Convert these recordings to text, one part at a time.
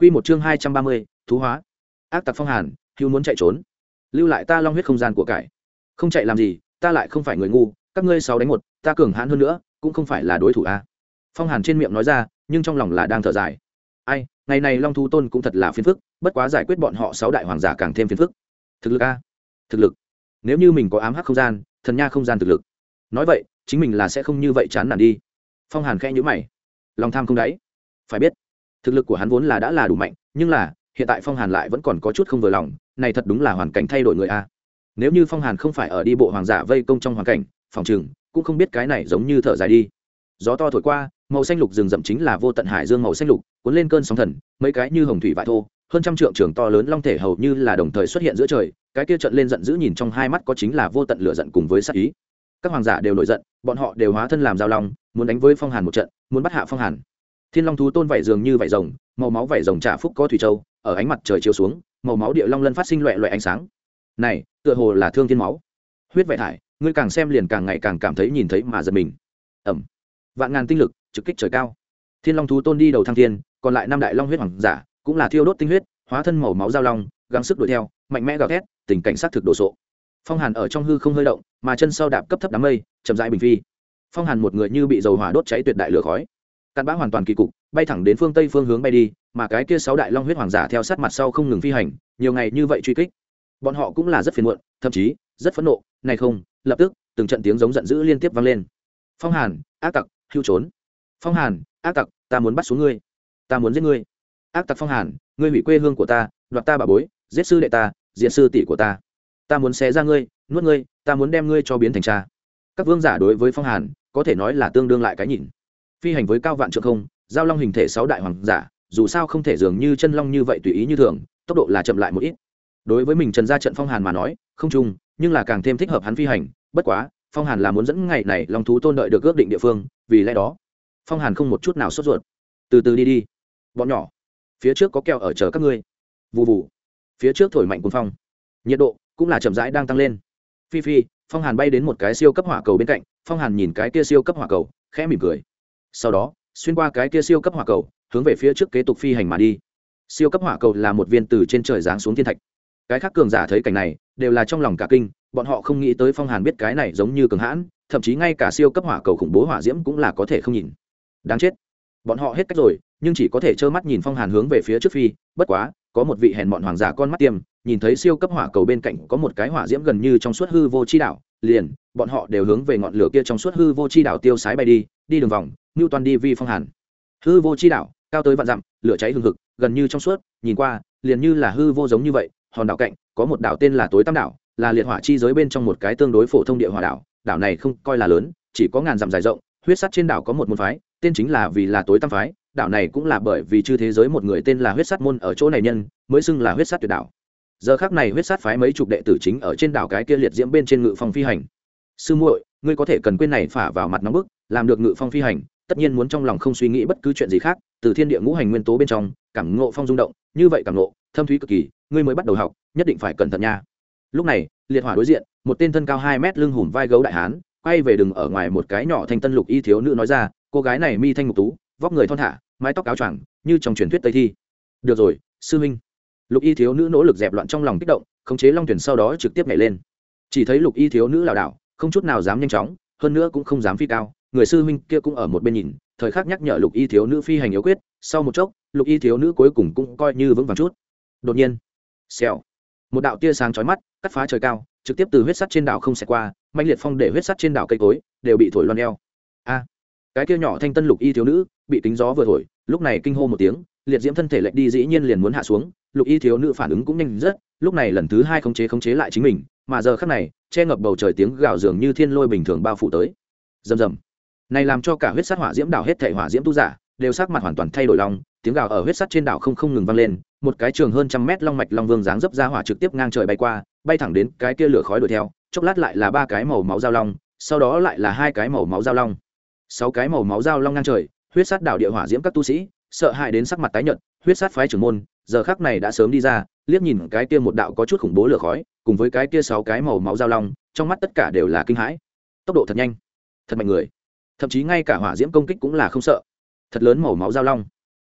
Quy một chương hai trăm ba mươi, thú hóa. Ác tặc phong hàn, hưu muốn chạy trốn. Lưu lại ta long huyết không gian của cải. Không chạy làm gì, ta lại không phải người ngu, các ngươi sáu đánh một, ta cường hãn hơn nữa, cũng không phải là đối thủ a. Phong hàn trên miệng nói ra, nhưng trong lòng là đang thở dài. Ai, ngày này long thú tôn cũng thật là phiền phức, bất quá giải quyết bọn họ sáu đại hoàng giả càng thêm phiền phức. Thực lực a, thực lực. Nếu như mình có ám hắc không gian, thần nha không gian thực lực. Nói vậy, chính mình là sẽ không như vậy chán nản đi. Phong hàn khẽ nhíu mày, lòng tham không đáy. Phải biết, thực lực của hắn vốn là đã là đủ mạnh, nhưng là, hiện tại phong hàn lại vẫn còn có chút không vừa lòng, này thật đúng là hoàn cảnh thay đổi người a. Nếu như phong hàn không phải ở đi bộ hoàng giả vây công trong hoàn cảnh, phòng chừng cũng không biết cái này giống như thở dài đi. Gió to thổi qua, màu xanh lục rừng rậm chính là vô tận hải dương màu xanh lục, cuốn lên cơn sóng thần, mấy cái như hồng thủy vải thô, hơn trăm trượng trường to lớn long thể hầu như là đồng thời xuất hiện giữa trời, cái kia trận lên giận dữ nhìn trong hai mắt có chính là vô tận lửa giận cùng với sát ý. Các hoàng giả đều nổi giận, bọn họ đều hóa thân làm giao long, muốn đánh với phong hàn một trận, muốn bắt hạ phong hàn thiên long thú tôn vảy dường như vảy rồng, màu máu vảy rồng trả phúc có thủy châu, ở ánh mặt trời chiếu xuống, màu máu địa long lân phát sinh loẹ loẹ ánh sáng. Này, tựa hồ là thương thiên máu. Huyết vải thải, ngươi càng xem liền càng ngày càng cảm thấy nhìn thấy mà giật mình. Ẩm. Vạn ngàn tinh lực, trực kích trời cao. Thiên long thú tôn đi đầu thăng thiên, còn lại năm đại long huyết hoàng giả, cũng là thiêu đốt tinh huyết, hóa thân màu máu giao long, gắng sức đuổi theo, mạnh mẽ gào thét, tình cảnh sát thực đồ sộ. Phong hàn ở trong hư không hơi động, mà chân sau đạp cấp thấp đám mây, chậm rãi bình phi. Phong hàn một người như bị dầu hỏa đốt cháy tuyệt đại lửa khói cặn bã hoàn toàn kỳ cục, bay thẳng đến phương tây phương hướng bay đi, mà cái kia sáu đại long huyết hoàng giả theo sát mặt sau không ngừng phi hành, nhiều ngày như vậy truy kích. Bọn họ cũng là rất phiền muộn, thậm chí rất phẫn nộ, này không, lập tức, từng trận tiếng giống giận dữ liên tiếp vang lên. Phong hàn, ác tặc, hưu trốn. Phong hàn, ác tặc, ta muốn bắt xuống ngươi. Ta muốn giết ngươi. Ác tặc phong hàn, ngươi hủy quê hương của ta, đoạt ta bà bối, giết sư đệ ta diện sư tỷ của ta. Ta muốn xé ra ngươi, nuốt ngươi, ta muốn đem ngươi cho biến thành cha. Các vương giả đối với phong hàn, có thể nói là tương đương lại cái nhìn phi hành với cao vạn trượng không, giao long hình thể sáu đại hoàng giả, dù sao không thể dường như chân long như vậy tùy ý như thường, tốc độ là chậm lại một ít. Đối với mình trần gia trận phong hàn mà nói, không chung, nhưng là càng thêm thích hợp hắn phi hành, bất quá, phong hàn là muốn dẫn ngày này long thú tôn đợi được ước định địa phương, vì lẽ đó, phong hàn không một chút nào sốt ruột. Từ từ đi đi, bọn nhỏ, phía trước có keo ở chờ các ngươi. Vụ vụ phía trước thổi mạnh cuồng phong, nhiệt độ cũng là chậm rãi đang tăng lên. Phi phi, phong hàn bay đến một cái siêu cấp hỏa cầu bên cạnh, phong hàn nhìn cái kia siêu cấp hỏa cầu, khẽ mỉm cười sau đó, xuyên qua cái kia siêu cấp hỏa cầu, hướng về phía trước kế tục phi hành mà đi. Siêu cấp hỏa cầu là một viên từ trên trời giáng xuống thiên thạch. Cái khác cường giả thấy cảnh này, đều là trong lòng cả kinh, bọn họ không nghĩ tới phong hàn biết cái này giống như cường hãn, thậm chí ngay cả siêu cấp hỏa cầu khủng bố hỏa diễm cũng là có thể không nhìn. Đáng chết. Bọn họ hết cách rồi, nhưng chỉ có thể trơ mắt nhìn phong hàn hướng về phía trước phi, bất quá, có một vị hèn bọn hoàng giả con mắt tiêm, nhìn thấy siêu cấp hỏa cầu bên cạnh có một cái hỏa diễm gần như trong suốt hư vô chi đảo liền, bọn họ đều hướng về ngọn lửa kia trong suốt hư vô chi đảo tiêu sái bay đi đi đường vòng ngưu toàn đi vi phong hàn. Hư vô chi đảo, cao tới vạn dặm, lửa cháy hừng hực, gần như trong suốt, nhìn qua, liền như là hư vô giống như vậy, hòn đảo cạnh, có một đảo tên là tối tam đảo, là liệt hỏa chi giới bên trong một cái tương đối phổ thông địa hỏa đảo đảo này không coi là lớn, chỉ có ngàn dặm dài rộng, huyết sắt trên đảo có một môn phái, tên chính là vì là tối tam phái, đảo này cũng là bởi vì chư thế giới một người tên là huyết sắt môn ở chỗ này nhân, mới xưng là huyết sắt tuyệt đảo giờ khác này huyết sát phái mấy chục đệ tử chính ở trên đảo cái kia liệt diễm bên trên ngự phong phi hành. Sư muội, ngươi có thể cần quên này phả vào mặt nóng bức, làm được ngự phong phi hành, tất nhiên muốn trong lòng không suy nghĩ bất cứ chuyện gì khác, từ thiên địa ngũ hành nguyên tố bên trong, cảm ngộ phong rung động, như vậy cảm ngộ, thâm thúy cực kỳ, ngươi mới bắt đầu học, nhất định phải cẩn thận nha. Lúc này, liệt hỏa đối diện, một tên thân cao hai mét lưng hùm vai gấu đại hán, quay về đường ở ngoài một cái nhỏ thanh tân lục y thiếu nữ nói ra, cô gái này mi thanh ngục tú, vóc người thon thả, mái tóc áo choàng, như trong truyền thuyết tây thi. Được rồi, sư minh lục y thiếu nữ nỗ lực dẹp loạn trong lòng kích động, khống chế long thuyền sau đó trực tiếp nhảy lên. Chỉ thấy lục y thiếu nữ lảo đảo, không chút nào dám nhanh chóng, hơn nữa cũng không dám phi cao, người sư huynh kia cũng ở một bên nhìn, thời khắc nhắc nhở lục y thiếu nữ phi hành yếu quyết, sau một chốc, lục y thiếu nữ cuối cùng cũng coi như vững vàng chút. Đột nhiên, xèo, một đạo tia sáng chói mắt, cắt phá trời cao, trực tiếp từ huyết sắt trên đảo không xẹt qua mạnh liệt phong để huyết sắt trên đảo cây cối, đều bị thổi loan eo. A, cái kia nhỏ thanh tân lục y thiếu nữ, bị kính gió vừa thổi, lúc này kinh hô một tiếng, liệt diễm thân thể lệch đi dĩ nhiên liền muốn hạ xuống lục y thiếu nữ phản ứng cũng nhanh rất, lúc này lần thứ hai khống chế khống chế lại chính mình, mà giờ khắc này, che ngập bầu trời tiếng gào dường như thiên lôi bình thường bao phủ tới. Rầm rầm. Này làm cho cả huyết sát hỏa diễm đảo hết thể hỏa diễm tu giả, đều sắc mặt hoàn toàn thay đổi lòng, tiếng gào ở huyết sắt trên đảo không không ngừng vang lên, một cái trường hơn trăm mét long mạch long vương dáng dấp ra hỏa trực tiếp ngang trời bay qua, bay thẳng đến cái kia lửa khói đuổi theo, chốc lát lại là ba cái màu máu dao long, sau đó lại là hai cái màu máu dao long. Sáu cái màu máu dao long ngang trời, huyết sát đảo địa hỏa diễm các tu sĩ, sợ hãi đến sắc mặt tái nhợt, huyết sát phái trưởng môn giờ khắc này đã sớm đi ra, liếc nhìn cái kia một đạo có chút khủng bố lửa khói, cùng với cái kia sáu cái màu máu dao long, trong mắt tất cả đều là kinh hãi. Tốc độ thật nhanh, thật mạnh người. Thậm chí ngay cả hỏa diễm công kích cũng là không sợ. Thật lớn màu máu dao long.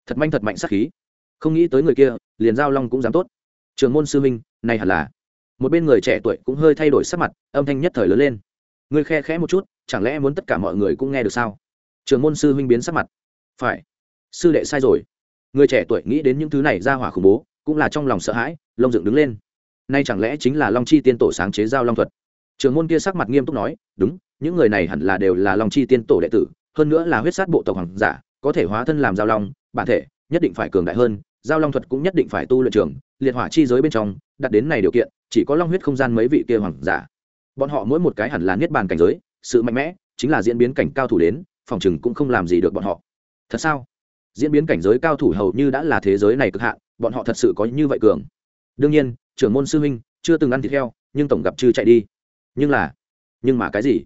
Thật manh thật mạnh sắc khí. Không nghĩ tới người kia, liền giao long cũng dám tốt. Trường môn sư minh này hẳn là. Một bên người trẻ tuổi cũng hơi thay đổi sắc mặt, âm thanh nhất thời lớn lên. Người khe khẽ một chút, chẳng lẽ muốn tất cả mọi người cũng nghe được sao? Trường môn sư huynh biến sắc mặt. Phải. Sư đệ sai rồi người trẻ tuổi nghĩ đến những thứ này ra hỏa khủng bố, cũng là trong lòng sợ hãi, lông dựng đứng lên. Nay chẳng lẽ chính là long chi tiên tổ sáng chế giao long thuật? Trường môn kia sắc mặt nghiêm túc nói, đúng, những người này hẳn là đều là long chi tiên tổ đệ tử, hơn nữa là huyết sát bộ tộc hoàng giả, có thể hóa thân làm giao long, bản thể nhất định phải cường đại hơn, giao long thuật cũng nhất định phải tu luyện trường, liệt hỏa chi giới bên trong, đặt đến này điều kiện, chỉ có long huyết không gian mấy vị kia hoàng giả. Bọn họ mỗi một cái hẳn là niết bàn cảnh giới, sự mạnh mẽ chính là diễn biến cảnh cao thủ đến, phòng chừng cũng không làm gì được bọn họ. Thật sao? Diễn biến cảnh giới cao thủ hầu như đã là thế giới này cực hạn bọn họ thật sự có như vậy cường đương nhiên trưởng môn sư huynh chưa từng ăn thịt heo nhưng tổng gặp chư chạy đi nhưng là nhưng mà cái gì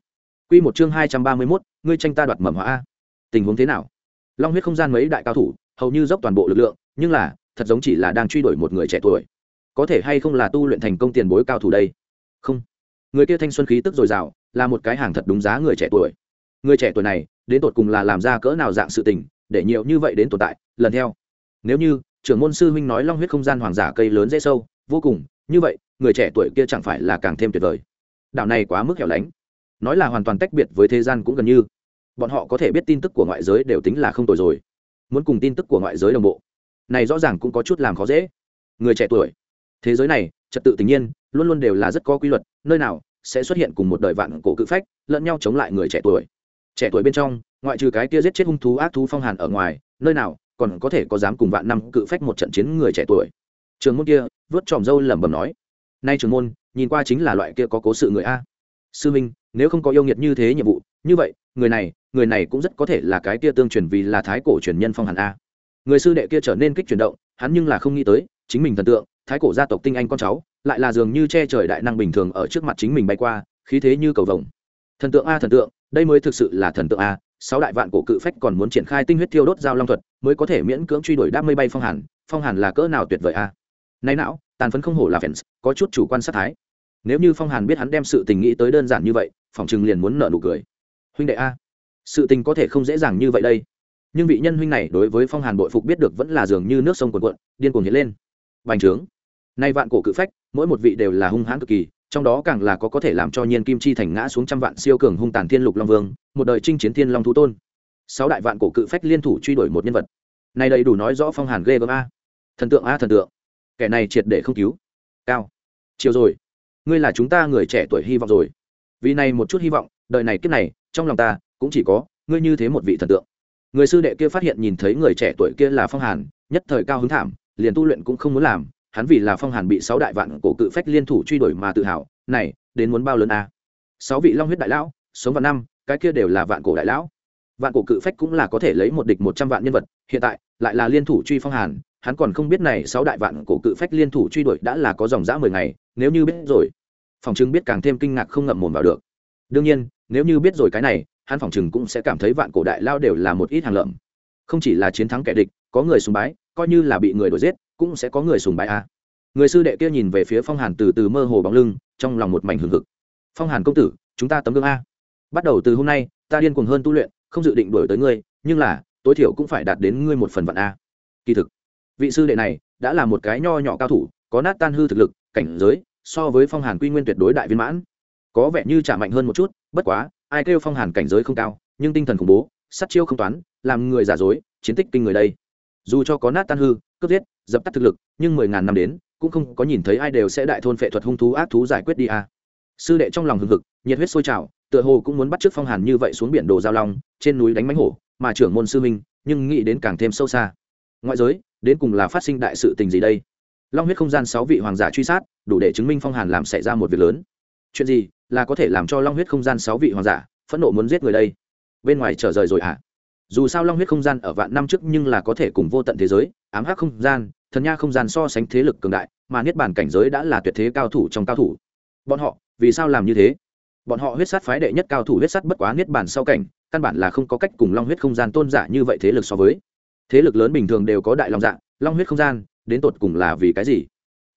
Quy một chương hai trăm ba mươi 231, ngươi tranh ta đoạt mầm hóa a. Tình huống thế nào? Long huyết không gian mấy đại cao thủ, hầu như dốc toàn bộ lực lượng, nhưng là, thật giống chỉ là đang truy đuổi một người trẻ tuổi. Có thể hay không là tu luyện thành công tiền bối cao thủ đây? Không. Người kia thanh xuân khí tức dồi dào, là một cái hàng thật đúng giá người trẻ tuổi. Người trẻ tuổi này, đến tột cùng là làm ra cỡ nào dạng sự tình, để nhiều như vậy đến tồn tại, lần theo. Nếu như, trưởng môn sư huynh nói long huyết không gian hoàng giả cây lớn dễ sâu, vô cùng, như vậy, người trẻ tuổi kia chẳng phải là càng thêm tuyệt vời. Đạo này quá mức hẻo lánh. Nói là hoàn toàn tách biệt với thế gian cũng gần như. Bọn họ có thể biết tin tức của ngoại giới đều tính là không tồi rồi. Muốn cùng tin tức của ngoại giới đồng bộ này rõ ràng cũng có chút làm khó dễ. Người trẻ tuổi thế giới này trật tự tình nhiên luôn luôn đều là rất có quy luật nơi nào sẽ xuất hiện cùng một đời vạn cổ cự phách lẫn nhau chống lại người trẻ tuổi. Trẻ tuổi bên trong ngoại trừ cái kia giết chết hung thú ác thú phong hàn ở ngoài, nơi nào còn có thể có dám cùng vạn năm cự phách một trận chiến người trẻ tuổi? Trường môn kia vớt tròm dâu lẩm bẩm nói. Nay trường môn, nhìn qua chính là loại kia có cố sự người a. Sư minh, nếu không có yêu nghiệt như thế nhiệm vụ, như vậy, người này người này cũng rất có thể là cái kia tương truyền vì là thái cổ truyền nhân phong hàn a. Người sư đệ kia trở nên kích chuyển động, hắn nhưng là không nghĩ tới, chính mình thần tượng, thái cổ gia tộc tinh anh con cháu, lại là dường như che trời đại năng bình thường ở trước mặt chính mình bay qua, khí thế như cầu vồng. Thần tượng a thần tượng, đây mới thực sự là thần tượng a sáu đại vạn cổ cự phách còn muốn triển khai tinh huyết thiêu đốt giao long thuật, mới có thể miễn cưỡng truy đuổi đáp mây bay phong hàn phong hàn là cỡ nào tuyệt vời a? Nay não, tàn phấn không hổ là fans, có chút chủ quan sát thái. Nếu như phong hàn biết hắn đem sự tình nghĩ tới đơn giản như vậy, phòng chừng liền muốn nợ nụ cười. Huynh đệ a, sự tình có thể không dễ dàng như vậy đây. Nhưng vị nhân huynh này đối với phong hàn bội phục biết được vẫn là dường như nước sông cuồn cuộn, điên cuồng hiện lên. Bành trướng. Nay vạn cổ cự phách, mỗi một vị đều là hung hãn cực kỳ trong đó càng là có có thể làm cho nhiên kim chi thành ngã xuống trăm vạn siêu cường hung tàn thiên lục long vương, một đời chinh chiến thiên long thú tôn. Sáu đại vạn cổ cự phách liên thủ truy đuổi một nhân vật. Này đầy đủ nói rõ phong hàn ghê gớm a. Thần tượng a thần tượng. Kẻ này triệt để không cứu. Cao. Chiều rồi. Ngươi là chúng ta người trẻ tuổi hy vọng rồi. Vì này một chút hy vọng, đời này kiếp này, trong lòng ta cũng chỉ có ngươi như thế một vị thần tượng. Người sư đệ kia phát hiện nhìn thấy người trẻ tuổi kia là phong hàn, nhất thời cao hứng thảm, liền tu luyện cũng không muốn làm hắn vì là phong hàn bị sáu đại vạn cổ cự phách liên thủ truy đuổi mà tự hào, này, đến muốn bao lớn a? À? sáu vị long huyết đại lão, sống vào năm, cái kia đều là vạn cổ đại lão. Vạn cổ cự phách cũng là có thể lấy một địch một trăm vạn nhân vật, hiện tại lại là liên thủ truy phong hàn, hắn còn không biết này sáu đại vạn cổ cự phách liên thủ truy đuổi đã là có dòng dã mười ngày, nếu như biết rồi, phòng chứng biết càng thêm kinh ngạc không ngậm mồm vào được. Đương nhiên, nếu như biết rồi cái này, hắn phòng chừng cũng sẽ cảm thấy vạn cổ đại lao đều là một ít hàng lợm. Không chỉ là chiến thắng kẻ địch, có người sùng bái coi như là bị người đuổi giết, cũng sẽ có người sùng bái a. À. người sư đệ kia nhìn về phía phong hàn từ từ mơ hồ bóng lưng, trong lòng một mảnh hừng hực. Phong hàn công tử, chúng ta tấm gương a. Bắt đầu từ hôm nay, ta điên cuồng hơn tu luyện, không dự định đuổi tới ngươi, nhưng là, tối thiểu cũng phải đạt đến ngươi một phần vạn a. Kỳ thực, vị sư đệ này đã là một cái nho nhỏ cao thủ, có nát tan hư thực lực, cảnh giới, so với phong hàn quy nguyên tuyệt đối đại viên mãn. Có vẻ như trả mạnh hơn một chút, bất quá, ai kêu phong hàn cảnh giới không cao, nhưng tinh thần khủng bố, sát chiêu không toán, làm người giả dối, chiến tích kinh người đây dù cho có nát tan hư, cướp giết, dập tắt thực lực, nhưng mười ngàn năm đến, cũng không có nhìn thấy ai đều sẽ đại thôn phệ thuật hung thú ác thú giải quyết đi à. sư đệ trong lòng hừng hực, nhiệt huyết sôi trào, tựa hồ cũng muốn bắt chước phong hàn như vậy xuống biển đồ giao long, trên núi đánh mánh hổ, mà trưởng môn sư minh nhưng nghĩ đến càng thêm sâu xa ngoại giới, đến cùng là phát sinh đại sự tình gì đây long huyết không gian sáu vị hoàng giả truy sát, đủ để chứng minh phong hàn làm xảy ra một việc lớn chuyện gì, là có thể làm cho long huyết không gian sáu vị hoàng giả phẫn nộ muốn giết người đây bên ngoài trở rời rồi ạ à? Dù sao long huyết không gian ở vạn năm trước nhưng là có thể cùng vô tận thế giới, ám hắc không gian, thần nha không gian so sánh thế lực cường đại, mà niết bàn cảnh giới đã là tuyệt thế cao thủ trong cao thủ. Bọn họ, vì sao làm như thế? Bọn họ huyết sát phái đệ nhất cao thủ huyết sát bất quá niết bàn sau cảnh, căn bản là không có cách cùng long huyết không gian tôn giả như vậy thế lực so với. Thế lực lớn bình thường đều có đại long dạng long huyết không gian, đến tột cùng là vì cái gì?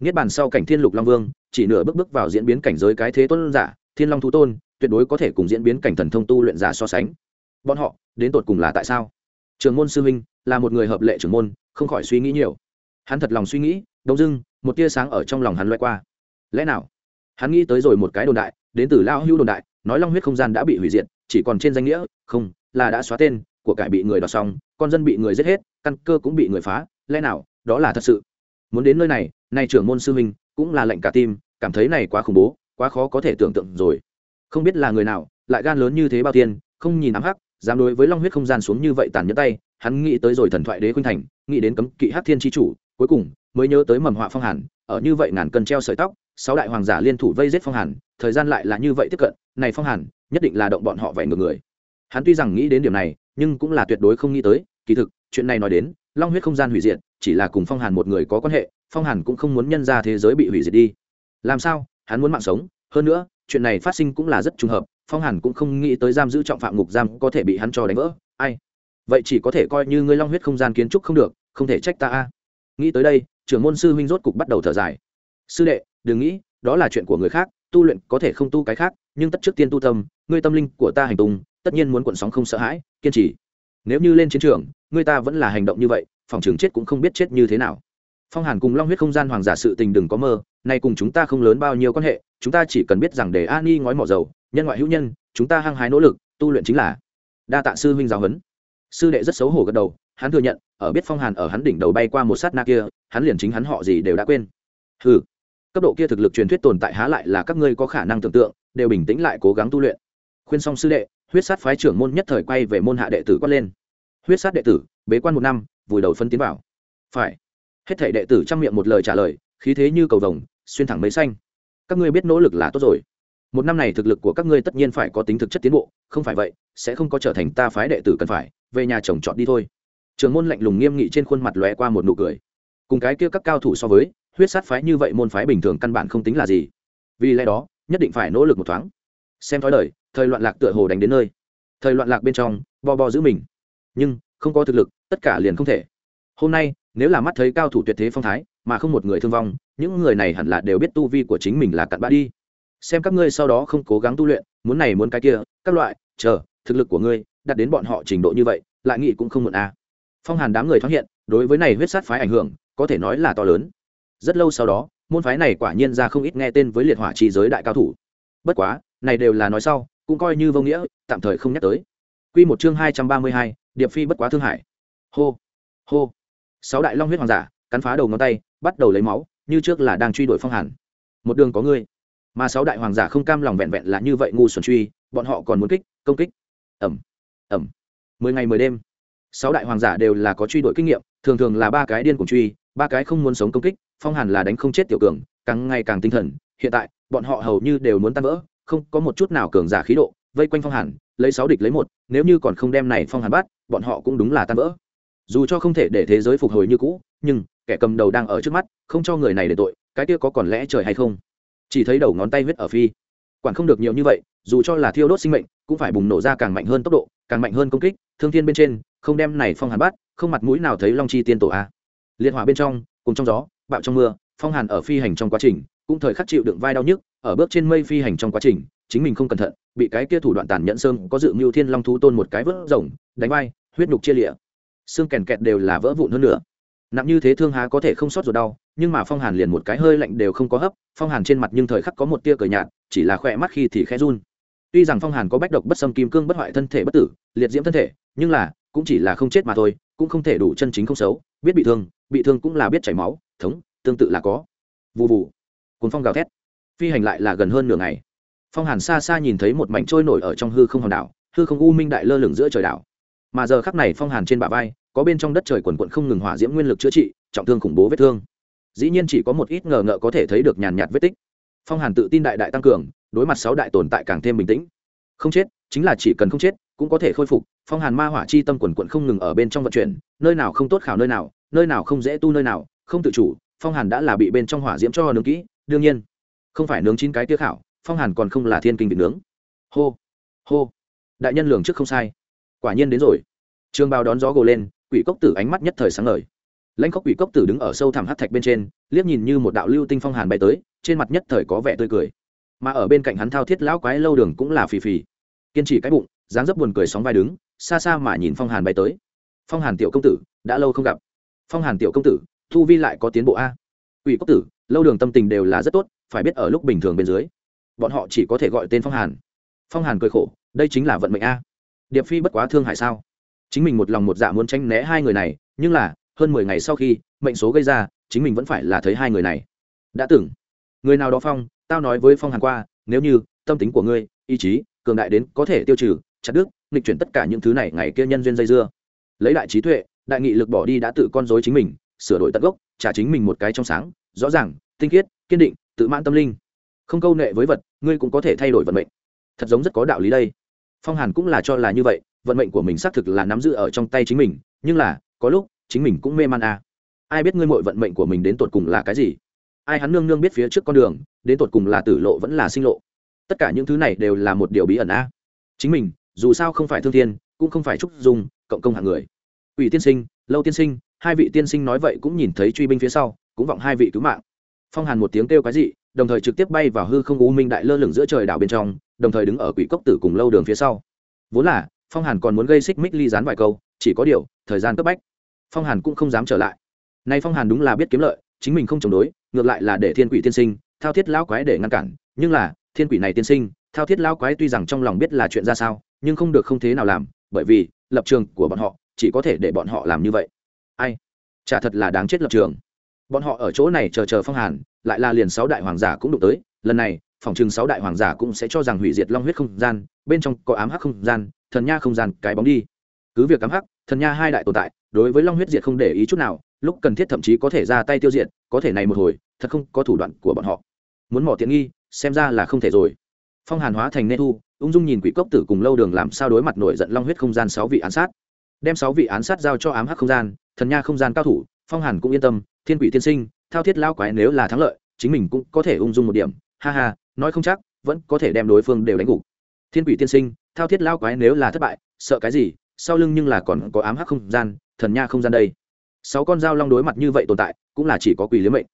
Niết bàn sau cảnh thiên lục long vương, chỉ nửa bước bước vào diễn biến cảnh giới cái thế tôn giả, thiên long thú tôn, tuyệt đối có thể cùng diễn biến cảnh thần thông tu luyện giả so sánh bọn họ, đến tột cùng là tại sao? Trường môn sư huynh, là một người hợp lệ trưởng môn, không khỏi suy nghĩ nhiều. Hắn thật lòng suy nghĩ, đông dưng, một tia sáng ở trong lòng hắn loay qua. Lẽ nào? Hắn nghĩ tới rồi một cái đồn đại, đến từ lao hưu đồn đại, nói long huyết không gian đã bị hủy diệt, chỉ còn trên danh nghĩa, không, là đã xóa tên, của cải bị người đọc xong, con dân bị người giết hết, căn cơ cũng bị người phá, lẽ nào, đó là thật sự? Muốn đến nơi này, nay trưởng môn sư huynh, cũng là lệnh cả tim, cảm thấy này quá khủng bố, quá khó có thể tưởng tượng rồi. Không biết là người nào, lại gan lớn như thế bao tiên không nhìn ám hắc dám đối với long huyết không gian xuống như vậy tàn nhẫn tay, hắn nghĩ tới rồi thần thoại đế khuynh thành, nghĩ đến cấm kỵ hát thiên tri chủ, cuối cùng mới nhớ tới mầm họa phong hàn, ở như vậy ngàn cân treo sợi tóc, sáu đại hoàng giả liên thủ vây giết phong hàn, thời gian lại là như vậy tiếp cận, này phong hàn, nhất định là động bọn họ vậy ngược người. Hắn tuy rằng nghĩ đến điểm này, nhưng cũng là tuyệt đối không nghĩ tới, kỳ thực, chuyện này nói đến, long huyết không gian hủy diệt, chỉ là cùng phong hàn một người có quan hệ, phong hàn cũng không muốn nhân ra thế giới bị hủy diệt đi. Làm sao? Hắn muốn mạng sống. Hơn nữa, chuyện này phát sinh cũng là rất trùng hợp phong hàn cũng không nghĩ tới giam giữ trọng phạm ngục giam có thể bị hắn cho đánh vỡ. Ai? Vậy chỉ có thể coi như ngươi long huyết không gian kiến trúc không được, không thể trách ta a. Nghĩ tới đây, trưởng môn sư huynh rốt cục bắt đầu thở dài. Sư đệ, đừng nghĩ, đó là chuyện của người khác, tu luyện có thể không tu cái khác, nhưng tất trước tiên tu tâm, ngươi tâm linh của ta hành tung, tất nhiên muốn cuộn sóng không sợ hãi, kiên trì. Nếu như lên chiến trường, ngươi ta vẫn là hành động như vậy, phòng trường chết cũng không biết chết như thế nào. Phong hàn cùng long huyết không gian hoàng giả sự tình đừng có mơ, nay cùng chúng ta không lớn bao nhiêu quan hệ, chúng ta chỉ cần biết rằng để an y ngói mỏ dầu nhân ngoại hữu nhân, chúng ta hăng hái nỗ lực, tu luyện chính là. Đa tạ sư huynh giáo huấn. Sư đệ rất xấu hổ gật đầu, hắn thừa nhận, ở biết phong hàn ở hắn đỉnh đầu bay qua một sát na kia, hắn liền chính hắn họ gì đều đã quên. Ừ cấp độ kia thực lực truyền thuyết tồn tại há lại là các ngươi có khả năng tưởng tượng, đều bình tĩnh lại cố gắng tu luyện. Khuyên xong sư đệ, huyết sát phái trưởng môn nhất thời quay về môn hạ đệ tử quát lên. Huyết sát đệ tử, bế quan một năm, vùi đầu phân tiến vào. Phải. Hết thảy đệ tử trang miệng một lời trả lời, khí thế như cầu vồng, xuyên thẳng mấy xanh. Các ngươi biết nỗ lực là tốt rồi một năm này thực lực của các ngươi tất nhiên phải có tính thực chất tiến bộ, không phải vậy, sẽ không có trở thành ta phái đệ tử cần phải, về nhà chồng chọn đi thôi. Trường môn lạnh lùng nghiêm nghị trên khuôn mặt lóe qua một nụ cười. Cùng cái kia các cao thủ so với, huyết sát phái như vậy môn phái bình thường căn bản không tính là gì. Vì lẽ đó, nhất định phải nỗ lực một thoáng. Xem thói đời thời loạn lạc tựa hồ đánh đến nơi. Thời loạn lạc bên trong, bo bo giữ mình. Nhưng, không có thực lực, tất cả liền không thể. Hôm nay, nếu là mắt thấy cao thủ tuyệt thế phong thái, mà không một người thương vong, những người này hẳn là đều biết tu vi của chính mình là cặn bã đi xem các ngươi sau đó không cố gắng tu luyện muốn này muốn cái kia các loại chờ thực lực của ngươi đặt đến bọn họ trình độ như vậy lại nghĩ cũng không muộn à. phong hàn đám người thoát hiện đối với này huyết sát phái ảnh hưởng có thể nói là to lớn rất lâu sau đó môn phái này quả nhiên ra không ít nghe tên với liệt hỏa trì giới đại cao thủ bất quá này đều là nói sau cũng coi như vô nghĩa tạm thời không nhắc tới Quy một chương hai trăm ba mươi hai, Điệp Phi bất quá thương hải. Hô, hô. Sáu đại long huyết hoàng giả, cắn phá đầu ngón tay, bắt đầu lấy máu, như trước là đang truy đuổi Phong Hàn. Một đường có ngươi. Mà sáu đại hoàng giả không cam lòng vẹn vẹn là như vậy ngu xuẩn truy, bọn họ còn muốn kích, công kích. Ầm, ầm. Mười ngày mười đêm. Sáu đại hoàng giả đều là có truy đuổi kinh nghiệm, thường thường là ba cái điên cùng truy, ba cái không muốn sống công kích, Phong Hàn là đánh không chết tiểu cường, càng ngày càng tinh thần, hiện tại, bọn họ hầu như đều muốn tan vỡ, không có một chút nào cường giả khí độ, vây quanh Phong Hàn, lấy sáu địch lấy một nếu như còn không đem này phong hàn bắt bọn họ cũng đúng là tan vỡ dù cho không thể để thế giới phục hồi như cũ nhưng kẻ cầm đầu đang ở trước mắt không cho người này để tội cái kia có còn lẽ trời hay không chỉ thấy đầu ngón tay huyết ở phi. Quản không được nhiều như vậy, dù cho là thiêu đốt sinh mệnh, cũng phải bùng nổ ra càng mạnh hơn tốc độ, càng mạnh hơn công kích, thương thiên bên trên, không đem này phong hàn bắt, không mặt mũi nào thấy long chi tiên tổ a. Liệt hỏa bên trong, cùng trong gió, bạo trong mưa, phong hàn ở phi hành trong quá trình, cũng thời khắc chịu đựng vai đau nhức, ở bước trên mây phi hành trong quá trình, chính mình không cẩn thận, bị cái kia thủ đoạn tàn nhẫn sơn có dự mưu thiên long thú tôn một cái vớt rồng, đánh bay huyết nhục chia lịa. Xương kèn kẹt đều là vỡ vụn hơn nữa. Nặng như thế thương há có thể không sót ruột đau nhưng mà phong hàn liền một cái hơi lạnh đều không có hấp, phong hàn trên mặt nhưng thời khắc có một tia cờ nhạt, chỉ là khỏe mắt khi thì khẽ run. Tuy rằng phong hàn có bách độc bất xâm kim cương bất hoại thân thể bất tử, liệt diễm thân thể, nhưng là, cũng chỉ là không chết mà thôi, cũng không thể đủ chân chính không xấu, biết bị thương bị thương cũng là biết chảy máu, thống, tương tự là có. Vụ vụ cuốn phong gào thét. Phi hành lại là gần hơn nửa ngày. Phong hàn xa xa nhìn thấy một mảnh trôi nổi ở trong hư không hòn đảo, hư không u minh đại lơ lửng giữa trời đảo. Mà giờ khắc này phong hàn trên bả vai, có bên trong đất trời quần quận không ngừng hỏa diễm nguyên lực chữa trị, trọng thương khủng bố vết thương dĩ nhiên chỉ có một ít ngờ ngợ có thể thấy được nhàn nhạt vết tích. Phong hàn tự tin đại đại tăng cường, đối mặt sáu đại tồn tại càng thêm bình tĩnh. Không chết, chính là chỉ cần không chết, cũng có thể khôi phục. Phong hàn ma hỏa chi tâm quần quận không ngừng ở bên trong vận chuyển, nơi nào không tốt khảo nơi nào nơi nào không dễ tu nơi nào, không tự chủ, phong hàn đã là bị bên trong hỏa diễm cho nướng kỹ, đương nhiên, không phải nướng chín cái tiêu khảo, phong hàn còn không là thiên kinh vịt nướng. Hô hô, đại nhân lường trước không sai. Quả nhiên đến rồi. Trường bào đón gió gồ lên, quỷ cốc tử ánh mắt nhất thời sáng ngời lãnh cốc quỷ cốc tử đứng ở sâu thẳm hát thạch bên trên, liếc nhìn như một đạo lưu tinh phong hàn bay tới, trên mặt nhất thời có vẻ tươi cười. Mà ở bên cạnh hắn thao thiết lão quái lâu đường cũng là phì phì. Kiên trì cái bụng, dáng dấp buồn cười sóng vai đứng, xa xa mà nhìn phong hàn bay tới. Phong hàn tiểu công tử, đã lâu không gặp. Phong hàn tiểu công tử, thu vi lại có tiến bộ a. Ủy cốc tử, lâu đường tâm tình đều là rất tốt, phải biết ở lúc bình thường bên dưới, bọn họ chỉ có thể gọi tên phong hàn. Phong hàn cười khổ, đây chính là vận mệnh a. Điệp phi bất quá thương hại sao? Chính mình một lòng một dạ muốn tránh né hai người này, nhưng là hơn mười ngày sau khi mệnh số gây ra, chính mình vẫn phải là thấy hai người này. Đã từng, người nào đó phong, tao nói với phong hàn qua, nếu như tâm tính của ngươi, ý chí, cường đại đến có thể tiêu trừ, chặt đứt, nghịch chuyển tất cả những thứ này, ngày kia nhân duyên dây dưa. Lấy đại trí tuệ, đại nghị lực bỏ đi đã tự con dối chính mình, sửa đổi tận gốc, trả chính mình một cái trong sáng, rõ ràng, tinh khiết, kiên định, tự mãn tâm linh. Không câu nệ với vật, ngươi cũng có thể thay đổi vận mệnh. Thật giống rất có đạo lý đây. Phong hàn cũng là cho là như vậy, vận mệnh của mình xác thực là nắm giữ ở trong tay chính mình, nhưng là, có lúc chính mình cũng mê man à. ai biết ngươi mội vận mệnh của mình đến tột cùng là cái gì? Ai hắn nương nương biết phía trước con đường, đến tột cùng là tử lộ vẫn là sinh lộ? Tất cả những thứ này đều là một điều bí ẩn a à. chính mình, dù sao không phải thương thiên, cũng không phải trúc dung, cộng công hạng người. Ủy tiên sinh, lâu tiên sinh, hai vị tiên sinh nói vậy cũng nhìn thấy truy binh phía sau, cũng vọng hai vị cứu mạng. Phong hàn một tiếng kêu cái gì đồng thời trực tiếp bay vào hư không u minh đại lơ lửng giữa trời đảo bên trong, đồng thời đứng ở quỷ cốc tử cùng lâu đường phía sau. Vốn là, phong hàn còn muốn gây xích mích ly dán vài câu, chỉ có điều, thời gian cấp bách phong hàn cũng không dám trở lại. Nay phong hàn đúng là biết kiếm lợi, chính mình không chống đối, ngược lại là để thiên quỷ tiên sinh, thao thiết lão quái để ngăn cản. Nhưng là, thiên quỷ này tiên sinh, thao thiết lão quái tuy rằng trong lòng biết là chuyện ra sao, nhưng không được không thế nào làm, bởi vì, lập trường của bọn họ, chỉ có thể để bọn họ làm như vậy. Ai? Chả thật là đáng chết lập trường. Bọn họ ở chỗ này chờ chờ phong hàn, lại là liền sáu đại hoàng giả cũng đụng tới, lần này, phòng chừng sáu đại hoàng giả cũng sẽ cho rằng hủy diệt long huyết không gian, bên trong có ám hắc không gian, thần nha không gian, cái bóng đi. Cứ việc ám hắc, thần nha hai đại tồn tại đối với long huyết diệt không để ý chút nào, lúc cần thiết thậm chí có thể ra tay tiêu diệt, có thể này một hồi, thật không có thủ đoạn của bọn họ. Muốn mỏ tiện nghi, xem ra là không thể rồi. Phong hàn hóa thành nê thu, ung dung nhìn quỷ cốc tử cùng lâu đường làm sao đối mặt nổi giận long huyết không gian sáu vị án sát. Đem sáu vị án sát giao cho ám hắc không gian, thần nha không gian cao thủ, phong hàn cũng yên tâm, thiên quỷ tiên sinh, thao thiết lao quái nếu là thắng lợi, chính mình cũng có thể ung dung một điểm. Ha ha, nói không chắc, vẫn có thể đem đối phương đều đánh gục. Thiên quỷ tiên sinh, thao thiết lao quái nếu là thất bại, sợ cái gì, sau lưng nhưng là còn có ám hắc không gian thần nha không gian đây. Sáu con dao long đối mặt như vậy tồn tại, cũng là chỉ có quỷ liếm mệnh.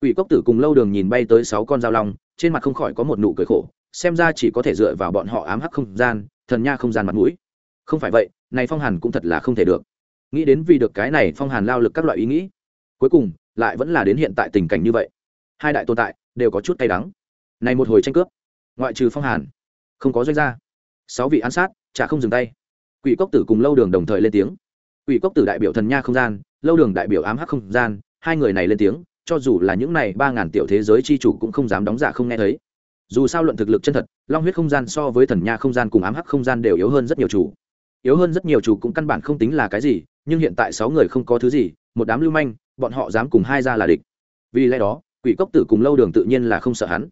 Quỷ cốc tử cùng lâu đường nhìn bay tới sáu con dao long, trên mặt không khỏi có một nụ cười khổ, xem ra chỉ có thể dựa vào bọn họ ám hắc không gian, thần nha không gian mặt mũi. Không phải vậy, này phong hàn cũng thật là không thể được. Nghĩ đến vì được cái này phong hàn lao lực các loại ý nghĩ, cuối cùng, lại vẫn là đến hiện tại tình cảnh như vậy. Hai đại tồn tại, đều có chút cay đắng. Này một hồi tranh cướp, ngoại trừ phong hàn, không có doanh gia. Sáu vị án sát, chả không dừng tay. Quỷ cốc tử cùng lâu đường đồng thời lên tiếng quỷ cốc tử đại biểu thần nha không gian, lâu đường đại biểu ám hắc không gian, hai người này lên tiếng, cho dù là những này ba ngàn tiểu thế giới chi chủ cũng không dám đóng giả không nghe thấy. Dù sao luận thực lực chân thật, long huyết không gian so với thần nha không gian cùng ám hắc không gian đều yếu hơn rất nhiều chủ. Yếu hơn rất nhiều chủ cũng căn bản không tính là cái gì, nhưng hiện tại sáu người không có thứ gì, một đám lưu manh, bọn họ dám cùng hai ra là địch. Vì lẽ đó, quỷ cốc tử cùng lâu đường tự nhiên là không sợ hắn.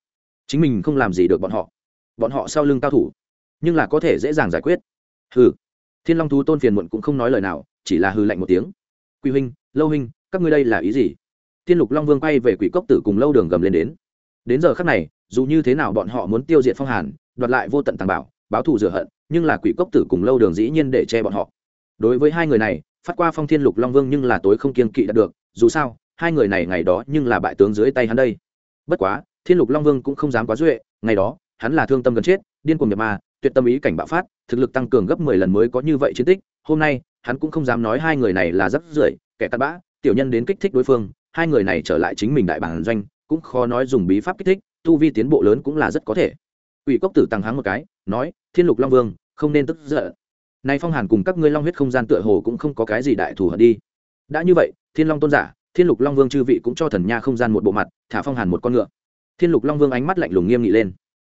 Chính mình không làm gì được bọn họ. Bọn họ sau lưng cao thủ, nhưng là có thể dễ dàng giải quyết. Hừ. Thiên long thú tôn phiền muộn cũng không nói lời nào chỉ là hư lạnh một tiếng. Quy huynh, lâu huynh, các ngươi đây là ý gì? Thiên lục long vương quay về quỷ cốc tử cùng lâu đường gầm lên đến. Đến giờ khắc này, dù như thế nào bọn họ muốn tiêu diệt phong hàn, đoạt lại vô tận tàng bảo, báo thù rửa hận, nhưng là quỷ cốc tử cùng lâu đường dĩ nhiên để che bọn họ. Đối với hai người này, phát qua phong thiên lục long vương nhưng là tối không kiên kỵ đạt được, dù sao, hai người này ngày đó nhưng là bại tướng dưới tay hắn đây. Bất quá, thiên lục long vương cũng không dám quá duệ, ngày đó, hắn là thương tâm gần chết, điên cuồng nhập ma, tuyệt tâm ý cảnh bạo phát, thực lực tăng cường gấp mười lần mới có như vậy chiến tích, hôm nay hắn cũng không dám nói hai người này là rất rưởi, kẻ cặn bã, tiểu nhân đến kích thích đối phương, hai người này trở lại chính mình đại bản doanh, cũng khó nói dùng bí pháp kích thích, tu vi tiến bộ lớn cũng là rất có thể. Ủy cốc tử tăng háng một cái, nói, thiên lục long vương, không nên tức giận. Nay phong hàn cùng các ngươi long huyết không gian tựa hồ cũng không có cái gì đại thù hận đi. Đã như vậy, thiên long tôn giả, thiên lục long vương chư vị cũng cho thần nha không gian một bộ mặt, thả phong hàn một con ngựa. Thiên lục long vương ánh mắt lạnh lùng nghiêm nghị lên.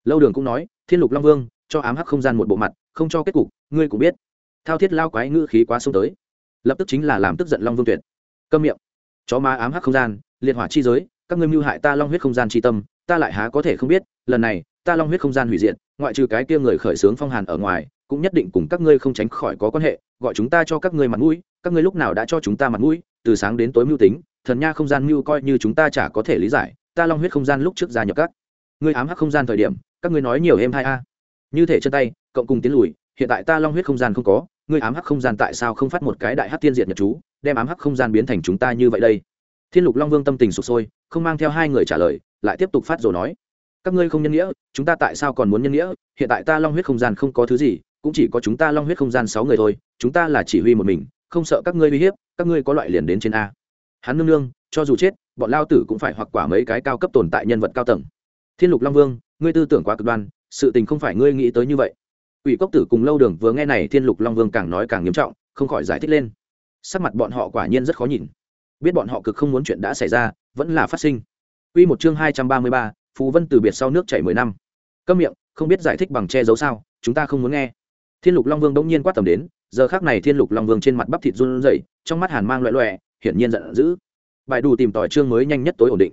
Lâu đường cũng nói, thiên lục long vương, cho ám hắc không gian một bộ mặt, không cho kết cục, ngươi cũng biết thao thiết lao quái ngữ khí quá xông tới. Lập tức chính là làm tức giận long vương tuyệt. Câm miệng. Chó má ám hắc không gian, liệt hỏa chi giới, các ngươi mưu hại ta long huyết không gian chi tâm, ta lại há có thể không biết, lần này, ta long huyết không gian hủy diệt, ngoại trừ cái kia người khởi xướng phong hàn ở ngoài, cũng nhất định cùng các ngươi không tránh khỏi có quan hệ, gọi chúng ta cho các ngươi mặt mũi, các ngươi lúc nào đã cho chúng ta mặt mũi, từ sáng đến tối mưu tính, thần nha không gian mưu coi như chúng ta chả có thể lý giải, ta long huyết không gian lúc trước gia nhập các ngươi ám hắc không gian thời điểm, các ngươi nói nhiều êm hai a. Như thể chân tay, cộng cùng tiến lùi, hiện tại ta long huyết không gian không có ngươi ám hắc không gian tại sao không phát một cái đại hắc tiên diệt nhật chú, đem ám hắc không gian biến thành chúng ta như vậy đây? Thiên lục long vương tâm tình sụp sôi, không mang theo hai người trả lời, lại tiếp tục phát rồi nói, các ngươi không nhân nghĩa, chúng ta tại sao còn muốn nhân nghĩa? Hiện tại ta long huyết không gian không có thứ gì, cũng chỉ có chúng ta long huyết không gian sáu người thôi, chúng ta là chỉ huy một mình, không sợ các ngươi uy hiếp, các ngươi có loại liền đến trên a. Hắn nương nương, cho dù chết, bọn lao tử cũng phải hoặc quả mấy cái cao cấp tồn tại nhân vật cao tầng. Thiên lục long vương, ngươi tư tưởng quá cực đoan, sự tình không phải ngươi nghĩ tới như vậy. Quỷ cốc tử cùng lâu đường vừa nghe này thiên lục long vương càng nói càng nghiêm trọng không khỏi giải thích lên sắc mặt bọn họ quả nhiên rất khó nhìn biết bọn họ cực không muốn chuyện đã xảy ra vẫn là phát sinh Quy một chương hai trăm ba mươi ba, Phù Vân từ biệt sau nước chảy mười năm. Câm miệng, không biết giải thích bằng che giấu sao, chúng ta không muốn nghe. Thiên Lục Long Vương đống nhiên quát tầm đến, giờ khắc này Thiên Lục Long Vương trên mặt bắp thịt run rẩy, trong mắt hàn mang loẻo loẹt, hiển nhiên giận dữ. Bài đủ tìm tỏi chương mới nhanh nhất tối ổn định.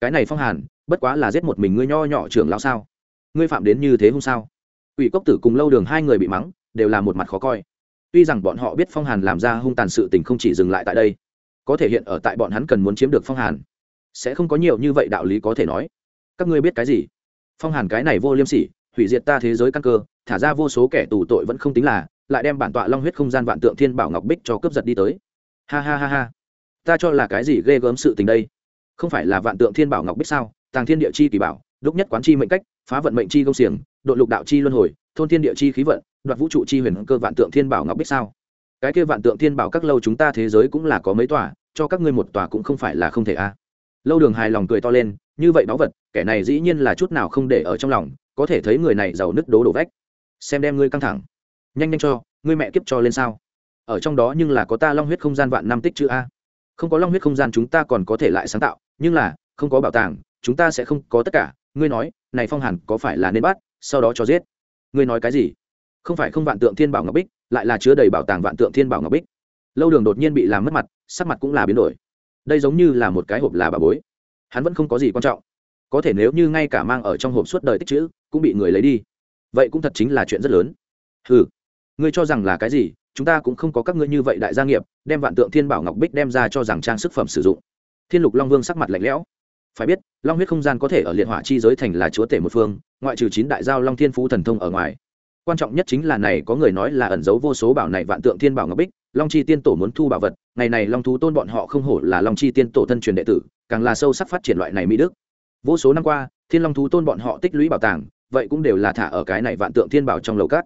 Cái này Phong Hàn, bất quá là giết một mình ngươi nho nhỏ trưởng lão sao? Ngươi phạm đến như thế hôm sao? Quỷ Cốc Tử cùng Lâu Đường hai người bị mắng, đều là một mặt khó coi. Tuy rằng bọn họ biết Phong Hàn làm ra hung tàn sự tình không chỉ dừng lại tại đây, có thể hiện ở tại bọn hắn cần muốn chiếm được Phong Hàn sẽ không có nhiều như vậy đạo lý có thể nói. Các ngươi biết cái gì? Phong hàn cái này vô liêm sỉ hủy diệt ta thế giới căn cơ thả ra vô số kẻ tù tội vẫn không tính là lại đem bản tọa long huyết không gian vạn tượng thiên bảo ngọc bích cho cướp giật đi tới. Ha ha ha ha. Ta cho là cái gì ghê gớm sự tình đây? Không phải là vạn tượng thiên bảo ngọc bích sao? Tàng thiên địa chi kỳ bảo đúc nhất quán chi mệnh cách phá vận mệnh chi công xiềng độ lục đạo chi luân hồi, thôn thiên địa chi khí vận, đoạt vũ trụ chi huyền cơ vạn tượng thiên bảo ngọc bích sao? Cái kia vạn tượng thiên bảo các lâu chúng ta thế giới cũng là có mấy tòa, cho các ngươi một tòa cũng không phải là không thể a. Lâu đường hài lòng cười to lên, như vậy báu vật, kẻ này dĩ nhiên là chút nào không để ở trong lòng, có thể thấy người này giàu nứt đố đổ vách. Xem đem ngươi căng thẳng. Nhanh nhanh cho, ngươi mẹ kiếp cho lên sao? Ở trong đó nhưng là có ta long huyết không gian vạn năm tích chữ a. Không có long huyết không gian chúng ta còn có thể lại sáng tạo, nhưng là, không có bảo tàng, chúng ta sẽ không có tất cả. Ngươi nói, này phong hàn có phải là nên bắt? Sau đó cho giết. Ngươi nói cái gì? Không phải không vạn tượng thiên bảo ngọc bích, lại là chứa đầy bảo tàng vạn tượng thiên bảo ngọc bích. Lâu đường đột nhiên bị làm mất mặt, sắc mặt cũng là biến đổi. Đây giống như là một cái hộp là bà bối. Hắn vẫn không có gì quan trọng. Có thể nếu như ngay cả mang ở trong hộp suốt đời tích chữ, cũng bị người lấy đi. Vậy cũng thật chính là chuyện rất lớn. Ừ ngươi cho rằng là cái gì? Chúng ta cũng không có các ngươi như vậy đại gia nghiệp, đem vạn tượng thiên bảo ngọc bích đem ra cho rằng trang sức phẩm sử dụng. Thiên lục long vương sắc mặt lạnh lẽo phải biết, long huyết không gian có thể ở liệt hỏa chi giới thành là chúa tể một phương, ngoại trừ chín đại giao long thiên phú thần thông ở ngoài. Quan trọng nhất chính là này, có người nói là ẩn giấu vô số bảo này vạn tượng thiên bảo ngọc bích, long chi tiên tổ muốn thu bảo vật, ngày này long thú tôn bọn họ không hổ là long chi tiên tổ thân truyền đệ tử, càng là sâu sắc phát triển loại này mỹ đức. Vô số năm qua, thiên long thú tôn bọn họ tích lũy bảo tàng, vậy cũng đều là thả ở cái này vạn tượng thiên bảo trong lầu cát.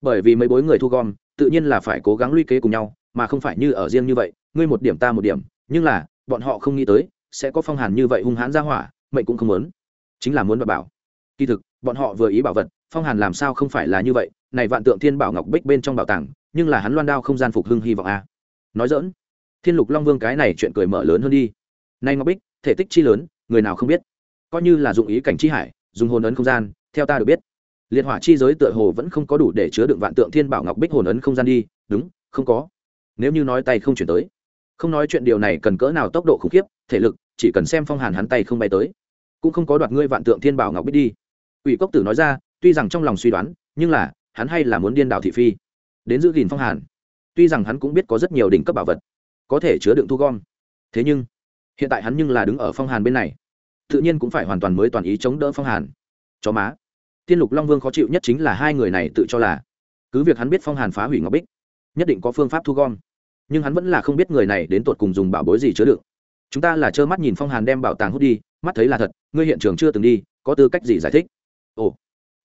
Bởi vì mấy bối người thu gom, tự nhiên là phải cố gắng luy kế cùng nhau, mà không phải như ở riêng như vậy, ngươi một điểm ta một điểm, nhưng là, bọn họ không nghĩ tới sẽ có phong hàn như vậy hung hãn ra hỏa, mệnh cũng không muốn. Chính là muốn bảo bảo. Kỳ thực, bọn họ vừa ý bảo vật, phong hàn làm sao không phải là như vậy, này vạn tượng thiên bảo ngọc bích bên trong bảo tàng, nhưng là hắn loan đao không gian phục hưng hy vọng a. Nói dỡn thiên lục long vương cái này chuyện cười mở lớn hơn đi. Nay ngọc bích, thể tích chi lớn, người nào không biết. Coi như là dụng ý cảnh chi hải, dùng hồn ấn không gian, theo ta được biết. Liệt hỏa chi giới tựa hồ vẫn không có đủ để chứa đựng vạn tượng thiên bảo ngọc bích hồn ấn không gian đi, đúng, không có. Nếu như nói tay không chuyển tới không nói chuyện điều này cần cỡ nào tốc độ khủng khiếp, thể lực, chỉ cần xem phong hàn hắn tay không bay tới. Cũng không có đoạt ngươi vạn tượng thiên bảo ngọc bích đi. Ủy cốc tử nói ra, tuy rằng trong lòng suy đoán, nhưng là, hắn hay là muốn điên đảo thị phi. Đến giữ gìn phong hàn. Tuy rằng hắn cũng biết có rất nhiều đỉnh cấp bảo vật, có thể chứa đựng thu gom. Thế nhưng, hiện tại hắn nhưng là đứng ở phong hàn bên này. Tự nhiên cũng phải hoàn toàn mới toàn ý chống đỡ phong hàn. Chó má. Tiên lục long vương khó chịu nhất chính là hai người này tự cho là, cứ việc hắn biết phong hàn phá hủy ngọc bích, nhất định có phương pháp thu gom nhưng hắn vẫn là không biết người này đến tột cùng dùng bảo bối gì chứa đựng. Chúng ta là trơ mắt nhìn phong hàn đem bảo tàng hút đi, mắt thấy là thật, ngươi hiện trường chưa từng đi, có tư cách gì giải thích? Ồ,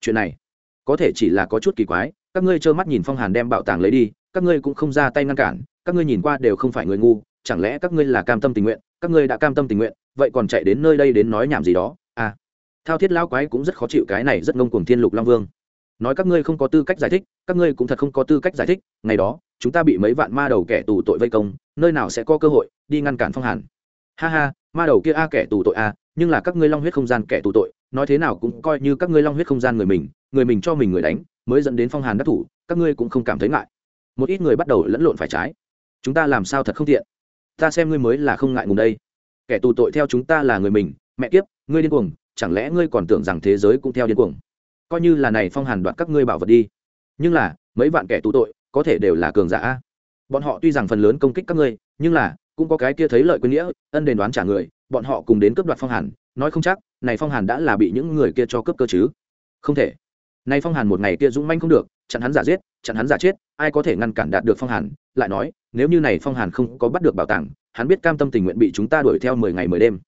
chuyện này có thể chỉ là có chút kỳ quái, các ngươi trơ mắt nhìn phong hàn đem bảo tàng lấy đi, các ngươi cũng không ra tay ngăn cản, các ngươi nhìn qua đều không phải người ngu, chẳng lẽ các ngươi là cam tâm tình nguyện, các ngươi đã cam tâm tình nguyện, vậy còn chạy đến nơi đây đến nói nhảm gì đó? À thao thiết lão quái cũng rất khó chịu cái này rất ngông cuồng thiên lục long vương nói các ngươi không có tư cách giải thích, các ngươi cũng thật không có tư cách giải thích, ngày đó, chúng ta bị mấy vạn ma đầu kẻ tù tội vây công, nơi nào sẽ có cơ hội đi ngăn cản phong hàn? Ha ha, ma đầu kia a kẻ tù tội a, nhưng là các ngươi long huyết không gian kẻ tù tội, nói thế nào cũng coi như các ngươi long huyết không gian người mình người mình cho mình người đánh, mới dẫn đến phong hàn đắc thủ, các ngươi cũng không cảm thấy ngại. Một ít người bắt đầu lẫn lộn phải trái. Chúng ta làm sao thật không tiện? Ta xem ngươi mới là không ngại ngùng đây. Kẻ tù tội theo chúng ta là người mình, mẹ kiếp, ngươi điên cuồng, chẳng lẽ ngươi còn tưởng rằng thế giới cũng theo điên cuồng? Coi như là này phong hàn đoạt các ngươi bảo vật đi. Nhưng là, mấy vạn kẻ tù tội, có thể đều là cường giả bọn họ tuy rằng phần lớn công kích các ngươi, nhưng là, cũng có cái kia thấy lợi quyền nghĩa, ân đền đoán trả người, bọn họ cùng đến cướp đoạt phong hàn, nói không chắc, này phong hàn đã là bị những người kia cho cướp cơ chứ. Không thể. Nay phong hàn một ngày kia dũng manh không được, chặn hắn giả giết, chặn hắn giả chết, ai có thể ngăn cản đạt được phong hàn? Lại nói, nếu như này phong hàn không có bắt được bảo tàng, hắn biết cam tâm tình nguyện bị chúng ta đuổi theo mười ngày mười đêm.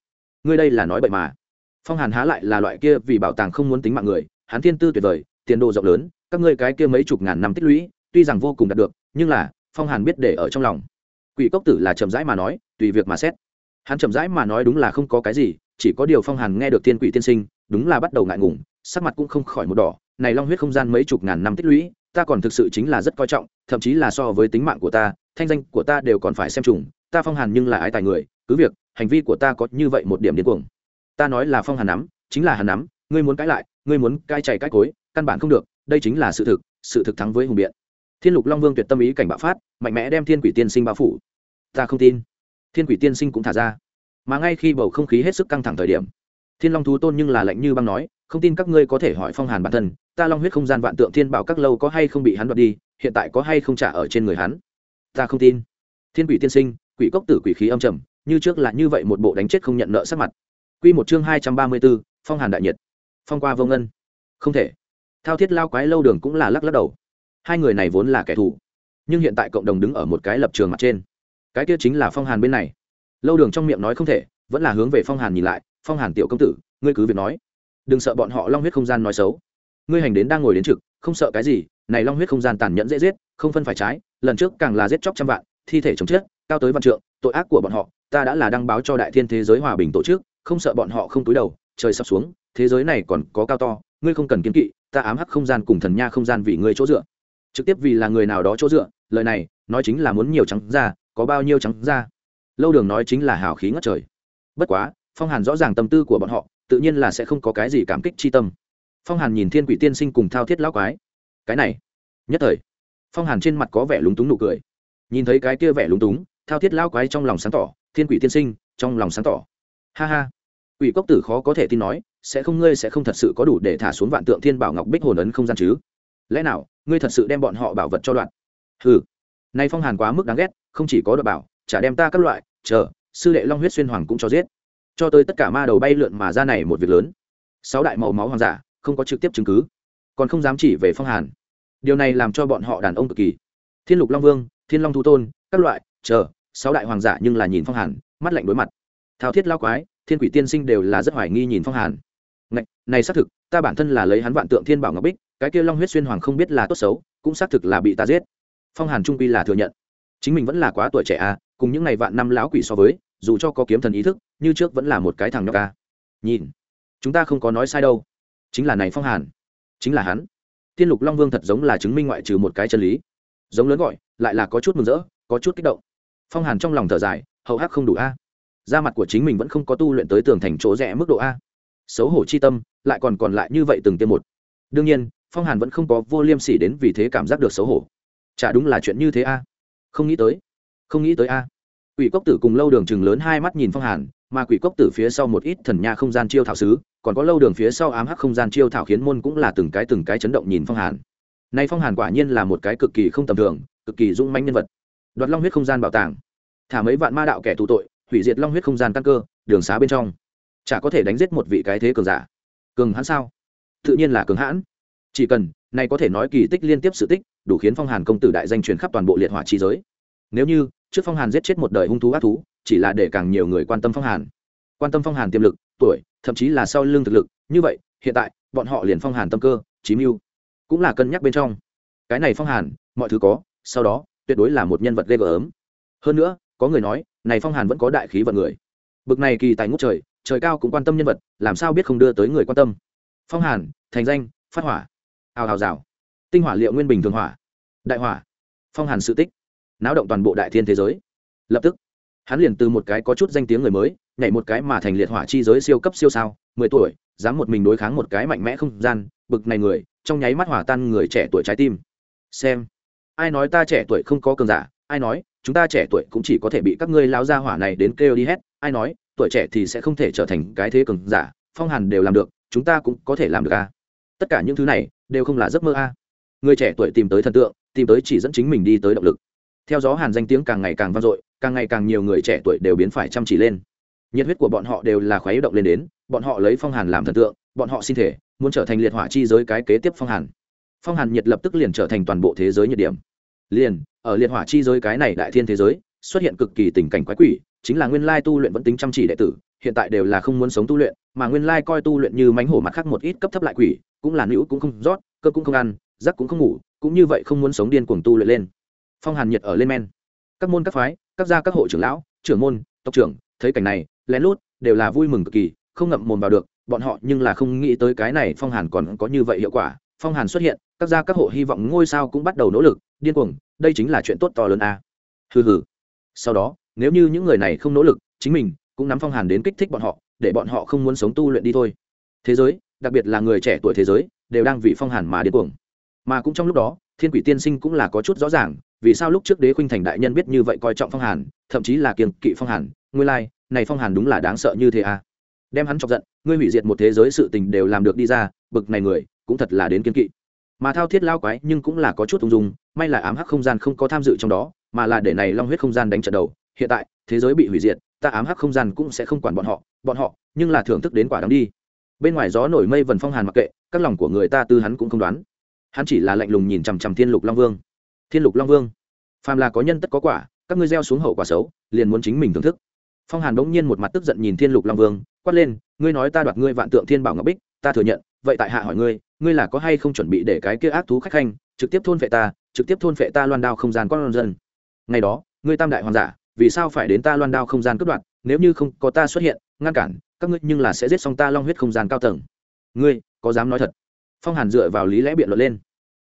Ngươi đây là nói bậy mà. Phong hàn há lại là loại kia vì bảo tàng không muốn tính mạng người hắn thiên tư tuyệt vời, tiền đồ rộng lớn, các ngươi cái kia mấy chục ngàn năm tích lũy, tuy rằng vô cùng đạt được, nhưng là, phong hàn biết để ở trong lòng. Quỷ cốc tử là chậm rãi mà nói, tùy việc mà xét. Hắn chậm rãi mà nói đúng là không có cái gì, chỉ có điều phong hàn nghe được tiên quỷ tiên sinh, đúng là bắt đầu ngại ngùng, sắc mặt cũng không khỏi một đỏ. Này long huyết không gian mấy chục ngàn năm tích lũy, ta còn thực sự chính là rất coi trọng, thậm chí là so với tính mạng của ta, thanh danh của ta đều còn phải xem trùng ta phong hàn nhưng là ái tài người, cứ việc, hành vi của ta có như vậy một điểm điên cuồng. Ta nói là phong hàn nắm, chính là hàn nắm, ngươi muốn cãi lại ngươi muốn cai chạy cai cối, căn bản không được, đây chính là sự thực sự thực thắng với hùng biện. Thiên lục long vương tuyệt tâm ý cảnh bạo phát, mạnh mẽ đem thiên quỷ tiên sinh bao phủ. Ta không tin. Thiên quỷ tiên sinh cũng thả ra. Mà ngay khi bầu không khí hết sức căng thẳng thời điểm, thiên long thú tôn nhưng là lạnh như băng nói, không tin các ngươi có thể hỏi phong hàn bản thân, ta long huyết không gian vạn tượng thiên bảo các lâu có hay không bị hắn đoạt đi, hiện tại có hay không trả ở trên người hắn? Ta không tin. Thiên quỷ tiên sinh, quỷ cốc tử quỷ khí âm trầm, như trước là như vậy một bộ đánh chết không nhận nợ sắc mặt. Quy một chương hai trăm ba mươi b ố phong hàn đại nhiệt phong qua vô ngân. Không thể. Thao thiết lao quái lâu đường cũng là lắc lắc đầu. Hai người này vốn là kẻ thù, nhưng hiện tại cộng đồng đứng ở một cái lập trường mặt trên. Cái kia chính là phong hàn bên này. Lâu đường trong miệng nói không thể, vẫn là hướng về phong hàn nhìn lại, phong hàn tiểu công tử, ngươi cứ việc nói. Đừng sợ bọn họ long huyết không gian nói xấu. Ngươi hành đến đang ngồi đến trực, không sợ cái gì, này long huyết không gian tàn nhẫn dễ giết, không phân phải trái, lần trước càng là giết chóc trăm vạn, thi thể chống chết, cao tới văn trượng, tội ác của bọn họ, ta đã là đăng báo cho đại thiên thế giới hòa bình tổ chức, không sợ bọn họ không túi đầu trời sập xuống, thế giới này còn có cao to, ngươi không cần kiên kỵ, ta ám hắc không gian cùng thần nha không gian vì ngươi chỗ dựa. Trực tiếp vì là người nào đó chỗ dựa, lời này, nói chính là muốn nhiều trắng ra, có bao nhiêu trắng ra. Lâu đường nói chính là hào khí ngất trời. Bất quá, phong hàn rõ ràng tâm tư của bọn họ, tự nhiên là sẽ không có cái gì cảm kích chi tâm. Phong hàn nhìn thiên quỷ tiên sinh cùng thao thiết lão quái. Cái này, nhất thời, phong hàn trên mặt có vẻ lúng túng nụ cười. Nhìn thấy cái kia vẻ lúng túng, thao thiết lão quái trong lòng sáng tỏ, thiên quỷ tiên sinh trong lòng sáng tỏ. Ha ha quỷ cốc tử khó có thể tin nói, sẽ không ngươi sẽ không thật sự có đủ để thả xuống vạn tượng thiên bảo ngọc bích hồn ấn không gian chứ? Lẽ nào, ngươi thật sự đem bọn họ bảo vật cho đoạn? Ừ nay phong hàn quá mức đáng ghét, không chỉ có đoạn bảo, chả đem ta các loại, chờ, sư đệ long huyết xuyên hoàng cũng cho giết. Cho tới tất cả ma đầu bay lượn mà ra này một việc lớn. Sáu đại màu máu hoàng giả, không có trực tiếp chứng cứ, còn không dám chỉ về phong hàn. Điều này làm cho bọn họ đàn ông cực kỳ. Thiên lục long vương, thiên long thu tôn, các loại, chờ, sáu đại hoàng giả nhưng là nhìn phong hàn, mắt lạnh đối mặt. Thao thiết lao quái thiên quỷ tiên sinh đều là rất hoài nghi nhìn phong hàn. Này, này xác thực ta bản thân là lấy hắn vạn tượng thiên bảo ngọc bích cái kia long huyết xuyên hoàng không biết là tốt xấu cũng xác thực là bị ta giết. Phong hàn trung quy là thừa nhận. Chính mình vẫn là quá tuổi trẻ à cùng những ngày vạn năm lão quỷ so với dù cho có kiếm thần ý thức như trước vẫn là một cái thằng nhóc ca nhìn chúng ta không có nói sai đâu. Chính là này phong hàn. Chính là hắn. Tiên lục long vương thật giống là chứng minh ngoại trừ một cái chân lý. Giống lớn gọi lại là có chút mừng rỡ có chút kích động. Phong hàn trong lòng thở dài hậu hắc không đủ a da mặt của chính mình vẫn không có tu luyện tới tường thành chỗ rẽ mức độ a. Xấu hổ chi tâm, lại còn còn lại như vậy từng tiêm một. Đương nhiên, phong hàn vẫn không có vô liêm sỉ đến vì thế cảm giác được xấu hổ. Chả đúng là chuyện như thế a. Không nghĩ tới, không nghĩ tới a. Quỷ cốc tử cùng lâu đường chừng lớn hai mắt nhìn phong hàn, mà quỷ cốc tử phía sau một ít thần nha không gian chiêu thảo sứ, còn có lâu đường phía sau ám hắc không gian chiêu thảo khiến môn cũng là từng cái từng cái chấn động nhìn phong hàn. Nay phong hàn quả nhiên là một cái cực kỳ không tầm thường, cực kỳ dung manh nhân vật. Đoạt long huyết không gian bảo tàng. Thả mấy vạn ma đạo kẻ tù tội hủy diệt long huyết không gian căn cơ, đường xá bên trong. Chả có thể đánh giết một vị cái thế cường giả. Cường hãn sao? Tự nhiên là cường hãn. Chỉ cần này có thể nói kỳ tích liên tiếp sự tích, đủ khiến phong hàn công tử đại danh truyền khắp toàn bộ liệt hỏa trí giới. Nếu như, trước phong hàn giết chết một đời hung thú ác thú, chỉ là để càng nhiều người quan tâm phong hàn. Quan tâm phong hàn tiềm lực, tuổi, thậm chí là sau lương thực lực, như vậy, hiện tại, bọn họ liền phong hàn tâm cơ, chí mưu, cũng là cân nhắc bên trong. Cái này phong hàn, mọi thứ có, sau đó, tuyệt đối là một nhân vật ghê gớm. Hơn nữa có người nói, này phong hàn vẫn có đại khí vận người. Bực này kỳ tài ngút trời trời cao cũng quan tâm nhân vật, làm sao biết không đưa tới người quan tâm? Phong hàn, thành danh, phát hỏa. Hào hào rào. Tinh hỏa liệu nguyên bình thường hỏa. Đại hỏa. Phong hàn sự tích. Náo động toàn bộ đại thiên thế giới. Lập tức, hắn liền từ một cái có chút danh tiếng người mới, nhảy một cái mà thành liệt hỏa chi giới siêu cấp siêu sao, mười tuổi, dám một mình đối kháng một cái mạnh mẽ không gian, bực này người, trong nháy mắt hỏa tan người trẻ tuổi trái tim. Xem, ai nói ta trẻ tuổi không có cường giả ai nói, chúng ta trẻ tuổi cũng chỉ có thể bị các ngươi lao ra hỏa này đến kêu đi hết, ai nói, tuổi trẻ thì sẽ không thể trở thành cái thế cường giả, phong hàn đều làm được, chúng ta cũng có thể làm được a tất cả những thứ này đều không là giấc mơ a người trẻ tuổi tìm tới thần tượng, tìm tới chỉ dẫn chính mình đi tới động lực. Theo gió hàn danh tiếng càng ngày càng vang dội, càng ngày càng nhiều người trẻ tuổi đều biến phải chăm chỉ lên. Nhiệt huyết của bọn họ đều là khoái động lên đến, bọn họ lấy phong hàn làm thần tượng, bọn họ xin thể, muốn trở thành liệt hỏa chi giới cái kế tiếp phong hàn. Phong hàn nhiệt lập tức liền trở thành toàn bộ thế giới nhiệt điểm liền, ở liệt hỏa chi giới cái này đại thiên thế giới, xuất hiện cực kỳ tình cảnh quái quỷ, chính là nguyên lai tu luyện vẫn tính chăm chỉ đệ tử, hiện tại đều là không muốn sống tu luyện, mà nguyên lai coi tu luyện như mánh hổ mặt khác một ít cấp thấp lại quỷ, cũng là nữ cũng không rót, cơ cũng không ăn, giấc cũng không ngủ, cũng như vậy không muốn sống điên cuồng tu luyện lên. Phong hàn nhiệt ở lên men. Các môn các phái, các gia các hộ trưởng lão, trưởng môn, tộc trưởng, thấy cảnh này, lén lút, đều là vui mừng cực kỳ, không ngậm mồm vào được, bọn họ nhưng là không nghĩ tới cái này phong hàn còn có như vậy hiệu quả phong hàn xuất hiện các gia các hộ hy vọng ngôi sao cũng bắt đầu nỗ lực điên cuồng đây chính là chuyện tốt to lớn a. Hừ hừ. Sau đó nếu như những người này không nỗ lực chính mình cũng nắm phong hàn đến kích thích bọn họ để bọn họ không muốn sống tu luyện đi thôi. Thế giới đặc biệt là người trẻ tuổi thế giới đều đang vì phong hàn mà điên cuồng. Mà cũng trong lúc đó thiên quỷ tiên sinh cũng là có chút rõ ràng vì sao lúc trước đế khuynh thành đại nhân biết như vậy coi trọng phong hàn thậm chí là kiềng kỵ phong hàn ngươi lai、like, này phong hàn đúng là đáng sợ như thế à đem hắn chọc giận ngươi hủy diệt một thế giới sự tình đều làm được đi ra bực này người, cũng thật là đến kiên kỵ. Mà thao thiết lao quái nhưng cũng là có chút ung dung, may là ám hắc không gian không có tham dự trong đó, mà là để này long huyết không gian đánh trận đầu. Hiện tại, thế giới bị hủy diệt, ta ám hắc không gian cũng sẽ không quản bọn họ bọn họ, nhưng là thưởng thức đến quả đắng đi. Bên ngoài gió nổi mây vần phong hàn mặc kệ, các lòng của người ta tư hắn cũng không đoán. Hắn chỉ là lạnh lùng nhìn chằm chằm thiên lục long vương. Thiên lục long vương, phàm là có nhân tất có quả, các ngươi gieo xuống hậu quả xấu, liền muốn chính mình thưởng thức. Phong hàn bỗng nhiên một mặt tức giận nhìn thiên lục long vương, quát lên, ngươi nói ta đoạt ngươi vạn tượng thiên bảo ngọc bích, ta thừa nhận vậy tại hạ hỏi ngươi ngươi là có hay không chuẩn bị để cái kia ác thú khách khanh trực tiếp thôn vệ ta, trực tiếp thôn vệ ta loan đao không gian con dân? Ngày đó, ngươi tam đại hoàng giả, vì sao phải đến ta loan đao không gian cướp đoạt, nếu như không có ta xuất hiện, ngăn cản, các ngươi nhưng là sẽ giết xong ta long huyết không gian cao tầng. Ngươi, có dám nói thật? Phong hàn dựa vào lý lẽ biện luận lên.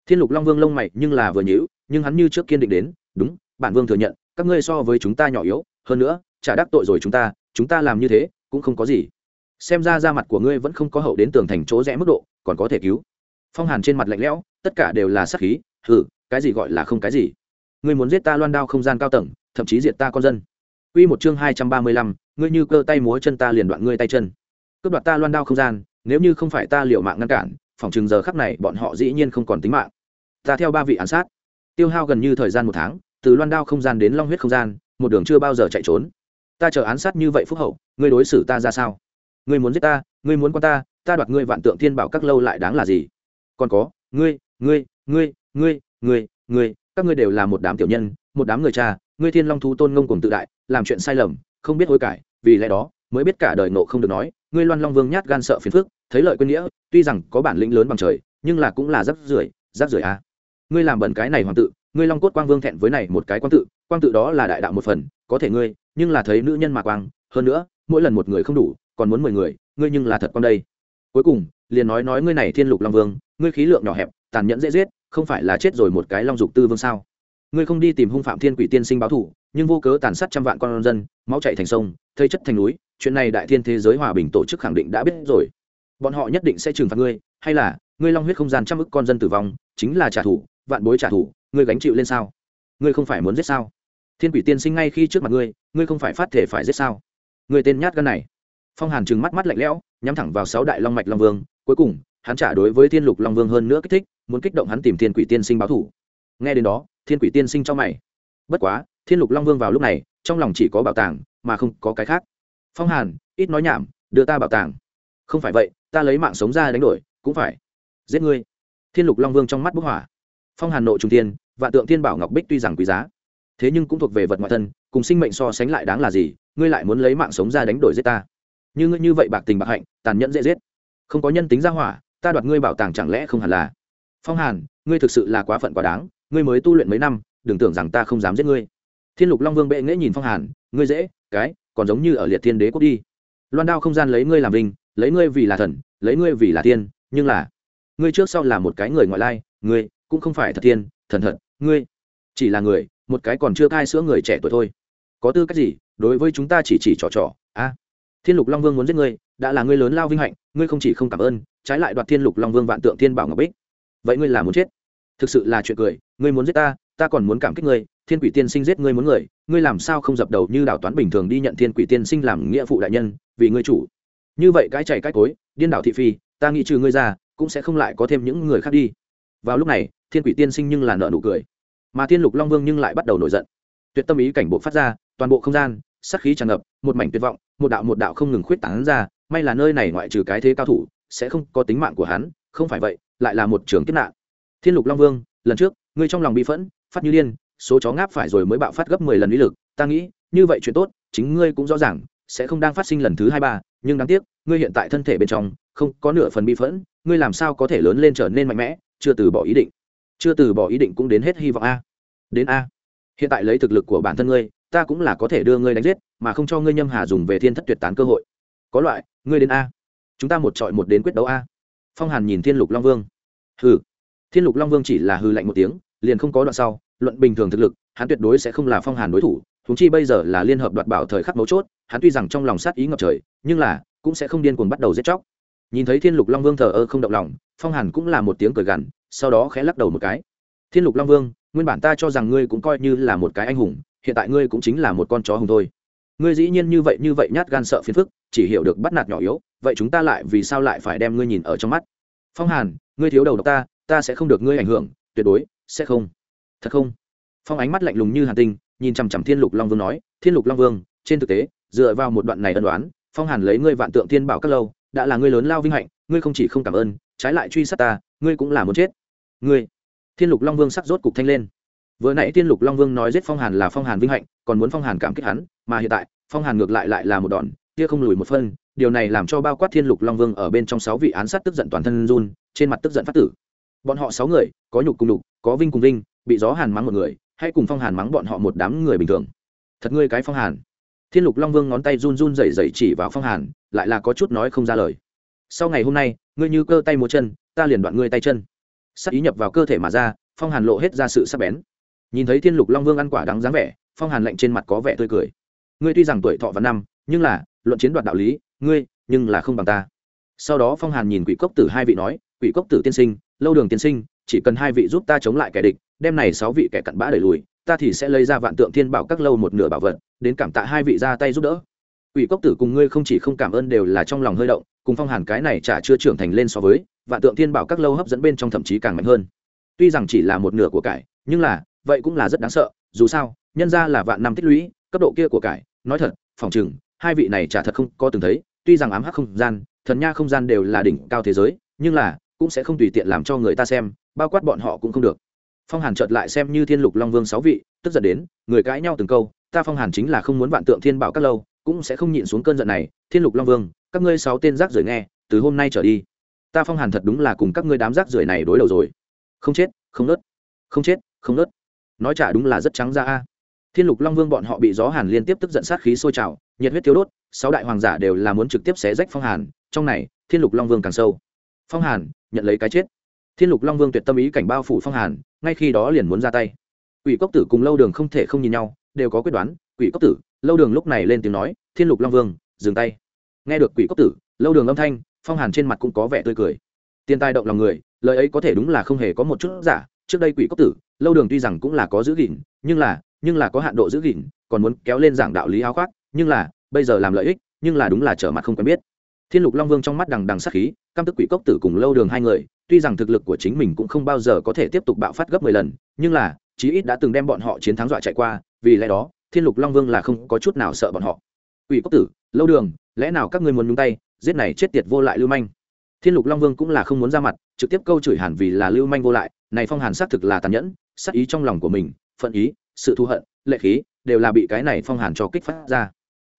Thiên lục long vương lông mày nhưng là vừa nhữ nhưng hắn như trước kiên định đến, đúng, bản vương thừa nhận, các ngươi so với chúng ta nhỏ yếu, hơn nữa, trả đắc tội rồi chúng ta chúng ta làm như thế, cũng không có gì xem ra da mặt của ngươi vẫn không có hậu đến tường thành chỗ rẽ mức độ còn có thể cứu phong hàn trên mặt lạnh lẽo tất cả đều là sắc khí hừ cái gì gọi là không cái gì ngươi muốn giết ta loan đao không gian cao tầng thậm chí diệt ta con dân Quy một chương hai trăm ba mươi lăm, ngươi như cơ tay múa chân ta liền đoạn ngươi tay chân. Cướp đoạt ta loan đao không gian, nếu như không phải ta liều mạng ngăn cản, phòng chừng giờ khắc này bọn họ dĩ nhiên không còn tính mạng. Ta theo ba vị án sát, tiêu hao gần như thời gian một tháng, từ loan đao không gian đến long huyết không gian, một đường chưa bao giờ chạy trốn. Ta chờ án sát như vậy phúc hậu, ngươi đối xử ta ra sao? Ngươi muốn giết ta, ngươi muốn quan ta, ta đoạt ngươi vạn tượng thiên bảo các lâu lại đáng là gì? Còn có, ngươi, ngươi, ngươi, ngươi, ngươi, ngươi, các ngươi đều là một đám tiểu nhân, một đám người cha, ngươi thiên long thú tôn ngông cùng tự đại làm chuyện sai lầm không biết hối cải vì lẽ đó mới biết cả đời nộ không được nói ngươi loan long vương nhát gan sợ phiền phức thấy lợi quên nghĩa tuy rằng có bản lĩnh lớn bằng trời nhưng là cũng là rắc rưởi rắc rưởi à. ngươi làm bẩn cái này hoàng tự ngươi long cốt quang vương thẹn với này một cái quang tự quang tự đó là đại đạo một phần có thể ngươi nhưng là thấy nữ nhân mà quang hơn nữa mỗi lần một người không đủ còn muốn mười người, ngươi nhưng là thật con đây. Cuối cùng, liền nói nói ngươi này thiên lục long vương, ngươi khí lượng nhỏ hẹp, tàn nhẫn dễ giết, không phải là chết rồi một cái long dục tư vương sao? Ngươi không đi tìm hung phạm thiên quỷ tiên sinh báo thủ nhưng vô cớ tàn sát trăm vạn con dân, máu chạy thành sông, thây chất thành núi, chuyện này đại thiên thế giới hòa bình tổ chức khẳng định đã biết rồi. Bọn họ nhất định sẽ trừng phạt ngươi, hay là, ngươi long huyết không gian trăm ức con dân tử vong, chính là trả thù, vạn bối trả thù, ngươi gánh chịu lên sao? Ngươi không phải muốn giết sao? Thiên quỷ tiên sinh ngay khi trước mặt ngươi ngươi không phải phát thể phải giết sao? Ngươi tên nhát gan này phong hàn trừng mắt mắt lạnh lẽo, nhắm thẳng vào sáu đại long mạch long vương, cuối cùng, hắn trả đối với thiên lục long vương hơn nữa kích thích, muốn kích động hắn tìm thiên quỷ tiên sinh báo thủ. Nghe đến đó, thiên quỷ tiên sinh cho mày. Bất quá, thiên lục long vương vào lúc này, trong lòng chỉ có bảo tàng, mà không có cái khác. Phong hàn, ít nói nhảm, đưa ta bảo tàng. Không phải vậy, ta lấy mạng sống ra đánh đổi, cũng phải giết ngươi. Thiên lục long vương trong mắt bức hỏa. Phong hàn nộ trung tiên vạn tượng thiên bảo ngọc bích tuy rằng quý giá, thế nhưng cũng thuộc về vật ngoại thân, cùng sinh mệnh so sánh lại đáng là gì, ngươi lại muốn lấy mạng sống ra đánh đổi giết ta như ngươi như vậy bạc tình bạc hạnh, tàn nhẫn dễ giết. Không có nhân tính ra hỏa, ta đoạt ngươi bảo tàng chẳng lẽ không hẳn là? Phong hàn, ngươi thực sự là quá phận quá đáng, ngươi mới tu luyện mấy năm, đừng tưởng rằng ta không dám giết ngươi. Thiên lục long vương bệ nghễ nhìn phong hàn, ngươi dễ, cái, còn giống như ở liệt thiên đế quốc đi. Loan đao không gian lấy ngươi làm vinh lấy ngươi vì là thần, lấy ngươi vì là tiên, nhưng là, ngươi trước sau là một cái người ngoại lai, ngươi cũng không phải thật tiên, thần thật, ngươi chỉ là người, một cái còn chưa cai sữa người trẻ tuổi thôi. Có tư cách gì đối với chúng ta chỉ chỉ trò trò, a? Thiên lục long vương muốn giết ngươi, đã là ngươi lớn lao vinh hạnh, ngươi không chỉ không cảm ơn, trái lại đoạt thiên lục long vương vạn tượng thiên bảo ngọc bích. Vậy ngươi là muốn chết? Thực sự là chuyện cười, ngươi muốn giết ta ta còn muốn cảm kích ngươi, thiên quỷ tiên sinh giết ngươi muốn người, ngươi làm sao không dập đầu như đảo toán bình thường đi nhận thiên quỷ tiên sinh làm nghĩa phụ đại nhân, vì ngươi chủ. Như vậy cái chảy cái cối, điên đảo thị phi, ta nghĩ trừ ngươi ra, cũng sẽ không lại có thêm những người khác đi. Vào lúc này, thiên quỷ tiên sinh nhưng là nợ nụ cười. Mà thiên lục long vương nhưng lại bắt đầu nổi giận. Tuyệt tâm ý cảnh bộ phát ra, toàn bộ không gian sắc khí tràn ngập, một mảnh tuyệt vọng, một đạo một đạo không ngừng khuyết tán ra, may là nơi này ngoại trừ cái thế cao thủ, sẽ không có tính mạng của hắn, không phải vậy, lại là một trường kiếp nạn. Thiên lục long vương, lần trước, ngươi trong lòng bị phẫn, phát như điên, số chó ngáp phải rồi mới bạo phát gấp mười lần uy lực, ta nghĩ, như vậy chuyện tốt, chính ngươi cũng rõ ràng, sẽ không đang phát sinh lần thứ hai ba, nhưng đáng tiếc, ngươi hiện tại thân thể bên trong, không có nửa phần bị phẫn, ngươi làm sao có thể lớn lên trở nên mạnh mẽ, chưa từ bỏ ý định. Chưa từ bỏ ý định cũng đến hết hy vọng a. Đến a. Hiện tại lấy thực lực của bản thân ngươi ta cũng là có thể đưa ngươi đánh giết, mà không cho ngươi nhâm hà dùng về thiên thất tuyệt tán cơ hội. Có loại, ngươi đến a. Chúng ta một trọi một đến quyết đấu a. Phong hàn nhìn thiên lục long vương. Hừ. Thiên lục long vương chỉ là hư lạnh một tiếng, liền không có đoạn sau, luận bình thường thực lực, hắn tuyệt đối sẽ không là phong hàn đối thủ húng chi bây giờ là liên hợp đoạt bảo thời khắc mấu chốt, hắn tuy rằng trong lòng sát ý ngập trời, nhưng là, cũng sẽ không điên cuồng bắt đầu giết chóc. Nhìn thấy thiên lục long vương thờ ơ không động lòng, phong hàn cũng là một tiếng cười gằn, sau đó khẽ lắc đầu một cái. Thiên lục long vương, nguyên bản ta cho rằng ngươi cũng coi như là một cái anh hùng hiện tại ngươi cũng chính là một con chó hùng thôi. Ngươi dĩ nhiên như vậy như vậy nhát gan sợ phiền phức, chỉ hiểu được bắt nạt nhỏ yếu, vậy chúng ta lại vì sao lại phải đem ngươi nhìn ở trong mắt? Phong hàn, ngươi thiếu đầu độc ta ta sẽ không được ngươi ảnh hưởng, tuyệt đối sẽ không. Thật không? Phong ánh mắt lạnh lùng như hàn tinh, nhìn chằm chằm thiên lục long vương nói, thiên lục long vương, trên thực tế, dựa vào một đoạn này ân đoán phong hàn lấy ngươi vạn tượng thiên bảo các lâu, đã là ngươi lớn lao vinh hạnh, ngươi không chỉ không cảm ơn, trái lại truy sát ta, ngươi cũng là muốn chết. Ngươi? Thiên lục long vương sắc rốt cục thanh lên vừa nãy thiên lục long vương nói giết phong hàn là phong hàn vinh hạnh, còn muốn phong hàn cảm kích hắn, mà hiện tại, phong hàn ngược lại lại là một đòn, kia không lùi một phân, điều này làm cho bao quát thiên lục long vương ở bên trong sáu vị án sát tức giận toàn thân run, trên mặt tức giận phát tử. Bọn họ sáu người, có nhục cùng nhục, có vinh cùng vinh, bị gió hàn mắng một người, hay cùng phong hàn mắng bọn họ một đám người bình thường. Thật ngươi cái phong hàn. Thiên lục long vương ngón tay run run rẩy rẩy chỉ vào phong hàn, lại là có chút nói không ra lời. Sau ngày hôm nay, ngươi như cơ tay múa chân, ta liền đoạn ngươi tay chân. Sắc ý nhập vào cơ thể mà ra, phong hàn lộ hết ra sự sắc bén nhìn thấy thiên lục long vương ăn quả đắng dáng vẻ phong hàn lạnh trên mặt có vẻ tươi cười. Ngươi tuy rằng tuổi thọ và năm nhưng là luận chiến đoạt đạo lý ngươi nhưng là không bằng ta. Sau đó phong hàn nhìn quỷ cốc tử hai vị nói quỷ cốc tử tiên sinh lâu đường tiên sinh chỉ cần hai vị giúp ta chống lại kẻ địch đem này sáu vị kẻ cặn bã đẩy lùi ta thì sẽ lấy ra vạn tượng thiên bảo các lâu một nửa bảo vật đến cảm tạ hai vị ra tay giúp đỡ. Quỷ cốc tử cùng ngươi không chỉ không cảm ơn đều là trong lòng hơi động, cùng phong hàn cái này chả chưa trưởng thành lên so với, vạn tượng thiên bảo các lâu hấp dẫn bên trong thậm chí càng mạnh hơn. Tuy rằng chỉ là một nửa của cải, nhưng là, vậy cũng là rất đáng sợ, dù sao, nhân ra là vạn năm tích lũy, cấp độ kia của cải, nói thật, phòng chừng hai vị này chả thật không có từng thấy, tuy rằng ám hắc không gian, thần nha không gian đều là đỉnh cao thế giới, nhưng là, cũng sẽ không tùy tiện làm cho người ta xem, bao quát bọn họ cũng không được. Phong Hàn chợt lại xem như Thiên Lục Long Vương sáu vị, tức giận đến, người cãi nhau từng câu, ta Phong Hàn chính là không muốn vạn tượng thiên bảo các lâu, cũng sẽ không nhịn xuống cơn giận này thiên lục long vương các ngươi sáu tên rác rưởi nghe từ hôm nay trở đi ta phong hàn thật đúng là cùng các ngươi đám rác rưởi này đối đầu rồi không chết không nớt không chết không nớt nói chả đúng là rất trắng ra a. Thiên lục long vương bọn họ bị gió hàn liên tiếp tức giận sát khí sôi trào, nhiệt huyết thiếu đốt, sáu đại hoàng giả đều là muốn trực tiếp xé rách phong hàn, trong này, thiên lục long vương càng sâu. Phong hàn, nhận lấy cái chết. Thiên lục long vương tuyệt tâm ý cảnh bao phủ phong hàn, ngay khi đó liền muốn ra tay. Quỷ cốc tử cùng lâu đường không thể không nhìn nhau, đều có quyết đoán, quỷ cốc tử. Lâu đường lúc này lên tiếng nói, thiên lục long vương, dừng tay. Nghe được quỷ cốc tử, lâu đường âm thanh, phong hàn trên mặt cũng có vẻ tươi cười. Tiền tài động lòng người, lời ấy có thể đúng là không hề có một chút giả trước đây quỷ cốc tử, lâu đường tuy rằng cũng là có giữ gìn, nhưng là nhưng là có hạn độ giữ gìn, còn muốn kéo lên giảng đạo lý áo khoác, nhưng là, bây giờ làm lợi ích, nhưng là đúng là trở mặt không quen biết. Thiên lục long vương trong mắt đằng đằng sát khí, căm tức quỷ cốc tử cùng lâu đường hai người, tuy rằng thực lực của chính mình cũng không bao giờ có thể tiếp tục bạo phát gấp mười lần, nhưng là, chí ít đã từng đem bọn họ chiến thắng dọa chạy qua, vì lẽ đó, thiên lục long vương là không có chút nào sợ bọn họ. Quỷ cốc tử, lâu đường, lẽ nào các ngươi muốn nhúng tay, giết này chết tiệt vô lại lưu manh? Thiên lục long vương cũng là không muốn ra mặt, trực tiếp câu chửi hàn vì là lưu manh vô lại, này phong hàn xác thực là tàn nhẫn sắc ý trong lòng của mình, phận ý, sự thù hận, lệ khí, đều là bị cái này phong hàn cho kích phát ra.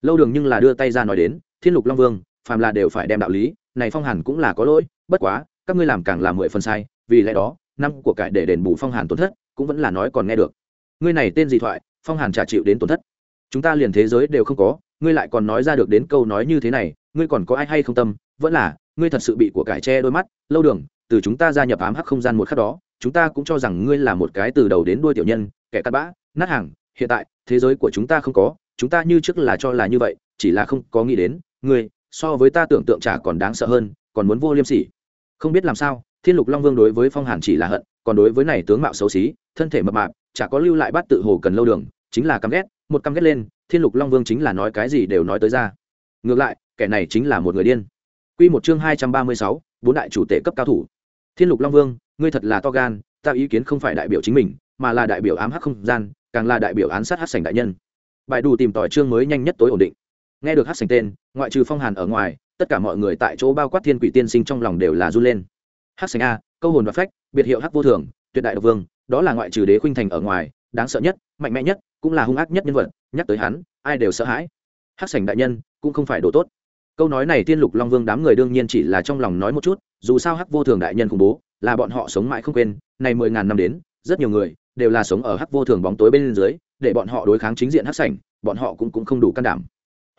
Lâu đường nhưng là đưa tay ra nói đến, thiên lục long vương, phàm là đều phải đem đạo lý, này phong hàn cũng là có lỗi, bất quá, các ngươi làm càng làm mười phần sai, vì lẽ đó, năm của cải để đền bù phong hàn tổn thất, cũng vẫn là nói còn nghe được. Ngươi này tên gì thoại, phong hàn trả chịu đến tổn thất. Chúng ta liền thế giới đều không có, ngươi lại còn nói ra được đến câu nói như thế này, ngươi còn có ai hay không tâm, vẫn là ngươi thật sự bị của cải che đôi mắt, lâu đường, từ chúng ta gia nhập ám hắc không gian một khắc đó, chúng ta cũng cho rằng ngươi là một cái từ đầu đến đuôi tiểu nhân, kẻ cắt bã, nát hàng, hiện tại, thế giới của chúng ta không có, chúng ta như trước là cho là như vậy, chỉ là không có nghĩ đến, ngươi, so với ta tưởng tượng chả còn đáng sợ hơn, còn muốn vô liêm sỉ. Không biết làm sao, thiên lục long vương đối với phong hàn chỉ là hận, còn đối với này tướng mạo xấu xí, thân thể mập mạp, chả có lưu lại bát tự hồ cần lâu đường, chính là căm ghét, một căm ghét lên, thiên lục long vương chính là nói cái gì đều nói tới ra. Ngược lại, kẻ này chính là một người điên. Quy một chương hai trăm ba mươi sáu, bốn đại chủ tể cấp cao thủ. Thiên lục long vương, ngươi thật là to gan, ta ý kiến không phải đại biểu chính mình, mà là đại biểu ám hắc không gian, càng là đại biểu án sát hắc sành đại nhân. Bài đủ tìm tỏi chương mới nhanh nhất tối ổn định. Nghe được hắc sành tên, ngoại trừ phong hàn ở ngoài, tất cả mọi người tại chỗ bao quát thiên quỷ tiên sinh trong lòng đều là run lên. Hắc sành a, câu hồn và phách, biệt hiệu hắc vô thường, tuyệt đại độc vương, đó là ngoại trừ đế khuynh thành ở ngoài, đáng sợ nhất, mạnh mẽ nhất, cũng là hung ác nhất nhân vật, nhắc tới hắn, ai đều sợ hãi. Hắc sảnh đại nhân, cũng không phải đồ tốt câu nói này tiên lục long vương đám người đương nhiên chỉ là trong lòng nói một chút dù sao hắc vô thường đại nhân khủng bố là bọn họ sống mãi không quên này mười ngàn năm đến rất nhiều người đều là sống ở hắc vô thường bóng tối bên dưới để bọn họ đối kháng chính diện hắc sảnh bọn họ cũng, cũng không đủ can đảm.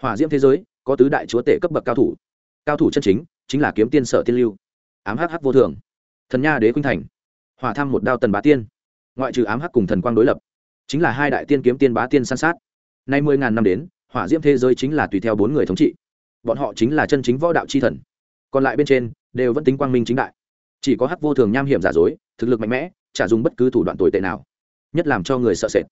Hỏa diễm thế giới có tứ đại chúa tể cấp bậc cao thủ. Cao thủ chân chính chính là kiếm tiên sở tiên lưu ám hắc hắc vô thường thần nha đế khuynh thành hỏa tham một đao tần bá tiên ngoại trừ ám hắc cùng thần quang đối lập chính là hai đại tiên kiếm tiên bá tiên san sát. Nay mười ngàn năm đến hỏa diễm thế giới chính là tùy theo bốn người thống trị bọn họ chính là chân chính võ đạo c h i thần. Còn lại bên trên, đều vẫn tính quang minh chính đại. Chỉ có hắc vô thường nham hiểm giả dối, thực lực mạnh mẽ, chả dùng bất cứ thủ đoạn tồi tệ nào. Nhất làm cho người sợ sệt.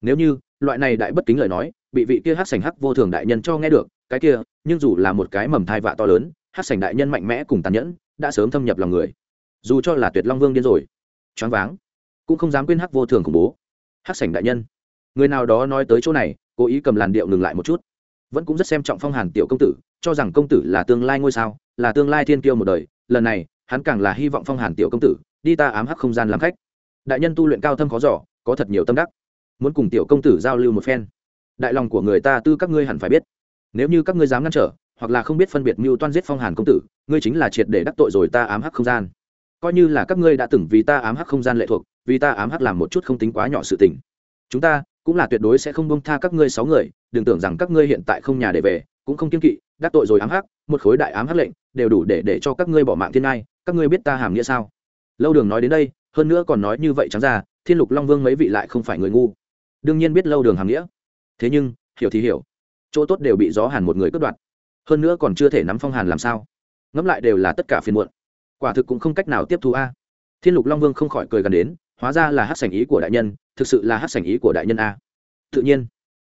Nếu như, loại này đại bất kính lời nói, bị vị kia hắc sành hắc vô thường đại nhân cho nghe được, cái kia, nhưng dù là một cái mầm thai vạ to lớn, hắc sành đại nhân mạnh mẽ cùng tàn nhẫn, đã sớm thâm nhập lòng người. Dù cho là tuyệt long vương điên rồi, choáng váng, cũng không dám quên hắc vô thường khủng bố. Hắc sành đại nhân, người nào đó nói tới chỗ này, cố ý cầm làn điệu ngừng lại một chút. Vẫn cũng rất xem trọng phong hàn tiểu công tử cho rằng công tử là tương lai ngôi sao, là tương lai thiên kiêu một đời, lần này, hắn càng là hy vọng phong hàn tiểu công tử, đi ta ám hắc không gian làm khách. Đại nhân tu luyện cao thâm khó giỏ có thật nhiều tâm đắc. Muốn cùng tiểu công tử giao lưu một phen. Đại lòng của người ta tư các ngươi hẳn phải biết. Nếu như các ngươi dám ngăn trở, hoặc là không biết phân biệt mưu toan giết phong hàn công tử, ngươi chính là triệt để đắc tội rồi ta ám hắc không gian. Coi như là các ngươi đã từng vì ta ám hắc không gian lệ thuộc, vì ta ám hắc làm một chút không tính quá nhỏ sự tình. Chúng ta cũng là tuyệt đối sẽ không bông tha các ngươi sáu người, đừng tưởng rằng các ngươi hiện tại không nhà để về cũng không kiên kỵ, đắc tội rồi ám hắc, một khối đại ám hắc lệnh, đều đủ để để cho các ngươi bỏ mạng thiên ngai, các ngươi biết ta hàm nghĩa sao? Lâu đường nói đến đây, hơn nữa còn nói như vậy trắng ra, thiên lục long vương mấy vị lại không phải người ngu. Đương nhiên biết lâu đường hàm nghĩa. Thế nhưng, hiểu thì hiểu. Chỗ tốt đều bị gió hàn một người cướp đoạt. Hơn nữa còn chưa thể nắm phong hàn làm sao? Ngẫm lại đều là tất cả phiền muộn. Quả thực cũng không cách nào tiếp thu a. Thiên lục long vương không khỏi cười gần đến, hóa ra là hát sành ý của đại nhân, thực sự là hát sành ý của đại nhân a. Tự nhiên.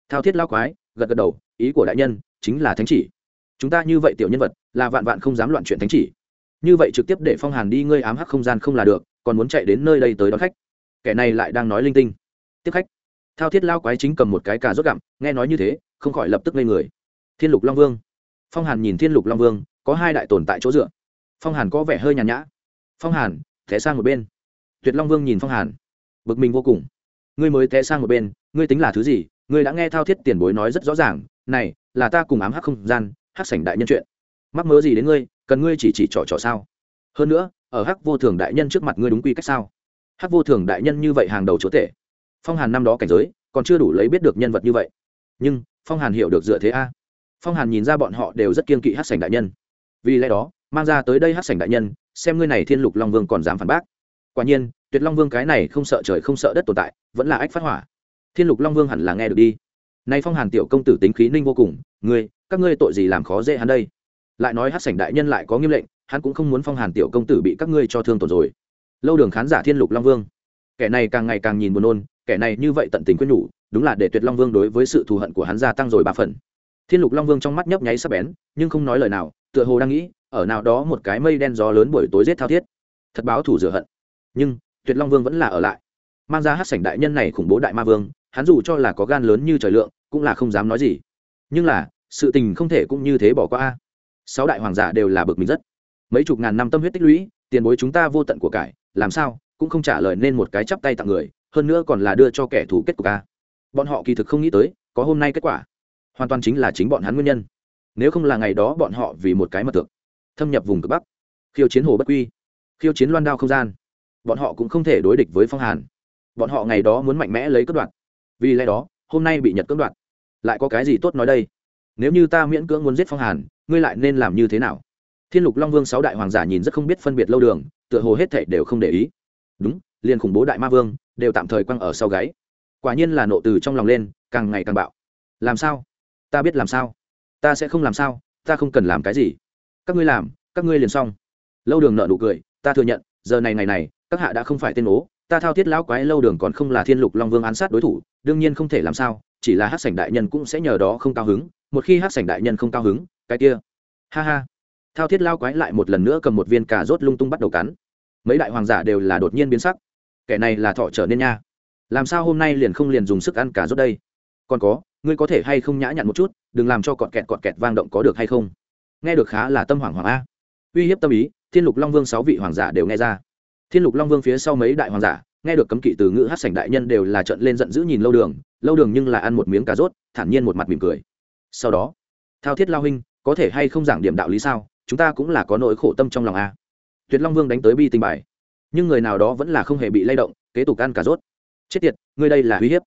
Thao thiết lao quái, gật gật đầu, ý của đại nhân chính là thánh chỉ. Chúng ta như vậy tiểu nhân vật, là vạn vạn không dám loạn chuyện thánh chỉ. Như vậy trực tiếp để phong hàn đi ngươi ám hắc không gian không là được, còn muốn chạy đến nơi đây tới đón khách. Kẻ này lại đang nói linh tinh. Tiếp khách. Thao thiết lao quái chính cầm một cái cà rốt gặm, nghe nói như thế, không khỏi lập tức ngây người. Thiên lục long vương. Phong hàn nhìn thiên lục long vương, có hai đại tồn tại chỗ dựa. Phong hàn có vẻ hơi nhàn nhã. Phong hàn thế sang một bên. Tuyệt long vương nhìn phong hàn. Bực mình vô cùng. Ngươi mới té sang một bên, ngươi tính là thứ gì? Ngươi đã nghe thao thiết tiền bối nói rất rõ ràng. Này là ta cùng ám hắc không gian, hắc sảnh đại nhân chuyện. Mắc mớ gì đến ngươi, cần ngươi chỉ chỉ trò trò sao? Hơn nữa, ở hắc vô thường đại nhân trước mặt ngươi đúng quy cách sao? Hắc vô thường đại nhân như vậy hàng đầu chúa tể. Phong hàn năm đó cảnh giới, còn chưa đủ lấy biết được nhân vật như vậy. Nhưng, phong hàn hiểu được dựa thế a. Phong hàn nhìn ra bọn họ đều rất kiên kỵ hát sảnh đại nhân. Vì lẽ đó, mang ra tới đây hát sảnh đại nhân, xem ngươi này thiên lục long vương còn dám phản bác. Quả nhiên, tuyệt long vương cái này không sợ trời không sợ đất tồn tại, vẫn là ách phát hỏa. Thiên lục long vương hẳn là nghe được đi nay phong hàn tiểu công tử tính khí ninh vô cùng, ngươi, các ngươi tội gì làm khó dễ hắn đây? Lại nói hát sảnh đại nhân lại có nghiêm lệnh, hắn cũng không muốn phong hàn tiểu công tử bị các ngươi cho thương tổn rồi. Lâu đường khán giả thiên lục long vương. Kẻ này càng ngày càng nhìn buồn nôn, kẻ này như vậy tận tình quyết nhủ, đúng là để tuyệt long vương đối với sự thù hận của hắn gia tăng rồi ba phần. Thiên lục long vương trong mắt nhấp nháy sắp bén, nhưng không nói lời nào, tựa hồ đang nghĩ, ở nào đó một cái mây đen gió lớn buổi tối rét thao thiết. Thật báo thủ rửa hận. Nhưng, tuyệt long vương vẫn là ở lại. Mang ra hát sảnh đại nhân này khủng bố đại ma vương hắn dù cho là có gan lớn như trời lượng, cũng là không dám nói gì. Nhưng là, sự tình không thể cũng như thế bỏ qua. A sáu đại hoàng giả đều là bực mình rất. Mấy chục ngàn năm tâm huyết tích lũy, tiền bối chúng ta vô tận của cải, làm sao, cũng không trả lời nên một cái chắp tay tặng người, hơn nữa còn là đưa cho kẻ thù kết cục a bọn họ kỳ thực không nghĩ tới, có hôm nay kết quả. Hoàn toàn chính là chính bọn hắn nguyên nhân. Nếu không là ngày đó bọn họ vì một cái mật tượng thâm nhập vùng cực bắc, khiêu chiến hồ bất quy, khiêu chiến loan đao không gian, bọn họ cũng không thể đối địch với phong hàn. Bọn họ ngày đó muốn mạnh mẽ lấy cất đoạn vì lẽ đó, hôm nay bị nhật cưỡng đoạt. Lại có cái gì tốt nói đây? Nếu như ta miễn cưỡng muốn giết phong hàn, ngươi lại nên làm như thế nào? Thiên lục long vương sáu đại hoàng giả nhìn rất không biết phân biệt lâu đường, tựa hồ hết thảy đều không để ý. Đúng, liền khủng bố đại ma vương, đều tạm thời quăng ở sau gáy. Quả nhiên là nộ từ trong lòng lên, càng ngày càng bạo. Làm sao? Ta biết làm sao. Ta sẽ không làm sao, ta không cần làm cái gì. Các ngươi làm, các ngươi liền xong. Lâu đường nợ nụ cười, ta thừa nhận, giờ này ngày này, các hạ đã không phải tên ố ta thao thiết lão quái lâu đường còn không là thiên lục long vương án sát đối thủ, đương nhiên không thể làm sao, chỉ là hát sảnh đại nhân cũng sẽ nhờ đó không cao hứng, một khi hát sảnh đại nhân không cao hứng, cái kia. Ha ha. Thao thiết lao quái lại một lần nữa cầm một viên cà rốt lung tung bắt đầu cắn. Mấy đại hoàng giả đều là đột nhiên biến sắc. Kẻ này là thọ trở nên nha. Làm sao hôm nay liền không liền dùng sức ăn cà rốt đây? Còn có, ngươi có thể hay không nhã nhặn một chút, đừng làm cho cọt kẹt cọt kẹt vang động có được hay không? Nghe được khá là tâm hoàng hoàng a. Uy hiếp tâm ý, thiên lục long vương sáu vị hoàng giả đều nghe ra thiên lục long vương phía sau mấy đại hoàng giả, nghe được cấm kỵ từ ngữ hát sảnh đại nhân đều là trận lên giận dữ nhìn lâu đường lâu đường nhưng là ăn một miếng cà rốt, thản nhiên một mặt mỉm cười. Sau đó, thao thiết lao huynh, có thể hay không giảng điểm đạo lý sao? Chúng ta cũng là có nỗi khổ tâm trong lòng a. Tuyệt long vương đánh tới bi tình bài, nhưng người nào đó vẫn là không hề bị lay động, kế tục ăn cà rốt. Chết tiệt, ngươi đây là uy hiếp,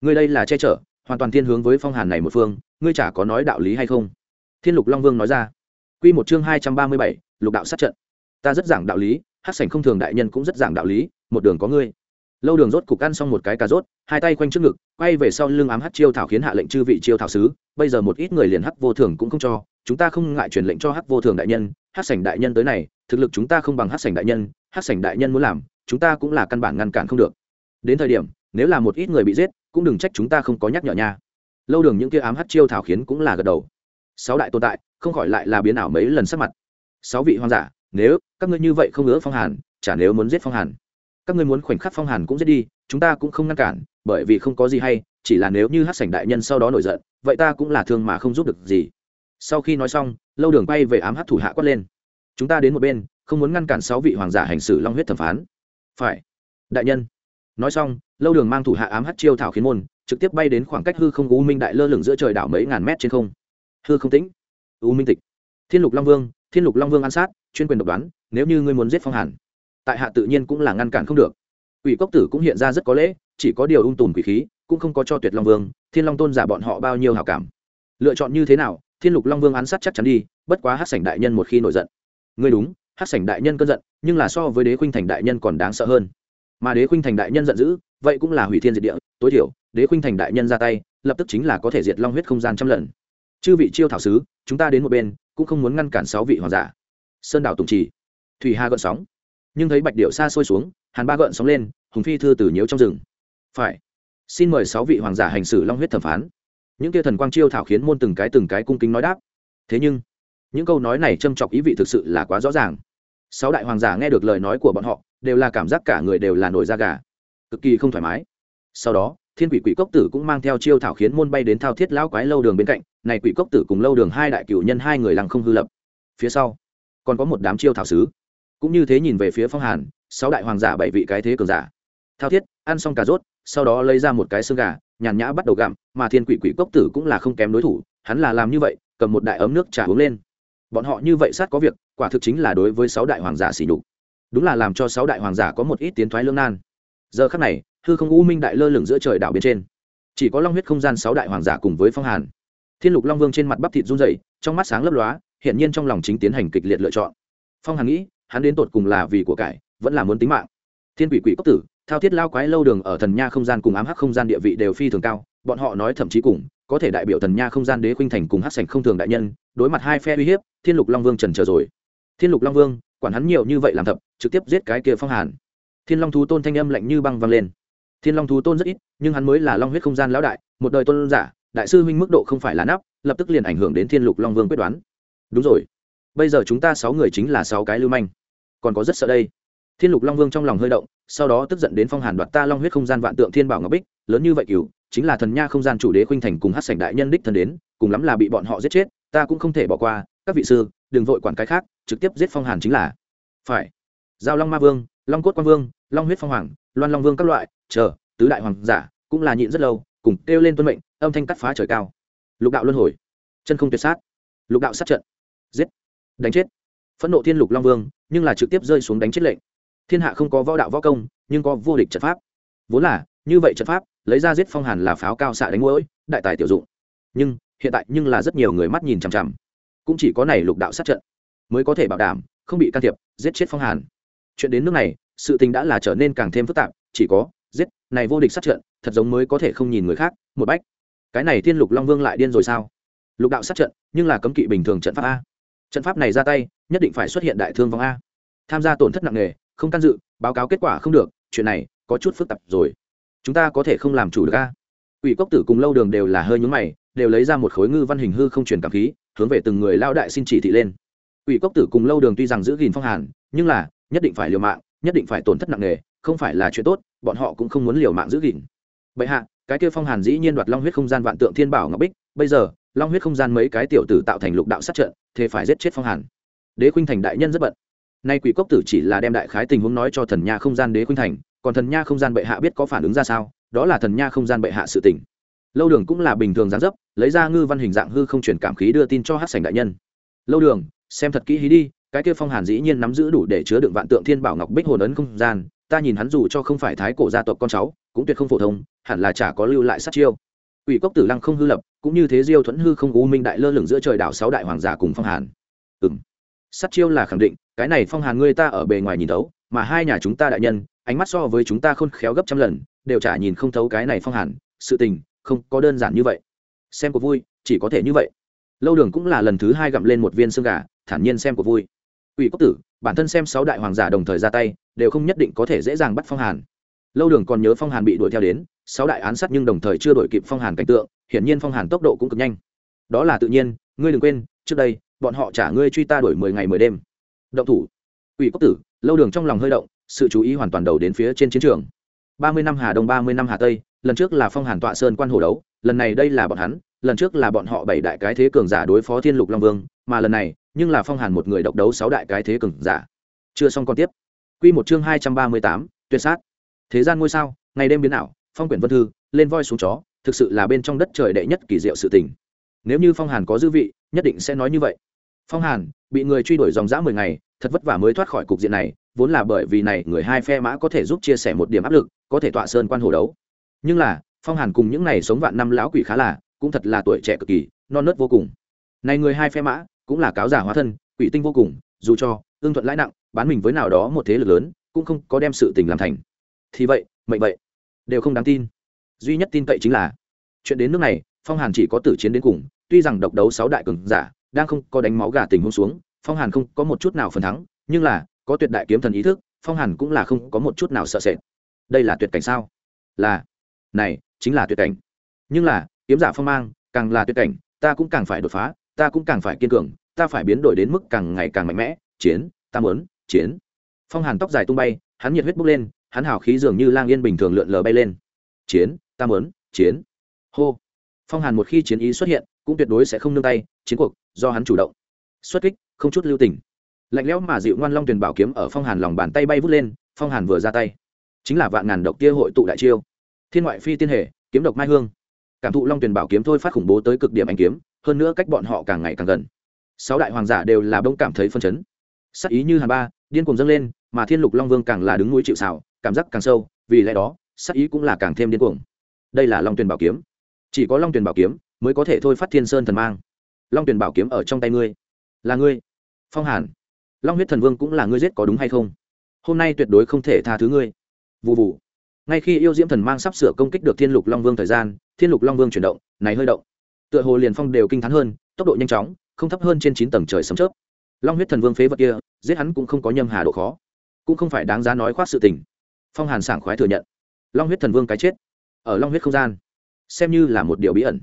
ngươi đây là che chở, hoàn toàn thiên hướng với phong hàn này một phương, ngươi chả có nói đạo lý hay không? Thiên lục long vương nói ra. Q một chương hai trăm ba mươi bảy, lục đạo sát trận. Ta rất giảng đạo lý hát sảnh không thường đại nhân cũng rất giảng đạo lý, một đường có ngươi. Lâu đường rốt cục ăn xong một cái cà rốt, hai tay quanh trước ngực, quay về sau lưng ám hát chiêu thảo khiến hạ lệnh chư vị chiêu thảo sứ, bây giờ một ít người liền hắc vô thường cũng không cho, chúng ta không ngại truyền lệnh cho hắc vô thường đại nhân, hát sảnh đại nhân tới này, thực lực chúng ta không bằng hát sảnh đại nhân, hát sảnh đại nhân muốn làm, chúng ta cũng là căn bản ngăn cản không được. Đến thời điểm, nếu là một ít người bị giết, cũng đừng trách chúng ta không có nhắc nhở nha. Lâu đường những kia ám hát chiêu thảo khiến cũng là gật đầu. Sáu đại tồn tại, không khỏi lại là biến ảo mấy lần sắc mặt. Sáu vị hoàng giả nếu các ngươi như vậy không ngỡ phong hàn, chả nếu muốn giết phong hàn. Các ngươi muốn khoảnh khắc phong hàn cũng giết đi, chúng ta cũng không ngăn cản, bởi vì không có gì hay, chỉ là nếu như hát sảnh đại nhân sau đó nổi giận, vậy ta cũng là thương mà không giúp được gì. Sau khi nói xong, lâu đường bay về ám hát thủ hạ quát lên. Chúng ta đến một bên, không muốn ngăn cản sáu vị hoàng giả hành xử long huyết thẩm phán. Phải. Đại nhân. Nói xong, lâu đường mang thủ hạ ám hát chiêu thảo khiến môn, trực tiếp bay đến khoảng cách hư không u minh đại lơ lửng giữa trời đảo mấy ngàn mét trên không. Hư không tĩnh. U minh tịch. Thiên lục long vương, thiên lục long vương an sát chuyên quyền độc đoán, nếu như ngươi muốn giết phong hàn, tại hạ tự nhiên cũng là ngăn cản không được. Quỷ cốc tử cũng hiện ra rất có lễ, chỉ có điều ung tùn quỷ khí, cũng không có cho tuyệt long vương, thiên long tôn giả bọn họ bao nhiêu hảo cảm. Lựa chọn như thế nào, thiên lục long vương án sát chắc chắn đi, bất quá hát sảnh đại nhân một khi nổi giận. Ngươi đúng hát sảnh đại nhân cơn giận, nhưng là so với đế khuynh thành đại nhân còn đáng sợ hơn. Mà đế khuynh thành đại nhân giận dữ, vậy cũng là hủy thiên diệt địa, tối thiểu, đế khuynh thành đại nhân ra tay, lập tức chính là có thể diệt long huyết không gian trăm lần. Chư vị chiêu thảo sứ, chúng ta đến một bên, cũng không muốn ngăn cản sáu vị hoàng giả sơn đảo tùng trì, thủy hà gợn sóng. Nhưng thấy bạch điệu xa sôi xuống, hàn ba gợn sóng lên, hùng phi thư từ nhiễu trong rừng. Phải, xin mời sáu vị hoàng giả hành xử long huyết thẩm phán. Những kia thần quang chiêu thảo khiến môn từng cái từng cái cung kính nói đáp. Thế nhưng, những câu nói này châm chọc ý vị thực sự là quá rõ ràng. Sáu đại hoàng giả nghe được lời nói của bọn họ, đều là cảm giác cả người đều là nổi da gà. Cực kỳ không thoải mái. Sau đó, thiên quỷ quỷ cốc tử cũng mang theo chiêu thảo khiến môn bay đến thao thiết lão quái lâu đường bên cạnh. Này quỷ cốc tử cùng lâu đường hai đại cửu nhân hai người lăng không hư lập. Phía sau còn có một đám chiêu thảo sứ. Cũng như thế nhìn về phía phong hàn, sáu đại hoàng giả bảy vị cái thế cường giả. Thao thiết, ăn xong cà rốt, sau đó lấy ra một cái xương gà, nhàn nhã bắt đầu gặm, mà thiên quỷ quỷ cốc tử cũng là không kém đối thủ, hắn là làm như vậy, cầm một đại ấm nước trà uống lên. Bọn họ như vậy sát có việc, quả thực chính là đối với sáu đại hoàng giả xỉ đục đúng là làm cho sáu đại hoàng giả có một ít tiến thoái lương nan. Giờ khắc này, hư không u minh đại lơ lửng giữa trời đảo bên trên. Chỉ có long huyết không gian sáu đại hoàng giả cùng với phong hàn. Thiên lục long vương trên mặt bắp thịt run dày trong mắt sáng lấp lóa hiện nhiên trong lòng chính tiến hành kịch liệt lựa chọn. Phong hàn nghĩ, hắn đến tột cùng là vì của cải, vẫn là muốn tính mạng. Thiên quỷ quỷ cốc tử, thao thiết lao quái lâu đường ở thần nha không gian cùng ám hắc không gian địa vị đều phi thường cao, bọn họ nói thậm chí cùng, có thể đại biểu thần nha không gian đế khuynh thành cùng hắc sảnh không thường đại nhân, đối mặt hai phe uy hiếp, thiên lục long vương trần chờ rồi. Thiên lục long vương, quản hắn nhiều như vậy làm thập, trực tiếp giết cái kia phong hàn. Thiên long thú tôn thanh âm lạnh như băng vang lên. Thiên long thú tôn rất ít, nhưng hắn mới là long huyết không gian lão đại, một đời tôn giả, đại sư huynh mức độ không phải là nắp, lập tức liền ảnh hưởng đến thiên lục long vương quyết đoán đúng rồi. Bây giờ chúng ta sáu người chính là sáu cái lưu manh. Còn có rất sợ đây. Thiên lục long vương trong lòng hơi động, sau đó tức giận đến phong hàn đoạt ta long huyết không gian vạn tượng thiên bảo ngọc bích, lớn như vậy cửu, chính là thần nha không gian chủ đế khuynh thành cùng hát sảnh đại nhân đích thần đến, cùng lắm là bị bọn họ giết chết, ta cũng không thể bỏ qua, các vị sư, đừng vội quản cái khác, trực tiếp giết phong hàn chính là. Phải. Giao long ma vương, long cốt quang vương, long huyết phong hoàng, loan long vương các loại, chờ, tứ đại hoàng giả, cũng là nhịn rất lâu, cùng kêu lên tuân mệnh, âm thanh cắt phá trời cao. Lục đạo luân hồi. Chân không tuyệt sát. Lục đạo sát trận giết, đánh chết. Phẫn nộ thiên lục long vương, nhưng là trực tiếp rơi xuống đánh chết lệnh. Thiên hạ không có võ đạo võ công, nhưng có vô địch trận pháp. Vốn là, như vậy trận pháp, lấy ra giết phong hàn là pháo cao xạ đánh mũi đại tài tiểu dụng. Nhưng, hiện tại nhưng là rất nhiều người mắt nhìn chằm chằm. Cũng chỉ có này lục đạo sát trận mới có thể bảo đảm, không bị can thiệp, giết chết phong hàn. Chuyện đến nước này, sự tình đã là trở nên càng thêm phức tạp, chỉ có, giết, này vô địch sát trận, thật giống mới có thể không nhìn người khác, một bách. Cái này thiên lục long vương lại điên rồi sao? Lục đạo sát trận, nhưng là cấm kỵ bình thường trận pháp a trận pháp này ra tay, nhất định phải xuất hiện đại thương vong a. Tham gia tổn thất nặng nề, không can dự, báo cáo kết quả không được, chuyện này có chút phức tạp rồi. Chúng ta có thể không làm chủ được a. Ủy cốc tử cùng lâu đường đều là hơi nhúng mày, đều lấy ra một khối ngư văn hình hư không truyền cảm khí, hướng về từng người lao đại xin chỉ thị lên. Ủy cốc tử cùng lâu đường tuy rằng giữ gìn phong hàn, nhưng là, nhất định phải liều mạng, nhất định phải tổn thất nặng nề, không phải là chuyện tốt, bọn họ cũng không muốn liều mạng giữ gìn. Bệ hạ, cái kia phong hàn dĩ nhiên đoạt long huyết không gian vạn tượng thiên bảo ngọc bích, bây giờ long huyết không gian mấy cái tiểu tử tạo thành lục đạo sát trận thế phải giết chết phong hàn. Đế khuynh thành đại nhân rất bận. Nay quỷ cốc tử chỉ là đem đại khái tình huống nói cho thần nha không gian đế khuynh thành, còn thần nha không gian bệ hạ biết có phản ứng ra sao, đó là thần nha không gian bệ hạ sự tỉnh lâu đường cũng là bình thường gián dấp, lấy ra ngư văn hình dạng hư không truyền cảm khí đưa tin cho hát sành đại nhân. Lâu đường, xem thật kỹ hí đi, cái kia phong hàn dĩ nhiên nắm giữ đủ để chứa đựng vạn tượng thiên bảo ngọc bích hồn ấn không gian, ta nhìn hắn dù cho không phải thái cổ gia tộc con cháu, cũng tuyệt không phổ thông, hẳn là chả có lưu lại sát chiêu ủy cốc tử lăng không hư lập, cũng như thế diêu thuẫn hư không u minh đại lơ lửng giữa trời đảo sáu đại hoàng giả cùng phong hàn. Ừ m sát chiêu là khẳng định, cái này phong hàn ngươi ta ở bề ngoài nhìn thấu, mà hai nhà chúng ta đại nhân, ánh mắt so với chúng ta khôn khéo gấp trăm lần, đều chả nhìn không thấu cái này phong hàn, sự tình, không có đơn giản như vậy. Xem có vui, chỉ có thể như vậy. Lâu đường cũng là lần thứ hai gặm lên một viên xương gà, thản nhiên xem có vui. Ủy cốc tử, bản thân xem sáu đại hoàng giả đồng thời ra tay, đều không nhất định có thể dễ dàng bắt phong hàn. Lâu đường còn nhớ phong hàn bị đuổi theo đến sáu đại án sát nhưng đồng thời chưa đổi kịp phong hàn cảnh tượng, hiển nhiên phong hàn tốc độ cũng cực nhanh. Đó là tự nhiên, ngươi đừng quên, trước đây, bọn họ trả ngươi truy ta đuổi mười ngày mười đêm. Động thủ. Ủy quốc tử, lâu đường trong lòng hơi động, sự chú ý hoàn toàn đầu đến phía trên chiến trường. Ba mươi năm hà đông, ba mươi năm hà tây, lần trước là phong hàn tọa sơn quan hồ đấu, lần này đây là bọn hắn, lần trước là bọn họ bảy đại cái thế cường giả đối phó thiên lục long vương, mà lần này, nhưng là phong hàn một người độc đấu sáu đại cái thế cường giả. Chưa xong còn tiếp. Q một chương hai trăm ba mươi tám, tuyệt sát. Thế gian ngôi sao, ngày đêm biến ảo phong quyển vân thư, lên voi xuống chó, thực sự là bên trong đất trời đệ nhất kỳ diệu sự tình. Nếu như phong hàn có dư vị, nhất định sẽ nói như vậy. Phong hàn, bị người truy đuổi dòng dã mười ngày, thật vất vả mới thoát khỏi cục diện này, vốn là bởi vì này người hai phe mã có thể giúp chia sẻ một điểm áp lực, có thể tọa sơn quan hồ đấu. Nhưng là, phong hàn cùng những này sống vạn năm lão quỷ khá là, cũng thật là tuổi trẻ cực kỳ, non nớt vô cùng. Này người hai phe mã, cũng là cáo giả hóa thân, quỷ tinh vô cùng, dù cho, ương thuận lãi nặng, bán mình với nào đó một thế lực lớn, cũng không có đem sự tình làm thành. Thì vậy, mệnh vậy đều không đáng tin. Duy nhất tin cậy chính là, chuyện đến nước này, phong hàn chỉ có tử chiến đến cùng, tuy rằng độc đấu sáu đại cường giả, đang không có đánh máu gà tình huống xuống, phong hàn không có một chút nào phần thắng, nhưng là, có tuyệt đại kiếm thần ý thức, phong hàn cũng là không có một chút nào sợ sệt. Đây là tuyệt cảnh sao? Là, này, chính là tuyệt cảnh. Nhưng là, kiếm giả phong mang, càng là tuyệt cảnh, ta cũng càng phải đột phá, ta cũng càng phải kiên cường, ta phải biến đổi đến mức càng ngày càng mạnh mẽ, chiến, ta muốn, chiến. Phong hàn tóc dài tung bay, hắn nhiệt huyết bốc lên hắn hào khí dường như lang yên bình thường lượn lờ bay lên. Chiến, ta muốn, chiến. Hô. Phong hàn một khi chiến ý xuất hiện, cũng tuyệt đối sẽ không nương tay, chiến cuộc, do hắn chủ động. Xuất kích, không chút lưu tình. Lạnh lẽo mà dịu ngoan long tuyền bảo kiếm ở phong hàn lòng bàn tay bay vút lên, phong hàn vừa ra tay. Chính là vạn ngàn độc tia hội tụ đại chiêu. Thiên ngoại phi tiên hệ, kiếm độc mai hương. Cảm thụ long tuyền bảo kiếm thôi phát khủng bố tới cực điểm anh kiếm, hơn nữa cách bọn họ càng ngày càng gần. Sáu đại hoàng giả đều là bông cảm thấy phân chấn. Sắc ý như hàn ba, điên cuồng dâng lên mà thiên lục long vương càng là đứng núi chịu xào cảm giác càng sâu, vì lẽ đó, sắc ý cũng là càng thêm điên cuồng. Đây là long tuyền bảo kiếm. Chỉ có long tuyền bảo kiếm mới có thể thôi phát thiên sơn thần mang. Long tuyền bảo kiếm ở trong tay ngươi. Là ngươi. Phong hàn. Long huyết thần vương cũng là ngươi giết có đúng hay không? Hôm nay tuyệt đối không thể tha thứ ngươi. Vụ vụ ngay khi yêu diễm thần mang sắp sửa công kích được thiên lục long vương thời gian, thiên lục long vương chuyển động, này hơi động. Tựa hồ liền phong đều kinh t h á n hơn, tốc độ nhanh chóng, không thấp hơn trên chín tầng trời sấm chớp. Long huyết thần vương phế vật kia, giết hắn cũng không có nhâm hà độ khó cũng không phải đáng giá nói khoác sự tình. Phong hàn sảng khoái thừa nhận. Long huyết thần vương cái chết, ở long huyết không gian, xem như là một điều bí ẩn.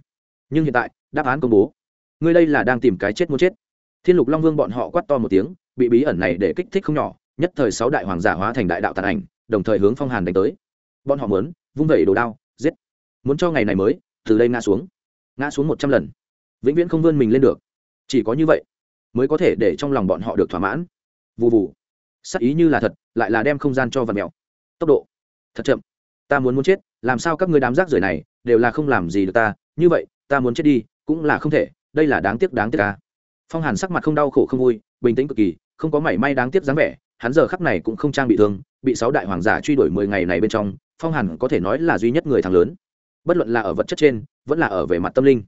Nhưng hiện tại, đáp án công bố. Ngươi đây là đang tìm cái chết muốn chết. Thiên lục long vương bọn họ quát to một tiếng, bị bí ẩn này để kích thích không nhỏ, nhất thời sáu đại hoàng giả hóa thành đại đạo tàn ảnh, đồng thời hướng phong hàn đánh tới. Bọn họ muốn vung vẩy đồ đao, giết. Muốn cho ngày này mới, từ đây ngã xuống. Ngã xuống một trăm lần. Vĩnh viễn không vươn mình lên được. Chỉ có như vậy, mới có thể để trong lòng bọn họ được thỏa mãn. Vụ vụ sắc ý như là thật, lại là đem không gian cho vật mèo. Tốc độ, thật chậm. Ta muốn muốn chết, làm sao các người đám rác rưởi này đều là không làm gì được ta? Như vậy, ta muốn chết đi, cũng là không thể. Đây là đáng tiếc đáng tiếc ca phong hàn sắc mặt không đau khổ không vui, bình tĩnh cực kỳ, không có mảy may đáng tiếc dáng vẻ. Hắn giờ khắc này cũng không trang bị thương, bị sáu đại hoàng giả truy đuổi mười ngày này bên trong, phong hàn có thể nói là duy nhất người thắng lớn. Bất luận là ở vật chất trên, vẫn là ở về mặt tâm linh.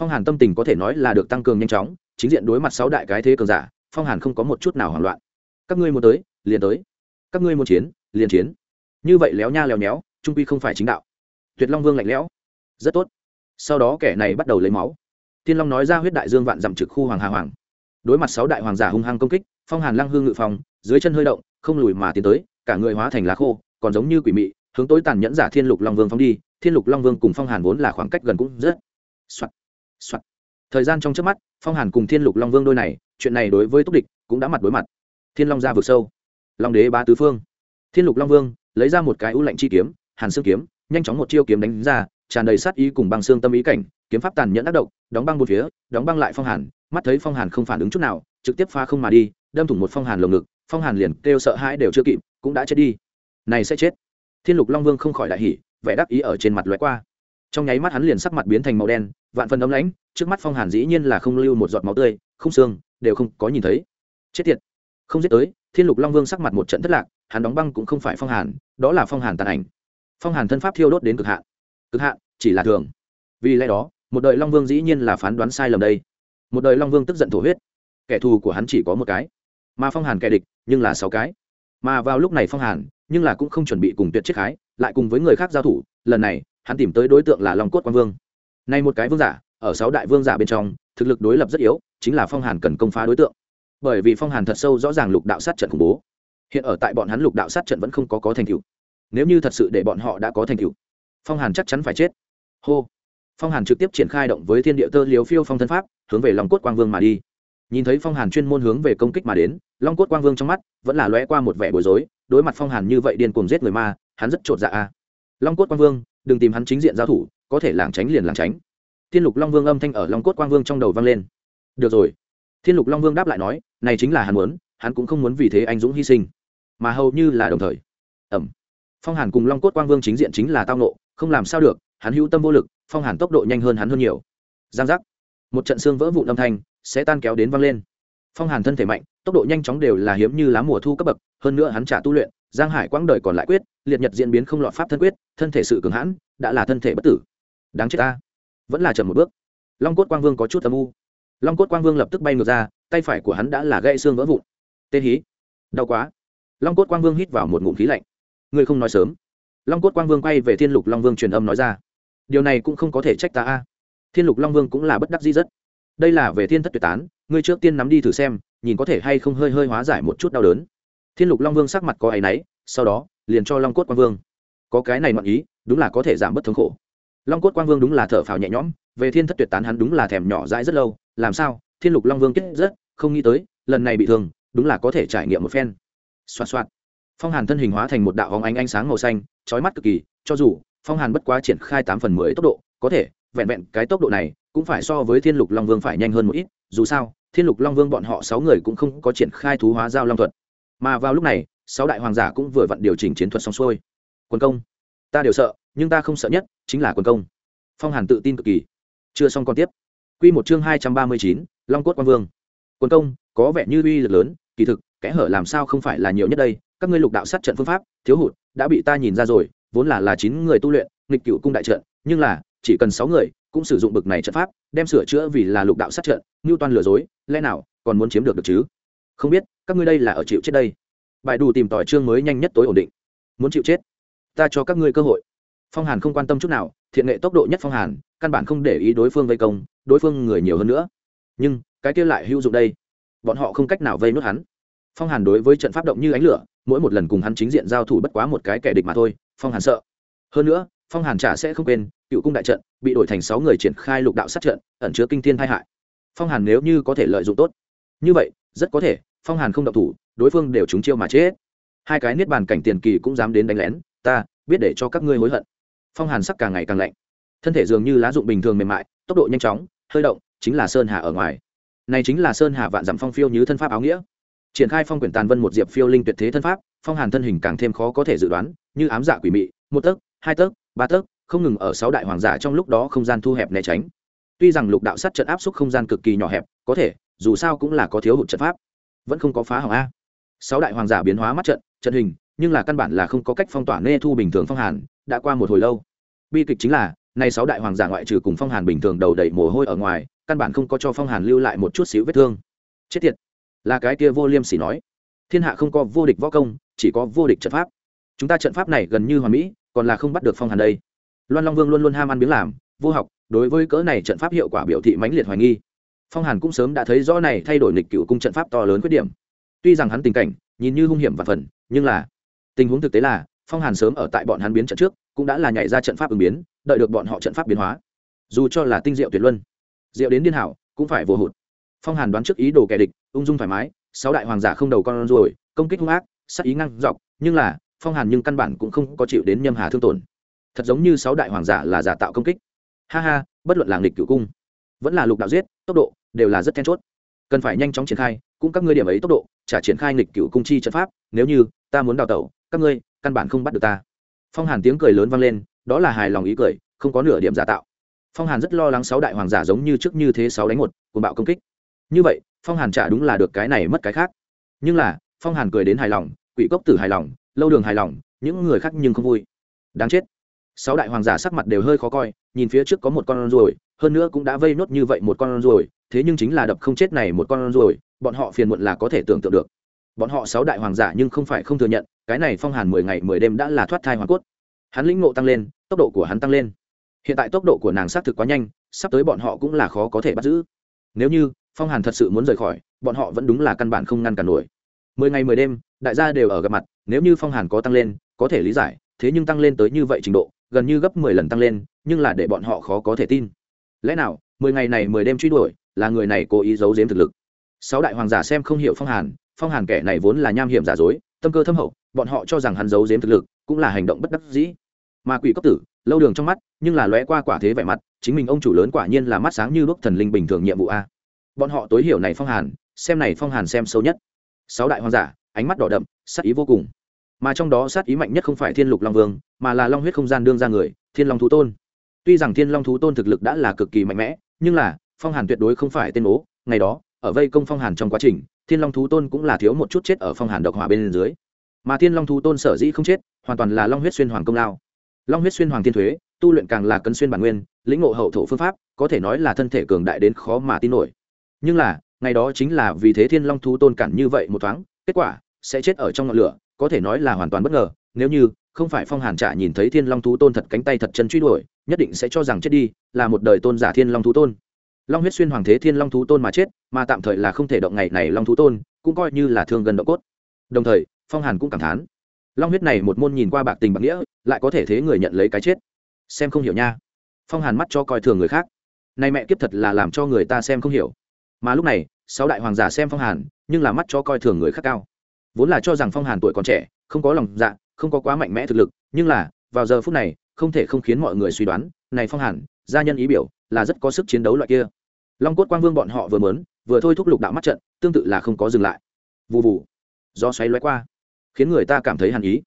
Phong hàn tâm tình có thể nói là được tăng cường nhanh chóng, chính diện đối mặt sáu đại cái thế cường giả, phong hàn không có một chút nào hoảng loạn các ngươi muốn tới, liền tới. Các ngươi muốn chiến, liền chiến. Như vậy léo nha léo nhéo, trung quy không phải chính đạo. Tuyệt long vương lạnh lẽo. Rất tốt. Sau đó kẻ này bắt đầu lấy máu. Tiên long nói ra huyết đại dương vạn dặm trực khu hoàng hà hoàng. Đối mặt sáu đại hoàng giả hung hăng công kích, phong hàn lăng hương ngự phòng, dưới chân hơi động, không lùi mà tiến tới, cả người hóa thành lá khô, còn giống như quỷ mị, hướng tối tàn nhẫn giả thiên lục long vương phóng đi. Thiên lục long vương cùng phong hàn vốn là khoảng cách gần cũng rất soạt soạt. Thời gian trong trước mắt, phong hàn cùng thiên lục long vương đôi này, chuyện này đối với túc địch cũng đã mặt đối mặt thiên long ra vực sâu. Long đế ba tứ phương. Thiên lục long vương, lấy ra một cái ưu lạnh chi kiếm, hàn xương kiếm, nhanh chóng một chiêu kiếm đánh ra, tràn đầy sát ý cùng băng xương tâm ý cảnh, kiếm pháp tàn nhẫn ác động đóng băng một phía, đóng băng lại phong hàn, mắt thấy phong hàn không phản ứng chút nào, trực tiếp pha không mà đi, đâm thủng một phong hàn lồng ngực, phong hàn liền kêu sợ hãi đều chưa kịp, cũng đã chết đi. Này sẽ chết. Thiên lục long vương không khỏi đại hỉ, vẻ đắc ý ở trên mặt lóe qua. Trong nháy mắt hắn liền sắc mặt biến thành màu đen, vạn phần ấm lãnh, trước mắt phong hàn dĩ nhiên là không lưu một giọt máu tươi, không xương, đều không có nhìn thấy. Chết tiệt không giết tới, thiên lục long vương sắc mặt một trận thất lạc, hắn đóng băng cũng không phải phong hàn, đó là phong hàn tàn ảnh. Phong hàn thân pháp thiêu đốt đến cực hạn. Cực hạn, chỉ là thường. Vì lẽ đó, một đời long vương dĩ nhiên là phán đoán sai lầm đây. Một đời long vương tức giận thổ huyết. Kẻ thù của hắn chỉ có một cái. Mà phong hàn kẻ địch, nhưng là sáu cái. Mà vào lúc này phong hàn, nhưng là cũng không chuẩn bị cùng tuyệt chiết khái, lại cùng với người khác giao thủ, lần này, hắn tìm tới đối tượng là long cốt quang vương. Nay một cái vương giả, ở sáu đại vương giả bên trong, thực lực đối lập rất yếu, chính là phong hàn cần công phá đối tượng bởi vì phong hàn thật sâu rõ ràng lục đạo sát trận khủng bố. Hiện ở tại bọn hắn lục đạo sát trận vẫn không có có thành tựu. Nếu như thật sự để bọn họ đã có thành tựu, phong hàn chắc chắn phải chết. Hô! Phong hàn trực tiếp triển khai động với thiên địa tơ liều phiêu phong thân pháp, hướng về long cốt quang vương mà đi. Nhìn thấy phong hàn chuyên môn hướng về công kích mà đến, long cốt quang vương trong mắt vẫn là lóe qua một vẻ bối rối, đối mặt phong hàn như vậy điên cuồng giết người ma, hắn rất chột dạ a. Long cốt quang vương, đừng tìm hắn chính diện giao thủ, có thể lảng tránh liền lảng tránh. Thiên lục long vương âm thanh ở long cốt quang vương trong đầu vang lên. Được rồi thiên lục long vương đáp lại nói, này chính là hắn muốn, hắn cũng không muốn vì thế anh dũng hy sinh. Mà hầu như là đồng thời. Ẩm. Phong hàn cùng long cốt quang vương chính diện chính là tao nộ không làm sao được, hắn hữu tâm vô lực, phong hàn tốc độ nhanh hơn hắn hơn nhiều. Giang giác. Một trận xương vỡ vụn âm thanh, sẽ tan kéo đến văng lên. Phong hàn thân thể mạnh, tốc độ nhanh chóng đều là hiếm như lá mùa thu cấp bậc, hơn nữa hắn trả tu luyện, giang hải quãng đời còn lại quyết, liệt nhật diễn biến không lọt pháp thân quyết, thân thể sự cường hãn, đã là thân thể bất tử. Đáng chết ta. Vẫn là chậm một bước. Long cốt quang vương có chút âm u long cốt quang vương lập tức bay ngược ra, tay phải của hắn đã là gãy xương vỡ vụn. Tê hí. Đau quá. Long cốt quang vương hít vào một ngụm khí lạnh. Ngươi không nói sớm. Long cốt quang vương quay về thiên lục long vương truyền âm nói ra. Điều này cũng không có thể trách ta a. Thiên lục long vương cũng là bất đắc di rất. Đây là về thiên thất tuyệt tán, ngươi trước tiên nắm đi thử xem, nhìn có thể hay không hơi hơi hóa giải một chút đau đớn. Thiên lục long vương sắc mặt có áy náy, sau đó, liền cho long cốt quang vương. Có cái này ngoạn ý, đúng là có thể giảm bớt thống khổ. Long cốt quang vương đúng là thở phào nhẹ nhõm, về thiên thất tuyệt tán hắn đúng là thèm nhỏ dãi rất lâu làm sao, thiên lục long vương kết rất, không nghĩ tới, lần này bị thương, đúng là có thể trải nghiệm một phen. Xoạt xoạt. Phong hàn thân hình hóa thành một đạo hóng ánh ánh sáng màu xanh trói mắt cực kỳ, cho dù phong hàn bất quá triển khai tám phần mười tốc độ, có thể, vẹn vẹn cái tốc độ này cũng phải so với thiên lục long vương phải nhanh hơn một ít, dù sao, thiên lục long vương bọn họ sáu người cũng không có triển khai thú hóa giao long thuật. Mà vào lúc này, sáu đại hoàng giả cũng vừa vặn điều chỉnh chiến thuật xong xuôi. Quân công. Ta đều sợ, nhưng ta không sợ nhất, chính là quân công. Phong hàn tự tin cực kỳ. Chưa xong còn tiếp. Quy một chương hai trăm ba mươi chín, long cốt Quan vương. Quân công, có vẻ như uy lực lớn, kỳ thực, kẽ hở làm sao không phải là nhiều nhất đây, các ngươi lục đạo sát trận phương pháp, thiếu hụt, đã bị ta nhìn ra rồi, vốn là là chín người tu luyện, nghịch cựu cung đại trận, nhưng là, chỉ cần sáu người, cũng sử dụng bực này trận pháp, đem sửa chữa vì là lục đạo sát trận, như toàn lừa dối, lẽ nào, còn muốn chiếm được được chứ? Không biết, các ngươi đây là ở chịu chết đây. Bài đủ tìm tỏi chương mới nhanh nhất tối ổn định. Muốn chịu chết, ta cho các ngươi cơ hội. Phong hàn không quan tâm chút nào thiện nghệ tốc độ nhất phong hàn, căn bản không để ý đối phương vây công, đối phương người nhiều hơn nữa. Nhưng, cái kia lại hữu dụng đây. Bọn họ không cách nào vây nuốt hắn. Phong hàn đối với trận pháp động như ánh lửa, mỗi một lần cùng hắn chính diện giao thủ bất quá một cái kẻ địch mà thôi, phong hàn sợ. Hơn nữa, phong hàn trả sẽ không quên, cựu cung đại trận bị đổi thành sáu người triển khai lục đạo sát trận, ẩn chứa kinh thiên tai hại. Phong hàn nếu như có thể lợi dụng tốt, như vậy, rất có thể, phong hàn không động thủ, đối phương đều trúng chiêu mà chết. Hai cái niết bàn cảnh tiền kỳ cũng dám đến đánh lén, ta, biết để cho các ngươi hối hận phong hàn sắc càng ngày càng lạnh. Thân thể dường như lá dụng bình thường mềm mại, tốc độ nhanh chóng, hơi động, chính là sơn hà ở ngoài. Này chính là sơn hà vạn dặm phong phiêu như thân pháp áo nghĩa. Triển khai phong quyển tàn vân một diệp phiêu linh tuyệt thế thân pháp, phong hàn thân hình càng thêm khó có thể dự đoán, như ám dạ quỷ mị, một tấc, hai tấc, ba tấc, không ngừng ở sáu đại hoàng giả trong lúc đó không gian thu hẹp né tránh. Tuy rằng lục đạo sắt trận áp suất không gian cực kỳ nhỏ hẹp, có thể, dù sao cũng là có thiếu hụt trận pháp. Vẫn không có phá hỏng a. Sáu đại hoàng giả biến hóa mắt trận trận hình, nhưng là căn bản là không có cách phong tỏa nê thu bình thường phong hàn đã qua một hồi lâu. Bi kịch chính là, nay sáu đại hoàng giả ngoại trừ cùng phong hàn bình thường đầu đầy mồ hôi ở ngoài, căn bản không có cho phong hàn lưu lại một chút xíu vết thương. Chết tiệt. Là cái kia vô liêm sỉ nói. Thiên hạ không có vô địch võ công, chỉ có vô địch trận pháp. Chúng ta trận pháp này gần như hoàn mỹ, còn là không bắt được phong hàn đây. Loan long vương luôn luôn ham ăn biếng làm, vô học, đối với cỡ này trận pháp hiệu quả biểu thị mãnh liệt hoài nghi. Phong hàn cũng sớm đã thấy rõ này thay đổi lịch cựu cung trận pháp to lớn khuyết điểm. Tuy rằng hắn tình cảnh nhìn như hung hiểm và phần, nhưng là tình huống thực tế là phong hàn sớm ở tại bọn hắn biến trận trước, cũng đã là nhảy ra trận pháp ứng biến, đợi được bọn họ trận pháp biến hóa. Dù cho là tinh diệu tuyệt luân, diệu đến điên hảo, cũng phải vô hụt. Phong hàn đoán trước ý đồ kẻ địch, ung dung thoải mái, sáu đại hoàng giả không đầu con rồi công kích hung ác sắc ý ngăn dọc, nhưng là, phong hàn nhưng căn bản cũng không có chịu đến nhâm hà thương tổn. Thật giống như sáu đại hoàng giả là giả tạo công kích. Ha ha, bất luận làng lịch cựu cung, vẫn là lục đạo giết, tốc độ đều là rất then chốt. Cần phải nhanh chóng triển khai, cũng các ngươi điểm ấy tốc độ trả triển khai nghịch cựu cung chi trận pháp, nếu như ta muốn đào tẩu, các ngươi căn bản không bắt được ta. Phong hàn tiếng cười lớn vang lên, đó là hài lòng ý cười, không có nửa điểm giả tạo. Phong hàn rất lo lắng sáu đại hoàng giả giống như trước như thế sáu đánh một cùng bạo công kích. Như vậy, phong hàn trả đúng là được cái này mất cái khác. Nhưng là, phong hàn cười đến hài lòng, quỷ cốc tử hài lòng, lâu đường hài lòng, những người khác nhưng không vui. Đáng chết. Sáu đại hoàng giả sắc mặt đều hơi khó coi, nhìn phía trước có một con ruồi, hơn nữa cũng đã vây nốt như vậy một con ruồi, thế nhưng chính là đập không chết này một con ruồi, bọn họ phiền muộn là có thể tưởng tượng được. Bọn họ sáu đại hoàng giả nhưng không phải không thừa nhận cái này phong hàn mười ngày mười đêm đã là thoát thai hoàn cốt. Hắn lĩnh ngộ tăng lên, tốc độ của hắn tăng lên. Hiện tại tốc độ của nàng xác thực quá nhanh, sắp tới bọn họ cũng là khó có thể bắt giữ. Nếu như phong hàn thật sự muốn rời khỏi, bọn họ vẫn đúng là căn bản không ngăn cản nổi. Mười ngày mười đêm, đại gia đều ở gặp mặt, nếu như phong hàn có tăng lên, có thể lý giải, thế nhưng tăng lên tới như vậy trình độ, gần như gấp mười lần tăng lên, nhưng là để bọn họ khó có thể tin. Lẽ nào, mười ngày này mười đêm truy đuổi, là người này cố ý giấu giếm thực lực? Sáu đại hoàng giả xem không hiểu phong hàn phong hàn kẻ này vốn là nham hiểm giả dối tâm cơ thâm hậu, bọn họ cho rằng hắn giấu giếm thực lực, cũng là hành động bất đắc dĩ. Mà quỷ cốc tử, lâu đường trong mắt, nhưng là lóe qua quả thế vẻ mặt, chính mình ông chủ lớn quả nhiên là mắt sáng như đuốc thần linh bình thường nhiệm vụ a. Bọn họ tối hiểu này phong hàn, xem này phong hàn xem sâu nhất. Sáu đại hoàng giả ánh mắt đỏ đậm, sát ý vô cùng. Mà trong đó sát ý mạnh nhất không phải thiên lục long vương, mà là long huyết không gian đương ra người, thiên long thú tôn. Tuy rằng thiên long thú tôn thực lực đã là cực kỳ mạnh mẽ, nhưng là, phong hàn tuyệt đối không phải tên ố. Ngày đó, ở vây công phong hàn trong quá trình thiên long thú tôn cũng là thiếu một chút chết ở phong hàn độc hỏa bên dưới. Mà thiên long thú tôn sở dĩ không chết, hoàn toàn là long huyết xuyên hoàng công lao. Long huyết xuyên hoàng thiên thuế, tu luyện càng là cân xuyên bản nguyên, lĩnh ngộ hậu thổ phương pháp, có thể nói là thân thể cường đại đến khó mà tin nổi. Nhưng là, ngày đó chính là vì thế thiên long thú tôn cản như vậy một thoáng, kết quả, sẽ chết ở trong ngọn lửa, có thể nói là hoàn toàn bất ngờ. Nếu như, không phải phong hàn trả nhìn thấy thiên long thú tôn thật cánh tay thật chân truy đuổi, nhất định sẽ cho rằng chết đi, là một đời tôn giả thiên long thú tôn long huyết xuyên hoàng thế thiên long thú tôn mà chết, mà tạm thời là không thể động ngày này long thú tôn, cũng coi như là thương gần độ cốt. Đồng thời, phong hàn cũng cảm thán, long huyết này một môn nhìn qua bạc tình bạc nghĩa, lại có thể thế người nhận lấy cái chết. Xem không hiểu nha. Phong hàn mắt cho coi thường người khác. Nay mẹ kiếp thật là làm cho người ta xem không hiểu. Mà lúc này, sáu đại hoàng giả xem phong hàn, nhưng là mắt cho coi thường người khác cao. Vốn là cho rằng phong hàn tuổi còn trẻ, không có lòng dạ không có quá mạnh mẽ thực lực, nhưng là, vào giờ phút này, không thể không khiến mọi người suy đoán, này phong hàn, gia nhân ý biểu, là rất có sức chiến đấu loại kia long cốt quang vương bọn họ vừa mớn vừa thôi thúc lục đạo mắt trận, tương tự là không có dừng lại. Vụ vụ do xoáy loay qua, khiến người ta cảm thấy hàn ý.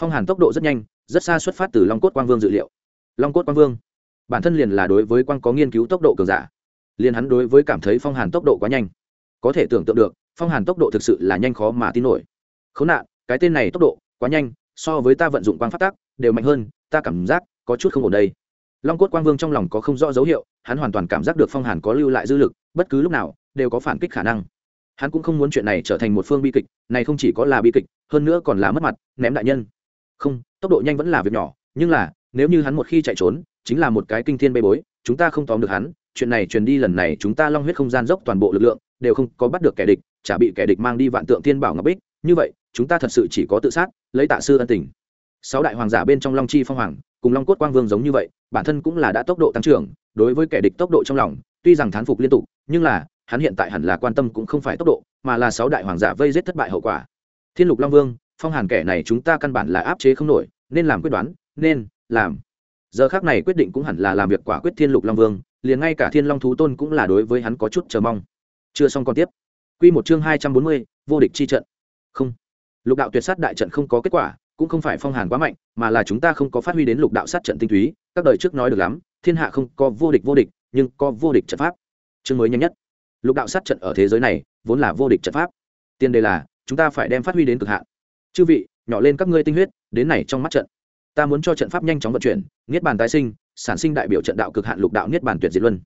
Phong hàn tốc độ rất nhanh, rất xa xuất phát từ long cốt quang vương dự liệu. Long cốt quang vương, bản thân liền là đối với quang có nghiên cứu tốc độ cường giả. Liền hắn đối với cảm thấy phong hàn tốc độ quá nhanh. Có thể tưởng tượng được, phong hàn tốc độ thực sự là nhanh khó mà tin nổi. Khốn nạn, cái tên này tốc độ quá nhanh, so với ta vận dụng quang phát tác đều mạnh hơn, ta cảm giác có chút không ổn đây. Long cốt quang vương trong lòng có không rõ dấu hiệu hắn hoàn toàn cảm giác được phong hàn có lưu lại dư lực, bất cứ lúc nào, đều có phản kích khả năng. Hắn cũng không muốn chuyện này trở thành một phương bi kịch, này không chỉ có là bi kịch, hơn nữa còn là mất mặt, ném đại nhân. Không, tốc độ nhanh vẫn là việc nhỏ, nhưng là, nếu như hắn một khi chạy trốn, chính là một cái kinh thiên bê bối, chúng ta không tóm được hắn, chuyện này truyền đi lần này chúng ta long huyết không gian dốc toàn bộ lực lượng, đều không có bắt được kẻ địch, chả bị kẻ địch mang đi vạn tượng thiên bảo ngọc bích, như vậy, chúng ta thật sự chỉ có tự sát, lấy tạ sư ân tình sáu đại hoàng giả bên trong long chi phong hoàng, cùng long cốt quang vương giống như vậy, bản thân cũng là đã tốc độ tăng trưởng, đối với kẻ địch tốc độ trong lòng, tuy rằng thán phục liên tục, nhưng là, hắn hiện tại hẳn là quan tâm cũng không phải tốc độ, mà là sáu đại hoàng giả vây giết thất bại hậu quả. Thiên lục long vương, phong hàn kẻ này chúng ta căn bản là áp chế không nổi, nên làm quyết đoán, nên làm. Giờ khác này quyết định cũng hẳn là làm việc quả quyết thiên lục long vương, liền ngay cả thiên long thú tôn cũng là đối với hắn có chút chờ mong. Chưa xong còn tiếp. Quy một chương hai trăm bốn mươi, vô địch chi trận. Không. Lục đạo tuyệt sát đại trận không có kết quả cũng không phải phong hàn quá mạnh, mà là chúng ta không có phát huy đến lục đạo sát trận tinh túy, các đời trước nói được lắm, thiên hạ không có vô địch vô địch, nhưng có vô địch trận pháp. Chương mới nhanh nhất. Lục đạo sát trận ở thế giới này, vốn là vô địch trận pháp. Tiên đề là, chúng ta phải đem phát huy đến cực hạn. Chư vị, nhỏ lên các ngươi tinh huyết, đến này trong mắt trận. Ta muốn cho trận pháp nhanh chóng vận chuyển, niết bàn tái sinh, sản sinh đại biểu trận đạo cực hạn lục đạo niết bàn tuyệt diệt luân.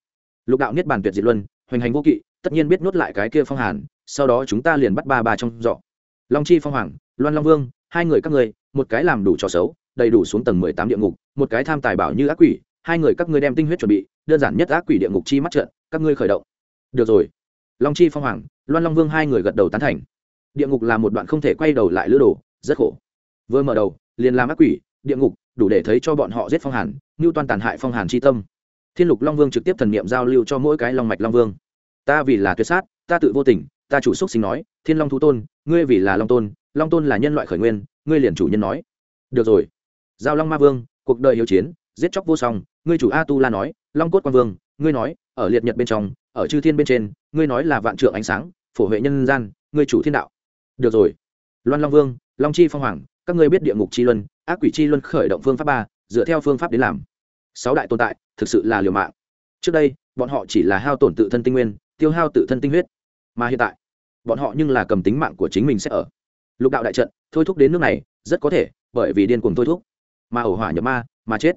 Lục đạo niết bàn tuyệt diệt luân, hoành hành vô kỵ, tất nhiên biết nuốt lại cái kia phong hàn, sau đó chúng ta liền bắt ba ba trong dọ long chi phong hoàng, loan long vương hai người các ngươi, một cái làm đủ trò xấu, đầy đủ xuống tầng mười tám địa ngục, một cái tham tài bảo như ác quỷ, hai người các ngươi đem tinh huyết chuẩn bị, đơn giản nhất ác quỷ địa ngục chi mắt trận các ngươi khởi động. Được rồi. Long chi phong hoàng, loan long vương hai người gật đầu tán thành. Địa ngục là một đoạn không thể quay đầu lại lữ đồ, rất khổ. Vừa mở đầu, liền làm ác quỷ, địa ngục, đủ để thấy cho bọn họ giết phong hàn như toàn tàn hại phong hàn chi tâm. Thiên lục long vương trực tiếp thần niệm giao lưu cho mỗi cái long mạch long vương. Ta vì là tuyệt sát, ta tự vô tình, ta chủ xúc sinh nói, thiên long thú tôn, ngươi vì là long tôn long tôn là nhân loại khởi nguyên, ngươi liền chủ nhân nói. Được rồi. Giao long ma vương, cuộc đời hiếu chiến, giết chóc vô song, ngươi chủ a tu la nói, long cốt quan vương, ngươi nói, ở liệt nhật bên trong, ở chư thiên bên trên, ngươi nói là vạn trượng ánh sáng, phổ huệ nhân gian, ngươi chủ thiên đạo. Được rồi. Loan long vương, long chi phong hoàng, các ngươi biết địa ngục chi luân, ác quỷ chi luân khởi động phương pháp ba, dựa theo phương pháp đến làm. Sáu đại tồn tại, thực sự là liều mạng. Trước đây, bọn họ chỉ là hao tổn tự thân tinh nguyên, tiêu hao tự thân tinh huyết. Mà hiện tại, bọn họ nhưng là cầm tính mạng của chính mình sẽ ở lục đạo đại trận, thôi thúc đến nước này, rất có thể, bởi vì điên cuồng thôi thúc. Mà ẩu hỏa nhập ma, mà chết.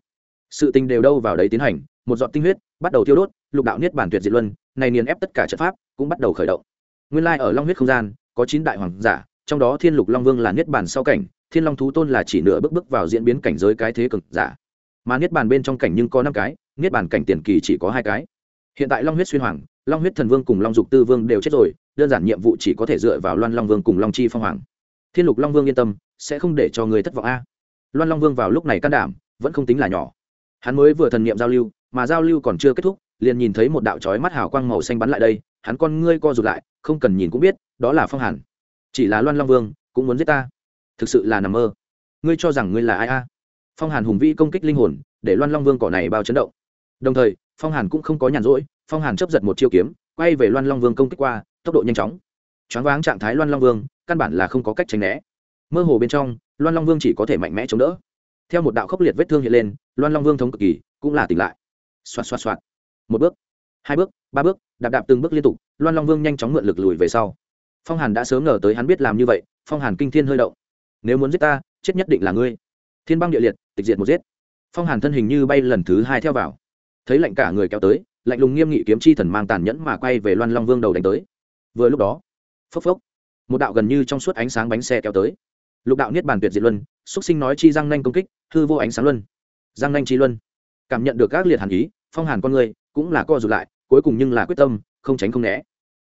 Sự tình đều đâu vào đấy tiến hành, một giọt tinh huyết, bắt đầu tiêu đốt, lục đạo niết bản tuyệt diệt luân, này niền ép tất cả trận pháp, cũng bắt đầu khởi động. Nguyên lai ở long huyết không gian, có chín đại hoàng giả, trong đó thiên lục long vương là niết bản sau cảnh, thiên long thú tôn là chỉ nửa bước bước vào diễn biến cảnh giới cái thế cực giả. Mà niết bàn bên trong cảnh nhưng có năm cái, niết bàn cảnh tiền kỳ chỉ có hai cái. Hiện tại long huyết xuyên hoàng, long huyết thần vương cùng long dục tư vương đều chết rồi, đơn giản nhiệm vụ chỉ có thể dựa vào loan long vương cùng long chi phong hoàng thiên lục long vương yên tâm, sẽ không để cho người thất vọng a. Loan long vương vào lúc này can đảm, vẫn không tính là nhỏ. Hắn mới vừa thần niệm giao lưu, mà giao lưu còn chưa kết thúc, liền nhìn thấy một đạo trói mắt hào quang màu xanh bắn lại đây, hắn con ngươi co rụt lại, không cần nhìn cũng biết, đó là phong hàn. Chỉ là loan long vương, cũng muốn giết ta. Thực sự là nằm mơ. Ngươi cho rằng ngươi là ai a? Phong hàn hùng vĩ công kích linh hồn, để loan long vương cỏ này bao chấn động. Đồng thời, phong hàn cũng không có nhàn rỗi, phong hàn chấp giật một chiêu kiếm, quay về loan long vương công kích qua, tốc độ nhanh chóng. Choáng váng trạng thái loan long vương căn bản là không có cách tránh né. Mơ hồ bên trong, loan long vương chỉ có thể mạnh mẽ chống đỡ. Theo một đạo khốc liệt vết thương hiện lên, loan long vương thống cực kỳ, cũng là tỉnh lại. Xoạt xoạt xoạt. Một bước, hai bước, ba bước, đạp đạp từng bước liên tục, loan long vương nhanh chóng mượn lực lùi về sau. Phong hàn đã sớm ngờ tới hắn biết làm như vậy, phong hàn kinh thiên hơi động. Nếu muốn giết ta, chết nhất định là ngươi. Thiên băng địa liệt, tịch diệt một giết. Phong hàn thân hình như bay lần thứ hai theo vào. Thấy lạnh cả người kéo tới, lạnh lùng nghiêm nghị kiếm chi thần mang tàn nhẫn mà quay về loan long vương đầu đánh tới. Vừa lúc đó, phốc phốc một đạo gần như trong suốt ánh sáng bánh xe kéo tới. Lục đạo niết bàn tuyệt diệt luân, xúc sinh nói chi răng nanh công kích, hư vô ánh sáng luân. Răng nanh chi luân. Cảm nhận được các liệt hàn ý, phong hàn con người cũng là co rụt lại, cuối cùng nhưng là quyết tâm, không tránh không né.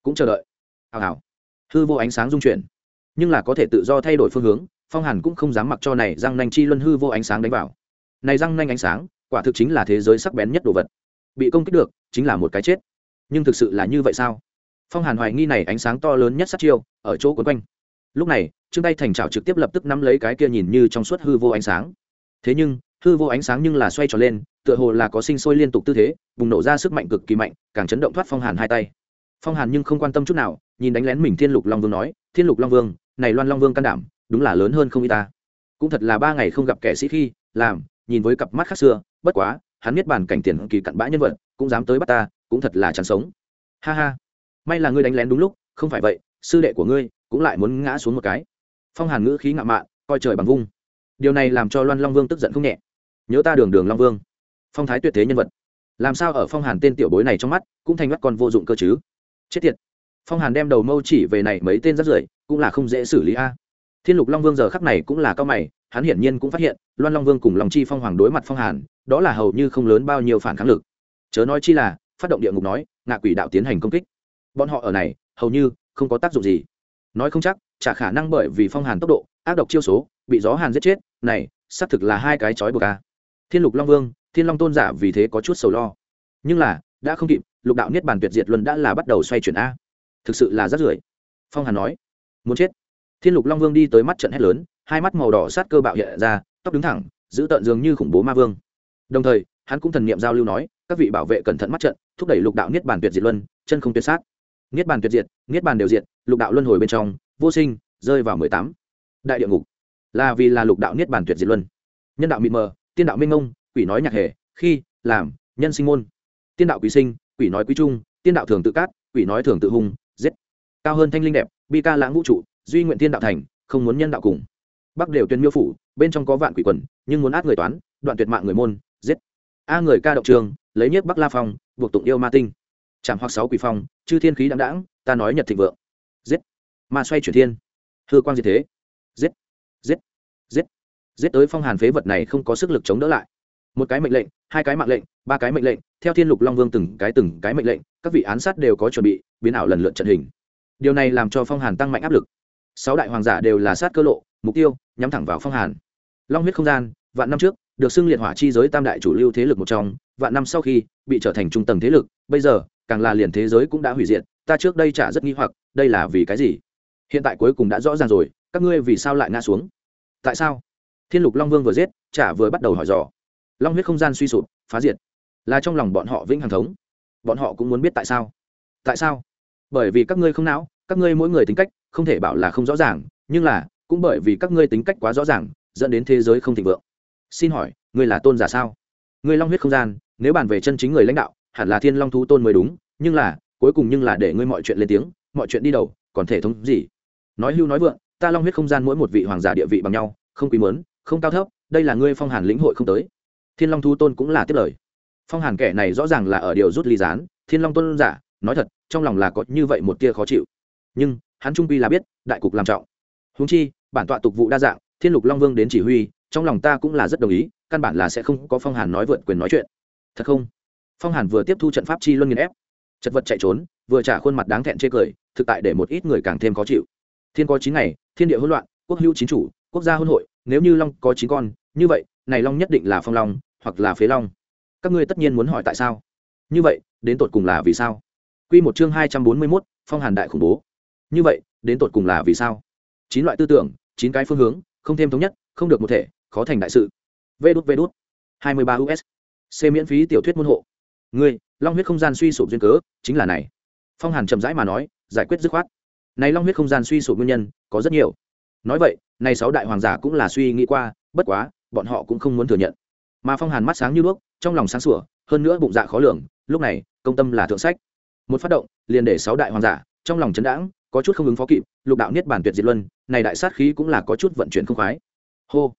Cũng chờ đợi. Hào hào. Hư vô ánh sáng dung chuyển. Nhưng là có thể tự do thay đổi phương hướng, phong hàn cũng không dám mặc cho này răng nanh chi luân hư vô ánh sáng đánh vào. Này răng nanh ánh sáng, quả thực chính là thế giới sắc bén nhất đồ vật. Bị công kích được, chính là một cái chết. Nhưng thực sự là như vậy sao? Phong hàn hoài nghi này ánh sáng to lớn nhất sát chiêu, ở chỗ quấn quanh. Lúc này, trương tay thành trào trực tiếp lập tức nắm lấy cái kia nhìn như trong suốt hư vô ánh sáng. Thế nhưng, hư vô ánh sáng nhưng là xoay tròn lên, tựa hồ là có sinh sôi liên tục tư thế, bùng nổ ra sức mạnh cực kỳ mạnh, càng chấn động thoát phong hàn hai tay. Phong hàn nhưng không quan tâm chút nào, nhìn đánh lén mình thiên lục long vương nói, thiên lục long vương, này loan long vương can đảm, đúng là lớn hơn không y ta. Cũng thật là ba ngày không gặp kẻ sĩ khi, làm, nhìn với cặp mắt khác xưa, bất quá, hắn biết bản cảnh tiền kỳ cặn bã nhân vật, cũng dám tới bắt ta, cũng thật là chán sống. Ha ha may là ngươi đánh lén đúng lúc, không phải vậy, sư đệ của ngươi cũng lại muốn ngã xuống một cái. Phong hàn ngữ khí ngạo mạn, coi trời bằng vung. Điều này làm cho loan long vương tức giận không nhẹ. Nhớ ta đường đường long vương. Phong thái tuyệt thế nhân vật. Làm sao ở phong hàn tên tiểu bối này trong mắt cũng thành mắt con vô dụng cơ chứ? Chết tiệt. Phong hàn đem đầu mâu chỉ về này mấy tên rất rưởi, cũng là không dễ xử lý a. Thiên lục long vương giờ khắc này cũng là cao mày, hắn hiển nhiên cũng phát hiện, loan long vương cùng lòng chi phong hoàng đối mặt phong hàn, đó là hầu như không lớn bao nhiêu phản kháng lực. Chớ nói chi là, phát động địa ngục nói, ngạ quỷ đạo tiến hành công kích bọn họ ở này, hầu như không có tác dụng gì. Nói không chắc, chả khả năng bởi vì phong hàn tốc độ, ác độc chiêu số, bị gió hàn giết chết, này, xác thực là hai cái chói buộc ca thiên lục long vương, thiên long tôn giả vì thế có chút sầu lo. Nhưng là, đã không kịp, lục đạo niết bàn tuyệt diệt luân đã là bắt đầu xoay chuyển a. Thực sự là rất rưởi phong hàn nói, muốn chết. Thiên lục long vương đi tới mắt trận hét lớn, hai mắt màu đỏ sát cơ bạo hiện ra, tóc đứng thẳng, giữ tợn dường như khủng bố ma vương. Đồng thời, hắn cũng thần niệm giao lưu nói, các vị bảo vệ cẩn thận mắt trận, thúc đẩy lục đạo niết bàn tuyệt diệt luân, chân không tuyệt sát niết bàn tuyệt diệt, niết bàn đều diệt, lục đạo luân hồi bên trong, vô sinh, rơi vào mười tám. Đại địa ngục. Là vì là lục đạo niết bàn tuyệt diệt luân. Nhân đạo mịt mờ, tiên đạo minh ông quỷ nói nhạc hề, khi, làm, nhân sinh môn. Tiên đạo quý sinh, quỷ nói quý trung, tiên đạo thường tự cát, quỷ nói thường tự hung, giết. Cao hơn thanh linh đẹp, bi ca lãng vũ trụ, duy nguyện tiên đạo thành, không muốn nhân đạo cùng. Bắc đều tuyên miêu phủ, bên trong có vạn quỷ quần, nhưng muốn át người toán, đoạn tuyệt mạng người môn, giết. A người ca động trường, lấy nhất bắc la phong, buộc tụng yêu ma tinh chạm hoặc sáu quỷ phong, chư thiên khí đáng đáng ta nói nhật thịnh vượng. Giết. Ma xoay chuyển thiên. Hư quang diệt thế. Giết. Giết. Giết. Giết tới phong hàn phế vật này không có sức lực chống đỡ lại. Một cái mệnh lệnh, hai cái mạng lệnh, ba cái mệnh lệnh, theo thiên lục long vương từng cái từng cái mệnh lệnh, các vị án sát đều có chuẩn bị, biến ảo lần lượt trận hình. Điều này làm cho phong hàn tăng mạnh áp lực. Sáu đại hoàng giả đều là sát cơ lộ, mục tiêu, nhắm thẳng vào phong hàn. Long huyết không gian, vạn năm trước, được xưng liệt hỏa chi giới tam đại chủ lưu thế lực một trong, vạn năm sau khi, bị trở thành trung tầng thế lực, bây giờ càng là liền thế giới cũng đã hủy diệt, ta trước đây chả rất nghi hoặc, đây là vì cái gì? Hiện tại cuối cùng đã rõ ràng rồi, các ngươi vì sao lại ngã xuống? Tại sao? Thiên lục long vương vừa giết, chả vừa bắt đầu hỏi dò. Long huyết không gian suy sụp, phá diệt. Là trong lòng bọn họ vĩnh hằng thống. Bọn họ cũng muốn biết tại sao. Tại sao? Bởi vì các ngươi không não, các ngươi mỗi người tính cách, không thể bảo là không rõ ràng, nhưng là, cũng bởi vì các ngươi tính cách quá rõ ràng, dẫn đến thế giới không thịnh vượng. Xin hỏi, ngươi là tôn giả sao? Ngươi long huyết không gian, nếu bàn về chân chính người lãnh đạo hẳn là thiên long thú tôn mới đúng, nhưng là, cuối cùng nhưng là để ngươi mọi chuyện lên tiếng, mọi chuyện đi đầu, còn thể thống gì? Nói hưu nói vượng, ta long huyết không gian mỗi một vị hoàng giả địa vị bằng nhau, không quý mớn, không cao thấp, đây là ngươi phong hàn lĩnh hội không tới. Thiên long thú tôn cũng là tiếp lời. Phong hàn kẻ này rõ ràng là ở điều rút ly gián, thiên long tôn giả, nói thật, trong lòng là có như vậy một tia khó chịu. Nhưng, hắn trung quy là biết, đại cục làm trọng. Húng chi, bản tọa tục vụ đa dạng, thiên lục long vương đến chỉ huy, trong lòng ta cũng là rất đồng ý, căn bản là sẽ không có phong hàn nói vượt quyền nói chuyện. Thật không? Phong hàn vừa tiếp thu trận pháp chi luân nghiền ép, chật vật chạy trốn, vừa trả khuôn mặt đáng thẹn chê cười, thực tại để một ít người càng thêm khó chịu. Thiên có chín ngày, thiên địa hỗn loạn, quốc hữu chín chủ, quốc gia hôn hội, nếu như long có chín con, như vậy, này long nhất định là phong long, hoặc là phế long. Các ngươi tất nhiên muốn hỏi tại sao? Như vậy, đến tột cùng là vì sao? Q một chương hai trăm bốn mươi mốt, phong hàn đại khủng bố. Như vậy, đến tột cùng là vì sao? Chín loại tư tưởng, chín cái phương hướng, không thêm thống nhất, không được một thể, khó thành đại sự. Vê đút vê đút. hai mươi ba us c miễn phí tiểu thuyết môn hộ ngươi, long huyết không gian suy sụp duyên cớ, chính là này. Phong hàn chậm rãi mà nói, giải quyết dứt khoát. Này long huyết không gian suy sụp nguyên nhân, có rất nhiều. Nói vậy, này sáu đại hoàng giả cũng là suy nghĩ qua, bất quá, bọn họ cũng không muốn thừa nhận. Mà phong hàn mắt sáng như đuốc, trong lòng sáng sủa, hơn nữa bụng dạ khó lường, lúc này, công tâm là thượng sách. Một phát động, liền để sáu đại hoàng giả, trong lòng chấn đãng, có chút không ứng phó kịp, lục đạo niết bản tuyệt diệt luân, này đại sát khí cũng là có chút vận chuyển không khoái. Hô.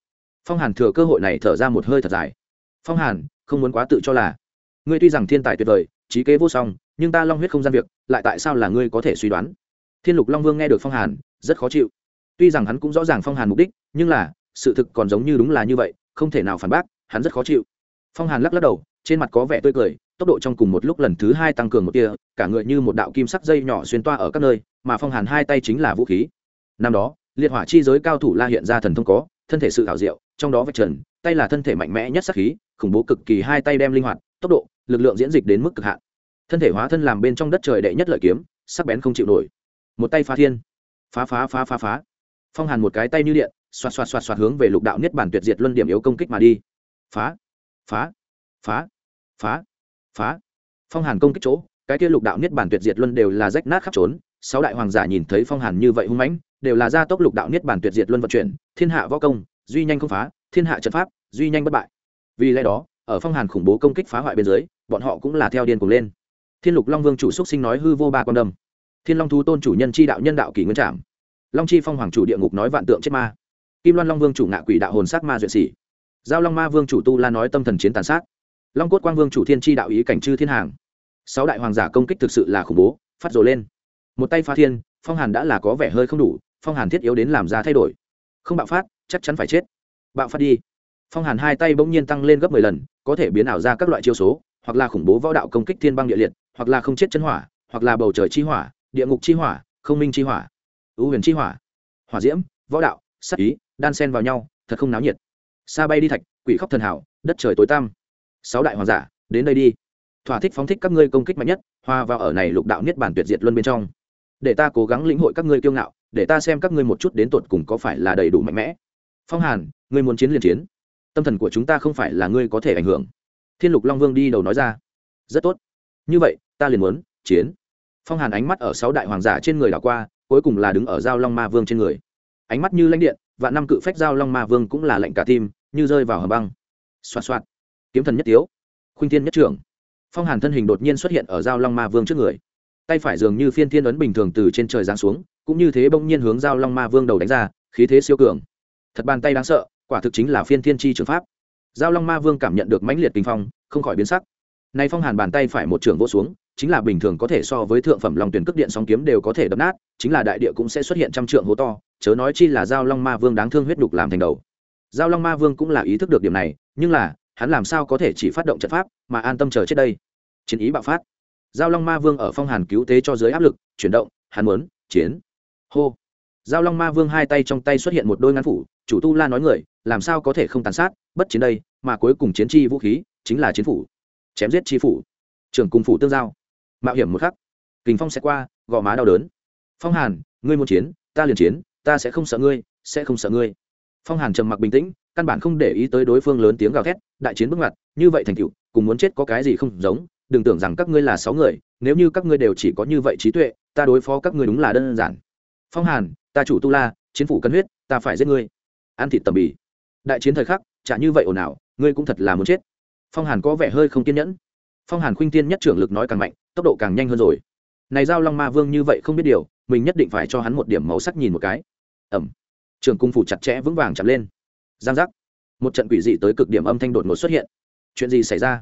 Phong hàn thừa cơ hội này thở ra một hơi thật dài. Phong hàn, không muốn quá tự cho là ngươi tuy rằng thiên tài tuyệt vời, trí kế vô song, nhưng ta long huyết không gian việc, lại tại sao là ngươi có thể suy đoán? Thiên lục long vương nghe được phong hàn, rất khó chịu. Tuy rằng hắn cũng rõ ràng phong hàn mục đích, nhưng là, sự thực còn giống như đúng là như vậy, không thể nào phản bác, hắn rất khó chịu. Phong hàn lắc lắc đầu, trên mặt có vẻ tươi cười, tốc độ trong cùng một lúc lần thứ hai tăng cường một tia, cả người như một đạo kim sắc dây nhỏ xuyên toa ở các nơi, mà phong hàn hai tay chính là vũ khí. Năm đó, liệt hỏa chi giới cao thủ la hiện ra thần thông có, thân thể sự thảo diệu, trong đó vạch trần, tay là thân thể mạnh mẽ nhất sắc khí, khủng bố cực kỳ hai tay đem linh hoạt, tốc độ lực lượng diễn dịch đến mức cực hạn. Thân thể hóa thân làm bên trong đất trời đệ nhất lợi kiếm, sắc bén không chịu nổi. Một tay phá thiên. Phá phá phá phá phá. Phong hàn một cái tay như điện, xoạt xoạt xoạt xoạt hướng về lục đạo niết bản tuyệt diệt luân điểm yếu công kích mà đi. Phá phá phá phá phá. Phong hàn công kích chỗ, cái kia lục đạo niết bản tuyệt diệt luân đều là rách nát khắp trốn. Sáu đại hoàng giả nhìn thấy phong hàn như vậy hung mãnh, đều là gia tốc lục đạo niết bản tuyệt diệt luân vận chuyển. Thiên hạ võ công, duy nhanh không phá, thiên hạ trận pháp, duy nhanh bất bại. Vì lẽ đó ở phong hàn khủng bố công kích phá hoại bên dưới, bọn họ cũng là theo điên cuồng lên. Thiên lục long vương chủ xúc sinh nói hư vô ba con đâm. Thiên long thú tôn chủ nhân chi đạo nhân đạo kỷ nguyên trảm. Long chi phong hoàng chủ địa ngục nói vạn tượng chết ma. Kim loan long vương chủ ngạ quỷ đạo hồn sát ma duyệt sĩ giao long ma vương chủ tu la nói tâm thần chiến tàn sát. Long cốt quang vương chủ thiên tri đạo ý cảnh chư thiên hàng. Sáu đại hoàng giả công kích thực sự là khủng bố, phát rồ lên. Một tay phá thiên, phong hàn đã là có vẻ hơi không đủ, phong hàn thiết yếu đến làm ra thay đổi. Không bạo phát, chắc chắn phải chết. Bạo phát đi phong hàn hai tay bỗng nhiên tăng lên gấp mười lần, có thể biến ảo ra các loại chiêu số, hoặc là khủng bố võ đạo công kích thiên băng địa liệt, hoặc là không chết chân hỏa, hoặc là bầu trời chi hỏa, địa ngục chi hỏa, không minh chi hỏa, ưu huyền chi hỏa. Hỏa diễm, võ đạo sắc ý, đan sen vào nhau, thật không náo nhiệt. Xa bay đi thạch, quỷ khóc thần hảo, đất trời tối tăm. Sáu đại hoàng giả, đến đây đi. Thỏa thích phóng thích các ngươi công kích mạnh nhất hòa vào ở này lục đạo niết bản tuyệt diệt luân bên trong. Để ta cố gắng lĩnh hội các ngươi kiêu ngạo, để ta xem các ngươi một chút đến tột cùng có phải là đầy đủ mạnh mẽ. Phong hàn, ngươi muốn chiến liền chiến tâm thần của chúng ta không phải là ngươi có thể ảnh hưởng. Thiên lục long vương đi đầu nói ra. Rất tốt. Như vậy, ta liền muốn chiến. Phong hàn ánh mắt ở sáu đại hoàng giả trên người đảo qua, cuối cùng là đứng ở giao long ma vương trên người. Ánh mắt như lãnh điện và năm cự phách giao long ma vương cũng là lệnh cả tim, như rơi vào hầm băng. Xoạt xoạt. Kiếm thần nhất tiếu. Khuynh thiên nhất trưởng. Phong hàn thân hình đột nhiên xuất hiện ở giao long ma vương trước người. Tay phải dường như phiên thiên ấn bình thường từ trên trời giáng xuống, cũng như thế bỗng nhiên hướng giao long ma vương đầu đánh ra, khí thế siêu cường. Thật bàn tay đáng sợ quả thực chính là phiên thiên tri trường pháp. Giao long ma vương cảm nhận được mãnh liệt kinh phong, không khỏi biến sắc. Nay phong hàn bàn tay phải một trường vô xuống, chính là bình thường có thể so với thượng phẩm lòng tuyển cước điện song kiếm đều có thể đập nát, chính là đại địa cũng sẽ xuất hiện trăm trượng hố to, chớ nói chi là giao long ma vương đáng thương huyết đục làm thành đầu. Giao long ma vương cũng là ý thức được điểm này, nhưng là, hắn làm sao có thể chỉ phát động trận pháp, mà an tâm chờ chết đây? Chiến ý bạo phát. Giao long ma vương ở phong hàn cứu tế cho dưới áp lực, chuyển động, hắn muốn, chiến. Hô. Giao long ma vương hai tay trong tay xuất hiện một đôi ngắn phủ chủ tu la nói người, làm sao có thể không tàn sát, bất chiến đây, mà cuối cùng chiến chi vũ khí, chính là chiến phủ. Chém giết chi phủ. Trưởng cùng phủ tương giao. Mạo hiểm một khắc. Kình phong sẽ qua, gò má đau đớn. Phong hàn, ngươi muốn chiến, ta liền chiến, ta sẽ không sợ ngươi, sẽ không sợ ngươi. Phong hàn trầm mặc bình tĩnh, căn bản không để ý tới đối phương lớn tiếng gào thét, đại chiến bước ngoặt, như vậy thành cựu cùng muốn chết có cái gì không giống, đừng tưởng rằng các ngươi là sáu người, nếu như các ngươi đều chỉ có như vậy trí tuệ, ta đối phó các ngươi đúng là đơn giản. Phong hàn, ta chủ tu la, chiến phủ cân huyết, ta phải giết ngươi ăn thịt tầm bì. Đại chiến thời khắc, chả như vậy ồn ào, ngươi cũng thật là muốn chết. Phong hàn có vẻ hơi không kiên nhẫn. Phong hàn khuynh tiên nhất trưởng lực nói càng mạnh, tốc độ càng nhanh hơn rồi. Này giao long ma vương như vậy không biết điều, mình nhất định phải cho hắn một điểm màu sắc nhìn một cái. Ẩm. Trường cung phủ chặt chẽ vững vàng chặt lên. Giang giác. Một trận quỷ dị tới cực điểm âm thanh đột ngột xuất hiện. Chuyện gì xảy ra?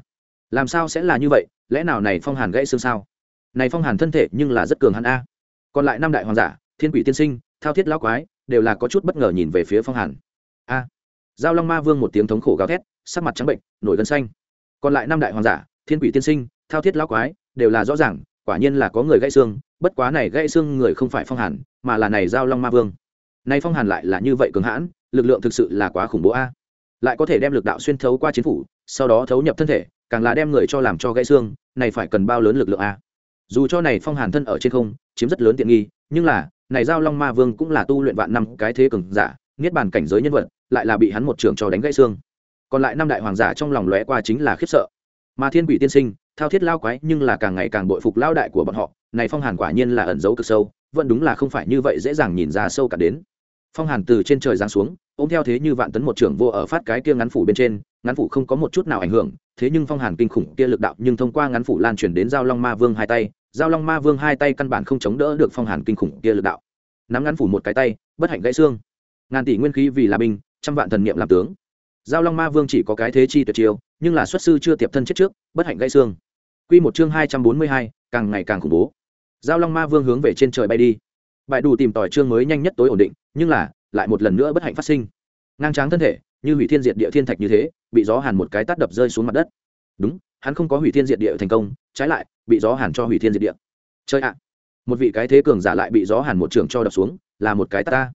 Làm sao sẽ là như vậy? Lẽ nào này phong hàn gãy xương sao? Này phong hàn thân thể nhưng là rất cường hắn a. Còn lại năm đại hoàng giả, thiên quỷ tiên sinh, thao thiết lão quái, đều là có chút bất ngờ nhìn về phía phong hàn a. Giao long ma vương một tiếng thống khổ gào thét, sắc mặt trắng bệnh, nổi gân xanh. Còn lại năm đại hoàng giả, thiên quỷ tiên sinh, thao thiết lão quái, đều là rõ ràng, quả nhiên là có người gãy xương, bất quá này gãy xương người không phải phong hàn, mà là này giao long ma vương. Nay phong hàn lại là như vậy cường hãn, lực lượng thực sự là quá khủng bố a. Lại có thể đem lực đạo xuyên thấu qua chiến phủ, sau đó thấu nhập thân thể, càng là đem người cho làm cho gãy xương, này phải cần bao lớn lực lượng a. Dù cho này phong hàn thân ở trên không, chiếm rất lớn tiện nghi, nhưng là, này giao long ma vương cũng là tu luyện vạn năm cái thế cường giả, niết bàn cảnh giới nhân vật lại là bị hắn một trường cho đánh gãy xương. Còn lại năm đại hoàng giả trong lòng lóe qua chính là khiếp sợ. Mà thiên quỷ tiên sinh, thao thiết lao quái nhưng là càng ngày càng bội phục lao đại của bọn họ, này phong hàn quả nhiên là ẩn giấu cực sâu, vẫn đúng là không phải như vậy dễ dàng nhìn ra sâu cả đến. Phong hàn từ trên trời giáng xuống, ôm theo thế như vạn tấn một trưởng vô ở phát cái kia ngắn phủ bên trên, ngắn phủ không có một chút nào ảnh hưởng, thế nhưng phong hàn kinh khủng kia lực đạo nhưng thông qua ngắn phủ lan truyền đến giao long ma vương hai tay, giao long ma vương hai tay căn bản không chống đỡ được phong hàn kinh khủng kia lực đạo. Nắm ngắn phủ một cái tay, bất hạnh gãy xương. Ngàn tỷ nguyên khí vì là binh trăm vạn thần niệm làm tướng. Giao long ma vương chỉ có cái thế chi tuyệt chiêu, nhưng là xuất sư chưa tiệp thân chết trước, bất hạnh gãy xương. Quy một chương hai trăm bốn mươi hai, càng ngày càng khủng bố. Giao long ma vương hướng về trên trời bay đi. Bại đủ tìm tỏi chương mới nhanh nhất tối ổn định, nhưng là, lại một lần nữa bất hạnh phát sinh. Ngang tráng thân thể, như hủy thiên diệt địa thiên thạch như thế, bị gió hàn một cái tát đập rơi xuống mặt đất. Đúng, hắn không có hủy thiên diệt địa thành công, trái lại, bị gió hàn cho hủy thiên diệt địa. Chơi ạ. À. Một vị cái thế cường giả lại bị gió hàn một trường cho đập xuống, là một cái ta.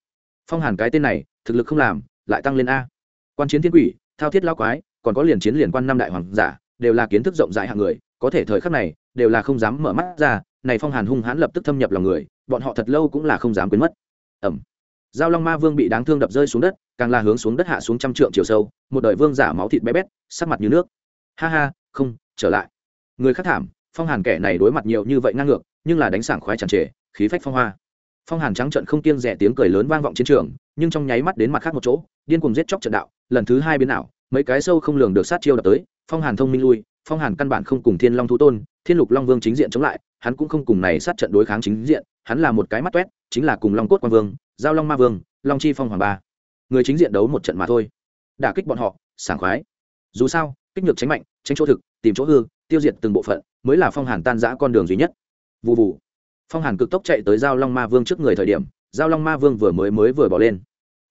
Phong hàn cái tên này, thực lực không làm lại tăng lên a. Quan chiến thiên quỷ, thao thiết lao quái, còn có liền chiến liền quan năm đại hoàng giả, đều là kiến thức rộng rãi hạng người, có thể thời khắc này, đều là không dám mở mắt ra, này phong hàn hung hãn lập tức thâm nhập lòng người, bọn họ thật lâu cũng là không dám quên mất. Ẩm. Giao long ma vương bị đáng thương đập rơi xuống đất, càng là hướng xuống đất hạ xuống trăm trượng chiều sâu, một đời vương giả máu thịt bé bét, sắc mặt như nước. Ha ha, không, trở lại. Người khác thảm, phong hàn kẻ này đối mặt nhiều như vậy ngang ngược, nhưng là đánh sảng khoái tràn trề, khí phách phong hoa. Phong hàn trắng trận không kiêng rẻ tiếng cười lớn vang vọng chiến trường, nhưng trong nháy mắt đến mặt khác một chỗ điên cuồng giết chóc trận đạo, lần thứ hai biến ảo, mấy cái sâu không lường được sát chiêu đập tới, phong hàn thông minh lui, phong hàn căn bản không cùng thiên long thú tôn, thiên lục long vương chính diện chống lại, hắn cũng không cùng này sát trận đối kháng chính diện, hắn là một cái mắt toét chính là cùng long cốt quan vương, giao long ma vương, long chi phong hoàng ba. Người chính diện đấu một trận mà thôi. Đả kích bọn họ, sảng khoái. Dù sao, kích nhược tránh mạnh, tránh chỗ thực, tìm chỗ hư, tiêu diệt từng bộ phận, mới là phong hàn tan giã con đường duy nhất. Vụ vụ phong hàn cực tốc chạy tới giao long ma vương trước người thời điểm, giao long ma vương vừa mới mới vừa bỏ lên.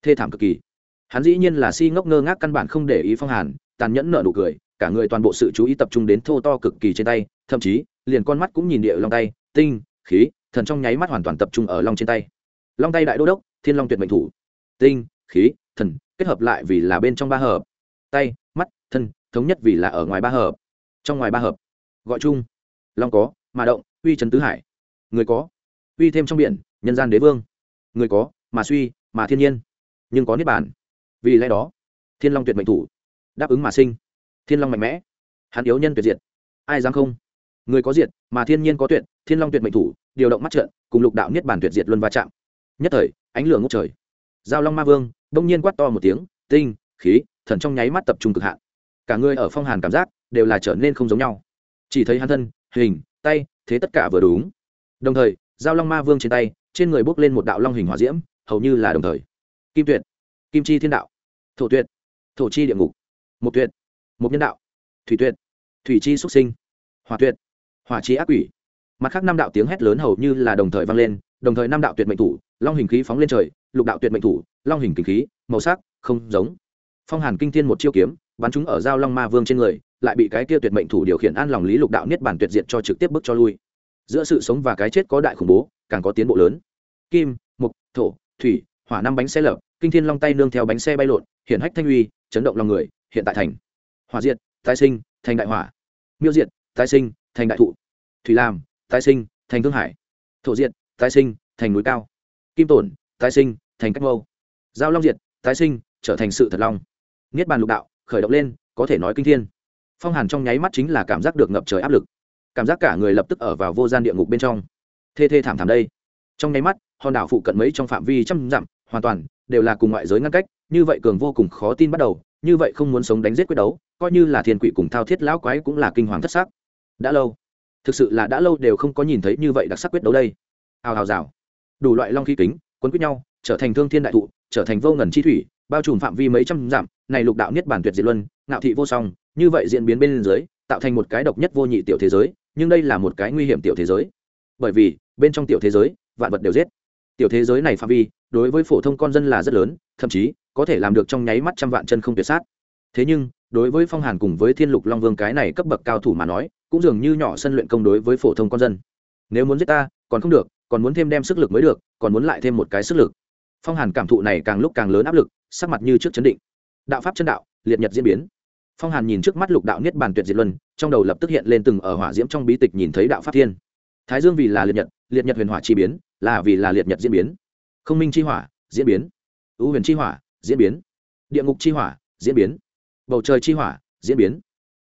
Thê thảm cực kỳ hắn dĩ nhiên là si ngốc ngơ ngác căn bản không để ý phong hàn, tàn nhẫn nợ nụ cười, cả người toàn bộ sự chú ý tập trung đến thô to cực kỳ trên tay, thậm chí, liền con mắt cũng nhìn địa long tay, tinh, khí, thần trong nháy mắt hoàn toàn tập trung ở long trên tay. Long tay đại đô đốc, thiên long tuyệt mệnh thủ. Tinh, khí, thần, kết hợp lại vì là bên trong ba hợp. Tay, mắt, thân, thống nhất vì là ở ngoài ba hợp. Trong ngoài ba hợp, gọi chung. Long có, mà động, uy trấn tứ hải. Người có, uy thêm trong biển, nhân gian đế vương. Người có, mà suy, mà thiên nhiên. Nhưng có niết bản vì lẽ đó, thiên long tuyệt mệnh thủ, đáp ứng mà sinh. Thiên long mạnh mẽ, hắn yếu nhân tuyệt diệt. Ai dám không? Người có diệt, mà thiên nhiên có tuyệt, thiên long tuyệt mệnh thủ, điều động mắt trợn, cùng lục đạo niết bản tuyệt diệt luân va chạm. Nhất thời, ánh lửa ngốc trời. Giao long ma vương, đông nhiên quát to một tiếng, tinh, khí, thần trong nháy mắt tập trung cực hạn. Cả người ở phong hàn cảm giác, đều là trở nên không giống nhau. Chỉ thấy hắn thân, hình, tay, thế tất cả vừa đúng. Đồng thời, giao long ma vương trên tay, trên người bốc lên một đạo long hình hỏa diễm, hầu như là đồng thời. Kim tuyệt, kim chi thiên đạo thổ tuyệt. Thổ chi địa ngục. Mục tuyệt. Mục nhân đạo. Thủy tuyệt. Thủy chi xuất sinh. Hỏa tuyệt. Hỏa chi ác quỷ. Mặt khác năm đạo tiếng hét lớn hầu như là đồng thời vang lên, đồng thời năm đạo tuyệt mệnh thủ, long hình khí phóng lên trời, lục đạo tuyệt mệnh thủ, long hình kinh khí, màu sắc, không giống. Phong hàn kinh thiên một chiêu kiếm, bắn chúng ở giao long ma vương trên người, lại bị cái kia tuyệt mệnh thủ điều khiển an lòng lý lục đạo niết bản tuyệt diệt cho trực tiếp bước cho lui. Giữa sự sống và cái chết có đại khủng bố, càng có tiến bộ lớn. Kim mục thổ, thủy hỏa năm bánh xe lợp, kinh thiên long tay nương theo bánh xe bay lộn hiện hách thanh uy, chấn động lòng người, hiện tại thành. Hỏa diệt, tái sinh, thành đại hỏa. Miêu diệt, tái sinh, thành đại thụ. Thủy làm tái sinh, thành thương hải. Thổ diệt, tái sinh, thành núi cao. Kim tổn, tái sinh, thành cách mâu. Giao long diệt, tái sinh, trở thành sự thật long. Niết bàn lục đạo, khởi động lên, có thể nói kinh thiên. Phong hàn trong nháy mắt chính là cảm giác được ngập trời áp lực. Cảm giác cả người lập tức ở vào vô gian địa ngục bên trong. Thê thê thảm thảm đây. Trong nháy mắt, hòn đảo phụ cận mấy trong phạm vi trăm dặm hoàn toàn, đều là cùng ngoại giới ngăn cách, như vậy cường vô cùng khó tin bắt đầu, như vậy không muốn sống đánh giết quyết đấu, coi như là thiên quỷ cùng thao thiết lão quái cũng là kinh hoàng thất sắc. đã lâu, thực sự là đã lâu đều không có nhìn thấy như vậy đặc sắc quyết đấu đây. Hào hào rào. Đủ loại long khí kính, quấn quýt nhau, trở thành thương thiên đại thụ, trở thành vô ngần chi thủy, bao trùm phạm vi mấy trăm dặm, này lục đạo niết bản tuyệt diệt luân, ngạo thị vô song, như vậy diễn biến bên dưới, tạo thành một cái độc nhất vô nhị tiểu thế giới, nhưng đây là một cái nguy hiểm tiểu thế giới. Bởi vì, bên trong tiểu thế giới, vạn vật đều giết tiểu thế giới này phạm vi, đối với phổ thông con dân là rất lớn, thậm chí, có thể làm được trong nháy mắt trăm vạn chân không tuyệt sát. Thế nhưng, đối với phong hàn cùng với thiên lục long vương cái này cấp bậc cao thủ mà nói, cũng dường như nhỏ sân luyện công đối với phổ thông con dân. Nếu muốn giết ta, còn không được, còn muốn thêm đem sức lực mới được, còn muốn lại thêm một cái sức lực. Phong hàn cảm thụ này càng lúc càng lớn áp lực, sắc mặt như trước chấn định. Đạo pháp chân đạo, liệt nhật diễn biến. Phong hàn nhìn trước mắt lục đạo niết bàn tuyệt diệt luân, trong đầu lập tức hiện lên từng ở hỏa diễm trong bí tịch nhìn thấy đạo pháp thiên. Thái dương vì là liệt nhật liệt nhật huyền hỏa chi biến, là vì là liệt nhật diễn biến. Không minh chi hỏa, diễn biến. Ưu huyền chi hỏa, diễn biến. Địa ngục chi hỏa, diễn biến. Bầu trời chi hỏa, diễn biến.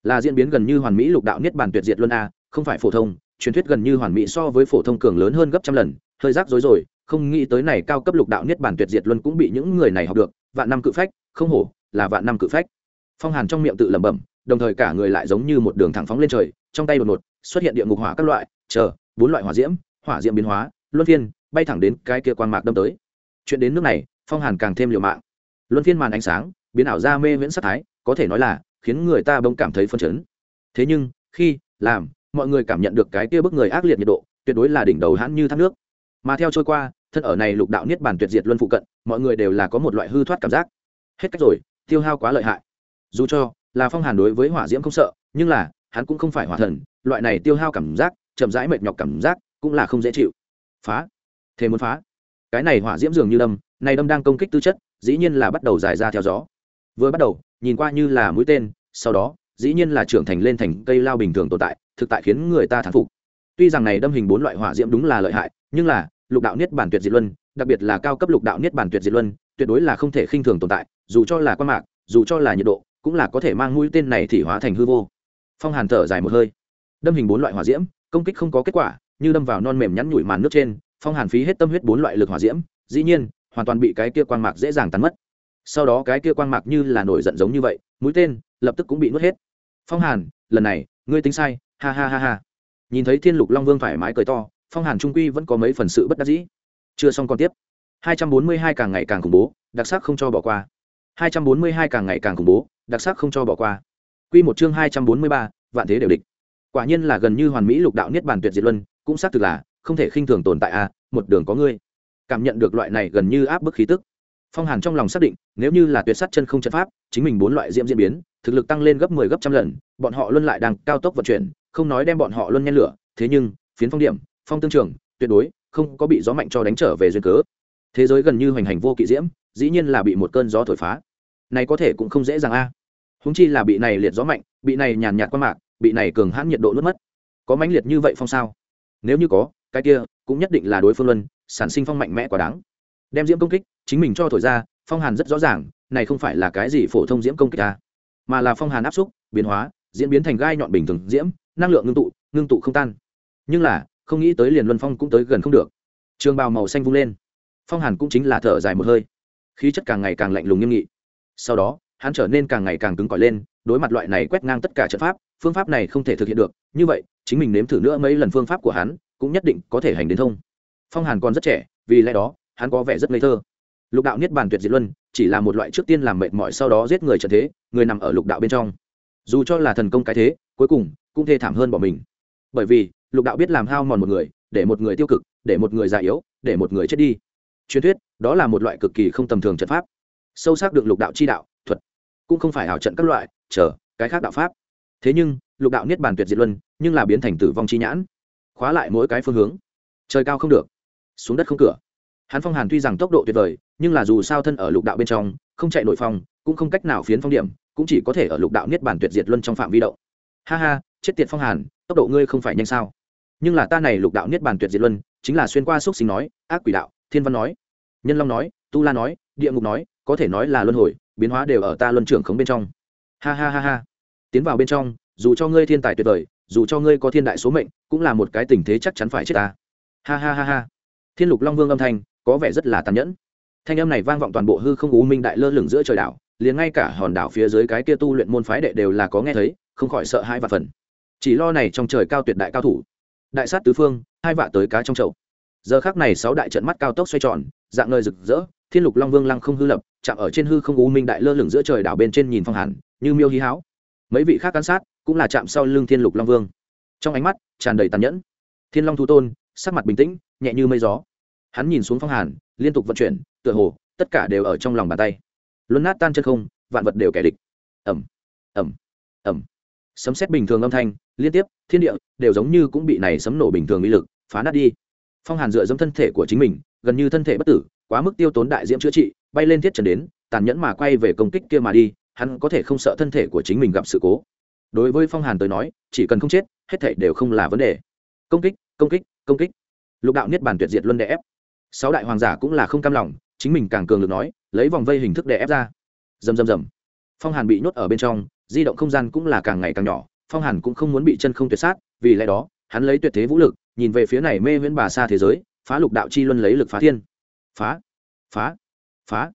Là diễn biến gần như hoàn mỹ lục đạo niết bàn tuyệt diệt luân a, không phải phổ thông, truyền thuyết gần như hoàn mỹ so với phổ thông cường lớn hơn gấp trăm lần, hơi rắc rối rồi, không nghĩ tới này cao cấp lục đạo niết bàn tuyệt diệt luân cũng bị những người này học được, vạn năm cự phách, không hổ là vạn năm cự phách. Phong hàn trong miệng tự lẩm bẩm, đồng thời cả người lại giống như một đường thẳng phóng lên trời, trong tay đột ngột xuất hiện địa ngục hỏa các loại, chờ, bốn loại hỏa diễm hỏa diễm biến hóa, luân phiên, bay thẳng đến cái kia quang mạc đâm tới. Chuyện đến nước này, phong hàn càng thêm liều mạng. Luân phiên màn ánh sáng, biến ảo ra mê viễn sắc thái, có thể nói là khiến người ta bỗng cảm thấy phân chấn. Thế nhưng, khi, làm, mọi người cảm nhận được cái kia bức người ác liệt nhiệt độ, tuyệt đối là đỉnh đầu hãn như thác nước. Mà theo trôi qua, thân ở này lục đạo niết bàn tuyệt diệt luân phụ cận, mọi người đều là có một loại hư thoát cảm giác. Hết cách rồi, tiêu hao quá lợi hại. Dù cho là phong hàn đối với hỏa diễm không sợ, nhưng là, hắn cũng không phải hỏa thần, loại này tiêu hao cảm giác, chậm rãi mệt nhọc cảm giác cũng là không dễ chịu. Phá. Thế muốn phá. Cái này hỏa diễm dường như đâm, này đâm đang công kích tư chất, dĩ nhiên là bắt đầu dài ra theo gió. Vừa bắt đầu, nhìn qua như là mũi tên, sau đó, dĩ nhiên là trưởng thành lên thành cây lao bình thường tồn tại, thực tại khiến người ta thán phục. Tuy rằng này đâm hình bốn loại hỏa diễm đúng là lợi hại, nhưng là, lục đạo niết bản tuyệt diệt luân, đặc biệt là cao cấp lục đạo niết bản tuyệt diệt luân, tuyệt đối là không thể khinh thường tồn tại, dù cho là quan mạc, dù cho là nhiệt độ, cũng là có thể mang mũi tên này thì hóa thành hư vô. Phong hàn thở dài một hơi. Đâm hình bốn loại hỏa diễm, công kích không có kết quả như đâm vào non mềm nhắn nhủi màn nước trên phong hàn phí hết tâm huyết bốn loại lực hỏa diễm dĩ nhiên hoàn toàn bị cái kia quang mạc dễ dàng tắn mất. Sau đó cái kia quang mạc như là nổi giận giống như vậy mũi tên lập tức cũng bị nuốt hết. Phong hàn lần này ngươi tính sai ha ha ha ha. Nhìn thấy thiên lục long vương thoải mái cười to phong hàn trung quy vẫn có mấy phần sự bất đắc dĩ. Chưa xong còn tiếp. 242 càng ngày càng khủng bố đặc sắc không cho bỏ qua. 242 càng ngày càng khủng bố đặc sắc không cho bỏ qua. Quy một chương 243, vạn thế đều địch. Quả nhiên là gần như hoàn mỹ lục đạo niết bàn tuyệt diệt luân cũng xác thực là, không thể khinh thường tồn tại a một đường có ngươi. Cảm nhận được loại này gần như áp bức khí tức. Phong hàn trong lòng xác định, nếu như là tuyệt sát chân không trận pháp, chính mình bốn loại diễm diễn biến, thực lực tăng lên gấp mười 10 gấp trăm lần, bọn họ luôn lại đang cao tốc vận chuyển, không nói đem bọn họ luôn nhen lửa, thế nhưng, phiến phong điểm, phong tương trường, tuyệt đối, không có bị gió mạnh cho đánh trở về duyên cớ. Thế giới gần như hoành hành vô kỵ diễm, dĩ nhiên là bị một cơn gió thổi phá. Này có thể cũng không dễ dàng a. À. húng chi là bị này liệt gió mạnh, bị này nhàn nhạt qua mạc, bị này cường hãn nhiệt độ nuốt mất. Có mãnh liệt như vậy phong sao? Nếu như có, cái kia cũng nhất định là đối phương luân, sản sinh phong mạnh mẽ quá đáng. Đem diễm công kích, chính mình cho thổi ra, phong hàn rất rõ ràng, này không phải là cái gì phổ thông diễm công kích ta mà là phong hàn áp xúc, biến hóa, diễn biến thành gai nhọn bình thường diễm, năng lượng ngưng tụ ngưng tụ không tan. Nhưng là, không nghĩ tới liền luân phong cũng tới gần không được. Trường bào màu xanh vung lên. Phong hàn cũng chính là thở dài một hơi. Khí chất càng ngày càng lạnh lùng nghiêm nghị. Sau đó, hắn trở nên càng ngày càng cứng cỏi lên, đối mặt loại này quét ngang tất cả trận pháp, phương pháp này không thể thực hiện được. Như vậy chính mình nếm thử nữa mấy lần phương pháp của hắn, cũng nhất định có thể hành đến thông. Phong hàn còn rất trẻ, vì lẽ đó, hắn có vẻ rất ngây thơ. Lục đạo niết bàn tuyệt diệt luân chỉ là một loại trước tiên làm mệt mỏi sau đó giết người trần thế, người nằm ở lục đạo bên trong. Dù cho là thần công cái thế, cuối cùng cũng thê thảm hơn bỏ mình. Bởi vì, lục đạo biết làm hao mòn một người, để một người tiêu cực, để một người già yếu, để một người chết đi. Truyền thuyết, đó là một loại cực kỳ không tầm thường trận pháp. Sâu sắc được lục đạo chi đạo, thuật, cũng không phải hảo trận các loại, chờ, cái khác đạo pháp. Thế nhưng, lục đạo niết bàn tuyệt diệt luân nhưng là biến thành tử vong chi nhãn, khóa lại mỗi cái phương hướng. Trời cao không được, xuống đất không cửa. Hắn phong hàn tuy rằng tốc độ tuyệt vời, nhưng là dù sao thân ở lục đạo bên trong, không chạy nội phong, cũng không cách nào phiến phong điểm, cũng chỉ có thể ở lục đạo niết bàn tuyệt diệt luân trong phạm vi động. Ha ha, chết tiệt phong hàn, tốc độ ngươi không phải nhanh sao? Nhưng là ta này lục đạo niết bàn tuyệt diệt luân, chính là xuyên qua xúc sinh nói, ác quỷ đạo, thiên văn nói, nhân long nói, tu la nói, địa ngục nói, có thể nói là luân hồi, biến hóa đều ở ta luân trưởng khống bên trong. Ha ha ha ha. Tiến vào bên trong, dù cho ngươi thiên tài tuyệt vời dù cho ngươi có thiên đại số mệnh, cũng là một cái tình thế chắc chắn phải chết ta. Ha ha ha ha. Thiên lục long vương âm thanh, có vẻ rất là tàn nhẫn. Thanh âm này vang vọng toàn bộ hư không u minh đại lơ lửng giữa trời đảo, liền ngay cả hòn đảo phía dưới cái kia tu luyện môn phái đệ đều là có nghe thấy, không khỏi sợ hai vạn phần. Chỉ lo này trong trời cao tuyệt đại cao thủ. Đại sát tứ phương, hai vạ tới cá trong chậu. Giờ khác này sáu đại trận mắt cao tốc xoay tròn, dạng nơi rực rỡ, thiên lục long vương lăng không hư lập, chạm ở trên hư không u minh đại lơ lửng giữa trời đảo bên trên nhìn phong hàn, như miêu hí háo. Mấy vị khác can sát cũng là chạm sau lưng thiên lục long vương trong ánh mắt tràn đầy tàn nhẫn thiên long thu tôn sắc mặt bình tĩnh nhẹ như mây gió hắn nhìn xuống phong hàn liên tục vận chuyển tựa hồ tất cả đều ở trong lòng bàn tay luân nát tan chân không vạn vật đều kẻ địch ẩm ẩm ẩm. sấm xét bình thường âm thanh liên tiếp thiên địa đều giống như cũng bị này sấm nổ bình thường uy lực phá nát đi phong hàn dựa dẫm thân thể của chính mình gần như thân thể bất tử quá mức tiêu tốn đại diễm chữa trị bay lên thiết trần đến tàn nhẫn mà quay về công kích kia mà đi hắn có thể không sợ thân thể của chính mình gặp sự cố đối với phong hàn tới nói, chỉ cần không chết, hết thảy đều không là vấn đề. Công kích công kích công kích. Lục đạo niết bàn tuyệt diệt luân đè ép. Sáu đại hoàng giả cũng là không cam lòng, chính mình càng cường lực nói, lấy vòng vây hình thức đè ép ra. Rầm rầm rầm. Phong hàn bị nhốt ở bên trong, di động không gian cũng là càng ngày càng nhỏ, phong hàn cũng không muốn bị chân không tuyệt sát, vì lẽ đó, hắn lấy tuyệt thế vũ lực, nhìn về phía này mê viễn bà xa thế giới, phá lục đạo chi luân lấy lực phá thiên. Phá phá phá.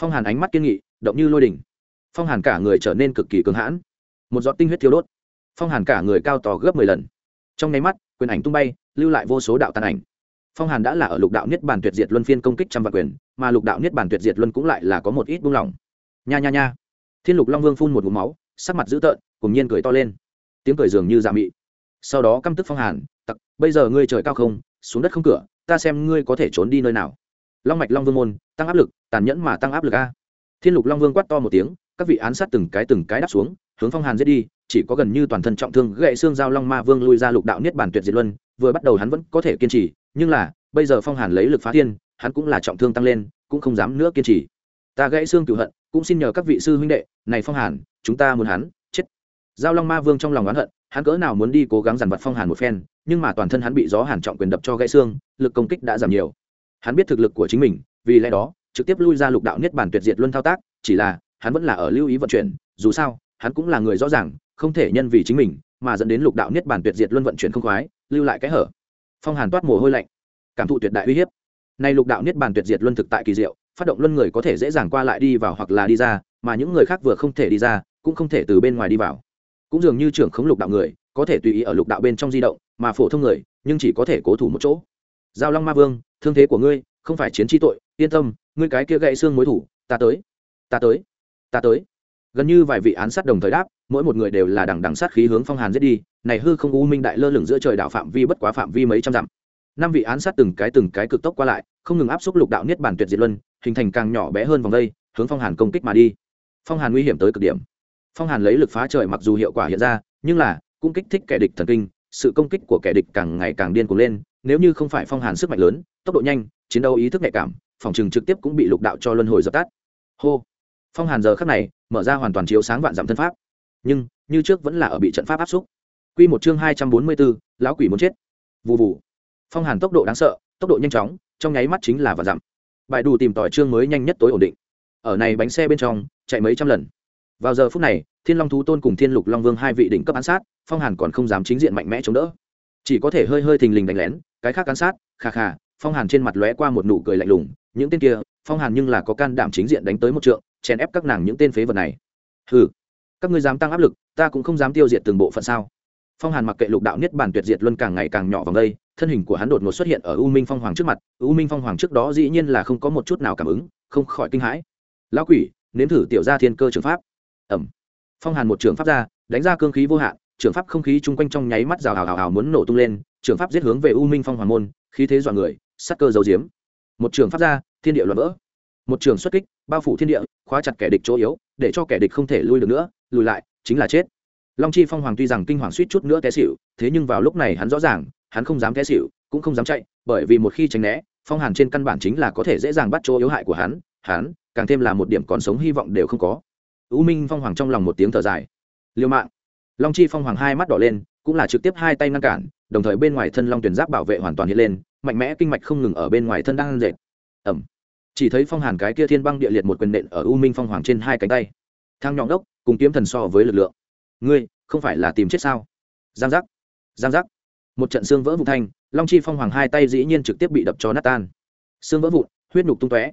Phong hàn ánh mắt kiên nghị, động như lôi đỉnh. Phong hàn cả người trở nên cực kỳ cường hãn một giọt tinh huyết thiêu đốt. Phong hàn cả người cao to gấp mười lần. Trong nháy mắt, quyền ảnh tung bay, lưu lại vô số đạo tàn ảnh. Phong hàn đã là ở lục đạo niết bàn tuyệt diệt luân phiên công kích trăm vạn quyền, mà lục đạo niết bàn tuyệt diệt luân cũng lại là có một ít buông lỏng. Nha nha nha. Thiên lục long vương phun một ngụm máu, sắc mặt dữ tợn, cùng nhiên cười to lên. Tiếng cười dường như dạ mị. Sau đó căm tức phong hàn, tặc, bây giờ ngươi trời cao không, xuống đất không cửa, ta xem ngươi có thể trốn đi nơi nào. Long mạch long vương môn, tăng áp lực, tàn nhẫn mà tăng áp lực a. Thiên lục long vương quát to một tiếng, các vị án sát từng cái từng cái đáp xuống hướng phong hàn giết đi, chỉ có gần như toàn thân trọng thương gậy xương giao long ma vương lui ra lục đạo niết bản tuyệt diệt luân, vừa bắt đầu hắn vẫn có thể kiên trì, nhưng là, bây giờ phong hàn lấy lực phá thiên, hắn cũng là trọng thương tăng lên, cũng không dám nữa kiên trì. Ta gãy xương cửu hận, cũng xin nhờ các vị sư huynh đệ, này phong hàn, chúng ta muốn hắn chết. Giao long ma vương trong lòng oán hận, hắn cỡ nào muốn đi cố gắng giàn vặt phong hàn một phen, nhưng mà toàn thân hắn bị gió hàn trọng quyền đập cho gãy xương, lực công kích đã giảm nhiều. Hắn biết thực lực của chính mình, vì lẽ đó, trực tiếp lui ra lục đạo niết bản tuyệt diệt luân thao tác, chỉ là, hắn vẫn là ở lưu ý vận chuyển, dù sao hắn cũng là người rõ ràng, không thể nhân vì chính mình, mà dẫn đến lục đạo niết bản tuyệt diệt luân vận chuyển không khoái, lưu lại cái hở. Phong hàn toát mồ hôi lạnh. Cảm thụ tuyệt đại uy hiếp. Nay lục đạo niết bản tuyệt diệt luân thực tại kỳ diệu, phát động luân người có thể dễ dàng qua lại đi vào hoặc là đi ra, mà những người khác vừa không thể đi ra, cũng không thể từ bên ngoài đi vào. Cũng dường như trưởng khống lục đạo người, có thể tùy ý ở lục đạo bên trong di động, mà phổ thông người, nhưng chỉ có thể cố thủ một chỗ. Giao long ma vương, thương thế của ngươi, không phải chiến tri tội, yên tâm, ngươi cái kia gãy xương mối thủ, ta tới ta tới ta tới gần như vài vị án sát đồng thời đáp, mỗi một người đều là đằng đằng sát khí hướng phong hàn giết đi, này hư không u minh đại lơ lửng giữa trời đạo phạm vi bất quá phạm vi mấy trăm dặm. Năm vị án sát từng cái từng cái cực tốc qua lại, không ngừng áp xúc lục đạo niết bản tuyệt diệt luân, hình thành càng nhỏ bé hơn vòng đây, hướng phong hàn công kích mà đi. Phong hàn nguy hiểm tới cực điểm. Phong hàn lấy lực phá trời mặc dù hiệu quả hiện ra, nhưng là, cũng kích thích kẻ địch thần kinh, sự công kích của kẻ địch càng ngày càng điên cuồng lên, nếu như không phải phong hàn sức mạnh lớn, tốc độ nhanh, chiến đấu ý thức nhạy cảm, phòng trường trực tiếp cũng bị lục đạo cho luân hồi dập tắt. Hô phong hàn giờ khắc này mở ra hoàn toàn chiếu sáng vạn dặm thân pháp nhưng như trước vẫn là ở bị trận pháp áp xúc q một chương hai trăm bốn mươi bốn, lão quỷ muốn chết. Vụ vụ phong hàn tốc độ đáng sợ, tốc độ nhanh chóng, trong nháy mắt chính là vạn dặm. Bài đủ tìm tỏi chương mới nhanh nhất tối ổn định. Ở này bánh xe bên trong, chạy mấy trăm lần. Vào giờ phút này, thiên long thú tôn cùng thiên lục long vương hai vị đỉnh cấp án sát, phong hàn còn không dám chính diện mạnh mẽ chống đỡ. Chỉ có thể hơi hơi thình lình đánh lén, cái khác án sát khà khà phong hàn trên mặt lóe qua một nụ cười lạnh lùng, những tên kia, phong hàn nhưng là có can đảm chính diện đánh tới một trượng chèn ép các nàng những tên phế vật này. Ừ các ngươi dám tăng áp lực, ta cũng không dám tiêu diệt từng bộ phận sao? Phong hàn mặc kệ lục đạo niết bàn tuyệt diệt luân càng ngày càng nhỏ vòng đây, thân hình của hắn đột ngột xuất hiện ở u minh phong hoàng trước mặt, u minh phong hoàng trước đó dĩ nhiên là không có một chút nào cảm ứng, không khỏi kinh hãi. Lão quỷ, nếm thử tiểu gia thiên cơ trường pháp. Ẩm phong hàn một trường pháp ra, đánh ra cương khí vô hạn, trường pháp không khí chung quanh trong nháy mắt rào hào hào hào muốn nổ tung lên, trường pháp giết hướng về u minh phong hoàng môn, khí thế dọa người, sắc cơ dấu diếm một trường pháp ra, thiên địa loạn vỡ một trường xuất kích, bao phủ thiên địa, khóa chặt kẻ địch chỗ yếu, để cho kẻ địch không thể lui được nữa, lùi lại, chính là chết. Long chi phong hoàng tuy rằng kinh hoàng suýt chút nữa té xịu thế nhưng vào lúc này hắn rõ ràng, hắn không dám té xịu cũng không dám chạy, bởi vì một khi tránh né, phong hàn trên căn bản chính là có thể dễ dàng bắt chỗ yếu hại của hắn hắn càng thêm là một điểm còn sống hy vọng đều không có. U minh phong hoàng trong lòng một tiếng thở dài. Liêu mạng. Long chi phong hoàng hai mắt đỏ lên, cũng là trực tiếp hai tay ngăn cản, đồng thời bên ngoài thân long tuyển giáp bảo vệ hoàn toàn hiện lên, mạnh mẽ kinh mạch không ngừng ở bên ngoài thân đang dệt. Ẩm chỉ thấy phong hàn cái kia thiên băng địa liệt một quyền nện ở u minh phong hoàng trên hai cánh tay. Thang nhọn đốc, cùng kiếm thần so với lực lượng. Ngươi, không phải là tìm chết sao? Giang giác giang giác. Một trận xương vỡ vụ thanh, long chi phong hoàng hai tay dĩ nhiên trực tiếp bị đập cho nát tan. Xương vỡ vụn, huyết nhục tung tóe.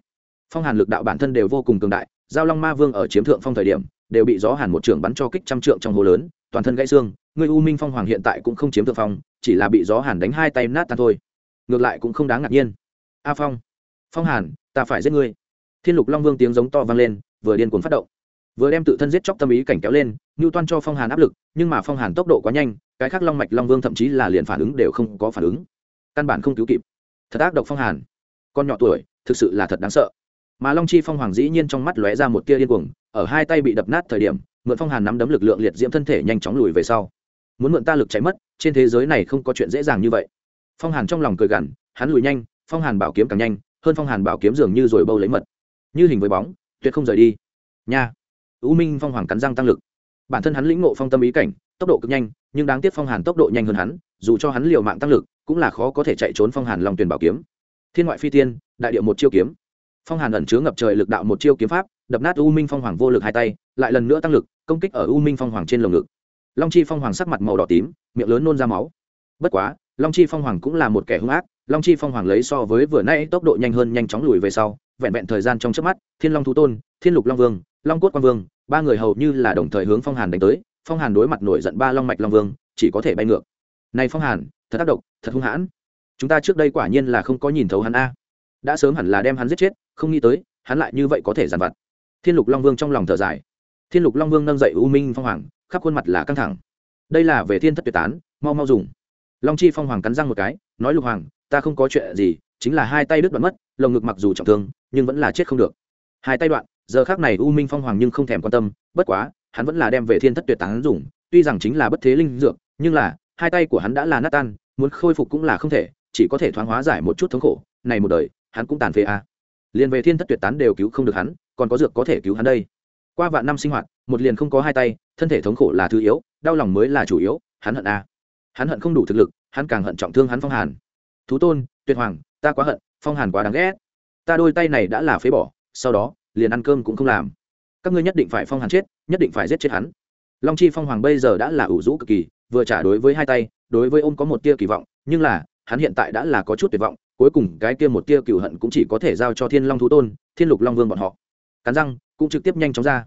Phong hàn lực đạo bản thân đều vô cùng cường đại, giao long ma vương ở chiếm thượng phong thời điểm, đều bị gió hàn một trưởng bắn cho kích trăm trượng trong hồ lớn, toàn thân gãy xương, người u minh phong hoàng hiện tại cũng không chiếm thượng phong, chỉ là bị gió hàn đánh hai tay nát tan thôi. Ngược lại cũng không đáng ngạc nhiên. A phong phong hàn, ta phải giết ngươi. Thiên lục long vương tiếng giống to vang lên, vừa điên cuồng phát động. Vừa đem tự thân giết chóc tâm ý cảnh kéo lên ngưu toan cho phong hàn áp lực, nhưng mà phong hàn tốc độ quá nhanh, cái khác long mạch long vương thậm chí là liền phản ứng đều không có phản ứng. Căn bản không cứu kịp. Thật ác độc phong hàn. Con nhỏ tuổi, thực sự là thật đáng sợ. Mà long chi phong hoàng dĩ nhiên trong mắt lóe ra một tia điên cuồng, ở hai tay bị đập nát thời điểm, mượn phong hàn nắm đấm lực lượng liệt diễm thân thể nhanh chóng lùi về sau. Muốn mượn ta lực cháy mất, trên thế giới này không có chuyện dễ dàng như vậy. Phong hàn trong lòng cười gằn, hắn lùi nhanh, phong hàn bảo kiếm càng nhanh hơn phong hàn bảo kiếm dường như rồi bâu lấy mật như hình với bóng tuyệt không rời đi nha u minh phong hoàng cắn răng tăng lực bản thân hắn lĩnh ngộ phong tâm ý cảnh tốc độ cực nhanh nhưng đáng tiếc phong hàn tốc độ nhanh hơn hắn dù cho hắn liều mạng tăng lực cũng là khó có thể chạy trốn phong hàn lòng tuyển bảo kiếm thiên ngoại phi tiên đại điệu một chiêu kiếm phong hàn ẩn chứa ngập trời lực đạo một chiêu kiếm pháp đập nát u minh phong hoàng vô lực hai tay lại lần nữa tăng lực công kích ở u minh phong hoàng trên lồng ngực long chi phong hoàng sắc mặt màu đỏ tím miệng lớn nôn ra máu bất quá long chi phong hoàng cũng là một kẻ hung ác long chi phong hoàng lấy so với vừa nay tốc độ nhanh hơn nhanh chóng lùi về sau, vẹn vẹn thời gian trong trước mắt, thiên long thú tôn, thiên lục long vương, long cốt quang vương, ba người hầu như là đồng thời hướng phong hàn đánh tới. Phong hàn đối mặt nổi giận ba long mạch long vương, chỉ có thể bay ngược. Này phong hàn, thật tác động thật hung hãn. Chúng ta trước đây quả nhiên là không có nhìn thấu hắn a. Đã sớm hẳn là đem hắn giết chết, không nghĩ tới, hắn lại như vậy có thể giàn vặt. Thiên lục long vương trong lòng thở dài. Thiên lục long vương nâng dậy u minh phong hoàng, khắp khuôn mặt là căng thẳng. Đây là về thiên thất tuyệt tán, mau mau dùng. Long chi phong hoàng cắn răng một cái, nói lục hoàng ta không có chuyện gì, chính là hai tay đứt đoạn mất, lồng ngực mặc dù trọng thương, nhưng vẫn là chết không được. Hai tay đoạn, giờ khác này u minh phong hoàng nhưng không thèm quan tâm, bất quá, hắn vẫn là đem về thiên thất tuyệt tán dùng, tuy rằng chính là bất thế linh dược, nhưng là, hai tay của hắn đã là nát tan, muốn khôi phục cũng là không thể, chỉ có thể thoáng hóa giải một chút thống khổ, này một đời, hắn cũng tàn phế a à. liền về thiên thất tuyệt tán đều cứu không được hắn, còn có dược có thể cứu hắn đây. Qua vạn năm sinh hoạt, một liền không có hai tay, thân thể thống khổ là thứ yếu, đau lòng mới là chủ yếu, hắn hận a hắn hận không đủ thực lực, hắn càng hận trọng thương hắn phong hàn thú tôn, tuyệt hoàng, ta quá hận, phong hàn quá đáng ghét. Ta đôi tay này đã là phế bỏ, sau đó, liền ăn cơm cũng không làm. Các ngươi nhất định phải phong hàn chết, nhất định phải giết chết hắn. Long chi phong hoàng bây giờ đã là ủ rũ cực kỳ, vừa trả đối với hai tay, đối với ôm có một tia kỳ vọng, nhưng là, hắn hiện tại đã là có chút tuyệt vọng, cuối cùng cái kia một tia cựu hận cũng chỉ có thể giao cho thiên long thú tôn, thiên lục long vương bọn họ. Cắn răng, cũng trực tiếp nhanh chóng ra.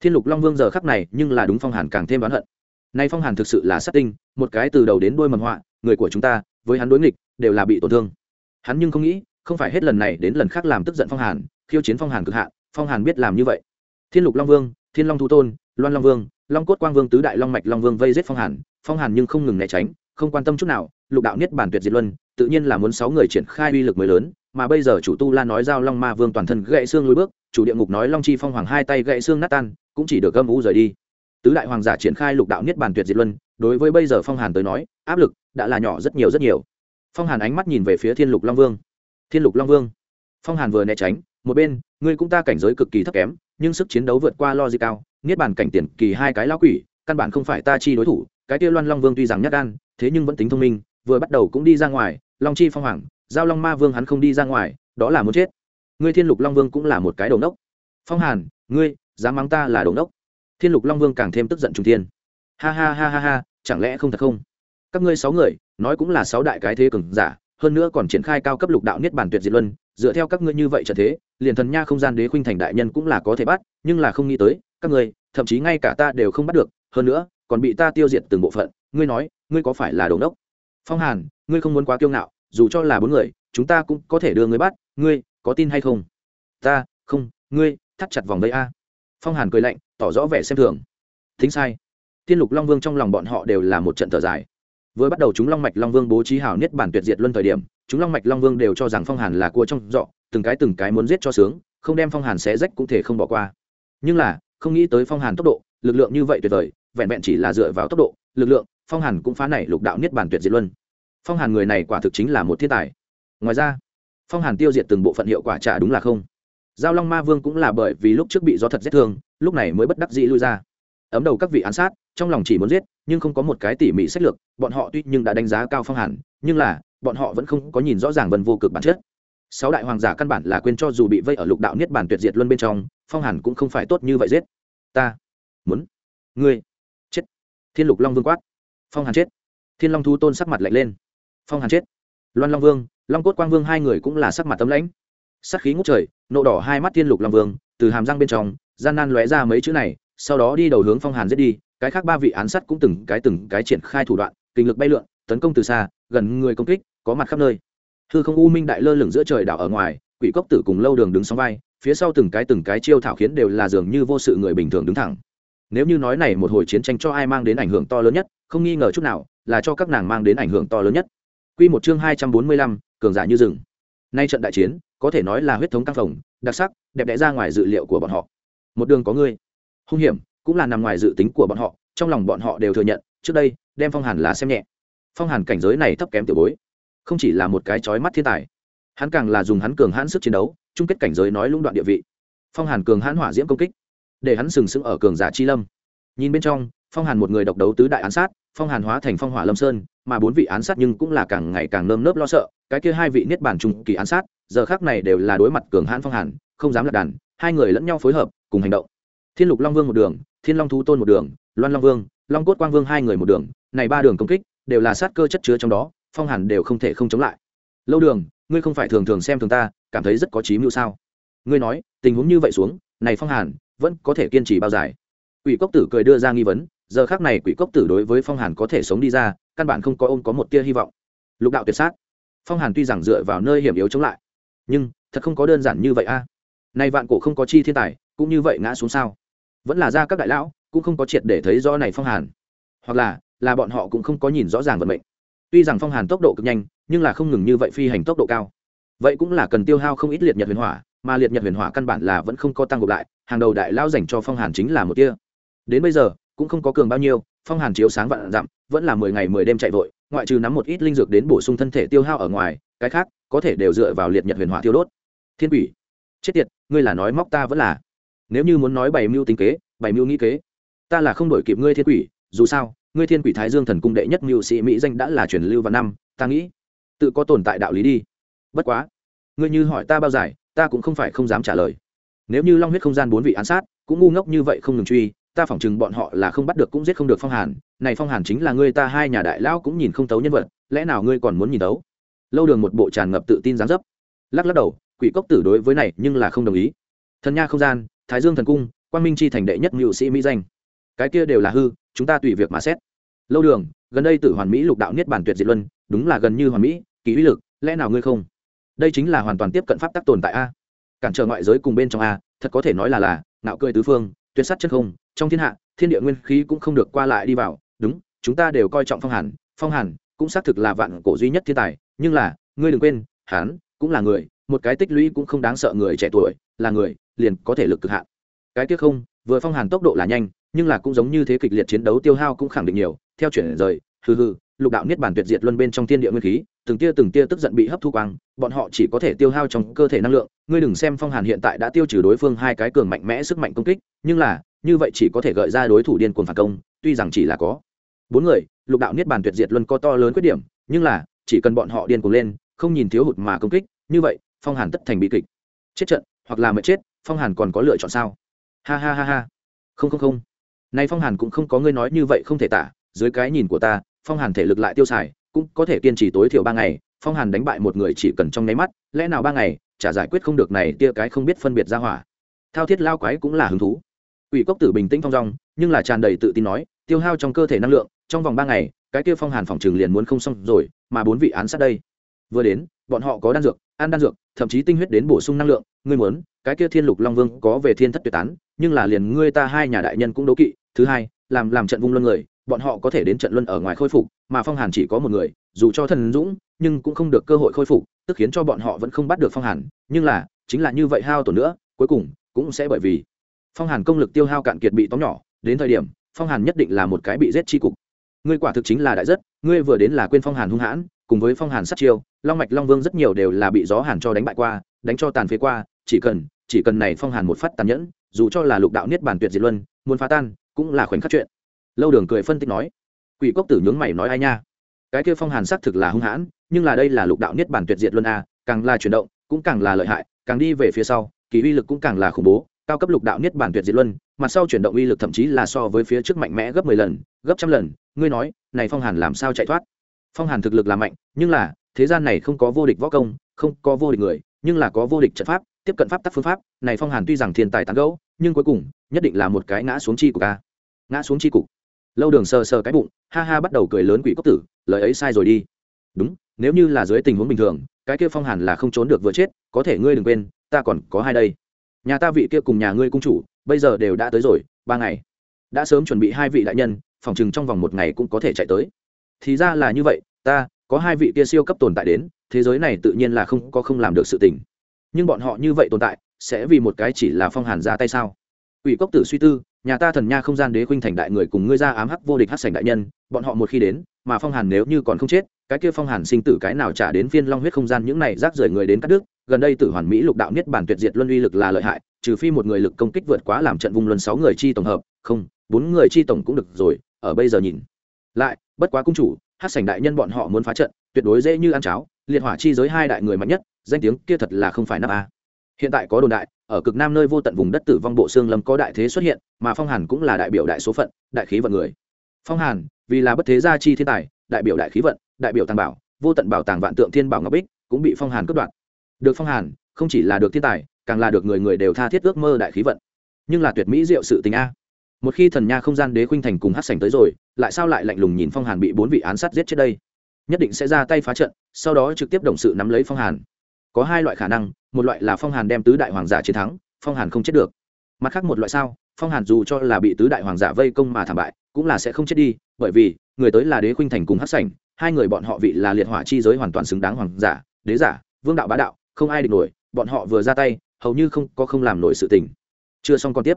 Thiên lục long vương giờ khắc này nhưng là đúng phong hàn càng thêm oán hận. Nay phong hàn thực sự là sát tinh, một cái từ đầu đến đuôi mầm họa người của chúng ta, với hắn đối nghịch, đều là bị tổn thương. Hắn nhưng không nghĩ, không phải hết lần này đến lần khác làm tức giận phong hàn, khiêu chiến phong hàn cực hạn, phong hàn biết làm như vậy. Thiên lục long vương, thiên long thu tôn, loan long vương, long cốt quang vương tứ đại long mạch long vương vây giết phong hàn phong hàn nhưng không ngừng né tránh, không quan tâm chút nào, lục đạo niết bản tuyệt diệt luân, tự nhiên là muốn sáu người triển khai uy lực mới lớn, mà bây giờ chủ tu la nói giao long ma vương toàn thân gãy xương lùi bước, chủ địa ngục nói long chi phong hoàng hai tay gãy xương nát tan, cũng chỉ được gâm u rời đi tứ đại hoàng giả triển khai lục đạo niết bản tuyệt diệt luân, đối với bây giờ phong hàn tới nói, áp lực đã là nhỏ rất nhiều rất nhiều. Phong hàn ánh mắt nhìn về phía thiên lục long vương. Thiên lục long vương, phong hàn vừa né tránh, một bên, ngươi cũng ta cảnh giới cực kỳ thấp kém, nhưng sức chiến đấu vượt qua lo gì cao, niết bàn cảnh tiền kỳ hai cái lao quỷ, căn bản không phải ta chi đối thủ, cái kia loan long vương tuy rằng nhát gan, thế nhưng vẫn tính thông minh, vừa bắt đầu cũng đi ra ngoài, long chi phong hoàng, giao long ma vương hắn không đi ra ngoài, đó là muốn chết. Ngươi thiên lục long vương cũng là một cái đầu nốc phong hàn, ngươi, dám mắng ta là đầu nốc thiên lục long vương càng thêm tức giận trung thiên. Ha ha ha ha ha, chẳng lẽ không thật không? Các ngươi sáu người, nói cũng là sáu đại cái thế cường giả, hơn nữa còn triển khai cao cấp lục đạo niết bản tuyệt diệt luân, dựa theo các ngươi như vậy trở thế, liền thần nha không gian đế khuynh thành đại nhân cũng là có thể bắt, nhưng là không nghĩ tới, các ngươi, thậm chí ngay cả ta đều không bắt được, hơn nữa, còn bị ta tiêu diệt từng bộ phận, ngươi nói, ngươi có phải là đồn đốc phong hàn, ngươi không muốn quá kiêu ngạo, dù cho là bốn người, chúng ta cũng có thể đưa ngươi bắt, ngươi có tin hay không? Ta, không, ngươi, thắt chặt vòng vây a. Phong hàn cười lạnh tỏ rõ vẻ xem thường. Thính sai. Thiên lục long vương trong lòng bọn họ đều là một trận thở dài. Vừa bắt đầu chúng long mạch long vương bố trí hào niết bản tuyệt diệt luân thời điểm, chúng long mạch long vương đều cho rằng phong hàn là cua trong dọ từng cái từng cái muốn giết cho sướng, không đem phong hàn xé rách cũng thể không bỏ qua. Nhưng là, không nghĩ tới phong hàn tốc độ, lực lượng như vậy tuyệt vời, vẹn vẹn chỉ là dựa vào tốc độ, lực lượng, phong hàn cũng phá này lục đạo niết bản tuyệt diệt luân. Phong hàn người này quả thực chính là một thiên tài. Ngoài ra, phong hàn tiêu diệt từng bộ phận hiệu quả trả đúng là không giao long ma vương cũng là bởi vì lúc trước bị gió thật giết thương, lúc này mới bất đắc dĩ lui ra. Ấm đầu các vị án sát, trong lòng chỉ muốn giết, nhưng không có một cái tỉ mỉ sách lược, bọn họ tuy nhưng đã đánh giá cao phong hàn, nhưng là, bọn họ vẫn không có nhìn rõ ràng vân vô cực bản chất. Sáu đại hoàng giả căn bản là quên cho dù bị vây ở lục đạo niết bản tuyệt diệt luân bên trong, phong hàn cũng không phải tốt như vậy giết. Ta muốn, ngươi chết. Thiên lục long vương quát. Phong hàn chết. Thiên long thu tôn sắc mặt lạnh lên. Phong hàn chết. Loan long vương, long cốt quang vương hai người cũng là sắc mặt tấm lãnh sắc khí ngút trời nộ đỏ hai mắt thiên lục long vương từ hàm răng bên trong gian nan lóe ra mấy chữ này sau đó đi đầu hướng phong hàn giết đi cái khác ba vị án sát cũng từng cái từng cái triển khai thủ đoạn kinh lực bay lượn tấn công từ xa gần người công kích có mặt khắp nơi. Hư không u minh đại lơ lửng giữa trời đảo ở ngoài quỷ cốc tử cùng lâu đường đứng sóng vai phía sau từng cái từng cái chiêu thảo khiến đều là dường như vô sự người bình thường đứng thẳng. Nếu như nói này một hồi chiến tranh cho ai mang đến ảnh hưởng to lớn nhất không nghi ngờ chút nào là cho các nàng mang đến ảnh hưởng to lớn nhất. Quy một chương hai trăm bốn mươi lăm, cường giả như rừng. Nay trận đại chiến, có thể nói là huyết thống căng phồng, đặc sắc, đẹp đẽ ra ngoài dự liệu của bọn họ. Một đường có ngươi, hung hiểm, cũng là nằm ngoài dự tính của bọn họ, trong lòng bọn họ đều thừa nhận, trước đây, đem Phong Hàn là xem nhẹ. Phong Hàn cảnh giới này thấp kém tiểu bối, không chỉ là một cái chói mắt thiên tài, hắn càng là dùng hắn cường hãn sức chiến đấu, chung kết cảnh giới nói lũng đoạn địa vị. Phong Hàn cường hãn hỏa diễm công kích, để hắn sừng sững ở cường giả chi lâm. Nhìn bên trong, Phong Hàn một người độc đấu tứ đại án sát, Phong Hàn hóa thành Phong Hỏa Lâm Sơn, mà bốn vị án sát nhưng cũng là càng ngày càng nơm nớp lo sợ cái kia hai vị niết bàn trung kỳ án sát giờ khác này đều là đối mặt cường hãn phong hàn, không dám lật đàn, hai người lẫn nhau phối hợp, cùng hành động. Thiên lục long vương một đường, thiên long thú tôn một đường, loan long vương, long cốt quang vương hai người một đường, này ba đường công kích, đều là sát cơ chất chứa trong đó, phong hàn đều không thể không chống lại. Lâu đường, ngươi không phải thường thường xem thường ta, cảm thấy rất có trí mưu sao? Ngươi nói, tình huống như vậy xuống, này phong hàn, vẫn có thể kiên trì bao dài. Quỷ cốc tử cười đưa ra nghi vấn, giờ khác này quỷ cốc tử đối với phong hàn có thể sống đi ra, căn bản không có ôm có một tia hy vọng. Lục đạo tuyệt sát. Phong hàn tuy rằng dựa vào nơi hiểm yếu chống lại nhưng thật không có đơn giản như vậy a. Nay vạn cổ không có chi thiên tài, cũng như vậy ngã xuống sao? Vẫn là ra các đại lão, cũng không có triệt để thấy rõ này phong hàn. Hoặc là là bọn họ cũng không có nhìn rõ ràng vận mệnh. Tuy rằng phong hàn tốc độ cực nhanh, nhưng là không ngừng như vậy phi hành tốc độ cao. Vậy cũng là cần tiêu hao không ít liệt nhật huyền hỏa, mà liệt nhật huyền hỏa căn bản là vẫn không có tăng gộp lại, hàng đầu đại lao dành cho phong hàn chính là một tia. Đến bây giờ, cũng không có cường bao nhiêu, phong hàn chiếu sáng vạn dặm, vẫn là mười ngày mười đêm chạy vội, ngoại trừ nắm một ít linh dược đến bổ sung thân thể tiêu hao ở ngoài, cái khác có thể đều dựa vào liệt nhật huyền hỏa thiêu đốt. Thiên quỷ, chết tiệt, ngươi là nói móc ta vẫn là. Nếu như muốn nói bày mưu tính kế, bày mưu nghĩ kế, ta là không đổi kịp ngươi thiên quỷ, dù sao, ngươi thiên quỷ thái dương thần cung đệ nhất mưu sĩ mỹ danh đã là truyền lưu vào năm, ta nghĩ, tự có tồn tại đạo lý đi. Bất quá, ngươi như hỏi ta bao giải, ta cũng không phải không dám trả lời. Nếu như long huyết không gian bốn vị án sát, cũng ngu ngốc như vậy không ngừng truy, ta phỏng chừng bọn họ là không bắt được cũng giết không được phong hàn. Này phong hàn chính là ngươi ta hai nhà đại lão cũng nhìn không tấu nhân vật, lẽ nào ngươi còn muốn nhìn tấu lâu đường một bộ tràn ngập tự tin dáng dấp. Lắc lắc đầu, quỷ cốc tử đối với này nhưng là không đồng ý. Thần nha không gian, thái dương thần cung, quang minh chi thành đệ nhất mưu sĩ mỹ danh. Cái kia đều là hư, chúng ta tùy việc mà xét. Lâu đường, gần đây tử hoàn mỹ lục đạo niết bản tuyệt diệt luân, đúng là gần như hoàn mỹ, kỳ uy lực, lẽ nào ngươi không? Đây chính là hoàn toàn tiếp cận pháp tắc tồn tại a. Cản trở ngoại giới cùng bên trong a, thật có thể nói là là nạo cười tứ phương, tuyệt sắt chân không, trong thiên hạ, thiên địa nguyên khí cũng không được qua lại đi vào. Đúng, chúng ta đều coi trọng phong hàn phong hàn cũng xác thực là vạn cổ duy nhất thiên tài nhưng là, ngươi đừng quên, hắn cũng là người, một cái tích lũy cũng không đáng sợ người trẻ tuổi, là người, liền có thể lực cực hạn. Cái tiếc không, vừa phong hàn tốc độ là nhanh, nhưng là cũng giống như thế kịch liệt chiến đấu tiêu hao cũng khẳng định nhiều, theo chuyển rời, hừ hừ, lục đạo niết bản tuyệt diệt luân bên trong thiên địa nguyên khí, từng tia từng tia tức giận bị hấp thu quang, bọn họ chỉ có thể tiêu hao trong cơ thể năng lượng, ngươi đừng xem phong hàn hiện tại đã tiêu trừ đối phương hai cái cường mạnh mẽ sức mạnh công kích, nhưng là, như vậy chỉ có thể gợi ra đối thủ điên cuồng phản công, tuy rằng chỉ là có bốn người, lục đạo niết bàn tuyệt diệt luân có to lớn khuyết điểm, nhưng là chỉ cần bọn họ điên cuồng lên, không nhìn thiếu hụt mà công kích, như vậy, phong hàn tất thành bị kịch. Chết trận, hoặc là mệt chết, phong hàn còn có lựa chọn sao? Ha ha ha ha. Không không không. Nay phong hàn cũng không có ngươi nói như vậy không thể tả, dưới cái nhìn của ta, phong hàn thể lực lại tiêu xài, cũng có thể kiên trì tối thiểu ba ngày, phong hàn đánh bại một người chỉ cần trong nháy mắt, lẽ nào ba ngày, chả giải quyết không được này tia cái không biết phân biệt ra hỏa. Thao thiết lao quái cũng là hứng thú. Ủy cốc tử bình tĩnh phong dong, nhưng là tràn đầy tự tin nói, tiêu hao trong cơ thể năng lượng, trong vòng ba ngày cái kia phong hàn phòng trường liền muốn không xong rồi, mà bốn vị án sát đây. Vừa đến, bọn họ có đan dược, ăn đan dược, thậm chí tinh huyết đến bổ sung năng lượng, ngươi muốn, cái kia thiên lục long vương có về thiên thất tuyệt tán, nhưng là liền ngươi ta hai nhà đại nhân cũng đố kỵ, thứ hai, làm làm trận vung luân người, bọn họ có thể đến trận luân ở ngoài khôi phục, mà phong hàn chỉ có một người, dù cho thần dũng, nhưng cũng không được cơ hội khôi phục, tức khiến cho bọn họ vẫn không bắt được phong hàn, nhưng là, chính là như vậy hao tổn nữa, cuối cùng, cũng sẽ bởi vì phong hàn công lực tiêu hao cạn kiệt bị tóm nhỏ, đến thời điểm, phong hàn nhất định là một cái bị giết chi cục ngươi quả thực chính là đại rất, ngươi vừa đến là quên phong hàn hung hãn, cùng với phong hàn sát chiêu, long mạch long vương rất nhiều đều là bị gió hàn cho đánh bại qua, đánh cho tàn phế qua, chỉ cần chỉ cần này phong hàn một phát tàn nhẫn, dù cho là lục đạo niết bản tuyệt diệt luân, muốn phá tan, cũng là khoảnh khắc chuyện. Lâu đường cười phân tích nói, quỷ cốc tử nhướng mày nói ai nha? Cái kia phong hàn xác thực là hung hãn, nhưng là đây là lục đạo niết bản tuyệt diệt luân a, càng là chuyển động, cũng càng là lợi hại, càng đi về phía sau, kỳ uy lực cũng càng là khủng bố, cao cấp lục đạo niết bản tuyệt diệt luân, mặt sau chuyển động uy lực thậm chí là so với phía trước mạnh mẽ gấp mười lần, gấp trăm lần ngươi nói, này phong hàn làm sao chạy thoát? Phong hàn thực lực là mạnh, nhưng là, thế gian này không có vô địch võ công, không có vô địch người, nhưng là có vô địch trận pháp, tiếp cận pháp tắc phương pháp, này phong hàn tuy rằng thiên tài tán gẫu, nhưng cuối cùng, nhất định là một cái ngã xuống chi của ca ngã xuống chi cục. Lâu đường sờ sờ cái bụng, ha ha bắt đầu cười lớn quỷ cốc tử, lời ấy sai rồi đi. Đúng, nếu như là dưới tình huống bình thường, cái kia phong hàn là không trốn được vừa chết, có thể ngươi đừng quên, ta còn có hai đây. Nhà ta vị kia cùng nhà ngươi cung chủ, bây giờ đều đã tới rồi, ba ngày. Đã sớm chuẩn bị hai vị đại nhân phòng chừng trong vòng một ngày cũng có thể chạy tới. Thì ra là như vậy, ta, có hai vị kia siêu cấp tồn tại đến, thế giới này tự nhiên là không có không làm được sự tình. Nhưng bọn họ như vậy tồn tại, sẽ vì một cái chỉ là phong hàn ra tay sao? Ủy cốc tử suy tư, nhà ta thần nha không gian đế khuynh thành đại người cùng ngươi ra ám hắc vô địch hắc sảnh đại nhân, bọn họ một khi đến, mà phong hàn nếu như còn không chết, cái kia phong hàn sinh tử cái nào trả đến phiên long huyết không gian những này rác rưởi người đến cắt đứt, gần đây tử hoàn mỹ lục đạo niết bản tuyệt diệt luân uy lực là lợi hại, trừ phi một người lực công kích vượt quá làm trận vùng luân sáu người chi tổng hợp, không bốn người chi tổng cũng được rồi, ở bây giờ nhìn. Lại, bất quá cung chủ, hát sảnh đại nhân bọn họ muốn phá trận, tuyệt đối dễ như ăn cháo, liệt hỏa chi giới hai đại người mạnh nhất, danh tiếng kia thật là không phải năm a. Hiện tại có đồn đại, ở cực nam nơi vô tận vùng đất tử vong bộ xương lâm có đại thế xuất hiện, mà phong hàn cũng là đại biểu đại số phận, đại khí vận người. Phong hàn, vì là bất thế gia chi thiên tài, đại biểu đại khí vận, đại biểu tàng bảo, vô tận bảo tàng vạn tượng thiên bảo ngọc bích, cũng bị phong hàn cướp đoạt. Được phong hàn, không chỉ là được thiên tài, càng là được người người đều tha thiết ước mơ đại khí vận. Nhưng là tuyệt mỹ diệu sự tình a một khi thần nha không gian đế khuynh thành cùng hát sảnh tới rồi, lại sao lại lạnh lùng nhìn phong hàn bị bốn vị án sát giết chết đây? Nhất định sẽ ra tay phá trận, sau đó trực tiếp động sự nắm lấy phong hàn. Có hai loại khả năng, một loại là phong hàn đem tứ đại hoàng giả chiến thắng, phong hàn không chết được. Mặt khác một loại sao, phong hàn dù cho là bị tứ đại hoàng giả vây công mà thảm bại, cũng là sẽ không chết đi, bởi vì, người tới là đế khuynh thành cùng hát sảnh, hai người bọn họ vị là liệt hỏa chi giới hoàn toàn xứng đáng hoàng giả, đế giả, vương đạo bá đạo, không ai địch nổi, bọn họ vừa ra tay, hầu như không có không làm nổi sự tình. Chưa xong còn tiếp.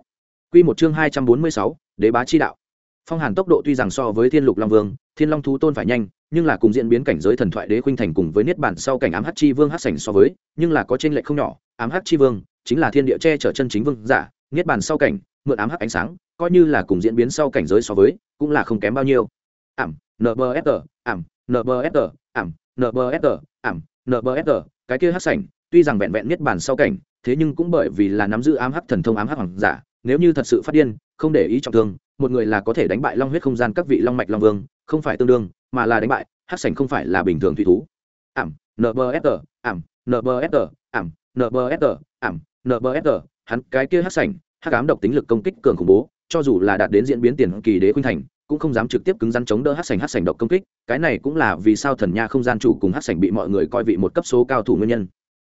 Quy một chương hai trăm bốn mươi sáu đế bá chi đạo. Phong hàn tốc độ tuy rằng so với thiên lục long vương thiên long thú tôn phải nhanh nhưng là cùng diễn biến cảnh giới thần thoại đế khuynh thành cùng với niết Bàn sau cảnh ám hắc chi vương hắc sảnh so với nhưng là có trên lệch không nhỏ. Ám hắc chi vương chính là thiên địa che chở chân chính vương giả niết Bàn sau cảnh mượn ám hắc ánh sáng coi như là cùng diễn biến sau cảnh giới so với cũng là không kém bao nhiêu. Ảm NBFR, ảm NBFR, ảm NBFR, ảm NBFR, cái kia hắc sảnh tuy rằng vẹn vẹn niết Bàn sau cảnh thế nhưng cũng bởi vì là nắm giữ ám hắc thần thông ám hắc hoàng giả nếu như thật sự phát điên không để ý trọng thương một người là có thể đánh bại long huyết không gian các vị long mạch long vương không phải tương đương mà là đánh bại hát sảnh không phải là bình thường thủy thú. Ảm nbsr ảm nbsr ảm nbsr ảm nbsr hắn cái kia hát sảnh, hát cám độc tính lực công kích cường khủng bố cho dù là đạt đến diễn biến tiền kỳ đế khuynh thành cũng không dám trực tiếp cứng rắn chống đỡ hát sảnh hát sảnh độc công kích cái này cũng là vì sao thần nha không gian chủ cùng hát sảnh bị mọi người coi vị một cấp số cao thủ nguyên nhân.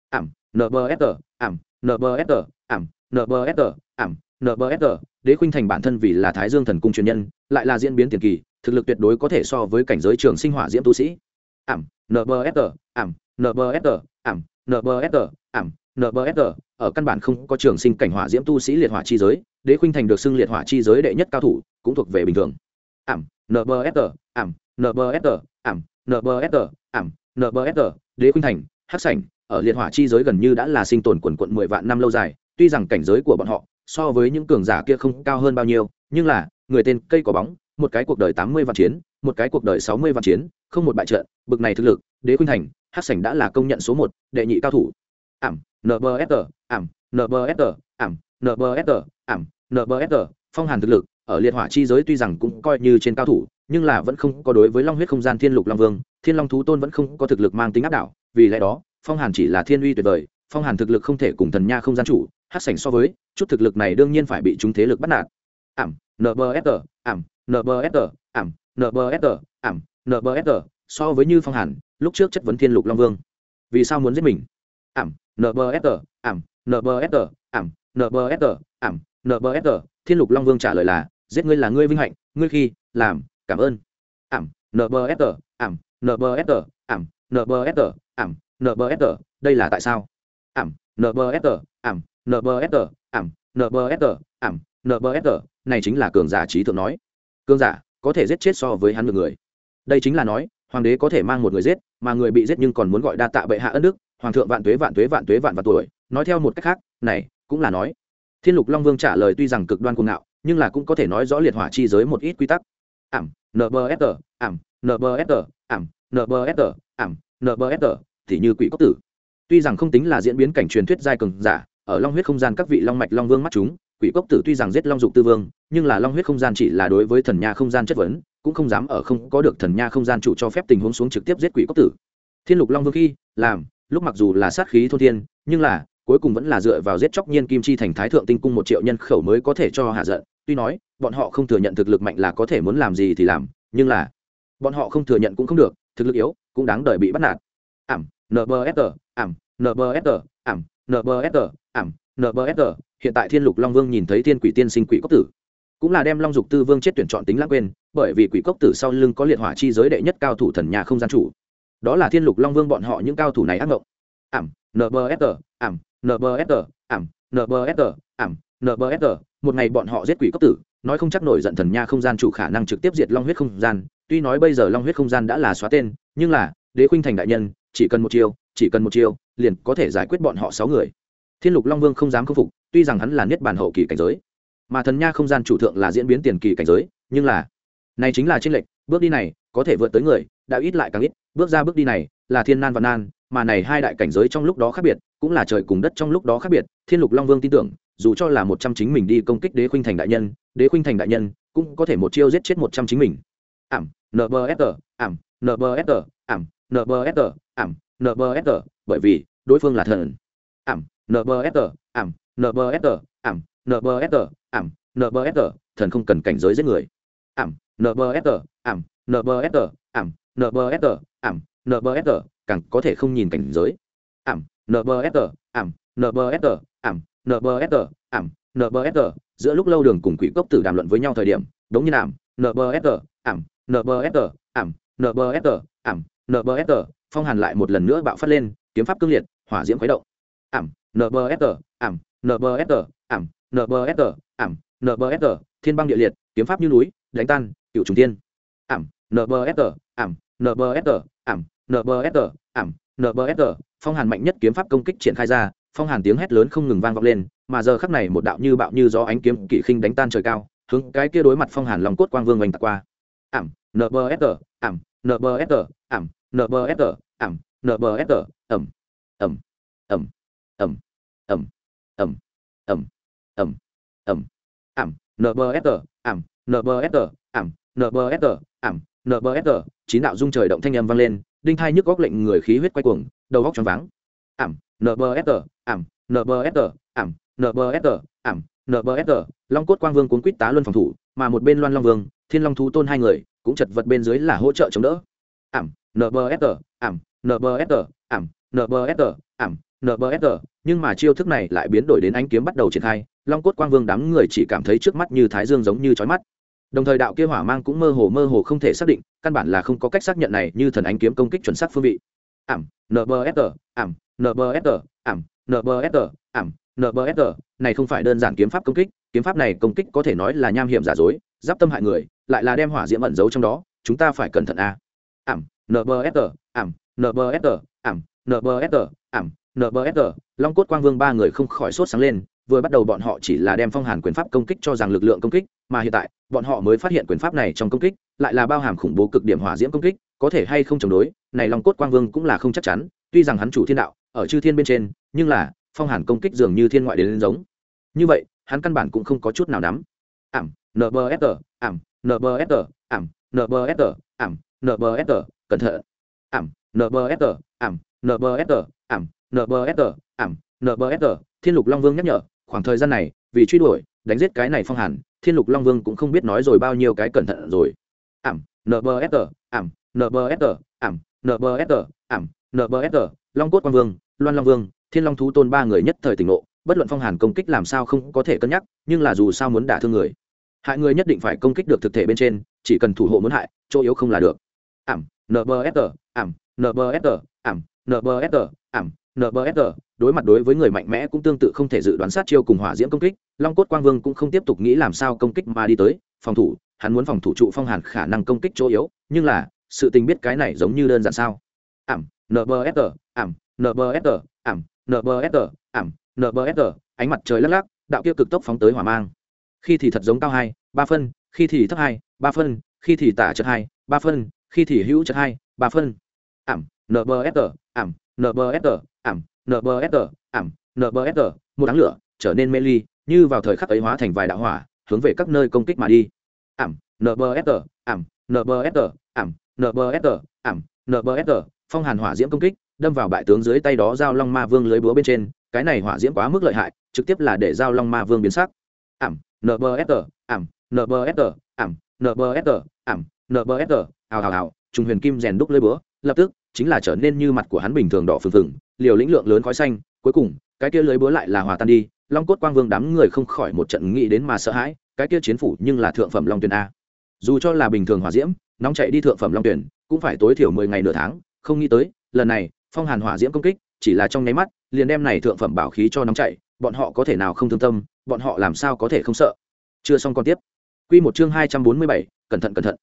Ảm nbsr ảm nbsr ảm nbsr ảm nbsr đế khuynh thành bản thân vì là thái dương thần cung truyền nhân, lại là diễn biến tiền kỳ, thực lực tuyệt đối có thể so với cảnh giới trường sinh hỏa diễm tu sĩ. Ảm nbsr ảm nbsr ảm nbsr ảm nbsr ở căn bản không có trường sinh cảnh hỏa diễm tu sĩ liệt hỏa chi giới, đế khuynh thành được xưng liệt hỏa chi giới đệ nhất cao thủ, cũng thuộc về bình thường. Ảm nbsr ảm nbsr ảm nbsr ảm nbsr đế khuynh thành, hắc sảnh, ở liệt hỏa chi giới gần như đã là sinh tồn quần quận mười vạn năm lâu dài, tuy rằng cảnh giới của bọn họ so với những cường giả kia không cao hơn bao nhiêu, nhưng là, người tên cây có bóng, một cái cuộc đời tám mươi vạn chiến, một cái cuộc đời sáu mươi vạn chiến, không một bại trận, bực này thực lực, đế khuynh thành, hát sảnh đã là công nhận số một, đệ nhị cao thủ. Ảm nbsr ảm nbsr ảm nbsr ảm nbsr phong hàn thực lực, ở liệt hỏa chi giới tuy rằng cũng coi như trên cao thủ, nhưng là vẫn không có đối với long huyết không gian thiên lục long vương, thiên long thú tôn vẫn không có thực lực mang tính áp đảo, vì lẽ đó, phong hàn chỉ là thiên uy tuyệt vời, phong hàn thực lực không thể cùng thần nha không gian chủ hát sảnh so với chút thực lực này đương nhiên phải bị chúng thế lực bắt nạt ảm nbsr ảm nbsr ảm nbsr ảm nbsr so với như phong hàn lúc trước chất vấn thiên lục long vương vì sao muốn giết mình ảm nbsr ảm nbsr ảm nbsr ảm nbsr thiên lục long vương trả lời là giết ngươi là ngươi vinh hạnh ngươi khi làm cảm ơn ảm nbsr ảm nbsr ảm nbsr ảm nbsr đây là tại sao ảm nbsr ảm nbsr ảm nbsr ảm nbsr này chính là cường giả trí thượng nói. Cường giả, có thể giết chết so với hắn được người. Đây chính là nói, hoàng đế có thể mang một người giết, mà người bị giết nhưng còn muốn gọi đa tạ bệ hạ ân đức, hoàng thượng vạn tuế vạn tuế vạn tuế vạn vạn tuổi. Nói theo một cách khác, này, cũng là nói. Thiên lục long vương trả lời tuy rằng cực đoan cuồng ngạo, nhưng là cũng có thể nói rõ liệt hỏa chi giới một ít quy tắc. Ảm nbsr ảm nbsr ảm nbsr ảm nbsr thì như quỷ cốc tử. Tuy rằng không tính là diễn biến cảnh truyền thuyết giai cường giả ở long huyết không gian các vị long mạch long vương mắt chúng, quỷ cốc tử tuy rằng giết long dục tư vương, nhưng là long huyết không gian chỉ là đối với thần nha không gian chất vấn, cũng không dám ở không có được thần nha không gian chủ cho phép tình huống xuống trực tiếp giết quỷ cốc tử. Thiên lục long vương khi, làm, lúc mặc dù là sát khí thô thiên, nhưng là, cuối cùng vẫn là dựa vào giết chóc nhiên kim chi thành thái thượng tinh cung một triệu nhân khẩu mới có thể cho hạ giận. Tuy nói, bọn họ không thừa nhận thực lực mạnh là có thể muốn làm gì thì làm, nhưng là, bọn họ không thừa nhận cũng không được, thực lực yếu, cũng đáng đợi bị bắt nạt. Ảm nbsr ảm nbsr ảm nbsr ảm nbsr hiện tại thiên lục long vương nhìn thấy thiên quỷ tiên sinh quỷ cốc tử. Cũng là đem long dục tư vương chết tuyển chọn tính lãng quên, bởi vì quỷ cốc tử sau lưng có liệt hỏa chi giới đệ nhất cao thủ thần nhà không gian chủ. Đó là thiên lục long vương bọn họ những cao thủ này ác mộng ảm nbsr ảm nbsr ảm nbsr ảm nbsr một ngày bọn họ giết quỷ cốc tử, nói không chắc nổi giận thần nha không gian chủ khả năng trực tiếp diệt long huyết không gian. Tuy nói bây giờ long huyết không gian đã là xóa tên, nhưng là, đế khuynh thành đại nhân, chỉ cần một chiêu, chỉ cần một chiêu liền có thể giải quyết bọn họ sáu người. Thiên lục long vương không dám khâm phục, tuy rằng hắn là niết bàn hậu kỳ cảnh giới, mà thần nha không gian chủ thượng là diễn biến tiền kỳ cảnh giới, nhưng là, này chính là tranh lệch, bước đi này có thể vượt tới người, đã ít lại càng ít, bước ra bước đi này là thiên nan và nan, mà này hai đại cảnh giới trong lúc đó khác biệt, cũng là trời cùng đất trong lúc đó khác biệt, thiên lục long vương tin tưởng, dù cho là một trăm chính mình đi công kích đế khuynh thành đại nhân, đế khuynh thành đại nhân cũng có thể một chiêu giết chết một trăm chính mình. Ảm nbsr ảm nbsr ảm nbsr ảm nbsr bởi vì đối phương là thần ảm nbsr ảm nbsr ảm nbsr ảm nbsr thần không cần cảnh giới giết người ảm nbsr ảm nbsr ảm nbsr ảm nbsr càng có thể không nhìn cảnh giới ảm nbsr ảm nbsr ảm nbsr ảm nbsr giữa lúc lâu đường cùng quỷ cốc tử đàm luận với nhau thời điểm đống như ảm nbsr ảm nbsr ảm nbsr ảm nbsr phong hàn lại một lần nữa bạo phát lên kiếm pháp cương liệt hỏa diễm khuấy động ảm nbfr ảm nbfr ảm nbfr ảm nbfr thiên băng địa liệt kiếm pháp như núi đánh tan cựu trùng tiên ảm nbfr ảm nbfr ảm nbfr ảm nbfr phong hàn mạnh nhất kiếm pháp công kích triển khai ra phong hàn tiếng hét lớn không ngừng vang vọng lên mà giờ khắc này một đạo như bạo như gió ánh kiếm kỵ khinh đánh tan trời cao hướng cái kia đối mặt phong hàn lòng cốt quang vương oanh tạc qua ảm nbfr ảm nbfr ảm nbfr ảm nbfr ẩm ẩm ẩm ẩm ẩm ẩm ẩm ẩm ẩm ảm nbsr ẩm nbsr ảm nbsr ảm nbsr chín đạo dung trời động thanh âm vang lên đinh thai nhức góc lệnh người khí huyết quay cuồng đầu góc tròn váng ảm nbsr ẩm nbsr ảm nbsr ảm nbsr long cốt quang vương cuốn quýt tá luân phòng thủ mà một bên loan long vương thiên long thú tôn hai người cũng chật vật bên dưới là hỗ trợ chống đỡ ảm nbsr ảm nbsr ảm nbsr ảm nbsr nhưng mà chiêu thức này lại biến đổi đến ánh kiếm bắt đầu triển khai, long cốt quang vương đám người chỉ cảm thấy trước mắt như thái dương giống như chói mắt. Đồng thời đạo kia hỏa mang cũng mơ hồ mơ hồ không thể xác định, căn bản là không có cách xác nhận này như thần ánh kiếm công kích chuẩn xác phương vị. Ảm nbsr ảm nbsr ảm nbsr ảm nbsr này không phải đơn giản kiếm pháp công kích, kiếm pháp này công kích có thể nói là nham hiểm giả dối, giáp tâm hại người, lại là đem hỏa diễm ẩn giấu trong đó, chúng ta phải cẩn thận a ảm nbsr ảm nbsr ảm nbsr ảm nbsr long cốt quang vương ba người không khỏi sốt sáng lên, vừa bắt đầu bọn họ chỉ là đem phong hàn quyền pháp công kích cho rằng lực lượng công kích, mà hiện tại, bọn họ mới phát hiện quyền pháp này trong công kích lại là bao hàm khủng bố cực điểm hỏa diễm công kích, có thể hay không chống đối, này long cốt quang vương cũng là không chắc chắn, tuy rằng hắn chủ thiên đạo, ở chư thiên bên trên, nhưng là, phong hàn công kích dường như thiên ngoại đến lên giống. Như vậy, hắn căn bản cũng không có chút nào nắm. Ảm nbsr ảm nbsr ảm nbsr ảm nbsr cẩn thận. Ảm nbsr ảm nbsr ảm nbsr ảm nbsr thiên lục long vương nhắc nhở, khoảng thời gian này, vì truy đuổi, đánh giết cái này phong hàn, thiên lục long vương cũng không biết nói rồi bao nhiêu cái cẩn thận rồi. Ảm nbsr ảm nbsr ảm nbsr ảm nbsr long cốt quang vương, loan long vương, thiên long thú tôn ba người nhất thời tỉnh ngộ, bất luận phong hàn công kích làm sao không có thể cân nhắc, nhưng là dù sao muốn đả thương người. Hại người nhất định phải công kích được thực thể bên trên, chỉ cần thủ hộ muốn hại, chỗ yếu không là được. Ảm nbsr ảm nbsr ảm nbsr ảm nbsr đối mặt đối với người mạnh mẽ cũng tương tự không thể dự đoán sát chiêu cùng hỏa diễm công kích. Long cốt quang vương cũng không tiếp tục nghĩ làm sao công kích mà đi tới. Phòng thủ, hắn muốn phòng thủ trụ phong hàn khả năng công kích chỗ yếu, nhưng là, sự tình biết cái này giống như đơn giản sao? Ảm nbsr ảm nbsr ảm nbsr ảm nbsr ánh mặt trời lắc lắc, đạo kia cực tốc phóng tới hỏa mang. Khi thì thật giống cao hai, ba phân, khi thì thấp hai, ba phân, khi thì tả chật hai, ba phân, khi thì hữu chật hai, ba phân. Ảm nbsr ảm nbsr ảm nbsr ảm nbsr một đám lửa trở nên mê ly như vào thời khắc ấy hóa thành vài đạo hỏa hướng về các nơi công kích mà đi ảm nbsr ảm nbsr ảm nbsr ảm nbsr phong hàn hỏa diễm công kích đâm vào bại tướng dưới tay đó giao long ma vương lưới búa bên trên cái này hỏa diễm quá mức lợi hại trực tiếp là để giao long ma vương biến sắc ảm nbsr ảm nbsr ảm nbsr ảm nbsr ào ào ào trùng huyền kim rèn đúc lưới búa lập tức chính là trở nên như mặt của hắn bình thường đỏ phừng phừng, liều lĩnh lượng lớn khói xanh, cuối cùng, cái kia lưới búa lại là hòa tan đi, long cốt quang vương đám người không khỏi một trận nghĩ đến mà sợ hãi, cái kia chiến phủ nhưng là thượng phẩm long tuyền a. Dù cho là bình thường hỏa diễm, nóng chạy đi thượng phẩm long tuyển cũng phải tối thiểu mười ngày nửa tháng, không nghĩ tới, lần này, phong hàn hỏa diễm công kích, chỉ là trong nháy mắt, liền đem này thượng phẩm bảo khí cho nóng chạy, bọn họ có thể nào không thương tâm, bọn họ làm sao có thể không sợ. Chưa xong còn tiếp. Quy một chương hai trăm bốn mươi bảy, cẩn thận cẩn thận.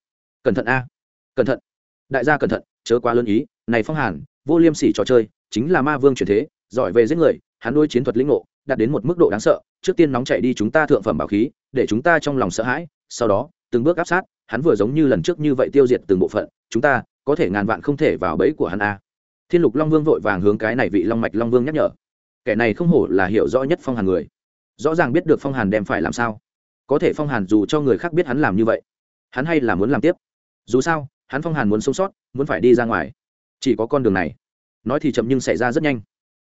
Cẩn thận a. Cẩn thận. Đại gia cẩn thận, chớ quá lớn ý này phong hàn, vô liêm sỉ trò chơi, chính là ma vương truyền thế, giỏi về giết người, hắn nuôi chiến thuật lĩnh ngộ, đạt đến một mức độ đáng sợ, trước tiên nóng chạy đi chúng ta thượng phẩm bảo khí, để chúng ta trong lòng sợ hãi, sau đó, từng bước áp sát, hắn vừa giống như lần trước như vậy tiêu diệt từng bộ phận, chúng ta, có thể ngàn vạn không thể vào bẫy của hắn a. Thiên lục long vương vội vàng hướng cái này vị long mạch long vương nhắc nhở. Kẻ này không hổ là hiểu rõ nhất phong hàn người. Rõ ràng biết được phong hàn đem phải làm sao. Có thể phong hàn dù cho người khác biết hắn làm như vậy, hắn hay là muốn làm tiếp. Dù sao, hắn phong hàn muốn sống sót, muốn phải đi ra ngoài chỉ có con đường này. Nói thì chậm nhưng xảy ra rất nhanh.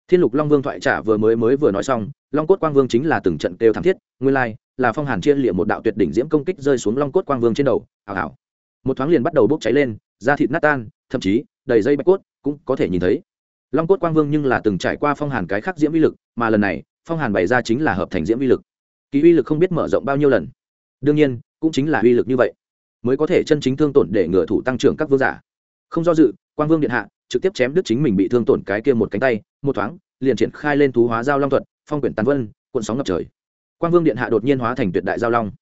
Thiên lục long vương thoại trả vừa mới mới vừa nói xong, long cốt quang vương chính là từng trận kêu thảm thiết, nguyên lai, là phong hàn chia liệm một đạo tuyệt đỉnh diễm công kích rơi xuống long cốt quang vương trên đầu hào hào một thoáng liền bắt đầu bốc cháy lên, da thịt nát tan, thậm chí, đầy dây bạch cốt, cũng có thể nhìn thấy. Long cốt quang vương nhưng là từng trải qua phong hàn cái khác diễm uy lực, mà lần này, phong hàn bày ra chính là hợp thành diễm uy lực. Kỳ uy lực không biết mở rộng bao nhiêu lần. Đương nhiên, cũng chính là uy lực như vậy, mới có thể chân chính thương tổn để ngựa thủ tăng trưởng các vương giả. Không do dự quang vương điện hạ trực tiếp chém đứt chính mình bị thương tổn cái kia một cánh tay, một thoáng, liền triển khai lên thú hóa giao long thuật, phong quyển tàn vân, cuộn sóng ngập trời. Quang vương điện hạ đột nhiên hóa thành tuyệt đại giao long.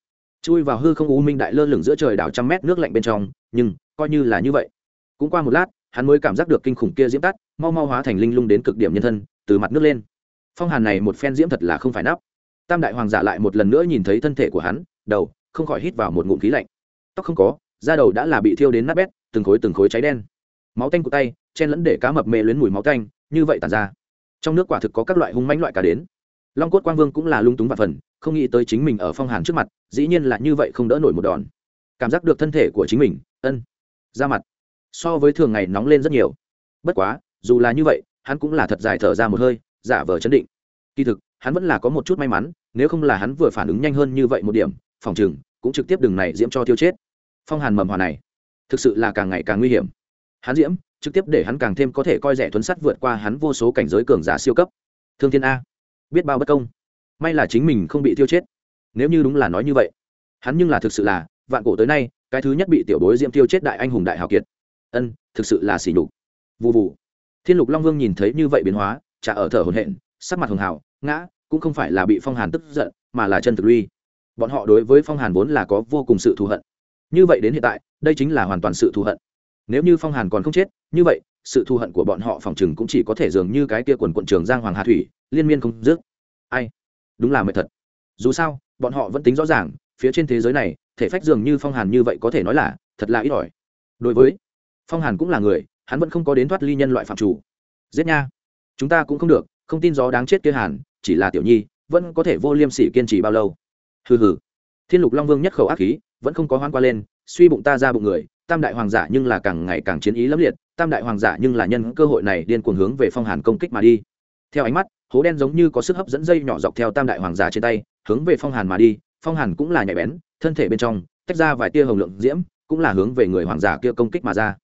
Chui vào hư không u minh đại lơ lửng giữa trời đảo trăm mét nước lạnh bên trong, nhưng coi như là như vậy. Cũng qua một lát, hắn mới cảm giác được kinh khủng kia diễm tắt, mau mau hóa thành linh lung đến cực điểm nhân thân, từ mặt nước lên. Phong hàn này một phen diễm thật là không phải nắp. Tam đại hoàng giả lại một lần nữa nhìn thấy thân thể của hắn, đầu, không khỏi hít vào một ngụm khí lạnh. Tóc không có, da đầu đã là bị thiêu đến nát bét, từng khối từng khối cháy đen máu tanh của tay, chen lẫn để cá mập mê luyến mùi máu tanh, như vậy tàn ra. Trong nước quả thực có các loại hung mãnh loại cá đến. Long cốt quang vương cũng là lung túng và phần, không nghĩ tới chính mình ở phong hàn trước mặt, dĩ nhiên là như vậy không đỡ nổi một đòn. Cảm giác được thân thể của chính mình, ân, ra mặt. So với thường ngày nóng lên rất nhiều. Bất quá, dù là như vậy, hắn cũng là thật dài thở ra một hơi, giả vờ chấn định. Kỳ thực, hắn vẫn là có một chút may mắn, nếu không là hắn vừa phản ứng nhanh hơn như vậy một điểm, phòng chừng cũng trực tiếp đường này diễm cho tiêu chết. Phong hàn mầm hòa này, thực sự là càng ngày càng nguy hiểm hắn diễm, trực tiếp để hắn càng thêm có thể coi rẻ thuấn sắt vượt qua hắn vô số cảnh giới cường giả siêu cấp. Thương thiên a, biết bao bất công. May là chính mình không bị tiêu chết. Nếu như đúng là nói như vậy, hắn nhưng là thực sự là, vạn cổ tới nay, cái thứ nhất bị tiểu bối diễm tiêu chết đại anh hùng đại hào kiệt. Ân, thực sự là xỉ nhục. Vụ vụ thiên lục long vương nhìn thấy như vậy biến hóa, chả ở thở hồn hện sắc mặt hường hào, ngã, cũng không phải là bị phong hàn tức giận, mà là chân thực uy. Bọn họ đối với phong hàn vốn là có vô cùng sự thù hận. Như vậy đến hiện tại, đây chính là hoàn toàn sự thù hận nếu như phong hàn còn không chết, như vậy, sự thù hận của bọn họ phòng chừng cũng chỉ có thể dường như cái kia quần quận trường giang hoàng hà thủy, liên miên không dứt. Ai? Đúng là mệt thật. Dù sao, bọn họ vẫn tính rõ ràng, phía trên thế giới này, thể phách dường như phong hàn như vậy có thể nói là, thật là ít ỏi. Đối với phong hàn cũng là người, hắn vẫn không có đến thoát ly nhân loại phạm chủ. Giết nha. Chúng ta cũng không được, không tin gió đáng chết kia hàn, chỉ là tiểu nhi, vẫn có thể vô liêm sỉ kiên trì bao lâu. Hừ hừ. Thiên lục long vương nhất khẩu ác khí, vẫn không có hoan qua lên, suy bụng ta ra bụng người tam đại hoàng giả nhưng là càng ngày càng chiến ý lẫm liệt, tam đại hoàng giả nhưng là nhân cơ hội này điên cuồng hướng về phong hàn công kích mà đi. Theo ánh mắt, hố đen giống như có sức hấp dẫn dây nhỏ dọc theo tam đại hoàng giả trên tay, hướng về phong hàn mà đi. Phong hàn cũng là nhạy bén, thân thể bên trong, tách ra vài tia hồng lượng diễm, cũng là hướng về người hoàng giả kia công kích mà ra.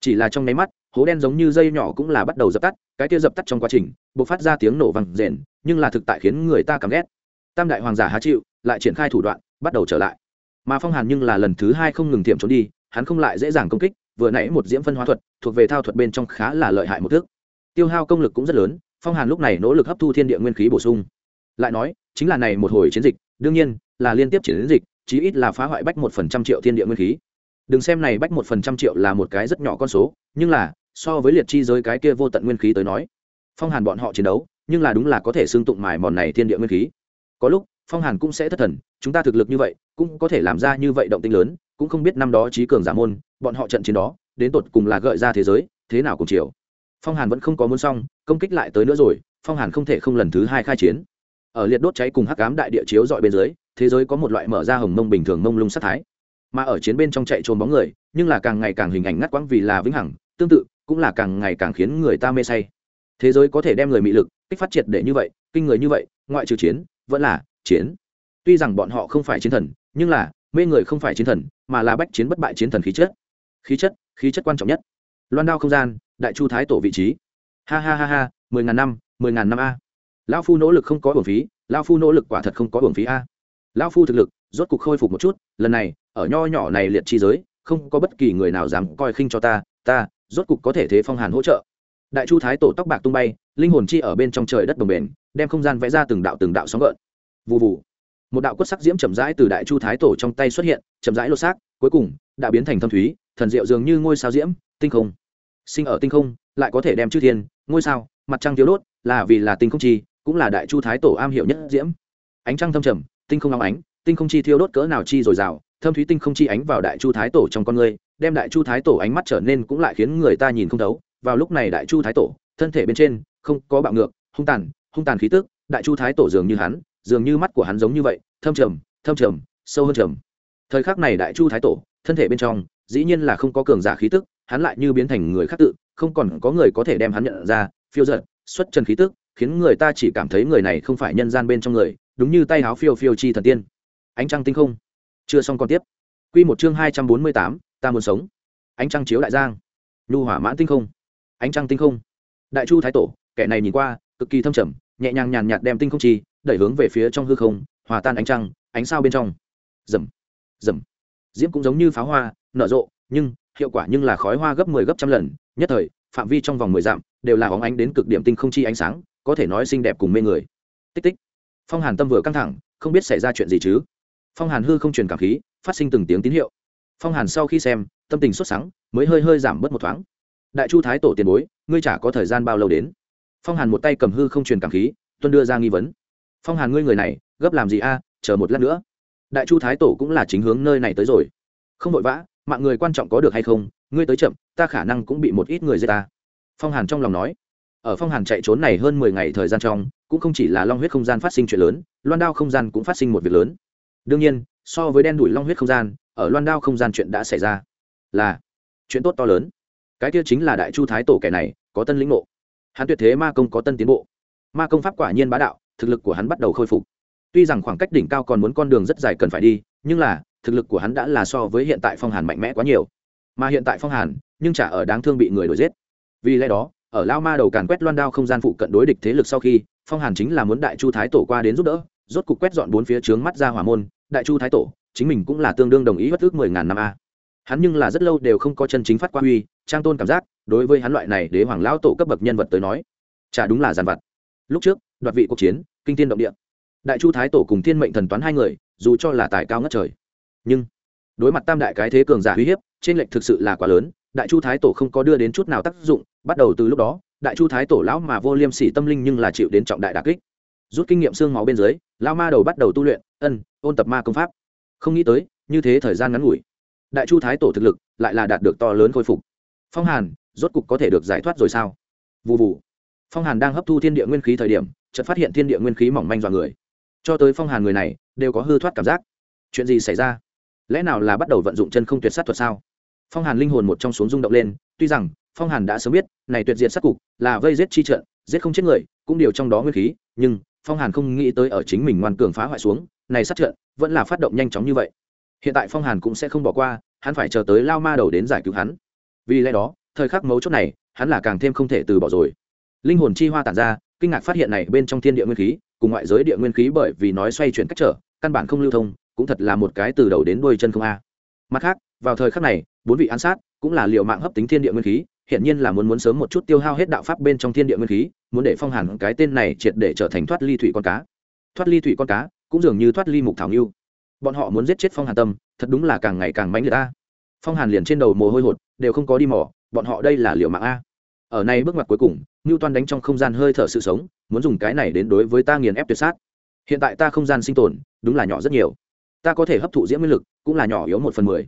Chỉ là trong nháy mắt, hố đen giống như dây nhỏ cũng là bắt đầu dập tắt, cái kia dập tắt trong quá trình b ộ c phát ra tiếng nổ vang rền, nhưng là thực tại khiến người ta cảm ghét. Tam đại hoàng giả há chịu, lại triển khai thủ đoạn, bắt đầu trở lại. Mà phong hàn nhưng là lần thứ hai không ngừng tiệm trốn đi hắn không lại dễ dàng công kích, vừa nãy một diễm phân hóa thuật, thuộc về thao thuật bên trong khá là lợi hại một thước tiêu hao công lực cũng rất lớn, phong hàn lúc này nỗ lực hấp thu thiên địa nguyên khí bổ sung. Lại nói, chính là này một hồi chiến dịch, đương nhiên, là liên tiếp chiến dịch, chí ít là phá hoại bách một phần trăm triệu thiên địa nguyên khí. Đừng xem này bách một phần trăm triệu là một cái rất nhỏ con số, nhưng là, so với liệt chi giới cái kia vô tận nguyên khí tới nói, phong hàn bọn họ chiến đấu, nhưng là đúng là có thể xương tụng mài mòn này thiên địa nguyên khí. Có lúc, phong hàn cũng sẽ thất thần, chúng ta thực lực như vậy, cũng có thể làm ra như vậy động tinh lớn cũng không biết năm đó trí cường giả môn, bọn họ trận chiến đó, đến tột cùng là gợi ra thế giới, thế nào cùng chiều phong hàn vẫn không có muốn xong, công kích lại tới nữa rồi, phong hàn không thể không lần thứ hai khai chiến. Ở liệt đốt cháy cùng hắc cám đại địa chiếu dọi bên dưới, thế giới có một loại mở ra hồng mông bình thường mông lung sát thái. Mà ở chiến bên trong chạy trốn bóng người, nhưng là càng ngày càng hình ảnh ngắt quãng vì là vĩnh hằng, tương tự, cũng là càng ngày càng khiến người ta mê say. Thế giới có thể đem người mị lực, kích phát triệt để như vậy, kinh người như vậy, ngoại trừ chiến, vẫn là chiến. Tuy rằng bọn họ không phải chiến thần, nhưng là mê người không phải chiến thần, mà là bách chiến bất bại chiến thần khí chất. Khí chất khí chất quan trọng nhất. Loan đao không gian, đại chu thái tổ vị trí. Ha ha ha ha, mười ngàn năm, mười ngàn năm a. Lão phu nỗ lực không có hưởng phí, lão phu nỗ lực quả thật không có hưởng phí a. Lão phu thực lực, rốt cục khôi phục một chút, lần này, ở nho nhỏ này liệt chi giới, không có bất kỳ người nào dám coi khinh cho ta ta, rốt cục có thể thế phong hàn hỗ trợ. Đại chu thái tổ tóc bạc tung bay, linh hồn chi ở bên trong trời đất đồng bền đem không gian vẽ ra từng đạo từng đạo sóng gợn. Vụ vụ một đạo quất sắc diễm chậm rãi từ đại chu thái tổ trong tay xuất hiện, chậm rãi lột xác, cuối cùng đã biến thành thâm thúy, thần diệu dường như ngôi sao diễm, tinh không. Sinh ở tinh không, lại có thể đem chư thiên, ngôi sao, mặt trăng thiếu đốt, là vì là tinh không chi, cũng là đại chu thái tổ am hiểu nhất diễm. Ánh trăng thâm trầm, tinh không long ánh, tinh không chi thiêu đốt cỡ nào chi dồi dào, thâm thúy tinh không chi ánh vào đại chu thái tổ trong con người, đem đại chu thái tổ ánh mắt trở nên cũng lại khiến người ta nhìn không thấu. Vào lúc này đại chu thái tổ, thân thể bên trên, không có bạo ngược, hung tàn hung tàn khí tức, đại chu thái tổ dường như hắn dường như mắt của hắn giống như vậy, thâm trầm thâm trầm, sâu hơn trầm. Thời khắc này đại chu thái tổ, thân thể bên trong, dĩ nhiên là không có cường giả khí tức, hắn lại như biến thành người khác tự, không còn có người có thể đem hắn nhận ra, phiêu giật, xuất trần khí tức, khiến người ta chỉ cảm thấy người này không phải nhân gian bên trong người, đúng như tay háo phiêu phiêu chi thần tiên. Ánh trăng tinh không. Chưa xong còn tiếp. Q một chương hai trăm bốn mươi tám, ta muốn sống. Ánh trăng chiếu đại giang. Nhu hỏa mãn tinh không. Ánh trăng tinh không. Đại chu thái tổ, kẻ này nhìn qua, cực kỳ thâm trầm, nhẹ nhàng nhàn nhạt đem tinh không chi đẩy hướng về phía trong hư không, hòa tan ánh trăng, ánh sao bên trong. Rầm rầm. Diễm cũng giống như pháo hoa, nở rộ, nhưng hiệu quả nhưng là khói hoa gấp mười 10 gấp trăm lần, nhất thời, phạm vi trong vòng mười dặm đều là óng ánh đến cực điểm tinh không chi ánh sáng, có thể nói xinh đẹp cùng mê người. Tích tích. Phong hàn tâm vừa căng thẳng, không biết xảy ra chuyện gì chứ? Phong hàn hư không truyền cảm khí, phát sinh từng tiếng tín hiệu. Phong hàn sau khi xem, tâm tình xuất sáng mới hơi hơi giảm bớt một thoáng. Đại chu thái tổ tiền bối, ngươi chả có thời gian bao lâu đến. Phong hàn một tay cầm hư không truyền cảm khí, tuân đưa ra nghi vấn phong hàn ngươi người này, gấp làm gì a, chờ một lát nữa. Đại chu thái tổ cũng là chính hướng nơi này tới rồi. Không vội vã, mạng người quan trọng có được hay không, ngươi tới chậm, ta khả năng cũng bị một ít người giết ta. Phong hàn trong lòng nói. Ở phong hàn chạy trốn này hơn mười ngày thời gian trong, cũng không chỉ là long huyết không gian phát sinh chuyện lớn, loan đao không gian cũng phát sinh một việc lớn. Đương nhiên, so với đen đủi long huyết không gian, ở loan đao không gian chuyện đã xảy ra là chuyện tốt to lớn. Cái kia chính là đại chu thái tổ kẻ này có tân lĩnh ngộ. Hắn tuyệt thế ma công có tân tiến bộ. Ma công pháp quả nhiên bá đạo thực lực của hắn bắt đầu khôi phục. Tuy rằng khoảng cách đỉnh cao còn muốn con đường rất dài cần phải đi, nhưng là, thực lực của hắn đã là so với hiện tại phong hàn mạnh mẽ quá nhiều. Mà hiện tại phong hàn, nhưng chả ở đáng thương bị người đuổi giết. Vì lẽ đó, ở lao ma đầu càn quét loan đao không gian phụ cận đối địch thế lực sau khi, phong hàn chính là muốn đại chu thái tổ qua đến giúp đỡ, rốt cục quét dọn bốn phía trướng mắt ra hỏa môn, đại chu thái tổ, chính mình cũng là tương đương đồng ý bất ước mười ngàn năm a. Hắn nhưng là rất lâu đều không có chân chính phát qua uy trang tôn cảm giác, đối với hắn loại này đế hoàng lão tổ cấp bậc nhân vật tới nói, chả đúng là giàn vật lúc trước, đoạt vị cuộc chiến, kinh thiên động địa. Đại chu thái tổ cùng thiên mệnh thần toán hai người, dù cho là tài cao ngất trời, nhưng đối mặt tam đại cái thế cường giả uy hiếp, trên lệnh thực sự là quá lớn, đại chu thái tổ không có đưa đến chút nào tác dụng, bắt đầu từ lúc đó, đại chu thái tổ lão mà vô liêm sỉ tâm linh nhưng là chịu đến trọng đại đà kích. Rút kinh nghiệm xương máu bên dưới lao ma đầu bắt đầu tu luyện, ân, ôn tập ma công pháp. Không nghĩ tới, như thế thời gian ngắn ngủi, đại chu thái tổ thực lực lại là đạt được to lớn khôi phục. Phong hàn, rốt cục có thể được giải thoát rồi sao? Vụ vụ phong hàn đang hấp thu thiên địa nguyên khí thời điểm, chợt phát hiện thiên địa nguyên khí mỏng manh dọa người. Cho tới phong hàn người này, đều có hư thoát cảm giác. Chuyện gì xảy ra? Lẽ nào là bắt đầu vận dụng chân không tuyệt sát thuật sao? Phong hàn linh hồn một trong xuống rung động lên, tuy rằng, phong hàn đã sớm biết, này tuyệt diệt sát cục là vây giết chi trận, giết không chết người, cũng điều trong đó nguyên khí, nhưng, phong hàn không nghĩ tới ở chính mình ngoan cường phá hoại xuống, này sát trận vẫn là phát động nhanh chóng như vậy. Hiện tại phong hàn cũng sẽ không bỏ qua, hắn phải chờ tới lao ma đầu đến giải cứu hắn. Vì lẽ đó, thời khắc mấu chốt này, hắn là càng thêm không thể từ bỏ rồi linh hồn chi hoa tản ra, kinh ngạc phát hiện này bên trong thiên địa nguyên khí, cùng ngoại giới địa nguyên khí bởi vì nói xoay chuyển cách trở, căn bản không lưu thông, cũng thật là một cái từ đầu đến đuôi chân không a. Mặt khác, vào thời khắc này, bốn vị an sát cũng là liệu mạng hấp tính thiên địa nguyên khí hiện nhiên là muốn muốn sớm một chút tiêu hao hết đạo pháp bên trong thiên địa nguyên khí, muốn để phong hàn cái tên này triệt để trở thành thoát ly thủy con cá. Thoát ly thủy con cá cũng dường như thoát ly mục thảo nghiêu bọn họ muốn giết chết phong hàn tâm, thật đúng là càng ngày càng mãnh liệt ta phong hàn liền trên đầu mồ hôi hột, đều không có đi mỏ bọn họ đây là liệu mạng a ở này bước ngoặt cuối cùng ngưu toan đánh trong không gian hơi thở sự sống, muốn dùng cái này đến đối với ta nghiền ép tuyệt sát. Hiện tại ta không gian sinh tồn, đúng là nhỏ rất nhiều. Ta có thể hấp thụ diễm nguyên lực, cũng là nhỏ yếu một phần mười.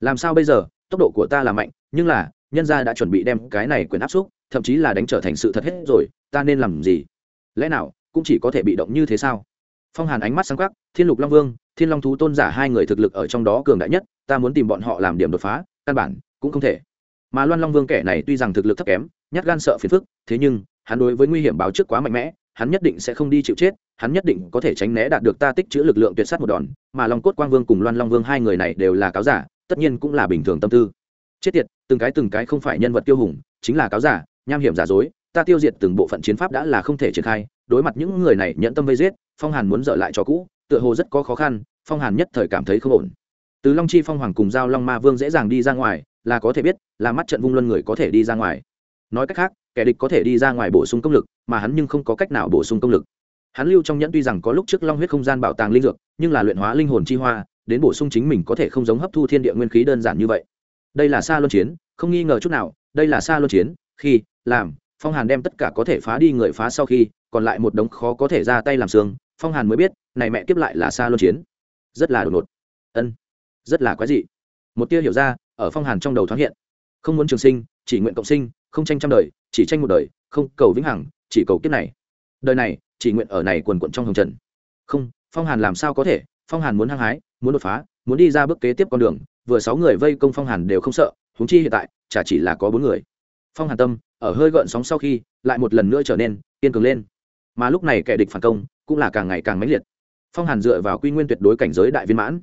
Làm sao bây giờ? Tốc độ của ta là mạnh, nhưng là, nhân gia đã chuẩn bị đem cái này quyền áp xúc, thậm chí là đánh trở thành sự thật hết rồi, ta nên làm gì? Lẽ nào, cũng chỉ có thể bị động như thế sao? Phong hàn ánh mắt sáng quắc, thiên lục long vương, thiên long thú tôn giả hai người thực lực ở trong đó cường đại nhất, ta muốn tìm bọn họ làm điểm đột phá, căn bản cũng không thể. Mà loan long vương kẻ này tuy rằng thực lực thấp kém nhát gan sợ phiền phức, thế nhưng, hắn đối với nguy hiểm báo trước quá mạnh mẽ, hắn nhất định sẽ không đi chịu chết, hắn nhất định có thể tránh né đạt được ta tích chữ lực lượng tuyệt sát một đòn, mà long cốt quang vương cùng loan long vương hai người này đều là cáo giả, tất nhiên cũng là bình thường tâm tư. Chết tiệt, từng cái từng cái không phải nhân vật tiêu hùng, chính là cáo giả, nham hiểm giả dối, ta tiêu diệt từng bộ phận chiến pháp đã là không thể triển khai, đối mặt những người này nhận tâm vây giết, phong hàn muốn dở lại cho cũ, tựa hồ rất có khó khăn, phong hàn nhất thời cảm thấy không ổn. Từ long chi phong hoàng cùng giao long ma vương dễ dàng đi ra ngoài, là có thể biết, là mắt trận vung luân người có thể đi ra ngoài nói cách khác, kẻ địch có thể đi ra ngoài bổ sung công lực, mà hắn nhưng không có cách nào bổ sung công lực. Hắn lưu trong nhẫn tuy rằng có lúc trước long huyết không gian bảo tàng linh dược, nhưng là luyện hóa linh hồn chi hoa, đến bổ sung chính mình có thể không giống hấp thu thiên địa nguyên khí đơn giản như vậy. Đây là xa luân chiến, không nghi ngờ chút nào, đây là xa luân chiến, khi, làm, phong hàn đem tất cả có thể phá đi người phá sau khi, còn lại một đống khó có thể ra tay làm xương, phong hàn mới biết, này mẹ kiếp lại là xa luân chiến. Rất là đột ngột. Ân, rất là quái dị. Một tia hiểu ra, ở phong hàn trong đầu thoáng hiện không muốn trường sinh, chỉ nguyện cộng sinh, không tranh trăm đời, chỉ tranh một đời, không cầu vĩnh hằng, chỉ cầu kiếp này. Đời này, chỉ nguyện ở này quần quận trong hồng trần. Không, phong hàn làm sao có thể? Phong hàn muốn hăng hái, muốn đột phá, muốn đi ra bước kế tiếp con đường, vừa sáu người vây công phong hàn đều không sợ húng chi hiện tại, chả chỉ là có bốn người. Phong hàn tâm, ở hơi gợn sóng sau khi, lại một lần nữa trở nên kiên cường lên. Mà lúc này kẻ địch phản công, cũng là càng ngày càng mãnh liệt. Phong hàn dựa vào quy nguyên tuyệt đối cảnh giới đại viên mãn.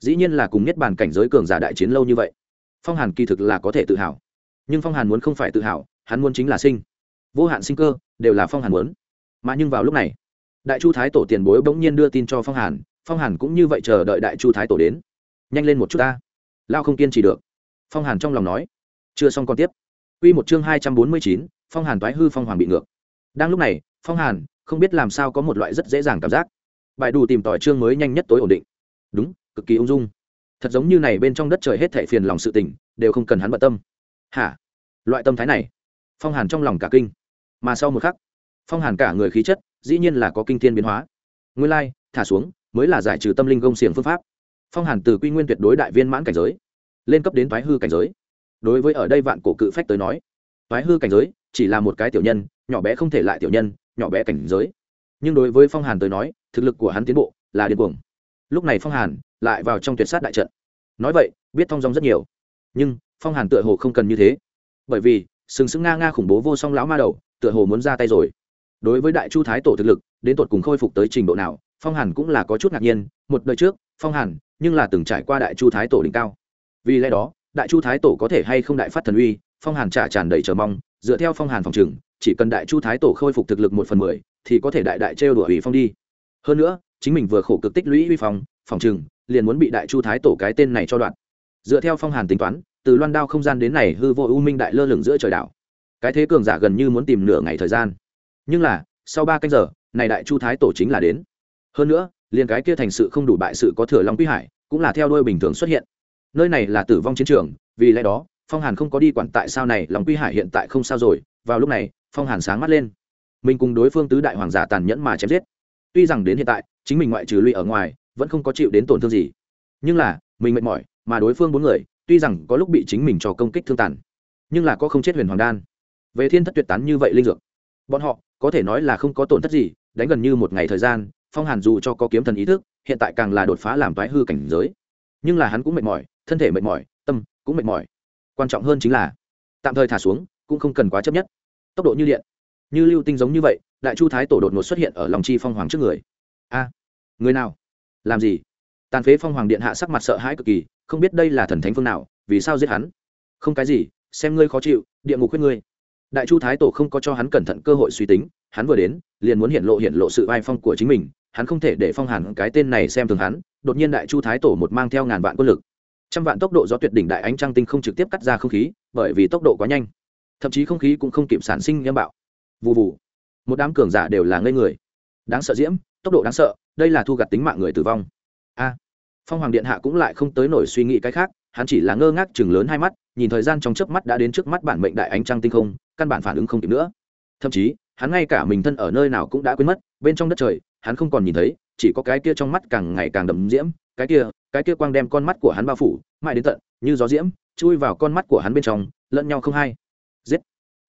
Dĩ nhiên là cùng nhất bản cảnh giới cường giả đại chiến lâu như vậy phong hàn kỳ thực là có thể tự hào. Nhưng phong hàn muốn không phải tự hào, hắn muốn chính là sinh. Vô hạn sinh cơ, đều là phong hàn muốn. Mà nhưng vào lúc này, đại chu thái tổ tiền bối bỗng nhiên đưa tin cho phong hàn phong hàn cũng như vậy chờ đợi đại chu thái tổ đến. Nhanh lên một chút ta. Lao không kiên trì được. Phong hàn trong lòng nói. Chưa xong còn tiếp. Quy một chương hai trăm bốn mươi chín, phong hàn toái hư phong hoàng bị ngược. Đang lúc này, phong hàn, không biết làm sao có một loại rất dễ dàng cảm giác. Bài đủ tìm tỏi chương mới nhanh nhất tối ổn định. Đúng, cực kỳ ung dung thật giống như này bên trong đất trời hết thảy phiền lòng sự tình, đều không cần hắn bận tâm. Hả? Loại tâm thái này, phong hàn trong lòng cả kinh. Mà sau một khắc, phong hàn cả người khí chất dĩ nhiên là có kinh thiên biến hóa. Nguyên lai, thả xuống mới là giải trừ tâm linh gông xiềng phương pháp. Phong hàn từ quy nguyên tuyệt đối đại viên mãn cảnh giới, lên cấp đến thoái hư cảnh giới. Đối với ở đây vạn cổ cự phách tới nói thoái hư cảnh giới chỉ là một cái tiểu nhân, nhỏ bé không thể lại tiểu nhân, nhỏ bé cảnh giới. Nhưng đối với phong hàn tới nói, thực lực của hắn tiến bộ là điên cuồng. Lúc này phong hàn lại vào trong tuyệt sát đại trận. Nói vậy, biết thong dong rất nhiều. Nhưng, phong hàn tựa hồ không cần như thế. Bởi vì, sừng sững nga nga khủng bố vô song lão ma đầu, tựa hồ muốn ra tay rồi. Đối với đại chu thái tổ thực lực, đến tột cùng khôi phục tới trình độ nào, phong hàn cũng là có chút ngạc nhiên. Một đời trước, phong hàn, nhưng là từng trải qua đại chu thái tổ đỉnh cao. Vì lẽ đó, đại chu thái tổ có thể hay không đại phát thần uy, phong hàn trả tràn đầy chờ mong. Dựa theo phong hàn phòng trừng chỉ cần đại chu thái tổ khôi phục thực lực một phần mười, thì có thể đại đại trêu đuổi ủy phong đi. Hơn nữa, chính mình vừa khổ cực tích lũy uy phong, phòng trừng liền muốn bị đại chu thái tổ cái tên này cho đoạn. Dựa theo phong hàn tính toán, từ loan đao không gian đến này hư vô u minh đại lơ lửng giữa trời đảo. Cái thế cường giả gần như muốn tìm nửa ngày thời gian. Nhưng là, sau ba canh giờ, này đại chu thái tổ chính là đến. Hơn nữa, liền cái kia thành sự không đủ bại sự có thừa long quy hải, cũng là theo đuôi bình thường xuất hiện. Nơi này là tử vong chiến trường, vì lẽ đó, phong hàn không có đi quản tại sao này lòng quy hải hiện tại không sao rồi, vào lúc này, phong hàn sáng mắt lên. Mình cùng đối phương tứ đại hoàng giả tàn nhẫn mà chém giết. Tuy rằng đến hiện tại, chính mình ngoại trừ lụy ở ngoài vẫn không có chịu đến tổn thương gì. Nhưng là, mình mệt mỏi, mà đối phương bốn người, tuy rằng có lúc bị chính mình cho công kích thương tàn, nhưng là có không chết huyền hoàng đan. Về thiên thất tuyệt tán như vậy linh dược, bọn họ, có thể nói là không có tổn thất gì, đánh gần như một ngày thời gian, phong hàn dù cho có kiếm thần ý thức, hiện tại càng là đột phá làm thoái hư cảnh giới. Nhưng là hắn cũng mệt mỏi, thân thể mệt mỏi, tâm cũng mệt mỏi. Quan trọng hơn chính là, tạm thời thả xuống, cũng không cần quá chấp nhất. Tốc độ như điện, như lưu tinh giống như vậy, đại chu thái tổ đột ngột xuất hiện ở lòng chi phong hoàng trước người. A, người nào? Làm gì? Tàn phế phong hoàng điện hạ sắc mặt sợ hãi cực kỳ, không biết đây là thần thánh phương nào, vì sao giết hắn? Không cái gì, xem ngươi khó chịu, địa ngục khuyên ngươi. Đại chu thái tổ không có cho hắn cẩn thận cơ hội suy tính, hắn vừa đến, liền muốn hiện lộ hiện lộ sự vai phong của chính mình, hắn không thể để phong hàn cái tên này xem thường hắn, đột nhiên đại chu thái tổ một mang theo ngàn vạn quân lực. Trăm vạn tốc độ do tuyệt đỉnh đại ánh trăng tinh không trực tiếp cắt ra không khí, bởi vì tốc độ quá nhanh. Thậm chí không khí cũng không kịp sản sinh nghiêm bạo. Vụ vụ một đám cường giả đều là ngây người. Đáng sợ diễm tốc độ đáng sợ, đây là thu gặt tính mạng người tử vong. A, phong hoàng điện hạ cũng lại không tới nổi suy nghĩ cái khác, hắn chỉ là ngơ ngác chừng lớn hai mắt, nhìn thời gian trong chớp mắt đã đến trước mắt bản mệnh đại ánh trăng tinh không, căn bản phản ứng không kịp nữa. Thậm chí, hắn ngay cả mình thân ở nơi nào cũng đã quên mất, bên trong đất trời, hắn không còn nhìn thấy, chỉ có cái kia trong mắt càng ngày càng đậm diễm, cái kia cái kia quang đem con mắt của hắn bao phủ, mãi đến tận, như gió diễm, chui vào con mắt của hắn bên trong, lẫn nhau không hay giết.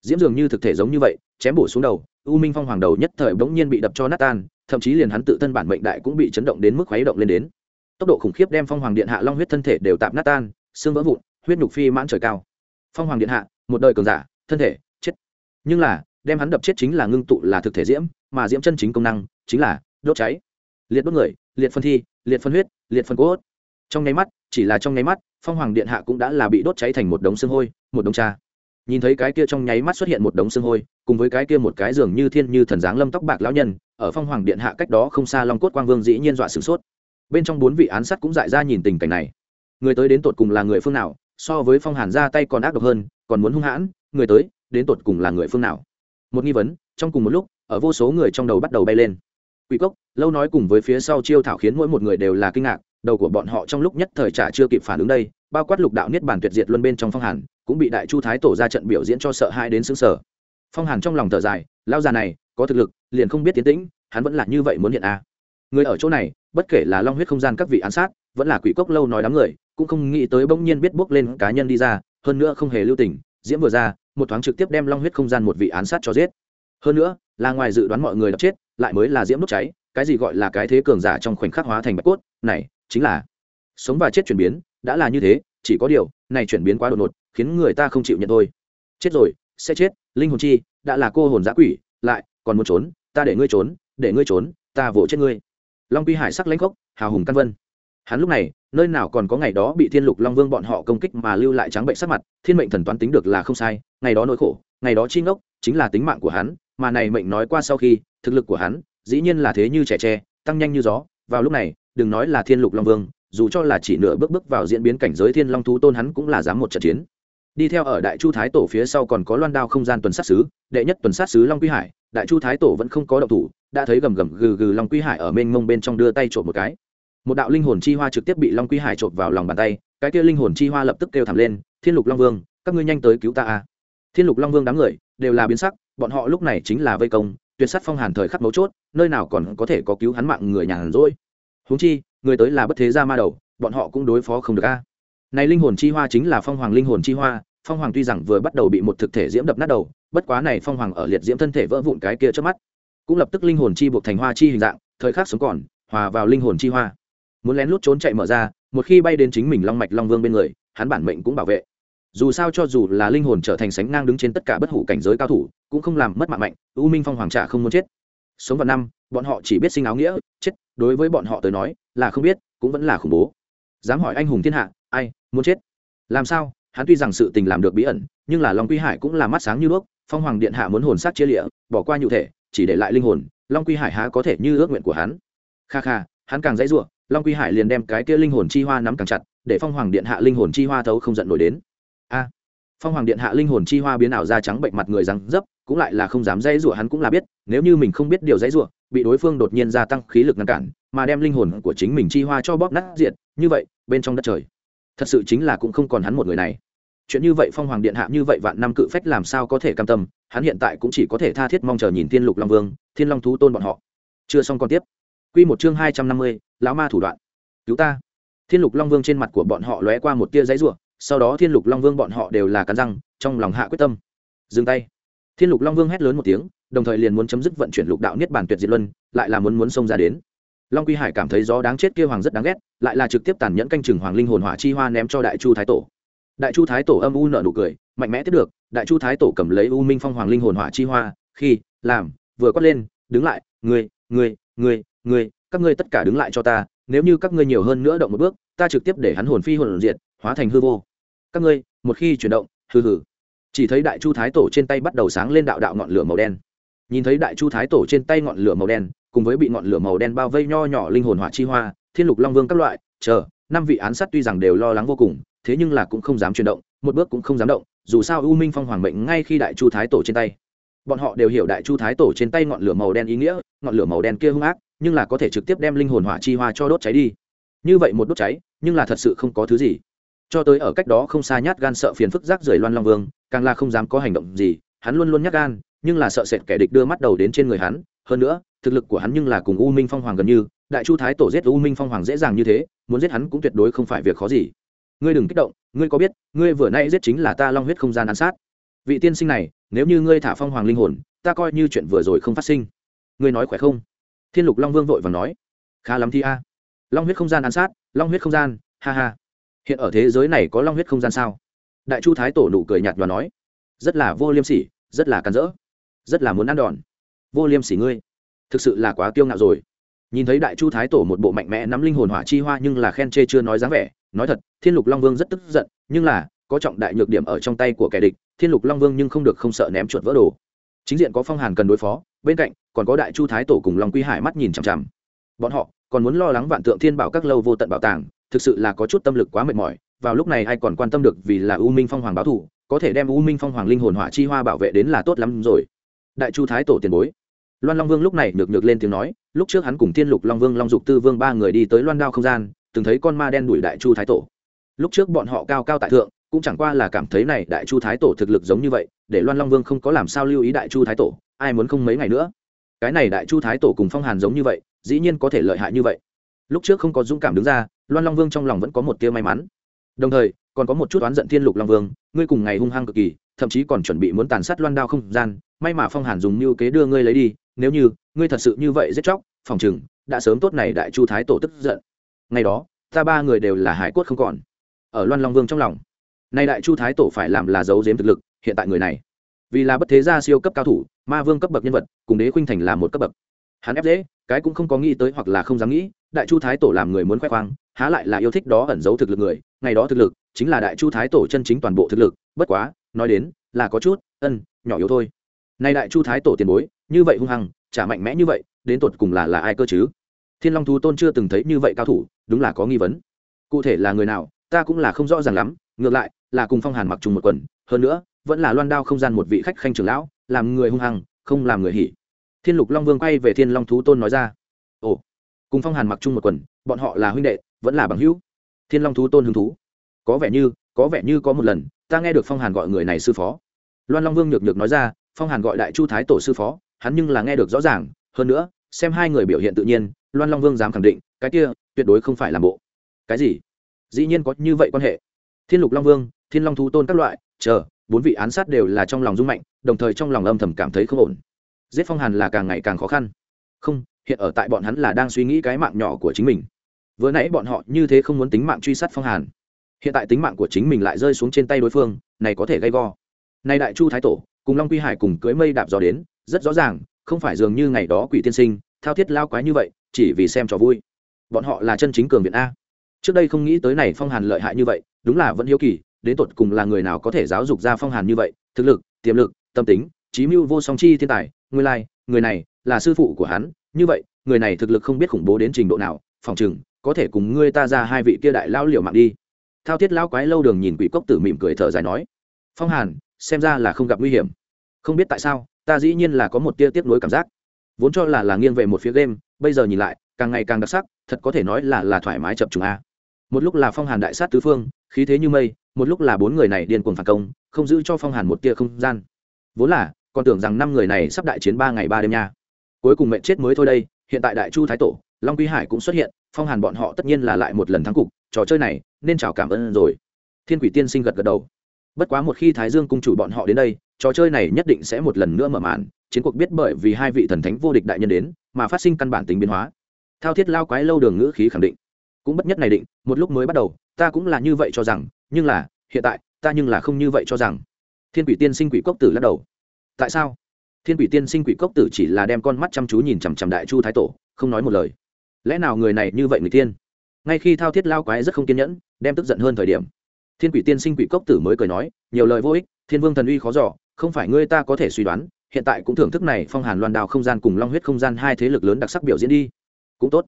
Diễm dường như thực thể giống như vậy, chém bổ xuống đầu, u minh phong hoàng đầu nhất thời bỗng nhiên bị đập cho nát tan thậm chí liền hắn tự thân bản mệnh đại cũng bị chấn động đến mức khuấy động lên đến. Tốc độ khủng khiếp đem phong hoàng điện hạ long huyết thân thể đều tạm nát tan, xương vỡ vụn, huyết nhục phi mãn trời cao. Phong hoàng điện hạ, một đời cường giả, thân thể, chết. Nhưng là, đem hắn đập chết chính là ngưng tụ là thực thể diễm, mà diễm chân chính công năng chính là đốt cháy. Liệt đốt người, liệt phân thi, liệt phân huyết, liệt phân cốt. Trong nháy mắt, chỉ là trong nháy mắt, phong hoàng điện hạ cũng đã là bị đốt cháy thành một đống xương hôi, một đống cha nhìn thấy cái kia trong nháy mắt xuất hiện một đống xương hôi, cùng với cái kia một cái giường như thiên như thần dáng lâm tóc bạc lão nhân, ở phong hoàng điện hạ cách đó không xa long cốt quang vương dĩ nhiên dọa sửng sốt. Bên trong bốn vị án sát cũng dại ra nhìn tình cảnh này. Người tới đến tột cùng là người phương nào, so với phong hàn ra tay còn ác độc hơn, còn muốn hung hãn, người tới, đến tột cùng là người phương nào? Một nghi vấn, trong cùng một lúc, ở vô số người trong đầu bắt đầu bay lên. Quỷ cốc, lâu nói cùng với phía sau chiêu thảo khiến mỗi một người đều là kinh ngạc, đầu của bọn họ trong lúc nhất thời trả chưa kịp phản ứng đây bao quát lục đạo niết bàn tuyệt diệt luân bên trong phong hàn, cũng bị đại chu thái tổ ra trận biểu diễn cho sợ hãi đến xứng sở phong hàn trong lòng thở dài lao già này, có thực lực, liền không biết tiến tĩnh, hắn vẫn là như vậy muốn hiện a à. người ở chỗ này, bất kể là long huyết không gian các vị án sát, vẫn là quỷ cốc lâu nói đám người, cũng không nghĩ tới bỗng nhiên biết bước lên cá nhân đi ra, hơn nữa không hề lưu tình, diễm vừa ra, một thoáng trực tiếp đem long huyết không gian một vị án sát cho giết hơn nữa, là ngoài dự đoán mọi người đập chết, lại mới là diễm đốt cháy, cái gì gọi là cái thế cường giả trong khoảnh khắc hóa thành bạch cốt, này, chính là sống và chết chuyển biến đã là như thế, chỉ có điều, này chuyển biến quá đột ngột, khiến người ta không chịu nhận thôi. Chết rồi, sẽ chết, linh hồn chi, đã là cô hồn giã quỷ, lại, còn muốn trốn, ta để ngươi trốn, để ngươi trốn, ta vỗ chết ngươi. Long quy hải sắc lãnh khốc, hào hùng căn vân. Hắn lúc này, nơi nào còn có ngày đó bị thiên lục long vương bọn họ công kích mà lưu lại trắng bệnh sắc mặt, thiên mệnh thần toán tính được là không sai, ngày đó nỗi khổ, ngày đó chi ngốc, chính là tính mạng của hắn, mà này mệnh nói qua sau khi, thực lực của hắn, dĩ nhiên là thế như trẻ tre, tăng nhanh như gió. Vào lúc này, đừng nói là thiên lục long vương dù cho là chỉ nửa bước bước vào diễn biến cảnh giới thiên long thú tôn hắn cũng là dám một trận chiến. Đi theo ở đại chu thái tổ phía sau còn có loan đao không gian tuần sát sứ, đệ nhất tuần sát sứ long quy hải, đại chu thái tổ vẫn không có động thủ, đã thấy gầm gầm gừ gừ long quy hải ở mênh mông bên trong đưa tay trộm một cái. Một đạo linh hồn chi hoa trực tiếp bị long quy hải trộm vào lòng bàn tay, cái kia linh hồn chi hoa lập tức kêu thảm lên, thiên lục long vương, các ngươi nhanh tới cứu ta a. Thiên lục long vương đám người đều là biến sắc, bọn họ lúc này chính là vây công, tuyệt sát phong hàn thời khắc mấu chốt, nơi nào còn có thể có cứu hắn mạng người nhàn rỗi. Huống chi người tới là bất thế gia ma đầu, bọn họ cũng đối phó không được a. Này linh hồn chi hoa chính là phong hoàng linh hồn chi hoa, phong hoàng tuy rằng vừa bắt đầu bị một thực thể diễm đập nát đầu, bất quá này phong hoàng ở liệt diễm thân thể vỡ vụn cái kia trước mắt, cũng lập tức linh hồn chi buộc thành hoa chi hình dạng, thời khắc sống còn, hòa vào linh hồn chi hoa. Muốn lén lút trốn chạy mở ra, một khi bay đến chính mình long mạch long vương bên người, hắn bản mệnh cũng bảo vệ. Dù sao cho dù là linh hồn trở thành sánh ngang đứng trên tất cả bất hủ cảnh giới cao thủ, cũng không làm mất mạng mạnh, u minh phong hoàng trả không muốn chết. Sống vào năm, bọn họ chỉ biết sinh áo nghĩa đối với bọn họ tới nói, là không biết, cũng vẫn là khủng bố. Dám hỏi anh hùng thiên hạ, ai, muốn chết? Làm sao? Hắn tuy rằng sự tình làm được bí ẩn, nhưng là long quy hải cũng là mắt sáng như đuốc, phong hoàng điện hạ muốn hồn sát chia lịa, bỏ qua nhụ thể, chỉ để lại linh hồn, long quy hải há có thể như ước nguyện của hắn. Kha kha, hắn càng dãy r long quy hải liền đem cái kia linh hồn chi hoa nắm càng chặt, để phong hoàng điện hạ linh hồn chi hoa thấu không giận nổi đến phong hoàng điện hạ linh hồn chi hoa biến ảo da trắng bệnh mặt người răng dấp, cũng lại là không dám dãy rủa hắn cũng là biết, nếu như mình không biết điều dãy rủa, bị đối phương đột nhiên gia tăng khí lực ngăn cản, mà đem linh hồn của chính mình chi hoa cho bóp nát diệt, như vậy, bên trong đất trời. Thật sự chính là cũng không còn hắn một người này. Chuyện như vậy phong hoàng điện hạ như vậy vạn năm cự phách làm sao có thể cam tâm, hắn hiện tại cũng chỉ có thể tha thiết mong chờ nhìn thiên lục long vương, thiên long thú tôn bọn họ. Chưa xong còn tiếp. Quy một chương hai trăm năm mươi, lão ma thủ đoạn. Cứu ta. Thiên lục long vương trên mặt của bọn họ lóe qua một tia giấy rủa sau đó thiên lục long vương bọn họ đều là cắn răng, trong lòng hạ quyết tâm. Dừng tay. Thiên lục long vương hét lớn một tiếng, đồng thời liền muốn chấm dứt vận chuyển lục đạo niết bản tuyệt diệt luân, lại là muốn muốn xông ra đến. Long quy hải cảm thấy gió đáng chết kia hoàng rất đáng ghét, lại là trực tiếp tàn nhẫn canh chừng hoàng linh hồn hỏa chi hoa ném cho đại chu thái tổ. Đại chu thái tổ âm u nở nụ cười, mạnh mẽ tiếp được, đại chu thái tổ cầm lấy u minh phong hoàng linh hồn hỏa chi hoa, khi, làm, vừa quát lên, đứng lại người người người người các ngươi tất cả đứng lại cho ta, nếu như các ngươi nhiều hơn nữa động một bước, ta trực tiếp để hắn hồn phi hồn diệt, hóa thành hư vô các ngươi, một khi chuyển động hư hừ. Chỉ thấy đại chu thái tổ trên tay bắt đầu sáng lên đạo đạo ngọn lửa màu đen. Nhìn thấy đại chu thái tổ trên tay ngọn lửa màu đen, cùng với bị ngọn lửa màu đen bao vây nho nhỏ linh hồn hỏa chi hoa, thiên lục long vương các loại, chờ, năm vị án sát tuy rằng đều lo lắng vô cùng, thế nhưng là cũng không dám chuyển động, một bước cũng không dám động, dù sao u minh phong hoàng mệnh ngay khi đại chu thái tổ trên tay. Bọn họ đều hiểu đại chu thái tổ trên tay ngọn lửa màu đen ý nghĩa, ngọn lửa màu đen kia hung ác, nhưng là có thể trực tiếp đem linh hồn hỏa chi hoa cho đốt cháy đi. Như vậy một đốt cháy, nhưng là thật sự không có thứ gì cho tới ở cách đó không xa nhát gan sợ phiền phức rác rưởi loan long vương, càng là không dám có hành động gì, hắn luôn luôn nhát gan, nhưng là sợ sệt kẻ địch đưa mắt đầu đến trên người hắn. Hơn nữa, thực lực của hắn nhưng là cùng u minh phong hoàng gần như, đại chu thái tổ giết u minh phong hoàng dễ dàng như thế, muốn giết hắn cũng tuyệt đối không phải việc khó gì. Ngươi đừng kích động, ngươi có biết, ngươi vừa nay giết chính là ta long huyết không gian ăn sát. Vị tiên sinh này, nếu như ngươi thả phong hoàng linh hồn, ta coi như chuyện vừa rồi không phát sinh. Ngươi nói khỏe không? Thiên lục long vương vội và nói. Khá lắm thi a. Long huyết không gian ăn sát, long huyết không gian, ha ha hiện ở thế giới này có long huyết không gian sao? Đại chu thái tổ nụ cười nhạt và nói, rất là vô liêm sỉ, rất là cắn rỡ, rất là muốn ăn đòn. Vô liêm sỉ ngươi, thực sự là quá kiêu ngạo rồi. Nhìn thấy đại chu thái tổ một bộ mạnh mẽ nắm linh hồn hỏa chi hoa nhưng là khen chê chưa nói dáng vẻ, nói thật, thiên lục long vương rất tức giận, nhưng là, có trọng đại nhược điểm ở trong tay của kẻ địch, thiên lục long vương nhưng không được không sợ ném chuột vỡ đồ. Chính diện có phong hàn cần đối phó, bên cạnh, còn có đại chu thái tổ cùng long quy hải mắt nhìn chằm chằm. Bọn họ còn muốn lo lắng vạn tượng thiên bảo các lâu vô tận bảo tàng thực sự là có chút tâm lực quá mệt mỏi, vào lúc này ai còn quan tâm được vì là u minh phong hoàng báo thủ có thể đem u minh phong hoàng linh hồn hỏa chi hoa bảo vệ đến là tốt lắm rồi. Đại chu thái tổ tiền bối. Loan long vương lúc này nhược nhược lên tiếng nói, lúc trước hắn cùng thiên lục long vương, long dục tư vương ba người đi tới loan đao không gian, từng thấy con ma đen đuổi đại chu thái tổ. Lúc trước bọn họ cao cao tại thượng, cũng chẳng qua là cảm thấy này đại chu thái tổ thực lực giống như vậy, để loan long vương không có làm sao lưu ý đại chu thái tổ, ai muốn không mấy ngày nữa. Cái này đại chu thái tổ cùng phong hàn giống như vậy, dĩ nhiên có thể lợi hại như vậy. Lúc trước không có dũng cảm đứng ra loan long vương trong lòng vẫn có một tia may mắn. Đồng thời, còn có một chút oán giận thiên lục long vương, ngươi cùng ngày hung hăng cực kỳ, thậm chí còn chuẩn bị muốn tàn sát loan đao không gian, may mà phong hàn dùng mưu kế đưa ngươi lấy đi, nếu như ngươi thật sự như vậy giết chóc, phòng chừng đã sớm tốt này đại chu thái tổ tức giận. Ngày đó, ta ba người đều là hải cốt không còn, ở loan long vương trong lòng. Nay đại chu thái tổ phải làm là giấu giếm thực lực, hiện tại người này, vì là bất thế gia siêu cấp cao thủ, ma vương cấp bậc nhân vật, cùng đế khuynh thành là một cấp bậc. Hắn ép dễ, cái cũng không có nghĩ tới hoặc là không dám nghĩ đại chu thái tổ làm người muốn khoe khoang, há lại là yêu thích đó ẩn giấu thực lực người, ngày đó thực lực chính là đại chu thái tổ chân chính toàn bộ thực lực, bất quá, nói đến là có chút ân, nhỏ yếu thôi. Nay đại chu thái tổ tiền bối, như vậy hung hăng chả mạnh mẽ như vậy, đến tột cùng là là ai cơ chứ? Thiên long thú tôn chưa từng thấy như vậy cao thủ, đúng là có nghi vấn. Cụ thể là người nào, ta cũng là không rõ ràng lắm, ngược lại là cùng phong hàn mặc trùng một quần, hơn nữa, vẫn là loan đao không gian một vị khách khanh trưởng lão, làm người hung hăng, không làm người hỉ. Thiên lục long vương quay về thiên long thú tôn nói ra. Ồ cùng phong hàn mặc chung một quần, bọn họ là huynh đệ, vẫn là bằng hữu. Thiên long thú tôn hứng thú. Có vẻ như, có vẻ như có một lần, ta nghe được phong hàn gọi người này sư phó. Loan long vương nhược nhược nói ra, phong hàn gọi đại chu thái tổ sư phó, hắn nhưng là nghe được rõ ràng, hơn nữa, xem hai người biểu hiện tự nhiên, loan long vương dám khẳng định, cái kia, tuyệt đối không phải làm bộ. Cái gì? Dĩ nhiên có như vậy quan hệ. Thiên lục long vương, thiên long thú tôn các loại, chờ, bốn vị án sát đều là trong lòng rung mạnh, đồng thời trong lòng âm thầm cảm thấy không ổn. Giết phong hàn là càng ngày càng khó khăn. Không hiện ở tại bọn hắn là đang suy nghĩ cái mạng nhỏ của chính mình. Vừa nãy bọn họ như thế không muốn tính mạng truy sát phong hàn. Hiện tại tính mạng của chính mình lại rơi xuống trên tay đối phương, này có thể gây go. Nay đại chu thái tổ, cùng long quy hải cùng cưới mây đạp gió đến, rất rõ ràng, không phải dường như ngày đó quỷ tiên sinh, thao thiết lao quái như vậy, chỉ vì xem trò vui. Bọn họ là chân chính cường viện a. Trước đây không nghĩ tới này phong hàn lợi hại như vậy, đúng là vẫn hiếu kỳ, đến tột cùng là người nào có thể giáo dục ra phong hàn như vậy, thực lực, tiềm lực, tâm tính trí mưu vô song chi thiên tài, nguyên lai, người này là sư phụ của hắn như vậy, người này thực lực không biết khủng bố đến trình độ nào, phòng chừng có thể cùng ngươi ta ra hai vị kia đại lao liều mạng đi. Thao thiết lao quái lâu đường nhìn quỷ cốc tử mỉm cười thở dài nói, phong hàn, xem ra là không gặp nguy hiểm. Không biết tại sao, ta dĩ nhiên là có một tia tiếp nối cảm giác. Vốn cho là là nghiêng về một phía game, bây giờ nhìn lại, càng ngày càng đặc sắc, thật có thể nói là là thoải mái chập trùng a. Một lúc là phong hàn đại sát tứ phương, khí thế như mây, một lúc là bốn người này điên cuồng phản công, không giữ cho phong hàn một tia không gian. Vốn là, còn tưởng rằng năm người này sắp đại chiến ba ngày ba đêm nha cuối cùng mệnh chết mới thôi đây, hiện tại đại chu thái tổ, long quý hải cũng xuất hiện, phong hàn bọn họ tất nhiên là lại một lần thắng cục, trò chơi này, nên chào cảm ơn rồi. Thiên quỷ tiên sinh gật gật đầu. Bất quá một khi thái dương cung chủ bọn họ đến đây, trò chơi này nhất định sẽ một lần nữa mở màn, chiến cuộc biết bởi vì hai vị thần thánh vô địch đại nhân đến, mà phát sinh căn bản tính biến hóa. Thao thiết lao quái lâu đường ngữ khí khẳng định. Cũng bất nhất này định, một lúc mới bắt đầu, ta cũng là như vậy cho rằng, nhưng là, hiện tại, ta nhưng là không như vậy cho rằng. Thiên quỷ tiên sinh quỷ cốc tử lắc đầu. Tại sao? Thiên quỷ tiên sinh quỷ cốc tử chỉ là đem con mắt chăm chú nhìn chằm chằm đại chu thái tổ, không nói một lời. Lẽ nào người này như vậy người tiên? Ngay khi thao thiết lao quái rất không kiên nhẫn, đem tức giận hơn thời điểm. Thiên quỷ tiên sinh quỷ cốc tử mới cười nói, nhiều lời vô ích, thiên vương thần uy khó giỏ không phải ngươi ta có thể suy đoán, hiện tại cũng thưởng thức này phong hàn loan đào không gian cùng long huyết không gian hai thế lực lớn đặc sắc biểu diễn đi. Cũng tốt.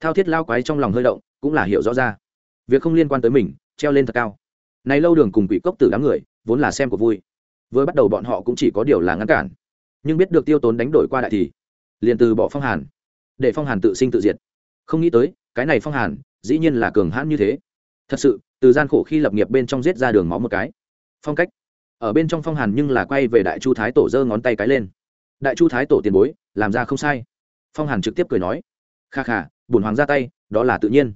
Thao thiết lao quái trong lòng hơi động, cũng là hiểu rõ ra. Việc không liên quan tới mình, treo lên thật cao. Này lâu đường cùng quỷ cốc tử đám người, vốn là xem của vui. Vừa bắt đầu bọn họ cũng chỉ có điều là ngăn cản nhưng biết được tiêu tốn đánh đổi qua đại thì, liền từ bỏ phong hàn, để phong hàn tự sinh tự diệt. Không nghĩ tới, cái này phong hàn, dĩ nhiên là cường hãn như thế. Thật sự, từ gian khổ khi lập nghiệp bên trong giết ra đường máu một cái. Phong cách, ở bên trong phong hàn nhưng là quay về đại chu thái tổ giơ ngón tay cái lên. Đại chu thái tổ tiền bối, làm ra không sai. Phong hàn trực tiếp cười nói, kha kha bùn hoàng ra tay, đó là tự nhiên.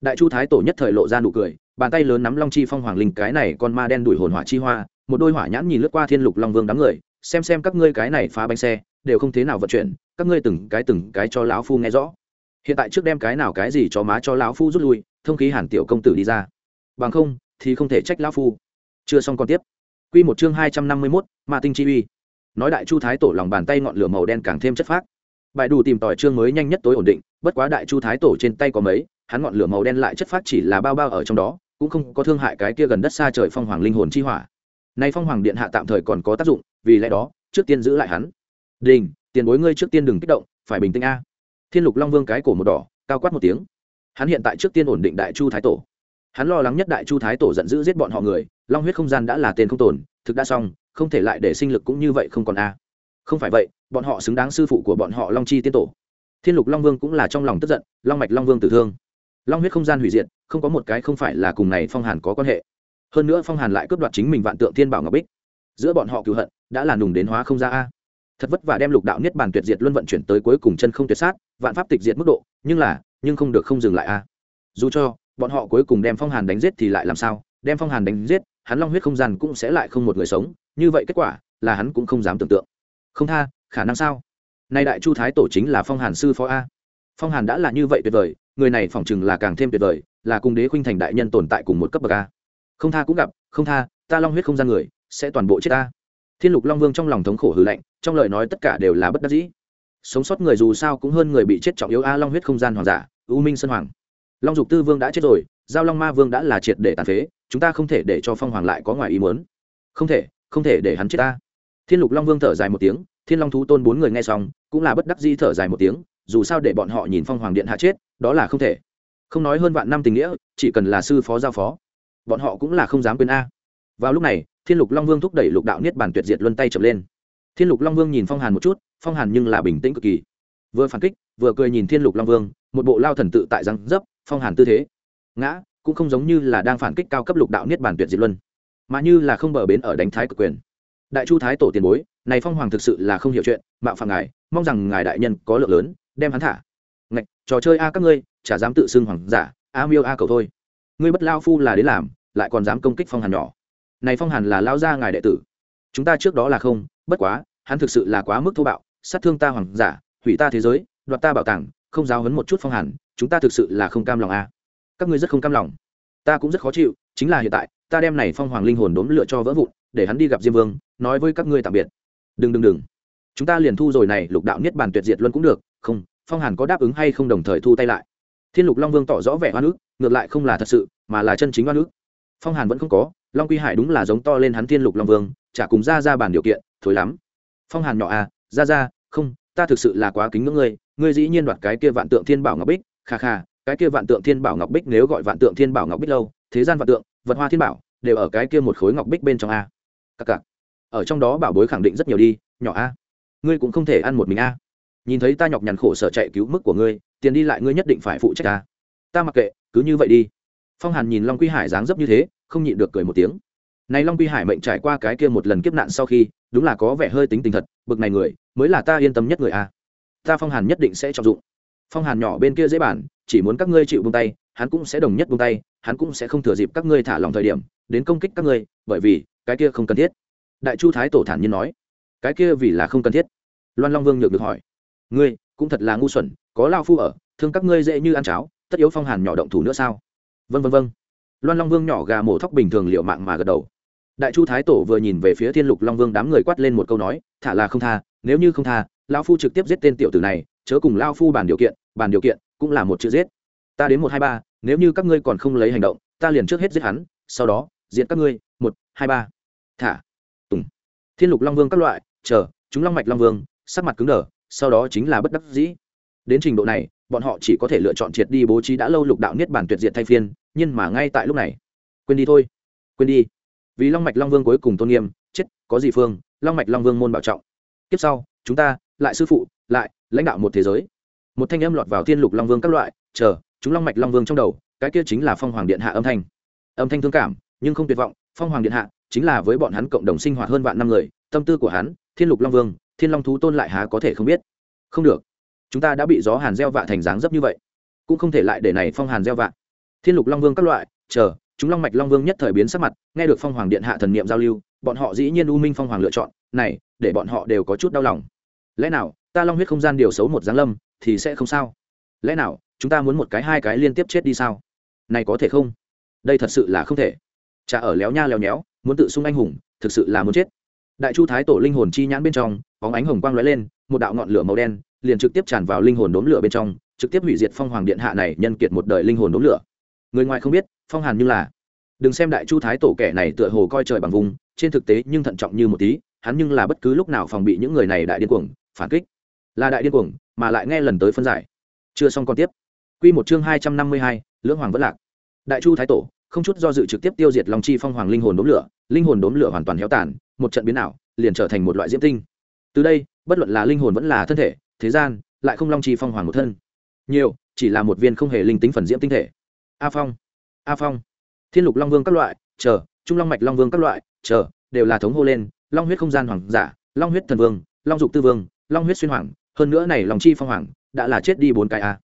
Đại chu thái tổ nhất thời lộ ra nụ cười, bàn tay lớn nắm long chi phong hoàng linh, cái này con ma đen đuổi hồn hỏa chi hoa, một đôi hỏa nhãn nhìn lướt qua thiên lục long vương đám người xem xem các ngươi cái này phá bánh xe, đều không thế nào vận chuyển, các ngươi từng cái từng cái cho lão phu nghe rõ. Hiện tại trước đem cái nào cái gì cho má cho lão phu rút lui, thông khí hàn tiểu công tử đi ra. Bằng không, thì không thể trách lão phu. Chưa xong còn tiếp. Quy một chương hai trăm năm mươi mốt, ma tinh chi uy. Nói đại chu thái tổ lòng bàn tay ngọn lửa màu đen càng thêm chất phác. Bài đủ tìm tòi chương mới nhanh nhất tối ổn định, bất quá đại chu thái tổ trên tay có mấy, hắn ngọn lửa màu đen lại chất phát chỉ là bao bao ở trong đó, cũng không có thương hại cái kia gần đất xa trời phong hoàng linh hồn chi hỏa. Nay phong hoàng điện hạ tạm thời còn có tác dụng vì lẽ đó, trước tiên giữ lại hắn. Đình, tiền bối ngươi trước tiên đừng kích động, phải bình tĩnh a. Thiên lục long vương cái cổ một đỏ, cao quát một tiếng. Hắn hiện tại trước tiên ổn định đại chu thái tổ. Hắn lo lắng nhất đại chu thái tổ giận dữ giết bọn họ người, long huyết không gian đã là tên không tồn, thực đã xong, không thể lại để sinh lực cũng như vậy không còn a. Không phải vậy, bọn họ xứng đáng sư phụ của bọn họ long chi tiên tổ. Thiên lục long vương cũng là trong lòng tức giận, long mạch long vương tử thương. Long huyết không gian hủy diệt, không có một cái không phải là cùng này phong hàn có quan hệ. Hơn nữa phong hàn lại cướp đoạt chính mình vạn tượng thiên bảo ngọc bích giữa bọn họ cựu hận, đã là nùng đến hóa không ra a. Thật vất vả đem lục đạo niết bàn tuyệt diệt luân vận chuyển tới cuối cùng chân không tuyệt sát, vạn pháp tịch diệt mức độ, nhưng là, nhưng không được không dừng lại a. Dù cho, bọn họ cuối cùng đem phong hàn đánh giết thì lại làm sao? Đem phong hàn đánh giết, hắn long huyết không gian cũng sẽ lại không một người sống, như vậy kết quả là hắn cũng không dám tưởng tượng. Không tha, khả năng sao? Nay đại chu thái tổ chính là phong hàn sư phó a. Phong hàn đã là như vậy tuyệt vời, người này phỏng chừng là càng thêm tuyệt vời, là cùng đế khuynh thành đại nhân tồn tại cùng một cấp bậc a. Không tha cũng gặp, không tha, ta long huyết không gian người sẽ toàn bộ chết ta. Thiên lục long vương trong lòng thống khổ hư lạnh, trong lời nói tất cả đều là bất đắc dĩ. Sống sót người dù sao cũng hơn người bị chết trọng yếu a long huyết không gian hoàng giả, u minh sơn hoàng. Long dục tư vương đã chết rồi, giao long ma vương đã là triệt để tàn phế, chúng ta không thể để cho phong hoàng lại có ngoài ý muốn. Không thể không thể để hắn chết ta. Thiên lục long vương thở dài một tiếng, thiên long thú tôn bốn người nghe xong, cũng là bất đắc di thở dài một tiếng, dù sao để bọn họ nhìn phong hoàng điện hạ chết, đó là không thể. Không nói hơn vạn năm tình nghĩa, chỉ cần là sư phó giao phó, bọn họ cũng là không dám quên a. Vào lúc này thiên lục long vương thúc đẩy lục đạo niết bàn tuyệt diệt luân tay chậm lên. Thiên lục long vương nhìn phong hàn một chút, phong hàn nhưng là bình tĩnh cực kỳ. Vừa phản kích, vừa cười nhìn thiên lục long vương, một bộ lao thần tự tại răng dấp, phong hàn tư thế. Ngã, cũng không giống như là đang phản kích cao cấp lục đạo niết bàn tuyệt diệt luân, mà như là không bờ bến ở đánh thái cực quyền. Đại chu thái tổ tiền bối, này phong hoàng thực sự là không hiểu chuyện, mạo phạm ngài, mong rằng ngài đại nhân có lượng lớn, đem hắn thả. Ngạch, trò chơi a các ngươi, chả dám tự xưng hoàng giả, a miêu a cầu thôi. Ngươi bất lao phu là đến làm, lại còn dám công kích phong hàn nhỏ này phong hàn là lao ra ngài đệ tử. Chúng ta trước đó là không, bất quá, hắn thực sự là quá mức thô bạo, sát thương ta hoàng giả, hủy ta thế giới, đoạt ta bảo tàng, không giáo hấn một chút phong hàn, chúng ta thực sự là không cam lòng a các ngươi rất không cam lòng. Ta cũng rất khó chịu, chính là hiện tại, ta đem này phong hoàng linh hồn đốn lựa cho vỡ vụn, để hắn đi gặp diêm vương, nói với các ngươi tạm biệt. Đừng đừng đừng. Chúng ta liền thu rồi này, lục đạo niết bàn tuyệt diệt luôn cũng được, không, phong hàn có đáp ứng hay không đồng thời thu tay lại. Thiên lục long vương tỏ rõ vẻ oan ức, ngược lại không là thật sự, mà là chân chính oan ức phong hàn vẫn không có long quy hải đúng là giống to lên hắn thiên lục long vương chả cùng ra ra bàn điều kiện thối lắm phong hàn nhỏ à ra ra, không, ta thực sự là quá kính ngưỡng ngươi ngươi dĩ nhiên đoạt cái kia vạn tượng thiên bảo ngọc bích, kha kha, cái kia vạn tượng thiên bảo ngọc bích nếu gọi vạn tượng thiên bảo ngọc bích lâu, thế gian vạn tượng, vật hoa thiên bảo, đều ở cái kia một khối ngọc bích bên trong a. Cặc cặc ở trong đó bảo bối khẳng định rất nhiều đi, nhỏ a. Ngươi cũng không thể ăn một mình a. Nhìn thấy ta nhọc nhằn khổ sở chạy cứu mức của ngươi, tiền đi lại ngươi nhất định phải phụ trách ta ta mặc kệ, cứ như vậy đi phong hàn nhìn long quy hải dáng dấp như thế, không nhịn được cười một tiếng. Này long quy hải mệnh trải qua cái kia một lần kiếp nạn sau khi, đúng là có vẻ hơi tính tình thật, bực này người, mới là ta yên tâm nhất người a. Ta phong hàn nhất định sẽ trọng dụng. Phong hàn nhỏ bên kia dễ bản chỉ muốn các ngươi chịu buông tay, hắn cũng sẽ đồng nhất buông tay, hắn cũng sẽ không thừa dịp các ngươi thả lòng thời điểm, đến công kích các ngươi, bởi vì, cái kia không cần thiết. Đại chu thái tổ thản nhiên nói. Cái kia vì là không cần thiết. Loan long vương nhược được hỏi. Ngươi, cũng thật là ngu xuẩn, có lao phu ở, thương các ngươi dễ như ăn cháo, tất yếu phong hàn nhỏ động thủ nữa sao? Vân vân vân loan long vương nhỏ gà mổ thóc bình thường liệu mạng mà gật đầu. Đại chu thái tổ vừa nhìn về phía thiên lục long vương đám người quát lên một câu nói, thả là không tha, nếu như không tha lao phu trực tiếp giết tên tiểu tử này, chớ cùng lao phu bàn điều kiện, bàn điều kiện cũng là một chữ giết. Ta đến một hai ba, nếu như các ngươi còn không lấy hành động, ta liền trước hết giết hắn, sau đó diện các ngươi, một, hai, ba. Thả. Tùng. Thiên lục long vương các loại, chờ, chúng long mạch long vương, sắc mặt cứng đờ, sau đó chính là bất đắc dĩ. Đến trình độ này bọn họ chỉ có thể lựa chọn triệt đi bố trí đã lâu lục đạo niết bản tuyệt diệt thay phiên, nhưng mà ngay tại lúc này, quên đi thôi, quên đi. Vì long mạch long vương cuối cùng tôn nghiêm, chết, có gì phương, long mạch long vương môn bảo trọng. Tiếp sau, chúng ta, lại sư phụ, lại lãnh đạo một thế giới. Một thanh âm lọt vào thiên lục long vương các loại, chờ, chúng long mạch long vương trong đầu, cái kia chính là phong hoàng điện hạ âm thanh. Âm thanh thương cảm, nhưng không tuyệt vọng, phong hoàng điện hạ chính là với bọn hắn cộng đồng sinh hoạt hơn vạn năm người, tâm tư của hắn, thiên lục long vương, thiên long thú tôn lại há có thể không biết. Không được chúng ta đã bị gió hàn gieo vạ thành dáng dấp như vậy cũng không thể lại để này phong hàn gieo vạ thiên lục long vương các loại chờ chúng long mạch long vương nhất thời biến sắc mặt nghe được phong hoàng điện hạ thần niệm giao lưu bọn họ dĩ nhiên u minh phong hoàng lựa chọn này để bọn họ đều có chút đau lòng lẽ nào ta long huyết không gian điều xấu một giáng lâm thì sẽ không sao lẽ nào chúng ta muốn một cái hai cái liên tiếp chết đi sao này có thể không đây thật sự là không thể chả ở léo nha léo nhéo muốn tự xung anh hùng thực sự là muốn chết đại chu thái tổ linh hồn chi nhãn bên trong bóng ánh hồng quang lóe lên một đạo ngọn lửa màu đen liền trực tiếp tràn vào linh hồn đốm lửa bên trong, trực tiếp hủy diệt phong hoàng điện hạ này nhân kiệt một đời linh hồn đốm lửa. Người ngoài không biết, phong hàn như là. Đừng xem đại chu thái tổ kẻ này tựa hồ coi trời bằng vùng, trên thực tế nhưng thận trọng như một tí, hắn nhưng là bất cứ lúc nào phòng bị những người này đại điên cuồng, phản kích. Là đại điên cuồng, mà lại nghe lần tới phân giải. Chưa xong còn tiếp. Quy một chương hai trăm năm mươi hai, lưỡng hoàng vẫn lạc. Đại chu thái tổ, không chút do dự trực tiếp tiêu diệt long chi phong hoàng linh hồn đốm lửa, linh hồn đốm lửa hoàn toàn héo tàn, một trận biến ảo, liền trở thành một loại diễm tinh. Từ đây bất luận là linh hồn vẫn là thân thể, thế gian lại không long chi phong hoàng một thân. Nhiều, chỉ là một viên không hề linh tính phần diễm tinh thể. A phong a phong. Thiên lục long vương các loại, chờ, trung long mạch long vương các loại, chờ, đều là thống hô lên, long huyết không gian hoàng giả, long huyết thần vương, long dục tư vương, long huyết xuyên hoàng, hơn nữa này long chi phong hoàng, đã là chết đi bốn cái a.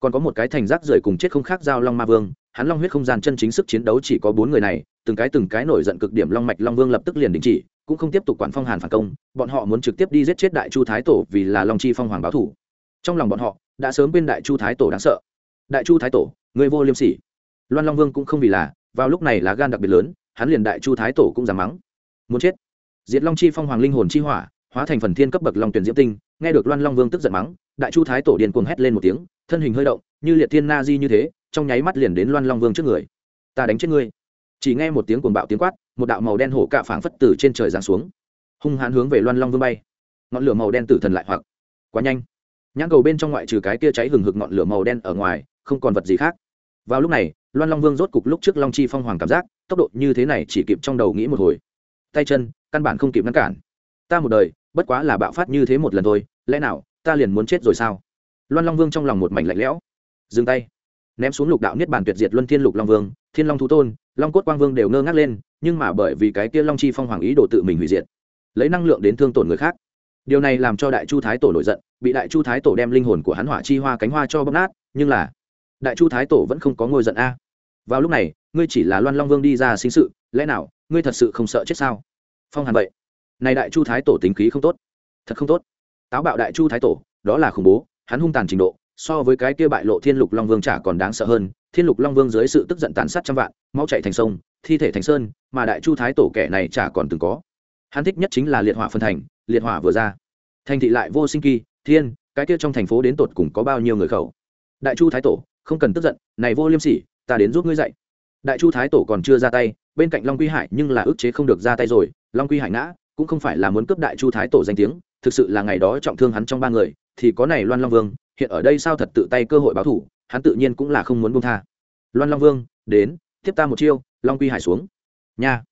Còn có một cái thành rác rưởi cùng chết không khác giao long ma vương hắn long huyết không gian chân chính sức chiến đấu chỉ có bốn người này, từng cái từng cái nổi giận cực điểm long mạch long vương lập tức liền đình chỉ, cũng không tiếp tục quản phong hàn phản công, bọn họ muốn trực tiếp đi giết chết đại chu thái tổ vì là long chi phong hoàng báo thủ. Trong lòng bọn họ, đã sớm bên đại chu thái tổ đáng sợ. Đại chu thái tổ, người vô liêm sỉ. Loan long vương cũng không vì là, vào lúc này là gan đặc biệt lớn, hắn liền đại chu thái tổ cũng dám mắng. Muốn chết. Diệt long chi phong hoàng linh hồn chi hỏa, hóa thành phần thiên cấp bậc long tuyển diễm tinh, nghe được loan long vương tức giận mắng, đại chu thái tổ điền cuồng hét lên một tiếng, thân hình hơi động, như liệt thiên na di như thế trong nháy mắt liền đến loan long vương trước người. Ta đánh chết ngươi. Chỉ nghe một tiếng cuồng bạo tiếng quát, một đạo màu đen hổ cạ phảng phất từ trên trời giáng xuống. Hung hãn hướng về loan long vương bay. Ngọn lửa màu đen tử thần lại hoặc. Quá nhanh. Nhãn cầu bên trong ngoại trừ cái kia cháy hừng hực ngọn lửa màu đen ở ngoài, không còn vật gì khác. Vào lúc này, loan long vương rốt cục lúc trước long chi phong hoàng cảm giác, tốc độ như thế này chỉ kịp trong đầu nghĩ một hồi. Tay chân, căn bản không kịp ngăn cản. Ta một đời, bất quá là bạo phát như thế một lần thôi, lẽ nào ta liền muốn chết rồi sao? Loan long vương trong lòng một mảnh lạnh lẽo. Dừng tay ném xuống lục đạo niết bàn tuyệt diệt luân thiên lục long vương, thiên long thú tôn, long cốt quang vương đều ngơ ngác lên, nhưng mà bởi vì cái kia long chi phong hoàng ý đồ tự mình hủy diệt, lấy năng lượng đến thương tổn người khác. Điều này làm cho đại chu thái tổ nổi giận, bị đại chu thái tổ đem linh hồn của hắn hỏa chi hoa cánh hoa cho bóp nát, nhưng là, đại chu thái tổ vẫn không có ngôi giận a. Vào lúc này, ngươi chỉ là loan long vương đi ra sinh sự, lẽ nào, ngươi thật sự không sợ chết sao? Phong hàn vậy. Này đại chu thái tổ tính khí không tốt. Thật không tốt. Táo bạo đại chu thái tổ, đó là khủng bố, hắn hung tàn trình độ so với cái kia bại lộ thiên lục long vương chả còn đáng sợ hơn, thiên lục long vương dưới sự tức giận tàn sát trăm vạn, máu chạy thành sông, thi thể thành sơn, mà đại chu thái tổ kẻ này chả còn từng có. Hắn thích nhất chính là liệt hỏa phân thành, liệt hỏa vừa ra. Thành thị lại vô sinh kỳ, thiên, cái kia trong thành phố đến tột cùng có bao nhiêu người khẩu? Đại chu thái tổ, không cần tức giận, này vô liêm sỉ, ta đến giúp ngươi dậy đại chu thái tổ còn chưa ra tay, bên cạnh long quy hải nhưng là ức chế không được ra tay rồi, long quy hải ngã, cũng không phải là muốn cướp đại chu thái tổ danh tiếng, thực sự là ngày đó trọng thương hắn trong ba người, thì có này loan long vương hiện ở đây sao thật tự tay cơ hội báo thủ, hắn tự nhiên cũng là không muốn buông tha. Loan long vương, đến, tiếp ta một chiêu, long quy hải xuống. Nha.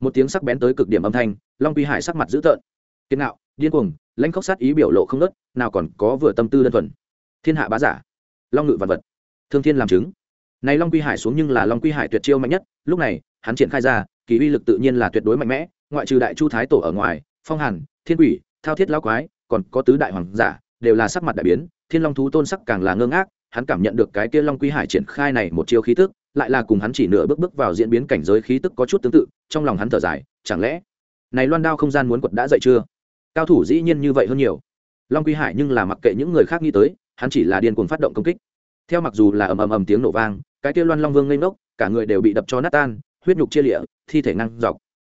Một tiếng sắc bén tới cực điểm âm thanh, long quy hải sắc mặt dữ tợn. Kiên ngạo, điên cuồng, lãnh khóc sát ý biểu lộ không nớt nào còn có vừa tâm tư đơn thuần. Thiên hạ bá giả. Long ngự vật vật. Thương thiên làm chứng. Này long quy hải xuống nhưng là long quy hải tuyệt chiêu mạnh nhất, lúc này, hắn triển khai ra, kỳ uy lực tự nhiên là tuyệt đối mạnh mẽ, ngoại trừ đại chu thái tổ ở ngoài, phong hàn, thiên quỷ, thao thiết lão quái, còn có tứ đại hoàng giả, đều là sắc mặt đại biến thiên long thú tôn sắc càng là ngơ ngác, hắn cảm nhận được cái kia long quy hải triển khai này một chiêu khí tức, lại là cùng hắn chỉ nửa bước bước vào diễn biến cảnh giới khí tức có chút tương tự, trong lòng hắn thở dài, chẳng lẽ này loan đao không gian muốn quật đã dậy chưa? Cao thủ dĩ nhiên như vậy hơn nhiều. Long quy hải nhưng là mặc kệ những người khác nghĩ tới, hắn chỉ là điên cuồng phát động công kích. Theo mặc dù là ầm ầm ầm tiếng nổ vang, cái kia loan long vương ngây ngốc, cả người đều bị đập cho nát tan, huyết nhục chia lịa, thi thể ngăn dọc.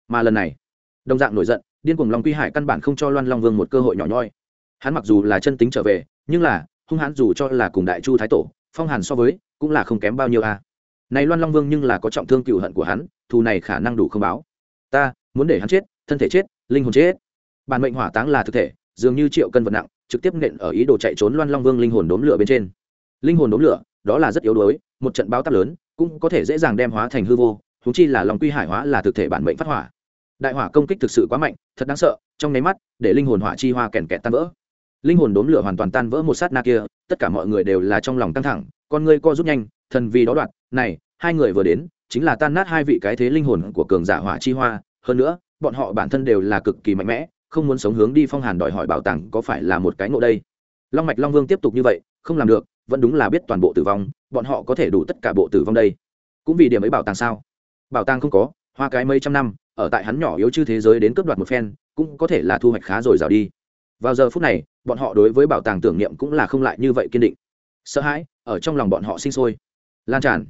Mà lần này, đồng dạng nổi giận, điên cuồng long quy hải căn bản không cho loan long vương một cơ hội nhỏ nhoi hắn mặc dù là chân tính trở về, nhưng là, hung hãn dù cho là cùng đại chu thái tổ, phong hàn so với, cũng là không kém bao nhiêu a. À. này loan long vương nhưng là có trọng thương cựu hận của hắn, thù này khả năng đủ không báo. Ta, muốn để hắn chết, thân thể chết, linh hồn chết. Bản mệnh hỏa táng là thực thể, dường như triệu cân vật nặng, trực tiếp nện ở ý đồ chạy trốn loan long vương linh hồn đốm lửa bên trên. Linh hồn đốm lửa, đó là rất yếu đuối, một trận báo táp lớn, cũng có thể dễ dàng đem hóa thành hư vô thú chi là lòng quy hải hóa là thực thể bản mệnh phát hỏa. Đại hỏa công kích thực sự quá mạnh, thật đáng sợ, trong nháy mắt, để linh hồn hỏa chi hoa kèn kẹt tan vỡ linh hồn đốm lửa hoàn toàn tan vỡ một sát na kia, tất cả mọi người đều là trong lòng căng thẳng, con ngươi co rút nhanh, thần vì đó đoạt này, hai người vừa đến, chính là tan nát hai vị cái thế linh hồn của cường giả hỏa chi hoa, hơn nữa, bọn họ bản thân đều là cực kỳ mạnh mẽ, không muốn sống hướng đi phong hàn đòi hỏi bảo tàng có phải là một cái ngộ đây. Long mạch long vương tiếp tục như vậy, không làm được, vẫn đúng là biết toàn bộ tử vong, bọn họ có thể đủ tất cả bộ tử vong đây. Cũng vì điểm ấy bảo tàng sao? Bảo tàng không có, hoa cái mấy trăm năm, ở tại hắn nhỏ yếu chư thế giới đến cướp đoạt một phen, cũng có thể là thu hoạch khá rồi rào đi vào giờ phút này, bọn họ đối với bảo tàng tưởng niệm cũng là không lại như vậy kiên định. Sợ hãi, ở trong lòng bọn họ sinh sôi. Lan tràn.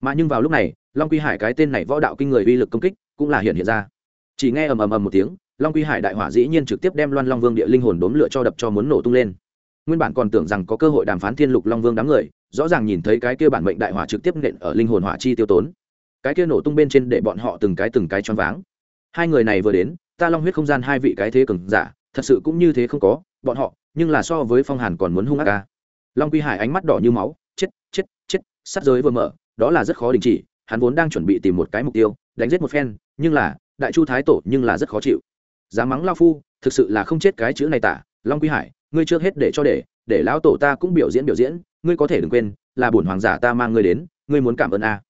Mà nhưng vào lúc này, long quy hải cái tên này võ đạo kinh người uy lực công kích cũng là hiện hiện ra. Chỉ nghe ầm ầm ầm một tiếng, long quy hải đại hỏa dĩ nhiên trực tiếp đem loan long vương địa linh hồn đốn lựa cho đập cho muốn nổ tung lên. Nguyên bản còn tưởng rằng có cơ hội đàm phán thiên lục long vương đám người, rõ ràng nhìn thấy cái kia bản mệnh đại hỏa trực tiếp nện ở linh hồn hỏa chi tiêu tốn. Cái kia nổ tung bên trên để bọn họ từng cái từng cái choáng váng. Hai người này vừa đến, ta long huyết không gian hai vị cái thế cường giả thật sự cũng như thế không có, bọn họ, nhưng là so với phong hàn còn muốn hung ác ca. Long quy hải ánh mắt đỏ như máu, chết chết chết sắt giới vừa mở, đó là rất khó đình chỉ, hắn vốn đang chuẩn bị tìm một cái mục tiêu, đánh giết một phen, nhưng là, đại chu thái tổ nhưng là rất khó chịu. Dám mắng lao phu, thực sự là không chết cái chữ này tả, long quy hải, ngươi trước hết để cho để để lão tổ ta cũng biểu diễn biểu diễn, ngươi có thể đừng quên, là bổn hoàng giả ta mang ngươi đến, ngươi muốn cảm ơn a.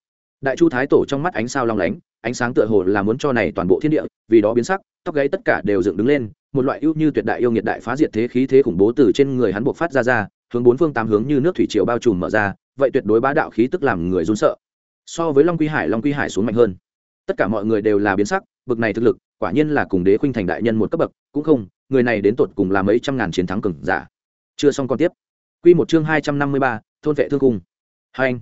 Đại chu thái tổ trong mắt ánh sao long lánh, ánh sáng tựa hồ là muốn cho này toàn bộ thiên địa, vì đó biến sắc, tóc gáy tất cả đều dựng đứng lên một loại ưu như tuyệt đại yêu nghiệt đại phá diệt thế khí thế khủng bố từ trên người hắn buộc phát ra ra, hướng bốn phương tám hướng như nước thủy triều bao trùm mở ra, vậy tuyệt đối bá đạo khí tức làm người run sợ. So với long quy hải, long quy hải xuống mạnh hơn. Tất cả mọi người đều là biến sắc, bực này thực lực, quả nhiên là cùng đế khuynh thành đại nhân một cấp bậc, cũng không, người này đến tột cùng là mấy trăm ngàn chiến thắng cừng giả. Chưa xong còn tiếp. Quy một chương hai trăm năm mươi ba, thôn vệ thương cung hai anh.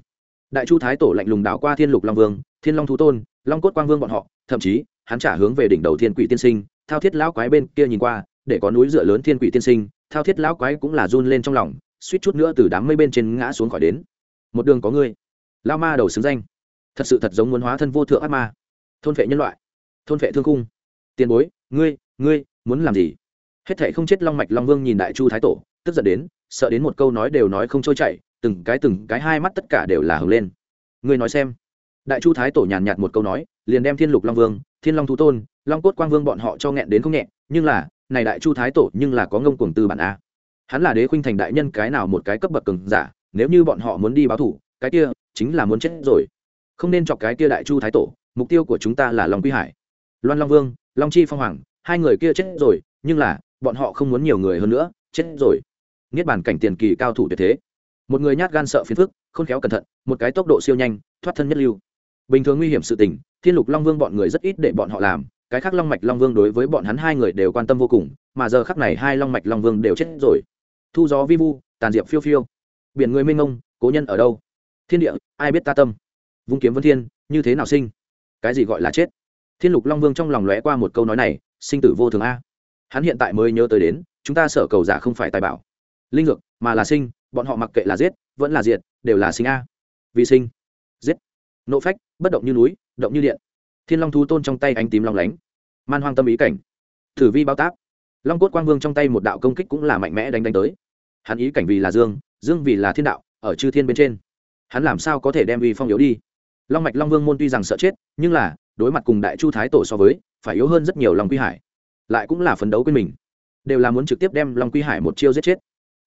Đại chu thái tổ lạnh lùng đảo qua thiên lục long vương, thiên long thú tôn, long cốt quang vương bọn họ, thậm chí, hắn trả hướng về đỉnh đầu thiên quỷ tiên sinh thao thiết lão quái bên kia nhìn qua, để có núi dựa lớn thiên quỷ tiên sinh, thao thiết lão quái cũng là run lên trong lòng, suýt chút nữa từ đám mây bên trên ngã xuống khỏi đến. Một đường có ngươi lao ma đầu xứng danh. Thật sự thật giống muốn hóa thân vô thượng ác ma. Thôn vệ nhân loại. Thôn vệ thương cung tiền bối, ngươi ngươi, muốn làm gì? Hết thệ không chết long mạch long vương nhìn đại chu thái tổ, tức giận đến, sợ đến một câu nói đều nói không trôi chảy, từng cái từng cái hai mắt tất cả đều là hừng lên. Ngươi nói xem đại chu thái tổ nhàn nhạt một câu nói, liền đem thiên lục long vương, thiên long thú tôn, long cốt quang vương bọn họ cho nghẹn đến không nhẹ, nhưng là, này đại chu thái tổ nhưng là có ngông cuồng tư bản a. Hắn là đế khuynh thành đại nhân cái nào một cái cấp bậc cường giả, nếu như bọn họ muốn đi báo thủ, cái kia chính là muốn chết rồi. Không nên chọc cái kia đại chu thái tổ, mục tiêu của chúng ta là long quy hải. Loan long vương, long chi phong hoàng, hai người kia chết rồi, nhưng là, bọn họ không muốn nhiều người hơn nữa, chết rồi. Niết bàn cảnh tiền kỳ cao thủ tuyệt thế. Một người nhát gan sợ phiền phức, khôn khéo cẩn thận, một cái tốc độ siêu nhanh, thoát thân nhất lưu bình thường nguy hiểm sự tình, thiên lục long vương bọn người rất ít để bọn họ làm, cái khác long mạch long vương đối với bọn hắn hai người đều quan tâm vô cùng, mà giờ khắc này hai long mạch long vương đều chết rồi. Thu gió vi vu, tàn diệp phiêu phiêu. Biển người mênh ngông cố nhân ở đâu? Thiên địa, ai biết ta tâm? Vung kiếm vân thiên, như thế nào sinh? Cái gì gọi là chết? Thiên lục long vương trong lòng lóe qua một câu nói này, sinh tử vô thường a. Hắn hiện tại mới nhớ tới đến, chúng ta sở cầu giả không phải tài bảo. Linh dược, mà là sinh, bọn họ mặc kệ là giết, vẫn là diệt, đều là sinh a. Vì sinh. Giết nộ phách, bất động như núi, động như điện. Thiên long thú tôn trong tay ánh tím long lánh. Man hoang tâm ý cảnh. Thử vi bao táp. Long cốt quang vương trong tay một đạo công kích cũng là mạnh mẽ đánh đánh tới. Hắn ý cảnh vì là dương dương vì là thiên đạo, ở chư thiên bên trên. Hắn làm sao có thể đem uy phong yếu đi? Long mạch long vương môn tuy rằng sợ chết, nhưng là, đối mặt cùng đại chu thái tổ so với, phải yếu hơn rất nhiều long quy hải. Lại cũng là phấn đấu quên mình. Đều là muốn trực tiếp đem long quy hải một chiêu giết chết.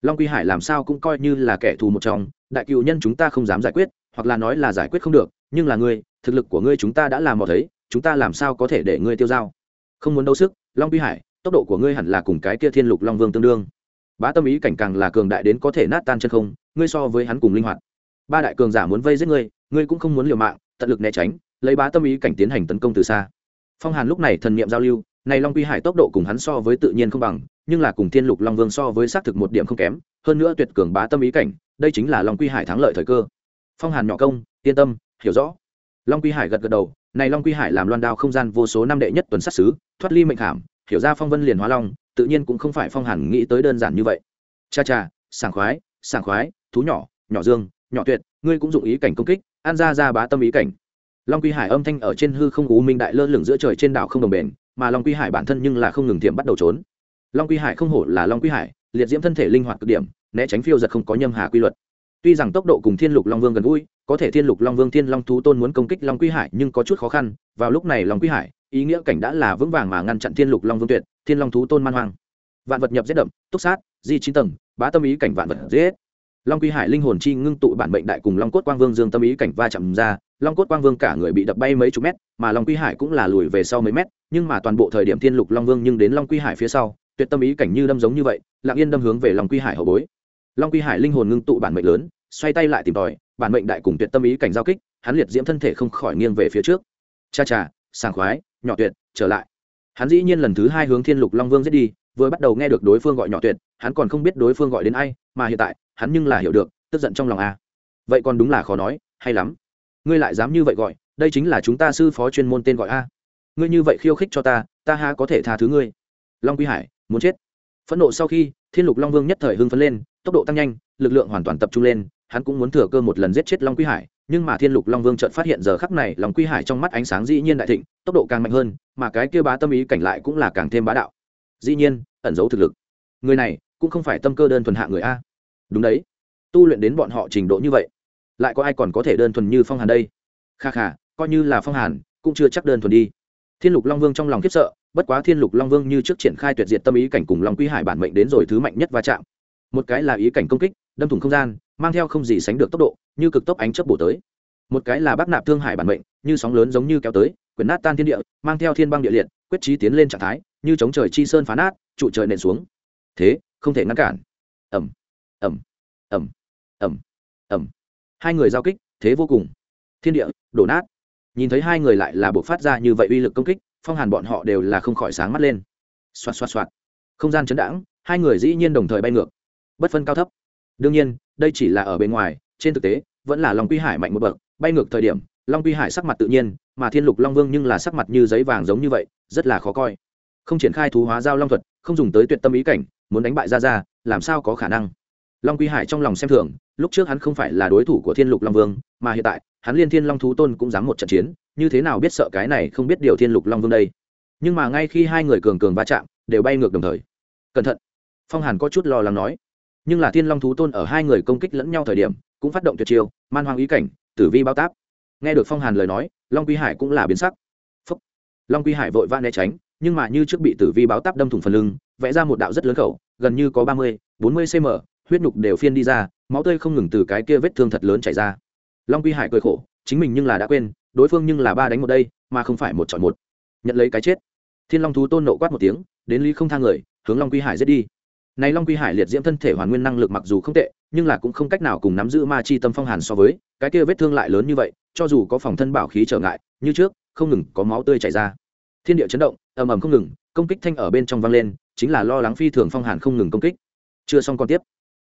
Long quy hải làm sao cũng coi như là kẻ thù một trong, đại cựu nhân chúng ta không dám giải quyết, hoặc là nói là giải quyết không được nhưng là ngươi, thực lực của ngươi chúng ta đã làm mò thấy, chúng ta làm sao có thể để ngươi tiêu dao? Không muốn đấu sức, long quy hải, tốc độ của ngươi hẳn là cùng cái kia thiên lục long vương tương đương. Bá tâm ý cảnh càng là cường đại đến có thể nát tan chân không, ngươi so với hắn cùng linh hoạt. Ba đại cường giả muốn vây giết ngươi ngươi cũng không muốn liều mạng, tận lực né tránh, lấy bá tâm ý cảnh tiến hành tấn công từ xa. Phong hàn lúc này thần niệm giao lưu, này long quy hải tốc độ cùng hắn so với tự nhiên không bằng, nhưng là cùng thiên lục long vương so với xác thực một điểm không kém, hơn nữa tuyệt cường bá tâm ý cảnh, đây chính là long quy hải thắng lợi thời cơ. Phong hàn nhỏ công, yên tâm hiểu rõ. Long quy hải gật gật đầu, này long quy hải làm loan đao không gian vô số năm đệ nhất tuần sát xứ, thoát ly mệnh hàm hiểu ra phong vân liền hóa long, tự nhiên cũng không phải phong hàn nghĩ tới đơn giản như vậy. Cha cha, sảng khoái sảng khoái, thú nhỏ nhỏ dương, nhỏ tuyệt, ngươi cũng dụng ý cảnh công kích an ra ra bá tâm ý cảnh. Long quy hải âm thanh ở trên hư không ú minh đại lơ lửng giữa trời trên đảo không đồng bền, mà long quy hải bản thân nhưng là không ngừng tiệm bắt đầu trốn. Long quy hải không hổ là long quy hải, liệt diễm thân thể linh hoạt cực điểm, né tránh phiêu giật không có nhâm hà quy luật. Tuy rằng tốc độ cùng thiên lục long vương gần gũi có thể thiên lục long vương, thiên long thú tôn muốn công kích long quy hải nhưng có chút khó khăn, vào lúc này long quy hải, ý nghĩa cảnh đã là vững vàng mà ngăn chặn thiên lục long vương tuyệt, thiên long thú tôn man hoang. Vạn vật nhập giết đậm, túc sát, di chín tầng, bá tâm ý cảnh vạn vật giết. Long quy hải linh hồn chi ngưng tụ bản mệnh đại cùng long cốt quang vương dương tâm ý cảnh va chạm ra, long cốt quang vương cả người bị đập bay mấy chục mét, mà long quy hải cũng là lùi về sau mấy mét, nhưng mà toàn bộ thời điểm thiên lục long vương nhưng đến long quy hải phía sau, tuyệt tâm ý cảnh như đâm giống như vậy, lặng yên đâm hướng về long quy hải hậu bối. Long quy hải linh hồn ngưng tụ bản mệnh lớn xoay tay lại tìm tòi, bản mệnh đại cùng tuyệt tâm ý cảnh giao kích, hắn liệt diễm thân thể không khỏi nghiêng về phía trước. Cha cha, sảng khoái, nhỏ tuyệt, trở lại. Hắn dĩ nhiên lần thứ hai hướng thiên lục long vương giết đi, vừa bắt đầu nghe được đối phương gọi nhỏ tuyệt, hắn còn không biết đối phương gọi đến ai, mà hiện tại, hắn nhưng là hiểu được, tức giận trong lòng a. Vậy còn đúng là khó nói, hay lắm. Ngươi lại dám như vậy gọi, đây chính là chúng ta sư phó chuyên môn tên gọi a. Ngươi như vậy khiêu khích cho ta ta ha có thể tha thứ ngươi? Long quy hải, muốn chết. Phẫn nộ sau khi, thiên lục long vương nhất thời hưng phấn lên, tốc độ tăng nhanh, lực lượng hoàn toàn tập trung lên hắn cũng muốn thừa cơ một lần giết chết long quy hải, nhưng mà thiên lục long vương chợt phát hiện giờ khắc này lòng quy hải trong mắt ánh sáng dĩ nhiên đại thịnh, tốc độ càng mạnh hơn, mà cái kia bá tâm ý cảnh lại cũng là càng thêm bá đạo. Dĩ nhiên, ẩn giấu thực lực. Người này cũng không phải tâm cơ đơn thuần hạ người a. Đúng đấy. Tu luyện đến bọn họ trình độ như vậy, lại có ai còn có thể đơn thuần như phong hàn đây? Kha kha, coi như là phong hàn, cũng chưa chắc đơn thuần đi. Thiên lục long vương trong lòng khiếp sợ, bất quá thiên lục long vương như trước triển khai tuyệt diệt tâm ý cảnh cùng long quy hải bản mệnh đến rồi thứ mạnh nhất va chạm một cái là ý cảnh công kích, đâm thủng không gian, mang theo không gì sánh được tốc độ, như cực tốc ánh chớp bổ tới. Một cái là bác nạp thương hải bản mệnh, như sóng lớn giống như kéo tới quyển nát tan thiên địa, mang theo thiên băng địa liệt, quyết trí tiến lên trạng thái, như chống trời chi sơn phá nát, trụ trời nện xuống. Thế, không thể ngăn cản. Ẩm ẩm ẩm ẩm ẩm hai người giao kích, thế vô cùng. Thiên địa, đổ nát. Nhìn thấy hai người lại là buộc phát ra như vậy uy lực công kích, phong hàn bọn họ đều là không khỏi sáng mắt lên. Xoạt xoạt xoạt. Không gian chấn đãng, hai người dĩ nhiên đồng thời bay ngược bất phân cao thấp. Đương nhiên, đây chỉ là ở bên ngoài, trên thực tế, vẫn là long quy hải mạnh một bậc. Bay ngược thời điểm, long quy hải sắc mặt tự nhiên, mà thiên lục long vương nhưng là sắc mặt như giấy vàng giống như vậy, rất là khó coi. Không triển khai thú hóa giao long thuật, không dùng tới tuyệt tâm ý cảnh, muốn đánh bại ra ra làm sao có khả năng? Long quy hải trong lòng xem thường, lúc trước hắn không phải là đối thủ của thiên lục long vương, mà hiện tại, hắn liên thiên long thú tôn cũng dám một trận chiến, như thế nào biết sợ cái này không biết điều thiên lục long vương đây? Nhưng mà ngay khi hai người cường cường va chạm, đều bay ngược đồng thời. Cẩn thận. Phong hàn có chút lo lắng nói nhưng là thiên long thú tôn ở hai người công kích lẫn nhau thời điểm cũng phát động tuyệt chiêu, man hoang ý cảnh, tử vi bao táp. Nghe được phong hàn lời nói, long quy hải cũng là biến sắc. Phúc. long quy hải vội vã né tránh, nhưng mà như trước bị tử vi báo táp đâm thủng phần lưng, vẽ ra một đạo rất lớn khẩu, gần như có ba mươi, bốn mươi cm huyết nhục đều phiên đi ra, máu tươi không ngừng từ cái kia vết thương thật lớn chảy ra. Long quy hải cười khổ, chính mình nhưng là đã quên, đối phương nhưng là ba đánh một đây, mà không phải một chọn một. Nhận lấy cái chết. Thiên long thú tôn nộ quát một tiếng, đến lý không thang người, hướng long quy hải giết đi này long quy hải liệt diễm thân thể hoàn nguyên năng lực mặc dù không tệ nhưng là cũng không cách nào cùng nắm giữ ma chi tâm phong hàn so với cái kia vết thương lại lớn như vậy cho dù có phòng thân bảo khí trở ngại như trước không ngừng có máu tươi chảy ra. Thiên địa chấn động ầm ầm không ngừng công kích thanh ở bên trong vang lên chính là lo lắng phi thường phong hàn không ngừng công kích. Chưa xong còn tiếp.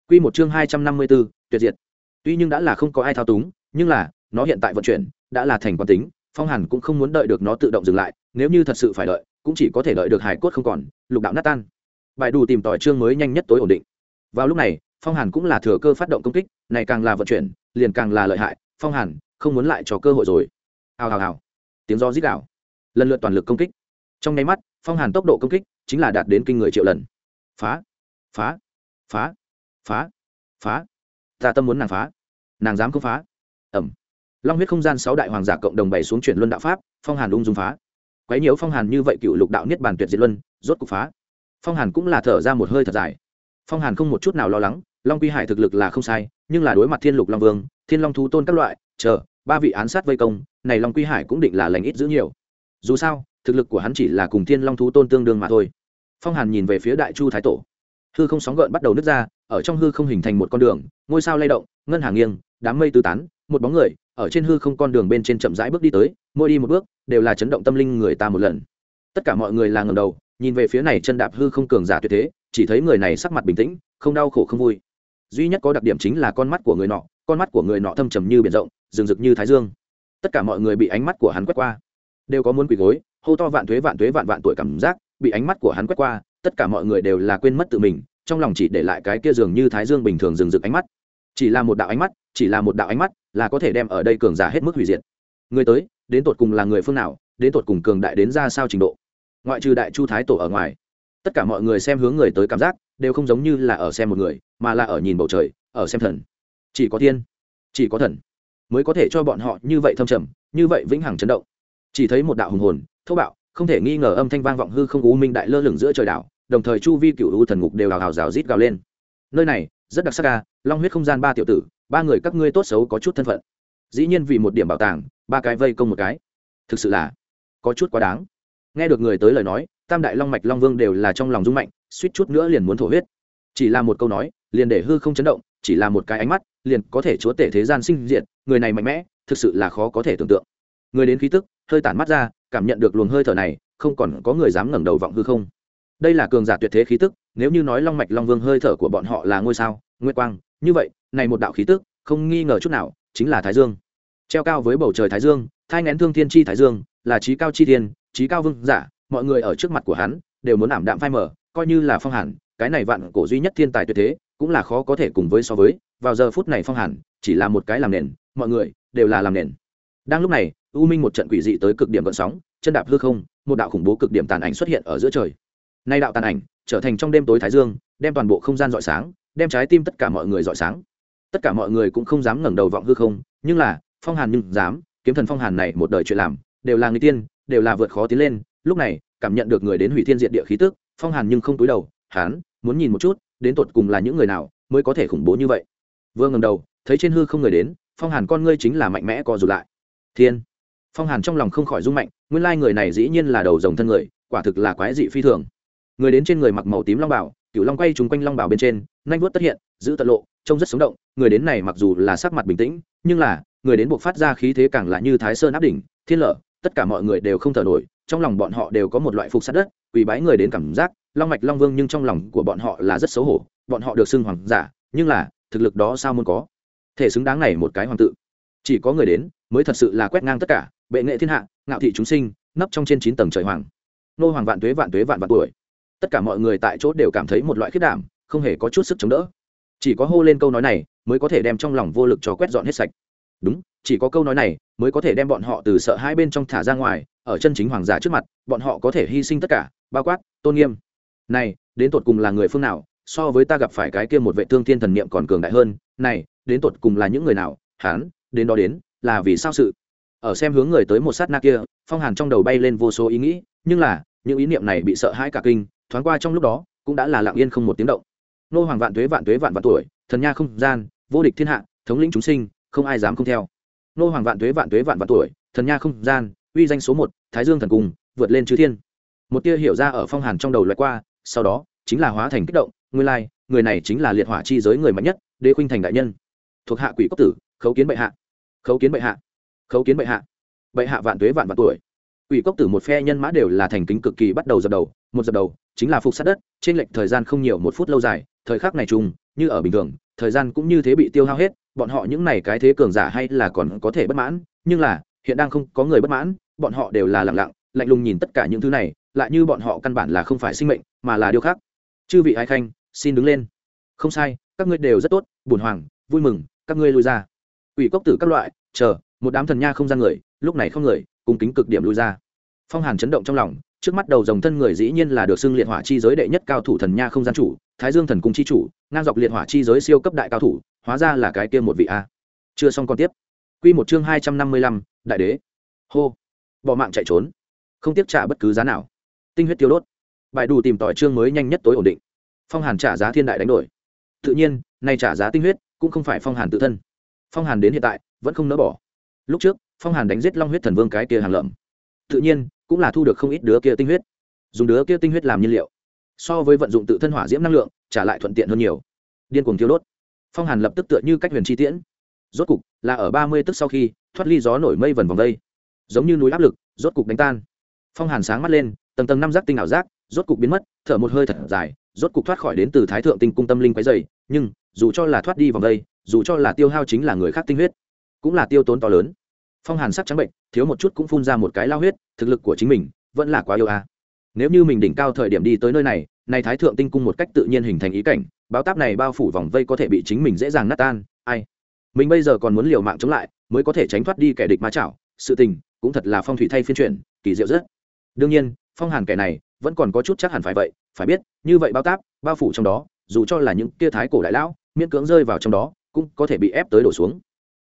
Quy một chương hai trăm năm mươi 254, tuyệt diệt. Tuy nhưng đã là không có ai thao túng nhưng là nó hiện tại vận chuyển đã là thành quan tính phong hàn cũng không muốn đợi được nó tự động dừng lại nếu như thật sự phải đợi cũng chỉ có thể đợi được hải cốt không còn lục đạo nát tan bài đủ tìm tỏi chương mới nhanh nhất tối ổn định. Vào lúc này, phong hàn cũng là thừa cơ phát động công kích, này càng là vận chuyển, liền càng là lợi hại. Phong hàn, không muốn lại cho cơ hội rồi. Hào hào hào. Tiếng do dít đảo lần lượt toàn lực công kích. Trong nháy mắt, phong hàn tốc độ công kích chính là đạt đến kinh người triệu lần. Phá phá phá phá phá. Ta tâm muốn nàng phá. Nàng dám không phá. Ẩm. Long huyết không gian sáu đại hoàng giả cộng đồng bày xuống chuyển luân đạo pháp, phong hàn ung dung phá. Quấy nhiễu phong hàn như vậy cựu lục đạo niết bàn tuyệt diệt luân, rốt cục phá phong hàn cũng là thở ra một hơi thật dài. Phong hàn không một chút nào lo lắng, long quy hải thực lực là không sai, nhưng là đối mặt thiên lục long vương, thiên long thú tôn các loại, chờ, ba vị án sát vây công, này long quy hải cũng định là lành ít giữ nhiều. Dù sao, thực lực của hắn chỉ là cùng thiên long thú tôn tương đương mà thôi. Phong hàn nhìn về phía đại chu thái tổ. Hư không sóng gợn bắt đầu nứt ra, ở trong hư không hình thành một con đường, ngôi sao lay động, ngân hàng nghiêng, đám mây tứ tán, một bóng người, ở trên hư không con đường bên trên chậm rãi bước đi tới, mỗi đi một bước, đều là chấn động tâm linh người ta một lần. Tất cả mọi người là ngầm đầu nhìn về phía này chân đạp hư không cường giả tuyệt thế, chỉ thấy người này sắc mặt bình tĩnh, không đau khổ không vui. Duy nhất có đặc điểm chính là con mắt của người nọ, con mắt của người nọ thâm trầm như biển rộng, rừng rực như thái dương. Tất cả mọi người bị ánh mắt của hắn quét qua, đều có muốn quỳ gối, hô to vạn thuế vạn thuế vạn vạn tuổi cảm giác, bị ánh mắt của hắn quét qua, tất cả mọi người đều là quên mất tự mình, trong lòng chỉ để lại cái kia dường như thái dương bình thường rừng rực ánh mắt. Chỉ là một đạo ánh mắt, chỉ là một đạo ánh mắt, là có thể đem ở đây cường giả hết mức hủy diệt. Người tới, đến tột cùng là người phương nào, đến tột cùng cường đại đến ra sao trình độ? Ngoại trừ đại chu thái tổ ở ngoài, tất cả mọi người xem hướng người tới cảm giác đều không giống như là ở xem một người, mà là ở nhìn bầu trời, ở xem thần. Chỉ có thiên, chỉ có thần mới có thể cho bọn họ như vậy thâm trầm, như vậy vĩnh hằng chấn động. Chỉ thấy một đạo hùng hồn, thô bạo, không thể nghi ngờ âm thanh vang vọng hư không u minh đại lơ lửng giữa trời đảo, đồng thời chu vi cựu u thần ngục đều hào hào rào rít gào lên. Nơi này, rất đặc sắc ca long huyết không gian ba tiểu tử, ba người các ngươi tốt xấu có chút thân phận. Dĩ nhiên vì một điểm bảo tàng, ba cái vây công một cái. Thực sự là có chút quá đáng nghe được người tới lời nói, tam đại long mạch long vương đều là trong lòng rung mạnh, suýt chút nữa liền muốn thổ huyết. Chỉ là một câu nói, liền để hư không chấn động, chỉ là một cái ánh mắt, liền có thể chúa tể thế gian sinh diện người này mạnh mẽ, thực sự là khó có thể tưởng tượng. Người đến khí tức, hơi tản mắt ra, cảm nhận được luồng hơi thở này, không còn có người dám ngẩng đầu vọng hư không. Đây là cường giả tuyệt thế khí tức, nếu như nói long mạch long vương hơi thở của bọn họ là ngôi sao, nguyệt quang, như vậy, này một đạo khí tức, không nghi ngờ chút nào, chính là thái dương. Treo cao với bầu trời thái dương thai ngén thương thiên chi thái dương, là trí cao chi thiên, trí cao vương giả, mọi người ở trước mặt của hắn đều muốn ảm đạm phai mở coi như là phong hàn, cái này vạn cổ duy nhất thiên tài tuyệt thế, cũng là khó có thể cùng với so với. Vào giờ phút này phong hàn chỉ là một cái làm nền, mọi người đều là làm nền. Đang lúc này, u minh một trận quỷ dị tới cực điểm gợn sóng, chân đạp hư không, một đạo khủng bố cực điểm tàn ảnh xuất hiện ở giữa trời. Nay đạo tàn ảnh trở thành trong đêm tối thái dương, đem toàn bộ không gian rọi sáng, đem trái tim tất cả mọi người rọi sáng. Tất cả mọi người cũng không dám ngẩng đầu vọng hư không, nhưng là, phong hàn nhưng dám kiếm thần phong hàn này một đời chuyện làm, đều là người tiên, đều là vượt khó tiến lên, lúc này, cảm nhận được người đến hủy thiên diện địa khí tức, phong hàn nhưng không túi đầu hán muốn nhìn một chút, đến tột cùng là những người nào mới có thể khủng bố như vậy. Vừa ngầm đầu, thấy trên hư không người đến, phong hàn con ngươi chính là mạnh mẽ co rụt lại. Thiên! Phong hàn trong lòng không khỏi rung mạnh, nguyên lai người này dĩ nhiên là đầu rồng thân người, quả thực là quái dị phi thường. Người đến trên người mặc màu tím long bảo cựu long quay trúng quanh long bảo bên trên nanh vuốt tất hiện, giữ tận lộ, trông rất sống động, người đến này mặc dù là sắc mặt bình tĩnh, nhưng là người đến buộc phát ra khí thế càng là như thái sơn áp đỉnh, thiên lở, tất cả mọi người đều không thở nổi, trong lòng bọn họ đều có một loại phục sát đất quỳ bái người đến cảm giác, long mạch long vương nhưng trong lòng của bọn họ là rất xấu hổ, bọn họ được xưng hoàng giả, nhưng là, thực lực đó sao muốn có? Thể xứng đáng này một cái hoàng tự. Chỉ có người đến, mới thật sự là quét ngang tất cả, bệ nghệ thiên hạ, ngạo thị chúng sinh, nấp trong trên chín tầng trời hoàng. Nô hoàng vạn tuế vạn tuế vạn vạn tuổi. Tất cả mọi người tại chỗ đều cảm thấy một loại khiết đảm, không hề có chút sức chống đỡ. Chỉ có hô lên câu nói này, mới có thể đem trong lòng vô lực cho quét dọn hết sạch đúng, chỉ có câu nói này mới có thể đem bọn họ từ sợ hai bên trong thả ra ngoài, ở chân chính hoàng giả trước mặt, bọn họ có thể hy sinh tất cả, bao quát tôn nghiêm. Này, đến tột cùng là người phương nào, so với ta gặp phải cái kia một vệ thương thiên thần niệm còn cường đại hơn, này, đến tột cùng là những người nào hán đến đó đến, là vì sao sự? Ở xem hướng người tới một sát na kia, phong hàn trong đầu bay lên vô số ý nghĩ, nhưng là, những ý niệm này bị sợ hãi cả kinh, thoáng qua trong lúc đó, cũng đã là lặng yên không một tiếng động. Nô hoàng vạn tuế vạn tuế vạn vạn tuổi, thần nha không gian, vô địch thiên hạ, thống lĩnh chúng sinh không ai dám không theo. Nô hoàng vạn tuế vạn tuế, vạn vạn tuổi, thần nha không gian, uy danh số một, thái dương thần cùng vượt lên chư thiên. Một tia hiểu ra ở phong hàn trong đầu loại qua, sau đó, chính là hóa thành kích động, nguyên lai, người này chính là liệt hỏa chi giới người mạnh nhất, đế khuynh thành đại nhân. Thuộc hạ quỷ cốc tử, khấu kiến bệ hạ. Khấu kiến bệ hạ. Khấu kiến bệ hạ. Bệ hạ vạn tuế, vạn vạn tuổi. Quỷ cốc tử một phe nhân mã đều là thành kính cực kỳ bắt đầu dập đầu, một dập đầu, chính là phục sát đất, trên lệch thời gian không nhiều, một phút lâu dài, thời khắc này chung như ở bình thường, thời gian cũng như thế bị tiêu hao hết bọn họ những này cái thế cường giả hay là còn có thể bất mãn, nhưng là, hiện đang không có người bất mãn, bọn họ đều là lặng lặng, lạnh lùng nhìn tất cả những thứ này, lại như bọn họ căn bản là không phải sinh mệnh, mà là điều khác. Chư vị ái khanh, xin đứng lên. Không sai, các ngươi đều rất tốt, buồn hoàng vui mừng, các ngươi lui ra. Ủy cốc tử các loại, chờ, một đám thần nha không gian người, lúc này không người, cùng kính cực điểm lui ra. Phong hàn chấn động trong lòng, trước mắt đầu dòng thân người dĩ nhiên là được xưng liệt hỏa chi giới đệ nhất cao thủ thần nha không gian chủ thái dương thần cung chi chủ, ngang dọc liệt hỏa chi giới siêu cấp đại cao thủ, hóa ra là cái kia một vị a. Chưa xong còn tiếp. Q một chương hai trăm năm mươi lăm, đại đế. Hô. Bỏ mạng chạy trốn. Không tiếp trả bất cứ giá nào. Tinh huyết tiêu đốt. Bài đủ tìm tỏi chương mới nhanh nhất tối ổn định. Phong hàn trả giá thiên đại đánh đổi. Tự nhiên, nay trả giá tinh huyết cũng không phải phong hàn tự thân. Phong hàn đến hiện tại, vẫn không nỡ bỏ. Lúc trước, phong hàn đánh giết long huyết thần vương cái kia hàng lợm. Tự nhiên, cũng là thu được không ít đứa kia tinh huyết. Dùng đứa kia tinh huyết làm nhiên liệu so với vận dụng tự thân hỏa diễm năng lượng, trả lại thuận tiện hơn nhiều. Điên cuồng thiêu đốt. Phong hàn lập tức tựa như cách huyền chi tiễn. Rốt cục, là ở ba mươi tức sau khi, thoát ly gió nổi mây vần vòng đây giống như núi áp lực, rốt cục đánh tan. Phong hàn sáng mắt lên, tầng tầng năm giác tinh ảo giác, rốt cục biến mất, thở một hơi thật dài, rốt cục thoát khỏi đến từ thái thượng tinh cung tâm linh quái dày nhưng, dù cho là thoát đi vòng đây dù cho là tiêu hao chính là người khác tinh huyết, cũng là tiêu tốn to lớn. Phong hàn sắc trắng bệnh, thiếu một chút cũng phun ra một cái lao huyết, thực lực của chính mình vẫn là quá yêu a. à nếu như mình đỉnh cao thời điểm đi tới nơi này này thái thượng tinh cung một cách tự nhiên hình thành ý cảnh, báo táp này bao phủ vòng vây có thể bị chính mình dễ dàng nát tan, ai? Mình bây giờ còn muốn liều mạng chống lại, mới có thể tránh thoát đi kẻ địch ma chảo, sự tình cũng thật là phong thủy thay phiên chuyển, kỳ diệu rất. Đương nhiên, phong hàn kẻ này vẫn còn có chút chắc hẳn phải vậy, phải biết, như vậy bao táp, bao phủ trong đó, dù cho là những kia thái cổ đại lão, miễn cưỡng rơi vào trong đó, cũng có thể bị ép tới đổ xuống.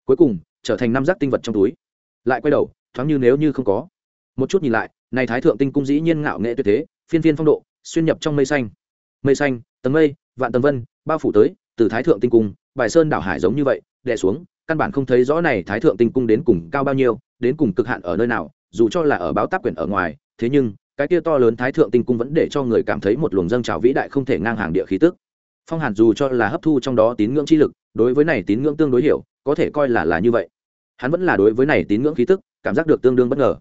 Cuối cùng, trở thành năm giác tinh vật trong túi. Lại quay đầu, thoáng như nếu như không có. Một chút nhìn lại này thái thượng tinh cung dĩ nhiên ngạo nghệ tuyệt thế, phiên phiên phong độ, xuyên nhập trong mây xanh. Mây xanh, tầng mây, vạn tầng vân, bao phủ tới, từ thái thượng tinh cung, bài sơn đảo hải giống như vậy, đè xuống, căn bản không thấy rõ này thái thượng tinh cung đến cùng cao bao nhiêu, đến cùng cực hạn ở nơi nào, dù cho là ở báo tác quyển ở ngoài, thế nhưng, cái kia to lớn thái thượng tinh cung vẫn để cho người cảm thấy một luồng dâng trào vĩ đại không thể ngang hàng địa khí tức. Phong hàn dù cho là hấp thu trong đó tín ngưỡng chi lực, đối với này tín ngưỡng tương đối hiểu, có thể coi là là như vậy. Hắn vẫn là đối với này tín ngưỡng khí tức, cảm giác được tương đương bất ngờ.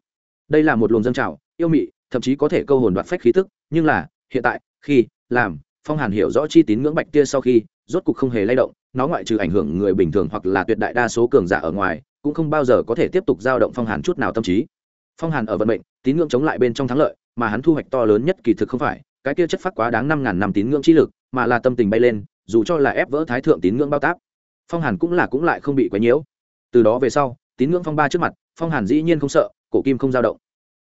Đây là một luồng dâng trào yêu mị, thậm chí có thể câu hồn đoạt phách khí tức, nhưng là, hiện tại, khi, làm, phong hàn hiểu rõ chi tín ngưỡng bạch kia sau khi, rốt cục không hề lay động, nó ngoại trừ ảnh hưởng người bình thường hoặc là tuyệt đại đa số cường giả ở ngoài, cũng không bao giờ có thể tiếp tục giao động phong hàn chút nào tâm trí. Phong hàn ở vận mệnh, tín ngưỡng chống lại bên trong thắng lợi, mà hắn thu hoạch to lớn nhất kỳ thực không phải, cái kia chất phát quá đáng năm ngàn năm tín ngưỡng chi lực, mà là tâm tình bay lên, dù cho là ép vỡ thái thượng tín ngưỡng bao táp. Phong hàn cũng là cũng lại không bị quấy nhiễu. Từ đó về sau, tín ngưỡng phong ba trước mặt, phong hàn dĩ nhiên không sợ, cổ kim không dao động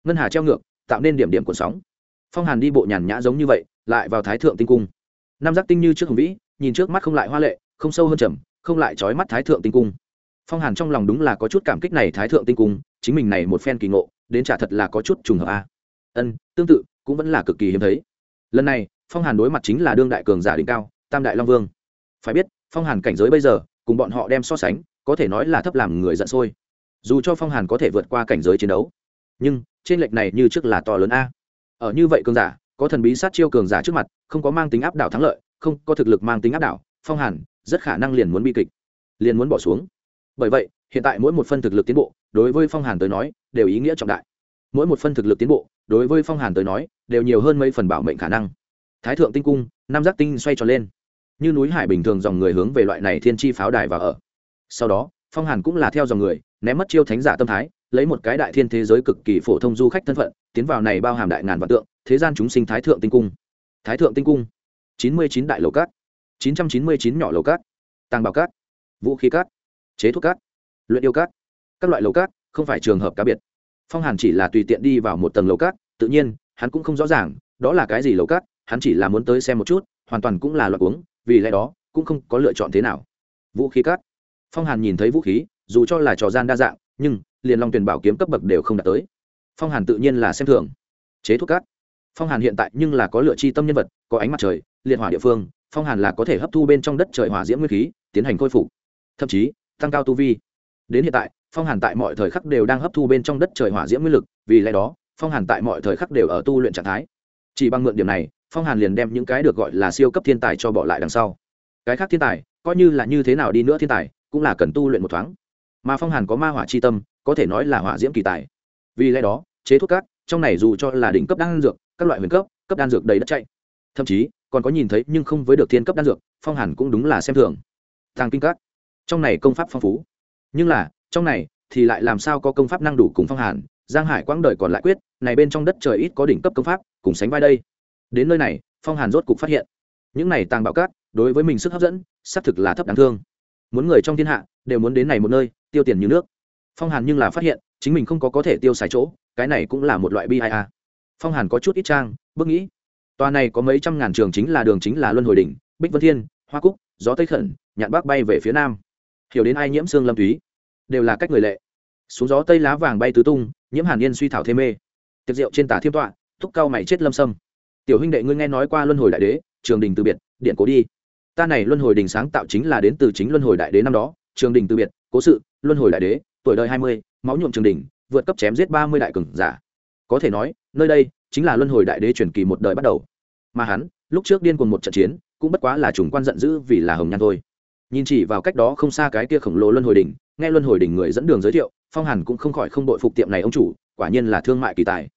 ngân hà treo ngược, tạo nên điểm điểm cuộn sóng. Phong hàn đi bộ nhàn nhã giống như vậy, lại vào thái thượng tinh cung. Nam giác tinh như trước hùng vĩ, nhìn trước mắt không lại hoa lệ, không sâu hơn trầm, không lại trói mắt thái thượng tinh cung. Phong hàn trong lòng đúng là có chút cảm kích này thái thượng tinh cung, chính mình này một phen kỳ ngộ, đến trả thật là có chút trùng hợp a ân, tương tự, cũng vẫn là cực kỳ hiếm thấy. Lần này, phong hàn đối mặt chính là đương đại cường giả đỉnh cao, tam đại long vương. Phải biết, phong hàn cảnh giới bây giờ, cùng bọn họ đem so sánh, có thể nói là thấp làm người giận sôi. Dù cho phong hàn có thể vượt qua cảnh giới chiến đấu nhưng trên lệch này như trước là to lớn a. Ở như vậy cường giả, có thần bí sát chiêu cường giả trước mặt, không có mang tính áp đảo thắng lợi, không có thực lực mang tính áp đảo, phong hàn rất khả năng liền muốn bi kịch, liền muốn bỏ xuống. Bởi vậy, hiện tại mỗi một phân thực lực tiến bộ, đối với phong hàn tới nói, đều ý nghĩa trọng đại. Mỗi một phân thực lực tiến bộ, đối với phong hàn tới nói, đều nhiều hơn mấy phần bảo mệnh khả năng. Thái thượng tinh cung nam giác tinh xoay tròn lên. Như núi hải bình thường dòng người hướng về loại này thiên chi pháo đài và ở. Sau đó, phong hàn cũng là theo dòng người, ném mất chiêu thánh giả tâm thái lấy một cái đại thiên thế giới cực kỳ phổ thông du khách thân phận, tiến vào này bao hàm đại ngàn vạn tượng, thế gian chúng sinh thái thượng tinh cung. Thái thượng tinh cung. Chín mươi chín đại lầu cát. Chín trăm chín mươi chín nhỏ lầu cát. Tàng bảo cát. Vũ khí cát. Chế thuốc cát. Luyện yêu cát. Các loại lầu cát, không phải trường hợp cá biệt. Phong hàn chỉ là tùy tiện đi vào một tầng lầu cát, tự nhiên, hắn cũng không rõ ràng, đó là cái gì lầu cát, hắn chỉ là muốn tới xem một chút, hoàn toàn cũng là loại uống, vì lẽ đó, cũng không có lựa chọn thế nào. Vũ khí cát. Phong hàn nhìn thấy vũ khí, dù cho là trò gian đa dạng, nhưng liền long tuyển bảo kiếm cấp bậc đều không đạt tới. Phong hàn tự nhiên là xem thường. Chế thuốc cát. Phong hàn hiện tại nhưng là có lựa chi tâm nhân vật, có ánh mặt trời, liệt hỏa địa phương, phong hàn là có thể hấp thu bên trong đất trời hỏa diễm nguyên khí, tiến hành khôi phục. Thậm chí, tăng cao tu vi. Đến hiện tại, phong hàn tại mọi thời khắc đều đang hấp thu bên trong đất trời hỏa diễm nguyên lực, vì lẽ đó, phong hàn tại mọi thời khắc đều ở tu luyện trạng thái. Chỉ bằng mượn điểm này, phong hàn liền đem những cái được gọi là siêu cấp thiên tài cho bỏ lại đằng sau. Cái khác thiên tài, coi như là như thế nào đi nữa thiên tài, cũng là cần tu luyện một thoáng. Mà phong hàn có ma hỏa c h i tâm có thể nói là hỏa diễm kỳ tài. Vì lẽ đó, chế thuốc cát, trong này dù cho là đỉnh cấp đan dược, các loại huyền cấp cấp đan dược đầy đất chạy. Thậm chí, còn có nhìn thấy nhưng không với được thiên cấp đan dược, phong hàn cũng đúng là xem thường. Tàng kinh các. Trong này công pháp phong phú. Nhưng là, trong này thì lại làm sao có công pháp năng đủ cùng phong hàn, giang hải quãng đời còn lại quyết, này bên trong đất trời ít có đỉnh cấp công pháp, cùng sánh vai đây. Đến nơi này, phong hàn rốt cục phát hiện. Những này tàng bạo cát đối với mình sức hấp dẫn, xác thực là thấp đáng thương. Muốn người trong thiên hạ, đều muốn đến này một nơi, tiêu tiền như nước phong hàn nhưng là phát hiện, chính mình không có có thể tiêu xài chỗ, cái này cũng là một loại bi ai a. Phong hàn có chút ít trang, bước nghĩ, tòa này có mấy trăm ngàn trường chính là đường chính là luân hồi đỉnh, bích vân thiên, hoa cúc, gió tây khẩn, nhạn bắc bay về phía nam. Hiểu đến ai nhiễm xương lâm túy đều là cách người lệ. Xuống gió tây lá vàng bay tứ tung, nhiễm hàn yên suy thảo thêm mê. Tiệc rượu trên tả thiêm tọa, thúc cao mày chết lâm sâm. Tiểu huynh đệ ngươi nghe nói qua luân hồi đại đế, trường đình từ biệt, điện cố đi. Ta này luân hồi đình sáng tạo chính là đến từ chính luân hồi đại đế năm đó, trường đình từ biệt, cố sự, luân hồi đại đế tuổi đời hai mươi, máu nhuộm trường đình vượt cấp chém giết ba mươi đại cường giả. Có thể nói, nơi đây chính là luân hồi đại đế truyền kỳ một đời bắt đầu. Mà hắn, lúc trước điên cuồng một trận chiến, cũng bất quá là trùng quan giận dữ vì là hồng nhan thôi. Nhìn chỉ vào cách đó không xa cái kia khổng lồ luân hồi đỉnh, nghe luân hồi đỉnh người dẫn đường giới thiệu, phong hàn cũng không khỏi không đội phục tiệm này ông chủ, quả nhiên là thương mại kỳ tài.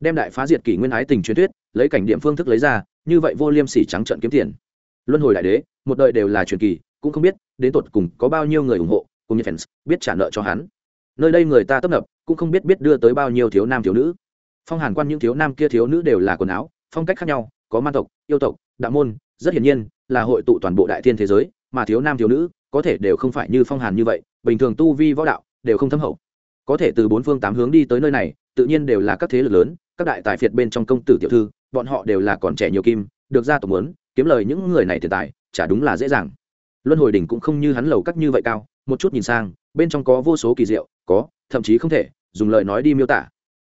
Đem đại phá diệt kỷ nguyên ái tình truyền thuyết, lấy cảnh điểm phương thức lấy ra, như vậy vô liêm sỉ trắng trận kiếm tiền. Luân hồi đại đế, một đời đều là truyền kỳ, cũng không biết đến tột cùng có bao nhiêu người ủng hộ cùng như fans, biết trả nợ cho hắn nơi đây người ta tấp nập, cũng không biết biết đưa tới bao nhiêu thiếu nam thiếu nữ. Phong hàn quan những thiếu nam kia thiếu nữ đều là quần áo, phong cách khác nhau, có man tộc, yêu tộc, đạo môn, rất hiển nhiên, là hội tụ toàn bộ đại thiên thế giới, mà thiếu nam thiếu nữ, có thể đều không phải như phong hàn như vậy, bình thường tu vi võ đạo đều không thâm hậu. Có thể từ bốn phương tám hướng đi tới nơi này, tự nhiên đều là các thế lực lớn, các đại tài phiệt bên trong công tử tiểu thư, bọn họ đều là còn trẻ nhiều kim, được ra tổng muốn, kiếm lời những người này tiền tài, chả đúng là dễ dàng. Luân hồi đỉnh cũng không như hắn lầu cắt như vậy cao, một chút nhìn sang, bên trong có vô số kỳ diệu có thậm chí không thể dùng lời nói đi miêu tả.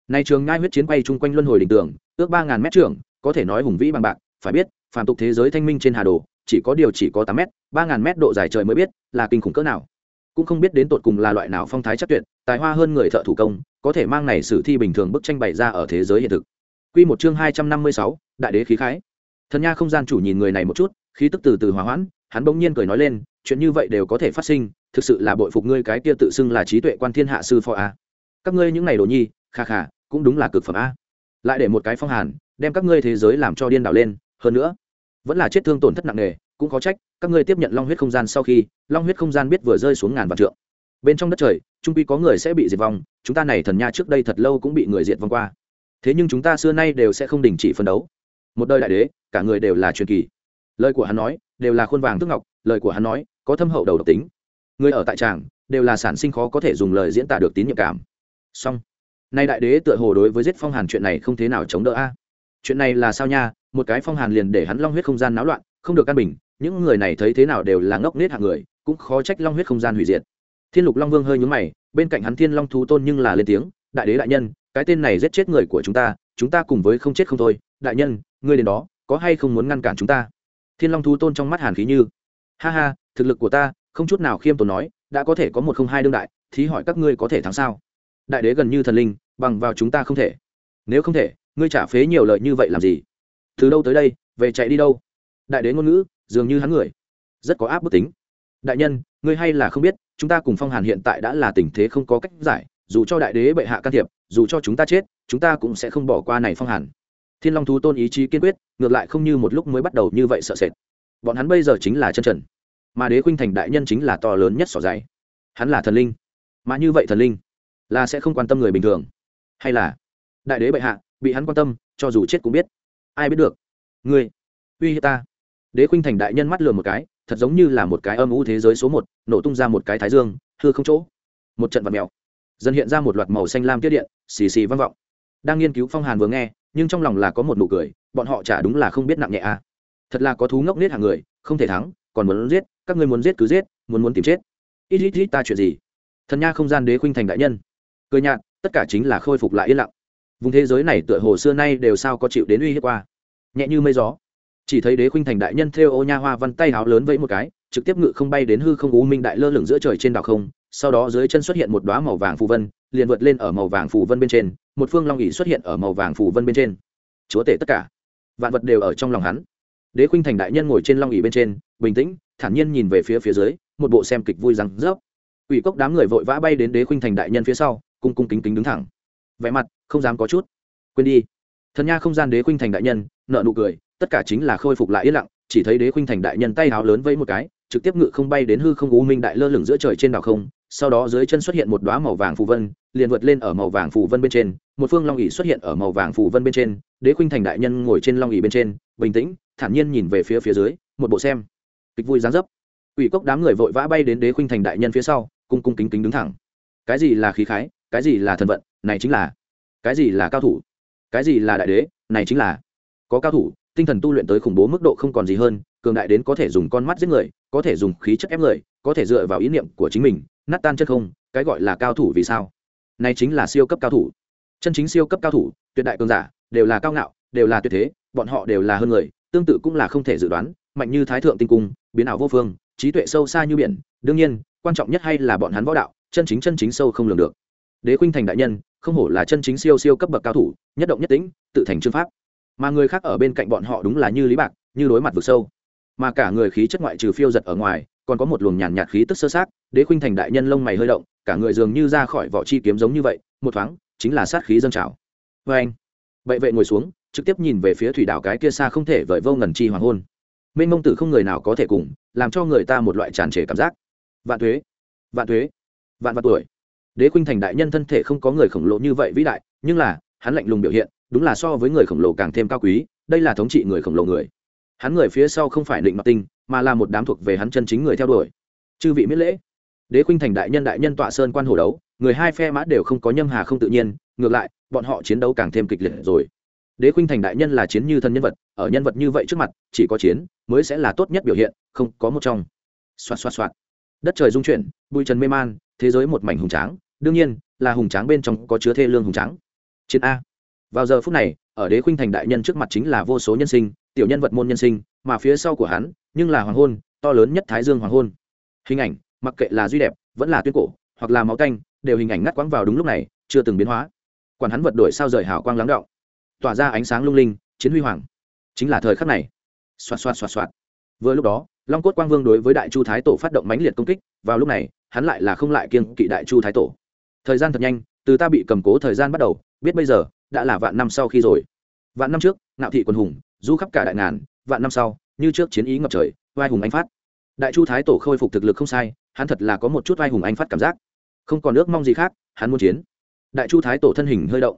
Nay trường ngai huyết chiến bay chung quanh luân hồi đỉnh tường ước ba ngàn mét trường có thể nói hùng vĩ bằng bạc phải biết phàm tục thế giới thanh minh trên hà đồ chỉ có điều chỉ có tám mét ba ngàn mét độ dài trời mới biết là kinh khủng cỡ nào. Cũng không biết đến tột cùng là loại nào phong thái chắc tuyệt tài hoa hơn người thợ thủ công có thể mang này sử thi bình thường bức tranh bày ra ở thế giới hiện thực. Quy một chương hai trăm năm mươi sáu, đại đế khí khái. Thần nha không gian chủ nhìn người này một chút, khí tức từ từ hòa hoãn, hắn bỗng nhiên cười nói lên, chuyện như vậy đều có thể phát sinh, thực sự là bội phục ngươi cái kia tự xưng là trí tuệ quan thiên hạ sư phò a. Các ngươi những này đồ nhi, kha kha, cũng đúng là cực phẩm a. Lại để một cái phong hàn, đem các ngươi thế giới làm cho điên đảo lên, hơn nữa, vẫn là chết thương tổn thất nặng nề, cũng có trách, các ngươi tiếp nhận long huyết không gian sau khi, long huyết không gian biết vừa rơi xuống ngàn vạn trượng. Bên trong đất trời, trung quy có người sẽ bị diệt vong, chúng ta này thần nha trước đây thật lâu cũng bị người diệt vong qua thế nhưng chúng ta xưa nay đều sẽ không đình chỉ phân đấu một đời đại đế cả người đều là truyền kỳ lời của hắn nói đều là khuôn vàng thức ngọc lời của hắn nói có thâm hậu đầu độc tính người ở tại tràng đều là sản sinh khó có thể dùng lời diễn tả được tín nhiệm cảm. Song nay đại đế tựa hồ đối với giết phong hàn chuyện này không thế nào chống đỡ a. Chuyện này là sao nha? Một cái phong hàn liền để hắn long huyết không gian náo loạn, không được căn bình, những người này thấy thế nào đều là ngốc nết hạng người, cũng khó trách long huyết không gian hủy diệt. Thiên lục long vương hơi nhúng mày, bên cạnh hắn thiên long thú tôn nhưng là lên tiếng, đại đế đại nhân, cái tên này giết chết người của chúng ta chúng ta cùng với không chết không thôi. Đại nhân, ngươi đến đó, có hay không muốn ngăn cản chúng ta? Thiên long thú tôn trong mắt hàn khí như, ha ha, thực lực của ta không chút nào khiêm tốn nói, đã có thể có một không hai đương đại thì hỏi các ngươi có thể thắng sao? Đại đế gần như thần linh, bằng vào chúng ta không thể. Nếu không thể, ngươi trả phế nhiều lợi như vậy làm gì? Từ đâu tới đây, về chạy đi đâu? Đại đế ngôn ngữ, dường như hắn người. Rất có áp bức tính. Đại nhân, ngươi hay là không biết, chúng ta cùng phong hàn hiện tại đã là tình thế không có cách giải, dù cho đại đế bệ hạ can thiệp, dù cho chúng ta chết, chúng ta cũng sẽ không bỏ qua này phong hàn. Thiên long thú tôn ý chí kiên quyết, ngược lại không như một lúc mới bắt đầu như vậy sợ sệt. Bọn hắn bây giờ chính là chân trần mà đế khuynh thành đại nhân chính là to lớn nhất sỏ dày. Hắn là thần linh. Mà như vậy thần linh là sẽ không quan tâm người bình thường. Hay là đại đế bệ hạ bị hắn quan tâm, cho dù chết cũng biết. Ai biết được? Ngươi, uy hiếp ta. Đế khuynh thành đại nhân mắt lừa một cái, thật giống như là một cái âm u thế giới số một, nổ tung ra một cái thái dương, hư không chỗ. Một trận vật mèo. Dần hiện ra một loạt màu xanh lam tiết điện, xì xì vang vọng. Đang nghiên cứu phong hàn vừa nghe, nhưng trong lòng là có một nụ cười, bọn họ chả đúng là không biết nặng nhẹ à. Thật là có thú ngốc nết hàng người, không thể thắng, còn muốn giết các ngươi muốn giết cứ giết, muốn muốn tìm chết. Ít ít ít, ta chuyện gì? Thần nha không gian đế khuynh thành đại nhân. Cười nhạt, tất cả chính là khôi phục lại yên lặng. Vùng thế giới này tựa hồ xưa nay đều sao có chịu đến uy hiếp qua. Nhẹ như mây gió. Chỉ thấy đế khuynh thành đại nhân theo ô nha hoa văn tay háo lớn vẫy một cái, trực tiếp ngự không bay đến hư không u minh đại lơ lửng giữa trời trên đảo không. Sau đó dưới chân xuất hiện một đoá màu vàng phù vân, liền vượt lên ở màu vàng phù vân bên trên. Một phương long ỉ xuất hiện ở màu vàng phù vân bên trên. Chúa tể tất cả. Vạn vật đều ở trong lòng hắn đế khuynh thành đại nhân ngồi trên long ỉ bên trên bình tĩnh thản nhiên nhìn về phía phía dưới một bộ xem kịch vui rằng, rớp. Ủy cốc đám người vội vã bay đến đế khuynh thành đại nhân phía sau cung cung kính kính đứng thẳng. Vẻ mặt không dám có chút. Quên đi. Thần nha không gian đế khuynh thành đại nhân nợ nụ cười tất cả chính là khôi phục lại yên lặng chỉ thấy đế khuynh thành đại nhân tay háo lớn vẫy một cái trực tiếp ngự không bay đến hư không u minh đại lơ lửng giữa trời trên đảo không sau đó dưới chân xuất hiện một đoá màu vàng phù vân liền vượt lên ở màu vàng phù vân bên trên một phương long ỉ xuất hiện ở màu vàng phù vân bên trên đế khuynh thành đại nhân ngồi trên long ỉ bên trên bình tĩnh thản nhiên nhìn về phía phía dưới, một bộ xem. Kịch vui giáng dấp. Ủy cốc đám người vội vã bay đến đế khuynh thành đại nhân phía sau, cung cung kính kính đứng thẳng. Cái gì là khí khái, cái gì là thần vận, này chính là, cái gì là cao thủ, cái gì là đại đế, này chính là, có cao thủ, tinh thần tu luyện tới khủng bố mức độ không còn gì hơn, cường đại đến có thể dùng con mắt giết người, có thể dùng khí chất ép người, có thể dựa vào ý niệm của chính mình, nát tan chất không, cái gọi là cao thủ vì sao? Này chính là siêu cấp cao thủ. Chân chính siêu cấp cao thủ, tuyệt đại cường giả, đều là cao ngạo, đều là tuyệt thế, bọn họ đều là hơn người tương tự cũng là không thể dự đoán, mạnh như thái thượng tinh cung, biến ảo vô phương, trí tuệ sâu xa như biển, đương nhiên, quan trọng nhất hay là bọn hắn võ đạo, chân chính chân chính sâu không lường được. Đế khuynh thành đại nhân, không hổ là chân chính siêu siêu cấp bậc cao thủ, nhất động nhất tĩnh, tự thành chương pháp. Mà người khác ở bên cạnh bọn họ đúng là như lý bạc, như đối mặt vực sâu. Mà cả người khí chất ngoại trừ phiêu giật ở ngoài, còn có một luồng nhàn nhạt khí tức sơ sát đế khuynh thành đại nhân lông mày hơi động, cả người dường như ra khỏi vỏ chi kiếm giống như vậy, một thoáng, chính là sát khí dâng trào. Vê anh. Vậy vệ ngồi xuống trực tiếp nhìn về phía thủy đảo cái kia xa không thể vời vô ngần chi hoàng hôn. Mênh mông tử không người nào có thể cùng, làm cho người ta một loại tràn trề cảm giác. Vạn thuế vạn thuế, vạn vạn tuổi. Đế khuynh thành đại nhân thân thể không có người khổng lồ như vậy vĩ đại, nhưng là, hắn lạnh lùng biểu hiện, đúng là so với người khổng lồ càng thêm cao quý, đây là thống trị người khổng lồ người. Hắn người phía sau không phải định mặt tinh, mà là một đám thuộc về hắn chân chính người theo đuổi. Chư vị miễn lễ. Đế khuynh thành đại nhân đại nhân tọa sơn quan hồ đấu, người hai phe mã đều không có nhâm hà không tự nhiên, ngược lại, bọn họ chiến đấu càng thêm kịch liệt rồi đế khuynh thành đại nhân là chiến như thân nhân vật, ở nhân vật như vậy trước mặt, chỉ có chiến mới sẽ là tốt nhất biểu hiện, không có một trong. Xoạt xoạt xoạt. Đất trời dung chuyển, bụi trần mê man, thế giới một mảnh hùng tráng, đương nhiên là hùng tráng bên trong có chứa thê lương hùng tráng. Chiến a. Vào giờ phút này, ở đế khuynh thành đại nhân trước mặt chính là vô số nhân sinh, tiểu nhân vật môn nhân sinh, mà phía sau của hắn, nhưng là hoàng hôn, to lớn nhất thái dương hoàng hôn. Hình ảnh, mặc kệ là duy đẹp, vẫn là tuyên cổ, hoặc là máu canh, đều hình ảnh ngắt quãng vào đúng lúc này, chưa từng biến hóa. Quản hắn vật đổi sao rời hào quang lắng động tỏa ra ánh sáng lung linh, chiến huy hoàng. Chính là thời khắc này. Xoạt xoạt xoạt xoạt. Vừa lúc đó, long cốt quang vương đối với đại chu thái tổ phát động mãnh liệt công kích, vào lúc này, hắn lại là không lại kiêng kỵ đại chu thái tổ. Thời gian thật nhanh, từ ta bị cầm cố thời gian bắt đầu, biết bây giờ, đã là vạn năm sau khi rồi. Vạn năm trước, ngạo thị quân hùng, du khắp cả đại ngàn, vạn năm sau, như trước chiến ý ngập trời vai hùng anh phát. Đại chu thái tổ khôi phục thực lực không sai, hắn thật là có một chút vai hùng anh phát cảm giác. Không còn ước mong gì khác, hắn muốn chiến. Đại chu thái tổ thân hình hơi động.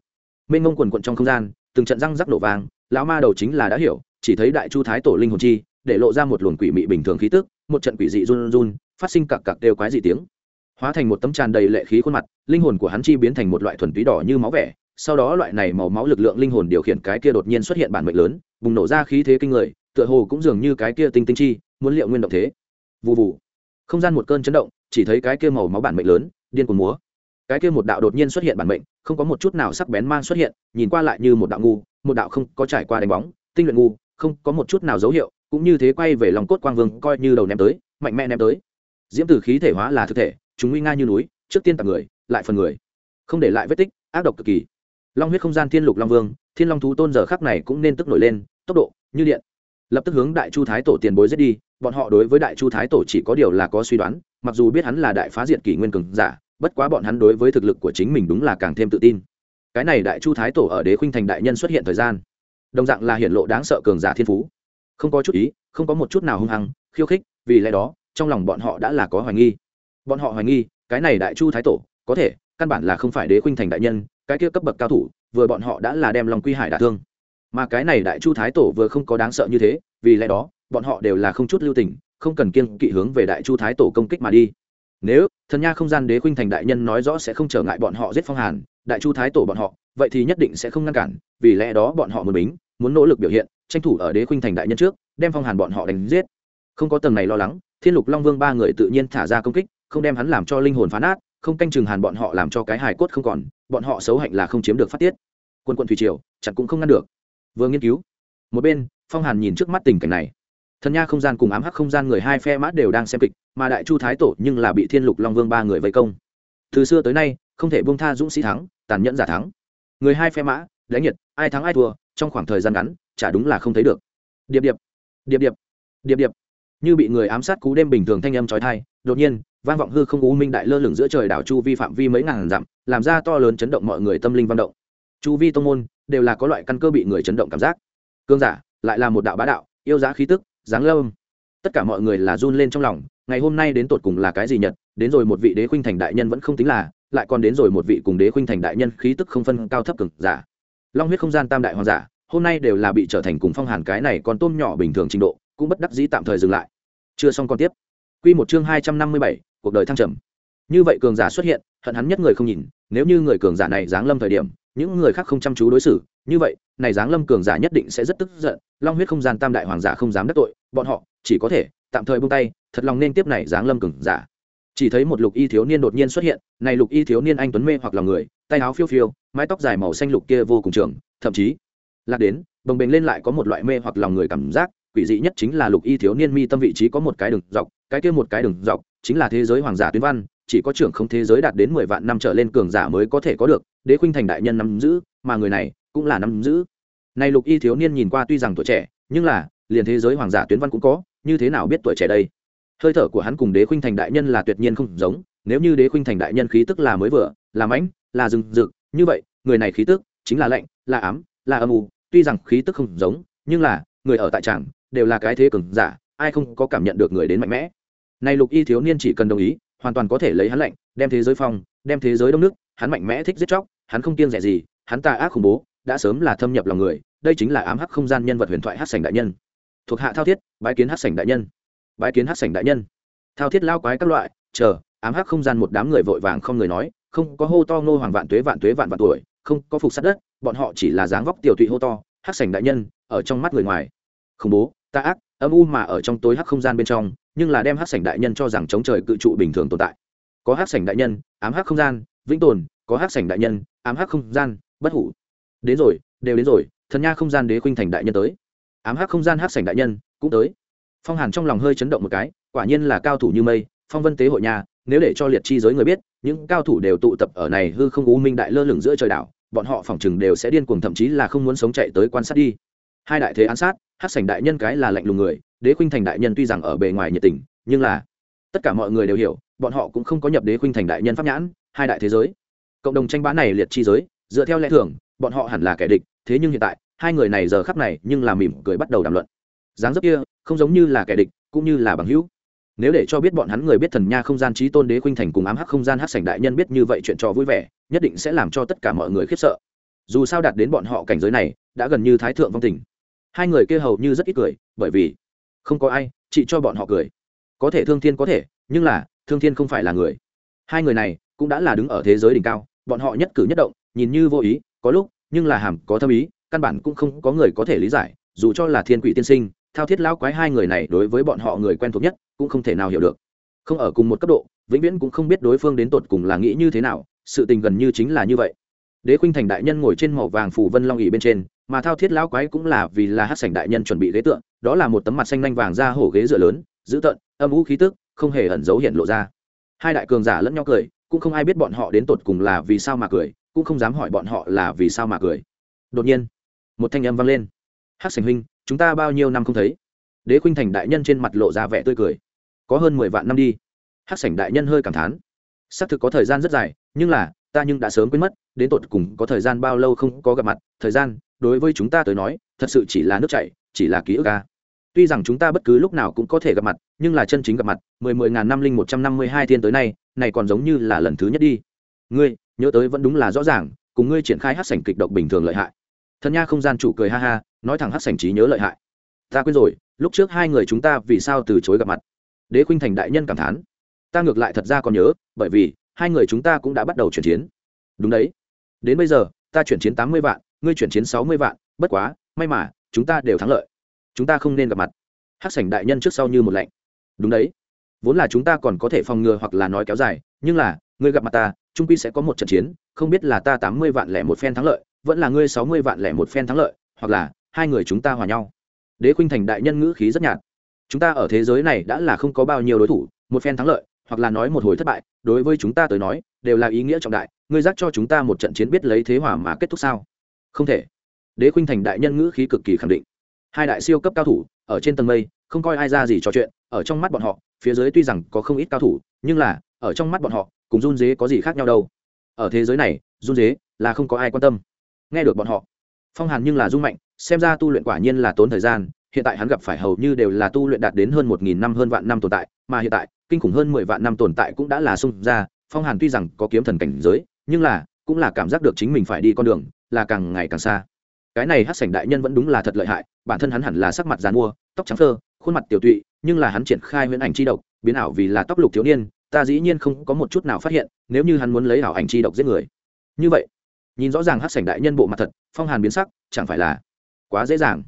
Mênh mông quần quận trong không gian từng trận răng rắc nổ vàng lão ma đầu chính là đã hiểu, chỉ thấy đại chu thái tổ linh hồn chi, để lộ ra một luồng quỷ mị bình thường khí tức, một trận quỷ dị run run, phát sinh cặc cặc đều quái dị tiếng. Hóa thành một tấm tràn đầy lệ khí khuôn mặt, linh hồn của hắn chi biến thành một loại thuần túy đỏ như máu vẻ, sau đó loại này màu máu lực lượng linh hồn điều khiển cái kia đột nhiên xuất hiện bản mệnh lớn, bùng nổ ra khí thế kinh người, tựa hồ cũng dường như cái kia tinh tinh chi, muốn liệu nguyên động thế. Vụ vụ không gian một cơn chấn động, chỉ thấy cái kia màu máu bản mệnh lớn, điên cuồng múa cái kia một đạo đột nhiên xuất hiện bản mệnh, không có một chút nào sắc bén mang xuất hiện, nhìn qua lại như một đạo ngu, một đạo không có trải qua đánh bóng, tinh luyện ngu, không có một chút nào dấu hiệu, cũng như thế quay về lòng cốt quang vương coi như đầu ném tới, mạnh mẽ ném tới. Diễm tử khí thể hóa là thực thể, chúng nguy nga như núi, trước tiên tặng người, lại phần người. Không để lại vết tích, ác độc cực kỳ. Long huyết không gian thiên lục long vương, thiên long thú tôn giờ khắc này cũng nên tức nổi lên, tốc độ, như điện. Lập tức hướng đại chu thái tổ tiền bối giết đi, bọn họ đối với đại chu thái tổ chỉ có điều là có suy đoán, mặc dù biết hắn là đại phá diệt kỷ nguyên cường giả bất quá bọn hắn đối với thực lực của chính mình đúng là càng thêm tự tin. Cái này đại chu thái tổ ở đế khuynh thành đại nhân xuất hiện thời gian, đồng dạng là hiện lộ đáng sợ cường giả thiên phú. Không có chút ý, không có một chút nào hung hăng, khiêu khích, vì lẽ đó, trong lòng bọn họ đã là có hoài nghi. Bọn họ hoài nghi, cái này đại chu thái tổ, có thể, căn bản là không phải đế khuynh thành đại nhân, cái kia cấp bậc cao thủ, vừa bọn họ đã là đem lòng quy hải đả thương. Mà cái này đại chu thái tổ vừa không có đáng sợ như thế, vì lẽ đó, bọn họ đều là không chút lưu tình, không cần kiêng kỵ hướng về đại chu thái tổ công kích mà đi nếu thần nha không gian đế khuynh thành đại nhân nói rõ sẽ không trở ngại bọn họ giết phong hàn, đại chu thái tổ bọn họ, vậy thì nhất định sẽ không ngăn cản, vì lẽ đó bọn họ muốn bính, muốn nỗ lực biểu hiện, tranh thủ ở đế khuynh thành đại nhân trước, đem phong hàn bọn họ đánh giết. Không có tầng này lo lắng, thiên lục long vương ba người tự nhiên thả ra công kích, không đem hắn làm cho linh hồn phá nát, không canh chừng hàn bọn họ làm cho cái hài cốt không còn, bọn họ xấu hạnh là không chiếm được phát tiết. Quân quân thủy triều, chặt cũng không ngăn được. Vừa nghiên cứu. Một bên, phong hàn nhìn trước mắt tình cảnh này thần nha không gian cùng ám hắc không gian người hai phe mã đều đang xem kịch, mà đại chu thái tổ nhưng là bị thiên lục long vương ba người vây công. Từ xưa tới nay, không thể buông tha dũng sĩ thắng, tàn nhẫn giả thắng. Người hai phe mã, đánh nhiệt, ai thắng ai thua, trong khoảng thời gian ngắn, chả đúng là không thấy được. Điệp điệp điệp điệp điệp điệp. Như bị người ám sát cú đêm bình thường thanh âm trói thai đột nhiên, vang vọng hư không u minh đại lơ lửng giữa trời đảo chu vi phạm vi mấy ngàn dặm, làm ra to lớn chấn động mọi người tâm linh văn động. Chu vi tông môn, đều là có loại căn cơ bị người chấn động cảm giác. Cương giả, lại là một đạo bá đạo, yêu giá khí tức giáng lâm tất cả mọi người là run lên trong lòng, ngày hôm nay đến tột cùng là cái gì nhật, đến rồi một vị đế khuynh thành đại nhân vẫn không tính là, lại còn đến rồi một vị cùng đế khuynh thành đại nhân khí tức không phân cao thấp cực giả. Long huyết không gian tam đại hoàng giả, hôm nay đều là bị trở thành cùng phong hàn cái này còn tôm nhỏ bình thường trình độ, cũng bất đắc dĩ tạm thời dừng lại. Chưa xong còn tiếp. Quy một chương hai trăm năm mươi bảy, cuộc đời thăng trầm. Như vậy cường giả xuất hiện, hận hắn nhất người không nhìn, nếu như người cường giả này giáng lâm thời điểm, những người khác không chăm chú đối xử như vậy, này giáng lâm cường giả nhất định sẽ rất tức giận, long huyết không gian tam đại hoàng giả không dám đắc tội, bọn họ chỉ có thể tạm thời buông tay, thật lòng nên tiếp này giáng lâm cường giả. Chỉ thấy một lục y thiếu niên đột nhiên xuất hiện, này lục y thiếu niên anh tuấn mê hoặc lòng người, tay áo phiêu phiêu, mái tóc dài màu xanh lục kia vô cùng trường, thậm chí lạc đến, bồng bềnh lên lại có một loại mê hoặc lòng người cảm giác, quỷ dị nhất chính là lục y thiếu niên mi tâm vị trí có một cái đường dọc, cái kia một cái đường dọc chính là thế giới hoàng giả tuyến văn, chỉ có trưởng không thế giới đạt đến mười vạn năm trở lên cường giả mới có thể có được, đế khuynh thành đại nhân nắm giữ, mà người này cũng là nắm giữ. Này lục y thiếu niên nhìn qua tuy rằng tuổi trẻ, nhưng là, liền thế giới hoàng giả tuyến văn cũng có, như thế nào biết tuổi trẻ đây? Hơi thở của hắn cùng đế khuynh thành đại nhân là tuyệt nhiên không giống, nếu như đế khuynh thành đại nhân khí tức là mới vừa, là mãnh, là rừng rực, như vậy, người này khí tức chính là lạnh, là ám, là âm u, tuy rằng khí tức không giống, nhưng là, người ở tại tràng đều là cái thế cường giả, ai không có cảm nhận được người đến mạnh mẽ. Này lục y thiếu niên chỉ cần đồng ý, hoàn toàn có thể lấy hắn lạnh, đem thế giới phong, đem thế giới đông nước, hắn mạnh mẽ thích giết chóc, hắn không kiêng rẻ gì, hắn ta ác khủng bố đã sớm là thâm nhập lòng người, đây chính là ám hắc không gian nhân vật huyền thoại hát sảnh đại nhân. Thuộc hạ thao thiết, bái kiến hát sảnh đại nhân. Bái kiến hát sảnh đại nhân. Thao thiết lao quái các loại, chờ, ám hắc không gian một đám người vội vàng không người nói, không có hô to ngô hoàng vạn tuế vạn tuế, vạn vạn tuổi, không có phục sát đất, bọn họ chỉ là dáng vóc tiểu tụy hô to, hát sảnh đại nhân, ở trong mắt người ngoài. Khủng bố ta ác, âm u mà ở trong tối hắc không gian bên trong, nhưng là đem hắc sảnh đại nhân cho rằng chống trời cự trụ bình thường tồn tại. Có hắc sảnh đại nhân, ám hắc không gian, vĩnh tồn, có hắc sảnh đại nhân, ám hắc không gian, bất hủ đến rồi, đều đến rồi, thần nha không gian đế khuynh thành đại nhân tới. Ám hắc không gian hắc sảnh đại nhân, cũng tới. Phong hàn trong lòng hơi chấn động một cái, quả nhiên là cao thủ như mây, phong vân tế hội nhà, nếu để cho liệt chi giới người biết, những cao thủ đều tụ tập ở này hư không u minh đại lơ lửng giữa trời đảo, bọn họ phỏng chừng đều sẽ điên cuồng thậm chí là không muốn sống chạy tới quan sát đi. Hai đại thế án sát hát sảnh đại nhân cái là lạnh lùng người, đế khuynh thành đại nhân tuy rằng ở bề ngoài nhiệt tình, nhưng là tất cả mọi người đều hiểu, bọn họ cũng không có nhập đế khuynh thành đại nhân pháp nhãn, hai đại thế giới. Cộng đồng tranh bá này liệt chi giới dựa theo lẽ thường, bọn họ hẳn là kẻ địch, thế nhưng hiện tại, hai người này giờ khắp này nhưng là mỉm cười bắt đầu đàm luận. Dáng dấp kia, không giống như là kẻ địch, cũng như là bằng hữu. Nếu để cho biết bọn hắn người biết thần nha không gian trí tôn đế khuynh thành cùng ám hắc không gian hắc sảnh đại nhân biết như vậy chuyện trò vui vẻ, nhất định sẽ làm cho tất cả mọi người khiếp sợ. Dù sao đạt đến bọn họ cảnh giới này, đã gần như thái thượng vong tình. Hai người kia hầu như rất ít cười, bởi vì không có ai, chỉ cho bọn họ cười. Có thể thương thiên có thể, nhưng là, thương thiên không phải là người. Hai người này cũng đã là đứng ở thế giới đỉnh cao, bọn họ nhất cử nhất động nhìn như vô ý, có lúc, nhưng là hàm có thâm ý, căn bản cũng không có người có thể lý giải, dù cho là thiên quỷ tiên sinh, thao thiết lão quái hai người này đối với bọn họ người quen thuộc nhất, cũng không thể nào hiểu được. Không ở cùng một cấp độ, vĩnh viễn cũng không biết đối phương đến tột cùng là nghĩ như thế nào, sự tình gần như chính là như vậy. Đế khuynh thành đại nhân ngồi trên màu vàng phủ vân long ỉ bên trên, mà thao thiết lão quái cũng là vì là hát sảnh đại nhân chuẩn bị ghế tượng đó là một tấm mặt xanh lanh vàng ra hổ ghế dựa lớn, dữ tợn, âm vũ khí tức, không hề ẩn giấu hiện lộ ra. Hai đại cường giả lẫn nhau cười, cũng không ai biết bọn họ đến tột cùng là vì sao mà cười cũng không dám hỏi bọn họ là vì sao mà cười. Đột nhiên, một thanh âm vang lên. Hát sảnh huynh, chúng ta bao nhiêu năm không thấy? Đế khuynh thành đại nhân trên mặt lộ ra vẻ tươi cười. Có hơn mười vạn năm đi. Hát sảnh đại nhân hơi cảm thán. Xác thực có thời gian rất dài, nhưng là, ta nhưng đã sớm quên mất, đến tột cùng có thời gian bao lâu không có gặp mặt. Thời gian, đối với chúng ta tới nói, thật sự chỉ là nước chảy, chỉ là ký ức ca tuy rằng chúng ta bất cứ lúc nào cũng có thể gặp mặt, nhưng là chân chính gặp mặt, mười mười ngàn năm linh một trăm năm mươi hai thiên tới nay, này còn giống như là lần thứ nhất đi. Ngươi nhớ tới vẫn đúng là rõ ràng, cùng ngươi triển khai hát sảnh kịch độc bình thường lợi hại. Thần nha không gian chủ cười ha ha, nói thẳng hát sảnh trí nhớ lợi hại. Ta quên rồi, lúc trước hai người chúng ta vì sao từ chối gặp mặt? Đế khuynh thành đại nhân cảm thán. Ta ngược lại thật ra còn nhớ, bởi vì hai người chúng ta cũng đã bắt đầu chuyển chiến. Đúng đấy. Đến bây giờ, ta chuyển chiến tám mươi vạn, ngươi chuyển chiến sáu mươi vạn, bất quá, may mà, chúng ta đều thắng lợi. Chúng ta không nên gặp mặt. Hắc sảnh đại nhân trước sau như một lệnh đúng đấy. Vốn là chúng ta còn có thể phòng ngừa hoặc là nói kéo dài, nhưng là, ngươi gặp mặt ta trung quy sẽ có một trận chiến, không biết là ta tám mươi vạn lẻ một phen thắng lợi, vẫn là ngươi sáu mươi vạn lẻ một phen thắng lợi, hoặc là hai người chúng ta hòa nhau. Đế khuynh thành đại nhân ngữ khí rất nhạt. Chúng ta ở thế giới này đã là không có bao nhiêu đối thủ, một phen thắng lợi, hoặc là nói một hồi thất bại, đối với chúng ta tới nói, đều là ý nghĩa trọng đại, ngươi giác cho chúng ta một trận chiến biết lấy thế hòa mà kết thúc sao? Không thể. Đế khuynh thành đại nhân ngữ khí cực kỳ khẳng định. Hai đại siêu cấp cao thủ, ở trên tầng mây, không coi ai ra gì trò chuyện, ở trong mắt bọn họ, phía dưới tuy rằng có không ít cao thủ, nhưng là, ở trong mắt bọn họ cùng run dế có gì khác nhau đâu. Ở thế giới này, run dế là không có ai quan tâm. Nghe được bọn họ, phong hàn nhưng là rung mạnh, xem ra tu luyện quả nhiên là tốn thời gian, hiện tại hắn gặp phải hầu như đều là tu luyện đạt đến hơn một nghìn năm, hơn vạn năm tồn tại, mà hiện tại, kinh khủng hơn mười vạn năm tồn tại cũng đã là xung ra, phong hàn tuy rằng có kiếm thần cảnh giới, nhưng là cũng là cảm giác được chính mình phải đi con đường là càng ngày càng xa. Cái này hát sảnh đại nhân vẫn đúng là thật lợi hại, bản thân hắn hẳn là sắc mặt dàn mua tóc trắng phơ, khuôn mặt tiểu tụy, nhưng là hắn triển khai huyễn ảnh chi độc, biến ảo vì là tóc lục thiếu niên ta dĩ nhiên không có một chút nào phát hiện, nếu như hắn muốn lấy ảo ảnh chi độc giết người. Như vậy, nhìn rõ ràng hát sảnh đại nhân bộ mặt thật, phong hàn biến sắc, chẳng phải là quá dễ dàng.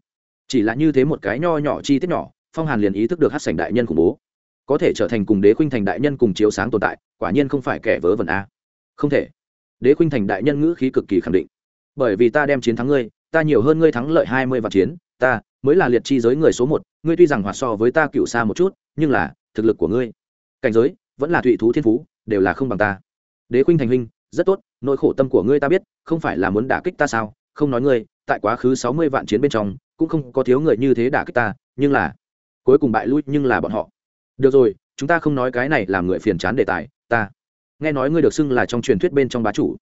Chỉ là như thế một cái nho nhỏ chi tiết nhỏ, phong hàn liền ý thức được hát sảnh đại nhân khủng bố. Có thể trở thành cùng đế khuynh thành đại nhân cùng chiếu sáng tồn tại, quả nhiên không phải kẻ vớ vẩn a. Không thể. Đế khuynh thành đại nhân ngữ khí cực kỳ khẳng định. Bởi vì ta đem chiến thắng ngươi, ta nhiều hơn ngươi thắng lợi hai mươi vạn chiến, ta mới là liệt chi giới người số một, ngươi tuy rằng hoạt so với ta cựu xa một chút, nhưng là thực lực của ngươi. Cảnh giới vẫn là thụy thú thiên phú, đều là không bằng ta. Đế khuynh thành huynh, rất tốt, nỗi khổ tâm của ngươi ta biết, không phải là muốn đả kích ta sao? Không nói ngươi, tại quá khứ sáu mươi vạn chiến bên trong, cũng không có thiếu người như thế đả kích ta, nhưng là, cuối cùng bại lui nhưng là bọn họ. Được rồi, chúng ta không nói cái này làm người phiền chán đề tài, ta. Nghe nói ngươi được xưng là trong truyền thuyết bên trong bá chủ.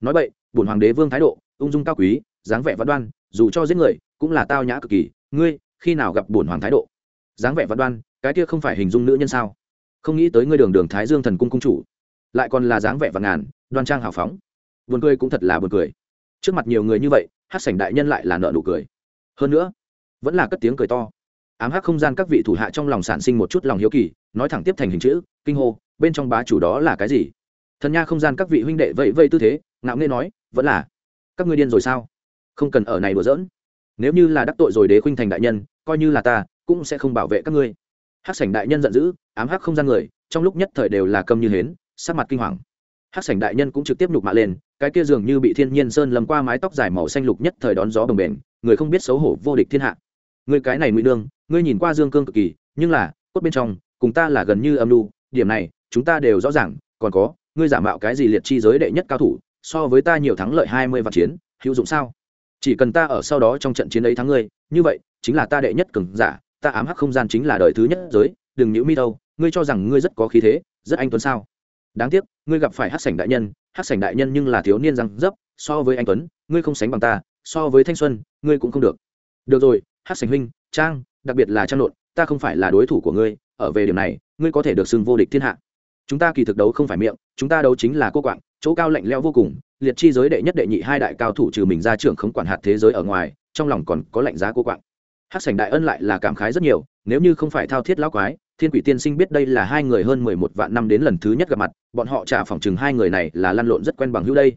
Nói vậy, bổn hoàng đế vương thái độ, ung dung cao quý, dáng vẻ văn đoan, dù cho giết người, cũng là tao nhã cực kỳ. Ngươi, khi nào gặp bổn hoàng thái độ? Dáng vẻ văn đoan, cái kia không phải hình dung nữ nhân sao? Không nghĩ tới ngươi đường đường thái dương thần cung cung chủ, lại còn là dáng vẻ vạn ngàn, đoan trang hào phóng. Buồn cười cũng thật là buồn cười. Trước mặt nhiều người như vậy, hát sảnh đại nhân lại là nợ nụ cười. Hơn nữa, vẫn là cất tiếng cười to. Ám hắc không gian các vị thủ hạ trong lòng sản sinh một chút lòng hiếu kỳ, nói thẳng tiếp thành hình chữ, kinh hô, bên trong bá chủ đó là cái gì? Thần nha không gian các vị huynh đệ vậy vây tư thế, ngạo nghê nói, vẫn là, các ngươi điên rồi sao? Không cần ở này đùa giỡn. Nếu như là đắc tội rồi đế khuynh thành đại nhân, coi như là ta, cũng sẽ không bảo vệ các ngươi hắc sảnh đại nhân giận dữ, ám hắc không gian người, trong lúc nhất thời đều là câm như hến, sắc mặt kinh hoàng. Hắc sảnh đại nhân cũng trực tiếp nhục mạ lên, cái kia dường như bị thiên nhiên sơn lầm qua mái tóc dài màu xanh lục nhất thời đón gió bồng bềnh, người không biết xấu hổ vô địch thiên hạ. Người cái này ngụy đương ngươi nhìn qua dương cương cực kỳ, nhưng là, cốt bên trong, cùng ta là gần như âm lưu điểm này, chúng ta đều rõ ràng, còn có, ngươi giả mạo cái gì liệt chi giới đệ nhất cao thủ, so với ta nhiều thắng lợi hai mươi vạn chiến, hữu dụng sao? Chỉ cần ta ở sau đó trong trận chiến ấy thắng ngươi, như vậy, chính là ta đệ nhất cường giả ta ám hắc không gian chính là đời thứ nhất giới, đừng nhữ mi đâu, ngươi cho rằng ngươi rất có khí thế, rất anh tuấn sao? Đáng tiếc, ngươi gặp phải hắc sảnh đại nhân, hắc sảnh đại nhân nhưng là thiếu niên răng dấp, so với anh tuấn, ngươi không sánh bằng ta, so với thanh xuân, ngươi cũng không được. Được rồi, hắc sảnh huynh, trang, đặc biệt là trang lộn, ta không phải là đối thủ của ngươi, ở về điểm này, ngươi có thể được xưng vô địch thiên hạ. Chúng ta kỳ thực đấu không phải miệng, chúng ta đấu chính là cô quạng, chỗ cao lạnh leo vô cùng, liệt chi giới đệ nhất đệ nhị hai đại cao thủ trừ mình ra trưởng không quản hạt thế giới ở ngoài, trong lòng còn có lạnh giá cô quạng hát sảnh đại ân lại là cảm khái rất nhiều, nếu như không phải thao thiết lão quái, thiên quỷ tiên sinh biết đây là hai người hơn mười một vạn năm đến lần thứ nhất gặp mặt, bọn họ trả phỏng chừng hai người này là lăn lộn rất quen bằng hữu đây.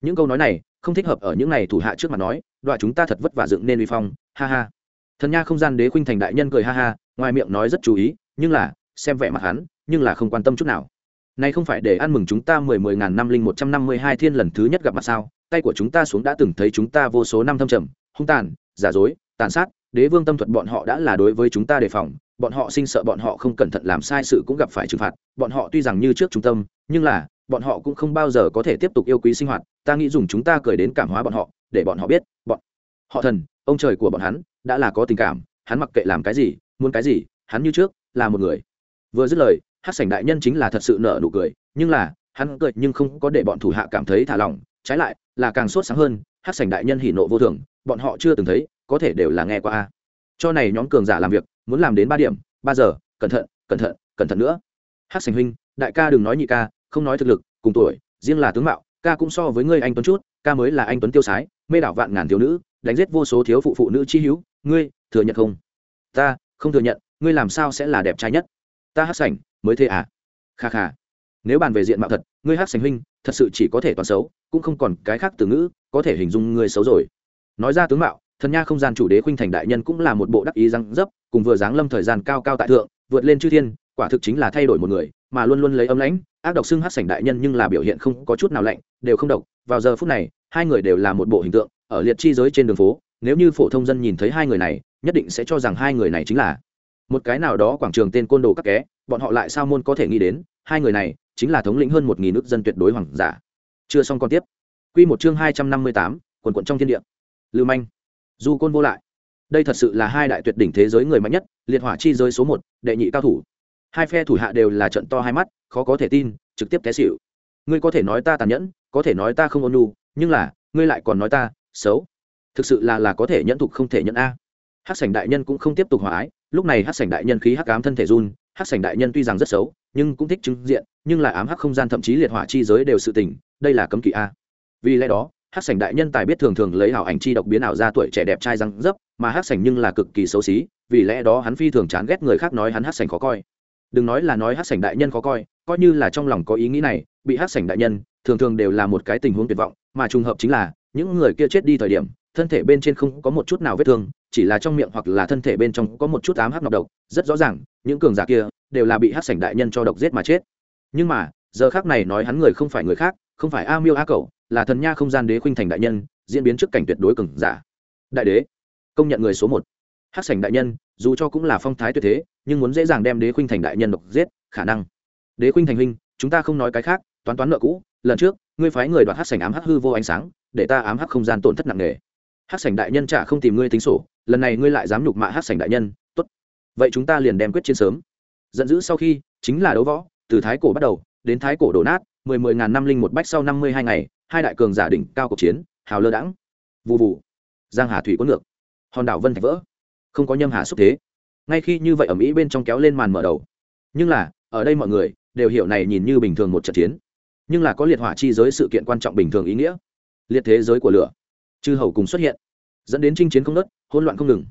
Những câu nói này, không thích hợp ở những này thủ hạ trước mặt nói đoạn chúng ta thật vất vả dựng nên uy phong, ha ha. Thần nha không gian đế khuynh thành đại nhân cười ha ha, ngoài miệng nói rất chú ý, nhưng là, xem vẻ mặt hắn, nhưng là không quan tâm chút nào. Nay không phải để ăn mừng chúng ta mười mười ngàn năm linh một trăm năm mươi hai thiên lần thứ nhất gặp mặt sao? Tay của chúng ta xuống đã từng thấy chúng ta vô số năm thâm trầm, hung tàn, giả dối, tàn sát đế vương tâm thuật bọn họ đã là đối với chúng ta đề phòng, bọn họ sinh sợ bọn họ không cẩn thận làm sai sự cũng gặp phải trừng phạt, bọn họ tuy rằng như trước trung tâm, nhưng là, bọn họ cũng không bao giờ có thể tiếp tục yêu quý sinh hoạt, ta nghĩ dùng chúng ta cười đến cảm hóa bọn họ, để bọn họ biết, bọn họ thần, ông trời của bọn hắn, đã là có tình cảm, hắn mặc kệ làm cái gì, muốn cái gì, hắn như trước, là một người. Vừa dứt lời hát sảnh đại nhân chính là thật sự nở nụ cười, nhưng là, hắn cười nhưng không có để bọn thủ hạ cảm thấy thả lỏng, trái lại, là càng sốt sáng hơn hát sảnh đại nhân hỉ nộ vô thường, bọn họ chưa từng thấy có thể đều là nghe qua a. Cho này nhóm cường giả làm việc, muốn làm đến ba điểm, ba giờ, cẩn thận cẩn thận cẩn thận nữa. Hát sảnh huynh, đại ca đừng nói nhị ca, không nói thực lực, cùng tuổi, riêng là tướng mạo, ca cũng so với ngươi anh tuấn chút, ca mới là anh tuấn tiêu sái, mê đảo vạn ngàn thiếu nữ, đánh giết vô số thiếu phụ phụ nữ chi hữu, ngươi, thừa nhận không? Ta, không thừa nhận, ngươi làm sao sẽ là đẹp trai nhất? Ta hát sảnh mới thế à? Kha kha. Nếu bàn về diện mạo thật, ngươi hát sảnh huynh, thật sự chỉ có thể toàn xấu, cũng không còn cái khác từ ngữ, có thể hình dung ngươi xấu rồi. Nói ra tướng mạo thần nha không gian chủ đế khuynh thành đại nhân cũng là một bộ đắc ý răng dấp, cùng vừa giáng lâm thời gian cao cao tại thượng, vượt lên chư thiên, quả thực chính là thay đổi một người, mà luôn luôn lấy âm lãnh, ác độc xưng hát sảnh đại nhân nhưng là biểu hiện không có chút nào lạnh, đều không độc. Vào giờ phút này, hai người đều là một bộ hình tượng, ở liệt chi giới trên đường phố, nếu như phổ thông dân nhìn thấy hai người này, nhất định sẽ cho rằng hai người này chính là một cái nào đó quảng trường tên côn đồ các ké bọn họ lại sao môn có thể nghĩ đến, hai người này chính là thống lĩnh hơn một nghìn nước dân tuyệt đối hoàng giả. Chưa xong còn tiếp. Q một chương hai trăm năm mươi tám, quần quận trong thiên địa. Lưu manh du côn vô lại. Đây thật sự là hai đại tuyệt đỉnh thế giới người mạnh nhất, liệt hỏa chi giới số một, đệ nhị cao thủ. Hai phe thủ hạ đều là trận to hai mắt, khó có thể tin, trực tiếp té xịu ngươi có thể nói ta tàn nhẫn, có thể nói ta không ôn nhu, nhưng là, ngươi lại còn nói ta xấu. Thực sự là là có thể nhẫn thục không thể nhẫn a. Hát sảnh đại nhân cũng không tiếp tục hòa ái, lúc này hát sảnh đại nhân khí hắc ám thân thể run hát sảnh đại nhân tuy rằng rất xấu, nhưng cũng thích chứng diện, nhưng là ám hắc không gian thậm chí liệt hỏa chi giới đều sự tình, đây là cấm kỵ a. Vì lẽ đó hát sảnh đại nhân tài biết thường thường lấy ảo ảnh chi độc biến ảo ra tuổi trẻ đẹp trai răng dấp, mà hát sảnh nhưng là cực kỳ xấu xí, vì lẽ đó hắn phi thường chán ghét người khác nói hắn hát sảnh khó coi. Đừng nói là nói hát sảnh đại nhân khó coi coi như là trong lòng có ý nghĩ này, bị hát sảnh đại nhân, thường thường đều là một cái tình huống tuyệt vọng, mà trùng hợp chính là, những người kia chết đi thời điểm, thân thể bên trên không có một chút nào vết thương, chỉ là trong miệng hoặc là thân thể bên trong có một chút ám hắc nọc độc, rất rõ ràng, những cường giả kia đều là bị hát sảnh đại nhân cho độc giết mà chết. Nhưng mà, giờ khác này nói hắn người không phải người khác, không phải a miêu a cậu là thần nha không gian đế khuynh thành đại nhân, diễn biến trước cảnh tuyệt đối cường giả. Đại đế, công nhận người số một. Hát sảnh đại nhân, dù cho cũng là phong thái tuyệt thế, nhưng muốn dễ dàng đem đế khuynh thành đại nhân độc giết, khả năng. Đế khuynh thành huynh, chúng ta không nói cái khác, toán toán nợ cũ, lần trước, ngươi phái người đoạt hát sảnh ám hắc hư vô ánh sáng, để ta ám hắc không gian tổn thất nặng nề. Hát sảnh đại nhân chả không tìm ngươi tính sổ, lần này ngươi lại dám nhục mạ hát sảnh đại nhân, tốt. Vậy chúng ta liền đem quyết chiến sớm. Giận dữ sau khi, chính là đấu võ, từ thái cổ bắt đầu, đến thái cổ đổ nát, mười mười ngàn năm linh một bách sau năm mươi hai ngày hai đại cường giả đỉnh cao cuộc chiến, hào lơ đãng. Vụ vụ giang hà thủy cuốn ngược. Hòn đảo vân thạch vỡ. Không có nhâm hà xúc thế. Ngay khi như vậy ở mỹ bên trong kéo lên màn mở đầu. Nhưng là, ở đây mọi người đều hiểu này nhìn như bình thường một trận chiến. Nhưng là có liệt hỏa chi giới sự kiện quan trọng bình thường ý nghĩa. Liệt thế giới của lửa. Chư hầu cùng xuất hiện. Dẫn đến chinh chiến không nớt hỗn loạn không ngừng.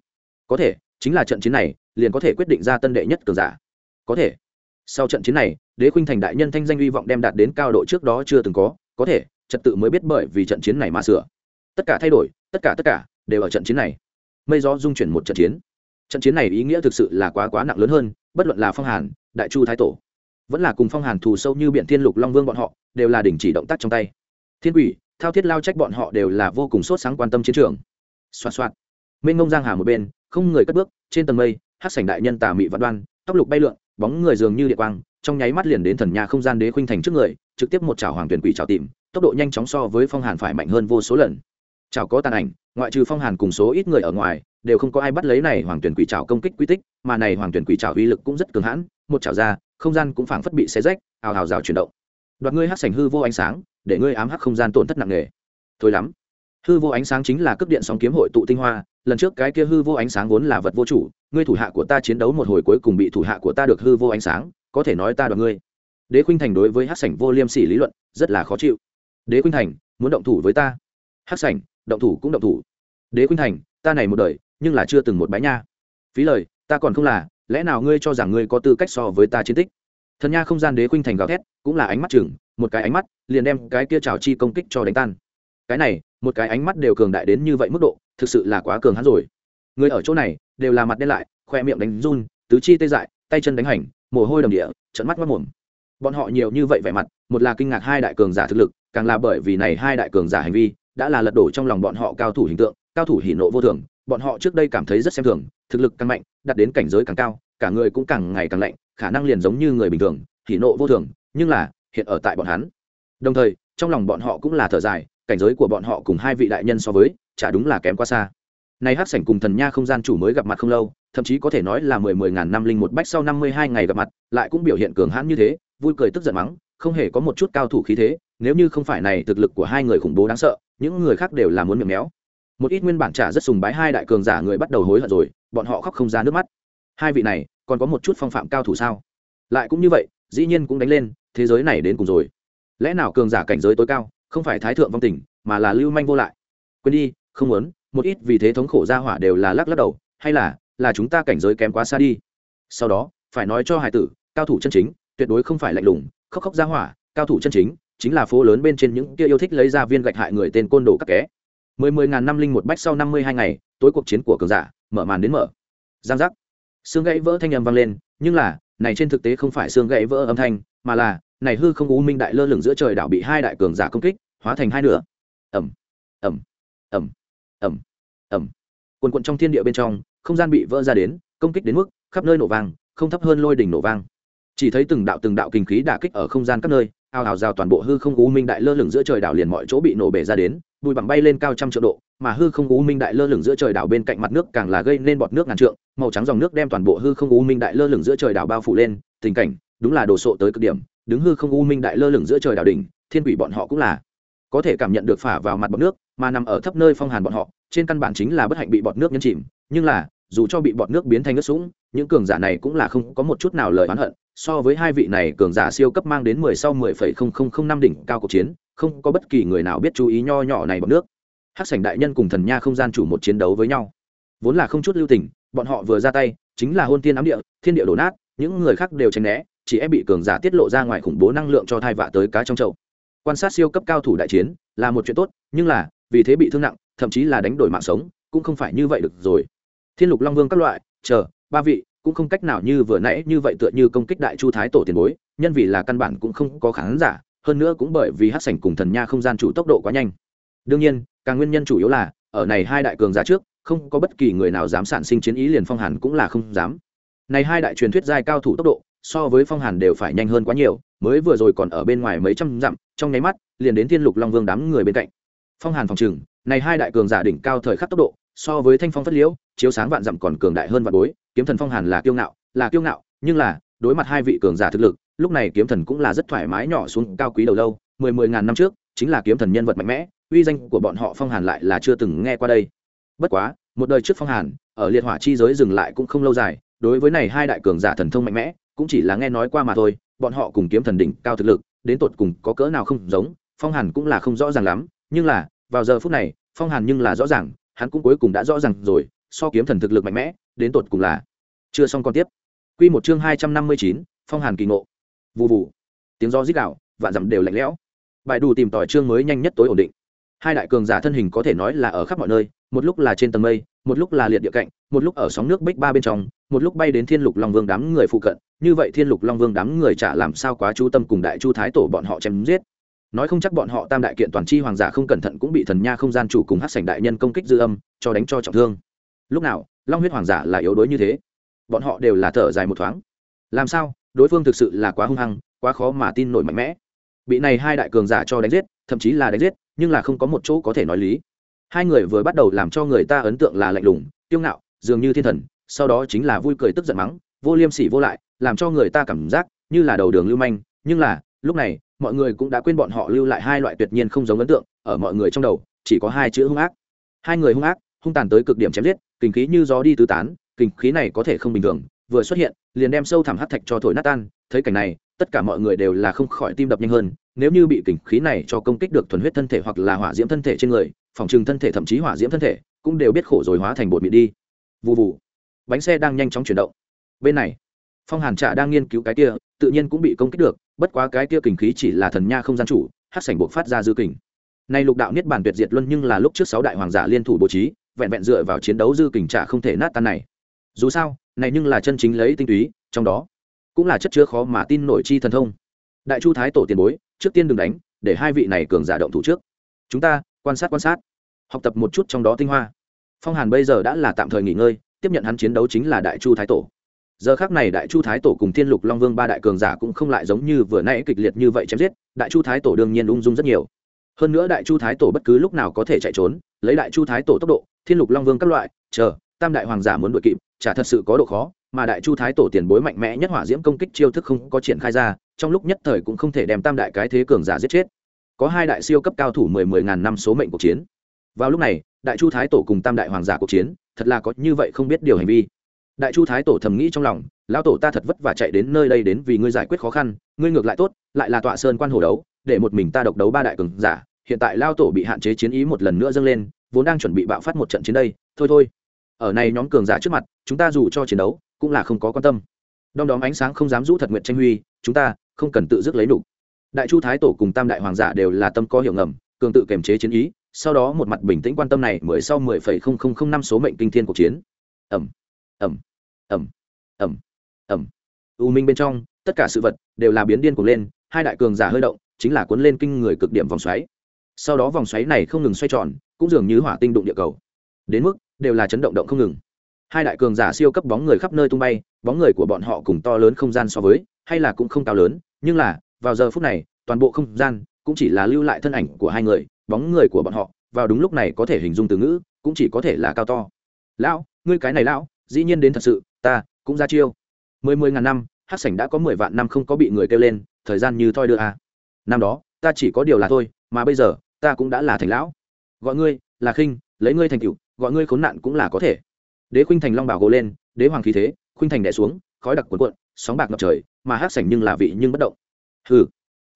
Có thể, chính là trận chiến này liền có thể quyết định ra tân đệ nhất cường giả. Có thể. Sau trận chiến này, đế khuynh thành đại nhân thanh danh hy vọng đem đạt đến cao độ trước đó chưa từng có. Có thể trật tự mới biết bởi vì trận chiến này mà sửa. Tất cả thay đổi, tất cả tất cả, đều ở trận chiến này. Mây gió dung chuyển một trận chiến. Trận chiến này ý nghĩa thực sự là quá quá nặng lớn hơn, bất luận là phong hàn, đại chu thái tổ, vẫn là cùng phong hàn thù sâu như biện thiên lục long vương bọn họ, đều là đình chỉ động tác trong tay. Thiên quỷ, thao thiết lao trách bọn họ đều là vô cùng sốt sáng quan tâm chiến trường. Xoa xoa mênh ngông giang hà một bên, không người cất bước, trên tầng mây hát sảnh đại nhân tà mị văn đoan, tóc lục bay lượn, bóng người dường như địa quang, trong nháy mắt liền đến thần nhà không gian đế khuynh thành trước người, trực tiếp một chảo hoàng tuyển quỷ chảo tìm tốc độ nhanh chóng so với phong hàn phải mạnh hơn vô số lần. Chảo có tàn ảnh, ngoại trừ phong hàn cùng số ít người ở ngoài, đều không có ai bắt lấy này hoàng tuyển quỷ chảo công kích quy tích, mà này hoàng tuyển quỷ chảo uy lực cũng rất cường hãn, một chảo ra, không gian cũng phảng phất bị xé rách, ào ào rào chuyển động. Đoạt ngươi hắc sảnh hư vô ánh sáng, để ngươi ám hắc không gian tổn thất nặng nề. Thôi lắm. Hư vô ánh sáng chính là cấp điện sóng kiếm hội tụ tinh hoa, lần trước cái kia hư vô ánh sáng vốn là vật vô chủ, ngươi thủ hạ của ta chiến đấu một hồi cuối cùng bị thủ hạ của ta được hư vô ánh sáng, có thể nói ta đoạt ngươi. Đế khuynh thành đối với hắc sảnh vô liêm sỉ lý luận, rất là khó chịu đế khuynh thành, muốn động thủ với ta. Hắc sảnh, động thủ cũng động thủ. Đế khuynh thành, ta này một đời, nhưng là chưa từng một bái nha. Phí lời, ta còn không là, lẽ nào ngươi cho rằng ngươi có tư cách so với ta chiến tích? Thần nha không gian đế khuynh thành gào thét, cũng là ánh mắt chừng, một cái ánh mắt, liền đem cái kia trào chi công kích cho đánh tan. Cái này, một cái ánh mắt đều cường đại đến như vậy mức độ, thực sự là quá cường hắn rồi. Người ở chỗ này, đều là mặt đen lại, khoe miệng đánh run, tứ chi tê dại, tay chân đánh hành, mồ hôi đầm địa trận mắt mất mồm. Bọn họ nhiều như vậy vẻ mặt một là kinh ngạc hai đại cường giả thực lực, càng là bởi vì này hai đại cường giả hành vi đã là lật đổ trong lòng bọn họ cao thủ hình tượng, cao thủ hỉ nộ vô thường, bọn họ trước đây cảm thấy rất xem thường, thực lực càng mạnh, đạt đến cảnh giới càng cao, cả người cũng càng ngày càng lạnh, khả năng liền giống như người bình thường, hỉ nộ vô thường, nhưng là, hiện ở tại bọn hắn. Đồng thời, trong lòng bọn họ cũng là thở dài, cảnh giới của bọn họ cùng hai vị đại nhân so với, chả đúng là kém quá xa. Nay hát sảnh cùng thần nha không gian chủ mới gặp mặt không lâu, thậm chí có thể nói là mười mười ngàn năm linh một bách sau năm mươi hai ngày gặp mặt, lại cũng biểu hiện cường hãn như thế, vui cười tức giận mắng không hề có một chút cao thủ khí thế, nếu như không phải này thực lực của hai người khủng bố đáng sợ, những người khác đều là muốn miệng méo. Một ít nguyên bản trả rất sùng bái hai đại cường giả người bắt đầu hối hận rồi, bọn họ khóc không ra nước mắt. Hai vị này, còn có một chút phong phạm cao thủ sao? Lại cũng như vậy, dĩ nhiên cũng đánh lên, thế giới này đến cùng rồi. Lẽ nào cường giả cảnh giới tối cao, không phải thái thượng vong tình mà là lưu manh vô lại? Quên đi, không muốn, một ít vì thế thống khổ ra hỏa đều là lắc lắc đầu, hay là là chúng ta cảnh giới kém quá xa đi. Sau đó, phải nói cho hải tử, cao thủ chân chính, tuyệt đối không phải lạnh lùng khóc khóc ra hỏa, cao thủ chân chính chính là phố lớn bên trên những kia yêu thích lấy ra viên gạch hại người tên côn đồ các ké mười mười ngàn năm linh một bách sau năm mươi hai ngày, tối cuộc chiến của cường giả, mở màn đến mở. Giang giác. Xương gãy vỡ thanh âm vang lên, nhưng là, này trên thực tế không phải xương gãy vỡ âm thanh, mà là, này hư không u minh đại lơ lửng giữa trời đảo bị hai đại cường giả công kích, hóa thành hai nửa. Ẩm ẩm ẩm ẩm ẩm quần quận trong thiên địa bên trong, không gian bị vỡ ra đến, công kích đến mức, khắp nơi nổ vang, không thấp hơn lôi đỉnh nổ vang chỉ thấy từng đạo từng đạo kinh khí đả kích ở không gian các nơi ao ào rào toàn bộ hư không u minh đại lơ lửng giữa trời đảo liền mọi chỗ bị nổ bể ra đến, bụi bằng bay lên cao trăm triệu độ, mà hư không u minh đại lơ lửng giữa trời đảo bên cạnh mặt nước càng là gây nên bọt nước ngàn trượng, màu trắng dòng nước đem toàn bộ hư không u minh đại lơ lửng giữa trời đảo bao phủ lên, tình cảnh, đúng là đồ sộ tới cực điểm, đứng hư không u minh đại lơ lửng giữa trời đảo đỉnh, thiên quỷ bọn họ cũng là có thể cảm nhận được phả vào mặt bọt nước, mà nằm ở thấp nơi phong hàn bọn họ, trên căn bản chính là bất hạnh bị bọt nước nhấn chìm, nhưng là dù cho bị bọt nước biến thành nước sũng, những cường giả này cũng là không có một chút nào lời oán hận, so với hai vị này cường giả siêu cấp mang đến mười sau mười phẩy không không không năm đỉnh cao cuộc chiến, không có bất kỳ người nào biết chú ý nho nhỏ này bọt nước. Hắc sảnh đại nhân cùng thần nha không gian chủ một chiến đấu với nhau. Vốn là không chút lưu tình, bọn họ vừa ra tay, chính là hôn tiên ám địa, thiên địa đổ nát, những người khác đều tránh né, chỉ e bị cường giả tiết lộ ra ngoài khủng bố năng lượng cho thai vạ tới cá trong chậu. Quan sát siêu cấp cao thủ đại chiến là một chuyện tốt, nhưng là, vì thế bị thương nặng, thậm chí là đánh đổi mạng sống, cũng không phải như vậy được rồi thiên lục long vương các loại, chờ, ba vị, cũng không cách nào như vừa nãy như vậy tựa như công kích đại chu thái tổ tiền bối, nhân vì là căn bản cũng không có khán giả, hơn nữa cũng bởi vì hát sảnh cùng thần nha không gian chủ tốc độ quá nhanh. Đương nhiên càng nguyên nhân chủ yếu là, ở này hai đại cường giả trước, không có bất kỳ người nào dám sản sinh chiến ý liền phong hàn cũng là không dám. Này hai đại truyền thuyết giai cao thủ tốc độ, so với phong hàn đều phải nhanh hơn quá nhiều, mới vừa rồi còn ở bên ngoài mấy trăm dặm, trong nháy mắt, liền đến thiên lục long vương đám người bên cạnh. Phong hàn phòng trừng này hai đại cường giả đỉnh cao thời khắc tốc độ so với thanh phong phất liễu, chiếu sáng vạn dặm còn cường đại hơn vạn bối, kiếm thần phong hàn là kiêu ngạo, là kiêu ngạo, nhưng là, đối mặt hai vị cường giả thực lực, lúc này kiếm thần cũng là rất thoải mái nhỏ xuống cao quý đầu lâu, mười mười ngàn năm trước, chính là kiếm thần nhân vật mạnh mẽ, uy danh của bọn họ phong hàn lại là chưa từng nghe qua đây. Bất quá, một đời trước phong hàn, ở liệt hỏa chi giới dừng lại cũng không lâu dài, đối với này hai đại cường giả thần thông mạnh mẽ, cũng chỉ là nghe nói qua mà thôi, bọn họ cùng kiếm thần đỉnh cao thực lực, đến tột cùng có cỡ nào không giống, phong hàn cũng là không rõ ràng lắm, nhưng là, vào giờ phút này, phong hàn nhưng là rõ ràng hắn cũng cuối cùng đã rõ ràng rồi, so kiếm thần thực lực mạnh mẽ, đến tột cùng là chưa xong còn tiếp. Quy một chương hai trăm năm mươi chín, phong hàn kỳ ngộ. Vù vù. Tiếng gió rít gào, vạn dặm đều lạnh lẽo. Bài đủ tìm tỏi chương mới nhanh nhất tối ổn định. Hai đại cường giả thân hình có thể nói là ở khắp mọi nơi, một lúc là trên tầng mây, một lúc là liệt địa cạnh, một lúc ở sóng nước bích ba bên trong, một lúc bay đến thiên lục long vương đám người phụ cận. Như vậy thiên lục long vương đám người chả làm sao quá chú tâm cùng đại chu thái tổ bọn họ chém giết nói không chắc bọn họ tam đại kiện toàn chi hoàng giả không cẩn thận cũng bị thần nha không gian chủ cùng hát sảnh đại nhân công kích dư âm, cho đánh cho trọng thương. Lúc nào, long huyết hoàng giả là yếu đuối như thế? Bọn họ đều là thở dài một thoáng. Làm sao? Đối phương thực sự là quá hung hăng, quá khó mà tin nổi mạnh mẽ. Bị này hai đại cường giả cho đánh giết, thậm chí là đánh giết, nhưng là không có một chỗ có thể nói lý. Hai người vừa bắt đầu làm cho người ta ấn tượng là lạnh lùng, kiêu ngạo, dường như thiên thần, sau đó chính là vui cười tức giận mắng, vô liêm sỉ vô lại, làm cho người ta cảm giác như là đầu đường lưu manh, nhưng là lúc này, mọi người cũng đã quên bọn họ lưu lại hai loại tuyệt nhiên không giống ấn tượng, ở mọi người trong đầu, chỉ có hai chữ hung ác. Hai người hung ác, hung tàn tới cực điểm chém giết, kinh khí như gió đi tứ tán, kinh khí này có thể không bình thường, vừa xuất hiện, liền đem sâu thẳm hắc thạch cho thổi nát tan, thấy cảnh này, tất cả mọi người đều là không khỏi tim đập nhanh hơn, nếu như bị kinh khí này cho công kích được thuần huyết thân thể hoặc là hỏa diễm thân thể trên người, phòng trừng thân thể thậm chí hỏa diễm thân thể, cũng đều biết khổ rồi hóa thành bột mịn đi. Vụ vụ bánh xe đang nhanh chóng chuyển động. Bên này, phong hàn trạ đang nghiên cứu cái kia, tự nhiên cũng bị công kích được bất quá cái kia kình khí chỉ là thần nha không gian chủ hát sảnh buộc phát ra dư kình. Nay lục đạo niết bàn tuyệt diệt luân nhưng là lúc trước sáu đại hoàng giả liên thủ bố trí, vẹn vẹn dựa vào chiến đấu dư kình trả không thể nát tan này. Dù sao, này nhưng là chân chính lấy tinh túy, trong đó cũng là chất chứa khó mà tin nổi chi thần thông. Đại chu thái tổ tiền bối, trước tiên đừng đánh, để hai vị này cường giả động thủ trước. Chúng ta, quan sát quan sát. Học tập một chút trong đó tinh hoa. Phong hàn bây giờ đã là tạm thời nghỉ ngơi, tiếp nhận hắn chiến đấu chính là đại chu thái tổ giờ khác này đại chu thái tổ cùng thiên lục long vương ba đại cường giả cũng không lại giống như vừa nay kịch liệt như vậy chém giết, đại chu thái tổ đương nhiên ung dung rất nhiều. Hơn nữa đại chu thái tổ bất cứ lúc nào có thể chạy trốn, lấy đại chu thái tổ tốc độ, thiên lục long vương các loại, chờ, tam đại hoàng giả muốn đội kịp, chả thật sự có độ khó, mà đại chu thái tổ tiền bối mạnh mẽ nhất hỏa diễm công kích chiêu thức không có triển khai ra, trong lúc nhất thời cũng không thể đem tam đại cái thế cường giả giết chết. Có hai đại siêu cấp cao thủ mười mười ngàn năm số mệnh cuộc chiến. Vào lúc này, đại chu thái tổ cùng tam đại hoàng giả cuộc chiến, thật là có như vậy không biết điều hành vi đại chu thái tổ thầm nghĩ trong lòng, lão tổ ta thật vất vả chạy đến nơi đây đến vì ngươi giải quyết khó khăn, ngươi ngược lại tốt, lại là tọa sơn quan hồ đấu, để một mình ta độc đấu ba đại cường giả, hiện tại lao tổ bị hạn chế chiến ý một lần nữa dâng lên, vốn đang chuẩn bị bạo phát một trận chiến đây, thôi thôi. Ở này nhóm cường giả trước mặt, chúng ta dù cho chiến đấu, cũng là không có quan tâm. Đom đóm ánh sáng không dám rũ thật nguyện tranh huy, chúng ta không cần tự dứt lấy đủ. Đại chu thái tổ cùng tam đại hoàng giả đều là tâm có hiểu ngầm, cường tự kiềm chế chiến ý, sau đó một mặt bình tĩnh quan tâm này, mười sau mười phẩy không không không năm số mệnh kinh thiên cuộc chiến. Ẩm ẩm ẩm ẩm ẩm. U minh bên trong, tất cả sự vật đều là biến điên cuồng lên, hai đại cường giả hơi động, chính là cuốn lên kinh người cực điểm vòng xoáy. Sau đó vòng xoáy này không ngừng xoay tròn, cũng dường như hỏa tinh đụng địa cầu. Đến mức, đều là chấn động động không ngừng. Hai đại cường giả siêu cấp bóng người khắp nơi tung bay, bóng người của bọn họ cùng to lớn không gian so với, hay là cũng không cao lớn, nhưng là, vào giờ phút này, toàn bộ không gian cũng chỉ là lưu lại thân ảnh của hai người, bóng người của bọn họ, vào đúng lúc này có thể hình dung từ ngữ, cũng chỉ có thể là cao to. Lão, ngươi cái này lão, dĩ nhiên đến thật sự ta, cũng ra chiêu. Mười mười ngàn năm hát sảnh đã có mười vạn năm không có bị người kêu lên, thời gian như thoi đưa à. năm đó, ta chỉ có điều là thôi, mà bây giờ, ta cũng đã là thành lão. Gọi ngươi, là khinh, lấy ngươi thành cựu gọi ngươi khốn nạn cũng là có thể. Đế khuynh thành long bảo gồ lên, đế hoàng khí thế, khuynh thành đẻ xuống, khói đặc cuộn cuộn, sóng bạc ngập trời, mà hát sảnh nhưng là vị nhưng bất động. Hừ.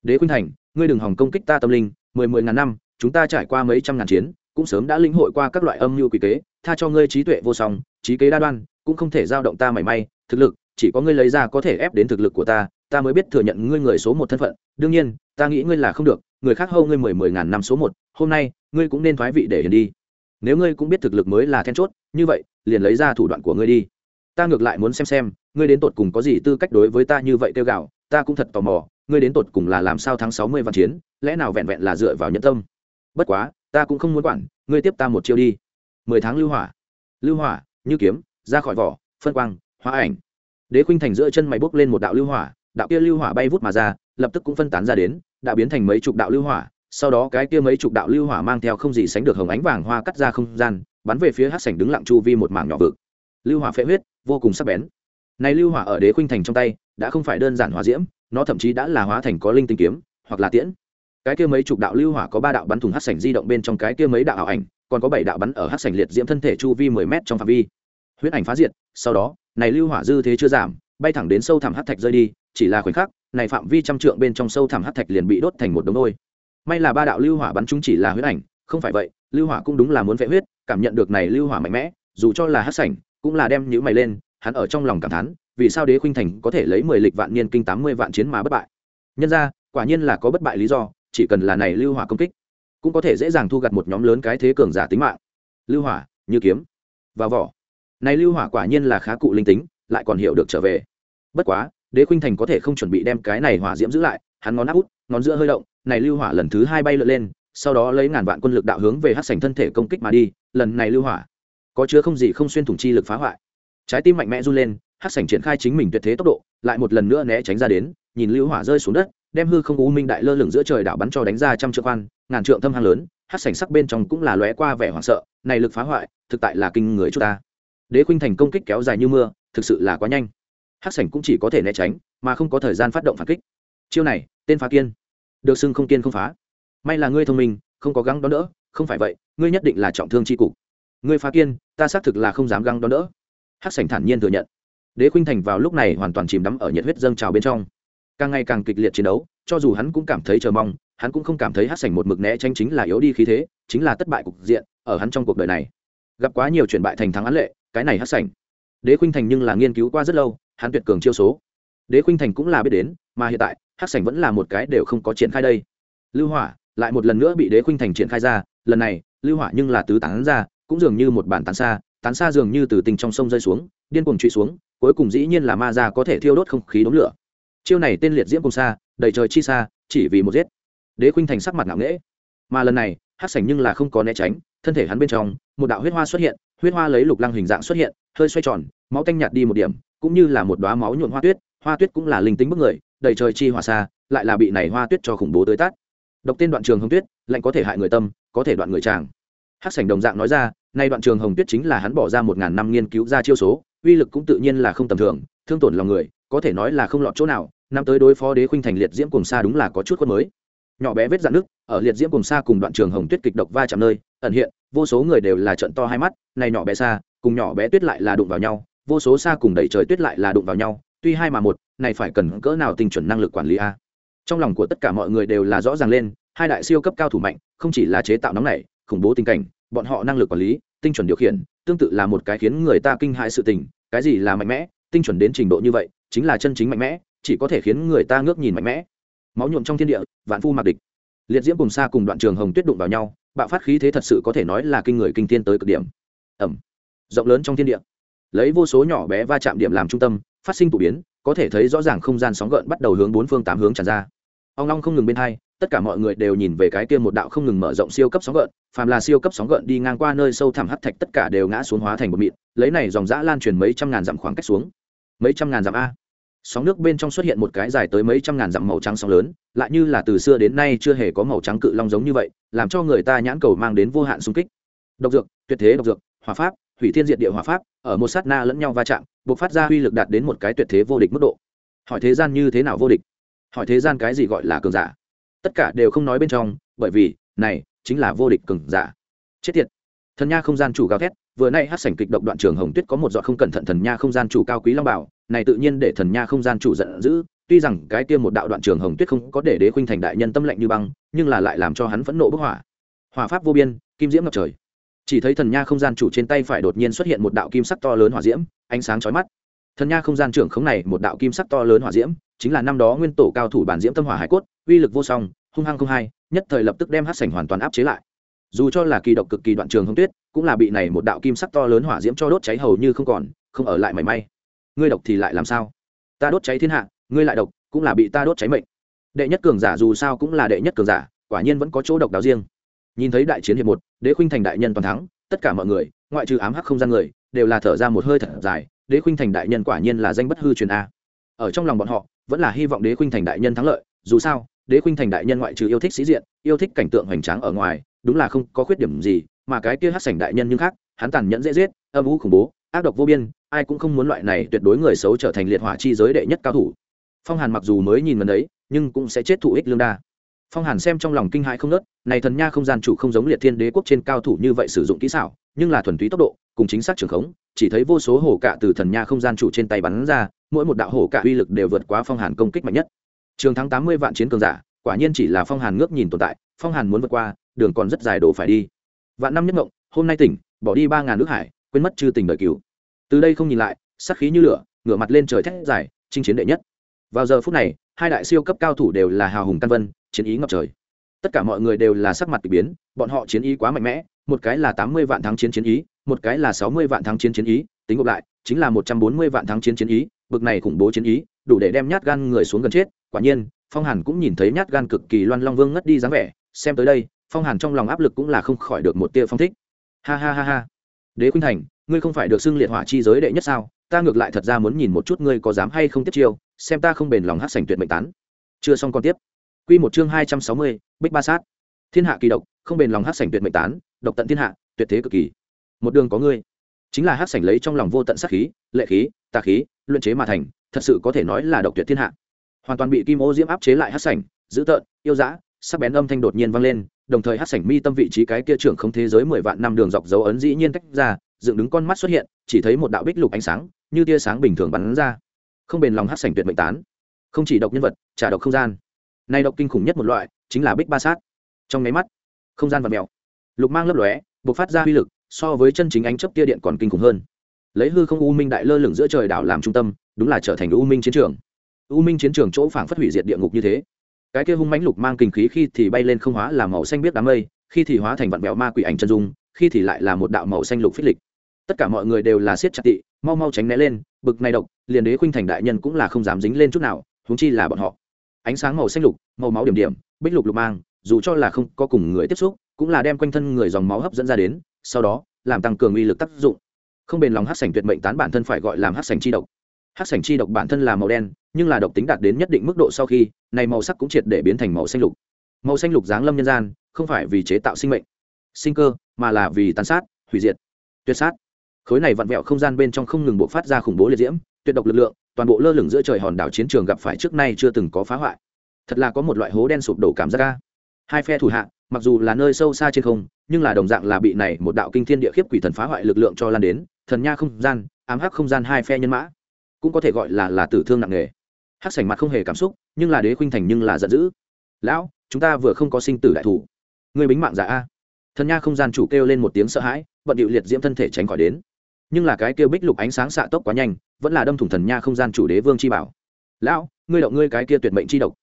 Đế khuynh thành, ngươi đừng hòng công kích ta tâm linh, mười mười ngàn năm, chúng ta trải qua mấy trăm ngàn chiến, cũng sớm đã lĩnh hội qua các loại âm mưu quỷ kế, tha cho ngươi trí tuệ vô song, trí kế đa đoan cũng không thể giao động ta mảy may, thực lực, chỉ có ngươi lấy ra có thể ép đến thực lực của ta ta mới biết thừa nhận ngươi người số một thân phận. Đương nhiên, ta nghĩ ngươi là không được, người khác hâu ngươi mười mười ngàn năm số một, hôm nay, ngươi cũng nên thoái vị để hiền đi. Nếu ngươi cũng biết thực lực mới là then chốt, như vậy, liền lấy ra thủ đoạn của ngươi đi. Ta ngược lại muốn xem xem, ngươi đến tột cùng có gì tư cách đối với ta như vậy kêu gạo, ta cũng thật tò mò, ngươi đến tột cùng là làm sao tháng sáu mươi văn chiến, lẽ nào vẹn vẹn là dựa vào nhân tâm? Bất quá, ta cũng không muốn quản, ngươi tiếp ta một chiêu đi. Mười tháng lưu hỏa. Lưu hỏa, như kiếm ra khỏi vỏ, phân quang, hóa ảnh. Đế khuynh thành giữa chân mày bốc lên một đạo lưu hỏa, đạo kia lưu hỏa bay vút mà ra, lập tức cũng phân tán ra đến, đã biến thành mấy chục đạo lưu hỏa, sau đó cái kia mấy chục đạo lưu hỏa mang theo không gì sánh được hồng ánh vàng hoa cắt ra không gian, bắn về phía hát sảnh đứng lặng chu vi một mảng nhỏ vực. Lưu hỏa phệ huyết, vô cùng sắc bén. Này lưu hỏa ở đế khuynh thành trong tay, đã không phải đơn giản hỏa diễm, nó thậm chí đã là hóa thành có linh tinh kiếm, hoặc là tiễn. Cái kia mấy chục đạo lưu hỏa có ba đạo bắn thùng hát sảnh di động bên trong cái kia mấy đạo ảo ảnh, còn có bảy đạo bắn ở hát sảnh liệt diễm thân thể chu vi mười m trong phạm vi huyết ảnh phá diệt, sau đó, này lưu hỏa dư thế chưa giảm, bay thẳng đến sâu thẳm hát thạch rơi đi, chỉ là khoảnh khắc, này phạm vi trăm trượng bên trong sâu thẳm hát thạch liền bị đốt thành một đống đôi may là ba đạo lưu hỏa bắn chúng chỉ là huyết ảnh, không phải vậy, lưu hỏa cũng đúng là muốn vẽ huyết, cảm nhận được này lưu hỏa mạnh mẽ, dù cho là hát sảnh, cũng là đem nhữ mày lên, hắn ở trong lòng cảm thán, vì sao đế khuynh thành có thể lấy mười lịch vạn niên kinh tám mươi vạn chiến mà bất bại. Nhân ra, quả nhiên là có bất bại lý do, chỉ cần là này lưu hỏa công kích, cũng có thể dễ dàng thu gặt một nhóm lớn cái thế cường giả tính mạng. Lưu hỏa, như kiếm và vỏ này lưu hỏa quả nhiên là khá cụ linh tính, lại còn hiểu được trở về. Bất quá, đế khuynh thành có thể không chuẩn bị đem cái này hỏa diễm giữ lại, hắn ngón áp út, ngón giữa hơi động, này lưu hỏa lần thứ hai bay lượn lên, sau đó lấy ngàn vạn quân lực đạo hướng về hát sành thân thể công kích mà đi, lần này lưu hỏa, có chứa không gì không xuyên thủng chi lực phá hoại. Trái tim mạnh mẽ run lên hát sành triển khai chính mình tuyệt thế tốc độ, lại một lần nữa né tránh ra đến, nhìn lưu hỏa rơi xuống đất, đem hư không u minh đại lơ lửng giữa trời đảo bắn cho đánh ra trăm trượng khoan ngàn trượng thâm hang lớn hát sành sắc bên trong cũng là lóe qua vẻ hoảng sợ, này lực phá hoại, thực tại là kinh người chúng ta đế khuynh thành công kích kéo dài như mưa, thực sự là quá nhanh. Hát Sảnh cũng chỉ có thể né tránh, mà không có thời gian phát động phản kích. Chiêu này, tên phá kiên. Được xưng không kiên không phá. May là ngươi thông minh, không có gắng đón đỡ, không phải vậy, ngươi nhất định là trọng thương c h i cục. Ngươi phá kiên, ta xác thực là không dám găng đón đỡ. Hát Sảnh thản nhiên thừa nhận. Đế khuynh thành vào lúc này hoàn toàn chìm đắm ở nhiệt huyết dâng trào bên trong. Càng ngày càng kịch liệt chiến đấu, cho dù hắn cũng cảm thấy chờ mong, hắn cũng không cảm thấy hát Sảnh một mực né tranh chính là yếu đi khí thế, chính là thất bại cục diện ở hắn trong cuộc đời này. Gặp quá nhiều chuyển bại thành thắng án lệ cái này hát sảnh. Đế khuynh thành nhưng là nghiên cứu qua rất lâu, hắn tuyệt cường chiêu số. Đế khuynh thành cũng là biết đến, mà hiện tại hắc sảnh vẫn là một cái đều không có triển khai đây. Lưu hỏa lại một lần nữa bị đế khuynh thành triển khai ra, lần này, lưu hỏa nhưng là tứ tán ra, cũng dường như một bản tán xa tán xa dường như từ tình trong sông rơi xuống, điên cuồng truy xuống, cuối cùng dĩ nhiên là ma ra có thể thiêu đốt không khí đống lửa. Chiêu này tên liệt diễm cùng xa, đầy trời chi xa, chỉ vì một giết. Đế khuynh thành sắc mặt ngạo nghễ. Mà lần này, hát sảnh nhưng là không có né tránh, thân thể hắn bên trong, một đạo huyết hoa xuất hiện huyết hoa lấy lục lăng hình dạng xuất hiện, hơi xoay tròn, máu tanh nhạt đi một điểm, cũng như là một đoá máu nhuộn hoa tuyết hoa tuyết cũng là linh tính bức người, đầy trời chi hỏa xa, lại là bị này hoa tuyết cho khủng bố tới tát. Độc tên đoạn trường hồng tuyết, lạnh có thể hại người tâm, có thể đoạn người chàng Hắc sảnh đồng dạng nói ra, nay đoạn trường hồng tuyết chính là hắn bỏ ra một ngàn năm nghiên cứu ra chiêu số, uy lực cũng tự nhiên là không tầm thường, thương tổn lòng người, có thể nói là không lọt chỗ nào, năm tới đối phó đế khuynh thành liệt diễm cùng xa đúng là có chút khuất mới nhỏ bé vết dạn nước, ở liệt diễm cùng xa cùng đoạn trường hồng tuyết kịch độc va chạm nơi, ẩn hiện, vô số người đều là trận to hai mắt, này nhỏ bé xa, cùng nhỏ bé tuyết lại là đụng vào nhau, vô số xa cùng đẩy trời tuyết lại là đụng vào nhau, tuy hai mà một, này phải cần cỡ nào tinh chuẩn năng lực quản lý a? Trong lòng của tất cả mọi người đều là rõ ràng lên, hai đại siêu cấp cao thủ mạnh, không chỉ là chế tạo nóng này, khủng bố tình cảnh, bọn họ năng lực quản lý, tinh chuẩn điều khiển, tương tự là một cái khiến người ta kinh hại sự tình, cái gì là mạnh mẽ, tinh chuẩn đến trình độ như vậy, chính là chân chính mạnh mẽ, chỉ có thể khiến người ta ngước nhìn mạnh mẽ máu nhuộm trong thiên địa, vạn phu mặc địch. Liệt diễm cùng xa cùng đoạn trường hồng tuyết đụng vào nhau, bạo phát khí thế thật sự có thể nói là kinh người kinh tiên tới cực điểm. Ẩm. Rộng lớn trong thiên địa. Lấy vô số nhỏ bé va chạm điểm làm trung tâm, phát sinh tụ biến, có thể thấy rõ ràng không gian sóng gợn bắt đầu hướng bốn phương tám hướng tràn ra. Ông long không ngừng bên hai, tất cả mọi người đều nhìn về cái kia một đạo không ngừng mở rộng siêu cấp sóng gợn, phàm là siêu cấp sóng gợn đi ngang qua nơi sâu thẳm hắt thạch tất cả đều ngã xuống hóa thành một mịn, lấy này dòng dã lan truyền mấy trăm ngàn dặm khoảng cách xuống. Mấy trăm ngàn dặm a sóng nước bên trong xuất hiện một cái dài tới mấy trăm ngàn dặm màu trắng sóng lớn, lại như là từ xưa đến nay chưa hề có màu trắng cự long giống như vậy, làm cho người ta nhãn cầu mang đến vô hạn xung kích. Độc dược, tuyệt thế độc dược hòa pháp, hủy thiên diệt địa hòa pháp, ở một sát na lẫn nhau va chạm buộc phát ra uy lực đạt đến một cái tuyệt thế vô địch mức độ. Hỏi thế gian như thế nào vô địch? Hỏi thế gian cái gì gọi là cường giả? Tất cả đều không nói bên trong, bởi vì, này, chính là vô địch cường giả. Chết tiệt. Thần nha không gian chủ gào thét, vừa nay hát sảnh kịch động đoạn trường hồng tuyết có một giọt không cẩn thận thần nha không gian chủ cao quý long bảo này tự nhiên để thần nha không gian chủ giận dữ, tuy rằng cái kia một đạo đoạn trường hồng tuyết không có để đế khuynh thành đại nhân tâm lệnh như băng, nhưng là lại làm cho hắn phẫn nộ bức hỏa hỏa pháp vô biên, kim diễm ngập trời. Chỉ thấy thần nha không gian chủ trên tay phải đột nhiên xuất hiện một đạo kim sắc to lớn hỏa diễm, ánh sáng chói mắt. Thần nha không gian trưởng khống này một đạo kim sắc to lớn hỏa diễm, chính là năm đó nguyên tổ cao thủ bản diễm tâm hỏa hải cốt, uy lực vô song, hung hăng không hai, nhất thời lập tức đem hát sảnh hoàn toàn áp chế lại. Dù cho là kỳ độc cực kỳ đoạn trường hồng tuyết, cũng là bị này một đạo kim sắc to lớn hỏa diễm cho đốt cháy hầu như không còn, không ở lại mảy may ngươi độc thì lại làm sao? Ta đốt cháy thiên hạ, ngươi lại độc, cũng là bị ta đốt cháy mệnh. Đệ nhất cường giả dù sao cũng là đệ nhất cường giả, quả nhiên vẫn có chỗ độc đáo riêng. Nhìn thấy đại chiến hiệp một, đế khuynh thành đại nhân toàn thắng, tất cả mọi người, ngoại trừ ám hắc không gian người, đều là thở ra một hơi thở dài, đế khuynh thành đại nhân quả nhiên là danh bất hư truyền a. Ở trong lòng bọn họ, vẫn là hy vọng đế khuynh thành đại nhân thắng lợi, dù sao, đế khuynh thành đại nhân ngoại trừ yêu thích sĩ diện, yêu thích cảnh tượng hoành tráng ở ngoài, đúng là không có khuyết điểm gì, mà cái kia hát sảnh đại nhân nhưng khác, hắn tàn nhẫn dễ giết, âm u khủng bố ác độc vô biên, ai cũng không muốn loại này tuyệt đối người xấu trở thành liệt hỏa chi giới đệ nhất cao thủ. Phong hàn mặc dù mới nhìn gần đấy, nhưng cũng sẽ chết thụ ích lương đa. Phong hàn xem trong lòng kinh hãi không nớt này thần nha không gian chủ không giống liệt thiên đế quốc trên cao thủ như vậy sử dụng kỹ xảo, nhưng là thuần túy tốc độ, cùng chính xác trường khống, chỉ thấy vô số hổ cạ từ thần nha không gian chủ trên tay bắn ra, mỗi một đạo hổ cạ uy lực đều vượt quá phong hàn công kích mạnh nhất. Trường thắng tám mươi vạn chiến cường giả, quả nhiên chỉ là phong hàn ngước nhìn tồn tại, phong hàn muốn vượt qua, đường còn rất dài đổ phải đi. Vạn năm nhất ngộng, hôm nay tỉnh, bỏ đi ba ngàn nước hải quên mất chư tình đời cứu từ đây không nhìn lại sắc khí như lửa, ngửa mặt lên trời thét dài, chinh chiến đệ nhất. Vào giờ phút này, hai đại siêu cấp cao thủ đều là hào hùng căn vân, chiến ý ngập trời. Tất cả mọi người đều là sắc mặt k ỳ biến, bọn họ chiến ý quá mạnh mẽ, một cái là tám mươi vạn thắng chiến chiến ý, một cái là sáu mươi vạn thắng chiến chiến ý, tính ngược lại, chính là một trăm bốn mươi vạn thắng chiến chiến ý, bực này khủng bố chiến ý, đủ để đem nhát gan người xuống gần chết. Quả nhiên, phong hàn cũng nhìn thấy nhát gan cực kỳ loan long vương ngất đi dáng vẻ, xem tới đây, phong hàn trong lòng áp lực cũng là không khỏi được một tia phong thích. Ha ha ha ha đế khuynh thành, ngươi không phải được xưng liệt hỏa chi giới đệ nhất sao? Ta ngược lại thật ra muốn nhìn một chút ngươi có dám hay không tiếp chiêu, xem ta không bền lòng hát sành tuyệt mệnh tán. Chưa xong còn tiếp. Q một chương hai trăm sáu mươi, bích ba sát. Thiên hạ kỳ độc, không bền lòng hát sành tuyệt mệnh tán, độc tận thiên hạ, tuyệt thế cực kỳ. Một đường có ngươi. Chính là hát sành lấy trong lòng vô tận sát khí, lệ khí, tà khí, luyện chế mà thành, thật sự có thể nói là độc tuyệt thiên hạ. Hoàn toàn bị kim ô diễm áp chế lại hát sành dữ tợn, yêu dã, sắc bén âm thanh đột nhiên vang lên đồng thời hát sảnh mi tâm vị trí cái kia trưởng không thế giới mười vạn năm đường dọc dấu ấn dĩ nhiên tách ra, dựng đứng con mắt xuất hiện, chỉ thấy một đạo bích lục ánh sáng, như tia sáng bình thường bắn ra. Không bền lòng hát sảnh tuyệt mệnh tán. Không chỉ độc nhân vật, trả độc không gian. Nay độc kinh khủng nhất một loại, chính là bích ba sát. Trong máy mắt, không gian và mèo. Lục mang lấp lóe buộc phát ra uy lực, so với chân chính ánh chấp tia điện còn kinh khủng hơn. Lấy hư không u minh đại lơ lửng giữa trời đảo làm trung tâm, đúng là trở thành u minh chiến trường. U minh chiến trường chỗ phảng phất hủy diệt địa ngục như thế cái kia hung mãnh lục mang kinh khí khi thì bay lên không hóa là màu xanh biết đám mây, khi thì hóa thành vạn bèo ma quỷ ảnh chân dung, khi thì lại là một đạo màu xanh lục phích lịch. Tất cả mọi người đều là siết chặt tị, mau mau tránh né lên, bực này độc, liền đế khuynh thành đại nhân cũng là không dám dính lên chút nào, huống chi là bọn họ. Ánh sáng màu xanh lục, màu máu điểm điểm, bích lục lục mang, dù cho là không có cùng người tiếp xúc, cũng là đem quanh thân người dòng máu hấp dẫn ra đến, sau đó, làm tăng cường uy lực tác dụng. Không bền lòng hát sảnh tuyệt mệnh tán bản thân phải gọi làm hát sảnh chi độc hát sảnh chi độc bản thân là màu đen, nhưng là độc tính đạt đến nhất định mức độ sau khi, này màu sắc cũng triệt để biến thành màu xanh lục. Màu xanh lục giáng lâm nhân gian, không phải vì chế tạo sinh mệnh, sinh cơ, mà là vì tàn sát, hủy diệt, tuyệt sát. Khối này vặn vẹo không gian bên trong không ngừng bộ phát ra khủng bố liệt diễm, tuyệt độc lực lượng, toàn bộ lơ lửng giữa trời hòn đảo chiến trường gặp phải trước nay chưa từng có phá hoại. Thật là có một loại hố đen sụp đổ cảm giác ca hai phe thủ hạ, mặc dù là nơi sâu xa trên không, nhưng là đồng dạng là bị này một đạo kinh thiên địa khiếp quỷ thần phá hoại lực lượng cho lan đến, thần nha không gian, ám hắc không gian hai phe nhân mã cũng có thể gọi là là tử thương nặng nề. Hắc sảnh mặt không hề cảm xúc, nhưng là đế khuynh thành nhưng là giận dữ. Lão, chúng ta vừa không có sinh tử đại thủ. Người bính mạng giả a. Thần nha không gian chủ kêu lên một tiếng sợ hãi, vận điệu liệt diễm thân thể tránh khỏi đến. Nhưng là cái kêu bích lục ánh sáng xạ tốc quá nhanh, vẫn là đâm thủng thần nha không gian chủ đế vương chi bảo. Lão, ngươi động ngươi cái kia tuyệt mệnh chi độc,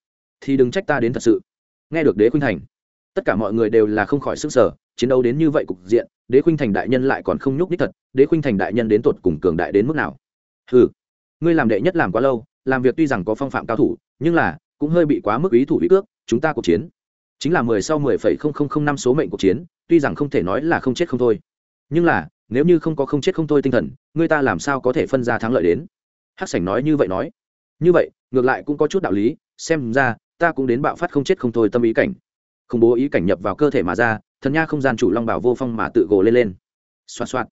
thì đừng trách ta đến thật sự. Nghe được đế khuynh thành, tất cả mọi người đều là không khỏi sức sở chiến đấu đến như vậy cục diện, đế khuynh thành đại nhân lại còn không nhúc đích thật, đế khuynh thành đại nhân đến tột cùng cường đại đến mức nào? Hừ ngươi làm đệ nhất làm quá lâu, làm việc tuy rằng có phong phạm cao thủ, nhưng là, cũng hơi bị quá mức ý thủ ý cước, chúng ta cuộc chiến. Chính là mười sau mười phẩy không không không năm số mệnh cuộc chiến, tuy rằng không thể nói là không chết không thôi. Nhưng là, nếu như không có không chết không thôi tinh thần người ta làm sao có thể phân ra thắng lợi đến? Hắc sảnh nói như vậy nói. Như vậy, ngược lại cũng có chút đạo lý, xem ra, ta cũng đến bạo phát không chết không thôi tâm ý cảnh. Khủng bố ý cảnh nhập vào cơ thể mà ra, thần nha không gian chủ long bảo vô phong mà tự gồ lên lên. Xoa xoa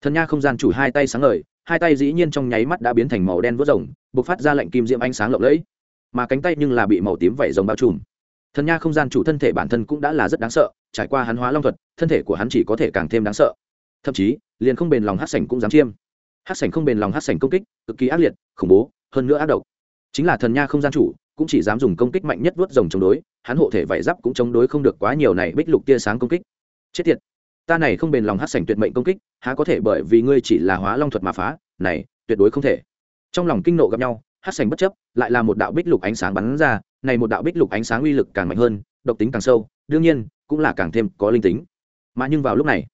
thần nha không gian chủ hai tay sáng ngời hai tay dĩ nhiên trong nháy mắt đã biến thành màu đen vớt rồng, bộc phát ra lệnh kim diễm ánh sáng lộng lẫy. Mà cánh tay nhưng là bị màu tím vẩy rồng bao trùm. Thần nha không gian chủ thân thể bản thân cũng đã là rất đáng sợ, trải qua hắn hóa long thuật, thân thể của hắn chỉ có thể càng thêm đáng sợ. Thậm chí, liền không bền lòng hát sảnh cũng dám chiêm. Hát sảnh không bền lòng hát sảnh công kích, cực kỳ ác liệt, khủng bố, hơn nữa ác độc. Chính là thần nha không gian chủ cũng chỉ dám dùng công kích mạnh nhất vớt rồng chống đối, hắn hộ thể vảy giáp cũng chống đối không được quá nhiều này bích lục tia sáng công kích. Chết tiệt ta này không bền lòng hát sảnh tuyệt mệnh công kích, há có thể bởi vì ngươi chỉ là hóa long thuật mà phá, này, tuyệt đối không thể. Trong lòng kinh nộ gặp nhau, hát sảnh bất chấp, lại là một đạo bích lục ánh sáng bắn ra, này một đạo bích lục ánh sáng uy lực càng mạnh hơn, độc tính càng sâu, đương nhiên, cũng là càng thêm có linh tính. Mà nhưng vào lúc này,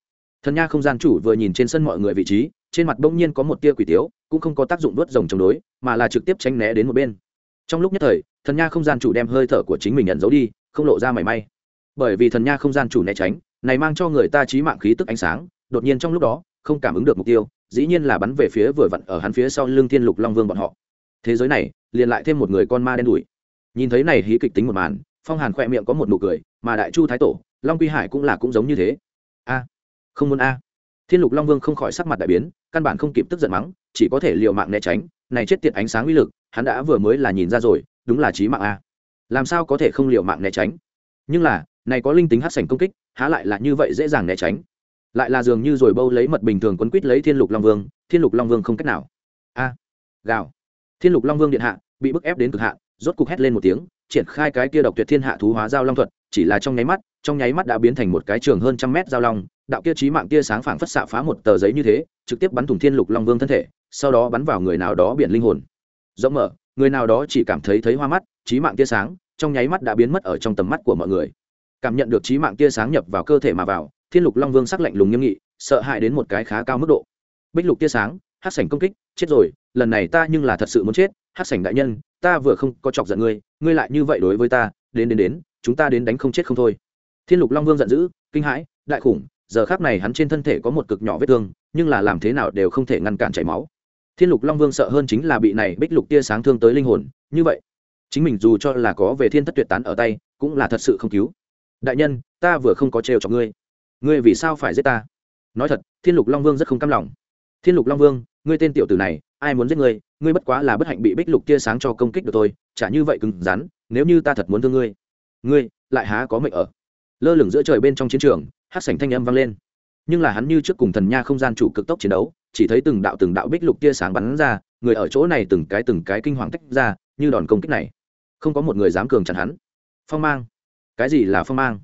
thần nha không gian chủ vừa nhìn trên sân mọi người vị trí, trên mặt bỗng nhiên có một tia quỷ tiếu, cũng không có tác dụng đuốt rồng chống đối, mà là trực tiếp tránh né đến một bên. Trong lúc nhất thời, thần nha không gian chủ đem hơi thở của chính mình nhận giấu đi, không lộ ra mảy may. Bởi vì thần nha không gian chủ né tránh này mang cho người ta trí mạng khí tức ánh sáng, đột nhiên trong lúc đó, không cảm ứng được mục tiêu, dĩ nhiên là bắn về phía vừa vặn ở hắn phía sau lưng thiên lục long vương bọn họ. Thế giới này, liền lại thêm một người con ma đen đủi nhìn thấy này hí kịch tính một màn, phong hàn khỏe miệng có một nụ cười, mà đại chu thái tổ, long quy hải cũng là cũng giống như thế. A, không muốn a. Thiên lục long vương không khỏi sắc mặt đại biến, căn bản không kịp tức giận mắng, chỉ có thể liều mạng né tránh. Này chết tiệt ánh sáng uy lực, hắn đã vừa mới là nhìn ra rồi, đúng là trí mạng a. Làm sao có thể không liều mạng né tránh? Nhưng là này có linh tính hát sảnh công kích, há lại là như vậy dễ dàng né tránh. Lại là dường như rồi bâu lấy mật bình thường quấn quýt lấy thiên lục long vương, thiên lục long vương không cách nào. A, gào. Thiên lục long vương điện hạ, bị bức ép đến cực hạ rốt cục hét lên một tiếng, triển khai cái kia độc tuyệt thiên hạ thú hóa giao long thuật, chỉ là trong nháy mắt, trong nháy mắt đã biến thành một cái trường hơn trăm mét giao long, đạo kia trí mạng tia sáng phảng phất xạ phá một tờ giấy như thế, trực tiếp bắn thủng thiên lục long vương thân thể, sau đó bắn vào người nào đó biển linh hồn. Rộng mở, người nào đó chỉ cảm thấy thấy hoa mắt trí mạng tia sáng, trong nháy mắt đã biến mất ở trong tầm mắt của mọi người cảm nhận được trí mạng tia sáng nhập vào cơ thể mà vào, thiên lục long vương sắc lạnh lùng nghiêm nghị, sợ hãi đến một cái khá cao mức độ. Bích lục tia sáng hát sảnh công kích, chết rồi, lần này ta nhưng là thật sự muốn chết hát sảnh đại nhân, ta vừa không có chọc giận ngươi ngươi lại như vậy đối với ta, đến đến đến, chúng ta đến đánh không chết không thôi. Thiên lục long vương giận dữ, kinh hãi, đại khủng, giờ khác này hắn trên thân thể có một cực nhỏ vết thương, nhưng là làm thế nào đều không thể ngăn cản chảy máu. Thiên lục long vương sợ hơn chính là bị này bích lục tia sáng thương tới linh hồn, như vậy, chính mình dù cho là có về thiên thất tuyệt tán ở tay, cũng là thật sự không cứu đại nhân, ta vừa không có trêu cho ngươi. Ngươi vì sao phải giết ta? Nói thật, thiên lục long vương rất không cam lòng. Thiên lục long vương, ngươi tên tiểu tử này, ai muốn giết ngươi? Ngươi bất quá là bất hạnh bị bích lục tia sáng cho công kích được tôi chả như vậy cứng rắn, nếu như ta thật muốn thương ngươi ngươi lại há có mệnh ở? Lơ lửng giữa trời bên trong chiến trường, hát sảnh thanh âm vang lên. Nhưng là hắn như trước cùng thần nha không gian chủ cực tốc chiến đấu, chỉ thấy từng đạo từng đạo bích lục tia sáng bắn ra, người ở chỗ này từng cái từng cái kinh hoàng tách ra, như đòn công kích này. Không có một người dám cường chặn hắn. Phong mang cái gì là phong mang?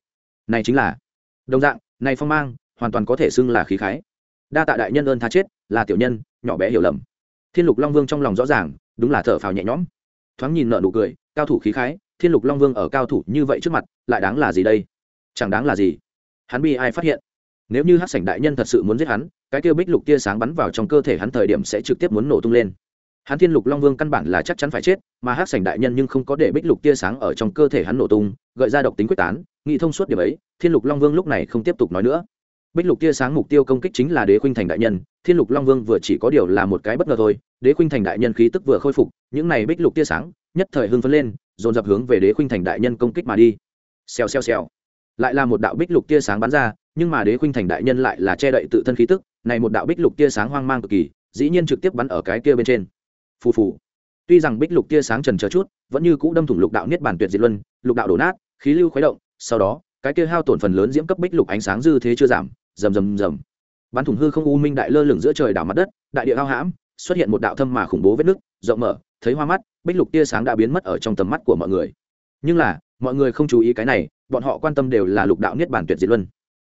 Này chính là, đồng dạng, này phong mang hoàn toàn có thể xưng là khí khái. Đa tạ đại nhân ơn tha chết, là tiểu nhân, nhỏ bé hiểu lầm. Thiên lục long vương trong lòng rõ ràng, đúng là thở phào nhẹ nhõm. Thoáng nhìn nợ nụ cười, cao thủ khí khái, thiên lục long vương ở cao thủ như vậy trước mặt, lại đáng là gì đây? Chẳng đáng là gì. Hắn bị ai phát hiện? Nếu như hát sảnh đại nhân thật sự muốn giết hắn, cái kia bích lục tia sáng bắn vào trong cơ thể hắn thời điểm sẽ trực tiếp muốn nổ tung lên hắn thiên lục long vương căn bản là chắc chắn phải chết, mà hát sảnh đại nhân nhưng không có để bích lục tia sáng ở trong cơ thể hắn nổ tung, gợi ra độc tính quyết tán, nghĩ thông suốt điểm ấy, thiên lục long vương lúc này không tiếp tục nói nữa. Bích lục tia sáng mục tiêu công kích chính là đế khuynh thành đại nhân, thiên lục long vương vừa chỉ có điều là một cái bất ngờ thôi, đế khuynh thành đại nhân khí tức vừa khôi phục, những này bích lục tia sáng, nhất thời hưng phấn lên, dồn dập hướng về đế khuynh thành đại nhân công kích mà đi. Xèo xèo xèo. Lại là một đạo bích lục tia sáng bắn ra, nhưng mà đế khuynh thành đại nhân lại là che đậy tự thân khí tức, này một đạo bích lục tia sáng hoang mang cực kỳ, dĩ nhiên trực tiếp bắn ở cái kia bên trên phù phù. Tuy rằng bích lục tia sáng trần chờ chút, vẫn như cũ đâm thủng lục đạo niết bản tuyệt diệt luân, lục đạo đổ nát, khí lưu khuấy động, sau đó, cái kia hao tổn phần lớn diễm cấp bích lục ánh sáng dư thế chưa giảm, rầm rầm rầm. Bắn thủng hư không u minh đại lơ lửng giữa trời đảo mặt đất, đại địa hao hãm, xuất hiện một đạo thâm mà khủng bố vết nứt, rộng mở, thấy hoa mắt, bích lục tia sáng đã biến mất ở trong tầm mắt của mọi người. Nhưng là, mọi người không chú ý cái này, bọn họ quan tâm đều là lục đạo niết bản tuyệt diệt luân.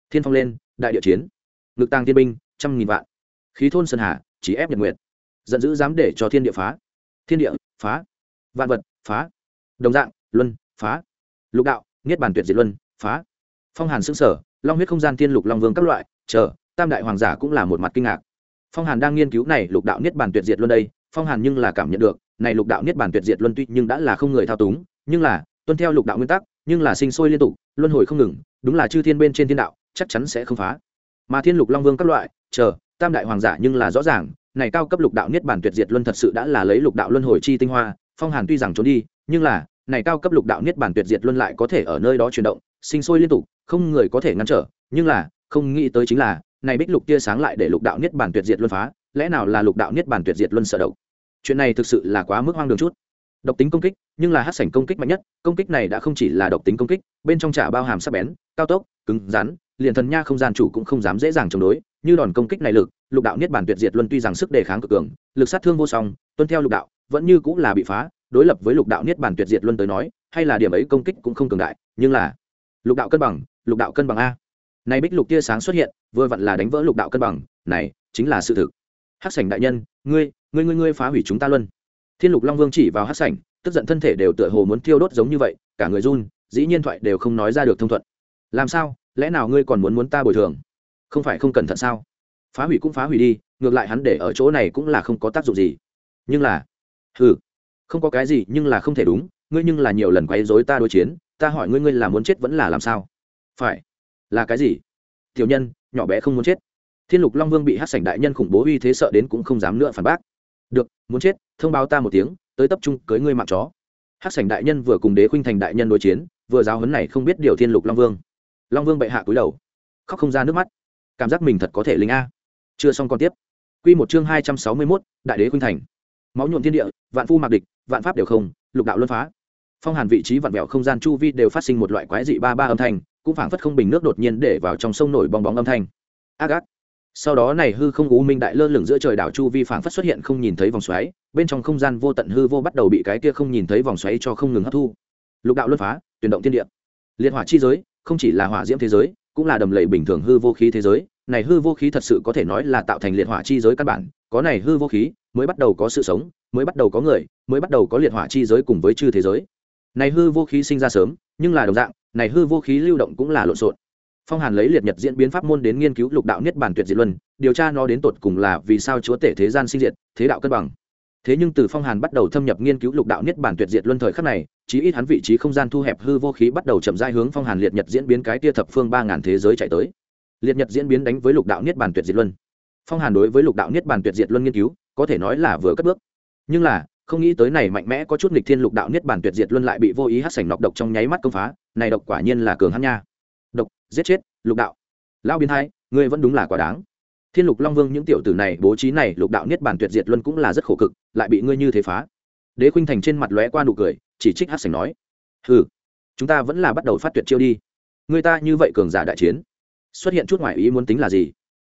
Thiên phong lên, đại địa chiến. Ngực tăng thiên binh, trăm nghìn vạn. Khí thôn sơn hà, chỉ ép nhật nguyệt giận dữ dám để cho thiên địa phá. Thiên địa, phá. Vạn vật, phá. Đồng dạng, luân, phá. Lục đạo, niết bàn tuyệt diệt luân, phá. Phong hàn xương sở long huyết không gian tiên lục long vương các loại, chờ, tam đại hoàng giả cũng là một mặt kinh ngạc. Phong hàn đang nghiên cứu này lục đạo niết bàn tuyệt diệt luân đây, phong hàn nhưng là cảm nhận được, này lục đạo niết bàn tuyệt diệt luân tuy nhưng đã là không người thao túng, nhưng là, tuân theo lục đạo nguyên tắc, nhưng là sinh sôi liên tục, luân hồi không ngừng, đúng là chư thiên bên trên thiên đạo, chắc chắn sẽ không phá. Mà thiên lục long vương các loại, chờ, tam đại hoàng giả nhưng là rõ ràng này cao cấp lục đạo niết bản tuyệt diệt luân thật sự đã là lấy lục đạo luân hồi chi tinh hoa, phong hàn tuy rằng trốn đi, nhưng là, này cao cấp lục đạo niết bản tuyệt diệt luân lại có thể ở nơi đó chuyển động, sinh sôi liên tục, không người có thể ngăn trở, nhưng là, không nghĩ tới chính là, này bích lục tia sáng lại để lục đạo niết bản tuyệt diệt luân phá, lẽ nào là lục đạo niết bản tuyệt diệt luân sợ độc? Chuyện này thực sự là quá mức hoang đường chút. Độc tính công kích, nhưng là hát sảnh công kích mạnh nhất, công kích này đã không chỉ là độc tính công kích, bên trong trả bao hàm sắc bén, cao tốc, cứng rắn, liền thần nha không gian chủ cũng không dám dễ dàng chống đối như đòn công kích này lực, lục đạo niết bản tuyệt diệt luân tuy rằng sức đề kháng cực cường, lực sát thương vô song, tuân theo lục đạo, vẫn như cũng là bị phá, đối lập với lục đạo niết bản tuyệt diệt luân tới nói, hay là điểm ấy công kích cũng không cường đại, nhưng là lục đạo cân bằng, lục đạo cân bằng a. Này bích lục tia sáng xuất hiện, vừa vặn là đánh vỡ lục đạo cân bằng, này, chính là sự thực. Hắc sảnh đại nhân, ngươi ngươi ngươi ngươi phá hủy chúng ta luân. Thiên lục long vương chỉ vào hắc sảnh, tức giận thân thể đều tựa hồ muốn thiêu đốt giống như vậy, cả người run, dĩ nhiên thoại đều không nói ra được thông thuận. Làm sao, lẽ nào ngươi còn muốn muốn ta bồi thường? Không phải không cẩn thận sao? Phá hủy cũng phá hủy đi, ngược lại hắn để ở chỗ này cũng là không có tác dụng gì. Nhưng là ừ không có cái gì nhưng là không thể đúng, ngươi nhưng là nhiều lần quấy rối ta đối chiến, ta hỏi ngươi ngươi là muốn chết vẫn là làm sao? Phải, là cái gì? Tiểu nhân, nhỏ bé không muốn chết. Thiên lục long vương bị hát sảnh đại nhân khủng bố uy thế sợ đến cũng không dám nữa phản bác. Được, muốn chết, thông báo ta một tiếng, tới tập trung cưới ngươi mạng chó. Hát sảnh đại nhân vừa cùng đế khuynh thành đại nhân đối chiến, vừa giáo huấn này không biết điều thiên lục long vương. Long vương bệ hạ cúi đầu, khóc không ra nước mắt cảm giác mình thật có thể linh a. Chưa xong còn tiếp. Q một chương hai trăm sáu mươi mốt, đại đế khuynh thành. Máu nhuộm thiên địa, vạn phu mạc địch, vạn pháp đều không, lục đạo luân phá. Phong hàn vị trí vạn vẹo không gian chu vi đều phát sinh một loại quái dị ba ba âm thanh, cũng phảng phất không bình nước đột nhiên để vào trong sông nổi bong bóng âm thanh. Ác ác. Sau đó này hư không u minh đại lơ lửng giữa trời đảo chu vi phảng phất xuất hiện không nhìn thấy vòng xoáy, bên trong không gian vô tận hư vô bắt đầu bị cái kia không nhìn thấy vòng xoáy cho không ngừng hấp thu. Lục đạo luân phá, tuyển động thiên địa. Liệt hỏa chi giới, không chỉ là hỏa diễm thế giới cũng là đầm lầy bình thường hư vô khí thế giới, này hư vô khí thật sự có thể nói là tạo thành liệt hỏa chi giới căn bản, có này hư vô khí mới bắt đầu có sự sống, mới bắt đầu có người, mới bắt đầu có liệt hỏa chi giới cùng với chư thế giới. Này hư vô khí sinh ra sớm, nhưng là đồng dạng, này hư vô khí lưu động cũng là lộn xộn. Phong hàn lấy liệt nhật diễn biến pháp môn đến nghiên cứu lục đạo niết bàn tuyệt diệt luân, điều tra nó đến tột cùng là vì sao chúa tể thế gian sinh diệt, thế đạo cân bằng thế nhưng từ phong hàn bắt đầu thâm nhập nghiên cứu lục đạo niết bàn tuyệt diệt luân thời khắc này, chí ít hắn vị trí không gian thu hẹp hư vô khí bắt đầu chậm rãi hướng phong hàn liệt nhật diễn biến cái tia thập phương ba ngàn thế giới chạy tới. Liệt nhật diễn biến đánh với lục đạo niết bàn tuyệt diệt luân. Phong hàn đối với lục đạo niết bàn tuyệt diệt luân nghiên cứu, có thể nói là vừa cất bước. Nhưng là, không nghĩ tới này mạnh mẽ có chút nghịch thiên lục đạo niết bàn tuyệt diệt luân lại bị vô ý hát sảnh nọc độc trong nháy mắt công phá, này độc quả nhiên là cường hắn nha. Độc, giết chết, lục đạo. Lão biến thái ngươi vẫn đúng là quá đáng thiên lục long vương những tiểu tử này, bố trí này, lục đạo niết bàn tuyệt diệt luân cũng là rất khổ cực, lại bị ngươi như thế phá. Đế khuynh thành trên mặt lóe qua nụ cười, chỉ trích hát sảnh nói ừ chúng ta vẫn là bắt đầu phát tuyệt chiêu đi. Người ta như vậy cường giả đại chiến, xuất hiện chút ngoại ý muốn tính là gì?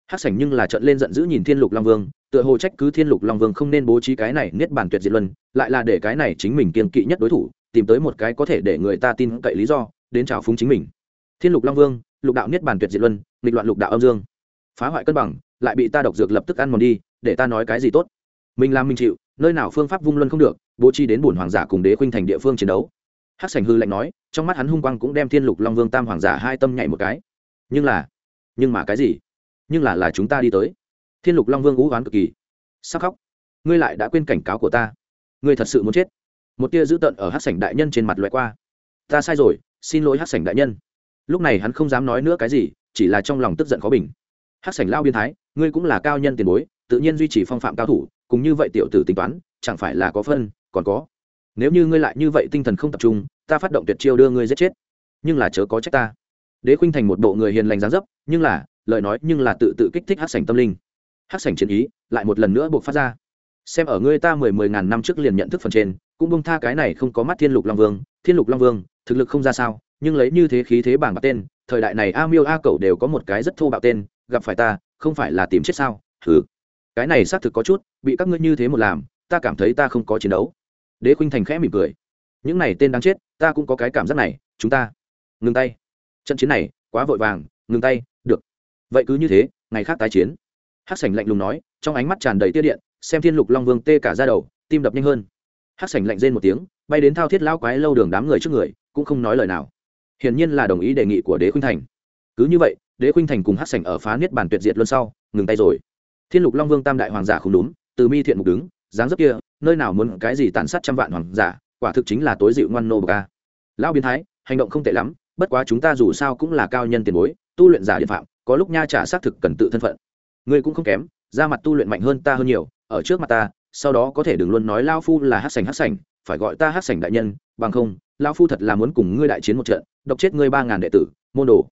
Hát sảnh nhưng là trận lên giận dữ nhìn thiên lục long vương, tựa hồ trách cứ thiên lục long vương không nên bố trí cái này niết bàn tuyệt diệt luân, lại là để cái này chính mình kiên kỵ nhất đối thủ, tìm tới một cái có thể để người ta tin cậy lý do, đến trào phúng chính mình. Thiên lục long vương, lục đạo niết bàn tuyệt diệt luân, nghịch loạn lục đạo âm dương. Phá hoại cân bằng lại bị ta độc dược lập tức ăn mòn đi, để ta nói cái gì tốt? Mình làm mình chịu, nơi nào phương pháp vung luân không được, bố trí đến bổn hoàng giả cùng đế khuynh thành địa phương chiến đấu. Hắc sành hư lạnh nói, trong mắt hắn hung quang cũng đem thiên lục long vương tam hoàng giả hai tâm nhảy một cái. Nhưng là, nhưng mà cái gì? Nhưng là là chúng ta đi tới. Thiên lục long vương ú oán cực kỳ. Sắc khóc. Ngươi lại đã quên cảnh cáo của ta. Ngươi thật sự muốn chết. Một tia dữ tợn ở hát sảnh đại nhân trên mặt loại qua. Ta sai rồi, xin lỗi hát sảnh đại nhân. Lúc này hắn không dám nói nữa cái gì, chỉ là trong lòng tức giận khó bình hát sảnh lao biên thái, ngươi cũng là cao nhân tiền bối, tự nhiên duy trì phong phạm cao thủ, cùng như vậy tiểu tử tính toán, chẳng phải là có phân, còn có. Nếu như ngươi lại như vậy tinh thần không tập trung, ta phát động tuyệt chiêu đưa ngươi giết chết. Nhưng là chớ có trách ta. Đế khuynh thành một bộ người hiền lành dáng dấp, nhưng là, lời nói nhưng là tự tự kích thích hát sảnh tâm linh. Hát sảnh chiến ý lại một lần nữa buộc phát ra. Xem ở ngươi ta mười mười ngàn năm trước liền nhận thức phần trên, cũng bông tha cái này không có mắt thiên lục long vương. Thiên lục long vương, thực lực không ra sao, nhưng lấy như thế khí thế bảng bạc tên, thời đại này a miêu a cậu đều có một cái rất thô bạo tên gặp phải ta, không phải là tìm chết sao? Thử cái này xác thực có chút, bị các ngươi như thế một làm, ta cảm thấy ta không có chiến đấu. Đế khuynh thành khẽ mỉm cười. Những này tên đáng chết, ta cũng có cái cảm giác này, chúng ta. Ngừng tay. Trận chiến này, quá vội vàng, ngừng tay, được. Vậy cứ như thế, ngày khác tái chiến. Hắc sảnh lạnh lùng nói, trong ánh mắt tràn đầy tia điện, xem thiên lục long vương tê cả ra đầu, tim đập nhanh hơn. Hắc sảnh lạnh rên một tiếng, bay đến thao thiết lao quái lâu đường đám người trước người, cũng không nói lời nào. Hiển nhiên là đồng ý đề nghị của đế khuynh thành. Cứ như vậy đế khuynh thành cùng hắc sảnh ở phá niết bàn tuyệt diệt luôn sau, ngừng tay rồi. Thiên lục long vương tam đại hoàng giả không đúng, từ mi thiện mục đứng, dáng dấp kia, nơi nào muốn cái gì tàn sát trăm vạn hoàng giả, quả thực chính là tối dịu ngoan nô bờ ca lão biến thái, hành động không tệ lắm, bất quá chúng ta dù sao cũng là cao nhân tiền bối, tu luyện giả địa phạm, có lúc nha trả xác thực cần tự thân phận. Ngươi cũng không kém, ra mặt tu luyện mạnh hơn ta hơn nhiều, ở trước mặt ta, sau đó có thể đừng luôn nói lao phu là hát sành hát sành phải gọi ta hát sành đại nhân, bằng không lao phu thật là muốn cùng ngươi đại chiến một trận, độc chết ngươi ba ngàn đệ tử, môn đồ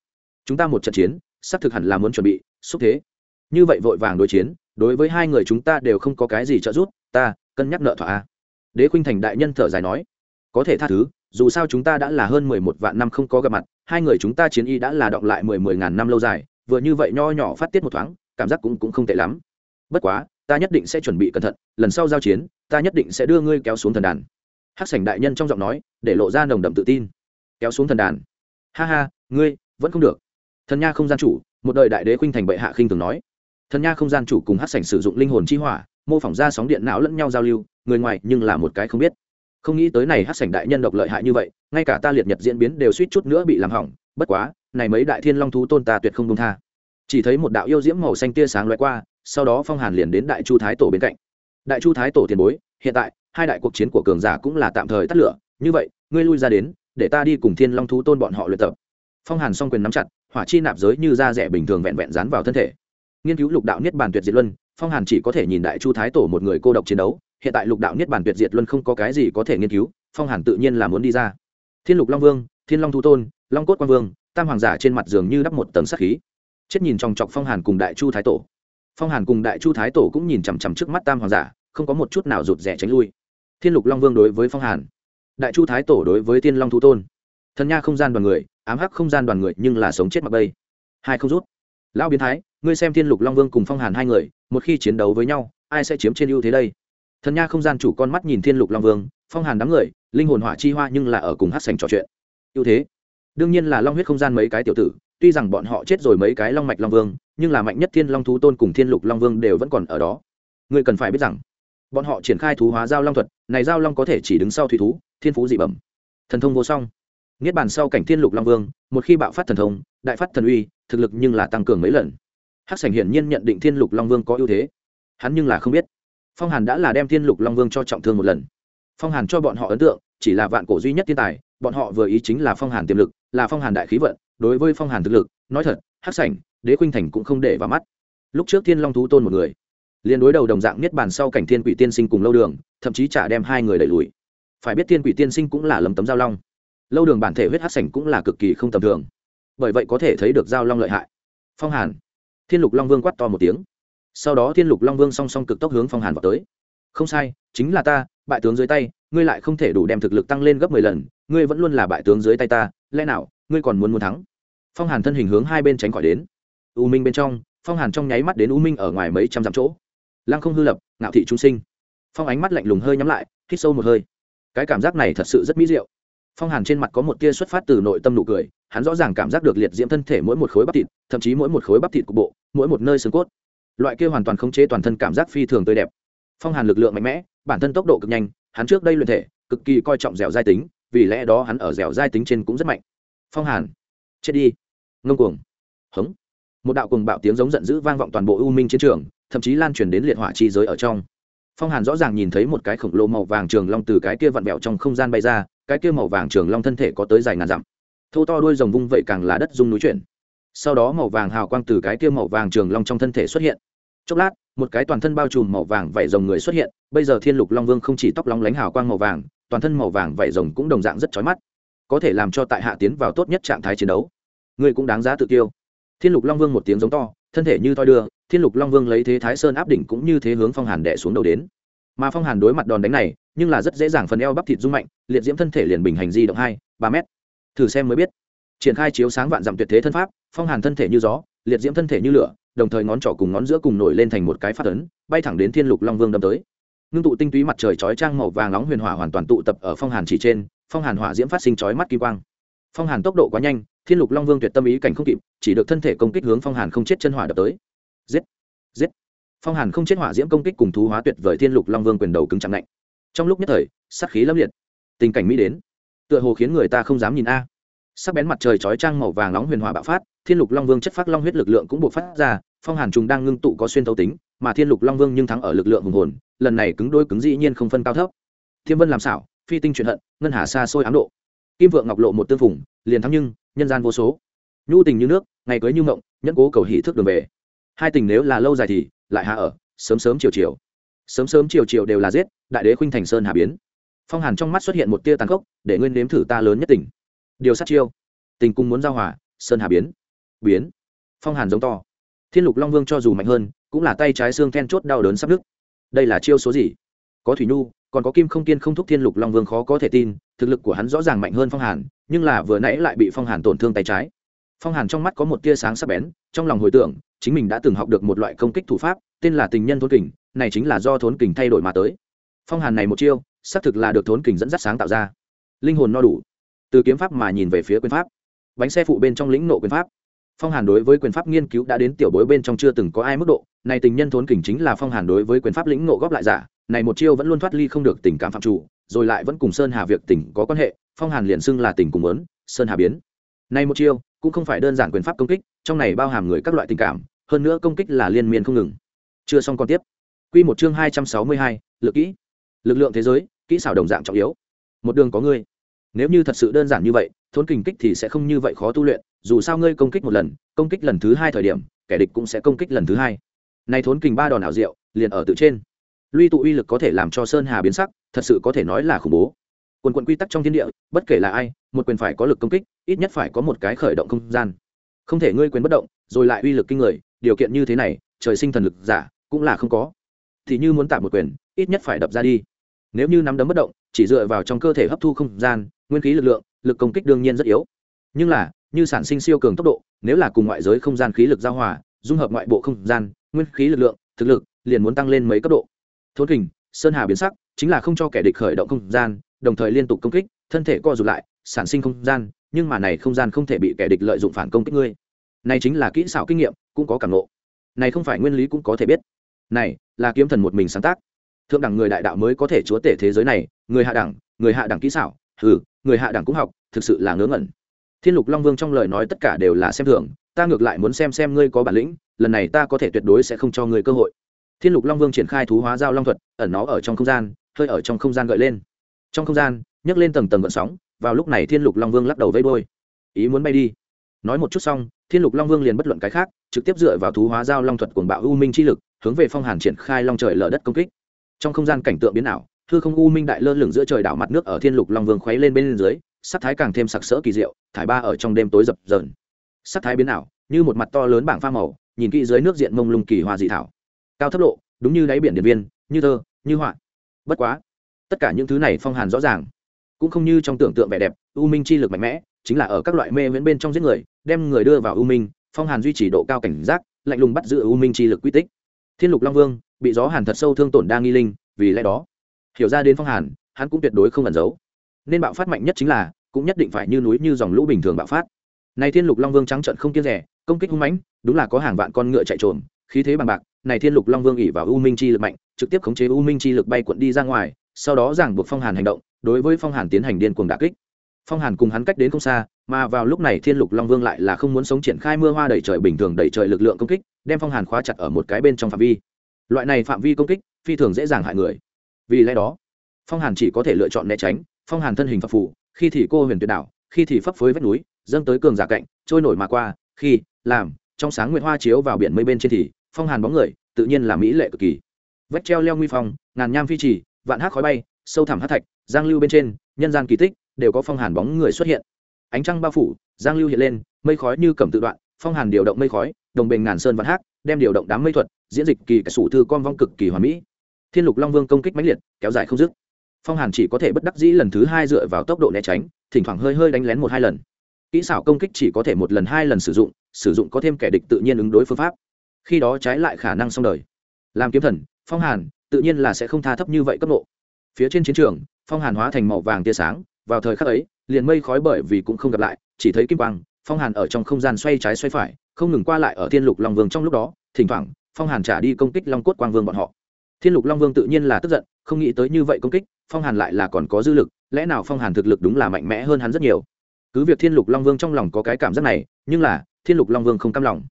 chúng ta một trận chiến, xác thực hẳn là muốn chuẩn bị, xúc thế. Như vậy vội vàng đối chiến, đối với hai người chúng ta đều không có cái gì trợ giúp, ta cân nhắc nợ thỏa đế khuynh thành đại nhân thở dài nói. Có thể tha thứ, dù sao chúng ta đã là hơn mười một vạn năm không có gặp mặt, hai người chúng ta chiến y đã là động lại mười mười ngàn năm lâu dài, vừa như vậy nho nhỏ phát tiết một thoáng, cảm giác cũng cũng không tệ lắm. Bất quá, ta nhất định sẽ chuẩn bị cẩn thận, lần sau giao chiến, ta nhất định sẽ đưa ngươi kéo xuống thần đàn. Hắc sảnh đại nhân trong giọng nói, để lộ ra nồng đậm tự tin. Kéo xuống thần đàn? Ha ha, ngươi, vẫn không được thần nha không gian chủ, một đời đại đế khuynh thành bệ hạ khinh thường nói. Thần nha không gian chủ cùng hắc sảnh sử dụng linh hồn chi hỏa, mô phỏng ra sóng điện não lẫn nhau giao lưu, người ngoài nhưng là một cái không biết. Không nghĩ tới này hắc sảnh đại nhân độc lợi hại như vậy, ngay cả ta liệt nhật diễn biến đều suýt chút nữa bị làm hỏng, bất quá, này mấy đại thiên long thú tôn ta tuyệt không công tha. Chỉ thấy một đạo yêu diễm màu xanh tia sáng loại qua, sau đó phong hàn liền đến đại chu thái tổ bên cạnh. Đại chu thái tổ tiền bối, hiện tại, hai đại cuộc chiến của cường giả cũng là tạm thời tắt lửa, như vậy, ngươi lui ra đến, để ta đi cùng thiên long thú tôn bọn họ luyện tập. Phong hàn s o n g quyền nắm chặt hỏa chi nạp giới như da rẻ bình thường vẹn vẹn dán vào thân thể. Nghiên cứu lục đạo niết bàn tuyệt diệt luân, phong hàn chỉ có thể nhìn đại chu thái tổ một người cô độc chiến đấu, hiện tại lục đạo niết bàn tuyệt diệt luân không có cái gì có thể nghiên cứu, phong hàn tự nhiên là muốn đi ra. Thiên lục long vương, thiên long thu tôn, long cốt quang vương, tam hoàng giả trên mặt giường như đắp một tầng sắc khí. Chết nhìn trong chọc phong hàn cùng đại chu thái tổ. Phong hàn cùng đại chu thái tổ cũng nhìn chằm chằm trước mắt tam hoàng giả, không có một chút nào rụt rè tránh lui. Thiên lục long vương đối với phong hàn. Đại chu thái tổ đối với thiên long thu tôn thần nha không gian đoàn người, ám hắc không gian đoàn người nhưng là sống chết mặc bây hai không rút. Lão biến thái, ngươi xem thiên lục long vương cùng phong hàn hai người, một khi chiến đấu với nhau, ai sẽ chiếm trên ưu thế đây? Thần nha không gian chủ con mắt nhìn thiên lục long vương, phong hàn đám người, linh hồn hỏa chi hoa nhưng là ở cùng hát sành trò chuyện. Ưu thế. Đương nhiên là long huyết không gian mấy cái tiểu tử, tuy rằng bọn họ chết rồi mấy cái long mạch long vương, nhưng là mạnh nhất thiên long thú tôn cùng thiên lục long vương đều vẫn còn ở đó. Ngươi cần phải biết rằng, bọn họ triển khai thú hóa giao long thuật, này giao long có thể chỉ đứng sau thủy thú, thiên phú dị bẩm. Thần thông vô song niết bàn sau cảnh thiên lục long vương, một khi bạo phát thần thông, đại phát thần uy, thực lực nhưng là tăng cường mấy lần. Hắc sảnh hiển nhiên nhận định thiên lục long vương có ưu thế. Hắn nhưng là không biết. Phong hàn đã là đem thiên lục long vương cho trọng thương một lần. Phong hàn cho bọn họ ấn tượng, chỉ là vạn cổ duy nhất thiên tài, bọn họ vừa ý chính là phong hàn tiềm lực, là phong hàn đại khí vận, đối với phong hàn thực lực, nói thật, hắc sảnh, đế khuynh thành cũng không để vào mắt. Lúc trước thiên long thú tôn một người liên đối đầu đồng dạng niết bàn sau cảnh thiên quỷ tiên sinh cùng lâu đường, thậm chí chả đem hai người đẩy lùi. Phải biết thiên quỷ tiên sinh cũng là lầm tấm giao long lâu đường bản thể huyết hát sảnh cũng là cực kỳ không tầm thường. Bởi vậy có thể thấy được giao long lợi hại. Phong hàn. Thiên lục long vương quát to một tiếng. Sau đó thiên lục long vương song song cực tốc hướng phong hàn vào tới. Không sai, chính là ta, bại tướng dưới tay, ngươi lại không thể đủ đem thực lực tăng lên gấp mười lần, ngươi vẫn luôn là bại tướng dưới tay ta, lẽ nào, ngươi còn muốn muốn thắng? Phong hàn thân hình hướng hai bên tránh khỏi đến. U minh bên trong, phong hàn trong nháy mắt đến u minh ở ngoài mấy trăm dặm chỗ. Lăng không hư lập, ngạo thị trung sinh. Phong ánh mắt lạnh lùng hơi nhắm lại, hít sâu một hơi. Cái cảm giác này thật sự rất mỹ diệu phong hàn trên mặt có một tia xuất phát từ nội tâm nụ cười, hắn rõ ràng cảm giác được liệt diễm thân thể mỗi một khối bắp thịt, thậm chí mỗi một khối bắp thịt cục bộ, mỗi một nơi xương cốt. Loại kia hoàn toàn khống chế toàn thân cảm giác phi thường tươi đẹp. Phong hàn lực lượng mạnh mẽ, bản thân tốc độ cực nhanh, hắn trước đây luyện thể, cực kỳ coi trọng dẻo giai tính, vì lẽ đó hắn ở dẻo giai tính trên cũng rất mạnh. Phong hàn, chết đi. Ngông cuồng. Hống. Một đạo cùng bạo tiếng giống giận dữ vang vọng toàn bộ u minh chiến trường, thậm chí lan truyền đến liệt hỏa chi giới ở trong. Phong hàn rõ ràng nhìn thấy một cái khổng lồ màu vàng trường long từ cái kia vặn vẹo trong không gian bay ra cái kia màu vàng trường long thân thể có tới dài ngàn dặm. Thô to đuôi rồng vung vậy càng là đất dung núi chuyển. Sau đó màu vàng hào quang từ cái kia màu vàng trường long trong thân thể xuất hiện. Chốc lát, một cái toàn thân bao trùm màu vàng vảy rồng người xuất hiện, bây giờ thiên lục long vương không chỉ tóc long lánh hào quang màu vàng, toàn thân màu vàng vảy rồng cũng đồng dạng rất chói mắt. Có thể làm cho tại hạ tiến vào tốt nhất trạng thái chiến đấu. Người cũng đáng giá tự tiêu thiên lục long vương một tiếng giống to, thân thể như thoi đưa, thiên lục long vương lấy thế thái sơn áp đỉnh cũng như thế hướng phong hàn đẻ xuống đầu đến mà phong hàn đối mặt đòn đánh này, nhưng là rất dễ dàng phần eo bắp thịt rung mạnh, liệt diễm thân thể liền bình hành di động hai, ba mét. Thử xem mới biết. Triển khai chiếu sáng vạn dặm tuyệt thế thân pháp, phong hàn thân thể như gió, liệt diễm thân thể như lửa, đồng thời ngón trỏ cùng ngón giữa cùng nổi lên thành một cái phát ấn, bay thẳng đến thiên lục long vương đâm tới. Ngưng tụ tinh túy mặt trời chói trang màu vàng nóng huyền hỏa hoàn toàn tụ tập ở phong hàn chỉ trên, phong hàn hỏa diễm phát sinh chói mắt kỳ quang. Phong hàn tốc độ quá nhanh, thiên lục long vương tuyệt tâm ý cảnh không kịp, chỉ được thân thể công kích hướng phong hàn không chết chân hỏa đập tới. Giết! Giết! Phong hàn không chết hỏa diễm công kích cùng thú hóa tuyệt vời thiên lục long vương quyền đầu cứng chặn lạnh. Trong lúc nhất thời, sát khí lâm liệt. Tình cảnh mỹ đến. Tựa hồ khiến người ta không dám nhìn a. Sắc bén mặt trời chói trang màu vàng nóng huyền hòa bạo phát, thiên lục long vương chất phát long huyết lực lượng cũng buộc phát ra, phong hàn trùng đang ngưng tụ có xuyên thấu tính, mà thiên lục long vương nhưng thắng ở lực lượng hùng hồn, lần này cứng đôi cứng dĩ nhiên không phân cao thấp. Thiên vân làm xảo, phi tinh truyền hận, ngân hà xa xôi ám độ. Kim vượng ngọc lộ một tương phủng liền thắng nhưng, nhân gian vô số. Nhu tình như nước, ngày cưới như mộng, nhẫn cố cầu hỷ thức đường về. Hai tình nếu là lâu dài thì lại hạ ở, sớm sớm chiều chiều. Sớm sớm chiều chiều đều là giết, đại đế khuynh thành sơn hà biến. Phong hàn trong mắt xuất hiện một tia tàn khốc, để nguyên nếm thử ta lớn nhất tỉnh điều sát chiêu. Tình cung muốn giao hòa, sơn hà biến. Biến. Phong hàn giống to. Thiên lục long vương cho dù mạnh hơn, cũng là tay trái xương then chốt đau đớn sắp nứt. Đây là chiêu số gì? Có thủy nhu, còn có kim không kiên không thúc thiên lục long vương khó có thể tin, thực lực của hắn rõ ràng mạnh hơn phong hàn, nhưng là vừa nãy lại bị phong hàn tổn thương tay trái. Phong hàn trong mắt có một tia sáng sắc bén, trong lòng hồi tưởng chính mình đã từng học được một loại công kích thủ pháp, tên là tình nhân thốn kình, này chính là do thốn kình thay đổi mà tới. Phong hàn này một chiêu, xác thực là được thốn kình dẫn dắt sáng tạo ra. Linh hồn no đủ. Từ kiếm pháp mà nhìn về phía quyền pháp. Bánh xe phụ bên trong lĩnh nộ quyền pháp. Phong hàn đối với quyền pháp nghiên cứu đã đến tiểu bối bên trong chưa từng có ai mức độ, này tình nhân thốn kình chính là phong hàn đối với quyền pháp lĩnh nộ góp lại giả, này một chiêu vẫn luôn thoát ly không được tình cảm phạm chủ, rồi lại vẫn cùng sơn hà việc tình có quan hệ, phong hàn liền xưng là tình cùng lớn sơn hà biến. Này một chiêu cũng không phải đơn giản quyền pháp công kích, trong này bao hàm người các loại tình cảm, hơn nữa công kích là liên miên không ngừng. Chưa xong còn tiếp. Quy một chương hai trăm sáu mươi hai, lực kỹ. Lực lượng thế giới, kỹ xảo đồng dạng trọng yếu. Một đường có ngươi. Nếu như thật sự đơn giản như vậy, thốn kình kích thì sẽ không như vậy khó tu luyện, dù sao ngươi công kích một lần, công kích lần thứ hai thời điểm, kẻ địch cũng sẽ công kích lần thứ hai. Nay thốn kình ba đòn ảo diệu, liền ở tự trên. Luy tụ uy lực có thể làm cho sơn hà biến sắc, thật sự có thể nói là khủng bố quần quận quy tắc trong thiên địa, bất kể là ai, một quyền phải có lực công kích, ít nhất phải có một cái khởi động không gian. Không thể ngươi quyền bất động, rồi lại uy lực kinh người, điều kiện như thế này, trời sinh thần lực giả, cũng là không có. Thì như muốn tạo một quyền, ít nhất phải đập ra đi. Nếu như nắm đấm bất động, chỉ dựa vào trong cơ thể hấp thu không gian, nguyên khí lực lượng, lực công kích đương nhiên rất yếu. Nhưng là, như sản sinh siêu cường tốc độ, nếu là cùng ngoại giới không gian khí lực giao hòa, dung hợp ngoại bộ không gian, nguyên khí lực lượng, thực lực, liền muốn tăng lên mấy cấp độ. Thôn kình, sơn hà biến sắc chính là không cho kẻ địch khởi động không gian, đồng thời liên tục công kích, thân thể co rụt lại, sản sinh không gian, nhưng mà này không gian không thể bị kẻ địch lợi dụng phản công kích ngươi. Này chính là kỹ xảo kinh nghiệm, cũng có cảm ngộ. Này không phải nguyên lý cũng có thể biết. Này, là kiếm thần một mình sáng tác. Thượng đẳng người đại đạo mới có thể chúa tể thế giới này, người hạ đẳng, người hạ đẳng kỹ xảo ừ người hạ đẳng cũng học, thực sự là ngớ ngẩn. Thiên lục long vương trong lời nói tất cả đều là xem thường, ta ngược lại muốn xem xem ngươi có bản lĩnh, lần này ta có thể tuyệt đối sẽ không cho ngươi cơ hội. Thiên lục long vương triển khai thú hóa giao long thuật, ẩn nó ở trong không gian hơi ở trong không gian gợi lên. Trong không gian, nhấc lên tầng tầng gợn sóng, vào lúc này thiên lục long vương lắc đầu vây đôi ý muốn bay đi. Nói một chút xong, thiên lục long vương liền bất luận cái khác, trực tiếp dựa vào thú hóa giao long thuật cuồng bạo u minh chi lực, hướng về phong hàn triển khai long trời lở đất công kích. Trong không gian cảnh tượng biến ảo, hư không u minh đại lơ lửng giữa trời đảo mặt nước ở thiên lục long vương khuấy lên bên dưới, sắc thái càng thêm sặc sỡ kỳ diệu, thải ba ở trong đêm tối dập dờn. Sắc thái biến ảo, như một mặt to lớn bảng pha màu, nhìn kỹ dưới nước diện mông lung kỳ hoa dị thảo. Cao thấp lộ đúng như đáy biển điện viên, như thơ, như họa bất quá, tất cả những thứ này phong hàn rõ ràng. Cũng không như trong tưởng tượng vẻ đẹp, u minh chi lực mạnh mẽ, chính là ở các loại mê viễn bên trong giết người, đem người đưa vào u minh, phong hàn duy trì độ cao cảnh giác, lạnh lùng bắt giữ u minh chi lực quy tích. Thiên lục long vương, bị gió hàn thật sâu thương tổn đa nghi linh, vì lẽ đó, hiểu ra đến phong hàn, hắn cũng tuyệt đối không ẩn giấu. Nên bạo phát mạnh nhất chính là, cũng nhất định phải như núi như dòng lũ bình thường bạo phát. Này thiên lục long vương trắng trận không kiêng rẻ, công kích hung mãnh, đúng là có hàng vạn con ngựa chạy trồn khí thế bằng bạc, này thiên lục long vương ỉ vào u minh chi lực mạnh trực tiếp khống chế u minh chi lực bay cuộn đi ra ngoài, sau đó giảng buộc phong hàn hành động, đối với phong hàn tiến hành điên cuồng đà kích. Phong hàn cùng hắn cách đến không xa, mà vào lúc này thiên lục long vương lại là không muốn sống triển khai mưa hoa đẩy trời bình thường đẩy trời lực lượng công kích, đem phong hàn khóa chặt ở một cái bên trong phạm vi. Loại này phạm vi công kích, phi thường dễ dàng hại người. Vì lẽ đó, phong hàn chỉ có thể lựa chọn né tránh, phong hàn thân hình phập phù, khi thì cô huyền tuyệt đảo khi thì phấp phới vách núi, dâng tới cường giả cạnh, trôi nổi mà qua, khi, làm, trong sáng nguyệt hoa chiếu vào biển mây bên trên thì, phong hàn bóng người, tự nhiên là mỹ lệ cực kỳ vách treo leo nguy phòng, ngàn nham phi trì vạn hát khói bay sâu thẳm hát thạch giang lưu bên trên nhân gian kỳ tích đều có phong hàn bóng người xuất hiện. Ánh trăng bao phủ giang lưu hiện lên mây khói như cầm tự đoạn phong hàn điều động mây khói đồng bình ngàn sơn vạn hát đem điều động đám mây thuật diễn dịch kỳ cả sủ thư con vong cực kỳ hoàn mỹ. Thiên lục long vương công kích mãnh liệt kéo dài không dứt. Phong hàn chỉ có thể bất đắc dĩ lần thứ hai dựa vào tốc độ né tránh thỉnh thoảng hơi hơi đánh lén một hai lần. Kỹ xảo công kích chỉ có thể một lần hai lần sử dụng sử dụng có thêm kẻ địch tự nhiên ứng đối phương pháp. Khi đó trái lại khả năng xong đời. Làm kiếm thần phong hàn tự nhiên là sẽ không tha thấp như vậy cấp độ phía trên chiến trường, phong hàn hóa thành màu vàng tia sáng, vào thời khắc ấy, liền mây khói bởi vì cũng không gặp lại, chỉ thấy kim quang, phong hàn ở trong không gian xoay trái xoay phải, không ngừng qua lại ở thiên lục long vương trong lúc đó, thỉnh thoảng, phong hàn trả đi công kích long cốt quang vương bọn họ. Thiên lục long vương tự nhiên là tức giận, không nghĩ tới như vậy công kích, phong hàn lại là còn có dư lực, lẽ nào phong hàn thực lực đúng là mạnh mẽ hơn hắn rất nhiều? Cứ việc thiên lục long vương trong lòng có cái cảm giác này, nhưng là, thiên lục long vương không cam lòng.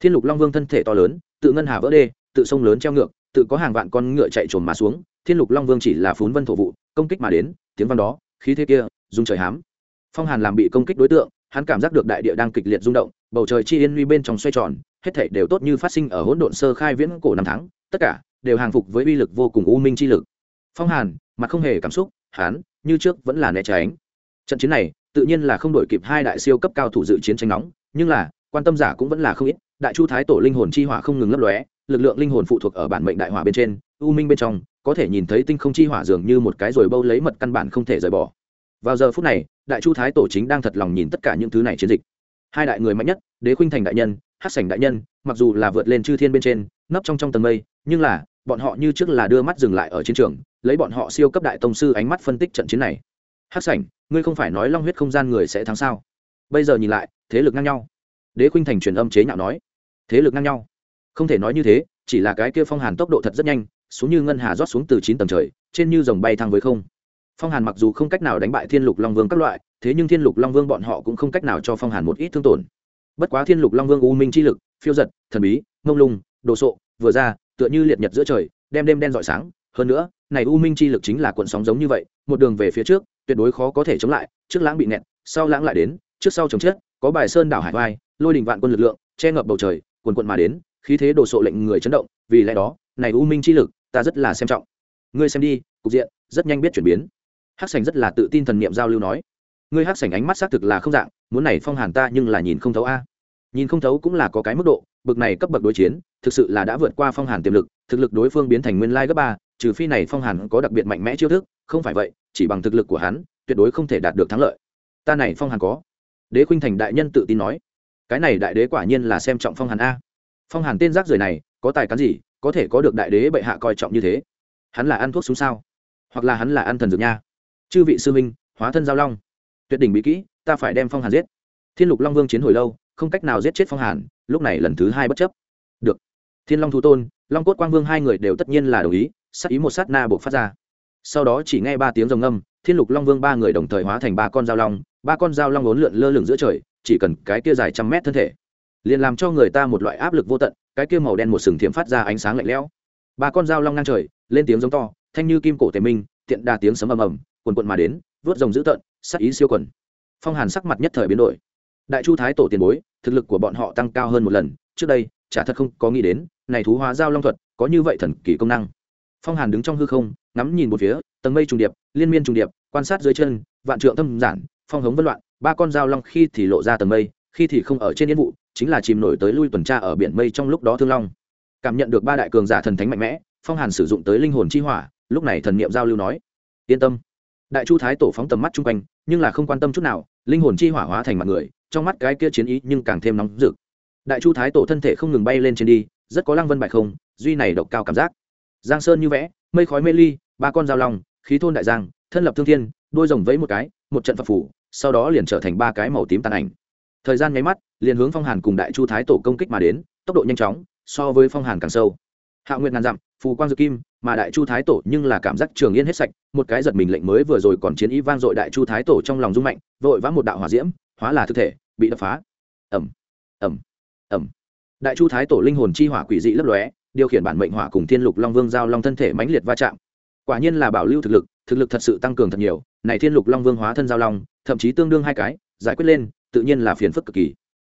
Thiên lục long vương thân thể to lớn, tự ngân hà vỡ đê, tự sông lớn treo ngược tự có hàng vạn con ngựa chạy trồn mà xuống, thiên lục long vương chỉ là phún vân thổ vụ, công kích mà đến, tiếng văn đó, khí thế kia dùng trời hám. Phong hàn làm bị công kích đối tượng, hắn cảm giác được đại địa đang kịch liệt rung động, bầu trời chi yên uy bên trong xoay tròn, hết thảy đều tốt như phát sinh ở hỗn độn sơ khai viễn cổ năm tháng, tất cả đều hàng phục với uy lực vô cùng u minh chi lực. Phong hàn, mặt không hề cảm xúc, hắn, như trước vẫn là né tránh. Trận chiến này, tự nhiên là không đổi kịp hai đại siêu cấp cao thủ dự chiến tranh nóng, nhưng là, quan tâm giả cũng vẫn là không ít, đại chu thái tổ linh hồn chi hỏa không ngừng lấp lóe lực lượng linh hồn phụ thuộc ở bản mệnh đại hỏa bên trên, u minh bên trong, có thể nhìn thấy tinh không chi hỏa dường như một cái rồi bâu lấy mật căn bản không thể rời bỏ. Vào giờ phút này, đại chu thái tổ chính đang thật lòng nhìn tất cả những thứ này chiến dịch. Hai đại người mạnh nhất, đế khuynh thành đại nhân hát sảnh đại nhân, mặc dù là vượt lên chư thiên bên trên, nấp trong trong tầng mây, nhưng là, bọn họ như trước là đưa mắt dừng lại ở chiến trường, lấy bọn họ siêu cấp đại tông sư ánh mắt phân tích trận chiến này. Hát sảnh, ngươi không phải nói long huyết không gian người sẽ thắng sao? Bây giờ nhìn lại, thế lực ngang nhau. Đế khuynh thành truyền âm chế nhạo nói, thế lực ngang nhau không thể nói như thế, chỉ là cái kia phong hàn tốc độ thật rất nhanh, xuống như ngân hà rót xuống từ chín tầng trời, trên như dòng bay thang với không. Phong hàn mặc dù không cách nào đánh bại thiên lục long vương các loại, thế nhưng thiên lục long vương bọn họ cũng không cách nào cho phong hàn một ít thương tổn. Bất quá thiên lục long vương u minh chi lực, phiêu giật, thần bí ngông lung, đồ sộ, vừa ra, tựa như liệt nhật giữa trời, đem đêm đen rọi sáng. Hơn nữa, này u minh chi lực chính là cuộn sóng giống như vậy, một đường về phía trước, tuyệt đối khó có thể chống lại, trước lãng bị nẹt, sau lãng lại đến, trước sau chống chết, có bài sơn đảo hải vai lôi đình vạn quân lực lượng, che ngập bầu trời quần quận mà đến khí thế đồ sộ lệnh người chấn động, vì lẽ đó, này u minh chi lực, ta rất là xem trọng. Ngươi xem đi, cục diện, rất nhanh biết chuyển biến. Hắc sành rất là tự tin thần niệm giao lưu nói. Ngươi hắc sành ánh mắt xác thực là không dạng, muốn này phong hàn ta nhưng là nhìn không thấu a. Nhìn không thấu cũng là có cái mức độ, bực này cấp bậc đối chiến, thực sự là đã vượt qua phong hàn tiềm lực, thực lực đối phương biến thành nguyên lai gấp ba, trừ phi này phong hàn có đặc biệt mạnh mẽ chiêu thức, không phải vậy, chỉ bằng thực lực của hắn, tuyệt đối không thể đạt được thắng lợi. Ta này phong hàn có. Đế khuynh thành đại nhân tự tin nói. Cái này đại đế quả nhiên là xem trọng phong hàn a phong hàn tên rác rưởi này, có tài cán gì, có thể có được đại đế bệ hạ coi trọng như thế? Hắn là ăn thuốc súng sao? Hoặc là hắn là ăn thần dược nha? Chư vị sư minh hóa thân giao long. Tuyệt đỉnh bị kỹ, ta phải đem phong hàn giết. Thiên lục long vương chiến hồi lâu, không cách nào giết chết phong hàn, lúc này lần thứ hai bất chấp. Được. Thiên long thú tôn, long cốt quang vương hai người đều tất nhiên là đồng ý, sát ý một sát na buộc phát ra. Sau đó chỉ nghe ba tiếng rồng ngâm, thiên lục long vương ba người đồng thời hóa thành ba con dao long, ba con dao long ốn lượn lơ lửng giữa trời, chỉ cần cái kia dài trăm mét thân thể liền làm cho người ta một loại áp lực vô tận, cái kia màu đen một sừng thiểm phát ra ánh sáng lạnh lẽo. Ba con dao long ngang trời, lên tiếng giống to, thanh như kim cổ tề minh, tiện đa tiếng sấm ầm ầm, quần quận mà đến, vớt rồng dữ tợn, sắc ý siêu quần. Phong hàn sắc mặt nhất thời biến đổi. Đại chu thái tổ tiền bối, thực lực của bọn họ tăng cao hơn một lần, trước đây, chả thật không có nghĩ đến, này thú hóa giao long thuật, có như vậy thần kỳ công năng. Phong hàn đứng trong hư không, ngắm nhìn một phía, tầng mây trùng điệp, liên miên trùng điệp, quan sát dưới chân, vạn trượng thâm giản, phong hống vân loạn, ba con dao long khi thì lộ ra tầng mây, khi thì không ở trên yên vụ chính là chìm nổi tới lui tuần tra ở biển mây trong lúc đó thương long. Cảm nhận được ba đại cường giả thần thánh mạnh mẽ, phong hàn sử dụng tới linh hồn chi hỏa, lúc này thần niệm giao lưu nói, yên tâm. Đại chu thái tổ phóng tầm mắt chung quanh, nhưng là không quan tâm chút nào, linh hồn chi hỏa hóa thành mặt người, trong mắt cái kia chiến ý nhưng càng thêm nóng rực. Đại chu thái tổ thân thể không ngừng bay lên trên đi, rất có lăng vân bại không, duy này độc cao cảm giác. Giang sơn như vẽ, mây khói mê ly, ba con dao long, khí thôn đại giang, thân lập thương thiên đôi rồng vẫy một cái, một trận phật phủ, sau đó liền trở thành ba cái màu tím tàn ảnh thời gian nháy mắt, liền hướng phong hàn cùng đại chu thái tổ công kích mà đến, tốc độ nhanh chóng, so với phong hàn càng sâu. Hạ nguyệt ngàn dặm, phù quang dự kim, mà đại chu thái tổ nhưng là cảm giác trường yên hết sạch, một cái giật mình lệnh mới vừa rồi còn chiến ý vang dội đại chu thái tổ trong lòng rung mạnh, vội vã một đạo hỏa diễm, hóa là thực thể, bị đập phá. Ẩm ẩm ẩm đại chu thái tổ linh hồn chi hỏa quỷ dị lấp lóe, điều khiển bản mệnh hỏa cùng thiên lục long vương giao long thân thể mãnh liệt va chạm. Quả nhiên là bảo lưu thực lực thực lực thật sự tăng cường thật nhiều, này thiên lục long vương hóa thân giao long, thậm chí tương đương hai cái, giải quyết lên tự nhiên là phiền phức cực kỳ.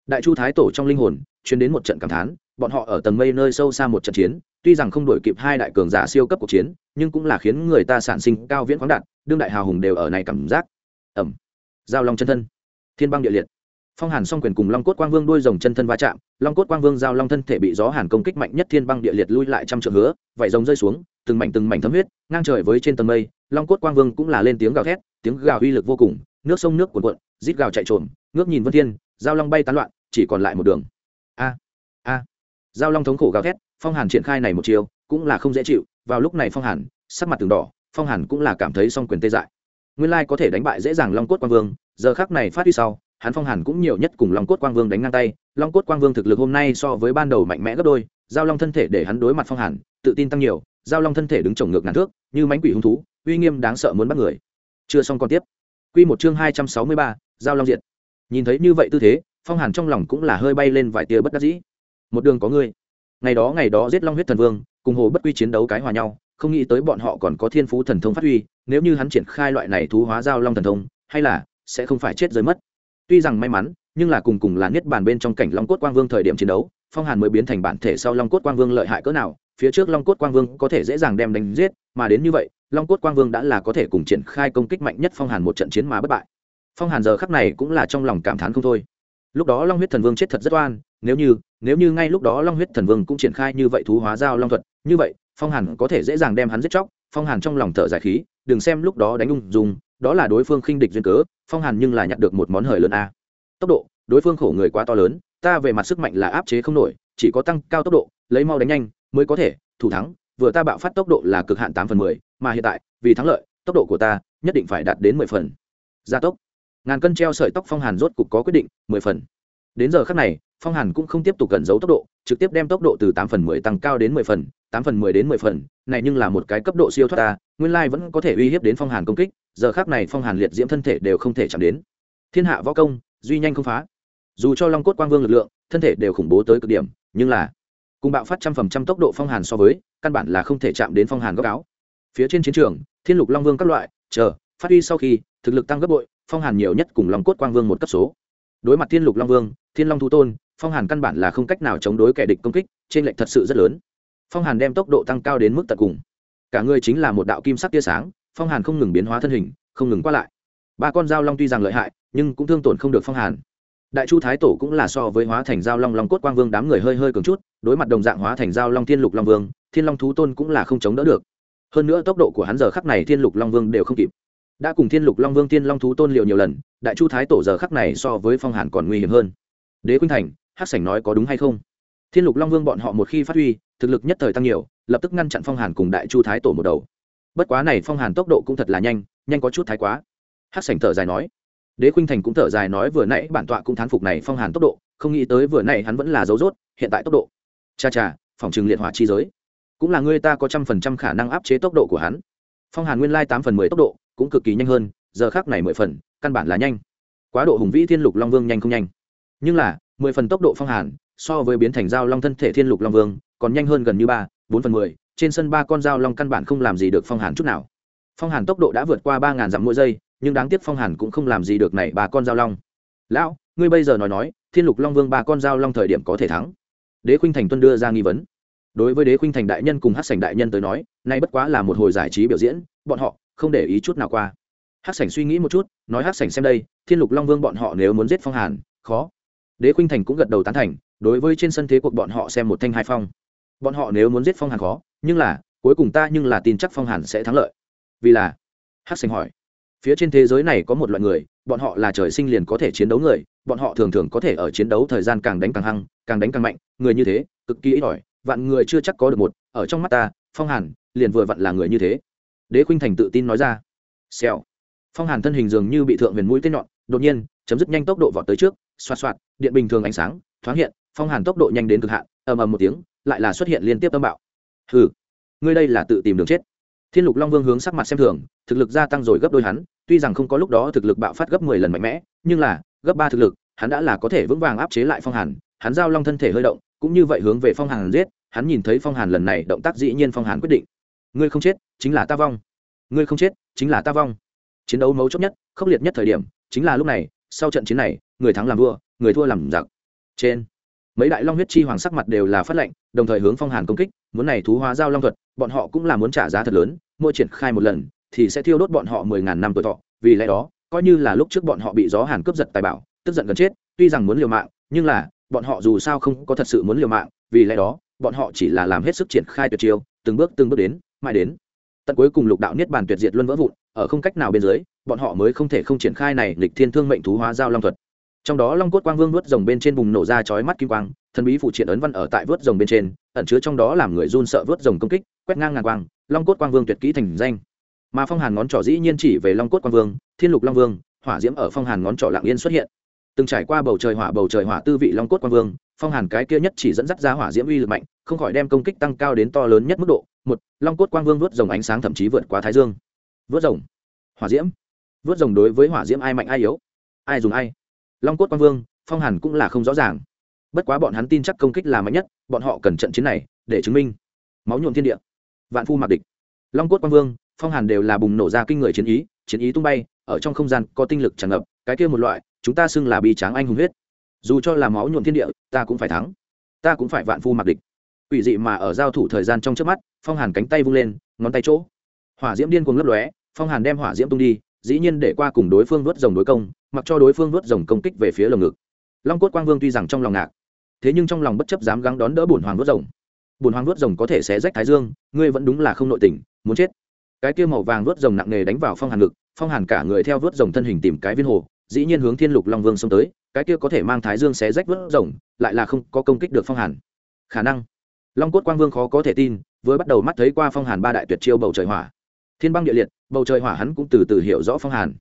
Đại chu thái tổ trong linh hồn chuyến đến một trận cảm thán, bọn họ ở tầng mây nơi sâu xa một trận chiến, tuy rằng không đổi kịp hai đại cường giả siêu cấp cuộc chiến, nhưng cũng là khiến người ta sản sinh cao viễn khoáng đạt, đương đại hào hùng đều ở này cảm giác. Ẩm giao long chân thân. Thiên băng địa liệt. Phong hàn song quyền cùng long cốt quang vương đuôi rồng chân thân va chạm, long cốt quang vương giao long thân thể bị gió hàn công kích mạnh nhất thiên băng địa liệt lui lại trăm trượng hứa, vảy rồng rơi xuống, từng mảnh từng mảnh thấm huyết, ngang trời với trên tầng mây, long cốt quang vương cũng là lên tiếng gào thét, tiếng gào uy lực vô cùng, nước sông nước cuồn cuộn, rít gào chạy trồm ngước nhìn vân thiên, giao long bay tán loạn, chỉ còn lại một đường. A a. Giao long thống khổ gào thét, phong hàn triển khai này một chiều cũng là không dễ chịu. Vào lúc này phong hàn, sắc mặt từng đỏ, phong hàn cũng là cảm thấy song quyền tê dại. Nguyên lai có thể đánh bại dễ dàng long cốt quang vương, giờ khắc này phát huy sau, hắn phong hàn cũng nhiều nhất cùng long cốt quang vương đánh ngang tay. Long cốt quang vương thực lực hôm nay so với ban đầu mạnh mẽ gấp đôi, giao long thân thể để hắn đối mặt phong hàn, tự tin tăng nhiều, giao long thân thể đứng trồng ngược ngàn thước, như mánh quỷ hung thú, uy nghiêm đáng sợ muốn bắt người. Chưa xong còn tiếp. Q một chương hai trăm sáu mươi ba, giao long diệt nhìn thấy như vậy tư thế, phong hàn trong lòng cũng là hơi bay lên vài tia bất đắc dĩ. Một đường có ngươi. Ngày đó ngày đó giết long huyết thần vương, cùng hồ bất quy chiến đấu cái hòa nhau, không nghĩ tới bọn họ còn có thiên phú thần thông phát huy, nếu như hắn triển khai loại này thú hóa giao long thần thông, hay là sẽ không phải chết rơi mất. Tuy rằng may mắn, nhưng là cùng cùng là niết bàn bên trong cảnh long cốt quang vương thời điểm chiến đấu, phong hàn mới biến thành bản thể sau long cốt quang vương lợi hại cỡ nào, phía trước long cốt quang vương có thể dễ dàng đem đánh giết, mà đến như vậy, long cốt quang vương đã là có thể cùng triển khai công kích mạnh nhất phong hàn một trận chiến mà bất bại phong hàn giờ khắc này cũng là trong lòng cảm thán không thôi. Lúc đó long huyết thần vương chết thật rất oan, nếu như nếu như ngay lúc đó long huyết thần vương cũng triển khai như vậy thú hóa giao long thuật, như vậy, phong hàn có thể dễ dàng đem hắn giết chóc, phong hàn trong lòng thở dài khí, đừng xem lúc đó đánh ung dung, đó là đối phương khinh địch duyên cớ, phong hàn nhưng là nhặt được một món hời lớn a. Tốc độ, đối phương khổ người quá to lớn, ta về mặt sức mạnh là áp chế không nổi, chỉ có tăng cao tốc độ, lấy mau đánh nhanh mới có thể, thủ thắng, vừa ta bạo phát tốc độ là cực hạn tám phần mười, mà hiện tại, vì thắng lợi, tốc độ của ta nhất định phải đạt đến mười phần. Gia tốc ngàn cân treo sợi tóc phong hàn rốt cục có quyết định, mười phần. Đến giờ khắc này, phong hàn cũng không tiếp tục cẩn giấu tốc độ, trực tiếp đem tốc độ từ tám phần mười tăng cao đến mười phần, tám phần mười đến mười phần, này nhưng là một cái cấp độ siêu thoát ta, nguyên lai vẫn có thể uy hiếp đến phong hàn công kích, giờ khác này phong hàn liệt diễm thân thể đều không thể chạm đến. Thiên hạ võ công, duy nhanh không phá. Dù cho long cốt quang vương lực lượng, thân thể đều khủng bố tới cực điểm, nhưng là, cùng bạo phát trăm phần trăm tốc độ phong hàn so với, căn bản là không thể chạm đến phong hàn góc áo. Phía trên chiến trường, thiên lục long vương các loại, chờ, phát huy sau khi, thực lực tăng gấp bội phong hàn nhiều nhất cùng long cốt quang vương một cấp số. Đối mặt thiên lục long vương, thiên long thu tôn, phong hàn căn bản là không cách nào chống đối kẻ địch công kích, trên lệnh thật sự rất lớn. Phong hàn đem tốc độ tăng cao đến mức tận cùng. Cả người chính là một đạo kim sắc tia sáng, phong hàn không ngừng biến hóa thân hình, không ngừng qua lại. Ba con dao long tuy rằng lợi hại, nhưng cũng thương tổn không được phong hàn. Đại chu thái tổ cũng là so với hóa thành dao long long cốt quang vương đám người hơi hơi cường chút, đối mặt đồng dạng hóa thành dao long thiên lục long vương, thiên long thú tôn cũng là không chống đỡ được. Hơn nữa tốc độ của hắn giờ khắc này thiên lục long vương đều không kịp đã cùng thiên lục long vương, thiên long thú tôn liệu nhiều lần, đại chu thái tổ giờ khắc này so với phong hàn còn nguy hiểm hơn. Đế khuynh thành hát sảnh nói có đúng hay không? Thiên lục long vương bọn họ một khi phát huy, thực lực nhất thời tăng nhiều, lập tức ngăn chặn phong hàn cùng đại chu thái tổ một đầu. Bất quá này phong hàn tốc độ cũng thật là nhanh nhanh có chút thái quá. Hát sảnh thở dài nói. Đế khuynh thành cũng thở dài nói vừa nãy bản tọa cũng thán phục này phong hàn tốc độ, không nghĩ tới vừa nãy hắn vẫn là dấu rốt hiện tại tốc độ. Cha cha, phòng trừng liệt hỏa chi giới. Cũng là người ta có trăm phần trăm khả năng áp chế tốc độ của hắn. Phong hàn nguyên lai tám phần mười tốc độ cũng cực kỳ nhanh hơn, giờ khác này mười phần, căn bản là nhanh. Quá độ hùng vĩ thiên lục long vương nhanh không nhanh. Nhưng là, mười phần tốc độ phong hàn, so với biến thành dao long thân thể thiên lục long vương, còn nhanh hơn gần như ba, bốn phần mười, trên sân ba con dao long căn bản không làm gì được phong hàn chút nào. Phong hàn tốc độ đã vượt qua ba ngàn dặm mỗi giây, nhưng đáng tiếc phong hàn cũng không làm gì được này ba con dao long. Lão, ngươi bây giờ nói nói, thiên lục long vương ba con dao long thời điểm có thể thắng? Đế khuynh thành tuân đưa ra nghi vấn. Đối với đế khuynh thành đại nhân cùng hát sảnh đại nhân tới nói, nay bất quá là một hồi giải trí biểu diễn, bọn họ không để ý chút nào qua. Hát sảnh suy nghĩ một chút, nói hát sảnh xem đây, thiên lục long vương bọn họ nếu muốn giết phong hàn, khó. Đế khuynh thành cũng gật đầu tán thành, đối với trên sân thế cuộc bọn họ xem một thanh hai phong. Bọn họ nếu muốn giết phong hàn khó, nhưng là, cuối cùng ta nhưng là tin chắc phong hàn sẽ thắng lợi. Vì là hát sành hỏi, phía trên thế giới này có một loại người, bọn họ là trời sinh liền có thể chiến đấu người, bọn họ thường thường có thể ở chiến đấu thời gian càng đánh càng hăng, càng đánh càng mạnh, người như thế, cực kỳ ít ỏi, vạn người chưa chắc có được một, ở trong mắt ta, phong hàn liền vừa vặn là người như thế đế khuynh thành tự tin nói ra. Xèo. Phong hàn thân hình dường như bị thượng huyền mũi tên nhọn đột nhiên chấm dứt nhanh tốc độ vọt tới trước xoạt xoạt điện bình thường ánh sáng thoáng hiện phong hàn tốc độ nhanh đến cực hạn ầm ầm một tiếng lại là xuất hiện liên tiếp tâm bạo. Hừ, ngươi đây là tự tìm đường chết. Thiên lục long vương hướng sắc mặt xem thường thực lực gia tăng rồi gấp đôi hắn tuy rằng không có lúc đó thực lực bạo phát gấp mười lần mạnh mẽ nhưng là gấp ba thực lực hắn đã là có thể vững vàng áp chế lại phong hàn hắn giao long thân thể hơi động cũng như vậy hướng về phong hàn giết hắn nhìn thấy phong hàn lần này động tác dĩ nhiên phong hàn quyết định ngươi không chết, chính là ta vong. Ngươi không chết, chính là ta vong. Chiến đấu mấu chốt nhất, khốc liệt nhất thời điểm, chính là lúc này, sau trận chiến này, người thắng làm vua, người thua làm giặc. Trên, mấy đại long huyết chi hoàng sắc mặt đều là phát lệnh đồng thời hướng phong hàn công kích, muốn này thú hóa giao long thuật, bọn họ cũng là muốn trả giá thật lớn, mỗi triển khai một lần, thì sẽ thiêu đốt bọn họ mười ngàn năm tuổi thọ, vì lẽ đó, coi như là lúc trước bọn họ bị gió hàn cướp giật tài bảo, tức giận gần chết, tuy rằng muốn liều mạng, nhưng là, bọn họ dù sao không có thật sự muốn liều mạng, vì lẽ đó, bọn họ chỉ là làm hết sức triển khai tuyệt chiêu, từng bước từng bước đến mãi đến. Tận cuối cùng lục đạo niết bàn tuyệt diệt luân vỡ vụn, ở không cách nào bên dưới, bọn họ mới không thể không triển khai này lịch thiên thương mệnh thú hóa giao long thuật. Trong đó long cốt quang vương vớt rồng bên trên bùng nổ ra chói mắt kim quang, thần bí phụ triện ấn văn ở tại vớt rồng bên trên, ẩn chứa trong đó làm người run sợ vớt rồng công kích, quét ngang ngàn quang, long cốt quang vương tuyệt kỹ thành danh. Mà phong hàn ngón trỏ dĩ nhiên chỉ về long cốt quang vương, thiên lục long vương, hỏa diễm ở phong hàn ngón trỏ lạng yên xuất hiện. Từng trải qua bầu trời hỏa, bầu trời hỏa tư vị long cốt quang vương, phong hàn cái kia nhất chỉ dẫn dắt ra hỏa diễm uy lực mạnh, không khỏi đem công kích tăng cao đến to lớn nhất mức độ một, long cốt quang vương vớt rồng ánh sáng thậm chí vượt quá thái dương. Vớt rồng. Hỏa diễm. Vớt rồng đối với hỏa diễm ai mạnh ai yếu? Ai dùng ai? Long cốt quang vương, phong hàn cũng là không rõ ràng. Bất quá bọn hắn tin chắc công kích là mạnh nhất, bọn họ cần trận chiến này để chứng minh. Máu nhuộm thiên địa. Vạn phu mặc địch. Long cốt quang vương, phong hàn đều là bùng nổ ra kinh người chiến ý chiến ý tung bay, ở trong không gian có tinh lực tràn ngập, cái kia một loại, chúng ta xưng là bi tráng anh hùng huyết. Dù cho là máu nhuộm thiên địa, ta cũng phải thắng. Ta cũng phải vạn phu mặc địch quỷ dị mà ở giao thủ thời gian trong trước mắt, phong hàn cánh tay vung lên, ngón tay chỗ. Hỏa diễm điên cuồng lấp lóe, phong hàn đem hỏa diễm tung đi, dĩ nhiên để qua cùng đối phương vớt rồng đối công, mặc cho đối phương vớt rồng công kích về phía lồng ngực. Long cốt quang vương tuy rằng trong lòng ngạc, thế nhưng trong lòng bất chấp dám gắng đón đỡ bổn hoàng vớt rồng. Bổn hoàng vớt rồng có thể sẽ rách thái dương, ngươi vẫn đúng là không nội tình, muốn chết. Cái kia màu vàng vớt rồng nặng nề đánh vào phong hàn ngực, phong hàn cả người theo vớt rồng thân hình tìm cái viên hồ, dĩ nhiên hướng thiên lục long vương xông tới, cái kia có thể mang thái dương xé rách vớt rồng, lại là không có công kích được phong hàn. Khả năng long cốt quang vương khó có thể tin, vừa bắt đầu mắt thấy qua phong hàn ba đại tuyệt chiêu bầu trời hỏa. Thiên băng địa liệt, bầu trời hỏa hắn cũng từ từ hiểu rõ phong hàn.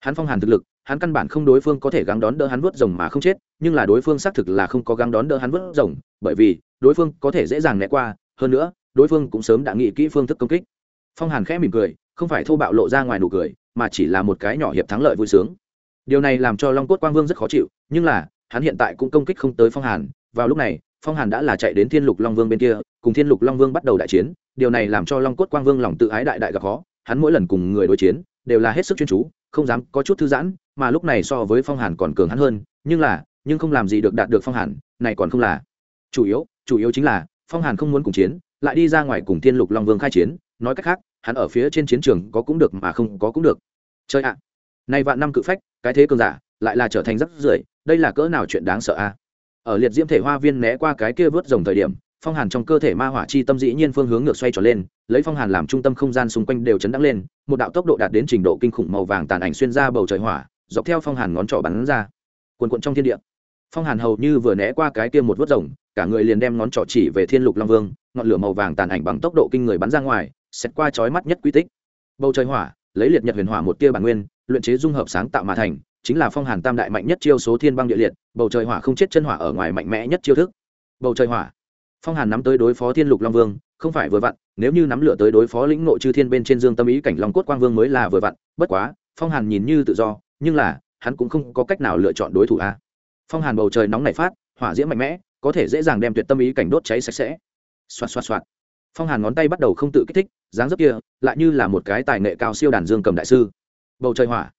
Hắn phong hàn thực lực, hắn căn bản không đối phương có thể gắng đón đỡ hắn vớt rồng mà không chết, nhưng là đối phương xác thực là không có gắng đón đỡ hắn vớt rồng, bởi vì, đối phương có thể dễ dàng né qua, hơn nữa, đối phương cũng sớm đã nghĩ kỹ phương thức công kích. Phong hàn khẽ mỉm cười, không phải thô bạo lộ ra ngoài nụ cười, mà chỉ là một cái nhỏ hiệp thắng lợi vui sướng. Điều này làm cho long cốt quang vương rất khó chịu, nhưng là, hắn hiện tại cũng công kích không tới phong hàn, vào lúc này phong hàn đã là chạy đến thiên lục long vương bên kia cùng thiên lục long vương bắt đầu đại chiến điều này làm cho long cốt quang vương lòng tự ái đại đại gặp khó hắn mỗi lần cùng người đối chiến đều là hết sức chuyên chú không dám có chút thư giãn mà lúc này so với phong hàn còn cường hắn hơn nhưng là nhưng không làm gì được đạt được phong hàn này còn không là chủ yếu chủ yếu chính là phong hàn không muốn cùng chiến lại đi ra ngoài cùng thiên lục long vương khai chiến nói cách khác hắn ở phía trên chiến trường có cũng được mà không có cũng được chơi ạ à. nay vạn năm cự phách cái thế cường giả lại là trở thành rất rưởi đây là cỡ nào chuyện đáng sợ a à? Ở liệt diễm thể hoa viên né qua cái kia vớt rồng thời điểm, phong hàn trong cơ thể ma hỏa chi tâm dĩ nhiên phương hướng ngược xoay trở lên, lấy phong hàn làm trung tâm không gian xung quanh đều chấn đắc lên, một đạo tốc độ đạt đến trình độ kinh khủng màu vàng tàn ảnh xuyên ra bầu trời hỏa, dọc theo phong hàn ngón trỏ bắn ra. Quần quận trong thiên địa, phong hàn hầu như vừa né qua cái kia một vớt rồng, cả người liền đem ngón trỏ chỉ về thiên lục long vương, ngọn lửa màu vàng tàn ảnh bằng tốc độ kinh người bắn ra ngoài xét qua chói mắt nhất quy tích. Bầu trời hỏa, lấy liệt nhật huyền hỏa một tia bản nguyên, luyện chế dung hợp sáng tạo mà thành chính là phong hàn tam đại mạnh nhất chiêu số thiên băng địa liệt, bầu trời hỏa không chết chân hỏa ở ngoài mạnh mẽ nhất chiêu thức. Bầu trời hỏa. Phong hàn nắm tới đối phó thiên lục long vương, không phải vừa vặn, nếu như nắm lửa tới đối phó lĩnh nội chư thiên bên trên dương tâm ý cảnh long cốt quang vương mới là vừa vặn, bất quá, phong hàn nhìn như tự do, nhưng là, hắn cũng không có cách nào lựa chọn đối thủ a. Phong hàn bầu trời nóng nảy phát, hỏa diễm mạnh mẽ, có thể dễ dàng đem tuyệt tâm ý cảnh đốt cháy sạch sẽ. Xoạt xoạt xoạt. Phong hàn ngón tay bắt đầu không tự kích thích, dáng dấp kia, lại như là một cái tài nghệ cao siêu đàn dương cầm đại sư. Bầu trời hỏa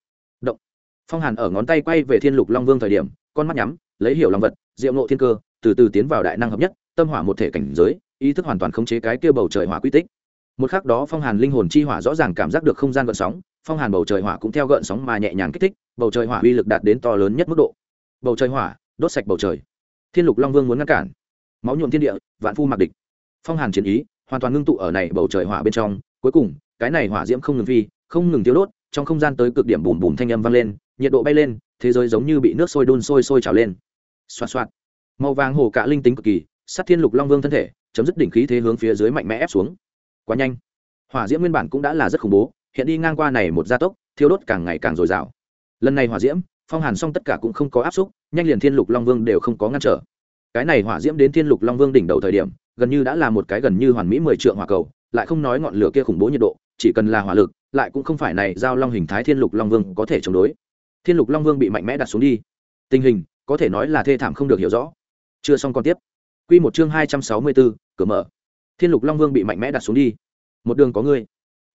phong hàn ở ngón tay quay về thiên lục long vương thời điểm, con mắt nhắm, lấy hiểu lòng vật, diệu nộ thiên cơ, từ từ tiến vào đại năng hợp nhất, tâm hỏa một thể cảnh giới, ý thức hoàn toàn khống chế cái kia bầu trời hỏa quy tích. Một khắc đó phong hàn linh hồn chi hỏa rõ ràng cảm giác được không gian gợn sóng, phong hàn bầu trời hỏa cũng theo gợn sóng mà nhẹ nhàng kích thích, bầu trời hỏa uy lực đạt đến to lớn nhất mức độ. Bầu trời hỏa, đốt sạch bầu trời. Thiên lục long vương muốn ngăn cản. Máu nhuộm thiên địa, vạn phu mặc địch. Phong hàn chiến ý, hoàn toàn ngưng tụ ở này bầu trời hỏa bên trong, cuối cùng, cái này hỏa diễm không ngừng phi, không ngừng tiêu đốt trong không gian tới cực điểm bùm bùm thanh âm vang lên, nhiệt độ bay lên, thế giới giống như bị nước sôi đun sôi sôi trào lên. Xoạt xoạt. Màu vàng hồ cạ linh tính cực kỳ, sát thiên lục long vương thân thể, chấm dứt đỉnh khí thế hướng phía dưới mạnh mẽ ép xuống. Quá nhanh. Hỏa diễm nguyên bản cũng đã là rất khủng bố, hiện đi ngang qua này một gia tốc, thiêu đốt càng ngày càng dồi dào. Lần này hỏa diễm, phong hàn xong tất cả cũng không có áp xúc, nhanh liền thiên lục long vương đều không có ngăn trở. Cái này hỏa diễm đến thiên lục long vương đỉnh đầu thời điểm, gần như đã là một cái gần như hoàn mỹ mười trượng hỏa cầu, lại không nói ngọn lửa kia khủng bố nhiệt độ, chỉ cần là hỏa lực lại cũng không phải này giao long hình thái thiên lục long vương có thể chống đối. Thiên lục long vương bị mạnh mẽ đặt xuống đi. Tình hình, có thể nói là thê thảm không được hiểu rõ. Chưa xong còn tiếp. Q một chương hai trăm sáu mươi bốn cửa mở. Thiên lục long vương bị mạnh mẽ đặt xuống đi. Một đường có ngươi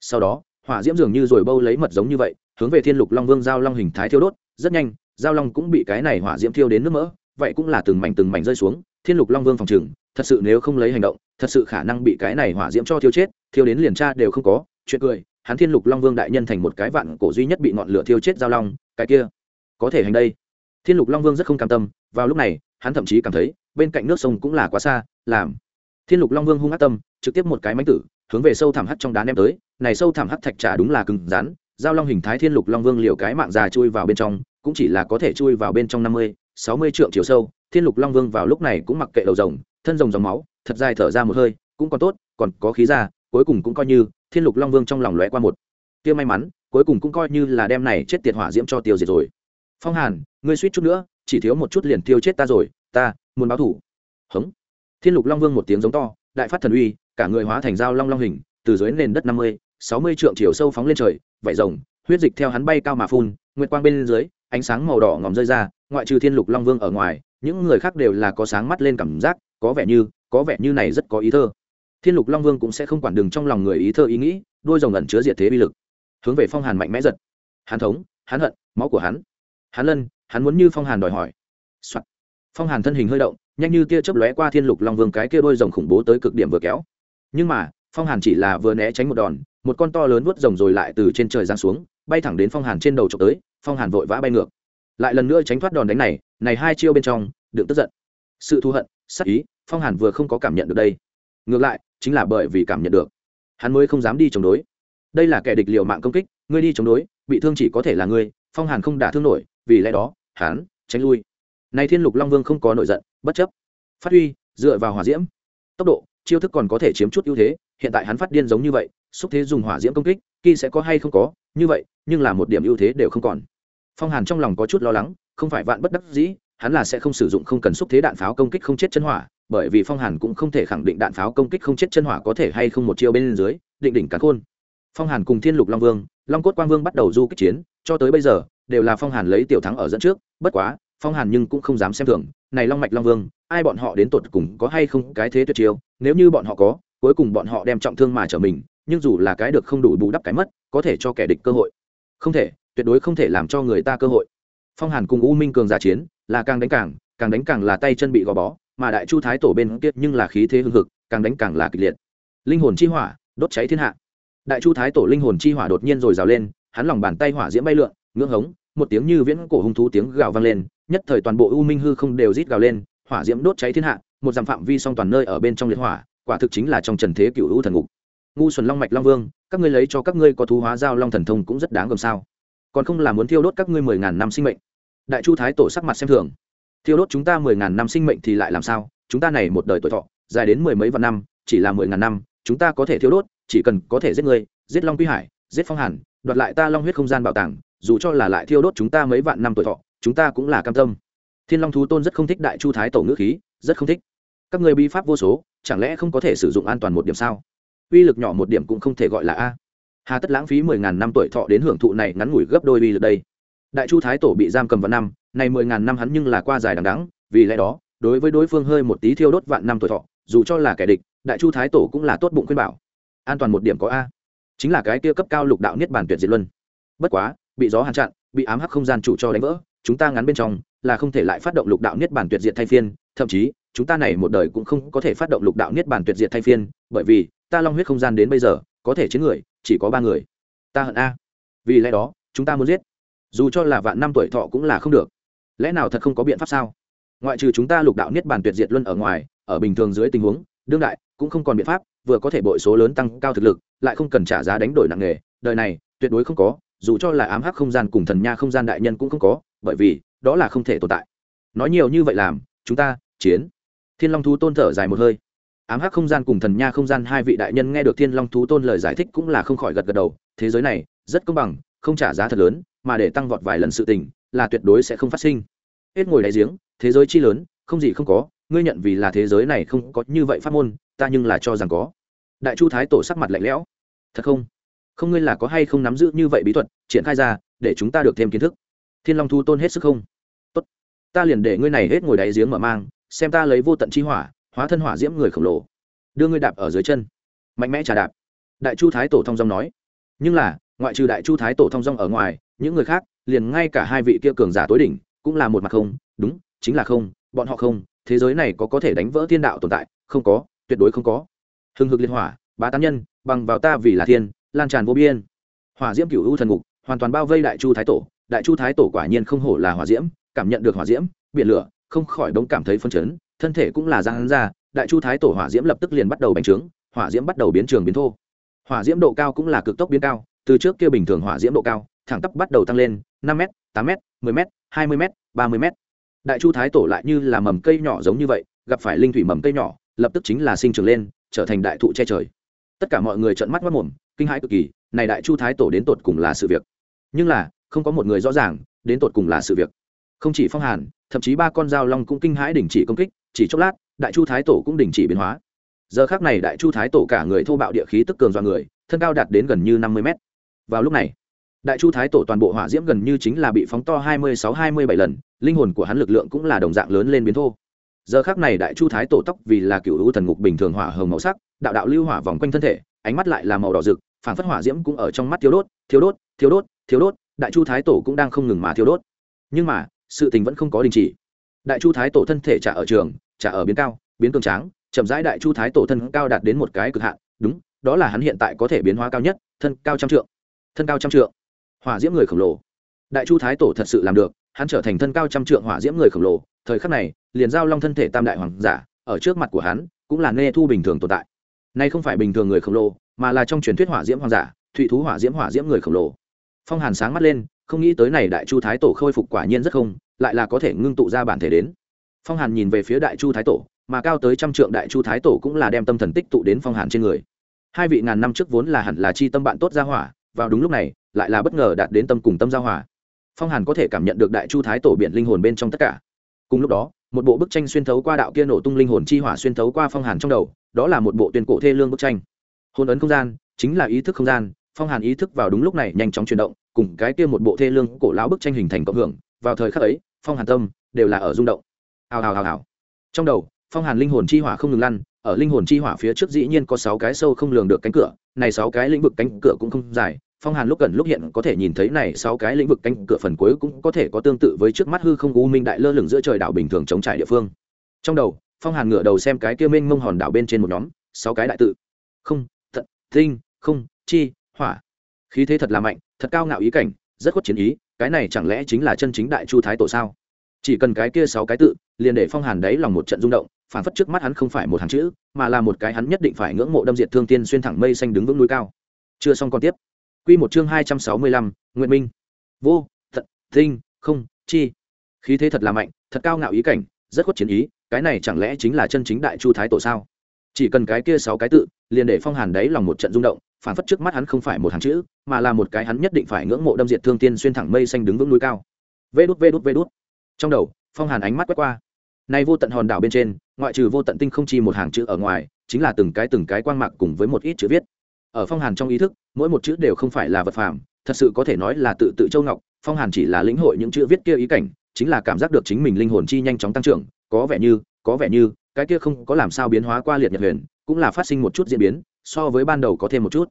sau đó, hỏa diễm dường như rồi bâu lấy mật giống như vậy, hướng về thiên lục long vương giao long hình thái thiêu đốt. Rất nhanh, giao long cũng bị cái này hỏa diễm thiêu đến nước mỡ. Vậy cũng là từng mảnh từng mảnh rơi xuống. Thiên lục long vương phòng trừng thật sự nếu không lấy hành động, thật sự khả năng bị cái này hỏa diễm cho thiêu chết, thiêu đến liền tra đều không có. Chuyện cười hắn thiên lục long vương đại nhân thành một cái vạn cổ duy nhất bị ngọn lửa thiêu chết giao long, cái kia, có thể hành đây. Thiên lục long vương rất không cam tâm, vào lúc này, hắn thậm chí cảm thấy, bên cạnh nước sông cũng là quá xa, làm. Thiên lục long vương hung ác tâm, trực tiếp một cái mánh tử, hướng về sâu thẳm hắt trong đá ném tới, này sâu thẳm hắt thạch trà đúng là cứng rắn, giao long hình thái thiên lục long vương liều cái mạng già chui vào bên trong, cũng chỉ là có thể chui vào bên trong năm mươi, sáu mươi trượng chiều sâu, thiên lục long vương vào lúc này cũng mặc kệ đầu rồng, thân rồng dòng máu, thật dài thở ra một hơi, cũng còn tốt, còn có khí ra, cuối cùng cũng coi như thiên lục long vương trong lòng lóe qua một tia may mắn, cuối cùng cũng coi như là đem này chết tiệt hỏa diễm cho tiêu diệt rồi. Phong hàn, ngươi suýt chút nữa, chỉ thiếu một chút liền tiêu chết ta rồi, ta muốn báo thủ. Hống. Thiên lục long vương một tiếng giống to, đại phát thần uy, cả người hóa thành dao long long hình, từ dưới nền đất năm mươi, sáu mươi trượng chiều sâu phóng lên trời, vảy rồng, huyết dịch theo hắn bay cao mà phun, nguyệt quang bên dưới, ánh sáng màu đỏ ngòm rơi ra, ngoại trừ thiên lục long vương ở ngoài, những người khác đều là có sáng mắt lên cảm giác, có vẻ như, có vẻ như này rất có ý thơ thiên lục long vương cũng sẽ không quản đường trong lòng người ý thơ ý nghĩ, đôi rồng ẩn chứa diệt thế bi lực. Hướng về phong hàn mạnh mẽ giật. Hắn thống, hắn hận, máu của hắn. Hắn lân, hắn muốn như phong hàn đòi hỏi、Soạn. phong hàn thân hình hơi động, nhanh như tia chớp lóe qua thiên lục long vương cái kia đôi rồng khủng bố tới cực điểm vừa kéo. Nhưng mà, phong hàn chỉ là vừa né tránh một đòn, một con to lớn vớt rồng rồi lại từ trên trời giáng xuống, bay thẳng đến phong hàn trên đầu trộm tới, phong hàn vội vã bay ngược. Lại lần nữa tránh thoát đòn đánh này này hai chiêu bên trong đựng tức giận. Sự thù hận sắc ý, phong hàn vừa không có cảm nhận được đây. Ngược lại chính là bởi vì cảm nhận được. Hắn mới không dám đi chống đối. Đây là kẻ địch liều mạng công kích, ngươi đi chống đối, bị thương chỉ có thể là ngươi, phong hàn không đả thương nổi, vì lẽ đó, hắn tránh lui. Nay thiên lục long vương không có nổi giận, bất chấp. Phát huy, dựa vào hỏa diễm. Tốc độ, chiêu thức còn có thể chiếm chút ưu thế, hiện tại hắn phát điên giống như vậy, xúc thế dùng hỏa diễm công kích, kỳ sẽ có hay không có, như vậy, nhưng là một điểm ưu thế đều không còn. Phong hàn trong lòng có chút lo lắng, không phải vạn bất đắc dĩ, hắn là sẽ không sử dụng không cần xúc thế đạn pháo công kích không chết chân hỏa bởi vì phong hàn cũng không thể khẳng định đạn pháo công kích không chết chân hỏa có thể hay không một chiêu bên dưới, định đỉnh cắn khôn. Phong hàn cùng thiên lục long vương, long cốt quang vương bắt đầu du kích chiến, cho tới bây giờ, đều là phong hàn lấy tiểu thắng ở dẫn trước, bất quá, phong hàn nhưng cũng không dám xem thường, này long mạch long vương, ai bọn họ đến tột cùng có hay không cái thế tuyệt chiêu, nếu như bọn họ có, cuối cùng bọn họ đem trọng thương mà trở mình, nhưng dù là cái được không đủ bù đắp cái mất, có thể cho kẻ địch cơ hội. Không thể, tuyệt đối không thể làm cho người ta cơ hội. Phong hàn cùng u minh cường giả chiến, là càng đánh càng càng đánh càng là tay chân bị gò bó mà đại chu thái tổ bên kia nhưng là khí thế hưng hực, càng đánh càng là kịch liệt. Linh hồn chi hỏa, đốt cháy thiên hạ. Đại chu thái tổ linh hồn chi hỏa đột nhiên rồi rào lên, hắn lòng bàn tay hỏa diễm bay lượn, ngưỡng hống, một tiếng như viễn cổ hung thú tiếng gào vang lên, nhất thời toàn bộ u minh hư không đều rít gào lên, hỏa diễm đốt cháy thiên hạ, một dặm phạm vi song toàn nơi ở bên trong liệt hỏa, quả thực chính là trong trần thế cựu u thần ngục. Ngu xuẩn long mạch long vương, các ngươi lấy cho các ngươi có thú hóa giao long thần thông cũng rất đáng gồm sao. Còn không là muốn thiêu đốt các ngươi mười ngàn năm sinh mệnh. Đại chu thái tổ sắc mặt xem thường thiêu đốt chúng ta mười ngàn năm sinh mệnh thì lại làm sao? Chúng ta này một đời tuổi thọ dài đến mười mấy vạn năm chỉ là mười ngàn năm chúng ta có thể thiêu đốt chỉ cần có thể giết người, giết long quy hải giết phong hàn đoạt lại ta long huyết không gian bảo tàng dù cho là lại thiêu đốt chúng ta mấy vạn năm tuổi thọ chúng ta cũng là cam tâm. Thiên long thú tôn rất không thích đại chu thái tổ ngữ khí rất không thích. Các người bi pháp vô số chẳng lẽ không có thể sử dụng an toàn một điểm sao? Uy lực nhỏ một điểm cũng không thể gọi là a. Hà tất lãng phí mười ngàn năm tuổi thọ đến hưởng thụ này ngắn ngủi gấp đôi uy lực đây. Đại chu thái tổ bị giam cầm vào năm này mười ngàn năm hắn nhưng là qua dài đằng đắng vì lẽ đó, đối với đối phương hơi một tí thiêu đốt vạn năm tuổi thọ, dù cho là kẻ địch, đại chu thái tổ cũng là tốt bụng khuyên bảo. An toàn một điểm có a. Chính là cái kia cấp cao lục đạo niết bàn tuyệt diệt luân. Bất quá, bị gió hàn chặn, bị ám hắc không gian chủ cho đánh vỡ, chúng ta ngắn bên trong là không thể lại phát động lục đạo niết bàn tuyệt diệt thay phiên, thậm chí, chúng ta này một đời cũng không có thể phát động lục đạo niết bàn tuyệt diệt thay phiên, bởi vì, ta long huyết không gian đến bây giờ, có thể chiến người, chỉ có ba người. Ta hận a. Vì lẽ đó, chúng ta muốn giết. Dù cho là vạn năm tuổi thọ cũng là không được lẽ nào thật không có biện pháp sao? Ngoại trừ chúng ta lục đạo niết bàn tuyệt diệt luân ở ngoài, ở bình thường dưới tình huống, đương đại, cũng không còn biện pháp, vừa có thể bội số lớn tăng cao thực lực, lại không cần trả giá đánh đổi nặng nề, đời này, tuyệt đối không có, dù cho là ám hắc không gian cùng thần nha không gian đại nhân cũng không có, bởi vì, đó là không thể tồn tại. Nói nhiều như vậy làm, chúng ta, chiến. Thiên long thú tôn thở dài một hơi. Ám hắc không gian cùng thần nha không gian hai vị đại nhân nghe được thiên long thú tôn lời giải thích cũng là không khỏi gật gật đầu, thế giới này, rất công bằng, không trả giá thật lớn, mà để tăng vọt vài lần sự tình là tuyệt đối sẽ không phát sinh. Hết ngồi đáy giếng, thế giới chi lớn, không gì không có, ngươi nhận vì là thế giới này không có như vậy pháp môn, ta nhưng là cho rằng có. Đại chu thái tổ sắc mặt lạnh lẽo. Thật không? Không ngươi là có hay không nắm giữ như vậy bí thuật, triển khai ra, để chúng ta được thêm kiến thức? Thiên long thu tôn hết sức không? Tốt. Ta liền để ngươi này hết ngồi đáy giếng mở mang, xem ta lấy vô tận chi hỏa, hóa thân hỏa diễm người khổng lồ. Đưa ngươi đạp ở dưới chân. Mạnh mẽ trà đạp. Đại chu thái tổ thông dong nói. Nhưng là, ngoại trừ đại chu thái tổ thông dong ở ngoài, những người khác liền ngay cả hai vị kia cường giả tối đỉnh cũng là một mặt không, đúng, chính là không, bọn họ không, thế giới này có có thể đánh vỡ thiên đạo tồn tại, không có, tuyệt đối không có. Hừng hực liên hỏa, bá tán nhân, bằng vào ta vì là thiên, lan tràn vô biên. Hỏa diễm cửu u thần ngục, hoàn toàn bao vây đại chu thái tổ, đại chu thái tổ quả nhiên không hổ là hỏa diễm, cảm nhận được hỏa diễm, biển lửa, không khỏi đống cảm thấy phân chấn, thân thể cũng là giang hắn ra, đại chu thái tổ hỏa diễm lập tức liền bắt đầu bành trướng, hỏa diễm bắt đầu biến trường biến thô. Hỏa diễm độ cao cũng là cực tốc biến cao, từ trước kia bình thường hỏa diễm độ cao, thẳng tắp bắt đầu tăng lên 5 m, 8 m, mười m hai mươi m ba mươi m. Đại chu thái tổ lại như là mầm cây nhỏ giống như vậy gặp phải linh thủy mầm cây nhỏ lập tức chính là sinh trưởng lên trở thành đại thụ che trời. Tất cả mọi người trợn mắt mất mồm kinh hãi cực kỳ này đại chu thái tổ đến tột cùng là sự việc. Nhưng là không có một người rõ ràng đến tột cùng là sự việc. Không chỉ phong hàn thậm chí ba con dao long cũng kinh hãi đình chỉ công kích chỉ chốc lát đại chu thái tổ cũng đình chỉ biến hóa. Giờ khắc này đại chu thái tổ cả người thô bạo địa khí tức cường do người thân cao đạt đến gần như năm mươi mét. Vào lúc này đại chu thái tổ toàn bộ hỏa diễm gần như chính là bị phóng to hai mươi sáu, hai mươi bảy lần, linh hồn của hắn lực lượng cũng là đồng dạng lớn lên biến thô. Giờ khác này đại chu thái tổ tóc vì là cựu hữu thần ngục bình thường hỏa hồng màu sắc, đạo đạo lưu hỏa vòng quanh thân thể, ánh mắt lại là màu đỏ rực phản phất hỏa diễm cũng ở trong mắt thiếu đốt thiếu đốt thiếu đốt thiếu đốt, đại chu thái tổ cũng đang không ngừng mà thiếu đốt. Nhưng mà, sự tình vẫn không có đình chỉ. Đại chu thái tổ thân thể trả ở trường, trả ở biến cao, biến cường tráng, chậm rãi đại chu thái tổ thân cao đạt đến một cái cực hạn, đúng, đó là hắn hiện tại có thể biến hóa cao nhất, thân cao trăm trượng. Thân cao trăm trượng hỏa diễm người khổng lồ. Đại chu thái tổ thật sự làm được, hắn trở thành thân cao trăm trượng hỏa diễm người khổng lồ, thời khắc này, liền giao long thân thể tam đại hoàng giả, ở trước mặt của hắn, cũng là nghe thu bình thường tồn tại. Nay không phải bình thường người khổng lồ, mà là trong truyền thuyết hỏa diễm hoàng giả thụy thú hỏa diễm hỏa diễm người khổng lồ. Phong hàn sáng mắt lên, không nghĩ tới này đại chu thái tổ khôi phục quả nhiên rất không, lại là có thể ngưng tụ ra bản thể đến. Phong hàn nhìn về phía đại chu thái tổ, mà cao tới trăm trượng đại chu thái tổ cũng là đem tâm thần tích tụ đến phong hàn trên người. Hai vị ngàn năm trước vốn là hẳn là chi tâm bạn tốt gia hỏa, vào đúng lúc này lại là bất ngờ đạt đến tâm cùng tâm giao hòa, phong hàn có thể cảm nhận được đại chu thái tổ biển linh hồn bên trong tất cả. Cùng lúc đó một bộ bức tranh xuyên thấu qua đạo kia nổ tung linh hồn chi hỏa xuyên thấu qua phong hàn trong đầu đó là một bộ tuyên cổ thê lương bức tranh. Hôn ấn không gian chính là ý thức không gian phong hàn ý thức vào đúng lúc này nhanh chóng chuyển động cùng cái kia một bộ thê lương cổ lão bức tranh hình thành cộng hưởng vào thời khắc ấy phong hàn tâm đều là ở rung động. Hào hào hào hào. Trong đầu phong hàn linh hồn chi hỏa không ngừng lăn ở linh hồn chi hỏa phía trước dĩ nhiên có sáu cái sâu không lường được cánh cửa này sáu cái lĩnh vực cánh cửa cũng không dài phong hàn lúc cần lúc hiện có thể nhìn thấy này sáu cái lĩnh vực cánh cửa phần cuối cũng có thể có tương tự với trước mắt hư không u minh đại lơ lửng giữa trời đảo bình thường chống trải địa phương. Trong đầu, phong hàn ngửa đầu xem cái kia minh mông hòn đảo bên trên một nhóm, sáu cái đại tự. Không, thận, tinh, không, chi, hỏa. Khí thế thật là mạnh, thật cao ngạo ý cảnh, rất khuất chiến ý, cái này chẳng lẽ chính là chân chính đại chu thái tổ sao? Chỉ cần cái kia sáu cái tự, liền để phong hàn đấy lòng một trận rung động, phản phất trước mắt hắn không phải một hàng chữ, mà là một cái hắn nhất định phải ngưỡng mộ đâm diệt thương tiên xuyên thẳng mây xanh đứng vững núi cao. Chưa xong còn tiếp. Quy một chương 265, Nguyệt Minh. Vô, tận, tinh, không, chi. Khí thế thật là mạnh, thật cao ngạo ý cảnh, rất khuất chiến ý, cái này chẳng lẽ chính là chân chính đại chu thái tổ sao? Chỉ cần cái kia sáu cái tự, liền để Phong Hàn đấy lòng một trận rung động, phản phất trước mắt hắn không phải một hàng chữ, mà là một cái hắn nhất định phải ngưỡng mộ đâm diệt thương tiên xuyên thẳng mây xanh đứng vững núi cao. Vê đút vê đút vê đút. Trong đầu, Phong Hàn ánh mắt quét qua. Này vô tận hòn đảo bên trên, ngoại trừ vô tận tinh không chi một hàng chữ ở ngoài, chính là từng cái từng cái quang mạc cùng với một ít chữ viết ở phong hàn trong ý thức, mỗi một chữ đều không phải là vật phàm, thật sự có thể nói là tự tự châu ngọc, phong hàn chỉ là lĩnh hội những chữ viết kia ý cảnh, chính là cảm giác được chính mình linh hồn chi nhanh chóng tăng trưởng, có vẻ như, có vẻ như, cái kia không có làm sao biến hóa qua liệt nhật huyền, cũng là phát sinh một chút diễn biến, so với ban đầu có thêm một chút.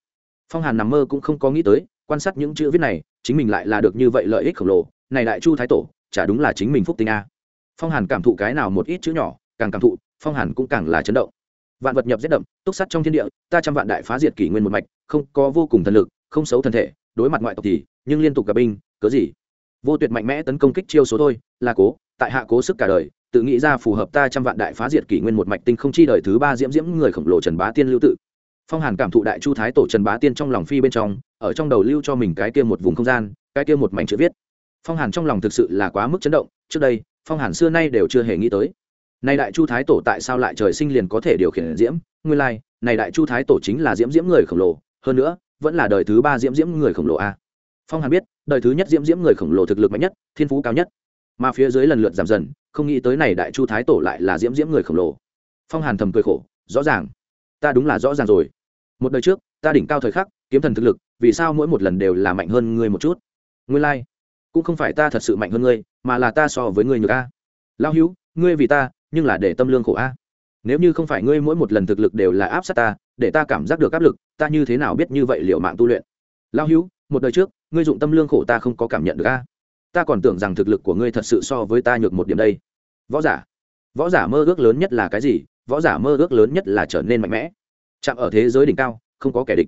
Phong hàn nằm mơ cũng không có nghĩ tới, quan sát những chữ viết này, chính mình lại là được như vậy lợi ích khổng lồ, này đại chu thái tổ, chả đúng là chính mình phúc tinh a. Phong hàn cảm thụ cái nào một ít chữ nhỏ, càng cảm thụ, phong hàn cũng càng là chấn động vạn vật nhập rét đậm, túc sắt trong thiên địa, ta trăm vạn đại phá diệt kỷ nguyên một mạch, không có vô cùng thần lực, không xấu thân thể, đối mặt ngoại tộc thì, nhưng liên tục gặp binh, cớ gì? Vô tuyệt mạnh mẽ tấn công kích chiêu số thôi, là cố, tại hạ cố sức cả đời, tự nghĩ ra phù hợp ta trăm vạn đại phá diệt kỷ nguyên một mạch tinh không chi đời thứ ba diễm diễm người khổng lồ trần bá tiên lưu tự. Phong hàn cảm thụ đại chu thái tổ trần bá tiên trong lòng phi bên trong, ở trong đầu lưu cho mình cái kia một vùng không gian, cái kia một mảnh chữ viết. Phong hàn trong lòng thực sự là quá mức chấn động, trước đây, phong hàn xưa nay đều chưa hề nghĩ tới này đại chu thái tổ tại sao lại trời sinh liền có thể điều khiển diễm? Nguyên lai, này đại chu thái tổ chính là diễm diễm người khổng lồ, hơn nữa, vẫn là đời thứ ba diễm diễm người khổng lồ a. Phong hàn biết, đời thứ nhất diễm diễm người khổng lồ thực lực mạnh nhất, thiên phú cao nhất. Mà phía dưới lần lượt giảm dần, không nghĩ tới này đại chu thái tổ lại là diễm diễm người khổng lồ. Phong hàn thầm cười khổ, rõ ràng. Ta đúng là rõ ràng rồi. Một đời trước, ta đỉnh cao thời khắc, kiếm thần thực lực, vì sao mỗi một lần đều là mạnh hơn ngươi một chút? Ngươi lai、like. cũng không phải ta thật sự mạnh hơn ngươi, mà là ta so với ngươi nhược a. Lao hữu, ngươi vì ta nhưng là để tâm lương khổ a. Nếu như không phải ngươi mỗi một lần thực lực đều là áp sát ta, để ta cảm giác được áp lực, ta như thế nào biết như vậy liệu mạng tu luyện? Lao hữu, một đời trước, ngươi dụng tâm lương khổ ta không có cảm nhận được a. Ta còn tưởng rằng thực lực của ngươi thật sự so với ta nhược một điểm đây. Võ giả. Võ giả mơ ước lớn nhất là cái gì? Võ giả mơ ước lớn nhất là trở nên mạnh mẽ. Chạm ở thế giới đỉnh cao, không có kẻ địch.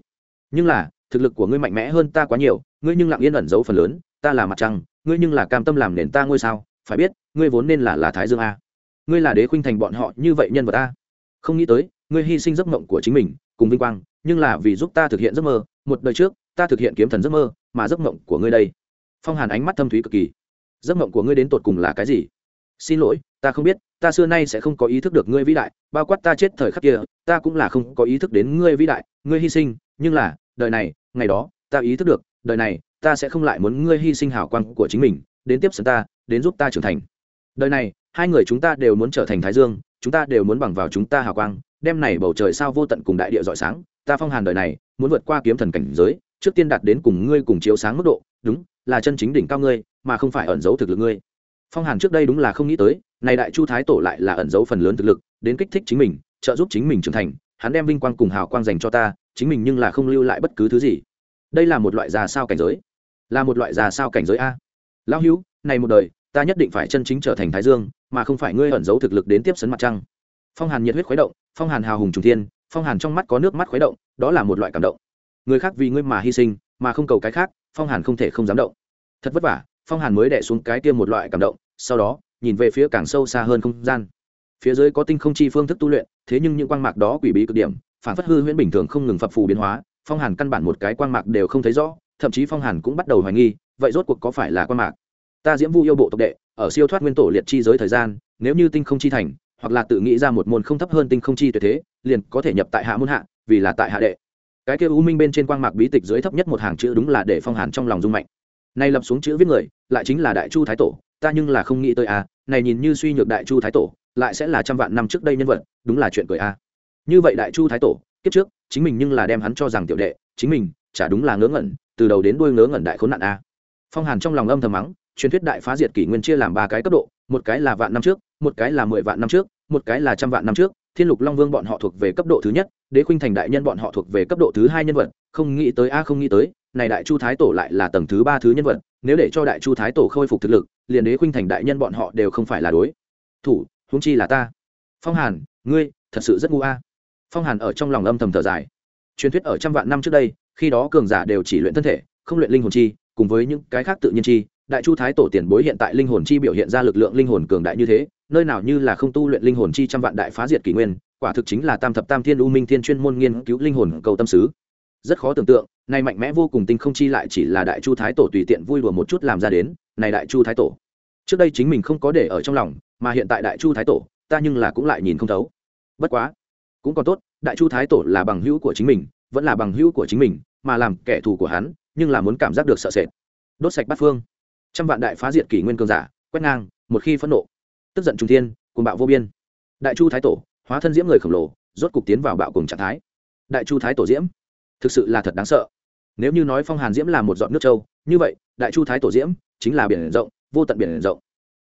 Nhưng là, thực lực của ngươi mạnh mẽ hơn ta quá nhiều, ngươi nhưng lặng yên ẩn giấu phần lớn, ta là mặt trăng, ngươi nhưng là cam tâm làm nền ta ngôi sao, phải biết, ngươi vốn nên là là thái dương a ngươi là đế khuynh thành bọn họ như vậy nhân vật ta, không nghĩ tới ngươi hy sinh giấc mộng của chính mình cùng vinh quang nhưng là vì giúp ta thực hiện giấc mơ một đời trước ta thực hiện kiếm thần giấc mơ mà giấc mộng của ngươi đây. Phong hàn ánh mắt thâm thúy cực kỳ. Giấc mộng của ngươi đến tột cùng là cái gì? Xin lỗi ta không biết ta xưa nay sẽ không có ý thức được ngươi vĩ đại bao quát ta chết thời khắc kia ta cũng là không có ý thức đến ngươi vĩ đại ngươi hy sinh nhưng là đời này ngày đó ta ý thức được đời này ta sẽ không lại muốn ngươi hy sinh hào quang của chính mình đến tiếp sân ta đến giúp ta trưởng thành đời này, hai người chúng ta đều muốn trở thành thái dương, chúng ta đều muốn bằng vào chúng ta hào quang, đem này bầu trời sao vô tận cùng đại địa rọi sáng, ta phong hàn đời này, muốn vượt qua kiếm thần cảnh giới, trước tiên đạt đến cùng ngươi cùng chiếu sáng mức độ, đúng, là chân chính đỉnh cao ngươi, mà không phải ẩn giấu thực lực ngươi. Phong hàn trước đây đúng là không nghĩ tới này đại chu thái tổ lại là ẩn giấu phần lớn thực lực, đến kích thích chính mình, trợ giúp chính mình trưởng thành, hắn đem vinh quang cùng hào quang dành cho ta, chính mình nhưng là không lưu lại bất cứ thứ gì. Đây là một loại già sao cảnh giới. Là một loại già sao cảnh giới a. Lão hữu, này một đời ta nhất định phải chân chính trở thành thái dương, mà không phải ngươi ẩn giấu thực lực đến tiếp sấn mặt trăng. Phong hàn nhiệt huyết khuấy động, phong hàn hào hùng trùng thiên, phong hàn trong mắt có nước mắt khuấy động, đó là một loại cảm động. Người khác vì ngươi mà hy sinh, mà không cầu cái khác, phong hàn không thể không dám động. Thật vất vả, phong hàn mới đẻ xuống cái tiêm một loại cảm động, sau đó, nhìn về phía càng sâu xa hơn không gian. Phía dưới có tinh không chi phương thức tu luyện, thế nhưng những quang mạc đó quỷ bí cực điểm, phản phất hư huyễn bình thường không ngừng phập phù biến hóa, phong hàn căn bản một cái quang mạc đều không thấy rõ, thậm chí phong hàn cũng bắt đầu hoài nghi, vậy rốt cuộc có phải là quang mạc? Ta diễm vu yêu bộ tộc đệ ở siêu thoát nguyên tổ liệt chi giới thời gian nếu như tinh không chi thành hoặc là tự nghĩ ra một môn không thấp hơn tinh không chi tuyệt thế liền có thể nhập tại hạ môn hạ vì là tại hạ đệ cái kia u minh bên trên quang mạc bí tịch dưới thấp nhất một hàng chữ đúng là để phong hàn trong lòng rung mạnh nay lập xuống chữ viết người lại chính là đại chu thái tổ ta nhưng là không nghĩ tới a à, này nhìn như suy nhược đại chu thái tổ lại sẽ là trăm vạn năm trước đây nhân vật đúng là chuyện cười a à. như vậy đại chu thái tổ kiếp trước chính mình nhưng là đem hắn cho rằng tiểu đệ chính mình chả đúng là ngớ ngẩn từ đầu đến đuôi ngớ ngẩn đại khốn nạn a à. phong hàn trong lòng âm thầm mắng truyền thuyết đại phá diệt kỷ nguyên chia làm ba cái cấp độ, một cái là vạn năm trước, một cái là mười vạn năm trước, một cái là trăm vạn năm trước, thiên lục long vương bọn họ thuộc về cấp độ thứ nhất, đế khuynh thành đại nhân bọn họ thuộc về cấp độ thứ hai nhân vật, không nghĩ tới, a, không nghĩ tới, này đại chu thái tổ lại là tầng thứ ba thứ nhân vật, nếu để cho đại chu thái tổ khôi phục thực lực, liền đế khuynh thành đại nhân bọn họ đều không phải là đối. Thủ húng chi là ta. Phong hàn, ngươi, thật sự rất ngu a. Phong hàn ở trong lòng âm thầm thở dài. Truyền thuyết ở trăm vạn năm trước đây, khi đó cường giả đều chỉ luyện thân thể, không luyện linh hồn chi, cùng với những cái khác tự nhiên chi đại chu thái tổ tiền bối hiện tại linh hồn chi biểu hiện ra lực lượng linh hồn cường đại như thế, nơi nào như là không tu luyện linh hồn chi trăm vạn đại phá diệt kỷ nguyên, quả thực chính là tam thập tam thiên u minh thiên chuyên môn nghiên cứu linh hồn cầu tâm sứ. Rất khó tưởng tượng này mạnh mẽ vô cùng tinh không chi lại chỉ là đại chu thái tổ tùy tiện vui đùa một chút làm ra đến, này đại chu thái tổ. Trước đây chính mình không có để ở trong lòng, mà hiện tại đại chu thái tổ, ta nhưng là cũng lại nhìn không thấu. Bất quá, cũng còn tốt, đại chu thái tổ là bằng hữu của chính mình, vẫn là bằng hữu của chính mình, mà làm kẻ thù của hắn, nhưng là muốn cảm giác được sợ sệt. Đốt sạch bát phương trăm vạn đại phá diệt kỷ nguyên cường giả, quét ngang, một khi phẫn nộ, tức giận trung thiên, cuồng bạo vô biên. Đại chu thái tổ, hóa thân diễm người khổng lồ, rốt cục tiến vào bạo cùng trạng thái. Đại chu thái tổ diễm, thực sự là thật đáng sợ. Nếu như nói phong hàn diễm là một giọt nước trâu như vậy, đại chu thái tổ diễm chính là biển rộng, vô tận biển rộng.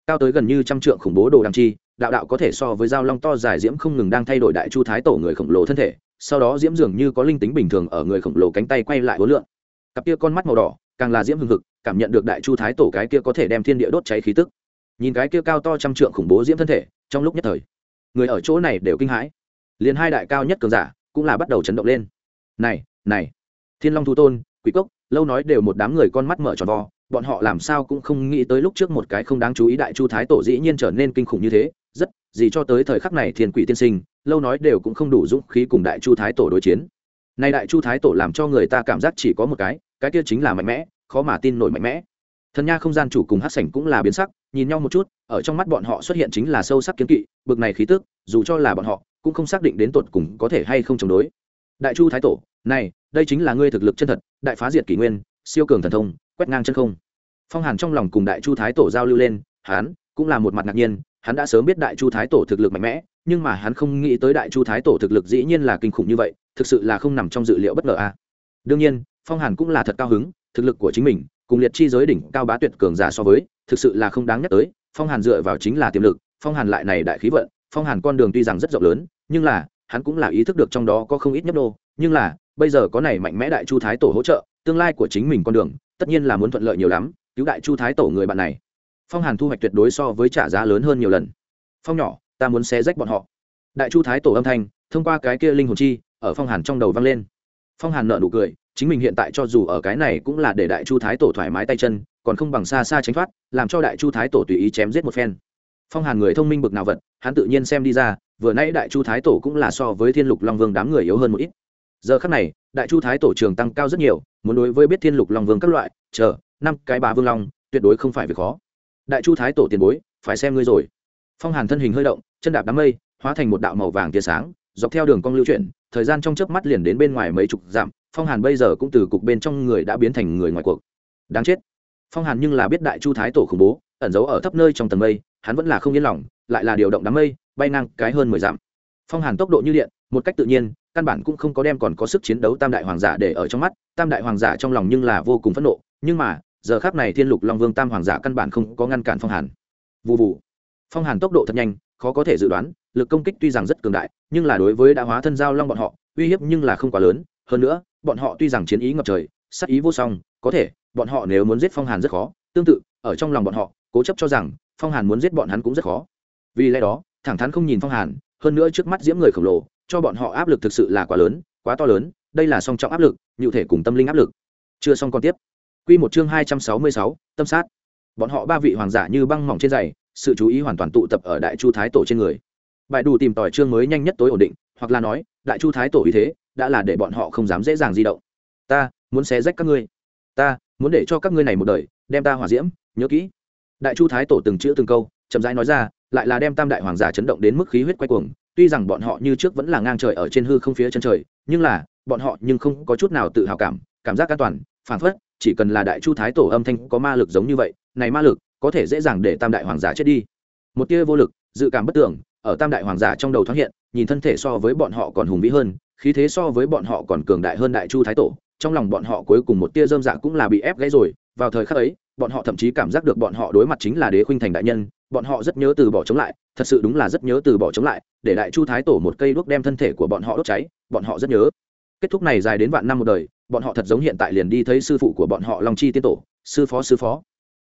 Cao tới gần như trăm trượng khủng bố đồ đằng chi, đạo đạo có thể so với dao long to dài diễm không ngừng đang thay đổi đại chu thái tổ người khổng lồ thân thể, sau đó diễm dường như có linh tính bình thường ở người khổng lồ cánh tay quay lại hối lượng cặp kia con mắt màu đỏ càng là diễm hưng hực, cảm nhận được đại chu thái tổ cái kia có thể đem thiên địa đốt cháy khí tức. Nhìn cái kia cao to trăm trượng khủng bố diễm thân thể, trong lúc nhất thời, người ở chỗ này đều kinh hãi. Liền hai đại cao nhất cường giả cũng là bắt đầu chấn động lên. Này này, thiên long thu tôn, quỷ cốc, lâu nói đều một đám người con mắt mở tròn vo, bọn họ làm sao cũng không nghĩ tới lúc trước một cái không đáng chú ý đại chu thái tổ dĩ nhiên trở nên kinh khủng như thế, rất, gì cho tới thời khắc này thiên quỷ tiên sinh, lâu nói đều cũng không đủ dũng khí cùng đại chu thái tổ đối chiến. Nay đại chu thái tổ làm cho người ta cảm giác chỉ có một cái cái kia chính là mạnh mẽ khó mà tin nổi mạnh mẽ. Thần nha không gian chủ cùng hát sảnh cũng là biến sắc, nhìn nhau một chút, ở trong mắt bọn họ xuất hiện chính là sâu sắc kiến kỵ, bực này khí tức, dù cho là bọn họ, cũng không xác định đến tột cùng có thể hay không chống đối. Đại chu thái tổ, này, đây chính là ngươi thực lực chân thật, đại phá diệt kỷ nguyên, siêu cường thần thông, quét ngang chân không. Phong hàn trong lòng cùng đại chu thái tổ giao lưu lên, hắn cũng là một mặt ngạc nhiên, hắn đã sớm biết đại chu thái tổ thực lực mạnh mẽ, nhưng mà hắn không nghĩ tới đại chu thái tổ thực lực dĩ nhiên là kinh khủng như vậy, thực sự là không nằm trong dự liệu bất ngờ a. Đương nhiên, phong hàn cũng là thật cao hứng thực lực của chính mình, cùng liệt chi giới đỉnh cao bá tuyệt cường giả so với, thực sự là không đáng nhắc tới, phong hàn dựa vào chính là tiềm lực, phong hàn lại này đại khí vận, phong hàn con đường tuy rằng rất rộng lớn, nhưng là, hắn cũng là ý thức được trong đó có không ít nhấp đô nhưng là, bây giờ có này mạnh mẽ đại chu thái tổ hỗ trợ, tương lai của chính mình con đường, tất nhiên là muốn thuận lợi nhiều lắm, cứu đại chu thái tổ người bạn này. Phong hàn thu hoạch tuyệt đối so với trả giá lớn hơn nhiều lần. Phong nhỏ, ta muốn xé rách bọn họ. Đại chu thái tổ âm thanh, thông qua cái kia linh hồn chi, ở phong hàn trong đầu vang lên phong hàn nợ nụ cười, chính mình hiện tại cho dù ở cái này cũng là để đại chu thái tổ thoải mái tay chân, còn không bằng xa xa tránh thoát, làm cho đại chu thái tổ tùy ý chém giết một phen. Phong hàn người thông minh bực nào vật, hắn tự nhiên xem đi ra, vừa nãy đại chu thái tổ cũng là so với thiên lục long vương đám người yếu hơn một ít. Giờ khắc này, đại chu thái tổ trường tăng cao rất nhiều, muốn đối với biết thiên lục long vương các loại, chờ, năm cái bà vương long, tuyệt đối không phải việc khó. Đại chu thái tổ tiền bối, phải xem ngươi rồi. Phong hàn thân hình hơi động, chân đạp đám mây, hóa thành một đạo màu vàng tia sáng dọc theo đường cong lưu chuyển, thời gian trong chớp mắt liền đến bên ngoài mấy chục dặm, phong hàn bây giờ cũng từ cục bên trong người đã biến thành người ngoài cuộc. Đáng chết. Phong hàn nhưng là biết đại chu thái tổ khủng bố, ẩn giấu ở thấp nơi trong tầng mây, hắn vẫn là không yên lòng, lại là điều động đám mây, bay ngang cái hơn mười dặm. Phong hàn tốc độ như điện, một cách tự nhiên, căn bản cũng không có đem còn có sức chiến đấu tam đại hoàng giả để ở trong mắt, tam đại hoàng giả trong lòng nhưng là vô cùng phẫn nộ, nhưng mà, giờ khác này thiên lục long vương tam hoàng giả căn bản không có ngăn cản phong hàn. Vụ vụ phong hàn tốc độ thật nhanh, khó có thể dự đoán lực công kích tuy rằng rất cường đại, nhưng là đối với đã hóa thân giao long bọn họ, uy hiếp nhưng là không quá lớn. Hơn nữa, bọn họ tuy rằng chiến ý ngập trời sắc ý vô song, có thể, bọn họ nếu muốn giết phong hàn rất khó. Tương tự, ở trong lòng bọn họ, cố chấp cho rằng, phong hàn muốn giết bọn hắn cũng rất khó. Vì lẽ đó, thẳng thắn không nhìn phong hàn, hơn nữa trước mắt diễm người khổng lồ, cho bọn họ áp lực thực sự là quá lớn, quá to lớn. Đây là song trọng áp lực nhự thể cùng tâm linh áp lực. Chưa xong còn tiếp. Q một chương hai trăm sáu mươi sáu, tâm sát. Bọn họ ba vị hoàng giả như băng mỏng trên giày, sự chú ý hoàn toàn tụ tập ở đại chu thái tổ trên người bại đủ tìm tỏi chương mới nhanh nhất tối ổn định, hoặc là nói, đại chu thái tổ ý thế, đã là để bọn họ không dám dễ dàng di động. Ta, muốn xé rách các ngươi. Ta, muốn để cho các ngươi này một đời, đem ta hỏa diễm, nhớ kỹ. Đại chu thái tổ từng chữ từng câu, chậm rãi nói ra, lại là đem tam đại hoàng giả chấn động đến mức khí huyết quay cuồng. Tuy rằng bọn họ như trước vẫn là ngang trời ở trên hư không phía chân trời, nhưng là, bọn họ nhưng không có chút nào tự hào cảm cảm giác an toàn phản phất, chỉ cần là đại chu thái tổ âm thanh có ma lực giống như vậy, này ma lực có thể dễ dàng để tam đại hoàng giả chết đi. Một tia vô lực, dự cảm bất tưởng ở tam đại hoàng giả trong đầu thoáng hiện nhìn thân thể so với bọn họ còn hùng vĩ hơn khí thế so với bọn họ còn cường đại hơn đại chu thái tổ trong lòng bọn họ cuối cùng một tia dơm dạ cũng là bị ép gãy rồi vào thời khắc ấy bọn họ thậm chí cảm giác được bọn họ đối mặt chính là đế khuynh thành đại nhân bọn họ rất nhớ từ bỏ chống lại thật sự đúng là rất nhớ từ bỏ chống lại để đại chu thái tổ một cây đuốc đem thân thể của bọn họ đốt cháy bọn họ rất nhớ kết thúc này dài đến vạn năm một đời bọn họ thật giống hiện tại liền đi thấy sư phụ của bọn họ long chi tiên tổ sư phó sư phó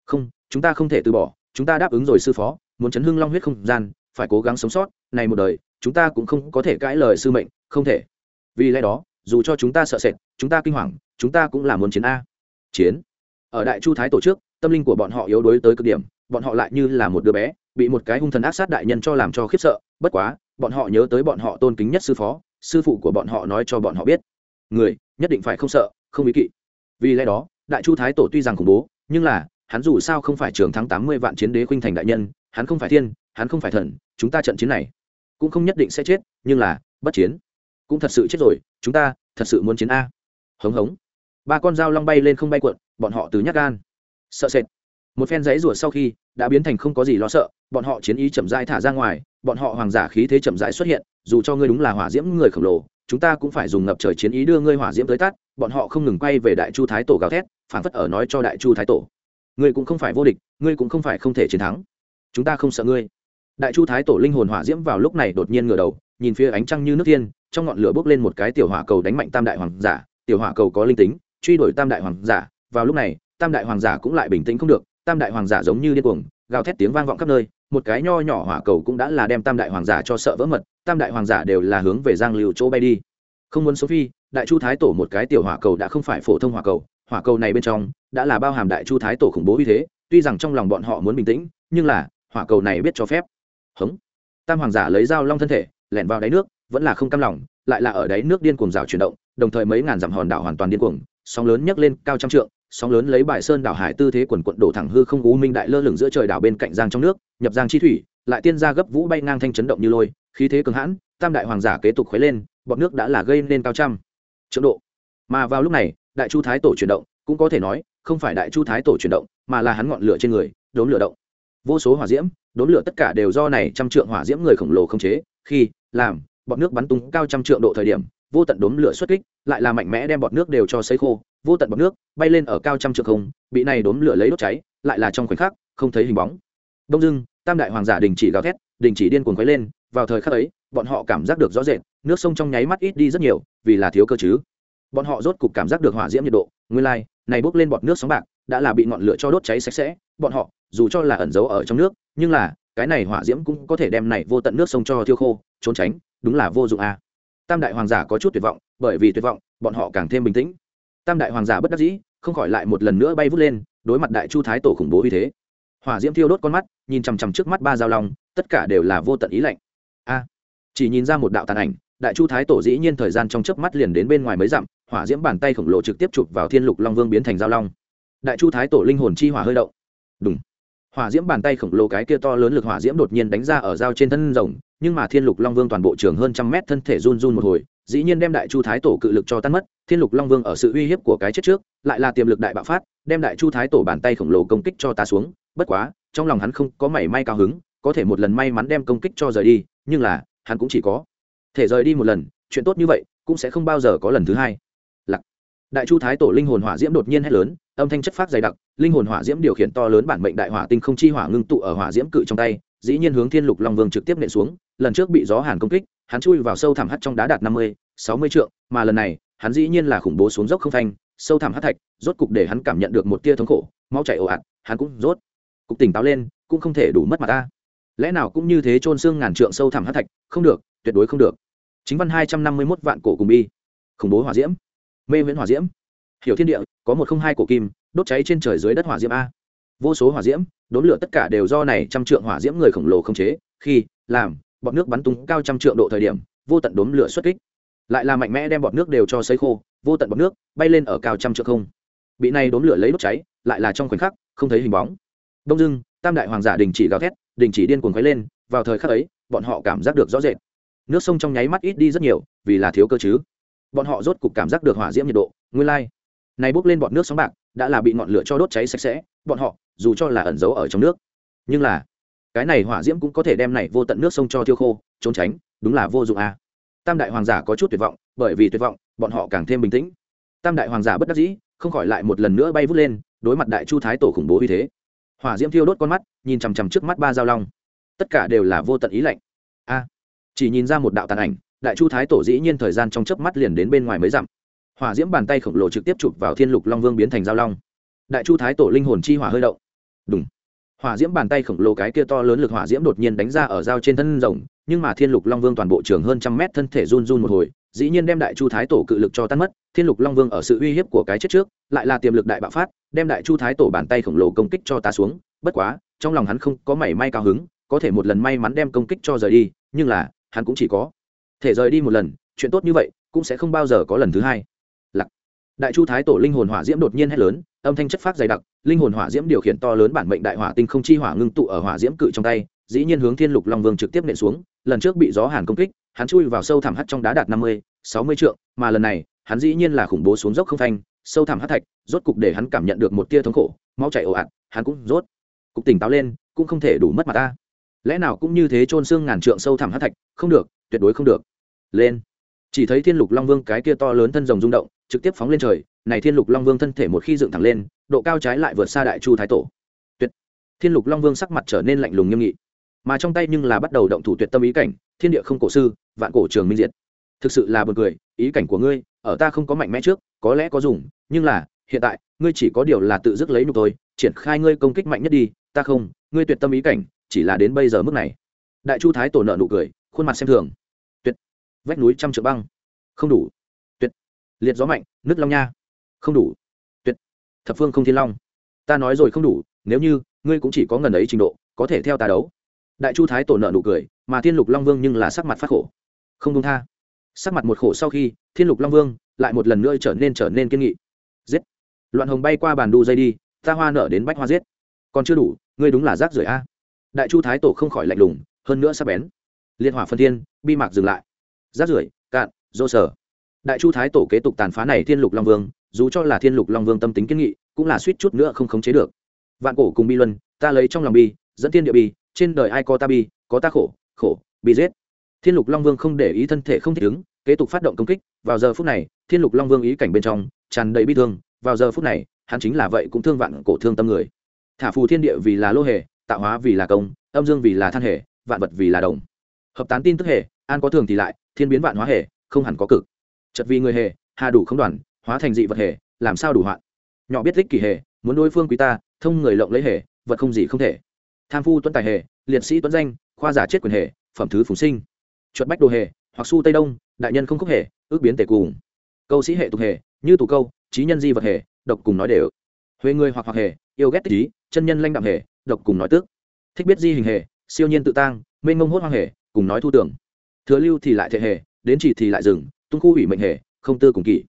không chúng ta không thể từ bỏ chúng ta đáp ứng rồi sư phó muốn chấn hưng long huyết không gian phải cố gắng sống sót, này một đời, chúng ta cũng không có thể cãi lời sư mệnh, không thể. Vì lẽ đó, dù cho chúng ta sợ sệt, chúng ta kinh hoàng, chúng ta cũng là muốn chiến a. Chiến. Ở đại chu thái tổ chức tâm linh của bọn họ yếu đuối tới cực điểm, bọn họ lại như là một đứa bé, bị một cái hung thần ác sát đại nhân cho làm cho khiếp sợ, bất quá, bọn họ nhớ tới bọn họ tôn kính nhất sư phó, sư phụ của bọn họ nói cho bọn họ biết. Người, nhất định phải không sợ, không ý kỵ. Vì lẽ đó, đại chu thái tổ tuy rằng khủng bố, nhưng là hắn dù sao không phải trường thắng tám mươi vạn chiến đế khuynh thành đại nhân, hắn không phải thiên, hắn không phải thần, chúng ta trận chiến này cũng không nhất định sẽ chết, nhưng là, bất chiến cũng thật sự chết rồi, chúng ta thật sự muốn chiến a. Hống hống. Ba con dao long bay lên không bay cuộn, bọn họ từ nhát gan, sợ sệt. Một phen giấy rủa sau khi, đã biến thành không có gì lo sợ, bọn họ chiến ý chậm rãi thả ra ngoài, bọn họ hoàng giả khí thế chậm rãi xuất hiện, dù cho ngươi đúng là hỏa diễm người khổng lồ, chúng ta cũng phải dùng ngập trời chiến ý đưa ngươi hỏa diễm tới tắt bọn họ không ngừng quay về đại chu thái tổ gào thét phản phất ở nói cho đại chu thái tổ ngươi cũng không phải vô địch, ngươi cũng không phải không thể chiến thắng. Chúng ta không sợ ngươi. Đại chu thái tổ linh hồn hỏa diễm vào lúc này đột nhiên ngửa đầu, nhìn phía ánh trăng như nước thiên, trong ngọn lửa bốc lên một cái tiểu hỏa cầu đánh mạnh tam đại hoàng giả. Tiểu hỏa cầu có linh tính, truy đuổi tam đại hoàng giả. Vào lúc này, tam đại hoàng giả cũng lại bình tĩnh không được, tam đại hoàng giả giống như điên cuồng, gào thét tiếng vang vọng khắp nơi, một cái nho nhỏ hỏa cầu cũng đã là đem tam đại hoàng giả cho sợ vỡ mật, tam đại hoàng giả đều là hướng về giang lưu chỗ bay đi. Không muốn số phi, đại chu thái tổ một cái tiểu hỏa cầu đã không phải phổ thông hỏa cầu hỏa cầu này bên trong đã là bao hàm đại chu thái tổ khủng bố như thế, tuy rằng trong lòng bọn họ muốn bình tĩnh, nhưng là, hỏa cầu này biết cho phép. Hống. Tam hoàng giả lấy dao long thân thể, lẻn vào đáy nước, vẫn là không cam lòng, lại là ở đáy nước điên cuồng rào chuyển động, đồng thời mấy ngàn dặm hòn đảo hoàn toàn điên cuồng, sóng lớn nhấc lên cao trăm trượng, sóng lớn lấy bài sơn đảo hải tư thế quần quận đổ thẳng hư không u minh đại lơ lửng giữa trời đảo bên cạnh giang trong nước, nhập giang chi thủy, lại tiên ra gấp vũ bay ngang thanh chấn động như lôi, khí thế cường hãn, tam đại hoàng giả kế tục khuấy lên, bọn nước đã là gây nên cao trăm. Trượng độ. Mà vào lúc này, đại chu thái tổ chuyển động, cũng có thể nói không phải đại chu thái tổ chuyển động, mà là hắn ngọn lửa trên người đốn lửa động. Vô số hỏa diễm đốn lửa tất cả đều do này trăm trượng hỏa diễm người khổng lồ không chế, khi, làm bọt nước bắn tung cao trăm trượng độ thời điểm, vô tận đốn lửa xuất kích, lại là mạnh mẽ đem bọt nước đều cho sấy khô, vô tận bọt nước bay lên ở cao trăm trượng không, bị này đốn lửa lấy đốt cháy, lại là trong khoảnh khắc, không thấy hình bóng. Đông dưng tam đại hoàng giả đình chỉ gào thét, đình chỉ điên cuồng quấy lên, vào thời khắc ấy, bọn họ cảm giác được rõ rệt, nước sông trong nháy mắt ít đi rất nhiều, vì là thiếu cơ chứ. Bọn họ rốt cục cảm giác được hỏa diễm nhiệt độ, nguyên lai này bốc lên bọt nước sóng bạc, đã là bị ngọn lửa cho đốt cháy sạch sẽ, bọn họ, dù cho là ẩn giấu ở trong nước, nhưng là, cái này hỏa diễm cũng có thể đem này vô tận nước sông cho thiêu khô, trốn tránh, đúng là vô dụng à. tam đại hoàng giả có chút tuyệt vọng, bởi vì tuyệt vọng, bọn họ càng thêm bình tĩnh. Tam đại hoàng giả bất đắc dĩ, không khỏi lại một lần nữa bay vút lên, đối mặt đại chu thái tổ khủng bố như thế. Hỏa diễm thiêu đốt con mắt, nhìn chằm chằm trước mắt ba dao long, tất cả đều là vô tận ý lạnh. A, chỉ nhìn ra một đạo tàn ảnh, đại chu thái tổ dĩ nhiên thời gian trong chớp mắt liền đến bên ngoài mấy dặm hỏa diễm bàn tay khổng lồ trực tiếp chụp vào thiên lục long vương biến thành giao long. Đại chu thái tổ linh hồn chi hỏa hơi động. Đúng hỏa diễm bàn tay khổng lồ cái kia to lớn lực hỏa diễm đột nhiên đánh ra ở dao trên thân rồng, nhưng mà thiên lục long vương toàn bộ trường hơn trăm mét thân thể run run một hồi, dĩ nhiên đem đại chu thái tổ cự lực cho tan mất, thiên lục long vương ở sự uy hiếp của cái chết trước, lại là tiềm lực đại bạo phát, đem đại chu thái tổ bàn tay khổng lồ công kích cho ta xuống, bất quá, trong lòng hắn không có mảy may cao hứng, có thể một lần may mắn đem công kích cho rời đi, nhưng là, hắn cũng chỉ có thể rời đi một lần, chuyện tốt như vậy, cũng sẽ không bao giờ có lần thứ hai đại chu thái tổ linh hồn hỏa diễm đột nhiên hét lớn, âm thanh chất phát dày đặc, linh hồn hỏa diễm điều khiển to lớn bản mệnh đại hỏa tinh không chi hỏa ngưng tụ ở hỏa diễm cự trong tay, dĩ nhiên hướng thiên lục long vương trực tiếp nện xuống, lần trước bị gió hàn công kích, hắn chui vào sâu thẳm hắt trong đá đạt năm mươi, sáu mươi trượng, mà lần này, hắn dĩ nhiên là khủng bố xuống dốc không phanh, sâu thẳm hắt thạch, rốt cục để hắn cảm nhận được một tia thống khổ, máu chảy ồ ạt, hắn cũng rốt cục tỉnh táo lên, cũng không thể đủ mất mặt ta. Lẽ nào cũng như thế trôn xương ngàn trượng sâu thẳm hắt thạch, không được, tuyệt đối không được. Chính văn hai trăm năm mươi mốt vạn cổ cùng bi khủng bố hỏa diễm mê viễn hỏa diễm. Hiểu thiên địa, có một không hai cổ kim, đốt cháy trên trời dưới đất hỏa diễm a. Vô số hỏa diễm, đốn lửa tất cả đều do này trăm trượng hỏa diễm người khổng lồ không chế, khi, làm, bọt nước bắn tung cao trăm trượng độ thời điểm, vô tận đốn lửa xuất kích. Lại là mạnh mẽ đem bọt nước đều cho sấy khô, vô tận bọt nước bay lên ở cao trăm trượng không. Bị này đốn lửa lấy đốt cháy, lại là trong khoảnh khắc, không thấy hình bóng. Đông dưng tam đại hoàng giả đình chỉ gào thét, đình chỉ điên cuồng khuấy lên, vào thời khắc ấy, bọn họ cảm giác được rõ rệt. Nước sông trong nháy mắt ít đi rất nhiều, vì là thiếu cơ chứ bọn họ rốt cục cảm giác được hỏa diễm nhiệt độ, nguyên lai、like. này bốc lên bọn nước sóng bạc đã là bị ngọn lửa cho đốt cháy sạch sẽ, bọn họ, dù cho là ẩn giấu ở trong nước nhưng là, cái này hỏa diễm cũng có thể đem này vô tận nước sông cho thiêu khô, trốn tránh, đúng là vô dụng à. tam đại hoàng giả có chút tuyệt vọng, bởi vì tuyệt vọng, bọn họ càng thêm bình tĩnh tam đại hoàng giả bất đắc dĩ, không khỏi lại một lần nữa bay vút lên, đối mặt đại chu thái tổ khủng bố như thế hỏa diễm thiêu đốt con mắt, nhìn chằm chằm trước mắt ba dao long tất cả đều là vô tận ý lạnh a chỉ nhìn ra một đạo tàn ảnh đại chu thái tổ dĩ nhiên thời gian trong chớp mắt liền đến bên ngoài mới dặm. Hỏa diễm bàn tay khổng lồ trực tiếp chụp vào thiên lục long vương biến thành giao long. Đại chu thái tổ linh hồn chi hỏa hơi động. Đúng hỏa diễm bàn tay khổng lồ cái kia to lớn lực hỏa diễm đột nhiên đánh ra ở dao trên thân rồng, nhưng mà thiên lục long vương toàn bộ trường hơn trăm mét thân thể run run một hồi, dĩ nhiên đem đại chu thái tổ cự lực cho tan mất, thiên lục long vương ở sự uy hiếp của cái chết trước, lại là tiềm lực đại bạo phát, đem đại chu thái tổ bàn tay khổng lồ công kích cho ta xuống, bất quá, trong lòng hắn không có mảy may cao hứng, có thể một lần may mắn đem công kích cho rời đi, nhưng là, hắn cũng chỉ có thể rời đi một lần chuyện tốt như vậy cũng sẽ không bao giờ có lần thứ hai. Lặc đại chu thái tổ linh hồn hỏa diễm đột nhiên hét lớn âm thanh chất phát dày đặc linh hồn hỏa diễm điều khiển to lớn bản mệnh đại hỏa tinh không chi hỏa ngưng tụ ở hỏa diễm cự trong tay dĩ nhiên hướng thiên lục long vương trực tiếp nện xuống lần trước bị gió hàn công kích hắn chui vào sâu thẳm hắt trong đá đạt năm mươi sáu mươi trượng mà lần này hắn dĩ nhiên là khủng bố xuống dốc không thanh, sâu thẳm hắt thạch rốt cục để hắn cảm nhận được một tia thống khổ máu chảy ồ ạt hắn cũng rốt cục tỉnh táo lên cũng không thể đủ mất mặt ta lẽ nào cũng như thế trôn xương ngàn trượng sâu thẳm hắc thạch? Không được, tuyệt đối không được. Lên. Chỉ thấy thiên lục long vương cái kia to lớn thân rồng rung động, trực tiếp phóng lên trời. Này thiên lục long vương thân thể một khi dựng thẳng lên, độ cao trái lại vượt xa đại chu thái tổ. Tuyệt. Thiên lục long vương sắc mặt trở nên lạnh lùng nghiêm nghị. Mà trong tay nhưng là bắt đầu động thủ tuyệt tâm ý cảnh, thiên địa không cổ sư, vạn cổ trường minh diệt. Thực sự là buồn cười, ý cảnh của ngươi, ở ta không có mạnh mẽ trước, có lẽ có dùng, nhưng là, hiện tại, ngươi chỉ có điều là tự dứt lấy nhục tôi triển khai ngươi công kích mạnh nhất đi, ta không, ngươi tuyệt tâm ý cảnh chỉ là đến bây giờ mức này. Đại chu thái tổ nợ nụ cười, khuôn mặt xem thường. Tuyệt. Vách núi trăm trượng băng. Không đủ. Tuyệt. Liệt gió mạnh nước long nha. Không đủ. Tuyệt. Thập phương không thiên long. Ta nói rồi không đủ, nếu như, ngươi cũng chỉ có ngần ấy trình độ, có thể theo ta đấu. Đại chu thái tổ nợ nụ cười, mà thiên lục long vương nhưng là sắc mặt phát khổ. Không công tha. Sắc mặt một khổ sau khi, thiên lục long vương lại một lần nữa trở nên trở nên kiên nghị. Giết. Loạn hồng bay qua bàn đu dây đi, ta hoa nở đến bách hoa giết. Còn chưa đủ, ngươi đúng là rác rưởi a đại chu thái tổ không khỏi lạnh lùng, hơn nữa sắp bén. Liên hỏa phân thiên, bi mạc dừng lại. Rác rưởi, cạn, dô sở. Đại chu thái tổ kế tục tàn phá này thiên lục long vương, dù cho là thiên lục long vương tâm tính kiên nghị, cũng là suýt chút nữa không khống chế được. Vạn cổ cùng bi luân, ta lấy trong lòng bi, dẫn tiên địa bi, trên đời ai có ta bi, có ta khổ khổ, bi giết. Thiên lục long vương không để ý thân thể không thích ứng, kế tục phát động công kích, vào giờ phút này, thiên lục long vương ý cảnh bên trong, tràn đầy bi thương, vào giờ phút này, hắn chính là vậy cũng thương vạn cổ thương tâm người. Thả phù thiên địa vì là lô hề tạo hóa vì là công âm dương vì là than hệ, vạn vật vì là đồng. Hợp tán tin tức hệ, an có thường thì lại thiên biến vạn hóa hệ, không hẳn có cực. Chật vì người hệ, hà đủ không đoàn hóa thành dị vật hệ, làm sao đủ hoạn. Nhỏ biết tích kỳ hệ, muốn đối phương quý ta thông người lộng lấy hệ, vật không gì không thể. Tham phu tuấn tài hệ, liệt sĩ tuấn danh khoa giả chết quyền hệ, phẩm thứ phùng sinh. Chuột bách đồ hệ, hoặc su tây đông đại nhân không khúc hệ, ước biến tể cùng. Câu sĩ hệ tục hệ, như tù câu trí nhân di vật hệ, độc cùng nói đều. Huế người hoặc hoặc hệ, yêu ghét trí chân nhân lanh đạm hệ độc cùng nói tước. Thích biết di hình hề, siêu nhiên tự tang, mênh mông hốt hoang hề, cùng nói thu tưởng. Thừa lưu thì lại thể hề, đến chỉ thì lại dừng, tung khu hủy mệnh hề, không tư cùng kỷ.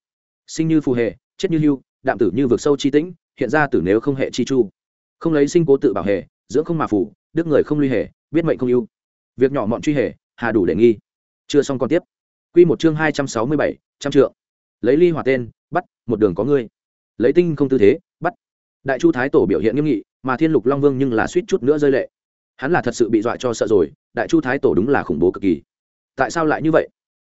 Sinh như phù hề, chết như hưu, đạm tử như vực sâu chi tĩnh, hiện ra tử nếu không hệ chi chu. Không lấy sinh cố tự bảo hề, dưỡng không mà phủ đức người không lưu hề, biết mệnh không ưu. Việc nhỏ mọn truy hề, hà đủ để nghi. Chưa xong còn tiếp. Quy một chương hai trăm sáu mươi bảy, trăm trượng. Lấy ly hỏa tên, bắt, một đường có ngươi. Lấy tinh không tư thế, bắt. Đại chu thái tổ biểu hiện nghiêm nghị mà thiên lục long vương nhưng là suýt chút nữa rơi lệ. Hắn là thật sự bị dọa cho sợ rồi, đại chu thái tổ đúng là khủng bố cực kỳ. Tại sao lại như vậy?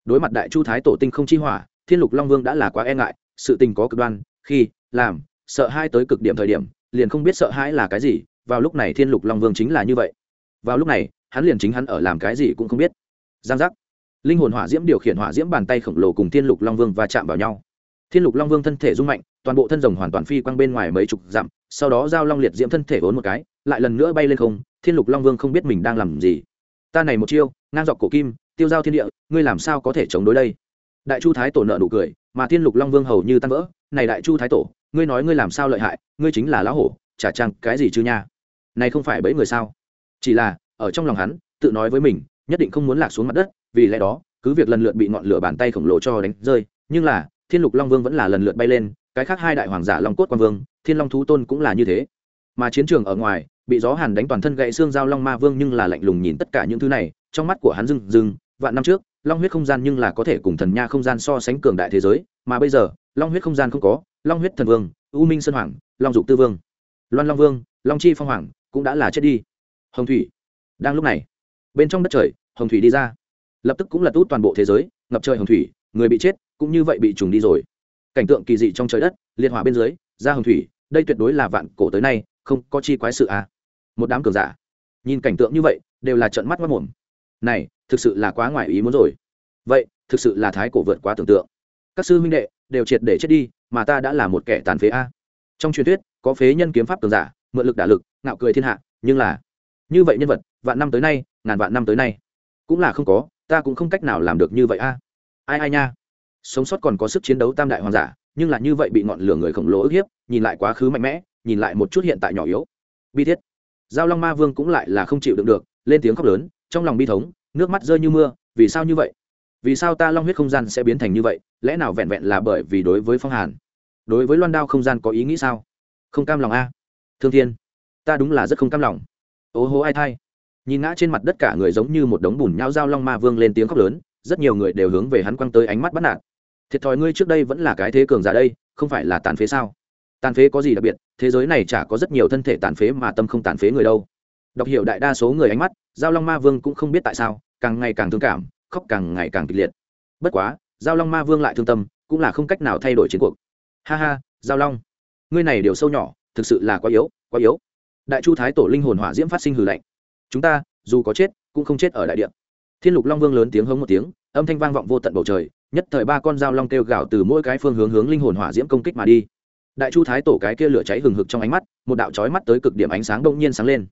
Đối mặt đại chu thái tổ tinh không chi hỏa, thiên lục long vương đã là quá e ngại, sự tình có cực đoan, khi, làm, sợ hai tới cực điểm thời điểm, liền không biết sợ hãi là cái gì, vào lúc này thiên lục long vương chính là như vậy. Vào lúc này, hắn liền chính hắn ở làm cái gì cũng không biết. Giang giác. Linh hồn hỏa diễm điều khiển hỏa diễm bàn tay khổng lồ cùng thiên lục long vương va chạm vào nhau thiên lục long vương thân thể rung mạnh, toàn bộ thân rồng hoàn toàn phi quang bên ngoài mấy chục dặm, sau đó giao long liệt diễm thân thể vốn một cái, lại lần nữa bay lên không, thiên lục long vương không biết mình đang làm gì. Ta này một chiêu, ngang dọc cổ kim, tiêu giao thiên địa, ngươi làm sao có thể chống đối đây? Đại chu thái tổ nợ nụ cười, mà thiên lục long vương hầu như tan vỡ, này đại chu thái tổ, ngươi nói ngươi làm sao lợi hại, ngươi chính là lão hổ, chả chăng cái gì chứ nha? Này không phải bẫy người sao? Chỉ là, ở trong lòng hắn, tự nói với mình, nhất định không muốn lạc xuống mặt đất, vì lẽ đó, cứ việc lần lượt bị ngọn lửa bàn tay khổng lồ cho đánh rơi, nhưng là thiên lục long vương vẫn là lần lượt bay lên, cái khác hai đại hoàng giả long cốt quang vương, thiên long thú tôn cũng là như thế. Mà chiến trường ở ngoài, bị gió hàn đánh toàn thân gãy xương giao long ma vương nhưng là lạnh lùng nhìn tất cả những thứ này, trong mắt của hắn rừng rừng vạn năm trước, long huyết không gian nhưng là có thể cùng thần nha không gian so sánh cường đại thế giới, mà bây giờ, long huyết không gian không có, long huyết thần vương, u minh sơn hoàng, long dục tư vương, loan long vương, long chi phong hoàng cũng đã là chết đi. Hồng thủy, đang lúc này, bên trong đất trời, hồng thủy đi ra. Lập tức cũng là út toàn bộ thế giới, ngập trời hồng thủy, người bị chết cũng như vậy bị trùng đi rồi. Cảnh tượng kỳ dị trong trời đất, liệt hỏa bên dưới, ra hồng thủy, đây tuyệt đối là vạn cổ tới nay, không có chi quái sự à. một đám cường giả. Nhìn cảnh tượng như vậy, đều là trận mắt mất mồm. Này, thực sự là quá ngoài ý muốn rồi. Vậy, thực sự là thái cổ vượt quá tưởng tượng. Các sư huynh đệ, đều triệt để chết đi, mà ta đã là một kẻ tàn phế a. Trong truyền thuyết, có phế nhân kiếm pháp cường giả, mượn lực đả lực, ngạo cười thiên hạ, nhưng là, như vậy nhân vật, vạn năm tới nay, ngàn vạn năm tới nay, cũng là không có, ta cũng không cách nào làm được như vậy a. Ai ai nha sống sót còn có sức chiến đấu tam đại hoàng giả, nhưng là như vậy bị ngọn lửa người khổng lồ ức hiếp, nhìn lại quá khứ mạnh mẽ, nhìn lại một chút hiện tại nhỏ yếu. Bi thiết. Giao long ma vương cũng lại là không chịu đựng được, lên tiếng khóc lớn, trong lòng bi thống, nước mắt rơi như mưa, vì sao như vậy? Vì sao ta long huyết không gian sẽ biến thành như vậy, lẽ nào vẹn vẹn là bởi vì đối với phong hàn? Đối với loan đao không gian có ý nghĩ sao? Không cam lòng a. Thương thiên, ta đúng là rất không cam lòng. Ô hô ai thay nhìn ngã trên mặt đất cả người giống như một đống bùn nhau dao long ma vương lên tiếng khóc lớn, rất nhiều người đều hướng về hắn quăng tới ánh mắt bắt nạt thiệt thòi ngươi trước đây vẫn là cái thế cường giả đây, không phải là tàn phế sao? Tàn phế có gì đặc biệt, thế giới này chả có rất nhiều thân thể tàn phế mà tâm không tàn phế người đâu. Đọc hiểu đại đa số người ánh mắt, giao long ma vương cũng không biết tại sao, càng ngày càng thương cảm, khóc càng ngày càng kịch liệt. Bất quá, giao long ma vương lại thương tâm, cũng là không cách nào thay đổi chiến cuộc. Ha ha, giao long, ngươi này điều sâu nhỏ, thực sự là quá yếu quá yếu. Đại chu thái tổ linh hồn hỏa diễm phát sinh hừ lạnh. Chúng ta, dù có chết, cũng không chết ở đại địa. Thiên lục long vương lớn tiếng hống một tiếng, âm thanh vang vọng vô tận bầu trời nhất thời ba con dao long kêu gào từ mỗi cái phương hướng hướng linh hồn hỏa diễm công kích mà đi. Đại chu thái tổ cái kia lửa cháy hừng hực trong ánh mắt, một đạo chói mắt tới cực điểm ánh sáng đông nhiên sáng lên.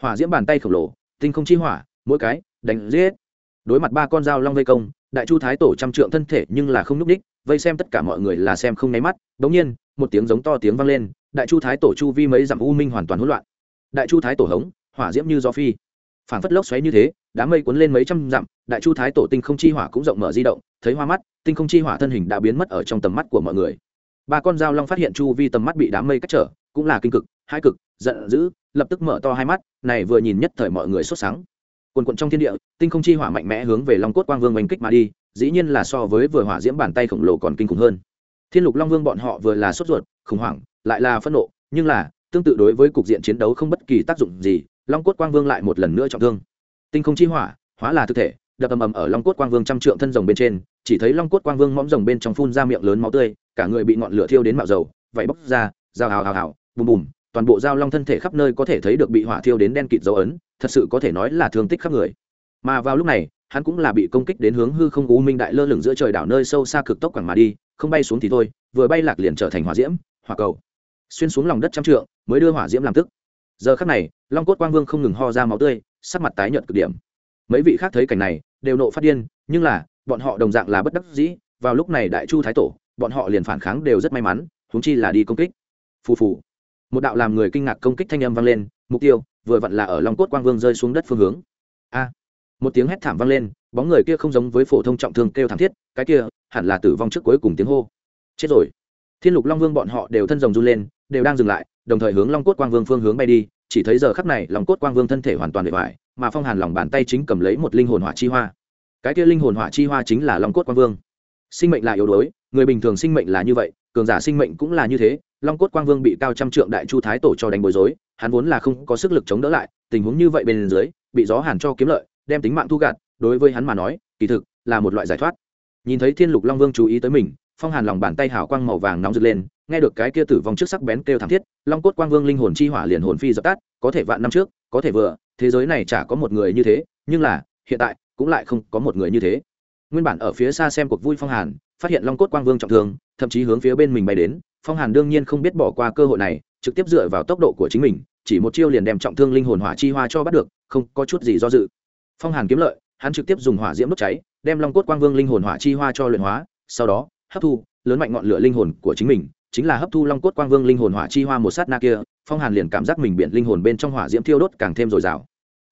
Hỏa diễm bàn tay khổng lồ, tinh không chi hỏa, mỗi cái, đánh giết. Đối mặt ba con dao long vây công, đại chu thái tổ trăm trượng thân thể nhưng là không n ú c ních vây xem tất cả mọi người là xem không nháy mắt đ ỗ n g nhiên, một tiếng giống to tiếng vang lên, đại chu thái tổ chu vi mấy dặm u minh hoàn toàn hỗn loạn. Đại chu thái tổ hống, hỏa diễm như do phi. Phản phất lốc xoáy như thế, đám mây cuốn lên mấy trăm dặm, đại chu thái tổ tinh không chi hỏa cũng rộng mở di động thấy hoa mắt, tinh không chi hỏa thân hình đã biến mất ở trong tầm mắt của mọi người. Ba con dao long phát hiện chu vi tầm mắt bị đám mây cách trở, cũng là kinh cực hai cực, giận dữ, lập tức mở to hai mắt, này vừa nhìn nhất thời mọi người sốt sáng quần quận trong thiên địa, tinh không chi hỏa mạnh mẽ hướng về long cốt quang vương oanh kích mà đi, dĩ nhiên là so với vừa hỏa diễm bàn tay khổng lồ còn kinh khủng hơn. Thiên lục long vương bọn họ vừa là sốt ruột, khủng hoảng, lại là phẫn nộ, nhưng là, tương tự đối với cục diện chiến đấu không bất kỳ tác dụng gì, long cốt quang vương lại một lần nữa trọng thương. Tinh không chi hỏa, hóa là thực thể đập ầm ầm ở long cốt quang vương trăm trượng thân rồng bên trên, chỉ thấy long cốt quang vương mõm rồng bên trong phun ra miệng lớn máu tươi, cả người bị ngọn lửa thiêu đến mạo dầu vậy bốc ra dao hào hào hào, bùm bùm, toàn bộ dao long thân thể khắp nơi có thể thấy được bị hỏa thiêu đến đen kịt dấu ấn, thật sự có thể nói là thương tích khắp người. Mà vào lúc này, hắn cũng là bị công kích đến hướng hư không u minh đại lơ lửng giữa trời đảo nơi sâu xa cực tốc quẳng mà đi, không bay xuống thì thôi, vừa bay lạc liền trở thành hỏa diễm, hỏa cầu. Xuyên xuống lòng đất trăm trượng, mới đưa hỏa diễm làm tức. Giờ khắc này, long cốt quang vương không ngừng ho ra máu tươi, sắc mặt tái nhợt cực điểm mấy vị khác thấy cảnh này, đều nộ phát điên, nhưng là, bọn họ đồng dạng là bất đắc dĩ, vào lúc này đại chu thái tổ, bọn họ liền phản kháng đều rất may mắn húng chi là đi công kích. Phù phù. Một đạo làm người kinh ngạc công kích thanh âm vang lên, mục tiêu, vừa vặn là ở long cốt quang vương rơi xuống đất phương hướng. A. Một tiếng hét thảm vang lên, bóng người kia không giống với phổ thông trọng thương kêu thảm thiết, cái kia, hẳn là tử vong trước cuối cùng tiếng hô. Chết rồi. Thiên lục long vương bọn họ đều thân rồng run lên, đều đang dừng lại, đồng thời hướng long cốt quang vương phương hướng bay đi, chỉ thấy giờ khắp này long cốt quang vương thân thể hoàn toàn bề ngoài mà phong hàn lòng bàn tay chính cầm lấy một linh hồn hỏa chi hoa. Cái kia linh hồn hỏa chi hoa chính là long cốt quang vương. Sinh mệnh là yếu đuối, người bình thường sinh mệnh là như vậy, cường giả sinh mệnh cũng là như thế. Long cốt quang vương bị cao trăm trượng đại chu thái tổ cho đánh bối rối, hắn vốn là không có sức lực chống đỡ lại, tình huống như vậy bên dưới, bị gió hàn cho kiếm lợi, đem tính mạng thu gạt đối với hắn mà nói, kỳ thực là một loại giải thoát. Nhìn thấy thiên lục long vương chú ý tới mình, phong hàn lòng bàn tay hào quang màu vàng nóng rực lên, nghe được cái kia tử vong trước sắc bén kêu thảm thiết, long cốt quang vương linh hồn chi hỏa liền hồn phi dập tắt, có thể vạn năm trước, có thể vừa thế giới này chả có một người như thế, nhưng là, hiện tại, cũng lại không có một người như thế. Nguyên bản ở phía xa xem cuộc vui phong hàn, phát hiện long cốt quang vương trọng thương, thậm chí hướng phía bên mình bay đến, phong hàn đương nhiên không biết bỏ qua cơ hội này, trực tiếp dựa vào tốc độ của chính mình, chỉ một chiêu liền đem trọng thương linh hồn hỏa chi hoa cho bắt được, không có chút gì do dự. Phong hàn kiếm lợi, hắn trực tiếp dùng hỏa diễm đốt cháy, đem long cốt quang vương linh hồn hỏa chi hoa cho luyện hóa, sau đó, hấp thu, lớn mạnh ngọn lửa linh hồn của chính mình chính là hấp thu long cốt quang vương linh hồn hỏa chi hoa một sát na kia, phong hàn liền cảm giác mình biển linh hồn bên trong hỏa diễm thiêu đốt càng thêm dồi dào.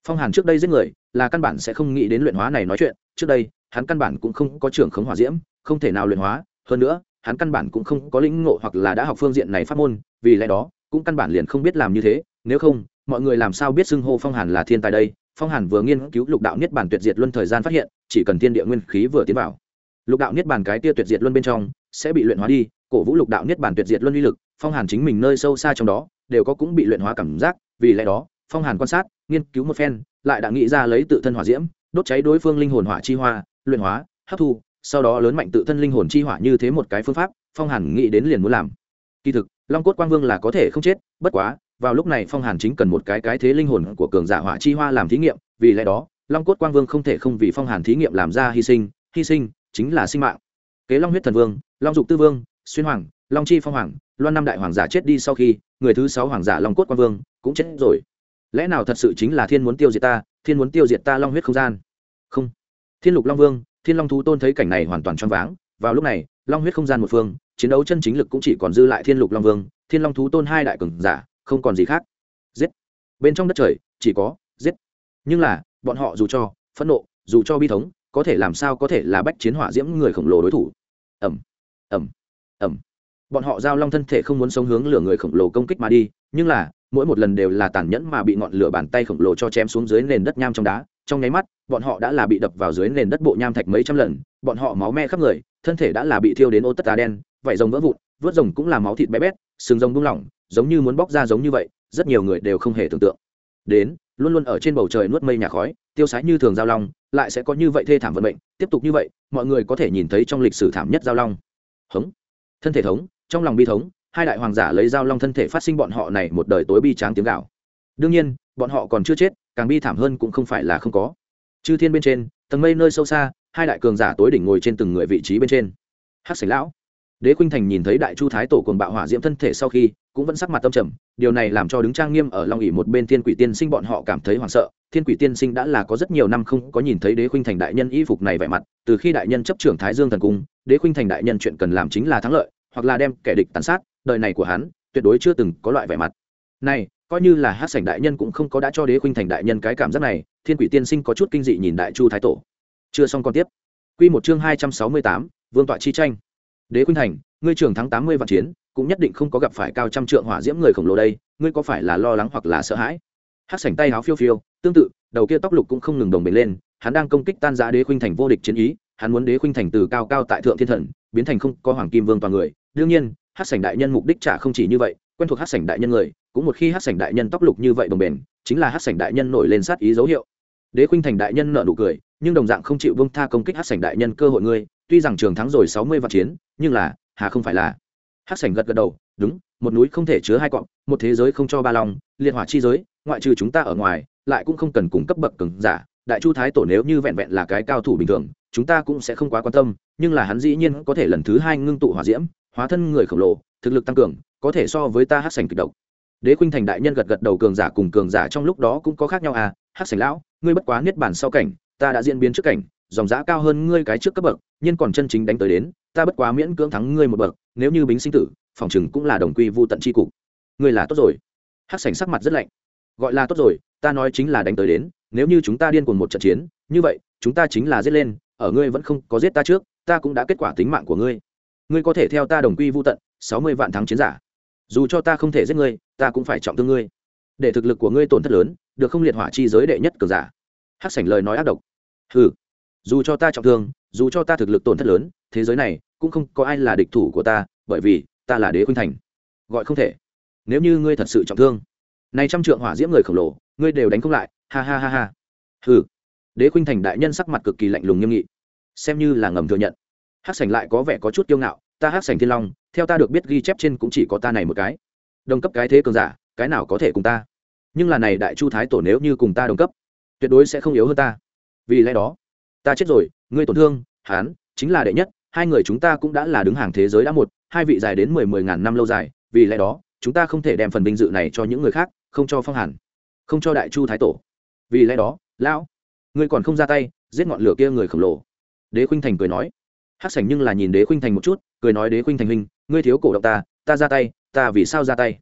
Phong hàn trước đây giết người, là căn bản sẽ không nghĩ đến luyện hóa này nói chuyện, trước đây, hắn căn bản cũng không có trưởng khống hỏa diễm, không thể nào luyện hóa, hơn nữa, hắn căn bản cũng không có lĩnh ngộ hoặc là đã học phương diện này pháp môn, vì lẽ đó, cũng căn bản liền không biết làm như thế, nếu không, mọi người làm sao biết xưng hô phong hàn là thiên tài đây? Phong hàn vừa nghiên cứu lục đạo niết bản tuyệt diệt luân thời gian phát hiện, chỉ cần thiên địa nguyên khí vừa tiến vào, lục đạo niết Bàn cái tia tuyệt diệt luân bên trong, sẽ bị luyện hóa đi cổ vũ lục đạo niết bản tuyệt diệt luân uy lực, phong hàn chính mình nơi sâu xa trong đó, đều có cũng bị luyện hóa cảm giác, vì lẽ đó, phong hàn quan sát, nghiên cứu một phen, lại đã nghĩ ra lấy tự thân hỏa diễm, đốt cháy đối phương linh hồn hỏa chi hoa, luyện hóa, hấp thu, sau đó lớn mạnh tự thân linh hồn chi hỏa như thế một cái phương pháp, phong hàn nghĩ đến liền muốn làm. Kỳ thực, long cốt quang vương là có thể không chết, bất quá, vào lúc này phong hàn chính cần một cái cái thế linh hồn của cường giả hỏa chi hoa làm thí nghiệm, vì lẽ đó, long cốt quang vương không thể không vì phong hàn thí nghiệm làm ra hy sinh hy sinh chính là sinh mạng. Kế long huyết thần vương, long dục tư vương xuyên hoàng, long chi phong hoàng, loan năm đại hoàng giả chết đi sau khi, người thứ sáu hoàng giả long cốt quang vương cũng chết rồi. Lẽ nào thật sự chính là thiên muốn tiêu diệt ta, thiên muốn tiêu diệt ta long huyết không gian? Không. Thiên lục long vương, thiên long thú tôn thấy cảnh này hoàn toàn choáng váng. Vào lúc này, long huyết không gian một phương, chiến đấu chân chính lực cũng chỉ còn dư lại thiên lục long vương, thiên long thú tôn hai đại cường giả, không còn gì khác. Giết. Bên trong đất trời, chỉ có giết. Nhưng là, bọn họ dù cho phẫn nộ, dù cho bi thống, có thể làm sao có thể là bách chiến hỏa diễm người khổng lồ đối thủ? Ẩm ẩm ẩm. Bọn họ giao long thân thể không muốn sống hướng lửa người khổng lồ công kích mà đi, nhưng là, mỗi một lần đều là tàn nhẫn mà bị ngọn lửa bàn tay khổng lồ cho chém xuống dưới nền đất nham trong đá. Trong nháy mắt, bọn họ đã là bị đập vào dưới nền đất bộ nham thạch mấy trăm lần, bọn họ máu me khắp người, thân thể đã là bị thiêu đến ô tất tà đen, vảy rồng vỡ vụn, vớt rồng cũng là máu thịt bé bét, sừng rồng buông lỏng, giống như muốn bóc ra giống như vậy, rất nhiều người đều không hề tưởng tượng. Đến, luôn luôn ở trên bầu trời nuốt mây nhà khói, tiêu sái như thường giao long, lại sẽ có như vậy thê thảm vận mệnh, tiếp tục như vậy, mọi người có thể nhìn thấy trong lịch sử thảm nhất giao long. Hống thân thể thống, trong lòng bi thống, hai đại hoàng giả lấy giao long thân thể phát sinh bọn họ này một đời tối bi tráng tiếng gạo đương nhiên, bọn họ còn chưa chết, càng bi thảm hơn cũng không phải là không có. Chư thiên bên trên, tầng mây nơi sâu xa, hai đại cường giả tối đỉnh ngồi trên từng người vị trí bên trên. Hát sảnh lão, đế khuynh thành nhìn thấy đại chu thái tổ cùng bạo hỏa diễm thân thể sau khi cũng vẫn sắc mặt tâm trầm, điều này làm cho đứng trang nghiêm ở long ỉ một bên thiên quỷ tiên sinh bọn họ cảm thấy hoảng sợ. Thiên quỷ tiên sinh đã là có rất nhiều năm không có nhìn thấy đế khuynh thành đại nhân y phục này vẻ mặt, từ khi đại nhân chấp trưởng thái dương thần cung, đế khuynh thành đại nhân chuyện cần làm chính là thắng lợi, hoặc là đem kẻ địch tàn sát, đời này của hắn, tuyệt đối chưa từng có loại vẻ mặt. Này, coi như là hát sảnh đại nhân cũng không có đã cho đế khuynh thành đại nhân cái cảm giác này, thiên quỷ tiên sinh có chút kinh dị nhìn đại chu thái tổ. Chưa xong còn tiếp. Q một chương hai trăm sáu mươi tám, vương tọa chi tranh. Đế khuynh thành, ngươi trưởng thắng tám mươi vạn chiến cũng nhất định không có gặp phải cao trăm trượng hỏa diễm người khổng lồ đây, ngươi có phải là lo lắng hoặc là sợ hãi? Hát sảnh tay áo phiêu phiêu, tương tự, đầu kia tóc lục cũng không ngừng đồng bền lên, hắn đang công kích tan giã đế khuynh thành vô địch chiến ý, hắn muốn đế khuynh thành từ cao cao tại thượng thiên thần, biến thành không có hoàng kim vương toàn người. Đương nhiên hát sảnh đại nhân mục đích trả không chỉ như vậy, quen thuộc hát sảnh đại nhân người, cũng một khi hát sảnh đại nhân tóc lục như vậy đồng bền, chính là hát sảnh đại nhân nổi lên sát ý dấu hiệu. Đế khuynh thành đại nhân nợ nụ cười, nhưng đồng dạng không chịu vương tha công kích hát sảnh đại nhân cơ hội ngươi, tuy rằng trường thắng rồi sáu mươi vạn chiến, nhưng là, hà không phải là hát sảnh gật gật đầu, đúng, một núi không thể chứa hai cọp một thế giới không cho ba lòng liệt hỏa chi giới, ngoại trừ chúng ta ở ngoài, lại cũng không cần cùng cấp bậc cứng giả. Đại chu thái tổ nếu như vẹn vẹn là cái cao thủ bình thường, chúng ta cũng sẽ không quá quan tâm, nhưng là hắn dĩ nhiên có thể lần thứ hai ngưng tụ hỏa diễm, hóa thân người khổng lồ, thực lực tăng cường, có thể so với ta hát sành kịch độc. Đế khuynh thành đại nhân gật gật đầu, cường giả cùng cường giả trong lúc đó cũng có khác nhau à hát sành lão, ngươi bất quá niết bản sau cảnh, ta đã diễn biến trước cảnh dòng giá cao hơn ngươi cái trước cấp bậc, nhưng còn chân chính đánh tới đến, ta bất quá miễn cưỡng thắng ngươi một bậc, nếu như bính sinh tử, phòng chừng cũng là đồng quy vô tận chi cục. Ngươi là tốt rồi. Hát Sảnh sắc mặt rất lạnh. Gọi là tốt rồi, ta nói chính là đánh tới đến, nếu như chúng ta điên cuồng một trận chiến, như vậy, chúng ta chính là giết lên, ở ngươi vẫn không có giết ta trước, ta cũng đã kết quả tính mạng của ngươi. Ngươi có thể theo ta đồng quy vô tận, sáu mươi vạn thắng chiến giả. Dù cho ta không thể giết ngươi, ta cũng phải trọng thương ngươi. Để thực lực của ngươi tổn thất lớn, được không liệt hỏa chi giới đệ nhất cường giả. Hắc sảnh lời nói ác độc. Hừ dù cho ta trọng thương, dù cho ta thực lực tổn thất lớn, thế giới này cũng không có ai là địch thủ của ta, bởi vì ta là đế khuynh thành. Gọi không thể. Nếu như ngươi thật sự trọng thương này trăm trượng hỏa diễm người khổng lồ, ngươi đều đánh không lại, ha ha ha ha. Hừ. Đế khuynh thành đại nhân sắc mặt cực kỳ lạnh lùng nghiêm nghị. Xem như là ngầm thừa nhận. Hát sảnh lại có vẻ có chút kiêu ngạo, ta hát sảnh thiên long, theo ta được biết ghi chép trên cũng chỉ có ta này một cái. Đồng cấp cái thế cường giả, cái nào có thể cùng ta? Nhưng là này đại chu thái tổ nếu như cùng ta đồng cấp, tuyệt đối sẽ không yếu hơn ta. Vì lẽ đó ta chết rồi, ngươi tổn thương, hán, chính là đệ nhất, hai người chúng ta cũng đã là đứng hàng thế giới đã một, hai vị dài đến mười mười ngàn năm lâu dài, vì lẽ đó, chúng ta không thể đem phần vinh dự này cho những người khác, không cho phong hàn, không cho đại chu thái tổ. Vì lẽ đó, lão, ngươi còn không ra tay, giết ngọn lửa kia người khổng lồ. Đế khuynh thành cười nói. Hát sảnh nhưng là nhìn đế khuynh thành một chút, cười nói đế khuynh thành huynh, ngươi thiếu cổ động ta ta ra tay, ta vì sao ra tay?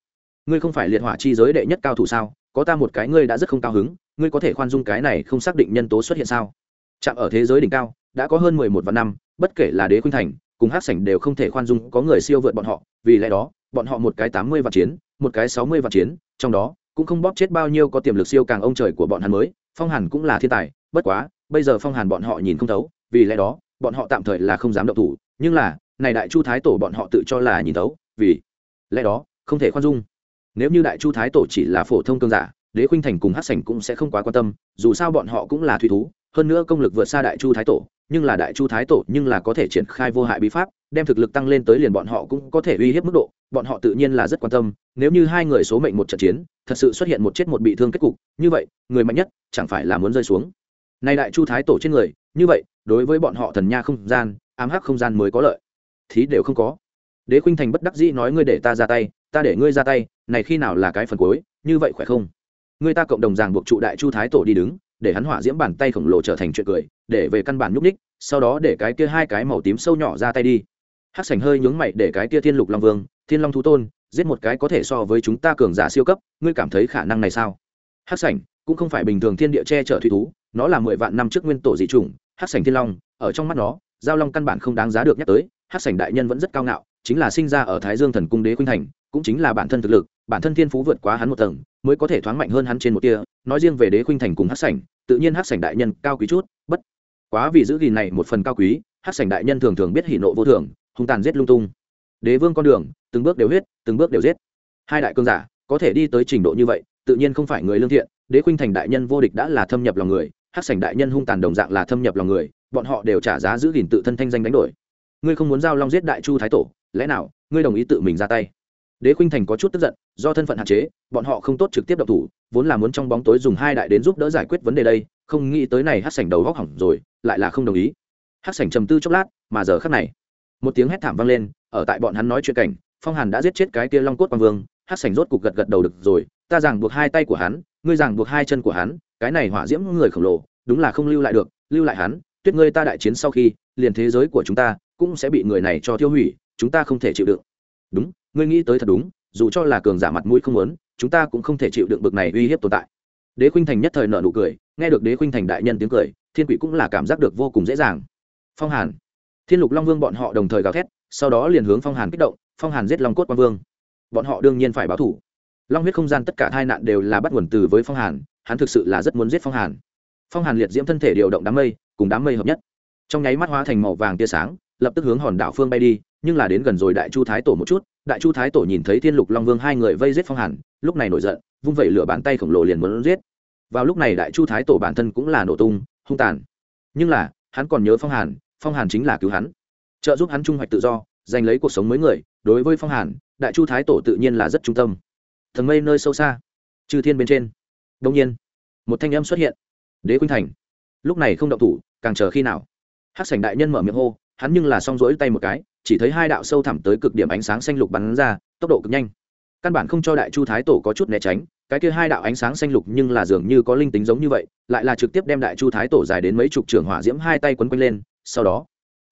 Ngươi không phải liệt hỏa chi giới đệ nhất cao thủ sao? Có ta một cái ngươi đã rất không cao hứng, ngươi có thể khoan dung cái này không xác định nhân tố xuất hiện sao? Chạm ở thế giới đỉnh cao, đã có hơn mười một vạn năm, bất kể là đế khuynh thành, cùng hát sảnh đều không thể khoan dung có người siêu vượt bọn họ, vì lẽ đó, bọn họ một cái tám mươi vạn chiến, một cái sáu mươi vạn chiến, trong đó, cũng không bóp chết bao nhiêu có tiềm lực siêu càng ông trời của bọn hắn mới, phong hàn cũng là thiên tài, bất quá, bây giờ phong hàn bọn họ nhìn không thấu, vì lẽ đó, bọn họ tạm thời là không dám động thủ, nhưng là, này đại chu thái tổ bọn họ tự cho là nhìn thấu, vì lẽ đó, không thể khoan dung. Nếu như đại chu thái tổ chỉ là phổ thông cương giả, đế khuynh thành cùng hát sảnh cũng sẽ không quá quan tâm, dù sao bọn họ cũng là thủy thú hơn nữa công lực vượt xa đại chu thái tổ, nhưng là đại chu thái tổ nhưng là có thể triển khai vô hại bí pháp, đem thực lực tăng lên tới liền bọn họ cũng có thể uy hiếp mức độ, bọn họ tự nhiên là rất quan tâm, nếu như hai người số mệnh một trận chiến, thật sự xuất hiện một chết một bị thương kết cục, như vậy, người mạnh nhất chẳng phải là muốn rơi xuống. Nay đại chu thái tổ trên người, như vậy, đối với bọn họ thần nha không gian, ám hắc không gian mới có lợi. Thí đều không có. Đế khuynh thành bất đắc dĩ nói ngươi để ta ra tay, ta để ngươi ra tay, này khi nào là cái phần cuối, như vậy khỏe không? Người ta cộng đồng ràng buộc trụ đại chu thái tổ đi đứng để hắn hỏa diễm bàn tay khổng lồ trở thành chuyện cười, để về căn bản nhúc ních sau đó để cái kia hai cái màu tím sâu nhỏ ra tay đi. Hắc sảnh hơi nhướng mày để cái kia thiên lục long vương, thiên long thú tôn, giết một cái có thể so với chúng ta cường giả siêu cấp, ngươi cảm thấy khả năng này sao? Hắc sảnh, cũng không phải bình thường thiên địa che chở thủy thú, nó là mười vạn năm trước nguyên tổ dị chủng, hắc sảnh thiên long, ở trong mắt nó, giao long căn bản không đáng giá được nhắc tới, hắc sảnh đại nhân vẫn rất cao ngạo, chính là sinh ra ở thái dương thần cung đế khuynh thành, cũng chính là bản thân thực lực bản thân thiên phú vượt quá hắn một tầng, mới có thể thoáng mạnh hơn hắn trên một tia, nói riêng về đế khuynh thành cùng hắc sảnh, tự nhiên hắc sảnh đại nhân cao quý chút, bất quá vì giữ gìn này một phần cao quý, hắc sảnh đại nhân thường thường biết hỉ nộ vô thường, hung tàn giết lung tung. Đế vương con đường, từng bước đều huyết, từng bước đều giết. Hai đại cương giả, có thể đi tới trình độ như vậy, tự nhiên không phải người lương thiện, đế khuynh thành đại nhân vô địch đã là thâm nhập lòng người, hắc sảnh đại nhân hung tàn đồng dạng là thâm nhập lòng người, bọn họ đều trả giá giữ gìn tự thân thanh danh đánh đổi. Ngươi không muốn giao long giết đại chu thái tổ, lẽ nào ngươi đồng ý tự mình ra tay? Đế khuynh thành có chút tức giận, do thân phận hạn chế, bọn họ không tốt trực tiếp động thủ, vốn là muốn trong bóng tối dùng hai đại đến giúp đỡ giải quyết vấn đề đây, không nghĩ tới này hát sảnh đầu góc hỏng rồi, lại là không đồng ý. Hát sảnh trầm tư chốc lát, mà giờ khắc này, một tiếng hét thảm vang lên, ở tại bọn hắn nói chuyện cảnh, phong hàn đã giết chết cái kia long cốt quang vương, hát sảnh rốt cục gật gật đầu được rồi, ta giảng buộc hai tay của hắn, ngươi giảng buộc hai chân của hắn, cái này hỏa diễm người khổng lồ, đúng là không lưu lại được, lưu lại hắn, tuyết ngươi ta đại chiến sau khi, liền thế giới của chúng ta cũng sẽ bị người này cho tiêu hủy, chúng ta không thể chịu đựng. Đúng ngươi nghĩ tới thật đúng, dù cho là cường giả mặt mũi không muốn, chúng ta cũng không thể chịu đựng bực này uy hiếp tồn tại. Đế khuynh thành nhất thời nợ nụ cười, nghe được đế khuynh thành đại nhân tiếng cười, thiên quỷ cũng là cảm giác được vô cùng dễ dàng. Phong hàn, thiên lục long vương bọn họ đồng thời gào thét, sau đó liền hướng phong hàn kích động, phong hàn giết long cốt quang vương. Bọn họ đương nhiên phải báo thủ. Long huyết không gian tất cả hai nạn đều là bắt nguồn từ với phong hàn, hắn thực sự là rất muốn giết phong hàn. Phong hàn liệt diễm thân thể điều động đám mây, cùng đám mây hợp nhất. Trong nháy mắt hóa thành màu vàng tia sáng, lập tức hướng hòn đảo phương bay đi, nhưng là đến gần rồi đại chu thái tổ một chút đại chu thái tổ nhìn thấy thiên lục long vương hai người vây giết phong hàn, lúc này nổi giận, vung vẩy lửa bàn tay khổng lồ liền muốn giết. Vào lúc này đại chu thái tổ bản thân cũng là nổ tung, hung tàn. Nhưng là, hắn còn nhớ phong hàn phong hàn chính là cứu hắn. Trợ giúp hắn trung hoạch tự do, giành lấy cuộc sống mới người, đối với phong hàn, đại chu thái tổ tự nhiên là rất trung tâm. Thần mây nơi sâu xa, chư thiên bên trên. Đông nhiên, một thanh âm xuất hiện. Đế khuynh thành. Lúc này không động thủ, càng chờ khi nào? Hắc sảnh đại nhân mở miệng hô hắn nhưng là xong rỗi tay một cái, chỉ thấy hai đạo sâu thẳm tới cực điểm ánh sáng xanh lục bắn ra, tốc độ cực nhanh. Căn bản không cho đại chu thái tổ có chút né tránh, cái kia hai đạo ánh sáng xanh lục nhưng là dường như có linh tính giống như vậy, lại là trực tiếp đem đại chu thái tổ dài đến mấy chục trường hỏa diễm hai tay quấn quanh lên, sau đó,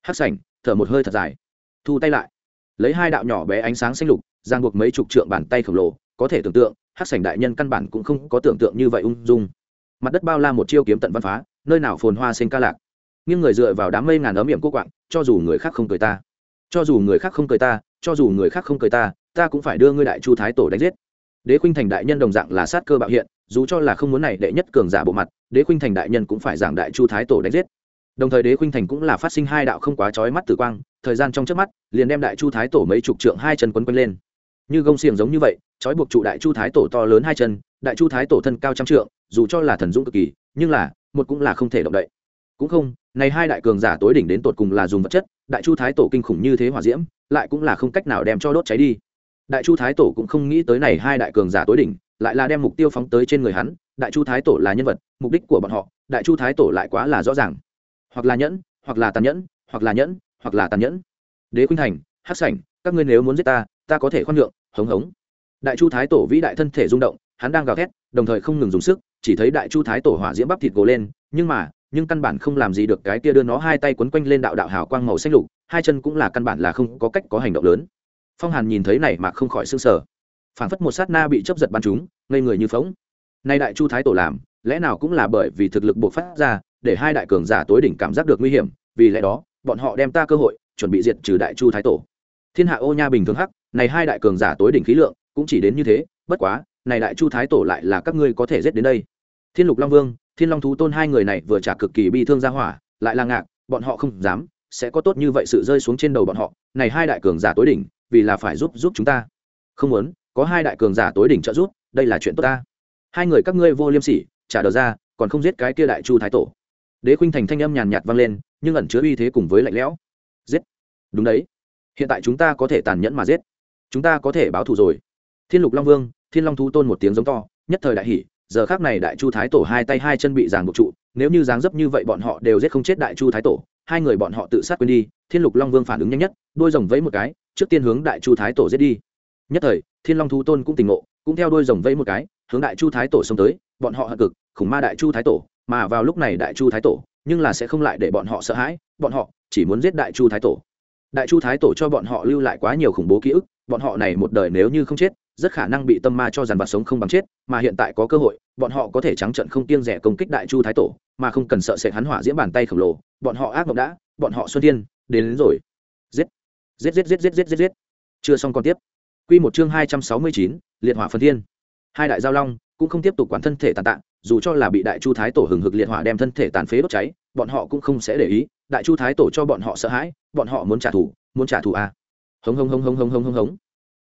hắc sảnh, thở một hơi thật dài, thu tay lại. Lấy hai đạo nhỏ bé ánh sáng xanh lục, giang buộc mấy chục trượng bàn tay khổng lồ, có thể tưởng tượng, hắc sảnh đại nhân căn bản cũng không có tưởng tượng như vậy ung dung. Mặt đất bao la một chiêu kiếm tận văn phá, nơi nào phồn hoa sinh ca lạc nhưng người dựa vào đám mây ngàn ấm miệng quốc quạng, cho dù người khác không cười ta. Cho dù người khác không cười ta, cho dù người khác không cười ta ta cũng phải đưa ngươi đại chu thái tổ đánh giết. Đế khuynh thành đại nhân đồng dạng là sát cơ bạo hiện, dù cho là không muốn này đệ nhất cường giả bộ mặt, đế khuynh thành đại nhân cũng phải giảng đại chu thái tổ đánh giết. Đồng thời đế khuynh thành cũng là phát sinh hai đạo không quá trói mắt tử quang, thời gian trong trước mắt, liền đem đại chu thái tổ mấy chục trượng hai chân quấn quấn lên. Như gông xiềng giống như vậy, trói buộc trụ đại chu thái tổ to lớn hai chân, đại chu thái tổ thân cao trăm trượng, dù cho là thần dũng cực kỳ, nhưng là, một cũng là không thể động đậy cũng không, này hai đại cường giả tối đỉnh đến tột cùng là dùng vật chất, đại chu thái tổ kinh khủng như thế hỏa diễm, lại cũng là không cách nào đem cho đốt cháy đi. Đại chu thái tổ cũng không nghĩ tới này hai đại cường giả tối đỉnh, lại là đem mục tiêu phóng tới trên người hắn, đại chu thái tổ là nhân vật, mục đích của bọn họ, đại chu thái tổ lại quá là rõ ràng. Hoặc là nhẫn, hoặc là tàn nhẫn, hoặc là nhẫn, hoặc là tàn nhẫn. Đế khuynh thành hát sảnh, các ngươi nếu muốn giết ta ta có thể khoan nhượng, hống hống. Đại chu thái tổ vĩ đại thân thể rung động, hắn đang gào thét, đồng thời không ngừng dùng sức, chỉ thấy đại chu thái tổ hỏa diễm bắp thịt gồ lên, nhưng mà nhưng căn bản không làm gì được cái kia đưa nó hai tay quấn quanh lên đạo đạo hào quang màu xanh lục, hai chân cũng là căn bản là không có cách có hành động lớn. Phong hàn nhìn thấy này mà không khỏi s ư n g sở phảng phất một sát na bị chấp giật bắn chúng, ngây người như phóng nay đại chu thái tổ làm, lẽ nào cũng là bởi vì thực lực buộc phát ra, để hai đại cường giả tối đỉnh cảm giác được nguy hiểm, vì lẽ đó, bọn họ đem ta cơ hội, chuẩn bị diệt trừ đại chu thái tổ. Thiên hạ ô nha bình thường hắc, này hai đại cường giả tối đỉnh khí lượng, cũng chỉ đến như thế, bất quá, này đại chu thái tổ lại là các ngươi có thể giết đến đây. Thiên lục long vương thiên long thú tôn hai người này vừa trả cực kỳ bi thương ra hỏa, lại là ngạc, bọn họ không dám, sẽ có tốt như vậy sự rơi xuống trên đầu bọn họ, này hai đại cường giả tối đỉnh, vì là phải giúp giúp chúng ta. Không muốn, có hai đại cường giả tối đỉnh trợ giúp, đây là chuyện tốt ta. Hai người các ngươi vô liêm sỉ, trả đờ ra, còn không giết cái kia đại chu thái tổ. Đế khuynh thành thanh âm nhàn nhạt vang lên, nhưng ẩn chứa uy thế cùng với lạnh lẽo. Giết. Đúng đấy. Hiện tại chúng ta có thể tàn nhẫn mà giết. Chúng ta có thể báo thù rồi. Thiên lục long vương, thiên long thú tôn một tiếng giống to, nhất thời đại hỷ giờ khác này đại chu thái tổ hai tay hai chân bị giàn buộc trụ, nếu như dáng dấp như vậy bọn họ đều giết không chết đại chu thái tổ, hai người bọn họ tự sát quên đi, thiên lục long vương phản ứng nhanh nhất, đôi rồng vẫy một cái, trước tiên hướng đại chu thái tổ giết đi. Nhất thời, thiên long thú tôn cũng tỉnh ngộ, cũng theo đôi rồng vẫy một cái, hướng đại chu thái tổ xông tới, bọn họ hận cực, khủng ma đại chu thái tổ, mà vào lúc này đại chu thái tổ, nhưng là sẽ không lại để bọn họ sợ hãi, bọn họ chỉ muốn giết đại chu thái tổ. Đại chu thái tổ cho bọn họ lưu lại quá nhiều khủng bố ký ức bọn họ này một đời nếu như không chết rất khả năng bị tâm ma cho dàn vặt sống không bằng chết mà hiện tại có cơ hội bọn họ có thể trắng trận không kiêng rẻ công kích đại chu thái tổ mà không cần sợ sệt hắn hỏa diễm bàn tay khổng lồ bọn họ ác mộng đã bọn họ xuân tiên đến, đến rồi. Giết giết giết giết giết giết giết giết. Chưa xong còn tiếp. Quy một chương hai trăm sáu mươi chín liệt hỏa phân thiên. Hai đại giao long cũng không tiếp tục quản thân thể tàn tạng dù cho là bị đại chu thái tổ hừng hực liệt hỏa đem thân thể tàn phế đốt cháy bọn họ cũng không sẽ để ý đại chu thái tổ cho bọn họ sợ hãi bọn họ muốn trả thù muốn trả thù à hống hống hống hống hống hống hống hống.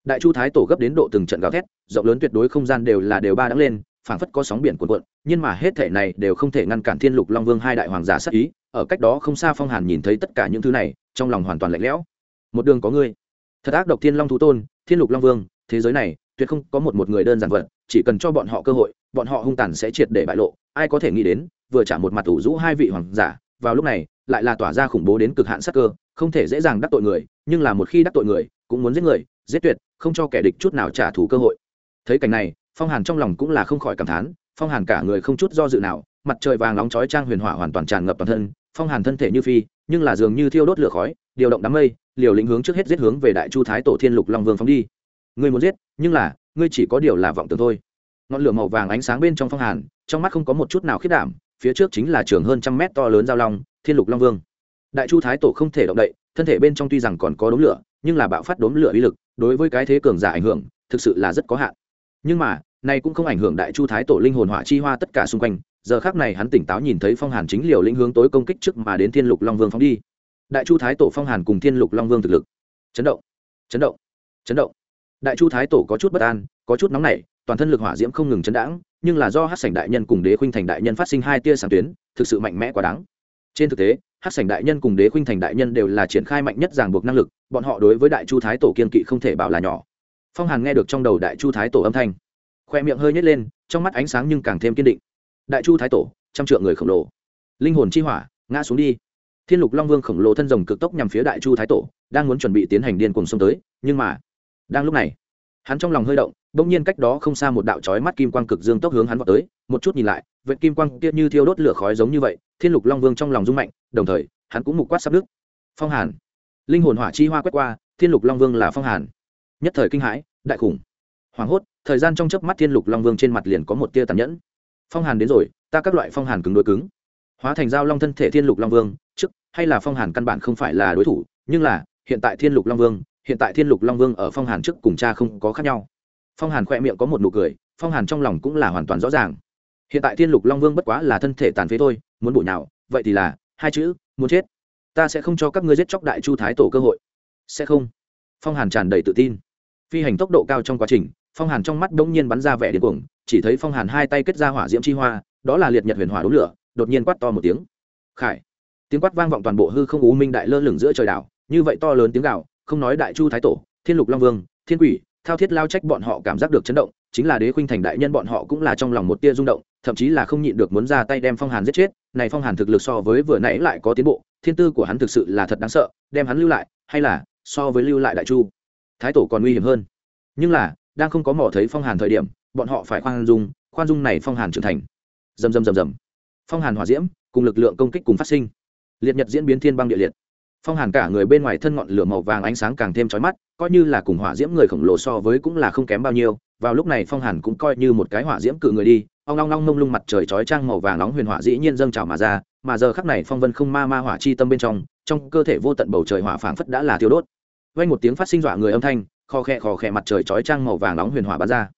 Đại chu thái tổ gấp đến độ từng trận gào thét, rộng lớn tuyệt đối không gian đều là đều ba đắng lên, phảng phất có sóng biển cuộn cuộn, nhưng mà hết thể này đều không thể ngăn cản thiên lục long vương hai đại hoàng giả sát ý, ở cách đó không xa phong hàn nhìn thấy tất cả những thứ này, trong lòng hoàn toàn lạnh lẽo. Một đường có ngươi. Thật ác độc thiên long thú tôn, thiên lục long vương, thế giới này, tuyệt không có một một người đơn giản vật, chỉ cần cho bọn họ cơ hội, bọn họ hung tàn sẽ triệt để bại lộ, ai có thể nghĩ đến, vừa trả một mặt ủ rũ hai vị hoàng giả, vào lúc này, lại là tỏa ra khủng bố đến cực hạn sắc cơ, không thể dễ dàng đắc tội người nhưng là một khi đắc tội người, cũng muốn giết người, giết tuyệt, không cho kẻ địch chút nào trả thù cơ hội. Thấy cảnh này, phong hàn trong lòng cũng là không khỏi cảm thán, phong hàn cả người không chút do dự nào, mặt trời vàng nóng chói trang huyền hỏa hoàn toàn tràn ngập toàn thân, phong hàn thân thể như phi, nhưng là dường như thiêu đốt lửa khói, điều động đám mây, liều lĩnh hướng trước hết giết hướng về đại chu thái tổ thiên lục long vương phóng đi. Ngươi muốn giết, nhưng là, ngươi chỉ có điều là vọng tưởng thôi. Ngọn lửa màu vàng ánh sáng bên trong phong hàn, trong mắt không có một chút nào khiết đảm, phía trước chính là trường hơn trăm mét to lớn giao long, thiên lục long vương. Đại chu thái tổ không thể động đậy thân thể bên trong tuy rằng còn có đốm lửa, nhưng là bạo phát đốm lửa uy lực, đối với cái thế cường giả ảnh hưởng, thực sự là rất có hạn. Nhưng mà, này cũng không ảnh hưởng đại chu thái tổ linh hồn hỏa chi hoa tất cả xung quanh, giờ khác này hắn tỉnh táo nhìn thấy phong hàn chính liều lĩnh hướng tối công kích trước mà đến thiên lục long vương phóng đi. Đại chu thái tổ phong hàn cùng thiên lục long vương thực lực. Chấn động chấn động chấn động. Đại chu thái tổ có chút bất an, có chút nóng nảy, toàn thân lực hỏa diễm không ngừng chấn đãng, nhưng là do hát sảnh đại nhân cùng đế khuynh thành đại nhân phát sinh hai tia sáng tuyến, thực sự mạnh mẽ quá đáng trên thực tế hát sảnh đại nhân cùng đế khuynh thành đại nhân đều là triển khai mạnh nhất ràng buộc năng lực, bọn họ đối với đại chu thái tổ kiên kỵ không thể bảo là nhỏ. Phong hàn nghe được trong đầu đại chu thái tổ âm thanh, khoe miệng hơi nhét lên, trong mắt ánh sáng nhưng càng thêm kiên định. Đại chu thái tổ, trăm trượng người khổng lồ. Linh hồn chi hỏa, ngã xuống đi. Thiên lục long vương khổng lồ thân rồng cực tốc nhằm phía đại chu thái tổ, đang muốn chuẩn bị tiến hành điên cuồng xông tới, nhưng mà, đang lúc này, hắn trong lòng hơi động bỗng nhiên cách đó không xa một đạo chói mắt kim quang cực dương tốc hướng hắn vào tới, một chút nhìn lại, vệt kim quang kia như thiêu đốt lửa khói giống như vậy, thiên lục long vương trong lòng rung mạnh, đồng thời, hắn cũng mục quát sắp nước phong hàn. Linh hồn hỏa chi hoa quét qua, thiên lục long vương là phong hàn. Nhất thời kinh hãi, đại khủng. Hoảng hốt, thời gian trong chớp mắt thiên lục long vương trên mặt liền có một tia tàn nhẫn. Phong hàn đến rồi, ta các loại phong hàn cứng đối cứng. Hóa thành giao long thân thể thiên lục long vương, trước, hay là phong hàn căn bản không phải là đối thủ, nhưng là, hiện tại thiên lục long vương, hiện tại thiên lục long vương ở phong hàn trước cùng cha không có khác nhau phong hàn khoe miệng có một nụ cười, phong hàn trong lòng cũng là hoàn toàn rõ ràng. Hiện tại thiên lục long vương bất quá là thân thể tàn phế thôi, muốn bụi nào vậy thì là, hai chữ, muốn chết. Ta sẽ không cho các ngươi giết chóc đại chu thái tổ cơ hội. Sẽ không. Phong hàn tràn đầy tự tin. Phi hành tốc độ cao trong quá trình, phong hàn trong mắt đ ỗ n g nhiên bắn ra vẻ điên cuồng, chỉ thấy phong hàn hai tay kết ra hỏa diễm chi hoa, đó là liệt nhật huyền hỏa đốn lửa, đột nhiên quát to một tiếng. Khải. Tiếng quát vang vọng toàn bộ hư không ú minh đại lơ lửng giữa trời đảo, như vậy to lớn tiếng gạo không nói đại chu thái tổ, thiên lục long vương, thiên quỷ thao thiết lao trách bọn họ cảm giác được chấn động, chính là đế khuynh thành đại nhân bọn họ cũng là trong lòng một tia rung động, thậm chí là không nhịn được muốn ra tay đem phong hàn giết chết. Này phong hàn thực lực so với vừa nãy lại có tiến bộ, thiên tư của hắn thực sự là thật đáng sợ, đem hắn lưu lại, hay là so với lưu lại đại chu. Thái tổ còn nguy hiểm hơn. Nhưng là, đang không có mỏ thấy phong hàn thời điểm, bọn họ phải khoan dung khoan dung này phong hàn trưởng thành. Dầm dầm dầm dầm phong hàn hòa diễm, cùng lực lượng công kích cùng phát sinh. Liệt nhật diễn biến thiên băng địa liệt phong hàn cả người bên ngoài thân ngọn lửa màu vàng ánh sáng càng thêm chói mắt, coi như là cùng hỏa diễm người khổng lồ so với cũng là không kém bao nhiêu. Vào lúc này phong hàn cũng coi như một cái hỏa diễm cự người đi ong long long mông lung mặt trời chói trang màu vàng nóng huyền hỏa dĩ nhiên dâng trào mà ra, mà giờ khắc này phong vân không ma ma hỏa chi tâm bên trong trong cơ thể vô tận bầu trời hỏa phảng phất đã là tiêu đốt. Vang một tiếng phát sinh dọa người âm thanh, kho khẽ kho khẽ mặt trời chói trang màu vàng nóng huyền hỏa bắn ra.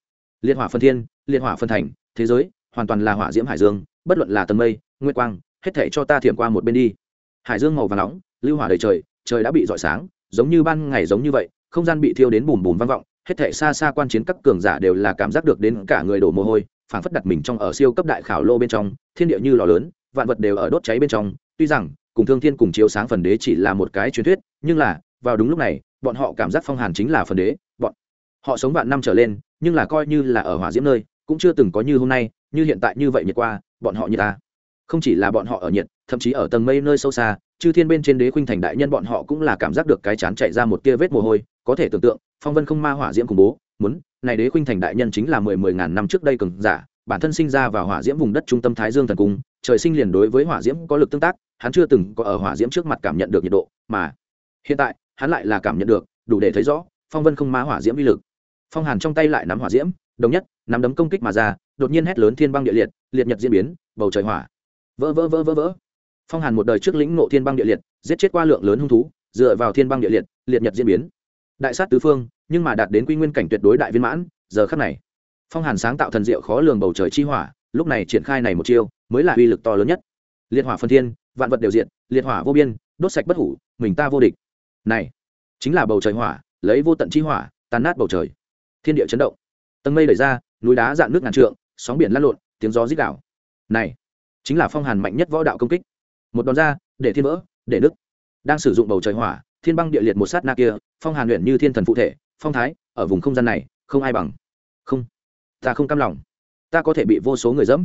Liệt hỏa phân thiên, liệt hỏa phân thành, thế giới, hoàn toàn là hỏa diễm hải dương, bất luận là tầng mây nguyên quang, hết thể cho ta thiểm qua một bên đi. Hải dương màu vàng nóng lưu hỏa đầy trời trời đã bị rọi sáng, giống như ban ngày giống như vậy, không gian bị thiêu đến bùm bùm vang vọng, hết thảy xa xa quan chiến các cường giả đều là cảm giác được đến cả người đổ mồ hôi, phảng phất đặt mình trong ở siêu cấp đại khảo lô bên trong, thiên địa như lò lớn, vạn vật đều ở đốt cháy bên trong. Tuy rằng, cùng thương thiên cùng chiếu sáng phần đế chỉ là một cái truyền thuyết, nhưng là, vào đúng lúc này, bọn họ cảm giác phong hàn chính là phần đế, bọn họ sống vạn năm trở lên, nhưng là coi như là ở hỏa diễm nơi, cũng chưa từng có như hôm nay, như hiện tại như vậy nhiệt qua, bọn họ như ta. Không chỉ là bọn họ ở nhiệt, thậm chí ở tầng mây nơi sâu xa chư thiên bên trên đế khuynh thành đại nhân bọn họ cũng là cảm giác được cái chán chạy ra một tia vết mồ hôi, có thể tưởng tượng, phong vân không ma hỏa diễm khủng bố, muốn, này đế khuynh thành đại nhân chính là mười mười ngàn năm trước đây cường giả, bản thân sinh ra vào hỏa diễm vùng đất trung tâm thái dương thần cung, trời sinh liền đối với hỏa diễm có lực tương tác, hắn chưa từng có ở hỏa diễm trước mặt cảm nhận được nhiệt độ, mà hiện tại, hắn lại là cảm nhận được, đủ để thấy rõ, phong vân không ma hỏa diễm vi lực. Phong hàn trong tay lại nắm hỏa diễm, đồng nhất, nắm đấm công kích mà ra, đột nhiên hét lớn thiên băng địa liệt liệt nhật diễn biến, bầu trời hỏa. Vỡ vỡ vỡ vỡ vỡ phong hàn một đời trước lĩnh ngộ thiên băng địa liệt, giết chết qua lượng lớn hung thú, dựa vào thiên băng địa liệt liệt nhật diễn biến. Đại sát tứ phương, nhưng mà đạt đến quy nguyên cảnh tuyệt đối đại viên mãn, giờ khắc này, phong hàn sáng tạo thần diệu khó lường bầu trời chi hỏa, lúc này triển khai này một chiêu, mới là uy lực to lớn nhất. Liệt hỏa phân thiên, vạn vật đều diện liệt hỏa vô biên, đốt sạch bất hủ, mình ta vô địch. Này, chính là bầu trời hỏa, lấy vô tận chi hỏa tàn nát bầu trời. Thiên địa chấn động. Tầng mây đẩy ra, núi đá dạn nước ngàn trượng, sóng biển lăn lộn, tiếng gió rít đảo này, chính là phong hàn mạnh nhất võ đạo công kích một đòn ra, để thiên vỡ, để đức đang sử dụng bầu trời hỏa, thiên băng địa liệt một sát na kia, phong hàn luyện như thiên thần phụ thể, phong thái, ở vùng không gian này, không ai bằng. Không, ta không cam lòng. Ta có thể bị vô số người dẫm,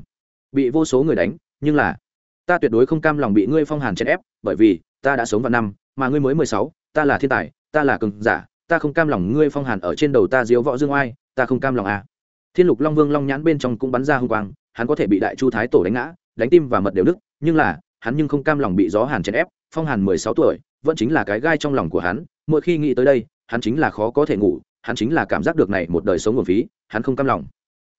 bị vô số người đánh, nhưng là, ta tuyệt đối không cam lòng bị ngươi phong hàn chèn ép, bởi vì, ta đã sống vào năm, mà ngươi mới mười sáu, ta là thiên tài, ta là cường giả, ta không cam lòng ngươi phong hàn ở trên đầu ta diếu võ dương oai, ta không cam lòng à. thiên lục long vương long nhãn bên trong cũng bắn ra hung quang, hắn có thể bị đại chu thái tổ đánh ngã, đánh tim và mật đều đức nhưng là hắn nhưng không cam lòng bị gió hàn chèn ép, phong hàn mười sáu tuổi, vẫn chính là cái gai trong lòng của hắn, mỗi khi nghĩ tới đây, hắn chính là khó có thể ngủ, hắn chính là cảm giác được này một đời sống nguồn phí, hắn không cam lòng.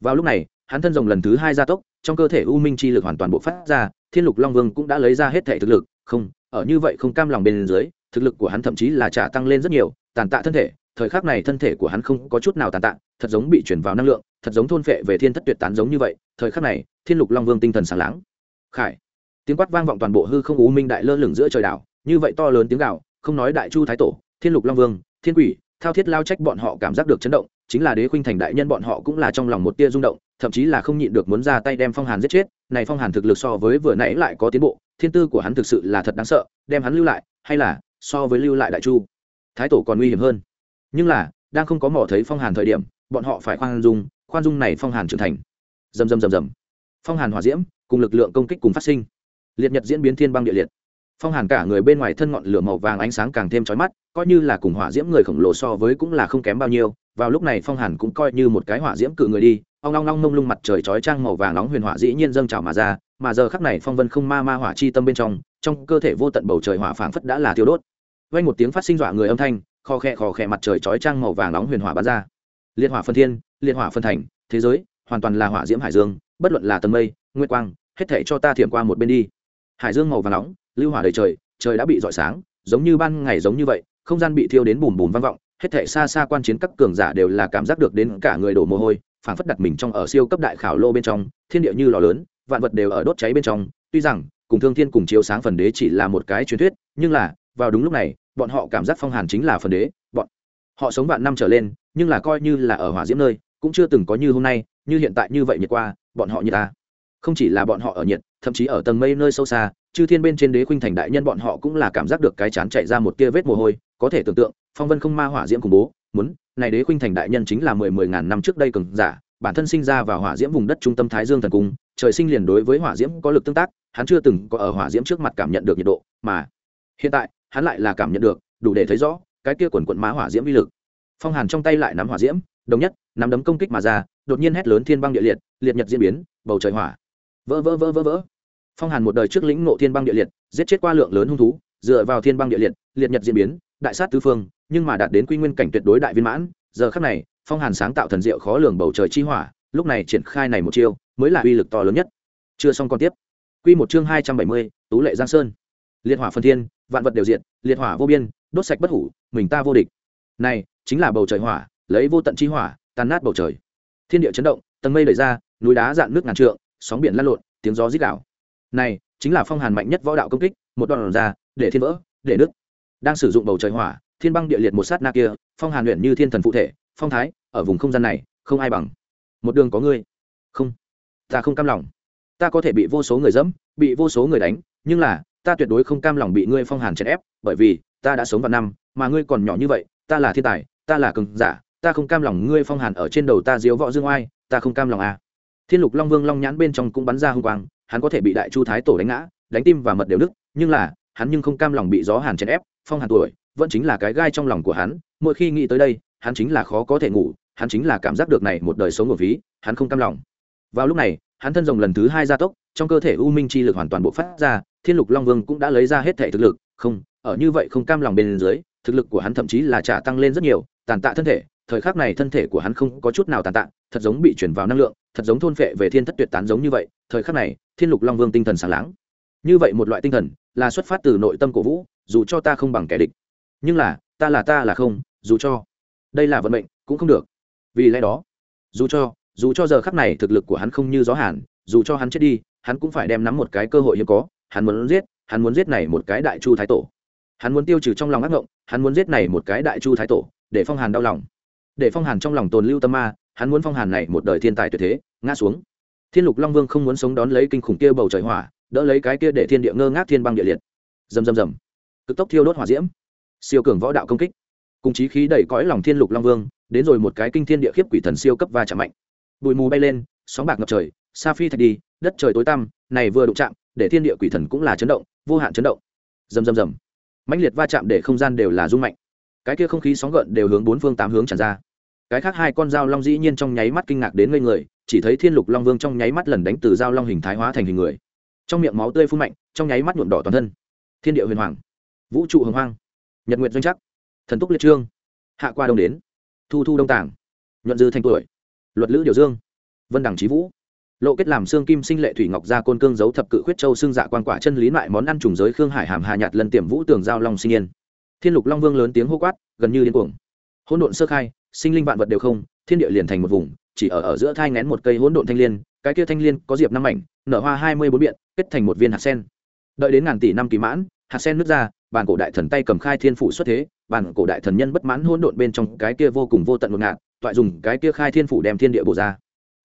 Vào lúc này, hắn thân rồng lần thứ hai gia tốc, trong cơ thể u minh chi lực hoàn toàn bộ phát ra, thiên lục long vương cũng đã lấy ra hết thể thực lực, không, ở như vậy không cam lòng bên dưới, thực lực của hắn thậm chí là trả tăng lên rất nhiều, tàn tạ thân thể, thời khắc này thân thể của hắn không có chút nào tàn tạ, thật giống bị chuyển vào năng lượng, thật giống thôn phệ về thiên thất tuyệt tán giống như vậy, thời khắc này, thiên lục long vương tinh thần sáng láng. Khải tiếng quát vang vọng toàn bộ hư không u minh đại lơ lửng giữa trời đảo, như vậy to lớn tiếng gạo không nói đại chu thái tổ, thiên lục long vương, thiên quỷ, thao thiết lao trách bọn họ cảm giác được chấn động, chính là đế khuynh thành đại nhân bọn họ cũng là trong lòng một tia rung động, thậm chí là không nhịn được muốn ra tay đem phong hàn giết chết, này phong hàn thực lực so với vừa nãy lại có tiến bộ, thiên tư của hắn thực sự là thật đáng sợ, đem hắn lưu lại, hay là so với lưu lại đại chu, thái tổ còn nguy hiểm hơn. Nhưng là, đang không có mỏ thấy phong hàn thời điểm, bọn họ phải khoan dung khoan dung này phong hàn trưởng thành. Dầm dầm dầm dầm phong hàn hòa diễm, cùng lực lượng công kích cùng phát sinh liệt nhật diễn biến thiên băng địa liệt. Phong hàn cả người bên ngoài thân ngọn lửa màu vàng ánh sáng càng thêm chói mắt, coi như là cùng hỏa diễm người khổng lồ so với cũng là không kém bao nhiêu, vào lúc này phong hàn cũng coi như một cái hỏa diễm cự người đi, ong long long mông lung mặt trời chói trang màu vàng nóng huyền hỏa dĩ nhiên dâng trào mà ra, mà giờ khắc này phong vân không ma ma hỏa chi tâm bên trong trong cơ thể vô tận bầu trời hỏa phảng phất đã là tiêu đốt. Vang một tiếng phát sinh dọa người âm thanh, kho khẽ kho khẽ mặt trời chói trang màu vàng nóng huyền hỏa bắn ra. Liệt hỏa phân thiên, liệt hỏa phân thành, thế giới, hoàn toàn là hỏa diễm hải dương, bất luận là tầng mây, nguyệt quang, hết thảy cho ta thiểm qua một bên đi hải dương màu vàng nóng, lưu hỏa đầy trời trời đã bị rọi sáng, giống như ban ngày giống như vậy, không gian bị thiêu đến bùm bùm vang vọng, hết thảy xa xa quan chiến các cường giả đều là cảm giác được đến cả người đổ mồ hôi, phảng phất đặt mình trong ở siêu cấp đại khảo lô bên trong, thiên địa như lò lớn, vạn vật đều ở đốt cháy bên trong. Tuy rằng, cùng thương thiên cùng chiếu sáng phần đế chỉ là một cái truyền thuyết, nhưng là, vào đúng lúc này, bọn họ cảm giác phong hàn chính là phần đế, bọn họ sống vạn năm trở lên, nhưng là coi như là ở hỏa diễm nơi, cũng chưa từng có như hôm nay, như hiện tại như vậy nhiệt qua, bọn họ như ta không chỉ là bọn họ ở nhiệt, thậm chí ở tầng mây nơi sâu xa, chư thiên bên trên đế khuynh thành đại nhân bọn họ cũng là cảm giác được cái chán chạy ra một tia vết mồ hôi, có thể tưởng tượng, phong vân không ma hỏa diễm khủng bố, muốn, này đế khuynh thành đại nhân chính là mười mười ngàn năm trước đây cường giả, bản thân sinh ra vào hỏa diễm vùng đất trung tâm thái dương thần cung, trời sinh liền đối với hỏa diễm có lực tương tác, hắn chưa từng có ở hỏa diễm trước mặt cảm nhận được nhiệt độ, mà hiện tại, hắn lại là cảm nhận được, đủ để thấy rõ, cái kia quần quận má hỏa diễm vi lực. Phong hàn trong tay lại nắm hỏa diễm, đồng nhất, nắm đấm công kích mà ra, đột nhiên hét lớn thiên băng địa liệt liệt nhật diễn biến, bầu trời hỏa vỡ vỡ vỡ vỡ vỡ. Phong hàn một đời trước lĩnh nộ thiên băng địa liệt giết chết qua lượng lớn hung thú dựa vào thiên băng địa liệt liệt nhật diễn biến đại sát tứ phương nhưng mà đạt đến quy nguyên cảnh tuyệt đối đại viên mãn. Giờ khắc này phong hàn sáng tạo thần diệu khó lường bầu trời chi hỏa lúc này triển khai này một chiêu mới là uy lực to lớn nhất. Chưa xong còn tiếp. Quy một chương hai trăm bảy mươi tú lệ giang sơn. Liệt hỏa phân thiên vạn vật đều diện, liệt hỏa vô biên đốt sạch bất hủ mình ta vô địch. Này chính là bầu trời hỏa lấy vô tận chi hỏa tan nát bầu trời. Thiên địa chấn động tầng mây đẩy ra núi đá dạn nước ngàn trượng sóng biển lăn lộn, tiếng gió rít đảo này, chính là phong hàn mạnh nhất võ đạo công kích, một đoạn ra, để thiên vỡ, để nước đang sử dụng bầu trời hỏa, thiên băng địa liệt một sát na kia, phong hàn luyện như thiên thần phụ thể, phong thái, ở vùng không gian này, không ai bằng. Một đường có ngươi. Không. Ta không cam lòng. Ta có thể bị vô số người dẫm, bị vô số người đánh, nhưng là, ta tuyệt đối không cam lòng bị ngươi phong hàn chèn ép, bởi vì, ta đã sống vào năm, mà ngươi còn nhỏ như vậy, ta là thiên tài, ta là cường giả, ta không cam lòng ngươi phong hàn ở trên đầu ta diếu võ dương oai, ta không cam lòng à thiên lục long vương long nhãn bên trong cũng bắn ra hung quang, hắn có thể bị đại chu thái tổ đánh ngã, đánh tim và mật đều đức nhưng là, hắn nhưng không cam lòng bị gió hàn chèn ép, phong hàn tuổi, vẫn chính là cái gai trong lòng của hắn, mỗi khi nghĩ tới đây, hắn chính là khó có thể ngủ, hắn chính là cảm giác được này một đời sống của ví, hắn không cam lòng. Vào lúc này, hắn thân rồng lần thứ hai gia tốc, trong cơ thể u minh chi lực hoàn toàn bộ phát ra, thiên lục long vương cũng đã lấy ra hết thể thực lực, không, ở như vậy không cam lòng bên dưới, thực lực của hắn thậm chí là trả tăng lên rất nhiều, tàn tạ thân thể thời khắc này thân thể của hắn không có chút nào tàn tạ, thật giống bị chuyển vào năng lượng, thật giống thôn phệ về thiên thất tuyệt tán giống như vậy, thời khắc này, thiên lục long vương tinh thần sáng láng. Như vậy một loại tinh thần, là xuất phát từ nội tâm của vũ, dù cho ta không bằng kẻ địch. Nhưng là, ta là ta là không, dù cho. Đây là vận mệnh, cũng không được. Vì lẽ đó, dù cho dù cho giờ khắc này thực lực của hắn không như gió hàn, dù cho hắn chết đi, hắn cũng phải đem nắm một cái cơ hội hiếm có, hắn muốn giết, hắn muốn giết này một cái đại chu thái tổ. Hắn muốn tiêu trừ trong lòng ác ngộng, hắn muốn giết này một cái đại chu thái tổ, để phong hàn đau lòng để phong hàn trong lòng tồn lưu tâm ma, hắn muốn phong hàn này một đời thiên tài tuyệt thế, ngã xuống. Thiên lục long vương không muốn sống đón lấy kinh khủng kia bầu trời hỏa, đỡ lấy cái kia để thiên địa ngơ ngác thiên băng địa liệt. Rầm rầm rầm. Cực tốc thiêu đốt hỏa diễm. Siêu cường võ đạo công kích. Cùng chí khí đẩy cõi lòng thiên lục long vương, đến rồi một cái kinh thiên địa khiếp quỷ thần siêu cấp va chạm mạnh. Bụi mù bay lên, sóng bạc ngập trời, sa phi thạch đi, đất trời tối tăm, này vừa đụng chạm, để thiên địa quỷ thần cũng là chấn động, vô hạn chấn động. Rầm rầm rầm. Mãnh liệt va chạm để không gian đều là rung mạnh cái kia không khí sóng gợn đều hướng bốn phương tám hướng tràn ra. Cái khác hai con dao long dĩ nhiên trong nháy mắt kinh ngạc đến ngây người, chỉ thấy thiên lục long vương trong nháy mắt lần đánh từ dao long hình thái hóa thành hình người. Trong miệng máu tươi phun mạnh, trong nháy mắt nhuộm đỏ toàn thân. Thiên địa huyền hoàng, vũ trụ hồng hoang, nhật nguyện doanh chắc thần túc liệt trương, hạ qua đông đến, thu thu đông tàng nhuận dư thanh tuổi, luật lữ điều dương, vân đẳng trí vũ, lộ kết làm xương kim sinh lệ thủy ngọc gia côn cương giấu thập cự khuyết châu xương dạ quan quả chân lý loại món ăn trùng giới khương hải hàm hà nhạt lần tiềm vũ tường giao long sinh yên thiên lục long vương lớn tiếng hô quát, gần như điên cuồng. Hỗn độn sơ khai, sinh linh vạn vật đều không, thiên địa liền thành một vùng, chỉ ở ở giữa thai ngén một cây hỗn độn thanh liên, cái kia thanh liên có diệp năm mảnh, nở hoa hai mươi bốn biện, kết thành một viên hạt sen. Đợi đến ngàn tỷ năm kỳ mãn, hạt sen nứt ra, bản cổ đại thần tay cầm khai thiên phủ xuất thế, bản cổ đại thần nhân bất mãn hỗn độn bên trong cái kia vô cùng vô tận ngột ngạt, toại dùng cái kia khai thiên phủ đem thiên địa bổ ra.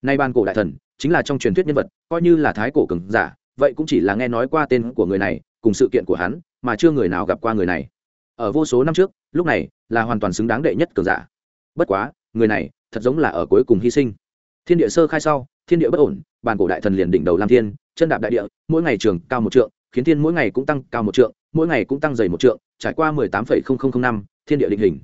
Nay bản cổ đại thần, chính là trong truyền thuyết nhân vật, coi như là thái cổ cường giả, vậy cũng chỉ là nghe nói qua tên của người này, cùng sự kiện của hắn, mà chưa người nào gặp qua người này ở vô số năm trước, lúc này là hoàn toàn xứng đáng đệ nhất cường giả. Bất quá, người này thật giống là ở cuối cùng hy sinh. Thiên địa sơ khai sau, thiên địa bất ổn bàn cổ đại thần liền đỉnh đầu lam thiên, chân đạp đại địa, mỗi ngày trường cao một trượng, khiến thiên mỗi ngày cũng tăng cao một trượng, mỗi ngày cũng tăng dày một trượng, trải qua mười tám phẩy không không không năm, thiên địa định hình.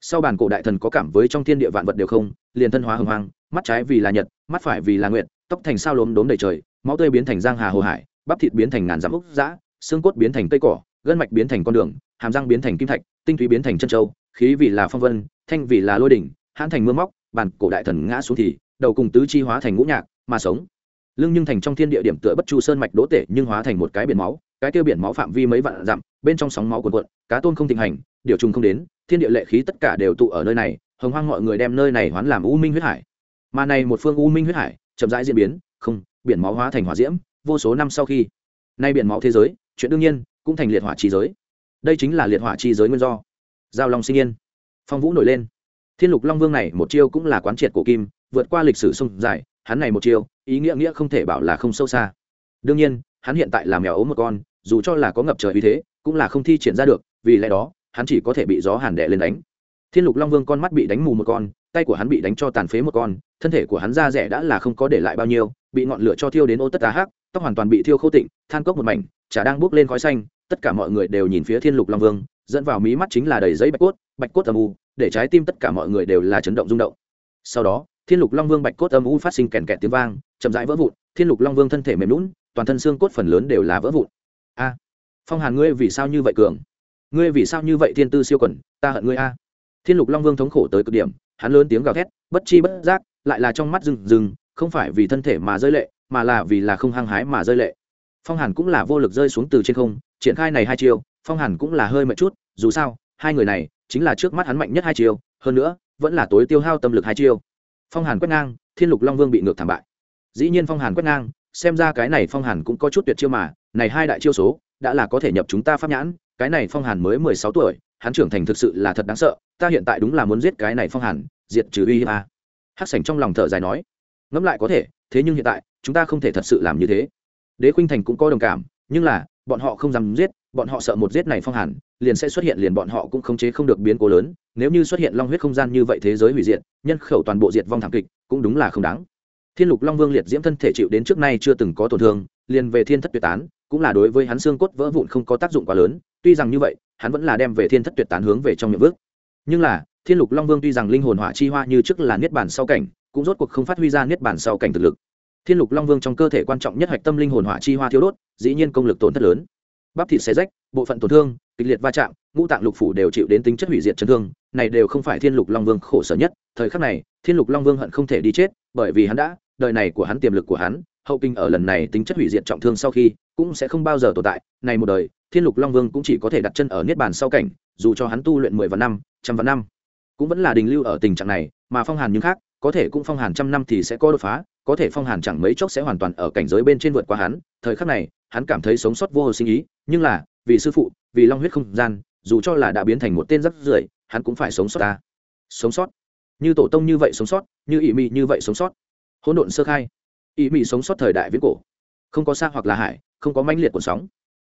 Sau bàn cổ đại thần có cảm với trong thiên địa vạn vật đều không, liền thân hóa hưng hoang, mắt trái vì là nhật, mắt phải vì là nguyện tóc thành sao lốm đốm đầy trời, máu tươi biến thành giang hà hồ hải, bắp thịt biến thành ngàn dặm úc dã, xương cốt biến thành cây cỏ gân mạch biến thành con đường, hàm răng biến thành kim thạch, tinh túy biến thành chân châu, khí vì là phong vân, thanh vì là lôi đỉnh, hãn thành mưa móc bàn cổ đại thần ngã xuống thì, đầu cùng tứ chi hóa thành ngũ nhạc, mà sống. Lưng nhưng thành trong thiên địa điểm tựa bất chu sơn mạch đỗ tể, nhưng hóa thành một cái biển máu, cái tiêu biển máu phạm vi mấy vạn dặm, bên trong sóng máu cuồn cuộn, cá tôn không thịnh hành, điều trùng không đến, thiên địa lệ khí tất cả đều tụ ở nơi này, hồng hoang mọi người đem nơi này hoán làm u minh huyết hải. Mà này một phương u minh huyết hải, chậm rãi diễn biến, không, biển máu hóa thành hỏa diễm, vô số năm sau khi, nay biển máu thế giới, chuyện đương nhiên cũng thành liệt hỏa chi giới. Đây chính là liệt hỏa chi giới nguyên do. Giao long sinh yên. Phong vũ nổi lên. Thiên lục long vương này một chiêu cũng là quán triệt cổ kim, vượt qua lịch sử sông dài, hắn này một chiêu, ý nghĩa nghĩa không thể bảo là không sâu xa. Đương nhiên, hắn hiện tại là mèo ốm một con, dù cho là có ngập trời uy thế, cũng là không thi triển ra được, vì lẽ đó, hắn chỉ có thể bị gió hàn đẻ lên đánh. Thiên lục long vương con mắt bị đánh mù một con, tay của hắn bị đánh cho tàn phế một con, thân thể của hắn da rẻ đã là không có để lại bao nhiêu, bị ngọn lửa cho thiêu đến ô tất tá hắc, tóc hoàn toàn bị thiêu khô tịnh, than cốc một mảnh, chả đang bước lên khói xanh tất cả mọi người đều nhìn phía thiên lục long vương, dẫn vào mí mắt chính là đầy giấy bạch cốt bạch cốt âm u, để trái tim tất cả mọi người đều là chấn động rung động. Sau đó, thiên lục long vương bạch cốt âm u phát sinh kèn kẹt tiếng vang, chậm rãi vỡ vụn, thiên lục long vương thân thể mềm lún toàn thân xương cốt phần lớn đều là vỡ vụn. A, phong hàn ngươi vì sao như vậy cường? Ngươi vì sao như vậy thiên tư siêu quẩn, ta hận ngươi a. Thiên lục long vương thống khổ tới cực điểm, hắn lớn tiếng gào thét, bất chi bất giác, lại là trong mắt rừng rừng, không phải vì thân thể mà rơi lệ, mà là vì là không hăng hái mà rơi lệ. Phong hàn cũng là vô lực rơi xuống từ trên không triển khai này hai chiêu, phong hàn cũng là hơi mệt chút, dù sao, hai người này chính là trước mắt hắn mạnh nhất hai chiêu, hơn nữa, vẫn là tối tiêu hao tâm lực hai chiêu. Phong hàn quét ngang, thiên lục long vương bị ngược thảm bại. Dĩ nhiên phong hàn quét ngang, xem ra cái này phong hàn cũng có chút tuyệt chiêu mà, này hai đại chiêu số, đã là có thể nhập chúng ta pháp nhãn, cái này phong hàn mới mười sáu tuổi, hắn trưởng thành thực sự là thật đáng sợ, ta hiện tại đúng là muốn giết cái này phong hàn, diệt trừ uy hiếp a. Hắc sảnh trong lòng thở dài nói, ngẫm lại có thể, thế nhưng hiện tại, chúng ta không thể thật sự làm như thế. Đế khuynh thành cũng có đồng cảm, nhưng là bọn họ không dám giết, bọn họ sợ một giết này phong hàn, liền sẽ xuất hiện liền bọn họ cũng khống chế không được biến cố lớn, nếu như xuất hiện long huyết không gian như vậy thế giới hủy diệt, nhân khẩu toàn bộ diệt vong thảm kịch, cũng đúng là không đáng. Thiên lục long vương liệt diễm thân thể chịu đến trước nay chưa từng có tổn thương, liền về thiên thất tuyệt tán, cũng là đối với hắn xương cốt vỡ vụn không có tác dụng quá lớn, tuy rằng như vậy, hắn vẫn là đem về thiên thất tuyệt tán hướng về trong miệng vước nhưng là, thiên lục long vương tuy rằng linh hồn hỏa chi hoa như trước là niết bản sau cảnh, cũng rốt cuộc không phát huy ra niết bản sau cảnh thực lực thiên lục long vương trong cơ thể quan trọng nhất hạch tâm linh hồn hỏa chi hoa thiếu đốt, dĩ nhiên công lực tổn thất lớn. Bắp thịt xé rách, bộ phận tổn thương, kịch liệt va chạm, ngũ tạng lục phủ đều chịu đến tính chất hủy diệt chấn thương, này đều không phải thiên lục long vương khổ sở nhất. Thời khắc này, thiên lục long vương hận không thể đi chết, bởi vì hắn đã, đời này của hắn tiềm lực của hắn, hậu kinh ở lần này tính chất hủy diệt trọng thương sau khi, cũng sẽ không bao giờ tồn tại. Này một đời, thiên lục long vương cũng chỉ có thể đặt chân ở niết bàn sau cảnh, dù cho hắn tu luyện mười vạn năm, trăm vạn năm, cũng vẫn là đình lưu ở tình trạng này, mà phong hàn nhưng khác, có thể cũng phong hàn trăm năm thì sẽ có đột phá có thể phong hàn chẳng mấy chốc sẽ hoàn toàn ở cảnh giới bên trên vượt qua hắn, thời khắc này, hắn cảm thấy sống sót vô hồ sinh ý, nhưng là, vì sư phụ, vì long huyết không gian, dù cho là đã biến thành một tên rắc rưởi, hắn cũng phải sống sót ta. Sống sót? Như tổ tông như vậy sống sót, như ỵ mị như vậy sống sót. Hỗn độn sơ khai. Ỵ mị sống sót thời đại viễn cổ. Không có xa hoặc là hải, không có manh liệt của sóng.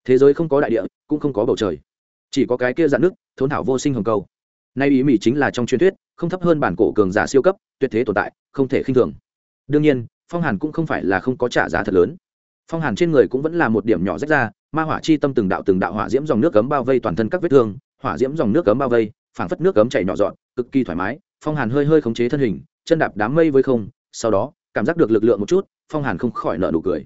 Thế giới không có đại địa, cũng không có bầu trời. Chỉ có cái kia dạn nước, thốn thảo vô sinh hồng câu nay ý mỹ chính là trong truyền thuyết, không thấp hơn bản cổ cường giả siêu cấp, tuyệt thế tồn tại, không thể khinh thường đương nhiên, phong hàn cũng không phải là không có trả giá thật lớn. Phong hàn trên người cũng vẫn là một điểm nhỏ rách ra, ma hỏa chi tâm từng đạo từng đạo hỏa diễm dòng nước cấm bao vây toàn thân các vết thương, hỏa diễm dòng nước cấm bao vây, phảng phất nước cấm chảy nhỏ dọn, cực kỳ thoải mái. Phong hàn hơi hơi khống chế thân hình, chân đạp đám mây với không, sau đó, cảm giác được lực lượng một chút, phong hàn không khỏi nợ nụ cười.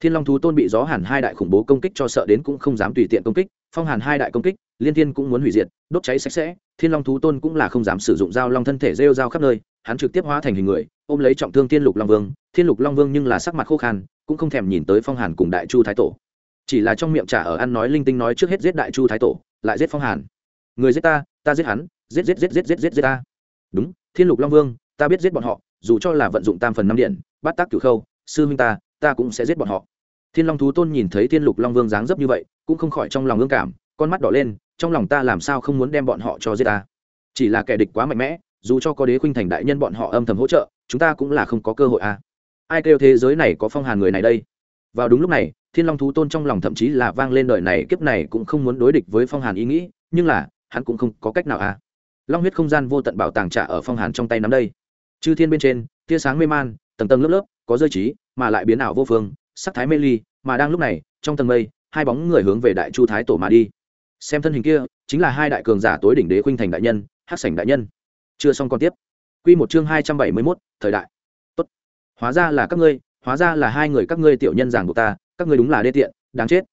Thiên long thú tôn bị gió hàn hai đại khủng bố công kích cho sợ đến cũng không dám tùy tiện công kích, phong hàn hai đại công kích, liên thiên cũng muốn hủy diệt, đốt cháy sạch sẽ, thiên long thú tôn cũng là không dám sử dụng dao long thân thể rêu dao khắp nơi, hắn trực tiếp hóa thành hình người ôm lấy trọng thương thiên lục long vương, thiên lục long vương nhưng là sắc mặt khô khan, cũng không thèm nhìn tới phong hàn cùng đại chu thái tổ. Chỉ là trong miệng trả ở ăn nói linh tinh nói trước hết giết đại chu thái tổ, lại giết phong hàn. Người giết ta ta giết hắn, giết giết giết giết giết giết giết ta. Đúng, thiên lục long vương, ta biết giết bọn họ, dù cho là vận dụng tam phần năm điện, bắt tác cửu khâu, sư huynh ta ta cũng sẽ giết bọn họ. Thiên long thú tôn nhìn thấy thiên lục long vương dáng dấp như vậy, cũng không khỏi trong lòng ương cảm, con mắt đỏ lên, trong lòng ta làm sao không muốn đem bọn họ cho giết ta. Chỉ là kẻ địch quá mạnh mẽ, dù cho có đế khuynh thành đại nhân bọn họ âm thầm hỗ trợ chúng ta cũng là không có cơ hội à. Ai kêu thế giới này có phong hàn người này đây? Vào đúng lúc này, thiên long thú tôn trong lòng thậm chí là vang lên đời này, kiếp này cũng không muốn đối địch với phong hàn ý nghĩ, nhưng là, hắn cũng không có cách nào à. Long huyết không gian vô tận bảo tàng trả ở phong hàn trong tay nắm đây. Chư thiên bên trên, tia sáng mê man, tầng tầng lớp lớp, có rơi trí, mà lại biến ảo vô phương, sắc thái mê ly, mà đang lúc này, trong tầng mây, hai bóng người hướng về đại chu thái tổ mà đi. Xem thân hình kia, chính là hai đại cường giả tối đỉnh đế khuynh thành đại nhân hát sảnh đại nhân. Chưa xong còn tiếp quy một chương hai trăm bảy mươi mốt, thời đại. Tốt. Hóa ra là các ngươi, hóa ra là hai người các ngươi tiểu nhân giảng buộc ta, các ngươi đúng là đê tiện, đáng chết.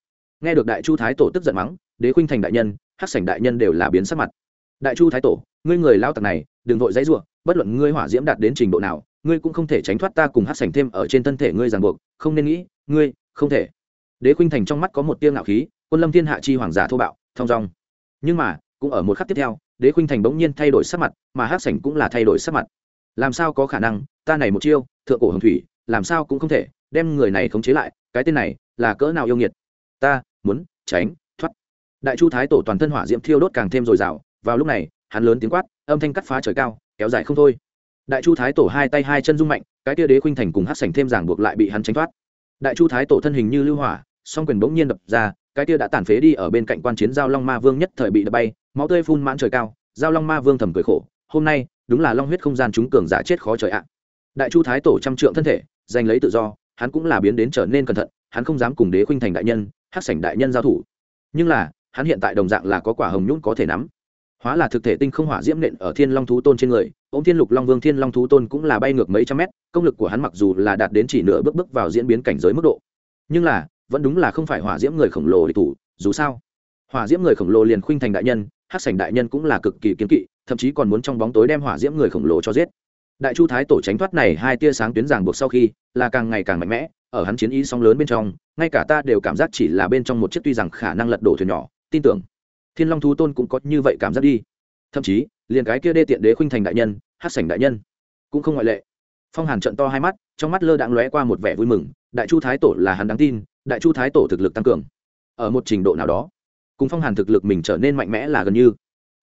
Nghe được đại chu thái tổ tức giận mắng, đế khuynh thành đại nhân, hắc sảnh đại nhân đều là biến sắc mặt. Đại chu thái tổ, ngươi người lao tặc này, đừng vội dãy rủa, bất luận ngươi hỏa diễm đạt đến trình độ nào, ngươi cũng không thể tránh thoát ta cùng hắc sảnh thêm ở trên thân thể ngươi giằng buộc, không nên nghĩ, ngươi, không thể. Đế khuynh thành trong mắt có một tia ngạo khí, quân lâm thiên hạ chi hoàng giả thô bạo thông dong. Nhưng mà, cũng ở một khắc tiếp theo đế khuynh thành bỗng nhiên thay đổi sắc mặt, mà hát sảnh cũng là thay đổi sắc mặt. Làm sao có khả năng, ta này một chiêu, thượng cổ hồng thủy, làm sao cũng không thể, đem người này khống chế lại, cái tên này là cỡ nào yêu nghiệt? Ta, muốn, tránh, thoát. Đại chu thái tổ toàn thân hỏa diễm thiêu đốt càng thêm dồi dào, vào lúc này, hắn lớn tiếng quát, âm thanh cắt phá trời cao, kéo dài không thôi. Đại chu thái tổ hai tay hai chân rung mạnh, cái tia đế khuynh thành cùng hát sảnh thêm giảng buộc lại bị hắn tránh thoát. Đại chu thái tổ thân hình như lưu hỏa, song quyền bỗng nhiên đập ra, cái tia đã tàn phế đi ở bên cạnh quan chiến giao long ma vương nhất thời bị đập bay máu tươi phun mãn trời cao, giao long ma vương thầm cười khổ, hôm nay, đúng là long huyết không gian chúng cường giả chết khó trời ạ. Đại chu thái tổ trăm trượng thân thể, giành lấy tự do, hắn cũng là biến đến trở nên cẩn thận, hắn không dám cùng đế khuynh thành đại nhân hát sảnh đại nhân giao thủ. Nhưng là, hắn hiện tại đồng dạng là có quả hồng nhũng có thể nắm. Hóa là thực thể tinh không hỏa diễm nện ở thiên long thú tôn trên người ô m thiên lục long vương thiên long thú tôn cũng là bay ngược mấy trăm mét, công lực của hắn mặc dù là đạt đến chỉ nửa bước bước vào diễn biến cảnh giới mức độ, nhưng là, vẫn đúng là không phải hỏa diễm người khổng lồ địch thủ, dù sao. Hỏa diễm người khổng lồ liền khuynh thành đại nhân hát sảnh đại nhân cũng là cực kỳ kiếm kỵ, thậm chí còn muốn trong bóng tối đem hỏa diễm người khổng lồ cho giết. Đại chu thái tổ tránh thoát này hai tia sáng tuyến ràng buộc sau khi, là càng ngày càng mạnh mẽ, ở hắn chiến ý song lớn bên trong, ngay cả ta đều cảm giác chỉ là bên trong một chiếc tuy rằng khả năng lật đổ thuyền nhỏ, tin tưởng. Thiên long thú tôn cũng có như vậy cảm giác đi. Thậm chí, liền cái kia đê tiện đế khuynh thành đại nhân, hát sảnh đại nhân, cũng không ngoại lệ. Phong hàn trận to hai mắt, trong mắt lơ đãng lóe qua một vẻ vui mừng, đại chu thái tổ là hắn đáng tin, đại chu thái tổ thực lực tăng cường. Ở một trình độ nào đó cùng phong hàn thực lực mình trở nên mạnh mẽ là gần như.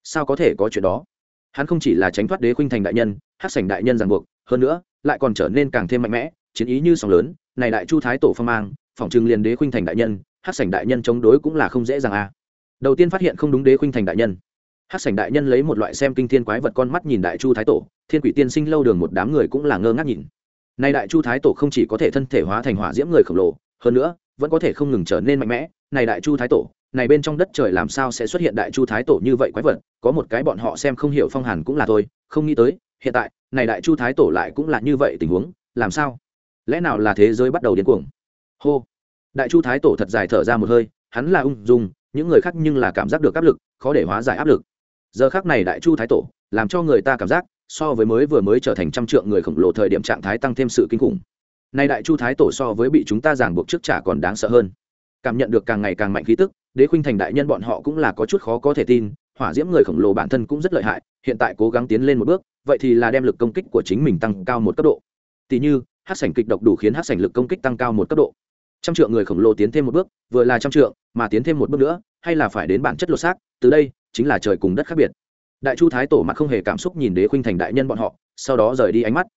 Sao có thể có chuyện đó? Hắn không chỉ là tránh thoát đế khuynh thành đại nhân, hát sảnh đại nhân ràng buộc, hơn nữa, lại còn trở nên càng thêm mạnh mẽ, chiến ý như sóng lớn, này đại chu thái tổ phong mang, phỏng chừng liền đế khuynh thành đại nhân, hát sảnh đại nhân chống đối cũng là không dễ dàng à. Đầu tiên phát hiện không đúng đế khuynh thành đại nhân. Hát sảnh đại nhân lấy một loại xem kinh thiên quái vật con mắt nhìn đại chu thái tổ, thiên quỷ tiên sinh lâu đường một đám người cũng là ngơ ngác nhìn. Nay đại chu thái tổ không chỉ có thể thân thể hóa thành hỏa diễm người khổng lồ, hơn nữa, vẫn có thể không ngừng trở nên mạnh mẽ, này đại chu thái tổ này bên trong đất trời làm sao sẽ xuất hiện đại chu thái tổ như vậy quái vật, có một cái bọn họ xem không hiểu phong hàn cũng là thôi, không nghĩ tới, hiện tại, này đại chu thái tổ lại cũng là như vậy tình huống, làm sao? Lẽ nào là thế giới bắt đầu điên cuồng? Hô! Đại chu thái tổ thật dài thở ra một hơi, hắn là ung dung, những người khác nhưng là cảm giác được áp lực, khó để hóa giải áp lực. Giờ khác này đại chu thái tổ, làm cho người ta cảm giác, so với mới vừa mới trở thành trăm trượng người khổng lồ thời điểm trạng thái tăng thêm sự kinh khủng. Nay đại chu thái tổ so với bị chúng ta giảng buộc trước trả còn đáng sợ hơn. Cảm nhận được càng ngày càng mạnh khí tức đế khuynh thành đại nhân bọn họ cũng là có chút khó có thể tin, hỏa diễm người khổng lồ bản thân cũng rất lợi hại, hiện tại cố gắng tiến lên một bước, vậy thì là đem lực công kích của chính mình tăng cao một cấp độ. Tỉ như, hát sảnh kịch độc đủ khiến hát sảnh lực công kích tăng cao một cấp độ. Trăm trượng người khổng lồ tiến thêm một bước, vừa là trăm trượng, mà tiến thêm một bước nữa, hay là phải đến bản chất lột xác, từ đây, chính là trời cùng đất khác biệt. Đại chu thái tổ mặt không hề cảm xúc nhìn đế khuynh thành đại nhân bọn họ, sau đó rời đi ánh mắt.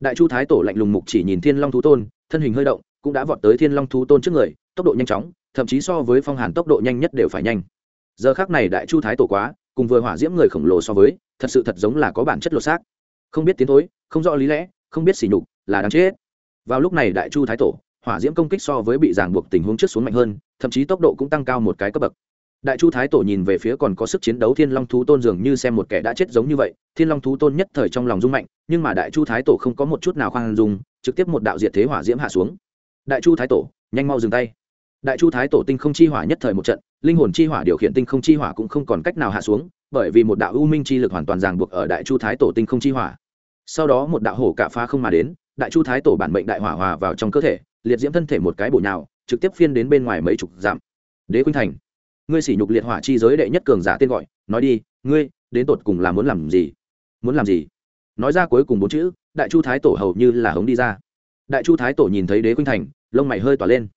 Đại chu thái tổ lạnh lùng mục chỉ nhìn thiên long thú tôn, thân hình hơi động, cũng đã vọt tới thiên long thú tôn trước người, tốc độ nhanh chóng thậm chí so với phong hàn tốc độ nhanh nhất đều phải nhanh. Giờ khác này đại chu thái tổ quá, cùng vừa hỏa diễm người khổng lồ so với, thật sự thật giống là có bản chất lột xác. Không biết tiến thối, không rõ lý lẽ, không biết sỉ nhục, là đáng chết. Vào lúc này đại chu thái tổ, hỏa diễm công kích so với bị ràng buộc tình huống trước xuống mạnh hơn, thậm chí tốc độ cũng tăng cao một cái cấp bậc. Đại chu thái tổ nhìn về phía còn có sức chiến đấu thiên long thú tôn dường như xem một kẻ đã chết giống như vậy, thiên long thú tôn nhất thời trong lòng rung mạnh, nhưng mà đại chu thái tổ không có một chút nào khoan dung, trực tiếp một đạo diệt thế hỏa diễm hạ xuống. Đại chu thái tổ, nhanh mau dừng tay đại chu thái tổ tinh không chi hỏa nhất thời một trận, linh hồn chi hỏa điều khiển tinh không chi hỏa cũng không còn cách nào hạ xuống, bởi vì một đạo u minh chi lực hoàn toàn ràng buộc ở đại chu thái tổ tinh không chi hỏa. Sau đó một đạo hổ cạ phá không mà đến, đại chu thái tổ bản mệnh đại hỏa hòa vào trong cơ thể, liệt diễm thân thể một cái bổ nhào, trực tiếp phiên đến bên ngoài mấy chục dặm. Đế khuynh thành, ngươi sỉ nhục liệt hỏa chi giới đệ nhất cường giả tên gọi, nói đi, ngươi, đến tột cùng là muốn làm gì? Muốn làm gì? Nói ra cuối cùng bốn chữ, đại chu thái tổ hầu như là hống đi ra. Đại chu thái tổ nhìn thấy đế khuynh thành, lông mày hơi tỏa lên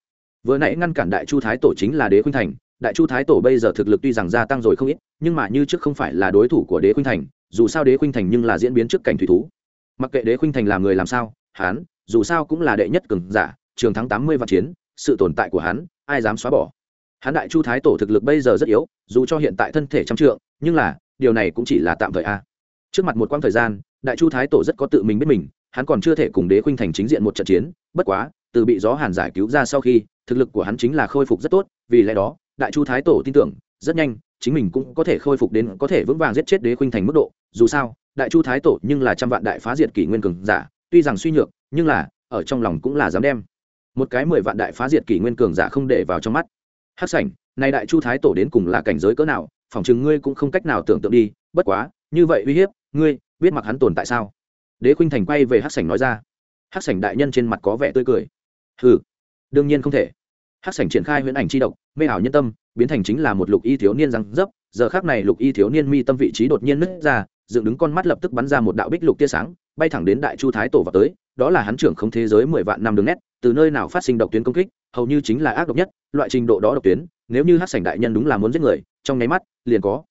vừa nãy ngăn cản đại chu thái tổ chính là đế khuynh thành, đại chu thái tổ bây giờ thực lực tuy rằng gia tăng rồi không ít, nhưng mà như trước không phải là đối thủ của đế khuynh thành, dù sao đế khuynh thành nhưng là diễn biến trước cảnh thủy thú. Mặc kệ đế khuynh thành làm người làm sao, hắn, dù sao cũng là đệ nhất cường giả, trường thắng tám mươi vạn chiến, sự tồn tại của hắn, ai dám xóa bỏ. Hắn đại chu thái tổ thực lực bây giờ rất yếu, dù cho hiện tại thân thể trăm trượng, nhưng là, điều này cũng chỉ là tạm thời a. Trước mặt một quãng thời gian, đại chu thái tổ rất có tự mình biết mình, hắn còn chưa thể cùng đế khuynh thành chính diện một trận chiến, bất quá từ bị gió hàn giải cứu ra sau khi, thực lực của hắn chính là khôi phục rất tốt, vì lẽ đó, đại chu thái tổ tin tưởng, rất nhanh, chính mình cũng có thể khôi phục đến có thể vững vàng giết chết đế khuynh thành mức độ. Dù sao, đại chu thái tổ nhưng là trăm vạn đại phá diệt kỷ nguyên cường giả, tuy rằng suy nhược, nhưng là, ở trong lòng cũng là dám đem. Một cái mười vạn đại phá diệt kỷ nguyên cường giả không để vào trong mắt. Hát sảnh, nay đại chu thái tổ đến cùng là cảnh giới cỡ nào phỏng chừng ngươi cũng không cách nào tưởng tượng đi, bất quá, như vậy uy hiếp, ngươi, biết mặc hắn tồn tại sao? Đế khuynh thành quay về hát sảnh nói ra. Hát sảnh đại nhân trên mặt có vẻ tươi cười ừ đương nhiên không thể. Hát sảnh triển khai huyễn ảnh c h i độc, mê ảo nhân tâm, biến thành chính là một lục y thiếu niên răng dấp, giờ khác này lục y thiếu niên mi tâm vị trí đột nhiên nứt ra, dựng đứng con mắt lập tức bắn ra một đạo bích lục tia sáng, bay thẳng đến đại chu thái tổ vào tới, đó là hắn trưởng không thế giới mười vạn năm đường nét, từ nơi nào phát sinh độc tuyến công kích, hầu như chính là ác độc nhất, loại trình độ đó độc tuyến, nếu như hát sảnh đại nhân đúng là muốn giết người, trong nháy mắt, liền có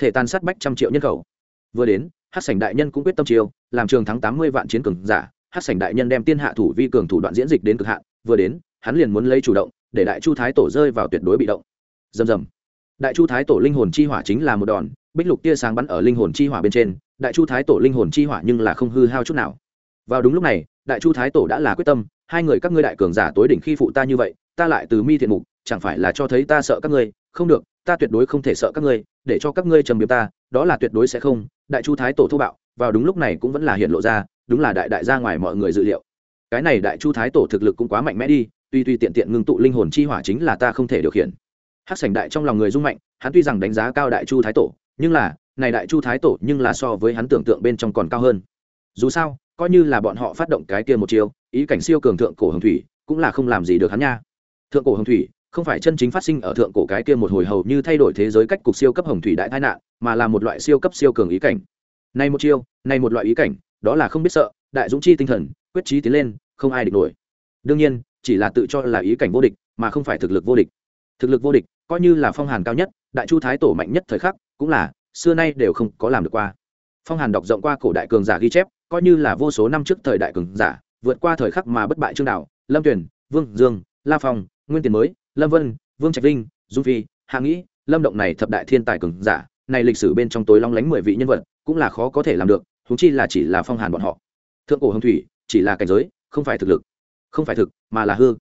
thể tàn sát bách trăm triệu nhân khẩu. Vừa đến hát sảnh đại nhân cũng quyết tâm chiêu, làm trường thắng tám mươi vạn chiến cường giả hát sảnh đại nhân đem tiên hạ thủ vi cường thủ đoạn diễn dịch đến cực hạn vừa đến, hắn liền muốn lấy chủ động, để đại chu thái tổ rơi vào tuyệt đối bị động. Dầm dầm đại chu thái tổ linh hồn chi hỏa chính là một đòn, bích lục tia sáng bắn ở linh hồn chi hỏa bên trên, đại chu thái tổ linh hồn chi hỏa nhưng là không hư hao chút nào. Vào đúng lúc này, đại chu thái tổ đã là quyết tâm, hai người các ngươi đại cường giả tối đỉnh khi phụ ta như vậy, ta lại từ mi thiện mục, chẳng phải là cho thấy ta sợ các ngươi? Không được, ta tuyệt đối không thể sợ các ngươi, để cho các ngươi trầm biếm ta, đó là tuyệt đối sẽ không, đại chu thái tổ thô bạo, vào đúng lúc này cũng vẫn là hiện lộ ra, đúng là đại đại ra ngoài mọi người dự liệu cái này đại chu thái tổ thực lực cũng quá mạnh mẽ đi, tuy tuy tiện tiện ngưng tụ linh hồn chi hỏa chính là ta không thể điều khiển. Hắc sảnh đại trong lòng người rung mạnh, hắn tuy rằng đánh giá cao đại chu thái tổ, nhưng là, này đại chu thái tổ nhưng là so với hắn tưởng tượng bên trong còn cao hơn. Dù sao, coi như là bọn họ phát động cái kia một chiêu, ý cảnh siêu cường thượng cổ hồng thủy, cũng là không làm gì được hắn nha. Thượng cổ hồng thủy, không phải chân chính phát sinh ở thượng cổ cái kia một hồi hầu như thay đổi thế giới cách cục siêu cấp hồng thủy đại tai nạn, mà là một loại siêu cấp siêu cường ý cảnh. Này một chiêu, này một loại ý cảnh, đó là không biết sợ, đại dũng chi tinh thần, quyết trí tiến lên không ai địch nổi. Đương nhiên, chỉ là tự cho là ý cảnh vô địch, mà không phải thực lực vô địch. Thực lực vô địch, coi như là phong hàn cao nhất, đại chu thái tổ mạnh nhất thời khắc, cũng là, xưa nay đều không có làm được qua. Phong hàn đọc rộng qua cổ đại cường giả ghi chép, coi như là vô số năm trước thời đại cường giả, vượt qua thời khắc mà bất bại trương đạo, lâm tuyển vương dương, la phong, nguyên tiền mới, lâm vân, vương trạch linh dung phi, hạ nghĩ, lâm động này thập đại thiên tài cường giả, này lịch sử bên trong tối long lánh mười vị nhân vật, cũng là khó có thể làm được thúng chi là chỉ là phong hàn bọn họ. Thượng cổ hồng thủy, chỉ là cảnh giới không phải thực lực, không phải thực, mà là hư.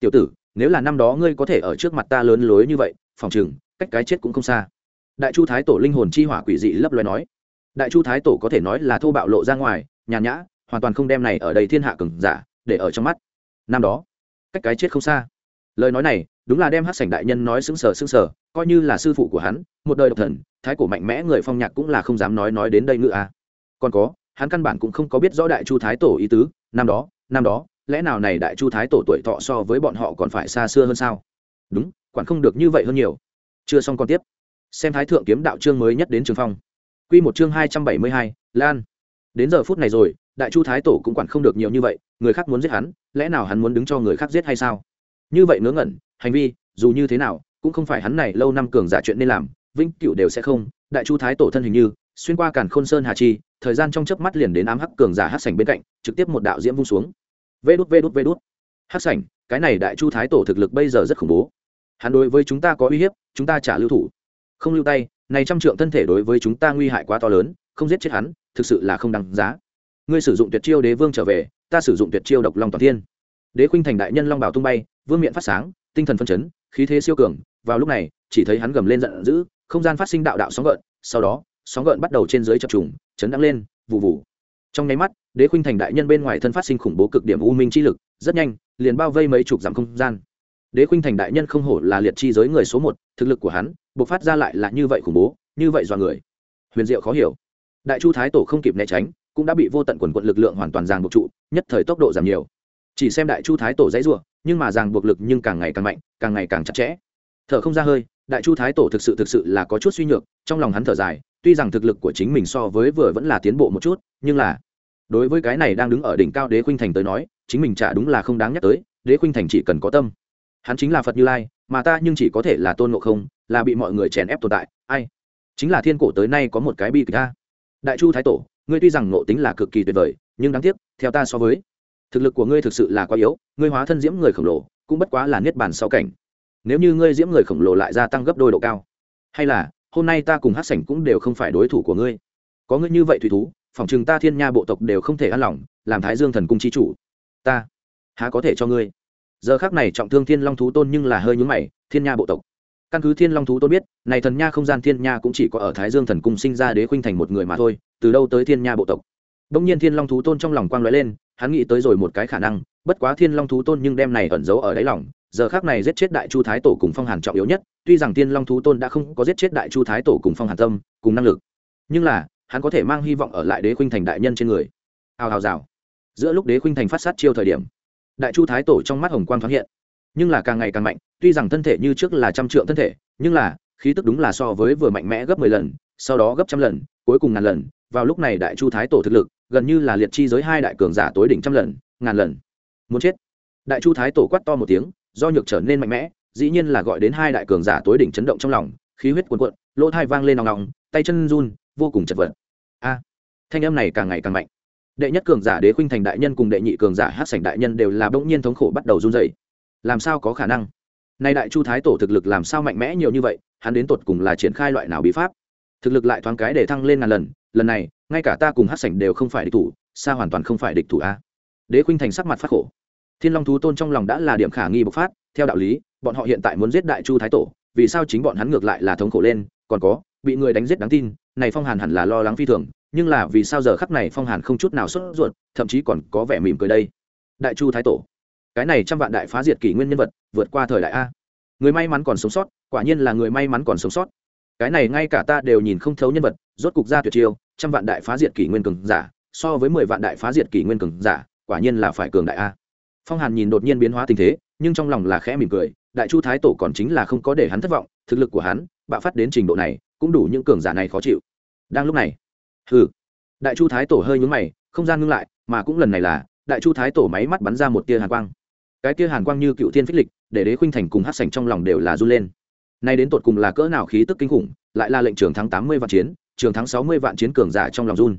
Tiểu tử, nếu là năm đó ngươi có thể ở trước mặt ta lớn lối như vậy, phòng chừng, cách cái chết cũng không xa. Đại chu thái tổ linh hồn chi hỏa quỷ dị lấp loài nói. Đại chu thái tổ có thể nói là thô bạo lộ ra ngoài, nhàn nhã, hoàn toàn không đem này ở đây thiên hạ cường giả, để ở trong mắt. Năm đó, cách cái chết không xa. Lời nói này, đúng là đem hát sảnh đại nhân nói xứng sở xứng sở coi như là sư phụ của hắn, một đời độc thần, thái cổ mạnh mẽ người phong nhạc cũng là không dám nói nói đến đây nữa à. Còn có, hắn căn bản cũng không có biết rõ đại chu thái tổ ý tứ, năm đó năm đó, lẽ nào này đại chu thái tổ tuổi thọ so với bọn họ còn phải xa xưa hơn sao? Đúng, quản không được như vậy hơn nhiều. Chưa xong còn tiếp. Xem thái thượng kiếm đạo chương mới nhất đến trường phong. Q một chương hai trăm bảy mươi hai, lan. Đến giờ phút này rồi, đại chu thái tổ cũng quản không được nhiều như vậy, người khác muốn giết hắn, lẽ nào hắn muốn đứng cho người khác giết hay sao? Như vậy ngớ ngẩn, hành vi, dù như thế nào, cũng không phải hắn này lâu năm cường giả chuyện nên làm, vĩnh cửu đều sẽ không. Đại chu thái tổ thân hình như xuyên qua cản khôn sơn hà chi, thời gian trong chớp mắt liền đến ám hắc cường giả hát sảnh bên cạnh, trực tiếp một đạo diễm vung xuống. Vê đút vê đút vê đút. Hát sảnh, cái này đại chu thái tổ thực lực bây giờ rất khủng bố. Hắn đối với chúng ta có uy hiếp, chúng ta trả lưu thủ. Không lưu tay, này trăm trượng thân thể đối với chúng ta nguy hại quá to lớn, không giết chết hắn, thực sự là không đáng giá. Ngươi sử dụng tuyệt chiêu đế vương trở về, ta sử dụng tuyệt chiêu độc long toàn thiên. Đế khuynh thành đại nhân long bảo tung bay, vương miện phát sáng, tinh thần phân chấn, khí thế siêu cường, vào lúc này, chỉ thấy hắn gầm lên giận dữ, không gian phát sinh đạo đạo sóng gợn, sau đó sóng gợn bắt đầu trên dưới chập trùng, chấn đắng lên vụ vụ trong nháy mắt, đế khuynh thành đại nhân bên ngoài thân phát sinh khủng bố cực điểm u minh chi lực, rất nhanh, liền bao vây mấy chục dặm không gian. Đế khuynh thành đại nhân không hổ là liệt chi giới người số một, thực lực của hắn buộc phát ra lại là như vậy khủng bố, như vậy dọa người. Huyền diệu khó hiểu. Đại chu thái tổ không kịp né tránh, cũng đã bị vô tận quần quận lực lượng hoàn toàn ràng buộc trụ, nhất thời tốc độ giảm nhiều. Chỉ xem đại chu thái tổ dãy ruộng nhưng mà ràng buộc lực nhưng càng ngày càng mạnh, càng ngày càng chặt chẽ. Thở không ra hơi, đại chu thái tổ thực sự thực sự là có chút suy nhược, trong lòng hắn thở dài tuy rằng thực lực của chính mình so với vừa vẫn là tiến bộ một chút, nhưng là, đối với cái này đang đứng ở đỉnh cao đế khuynh thành tới nói, chính mình chả đúng là không đáng nhắc tới, đế khuynh thành chỉ cần có tâm. Hắn chính là phật như lai, mà ta nhưng chỉ có thể là tôn ngộ không, là bị mọi người chèn ép tồn tại, ai? Chính là thiên cổ tới nay có một cái bi kịch ta đại chu thái tổ, ngươi tuy rằng ngộ tính là cực kỳ tuyệt vời, nhưng đáng tiếc, theo ta so với, thực lực của ngươi thực sự là quá yếu, ngươi hóa thân diễm người khổng lồ, cũng bất quá là niết bàn sau cảnh. Nếu như ngươi diễm người khổng lồ lại gia tăng gấp đôi độ cao, hay là hôm nay ta cùng hát sảnh cũng đều không phải đối thủ của ngươi. Có ngươi như vậy thủy thú, phòng chừng ta thiên nha bộ tộc đều không thể an lòng, làm thái dương thần cung chi chủ. Ta, há có thể cho ngươi? Giờ khác này trọng thương thiên long thú tôn nhưng là hơi nhúng mày, thiên nha bộ tộc. Căn cứ thiên long thú tôn biết, này thần nha không gian thiên nha cũng chỉ có ở thái dương thần cung sinh ra đế khuynh thành một người mà thôi, từ đâu tới thiên nha bộ tộc? Bỗng nhiên thiên long thú tôn trong lòng quang lóe lên, hắn nghĩ tới rồi một cái khả năng, bất quá thiên long thú tôn nhưng đem này ẩn giấu ở đáy lòng giờ khác này giết chết đại chu thái tổ cùng phong hàn trọng yếu nhất, tuy rằng tiên long thú tôn đã không có giết chết đại chu thái tổ cùng phong hàn tâm, cùng năng lực, nhưng là, hắn có thể mang hy vọng ở lại đế khuynh thành đại nhân trên người. Hào hào rào. Giữa lúc đế khuynh thành phát sát chiêu thời điểm, đại chu thái tổ trong mắt hồng quang thoáng hiện, nhưng là càng ngày càng mạnh, tuy rằng thân thể như trước là trăm trượng thân thể, nhưng là, khí tức đúng là so với vừa mạnh mẽ gấp mười lần, sau đó gấp trăm lần, cuối cùng ngàn lần, vào lúc này đại chu thái tổ thực lực, gần như là liệt chi giới hai đại cường giả tối đỉnh trăm lần, ngàn lần. Muốn chết. Đại chu thái tổ quát to một tiếng do nhược trở nên mạnh mẽ, dĩ nhiên là gọi đến hai đại cường giả tối đỉnh chấn động trong lòng, khí huyết cuồn cuộn, lỗ thai vang lên nòng nòng, tay chân run, vô cùng chật vật. A, thanh âm này càng ngày càng mạnh. Đệ nhất cường giả đế khuynh thành đại nhân cùng đệ nhị cường giả hát sảnh đại nhân đều là bỗng nhiên thống khổ bắt đầu run dày làm sao có khả năng? Nay đại chu thái tổ thực lực làm sao mạnh mẽ nhiều như vậy, hắn đến tột cùng là triển khai loại nào bí pháp? Thực lực lại thoáng cái để thăng lên ngàn lần lần này, ngay cả ta cùng hát sảnh đều không phải địch thủ, xa hoàn toàn không phải địch thủ a. Đế khuynh thành sắc mặt phát khổ thiên long thú tôn trong lòng đã là điểm khả nghi bộc phát, theo đạo lý, bọn họ hiện tại muốn giết đại chu thái tổ, vì sao chính bọn hắn ngược lại là thống khổ lên, còn có, bị người đánh giết đáng tin, này phong hàn hẳn là lo lắng phi thường, nhưng là vì sao giờ khắc này phong hàn không chút nào sốt ruột, thậm chí còn có vẻ mỉm cười đây. Đại chu thái tổ, cái này trăm vạn đại phá diệt kỷ nguyên nhân vật, vượt qua thời đại a. Người may mắn còn sống sót, quả nhiên là người may mắn còn sống sót. Cái này ngay cả ta đều nhìn không thấu nhân vật, rốt cục ra tuyệt chiêu, trăm vạn đại phá diệt kỷ nguyên cường giả, so với mười vạn đại phá diệt kỷ nguyên cường giả, quả nhiên là phải cường đại a phong hàn nhìn đột nhiên biến hóa tình thế, nhưng trong lòng là khẽ mỉm cười, đại chu thái tổ còn chính là không có để hắn thất vọng, thực lực của hắn, bạo phát đến trình độ này, cũng đủ những cường giả này khó chịu. Đang lúc này, hừ, đại chu thái tổ hơi nhúng mày, không gian ngưng lại, mà cũng lần này là, đại chu thái tổ máy mắt bắn ra một tia hàn quang. Cái tia hàn quang như cựu thiên phích lịch, để đế khuynh thành cùng hát sành trong lòng đều là run lên. Nay đến tột cùng là cỡ nào khí tức kinh khủng, lại là lệnh trường thắng tám mươi vạn chiến, trường thắng sáu mươi vạn chiến cường giả trong lòng run.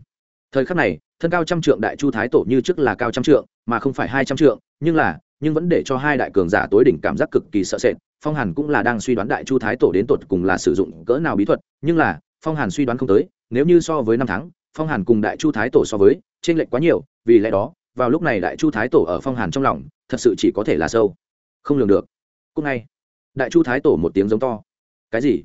Thời khắc này, thân cao trăm trượng đại chu thái tổ như trước là cao trăm trượng mà không phải hai trăm trượng, nhưng là, nhưng vẫn để cho hai đại cường giả tối đỉnh cảm giác cực kỳ sợ sệt. Phong hàn cũng là đang suy đoán đại chu thái tổ đến tột cùng là sử dụng cỡ nào bí thuật, nhưng là, phong hàn suy đoán không tới, nếu như so với năm tháng, phong hàn cùng đại chu thái tổ so với trên lệch quá nhiều, vì lẽ đó, vào lúc này đại chu thái tổ ở phong hàn trong lòng, thật sự chỉ có thể là sâu. Không lường được. Cũng ngay, đại chu thái tổ một tiếng giống to. Cái gì?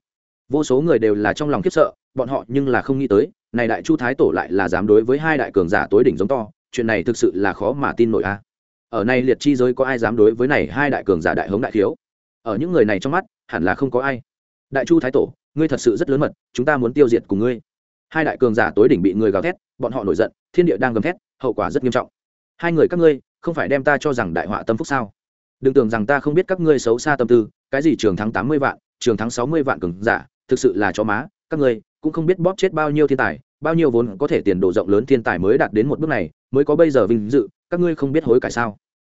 Vô số người đều là trong lòng khiếp sợ, bọn họ nhưng là không nghĩ tới, này đại chu thái tổ lại là dám đối với hai đại cường giả tối đỉnh giống to chuyện này thực sự là khó mà tin nổi a. Ở này liệt chi giới có ai dám đối với này hai đại cường giả đại hống đại thiếu? Ở những người này trong mắt, hẳn là không có ai. Đại chu thái tổ, ngươi thật sự rất lớn mật, chúng ta muốn tiêu diệt cùng ngươi. Hai đại cường giả tối đỉnh bị người gào thét, bọn họ nổi giận, thiên địa đang gầm thét, hậu quả rất nghiêm trọng. Hai người các ngươi, không phải đem ta cho rằng đại họa tâm phúc sao? Đừng tưởng rằng ta không biết các ngươi xấu xa tâm tư, cái gì trường thắng tám mươi vạn, trường thắng sáu mươi vạn cường giả, thực sự là cho má, các ngươi cũng không biết bóp chết bao nhiêu thiên tài, bao nhiêu vốn có thể tiền đồ rộng lớn thiên tài mới đạt đến một bước này mới có bây giờ vinh dự, các ngươi không biết hối cải sao?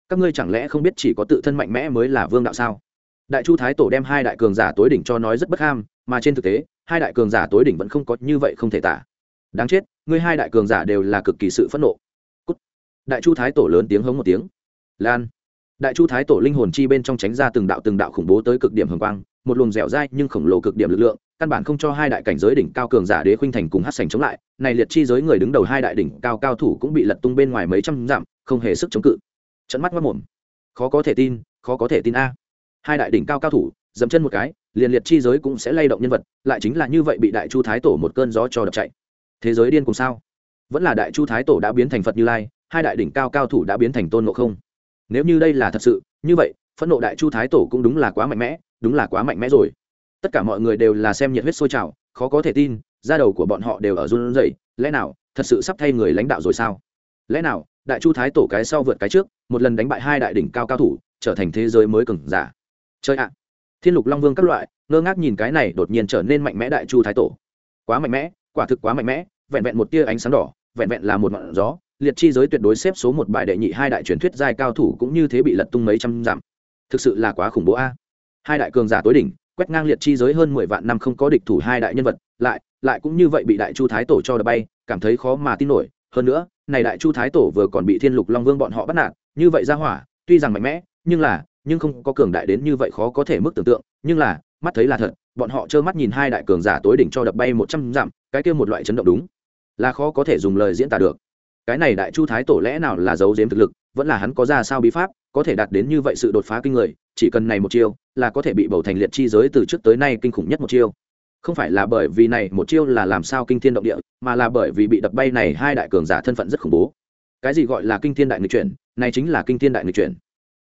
Các ngươi chẳng lẽ không biết chỉ có tự thân mạnh mẽ mới là vương đạo sao? Đại chu thái tổ đem hai đại cường giả tối đỉnh cho nói rất bất ham, mà trên thực tế, hai đại cường giả tối đỉnh vẫn không có như vậy không thể tả. Đáng chết, ngươi hai đại cường giả đều là cực kỳ sự phẫn nộ. Cút. đại chu thái tổ lớn tiếng hống một tiếng. Lan. Đại chu thái tổ linh hồn chi bên trong tránh ra từng đạo từng đạo khủng bố tới cực điểm hồng quang, một luồng dẻo dai nhưng khổng lồ cực điểm lực lượng căn bản không cho hai đại cảnh giới đỉnh cao cường giả đế khuynh thành cùng hát sành chống lại, này liệt chi giới người đứng đầu hai đại đỉnh cao cao thủ cũng bị lật tung bên ngoài mấy trăm dặm, không hề sức chống cự. Trận mắt mất mồm. Khó có thể tin, khó có thể tin a. Hai đại đỉnh cao cao thủ, dẫm chân một cái, liền liệt chi giới cũng sẽ lay động nhân vật, lại chính là như vậy bị đại chu thái tổ một cơn gió cho đập chạy. Thế giới điên cùng sao? Vẫn là đại chu thái tổ đã biến thành phật như lai, hai đại đỉnh cao cao thủ đã biến thành tôn ngộ không. Nếu như đây là thật sự, như vậy, phẫn nộ đại chu thái tổ cũng đúng là quá mạnh mẽ, đúng là quá mạnh mẽ rồi tất cả mọi người đều là xem nhiệt huyết sôi trào, khó có thể tin, da đầu của bọn họ đều ở run rẩy. Lẽ nào, thật sự sắp thay người lãnh đạo rồi sao? Lẽ nào, đại chu thái tổ cái sau vượt cái trước, một lần đánh bại hai đại đỉnh cao cao thủ, trở thành thế giới mới cừng giả? Chơi ạ! Thiên lục long vương các loại, ngơ ngác nhìn cái này đột nhiên trở nên mạnh mẽ đại chu thái tổ. Quá mạnh mẽ, quả thực quá mạnh mẽ, vẹn vẹn một tia ánh sáng đỏ, vẹn vẹn là một ngọn gió, liệt chi giới tuyệt đối xếp số một bài đệ nhị hai đại truyền thuyết giai cao thủ cũng như thế bị lật tung mấy trăm dặm. Thực sự là quá khủng bố a. Hai đại cường giả tối đỉnh quét ngang liệt chi giới hơn mười vạn năm không có địch thủ hai đại nhân vật, lại lại cũng như vậy bị đại chu thái tổ cho đập bay, cảm thấy khó mà tin nổi. Hơn nữa, này đại chu thái tổ vừa còn bị thiên lục long vương bọn họ bắt nạt, như vậy ra hỏa, tuy rằng mạnh mẽ, nhưng là, nhưng không có cường đại đến như vậy khó có thể mức tưởng tượng. Nhưng là, mắt thấy là thật, bọn họ trơ mắt nhìn hai đại cường giả tối đỉnh cho đập bay một trăm dặm, cái kia một loại chấn động đúng là khó có thể dùng lời diễn tả được cái này đại chu thái tổ lẽ nào là giấu giếm thực lực, vẫn là hắn có ra sao bí pháp, có thể đạt đến như vậy sự đột phá kinh người, chỉ cần này một chiêu, là có thể bị bầu thành liệt chi giới từ trước tới nay kinh khủng nhất một chiêu. Không phải là bởi vì này một chiêu là làm sao kinh thiên động địa, mà là bởi vì bị đập bay này hai đại cường giả thân phận rất khủng bố. Cái gì gọi là kinh thiên đại nghịch chuyển, này chính là kinh thiên đại nghịch chuyển.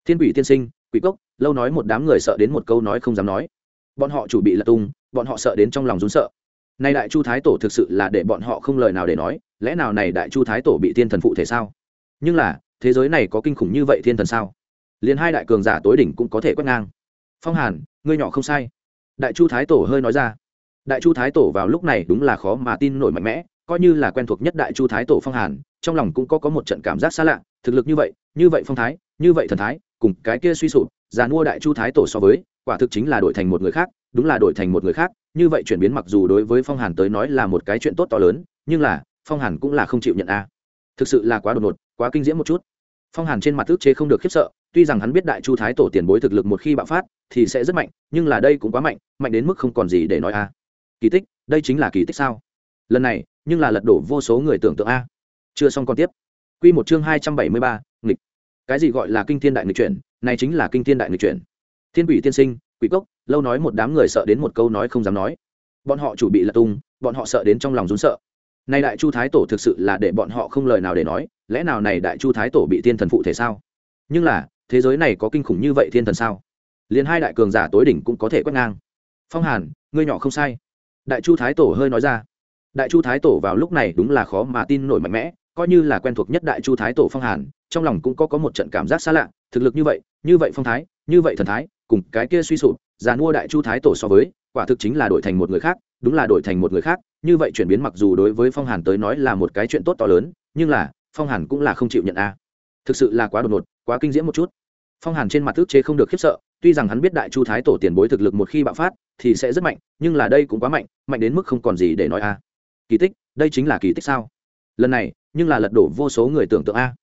Thiên quỷ tiên sinh, quỷ cốc, lâu nói một đám người sợ đến một câu nói không dám nói. Bọn họ chủ bị lật tung, bọn họ sợ đến trong lòng rún sợ nay đại chu thái tổ thực sự là để bọn họ không lời nào để nói, lẽ nào này đại chu thái tổ bị thiên thần phụ thể sao? Nhưng là, thế giới này có kinh khủng như vậy thiên thần sao? Liền hai đại cường giả tối đỉnh cũng có thể quét ngang. Phong hàn, ngươi nhỏ không sai. Đại chu thái tổ hơi nói ra. Đại chu thái tổ vào lúc này đúng là khó mà tin nổi mạnh mẽ, coi như là quen thuộc nhất đại chu thái tổ phong hàn, trong lòng cũng có có một trận cảm giác xa lạ, thực lực như vậy như vậy phong thái, như vậy thần thái, cùng cái kia suy sụp, già mua đại chu thái tổ so với, quả thực chính là đổi thành một người khác, đúng là đổi thành một người khác như vậy chuyển biến mặc dù đối với phong hàn tới nói là một cái chuyện tốt to lớn, nhưng là, phong hàn cũng là không chịu nhận a. Thực sự là quá đột ngột, quá kinh diễm một chút. Phong hàn trên mặt ước chế không được khiếp sợ, tuy rằng hắn biết đại chu thái tổ tiền bối thực lực một khi bạo phát, thì sẽ rất mạnh, nhưng là đây cũng quá mạnh mạnh đến mức không còn gì để nói a. Kỳ tích, đây chính là kỳ tích sao? Lần này, nhưng là lật đổ vô số người tưởng tượng a. Chưa xong còn tiếp. Q một chương hai trăm bảy mươi ba, nghịch. Cái gì gọi là kinh thiên đại nghịch chuyển, này chính là kinh thiên đại nghịch chuyển. Thiên quỷ tiên sinh, quỷ cốc lâu nói một đám người sợ đến một câu nói không dám nói. Bọn họ chủ bị lật tung, bọn họ sợ đến trong lòng rún sợ. Nay đại chu thái tổ thực sự là để bọn họ không lời nào để nói, lẽ nào này đại chu thái tổ bị thiên thần phụ thể sao? Nhưng là, thế giới này có kinh khủng như vậy thiên thần sao? Liền hai đại cường giả tối đỉnh cũng có thể quét ngang. Phong hàn, ngươi nhỏ không sai. Đại chu thái tổ hơi nói ra. Đại chu thái tổ vào lúc này đúng là khó mà tin nổi mạnh mẽ, coi như là quen thuộc nhất đại chu thái tổ phong hàn, trong lòng cũng có có một trận cảm giác xa lạ, thực lực như vậy như vậy phong thái, như vậy thần thái cùng cái kia suy sụp, già mua đại chu thái tổ so với, quả thực chính là đổi thành một người khác, đúng là đổi thành một người khác, như vậy chuyển biến mặc dù đối với phong hàn tới nói là một cái chuyện tốt to lớn, nhưng là, phong hàn cũng là không chịu nhận a. Thực sự là quá đột ngột, quá kinh diễm một chút. Phong hàn trên mặt ước chế không được khiếp sợ, tuy rằng hắn biết đại chu thái tổ tiền bối thực lực một khi bạo phát, thì sẽ rất mạnh, nhưng là đây cũng quá mạnh mạnh đến mức không còn gì để nói a. Kỳ tích, đây chính là kỳ tích sao? Lần này, nhưng là lật đổ vô số người tưởng tượng a.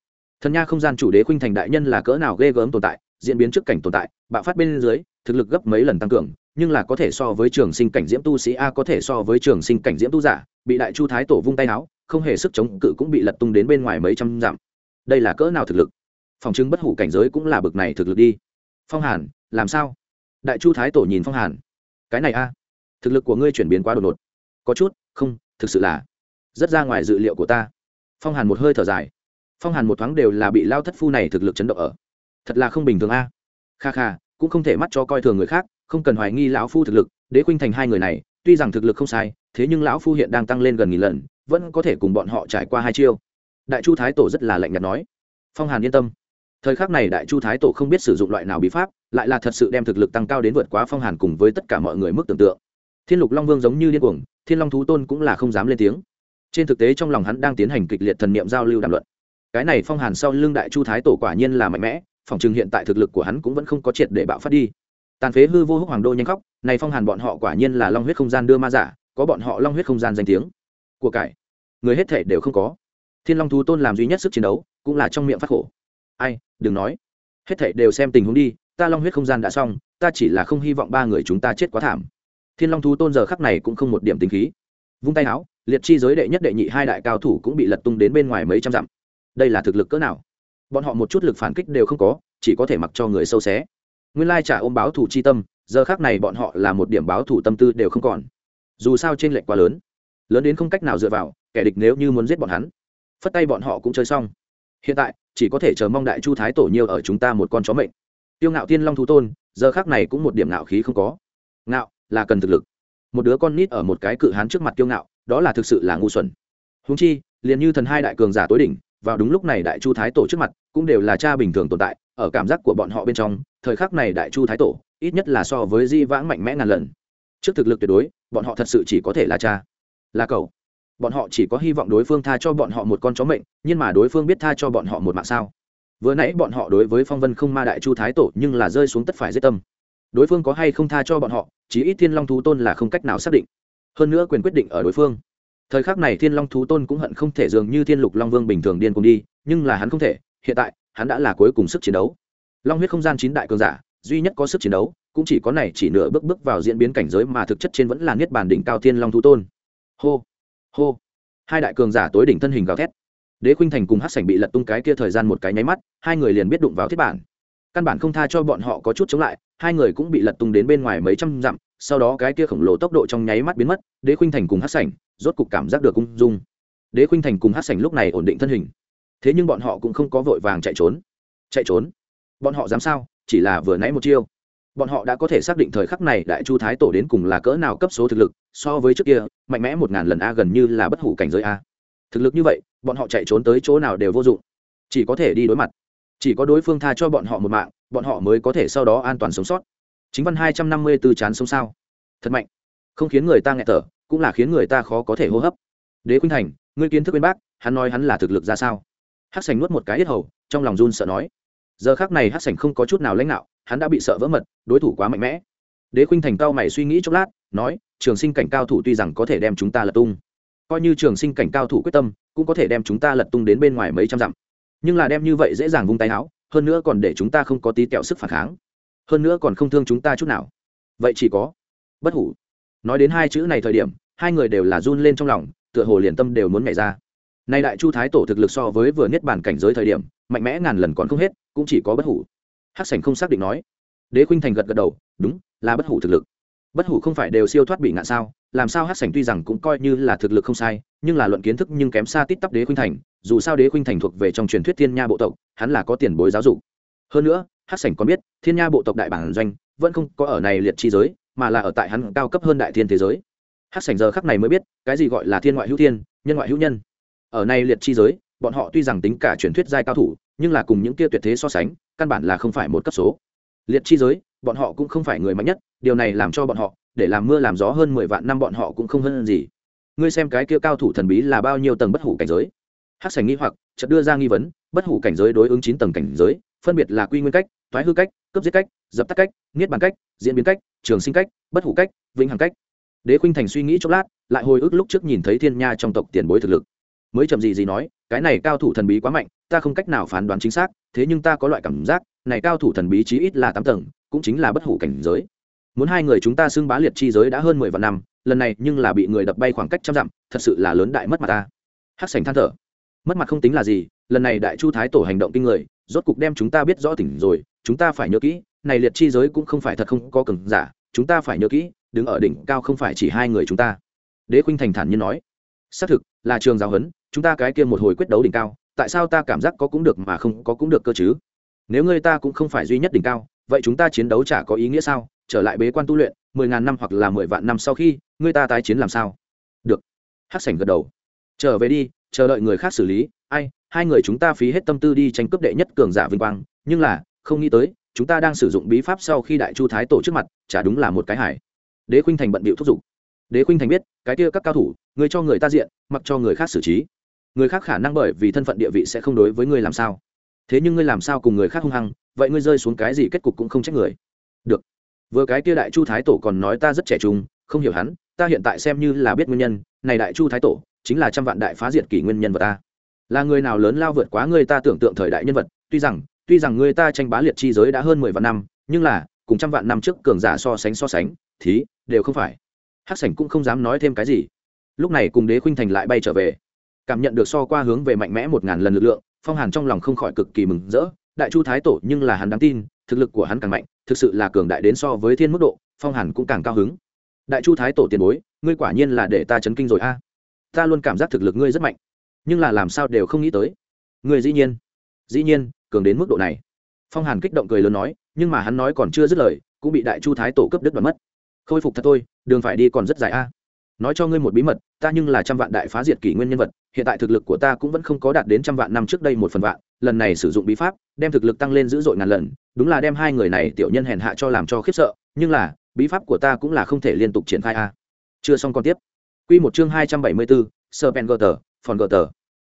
Thần nha không gian chủ đế khuynh thành đại nhân là cỡ nào ghê gớm tồn tại, diễn biến trước cảnh tồn tại bạo phát bên dưới, thực lực gấp mấy lần tăng cường, nhưng là có thể so với trường sinh cảnh diễm tu sĩ a có thể so với trường sinh cảnh diễm tu giả, bị đại chu thái tổ vung tay áo, không hề sức chống cự cũng bị lật tung đến bên ngoài mấy trăm dặm. Đây là cỡ nào thực lực? Phòng chứng bất hủ cảnh giới cũng là bực này thực lực đi. Phong hàn, làm sao? Đại chu thái tổ nhìn phong hàn. Cái này a, thực lực của ngươi chuyển biến quá đột ngột. Có chút, không, thực sự là rất ra ngoài dự liệu của ta. Phong hàn một hơi thở dài. Phong hàn một thoáng đều là bị lao thất phu này thực lực chấn động ở. Thật là không bình thường a kha kha, cũng không thể mắt cho coi thường người khác, không cần hoài nghi lão phu thực lực, đế khuynh thành hai người này, tuy rằng thực lực không sai, thế nhưng lão phu hiện đang tăng lên gần nghìn lần, vẫn có thể cùng bọn họ trải qua hai chiêu. Đại chu thái tổ rất là lạnh nhạt nói. Phong hàn yên tâm. Thời khắc này đại chu thái tổ không biết sử dụng loại nào bí pháp, lại là thật sự đem thực lực tăng cao đến vượt quá phong hàn cùng với tất cả mọi người mức tưởng tượng. Thiên lục long vương giống như điên cuồng, thiên long thú tôn cũng là không dám lên tiếng. Trên thực tế trong lòng hắn đang tiến hành kịch liệt thần niệm giao lưu đàm luận. Cái này phong hàn sau lưng đại chu thái tổ quả nhiên là mạnh mẽ phòng chừng hiện tại thực lực của hắn cũng vẫn không có triệt để bạo phát đi. Tàn phế hư vô húc hoàng đô nhanh khóc, này phong hàn bọn họ quả nhiên là long huyết không gian đưa ma giả, có bọn họ long huyết không gian danh tiếng. Của cải, người hết thể đều không có. Thiên long thú tôn làm duy nhất sức chiến đấu, cũng là trong miệng phát khổ. Ai, đừng nói. Hết thể đều xem tình huống đi, ta long huyết không gian đã xong, ta chỉ là không hy vọng ba người chúng ta chết quá thảm. Thiên long thú tôn giờ khắc này cũng không một điểm tính khí. Vung tay áo, liệt chi giới đệ nhất đệ nhị hai đại cao thủ cũng bị lật tung đến bên ngoài mấy trăm dặm. Đây là thực lực cỡ nào? Bọn họ một chút lực phản kích đều không có, chỉ có thể mặc cho người sâu xé. Nguyên lai trả ôm báo thủ chi tâm, giờ khác này bọn họ là một điểm báo thủ tâm tư đều không còn. Dù sao trên lệnh quá lớn. Lớn đến không cách nào dựa vào, kẻ địch nếu như muốn giết bọn hắn, phất tay bọn họ cũng chơi xong. Hiện tại, chỉ có thể chờ mong đại chu thái tổ nhiều ở chúng ta một con chó mệnh. Tiêu ngạo tiên long thú tôn, giờ khác này cũng một điểm ngạo khí không có. Ngạo, là cần thực lực. Một đứa con nít ở một cái cự hán trước mặt tiêu ngạo, đó là thực sự là ngu xuẩn. Húng chi, liền như thần hai đại cường giả tối đỉnh vào đúng lúc này đại chu thái tổ trước mặt cũng đều là cha bình thường tồn tại, ở cảm giác của bọn họ bên trong, thời khắc này đại chu thái tổ ít nhất là so với di vãng mạnh mẽ ngàn lần. Trước thực lực tuyệt đối, bọn họ thật sự chỉ có thể là cha, là cậu. Bọn họ chỉ có hy vọng đối phương tha cho bọn họ một con chó mệnh, nhưng mà đối phương biết tha cho bọn họ một mạng sao? Vừa nãy bọn họ đối với phong vân không ma đại chu thái tổ nhưng là rơi xuống tất phải giết tâm. Đối phương có hay không tha cho bọn họ, chí ít thiên long thú tôn là không cách nào xác định. Hơn nữa quyền quyết định ở đối phương thời khắc này thiên long thú tôn cũng hận không thể dường như thiên lục long vương bình thường điên cùng đi, nhưng là hắn không thể, hiện tại, hắn đã là cuối cùng sức chiến đấu. Long huyết không gian chín đại cường giả, duy nhất có sức chiến đấu, cũng chỉ có này chỉ nửa bước bước vào diễn biến cảnh giới mà thực chất trên vẫn là niết bàn đỉnh cao thiên long thú tôn. Hô hô. Hai đại cường giả tối đỉnh thân hình gào thét. Đế khuynh thành cùng hát sảnh bị lật tung cái kia thời gian một cái nháy mắt, hai người liền biết đụng vào thiết bản căn bản không tha cho bọn họ có chút chống lại, hai người cũng bị lật tung đến bên ngoài mấy trăm dặm, sau đó cái kia khổng lồ tốc độ trong nháy mắt biến mất, đế khuynh thành cùng hát sảnh rốt cục cảm giác được ung dung. Đế khuynh thành cùng hát sảnh lúc này ổn định thân hình. Thế nhưng bọn họ cũng không có vội vàng chạy trốn. Chạy trốn? Bọn họ dám sao? Chỉ là vừa nãy một chiêu. Bọn họ đã có thể xác định thời khắc này đại chu thái tổ đến cùng là cỡ nào cấp số thực lực, so với trước kia, mạnh mẽ một ngàn lần a gần như là bất hủ cảnh giới a. Thực lực như vậy, bọn họ chạy trốn tới chỗ nào đều vô dụng. Chỉ có thể đi đối mặt chỉ có đối phương tha cho bọn họ một mạng, bọn họ mới có thể sau đó an toàn sống sót. Chính văn hai trăm năm mươi tư chán sống sao? Thật mạnh. Không khiến người ta nghẹt thở, cũng là khiến người ta khó có thể hô hấp. Đế khuynh thành, ngươi kiến thức bên bác, hắn nói hắn là thực lực ra sao? Hát sành nuốt một cái hết hầu, trong lòng run sợ nói. Giờ khác này hát sành không có chút nào lãnh đạo hắn đã bị sợ vỡ mật, đối thủ quá mạnh mẽ. Đế khuynh thành cao mày suy nghĩ chốc lát, nói, trường sinh cảnh cao thủ tuy rằng có thể đem chúng ta lật tung, coi như trường sinh cảnh cao thủ quyết tâm, cũng có thể đem chúng ta lật tung đến bên ngoài mấy trăm dặm nhưng là đem như vậy dễ dàng vung tay áo, hơn nữa còn để chúng ta không có tí kẹo sức phản kháng, hơn nữa còn không thương chúng ta chút nào. Vậy chỉ có, bất hủ. Nói đến hai chữ này thời điểm, hai người đều là run lên trong lòng, tựa hồ liền tâm đều muốn nhảy ra. Nay đại chu thái tổ thực lực so với vừa niết bàn cảnh giới thời điểm, mạnh mẽ ngàn lần còn không hết, cũng chỉ có bất hủ. Hắc sảnh không xác định nói. Đế khuynh thành gật gật đầu, đúng, là bất hủ thực lực. Bất hủ không phải đều siêu thoát bị ngạn sao, làm sao hắc sảnh tuy rằng cũng coi như là thực lực không sai, nhưng là luận kiến thức nhưng kém xa tít tắp đế khuynh thành dù sao đế khuynh thành thuộc về trong truyền thuyết thiên nha bộ tộc, hắn là có tiền bối giáo dục. Hơn nữa, hắc sảnh còn biết, thiên nha bộ tộc đại bản doanh vẫn không có ở này liệt chi giới, mà là ở tại hắn cao cấp hơn đại thiên thế giới. Hắc sảnh giờ khắc này mới biết, cái gì gọi là thiên ngoại hữu thiên, nhân ngoại hữu nhân. Ở này liệt chi giới, bọn họ tuy rằng tính cả truyền thuyết giai cao thủ, nhưng là cùng những kia tuyệt thế so sánh, căn bản là không phải một cấp số. Liệt chi giới, bọn họ cũng không phải người mạnh nhất, điều này làm cho bọn họ, để làm mưa làm gió hơn mười vạn năm bọn họ cũng không hơn gì. Ngươi xem cái kia cao thủ thần bí là bao nhiêu tầng bất hủ cảnh giới? Hát sành nghi hoặc, chợt đưa ra nghi vấn, bất hủ cảnh giới đối ứng chín tầng cảnh giới, phân biệt là quy nguyên cách, thoái hư cách cấp giết cách, dập tắt cách, niết bàn cách, diễn biến cách, trường sinh cách, bất hủ cách, vĩnh hằng cách. Đế khuynh thành suy nghĩ chốc lát, lại hồi ức lúc trước nhìn thấy thiên nha trong tộc tiền bối thực lực. Mới chậm gì gì nói, cái này cao thủ thần bí quá mạnh, ta không cách nào phán đoán chính xác, thế nhưng ta có loại cảm giác, này cao thủ thần bí chí ít là tám tầng, cũng chính là bất hủ cảnh giới. Muốn hai người chúng ta xưng bá liệt chi giới đã hơn mười vạn năm, lần này nhưng là bị người đập bay khoảng cách trăm dặm, thật sự là lớn đại mất mặt ta. Hắc sành than thở mất mặt không tính là gì, lần này đại chu thái tổ hành động kinh người, rốt cục đem chúng ta biết rõ tỉnh rồi, chúng ta phải nhớ kỹ, này liệt chi giới cũng không phải thật không có cường giả, chúng ta phải nhớ kỹ, đứng ở đỉnh cao không phải chỉ hai người chúng ta. Đế khuynh thành thản như nói. Xác thực, là trường giáo huấn, chúng ta cái kia một hồi quyết đấu đỉnh cao, tại sao ta cảm giác có cũng được mà không có cũng được cơ chứ? Nếu người ta cũng không phải duy nhất đỉnh cao, vậy chúng ta chiến đấu chả có ý nghĩa sao? Trở lại bế quan tu luyện, mười ngàn năm hoặc là mười vạn năm sau khi người ta tái chiến làm sao? Được. Hát sảnh gật đầu. Trở về đi chờ đợi người khác xử lý, ai, hai người chúng ta phí hết tâm tư đi tranh cướp đệ nhất cường giả vinh quang, nhưng là, không nghĩ tới, chúng ta đang sử dụng bí pháp sau khi đại chu thái tổ trước mặt, chả đúng là một cái hải đế khuynh thành bận bịu thúc giục. Đế khuynh thành biết, cái kia các cao thủ người cho người ta diện, mặc cho người khác xử trí. Người khác khả năng bởi vì thân phận địa vị sẽ không đối với ngươi làm sao. Thế nhưng ngươi làm sao cùng người khác hung hăng, vậy ngươi rơi xuống cái gì kết cục cũng không trách người. Được. Vừa cái kia đại chu thái tổ còn nói ta rất trẻ trung, không hiểu hắn, ta hiện tại xem như là biết nguyên nhân, này đại chu thái tổ chính là trăm vạn đại phá diệt kỷ nguyên nhân vật ta là người nào lớn lao vượt quá người ta tưởng tượng thời đại nhân vật, tuy rằng tuy rằng người ta tranh bá liệt chi giới đã hơn mười vạn năm, nhưng là, cùng trăm vạn năm trước cường giả so sánh so sánh, thì, đều không phải. Hắc sảnh cũng không dám nói thêm cái gì. Lúc này cùng đế khuynh thành lại bay trở về. Cảm nhận được so qua hướng về mạnh mẽ một ngàn lần lực lượng, phong hàn trong lòng không khỏi cực kỳ mừng rỡ. Đại chu thái tổ nhưng là hắn đáng tin, thực lực của hắn càng mạnh, thực sự là cường đại đến so với thiên mức độ, phong hàn cũng càng cao hứng. Đại chu thái tổ tiền bối, ngươi quả nhiên là để ta chấn kinh rồi a ta luôn cảm giác thực lực ngươi rất mạnh. Nhưng là làm sao đều không nghĩ tới. Ngươi dĩ nhiên dĩ nhiên, cường đến mức độ này. Phong hàn kích động cười lớn nói, nhưng mà hắn nói còn chưa dứt lời, cũng bị đại chu thái tổ cấp đứt đoạn mất. Khôi phục thật thôi, đường phải đi còn rất dài a. Nói cho ngươi một bí mật, ta nhưng là trăm vạn đại phá diệt kỷ nguyên nhân vật, hiện tại thực lực của ta cũng vẫn không có đạt đến trăm vạn năm trước đây một phần vạn, lần này sử dụng bí pháp, đem thực lực tăng lên dữ dội ngàn lần, đúng là đem hai người này tiểu nhân hèn hạ cho làm cho khiếp sợ, nhưng là, bí pháp của ta cũng là không thể liên tục triển khai a. Chưa xong còn tiếp quy một chương hai trăm bảy mươi bốn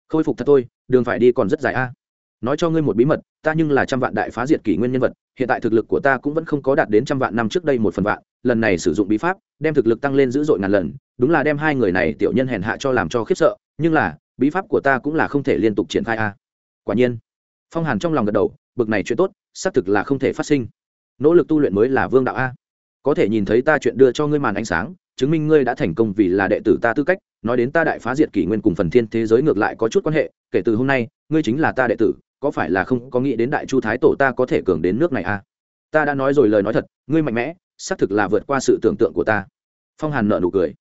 khôi phục thật thôi, đường phải đi còn rất dài a. Nói cho ngươi một bí mật, ta nhưng là trăm vạn đại phá diệt kỷ nguyên nhân vật, hiện tại thực lực của ta cũng vẫn không có đạt đến trăm vạn năm trước đây một phần vạn, lần này sử dụng bí pháp, đem thực lực tăng lên dữ dội ngàn lần, đúng là đem hai người này tiểu nhân hèn hạ cho làm cho khiếp sợ, nhưng là, bí pháp của ta cũng là không thể liên tục triển khai a. Quả nhiên, phong hàn trong lòng gật đầu, bực này chuyện tốt, xác thực là không thể phát sinh. Nỗ lực tu luyện mới là vương đạo a. Có thể nhìn thấy ta chuyện đưa cho ngươi màn ánh sáng chứng minh ngươi đã thành công vì là đệ tử ta tư cách, nói đến ta đại phá diệt kỷ nguyên cùng phần thiên thế giới ngược lại có chút quan hệ, kể từ hôm nay, ngươi chính là ta đệ tử, có phải là không có nghĩ đến đại chu thái tổ ta có thể cường đến nước này a ta đã nói rồi lời nói thật, ngươi mạnh mẽ, xác thực là vượt qua sự tưởng tượng của ta. Phong hàn nợ nụ cười.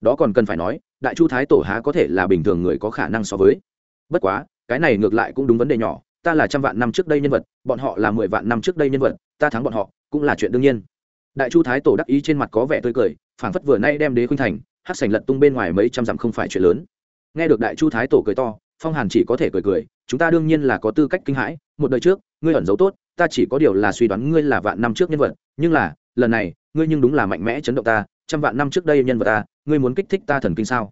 Đó còn cần phải nói, đại chu thái tổ há có thể là bình thường người có khả năng so với. Bất quá, cái này ngược lại cũng đúng vấn đề nhỏ, ta là trăm vạn năm trước đây nhân vật, bọn họ là mười vạn năm trước đây nhân vật, ta thắng bọn họ, cũng là chuyện đương nhiên đại chu thái tổ đắc ý trên mặt có vẻ tươi cười, phảng phất vừa nay đem đế khuynh thành hát sành lật tung bên ngoài mấy trăm dặm không phải chuyện lớn. Nghe được đại chu thái tổ cười to, phong hàn chỉ có thể cười cười, chúng ta đương nhiên là có tư cách kinh hãi, một đời trước, ngươi ẩn giấu tốt, ta chỉ có điều là suy đoán ngươi là vạn năm trước nhân vật, nhưng là, lần này, ngươi nhưng đúng là mạnh mẽ chấn động ta, trăm vạn năm trước đây nhân vật ta, ngươi muốn kích thích ta thần kinh sao?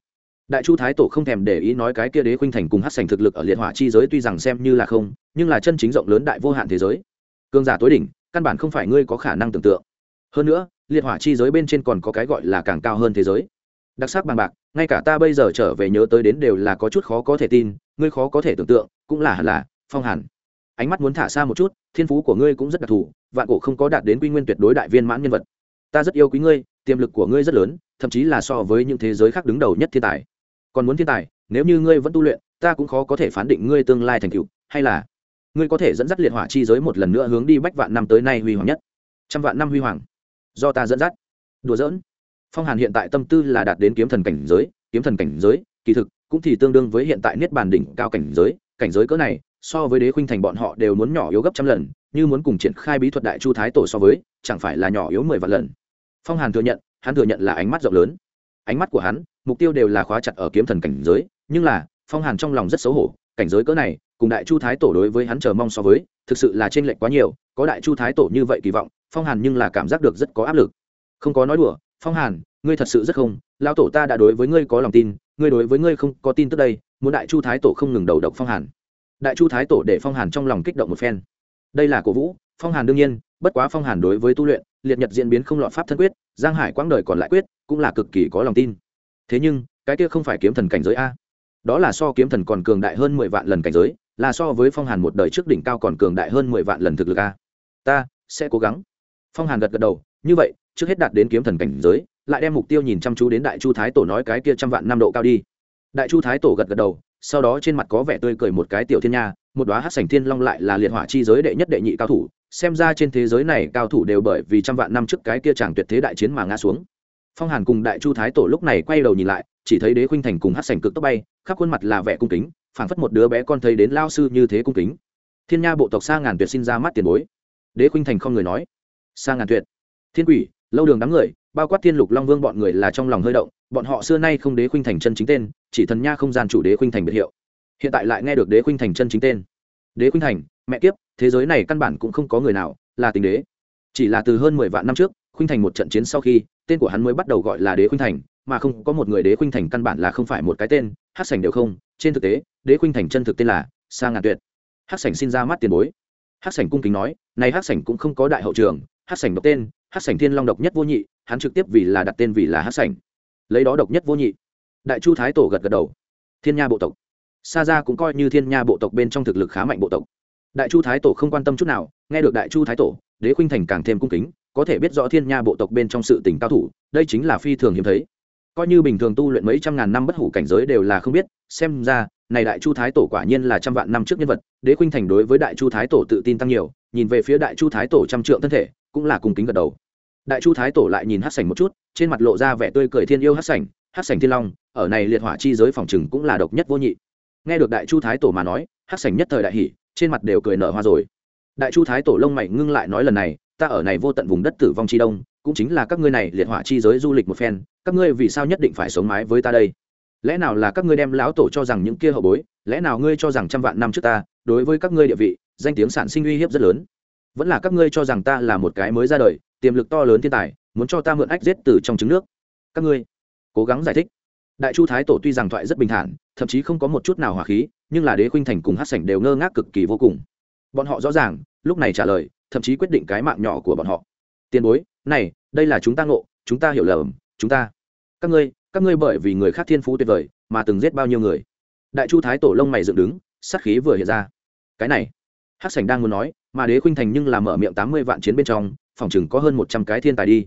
Đại chu thái tổ không thèm để ý nói cái kia đế khuynh thành cùng hát sành thực lực ở liệt hỏa chi giới tuy rằng xem như là không, nhưng là chân chính rộng lớn đại vô hạn thế giới. Cương giả tối đỉnh, căn bản không phải ngươi có khả năng tưởng tượng hơn nữa, liệt hỏa chi giới bên trên còn có cái gọi là càng cao hơn thế giới. Đặc sắc bằng bạc, ngay cả ta bây giờ trở về nhớ tới đến đều là có chút khó có thể tin, ngươi khó có thể tưởng tượng, cũng là hẳn là, phong hàn. Ánh mắt muốn thả xa một chút, thiên phú của ngươi cũng rất đặc thù, vạn cổ không có đạt đến quy nguyên tuyệt đối đại viên mãn nhân vật. Ta rất yêu quý ngươi, tiềm lực của ngươi rất lớn, thậm chí là so với những thế giới khác đứng đầu nhất thiên tài. Còn muốn thiên tài, nếu như ngươi vẫn tu luyện, ta cũng khó có thể phán định ngươi tương lai thành cựu hay là ngươi có thể dẫn dắt liệt hỏa chi giới một lần nữa hướng đi bách vạn năm tới nay huy hoàng nhất. Trăm vạn năm huy hoàng do ta dẫn dắt. Đùa giỡn. Phong hàn hiện tại tâm tư là đạt đến kiếm thần cảnh giới, kiếm thần cảnh giới, kỳ thực, cũng thì tương đương với hiện tại niết bàn đỉnh cao cảnh giới cảnh giới cỡ này, so với đế khuynh thành bọn họ đều muốn nhỏ yếu gấp trăm lần, như muốn cùng triển khai bí thuật đại chu thái tổ so với, chẳng phải là nhỏ yếu mười vạn lần. Phong hàn thừa nhận, hắn thừa nhận là ánh mắt rộng lớn. Ánh mắt của hắn, mục tiêu đều là khóa chặt ở kiếm thần cảnh giới, nhưng là, phong hàn trong lòng rất xấu hổ, cảnh giới cỡ này, cùng đại chu thái tổ đối với hắn chờ mong so với, thực sự là t r ê n lệch quá nhiều, có đại chu thái tổ như vậy kỳ vọng phong hàn nhưng là cảm giác được rất có áp lực. Không có nói đùa, phong hàn, ngươi thật sự rất không, lão tổ ta đã đối với ngươi có lòng tin, ngươi đối với ngươi không có tin tức đây, muốn đại chu thái tổ không ngừng đầu độc phong hàn. Đại chu thái tổ để phong hàn trong lòng kích động một phen. Đây là cổ vũ, phong hàn đương nhiên, bất quá phong hàn đối với tu luyện, liệt nhật diễn biến không lọt pháp thân quyết, giang hải quãng đời còn lại quyết, cũng là cực kỳ có lòng tin. Thế nhưng, cái kia không phải kiếm thần cảnh giới a. Đó là so kiếm thần còn cường đại hơn mười vạn lần cảnh giới, là so với phong hàn một đời trước đỉnh cao còn cường đại hơn mười vạn lần thực lực a. Ta sẽ cố gắng phong hàn gật gật đầu như vậy trước hết đạt đến kiếm thần cảnh giới lại đem mục tiêu nhìn chăm chú đến đại chu thái tổ nói cái kia trăm vạn năm độ cao đi đại chu thái tổ gật gật đầu sau đó trên mặt có vẻ tươi cười một cái tiểu thiên nha một đoá hát sành thiên long lại là liệt hỏa chi giới đệ nhất đệ nhị cao thủ xem ra trên thế giới này cao thủ đều bởi vì trăm vạn năm trước cái kia chẳng tuyệt thế đại chiến mà ngã xuống phong hàn cùng đại chu thái tổ lúc này quay đầu nhìn lại chỉ thấy đế khuynh thành cùng hát sành cực tốc bay khắp khuôn mặt là vẻ cung kính phảng phất một đứa bé con thấy đến lao sư như thế cung kính thiên nha bộ tộc xa ngàn tuyệt sinh ra mắt tiền bối đế khuynh thành không người nói Sang ngàn tuyệt. Thiên quỷ, lâu đường đám người, bao quát thiên lục long vương bọn người là trong lòng hơi động, bọn họ xưa nay không đế khuynh thành chân chính tên, chỉ thần nha không gian chủ đế khuynh thành biệt hiệu. Hiện tại lại nghe được đế khuynh thành chân chính tên. Đế khuynh thành, mẹ kiếp, thế giới này căn bản cũng không có người nào là tình đế. Chỉ là từ hơn mười vạn năm trước, khuynh thành một trận chiến sau khi, tên của hắn mới bắt đầu gọi là đế khuynh thành, mà không có một người đế khuynh thành căn bản là không phải một cái tên, hát Sảnh đều không. Trên thực tế, đế khuynh thành chân thực tên là sa ngàn tuyệt. Hát Sảnh xin ra mắt tiền bối. Hát Sảnh cung kính nói, này hát Sảnh cũng không có đại hậu trường hát Sảnh độc tên hát Sảnh thiên long độc nhất vô nhị hắn trực tiếp vì là đặt tên vì là hát Sảnh, lấy đó độc nhất vô nhị. Đại chu thái tổ gật gật đầu. Thiên nha bộ tộc. Sa gia cũng coi như thiên nha bộ tộc bên trong thực lực khá mạnh bộ tộc. Đại chu thái tổ không quan tâm chút nào nghe được đại chu thái tổ đế khuynh thành càng thêm cung kính có thể biết rõ thiên nha bộ tộc bên trong sự tình cao thủ đây chính là phi thường hiếm thấy. Coi như bình thường tu luyện mấy trăm ngàn năm bất hủ cảnh giới đều là không biết xem ra này đại chu thái tổ quả nhiên là trăm vạn năm trước nhân vật đế khuynh thành đối với đại chu thái tổ tự tin tăng nhiều nhìn về phía đại chu thái tổ trăm trượng thân thể cũng là cùng kính gật đầu. Đại chu thái tổ lại nhìn hát sảnh một chút, trên mặt lộ ra vẻ tươi cười thiên yêu hát sảnh hát sảnh thiên long, ở này liệt hỏa chi giới phòng chừng cũng là độc nhất vô nhị. Nghe được đại chu thái tổ mà nói hát sảnh nhất thời đại hỷ trên mặt đều cười nở hoa rồi. Đại chu thái tổ lông mày ngưng lại nói lần này, ta ở này vô tận vùng đất tử vong chi đông, cũng chính là các ngươi này liệt hỏa chi giới du lịch một phen, các ngươi vì sao nhất định phải sống mái với ta đây? Lẽ nào là các ngươi đem lão tổ cho rằng những kia hậu bối, lẽ nào ngươi cho rằng trăm vạn năm trước ta, đối với các ngươi địa vị, danh tiếng sản sinh uy hiếp rất lớn? Vẫn là các ngươi cho rằng ta là một cái mới ra đời, tiềm lực to lớn thiên tài, muốn cho ta mượn ách giết từ trong trứng nước. Các ngươi, cố gắng giải thích. Đại chu thái tổ tuy rằng thoại rất bình thản, thậm chí không có một chút nào hỏa khí, nhưng là đế khuynh thành cùng hát sảnh đều ngơ ngác cực kỳ vô cùng. Bọn họ rõ ràng, lúc này trả lời, thậm chí quyết định cái mạng nhỏ của bọn họ. Tiền bối, này, đây là chúng ta ngộ, chúng ta hiểu lầm, chúng ta. Các ngươi các ngươi bởi vì người khác thiên phú tuyệt vời, mà từng giết bao nhiêu người. Đại chu thái tổ lông mày dựng đứng, sát khí vừa hiện ra. Cái này, hắc sảnh đang muốn nói mà đế khuynh thành nhưng làm mở miệng tám mươi vạn chiến bên trong, phòng chừng có hơn một trăm cái thiên tài đi.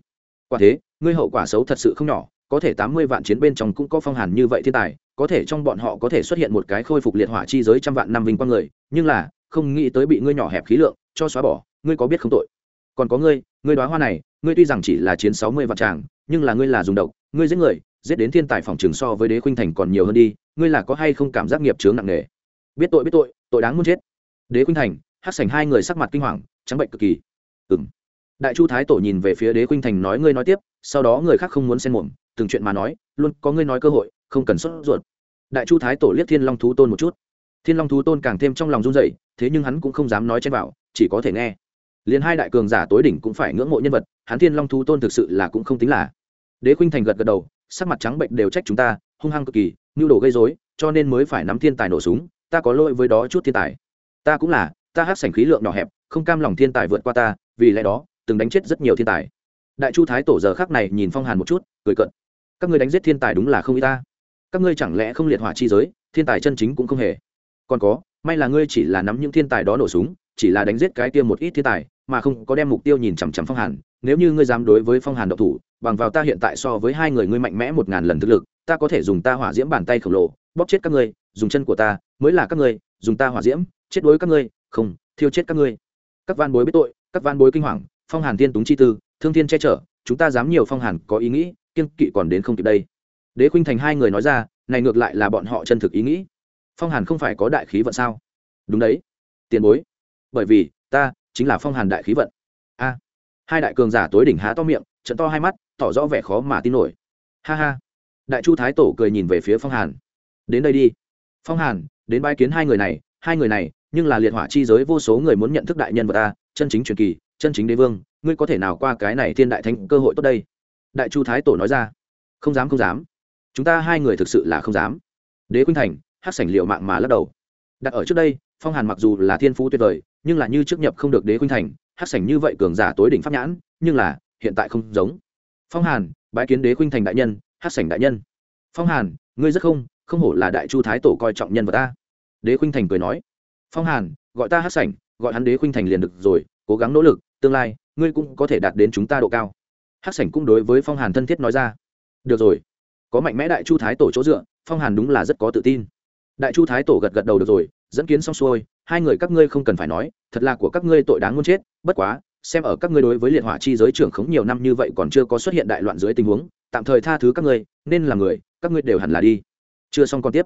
Quả thế, ngươi hậu quả xấu thật sự không nhỏ, có thể tám mươi vạn chiến bên trong cũng có phong hàn như vậy thiên tài, có thể trong bọn họ có thể xuất hiện một cái khôi phục liệt hỏa chi giới trăm vạn năm vinh quang người, nhưng là, không nghĩ tới bị ngươi nhỏ hẹp khí lượng, cho xóa bỏ, ngươi có biết không tội. Còn có ngươi ngươi đoá hoa này, ngươi tuy rằng chỉ là chiến sáu mươi vạn tràng, nhưng là ngươi là dùng độc, ngươi giết người, giết đến thiên tài phòng trường so với đế khuynh thành còn nhiều hơn đi, ngươi là có hay không cảm giác nghiệp chướng nặng nề? Biết tội biết tội tội đáng muốn chết. Đế khuynh thành hát sảnh hai người sắc mặt kinh hoàng, trắng bệnh cực kỳ. Ừng đại chu thái tổ nhìn về phía đế khuynh thành nói ngươi nói tiếp, sau đó người khác không muốn xen mồm, từng chuyện mà nói, luôn có ngươi nói cơ hội, không cần sốt ruột. Đại chu thái tổ liếc thiên long thú tôn một chút. Thiên long thú tôn càng thêm trong lòng run dậy thế nhưng hắn cũng không dám nói chen vào, chỉ có thể nghe. Liền hai đại cường giả tối đỉnh cũng phải ngưỡng mộ nhân vật, hắn thiên long thú tôn thực sự là cũng không tính là. Đế khuynh thành gật gật đầu, sắc mặt trắng bệnh đều trách chúng ta, hung hăng cực kỳ nhu đồ gây dối cho nên mới phải nắm thiên tài nổ súng, ta có lỗi với đó chút thiên tài. Ta cũng là ta hát sảnh khí lượng nhỏ hẹp, không cam lòng thiên tài vượt qua ta, vì lẽ đó, từng đánh chết rất nhiều thiên tài. Đại chu thái tổ giờ khác này nhìn phong hàn một chút, cười cận các ngươi đánh giết thiên tài đúng là không y ta. Các ngươi chẳng lẽ không liệt hỏa chi giới, thiên tài chân chính cũng không hề. Còn có, may là ngươi chỉ là nắm những thiên tài đó nổ súng, chỉ là đánh giết cái tiêm một ít thiên tài, mà không có đem mục tiêu nhìn chằm chằm phong hàn. Nếu như ngươi dám đối với phong hàn độc thủ, bằng vào ta hiện tại so với hai người ngươi mạnh mẽ một ngàn lần thực lực, ta có thể dùng ta hỏa diễm bàn tay khổng lồ, bóp chết các ngươi, dùng chân của ta, mới là các ngươi, dùng ta hỏa diễm, chết đối các ngươi không, thiêu chết các ngươi. Các van bối biết tội, các van bối kinh hoàng, phong hàn thiên túng chi tư, thương thiên che chở, chúng ta dám nhiều phong hàn có ý nghĩ kiên kỵ còn đến không kịp đây. Đế khuynh thành hai người nói ra, này ngược lại là bọn họ chân thực ý nghĩ. Phong hàn không phải có đại khí vận sao? Đúng đấy, tiền bối. Bởi vì, ta chính là phong hàn đại khí vận. A. À, hai đại cường giả tối đỉnh há to miệng, trận to hai mắt, tỏ rõ vẻ khó mà tin nổi. Ha ha. Đại chu thái tổ cười nhìn về phía phong hàn. Đến đây đi. Phong hàn, đến bái kiến hai người này, hai người này nhưng là liệt hỏa chi giới vô số người muốn nhận thức đại nhân vật ta, chân chính truyền kỳ, chân chính đế vương, ngươi có thể nào qua cái này thiên đại thánh cơ hội tốt đây? Đại chu thái tổ nói ra. Không dám không dám. Chúng ta hai người thực sự là không dám. Đế khuynh thành hát sảnh liệu mạng mà lắc đầu. Đặt ở trước đây, phong hàn mặc dù là thiên phú tuyệt vời, nhưng là như trước nhập không được đế khuynh thành hát sảnh như vậy cường giả tối đỉnh pháp nhãn, nhưng là hiện tại không giống. Phong hàn, bái kiến đế khuynh thành đại nhân hát sảnh đại nhân. Phong hàn, ngươi rất không không hổ là đại chu thái tổ coi trọng nhân vật ta. Đế khuynh thành cười nói phong hàn, gọi ta hát sảnh, gọi hắn đế khuynh thành liền được rồi, cố gắng nỗ lực, tương lai, ngươi cũng có thể đạt đến chúng ta độ cao. Hát sảnh cũng đối với phong hàn thân thiết nói ra. Được rồi, có mạnh mẽ đại chu thái tổ chỗ dựa, phong hàn đúng là rất có tự tin. Đại chu thái tổ gật gật đầu được rồi, dẫn kiến xong xuôi, hai người các ngươi không cần phải nói, thật là của các ngươi tội đáng muốn chết, bất quá, xem ở các ngươi đối với liệt hỏa chi giới trưởng khống nhiều năm như vậy còn chưa có xuất hiện đại loạn dưới tình huống, tạm thời tha thứ các ngươi, nên là người, các ngươi đều hẳn là đi. Chưa xong còn tiếp.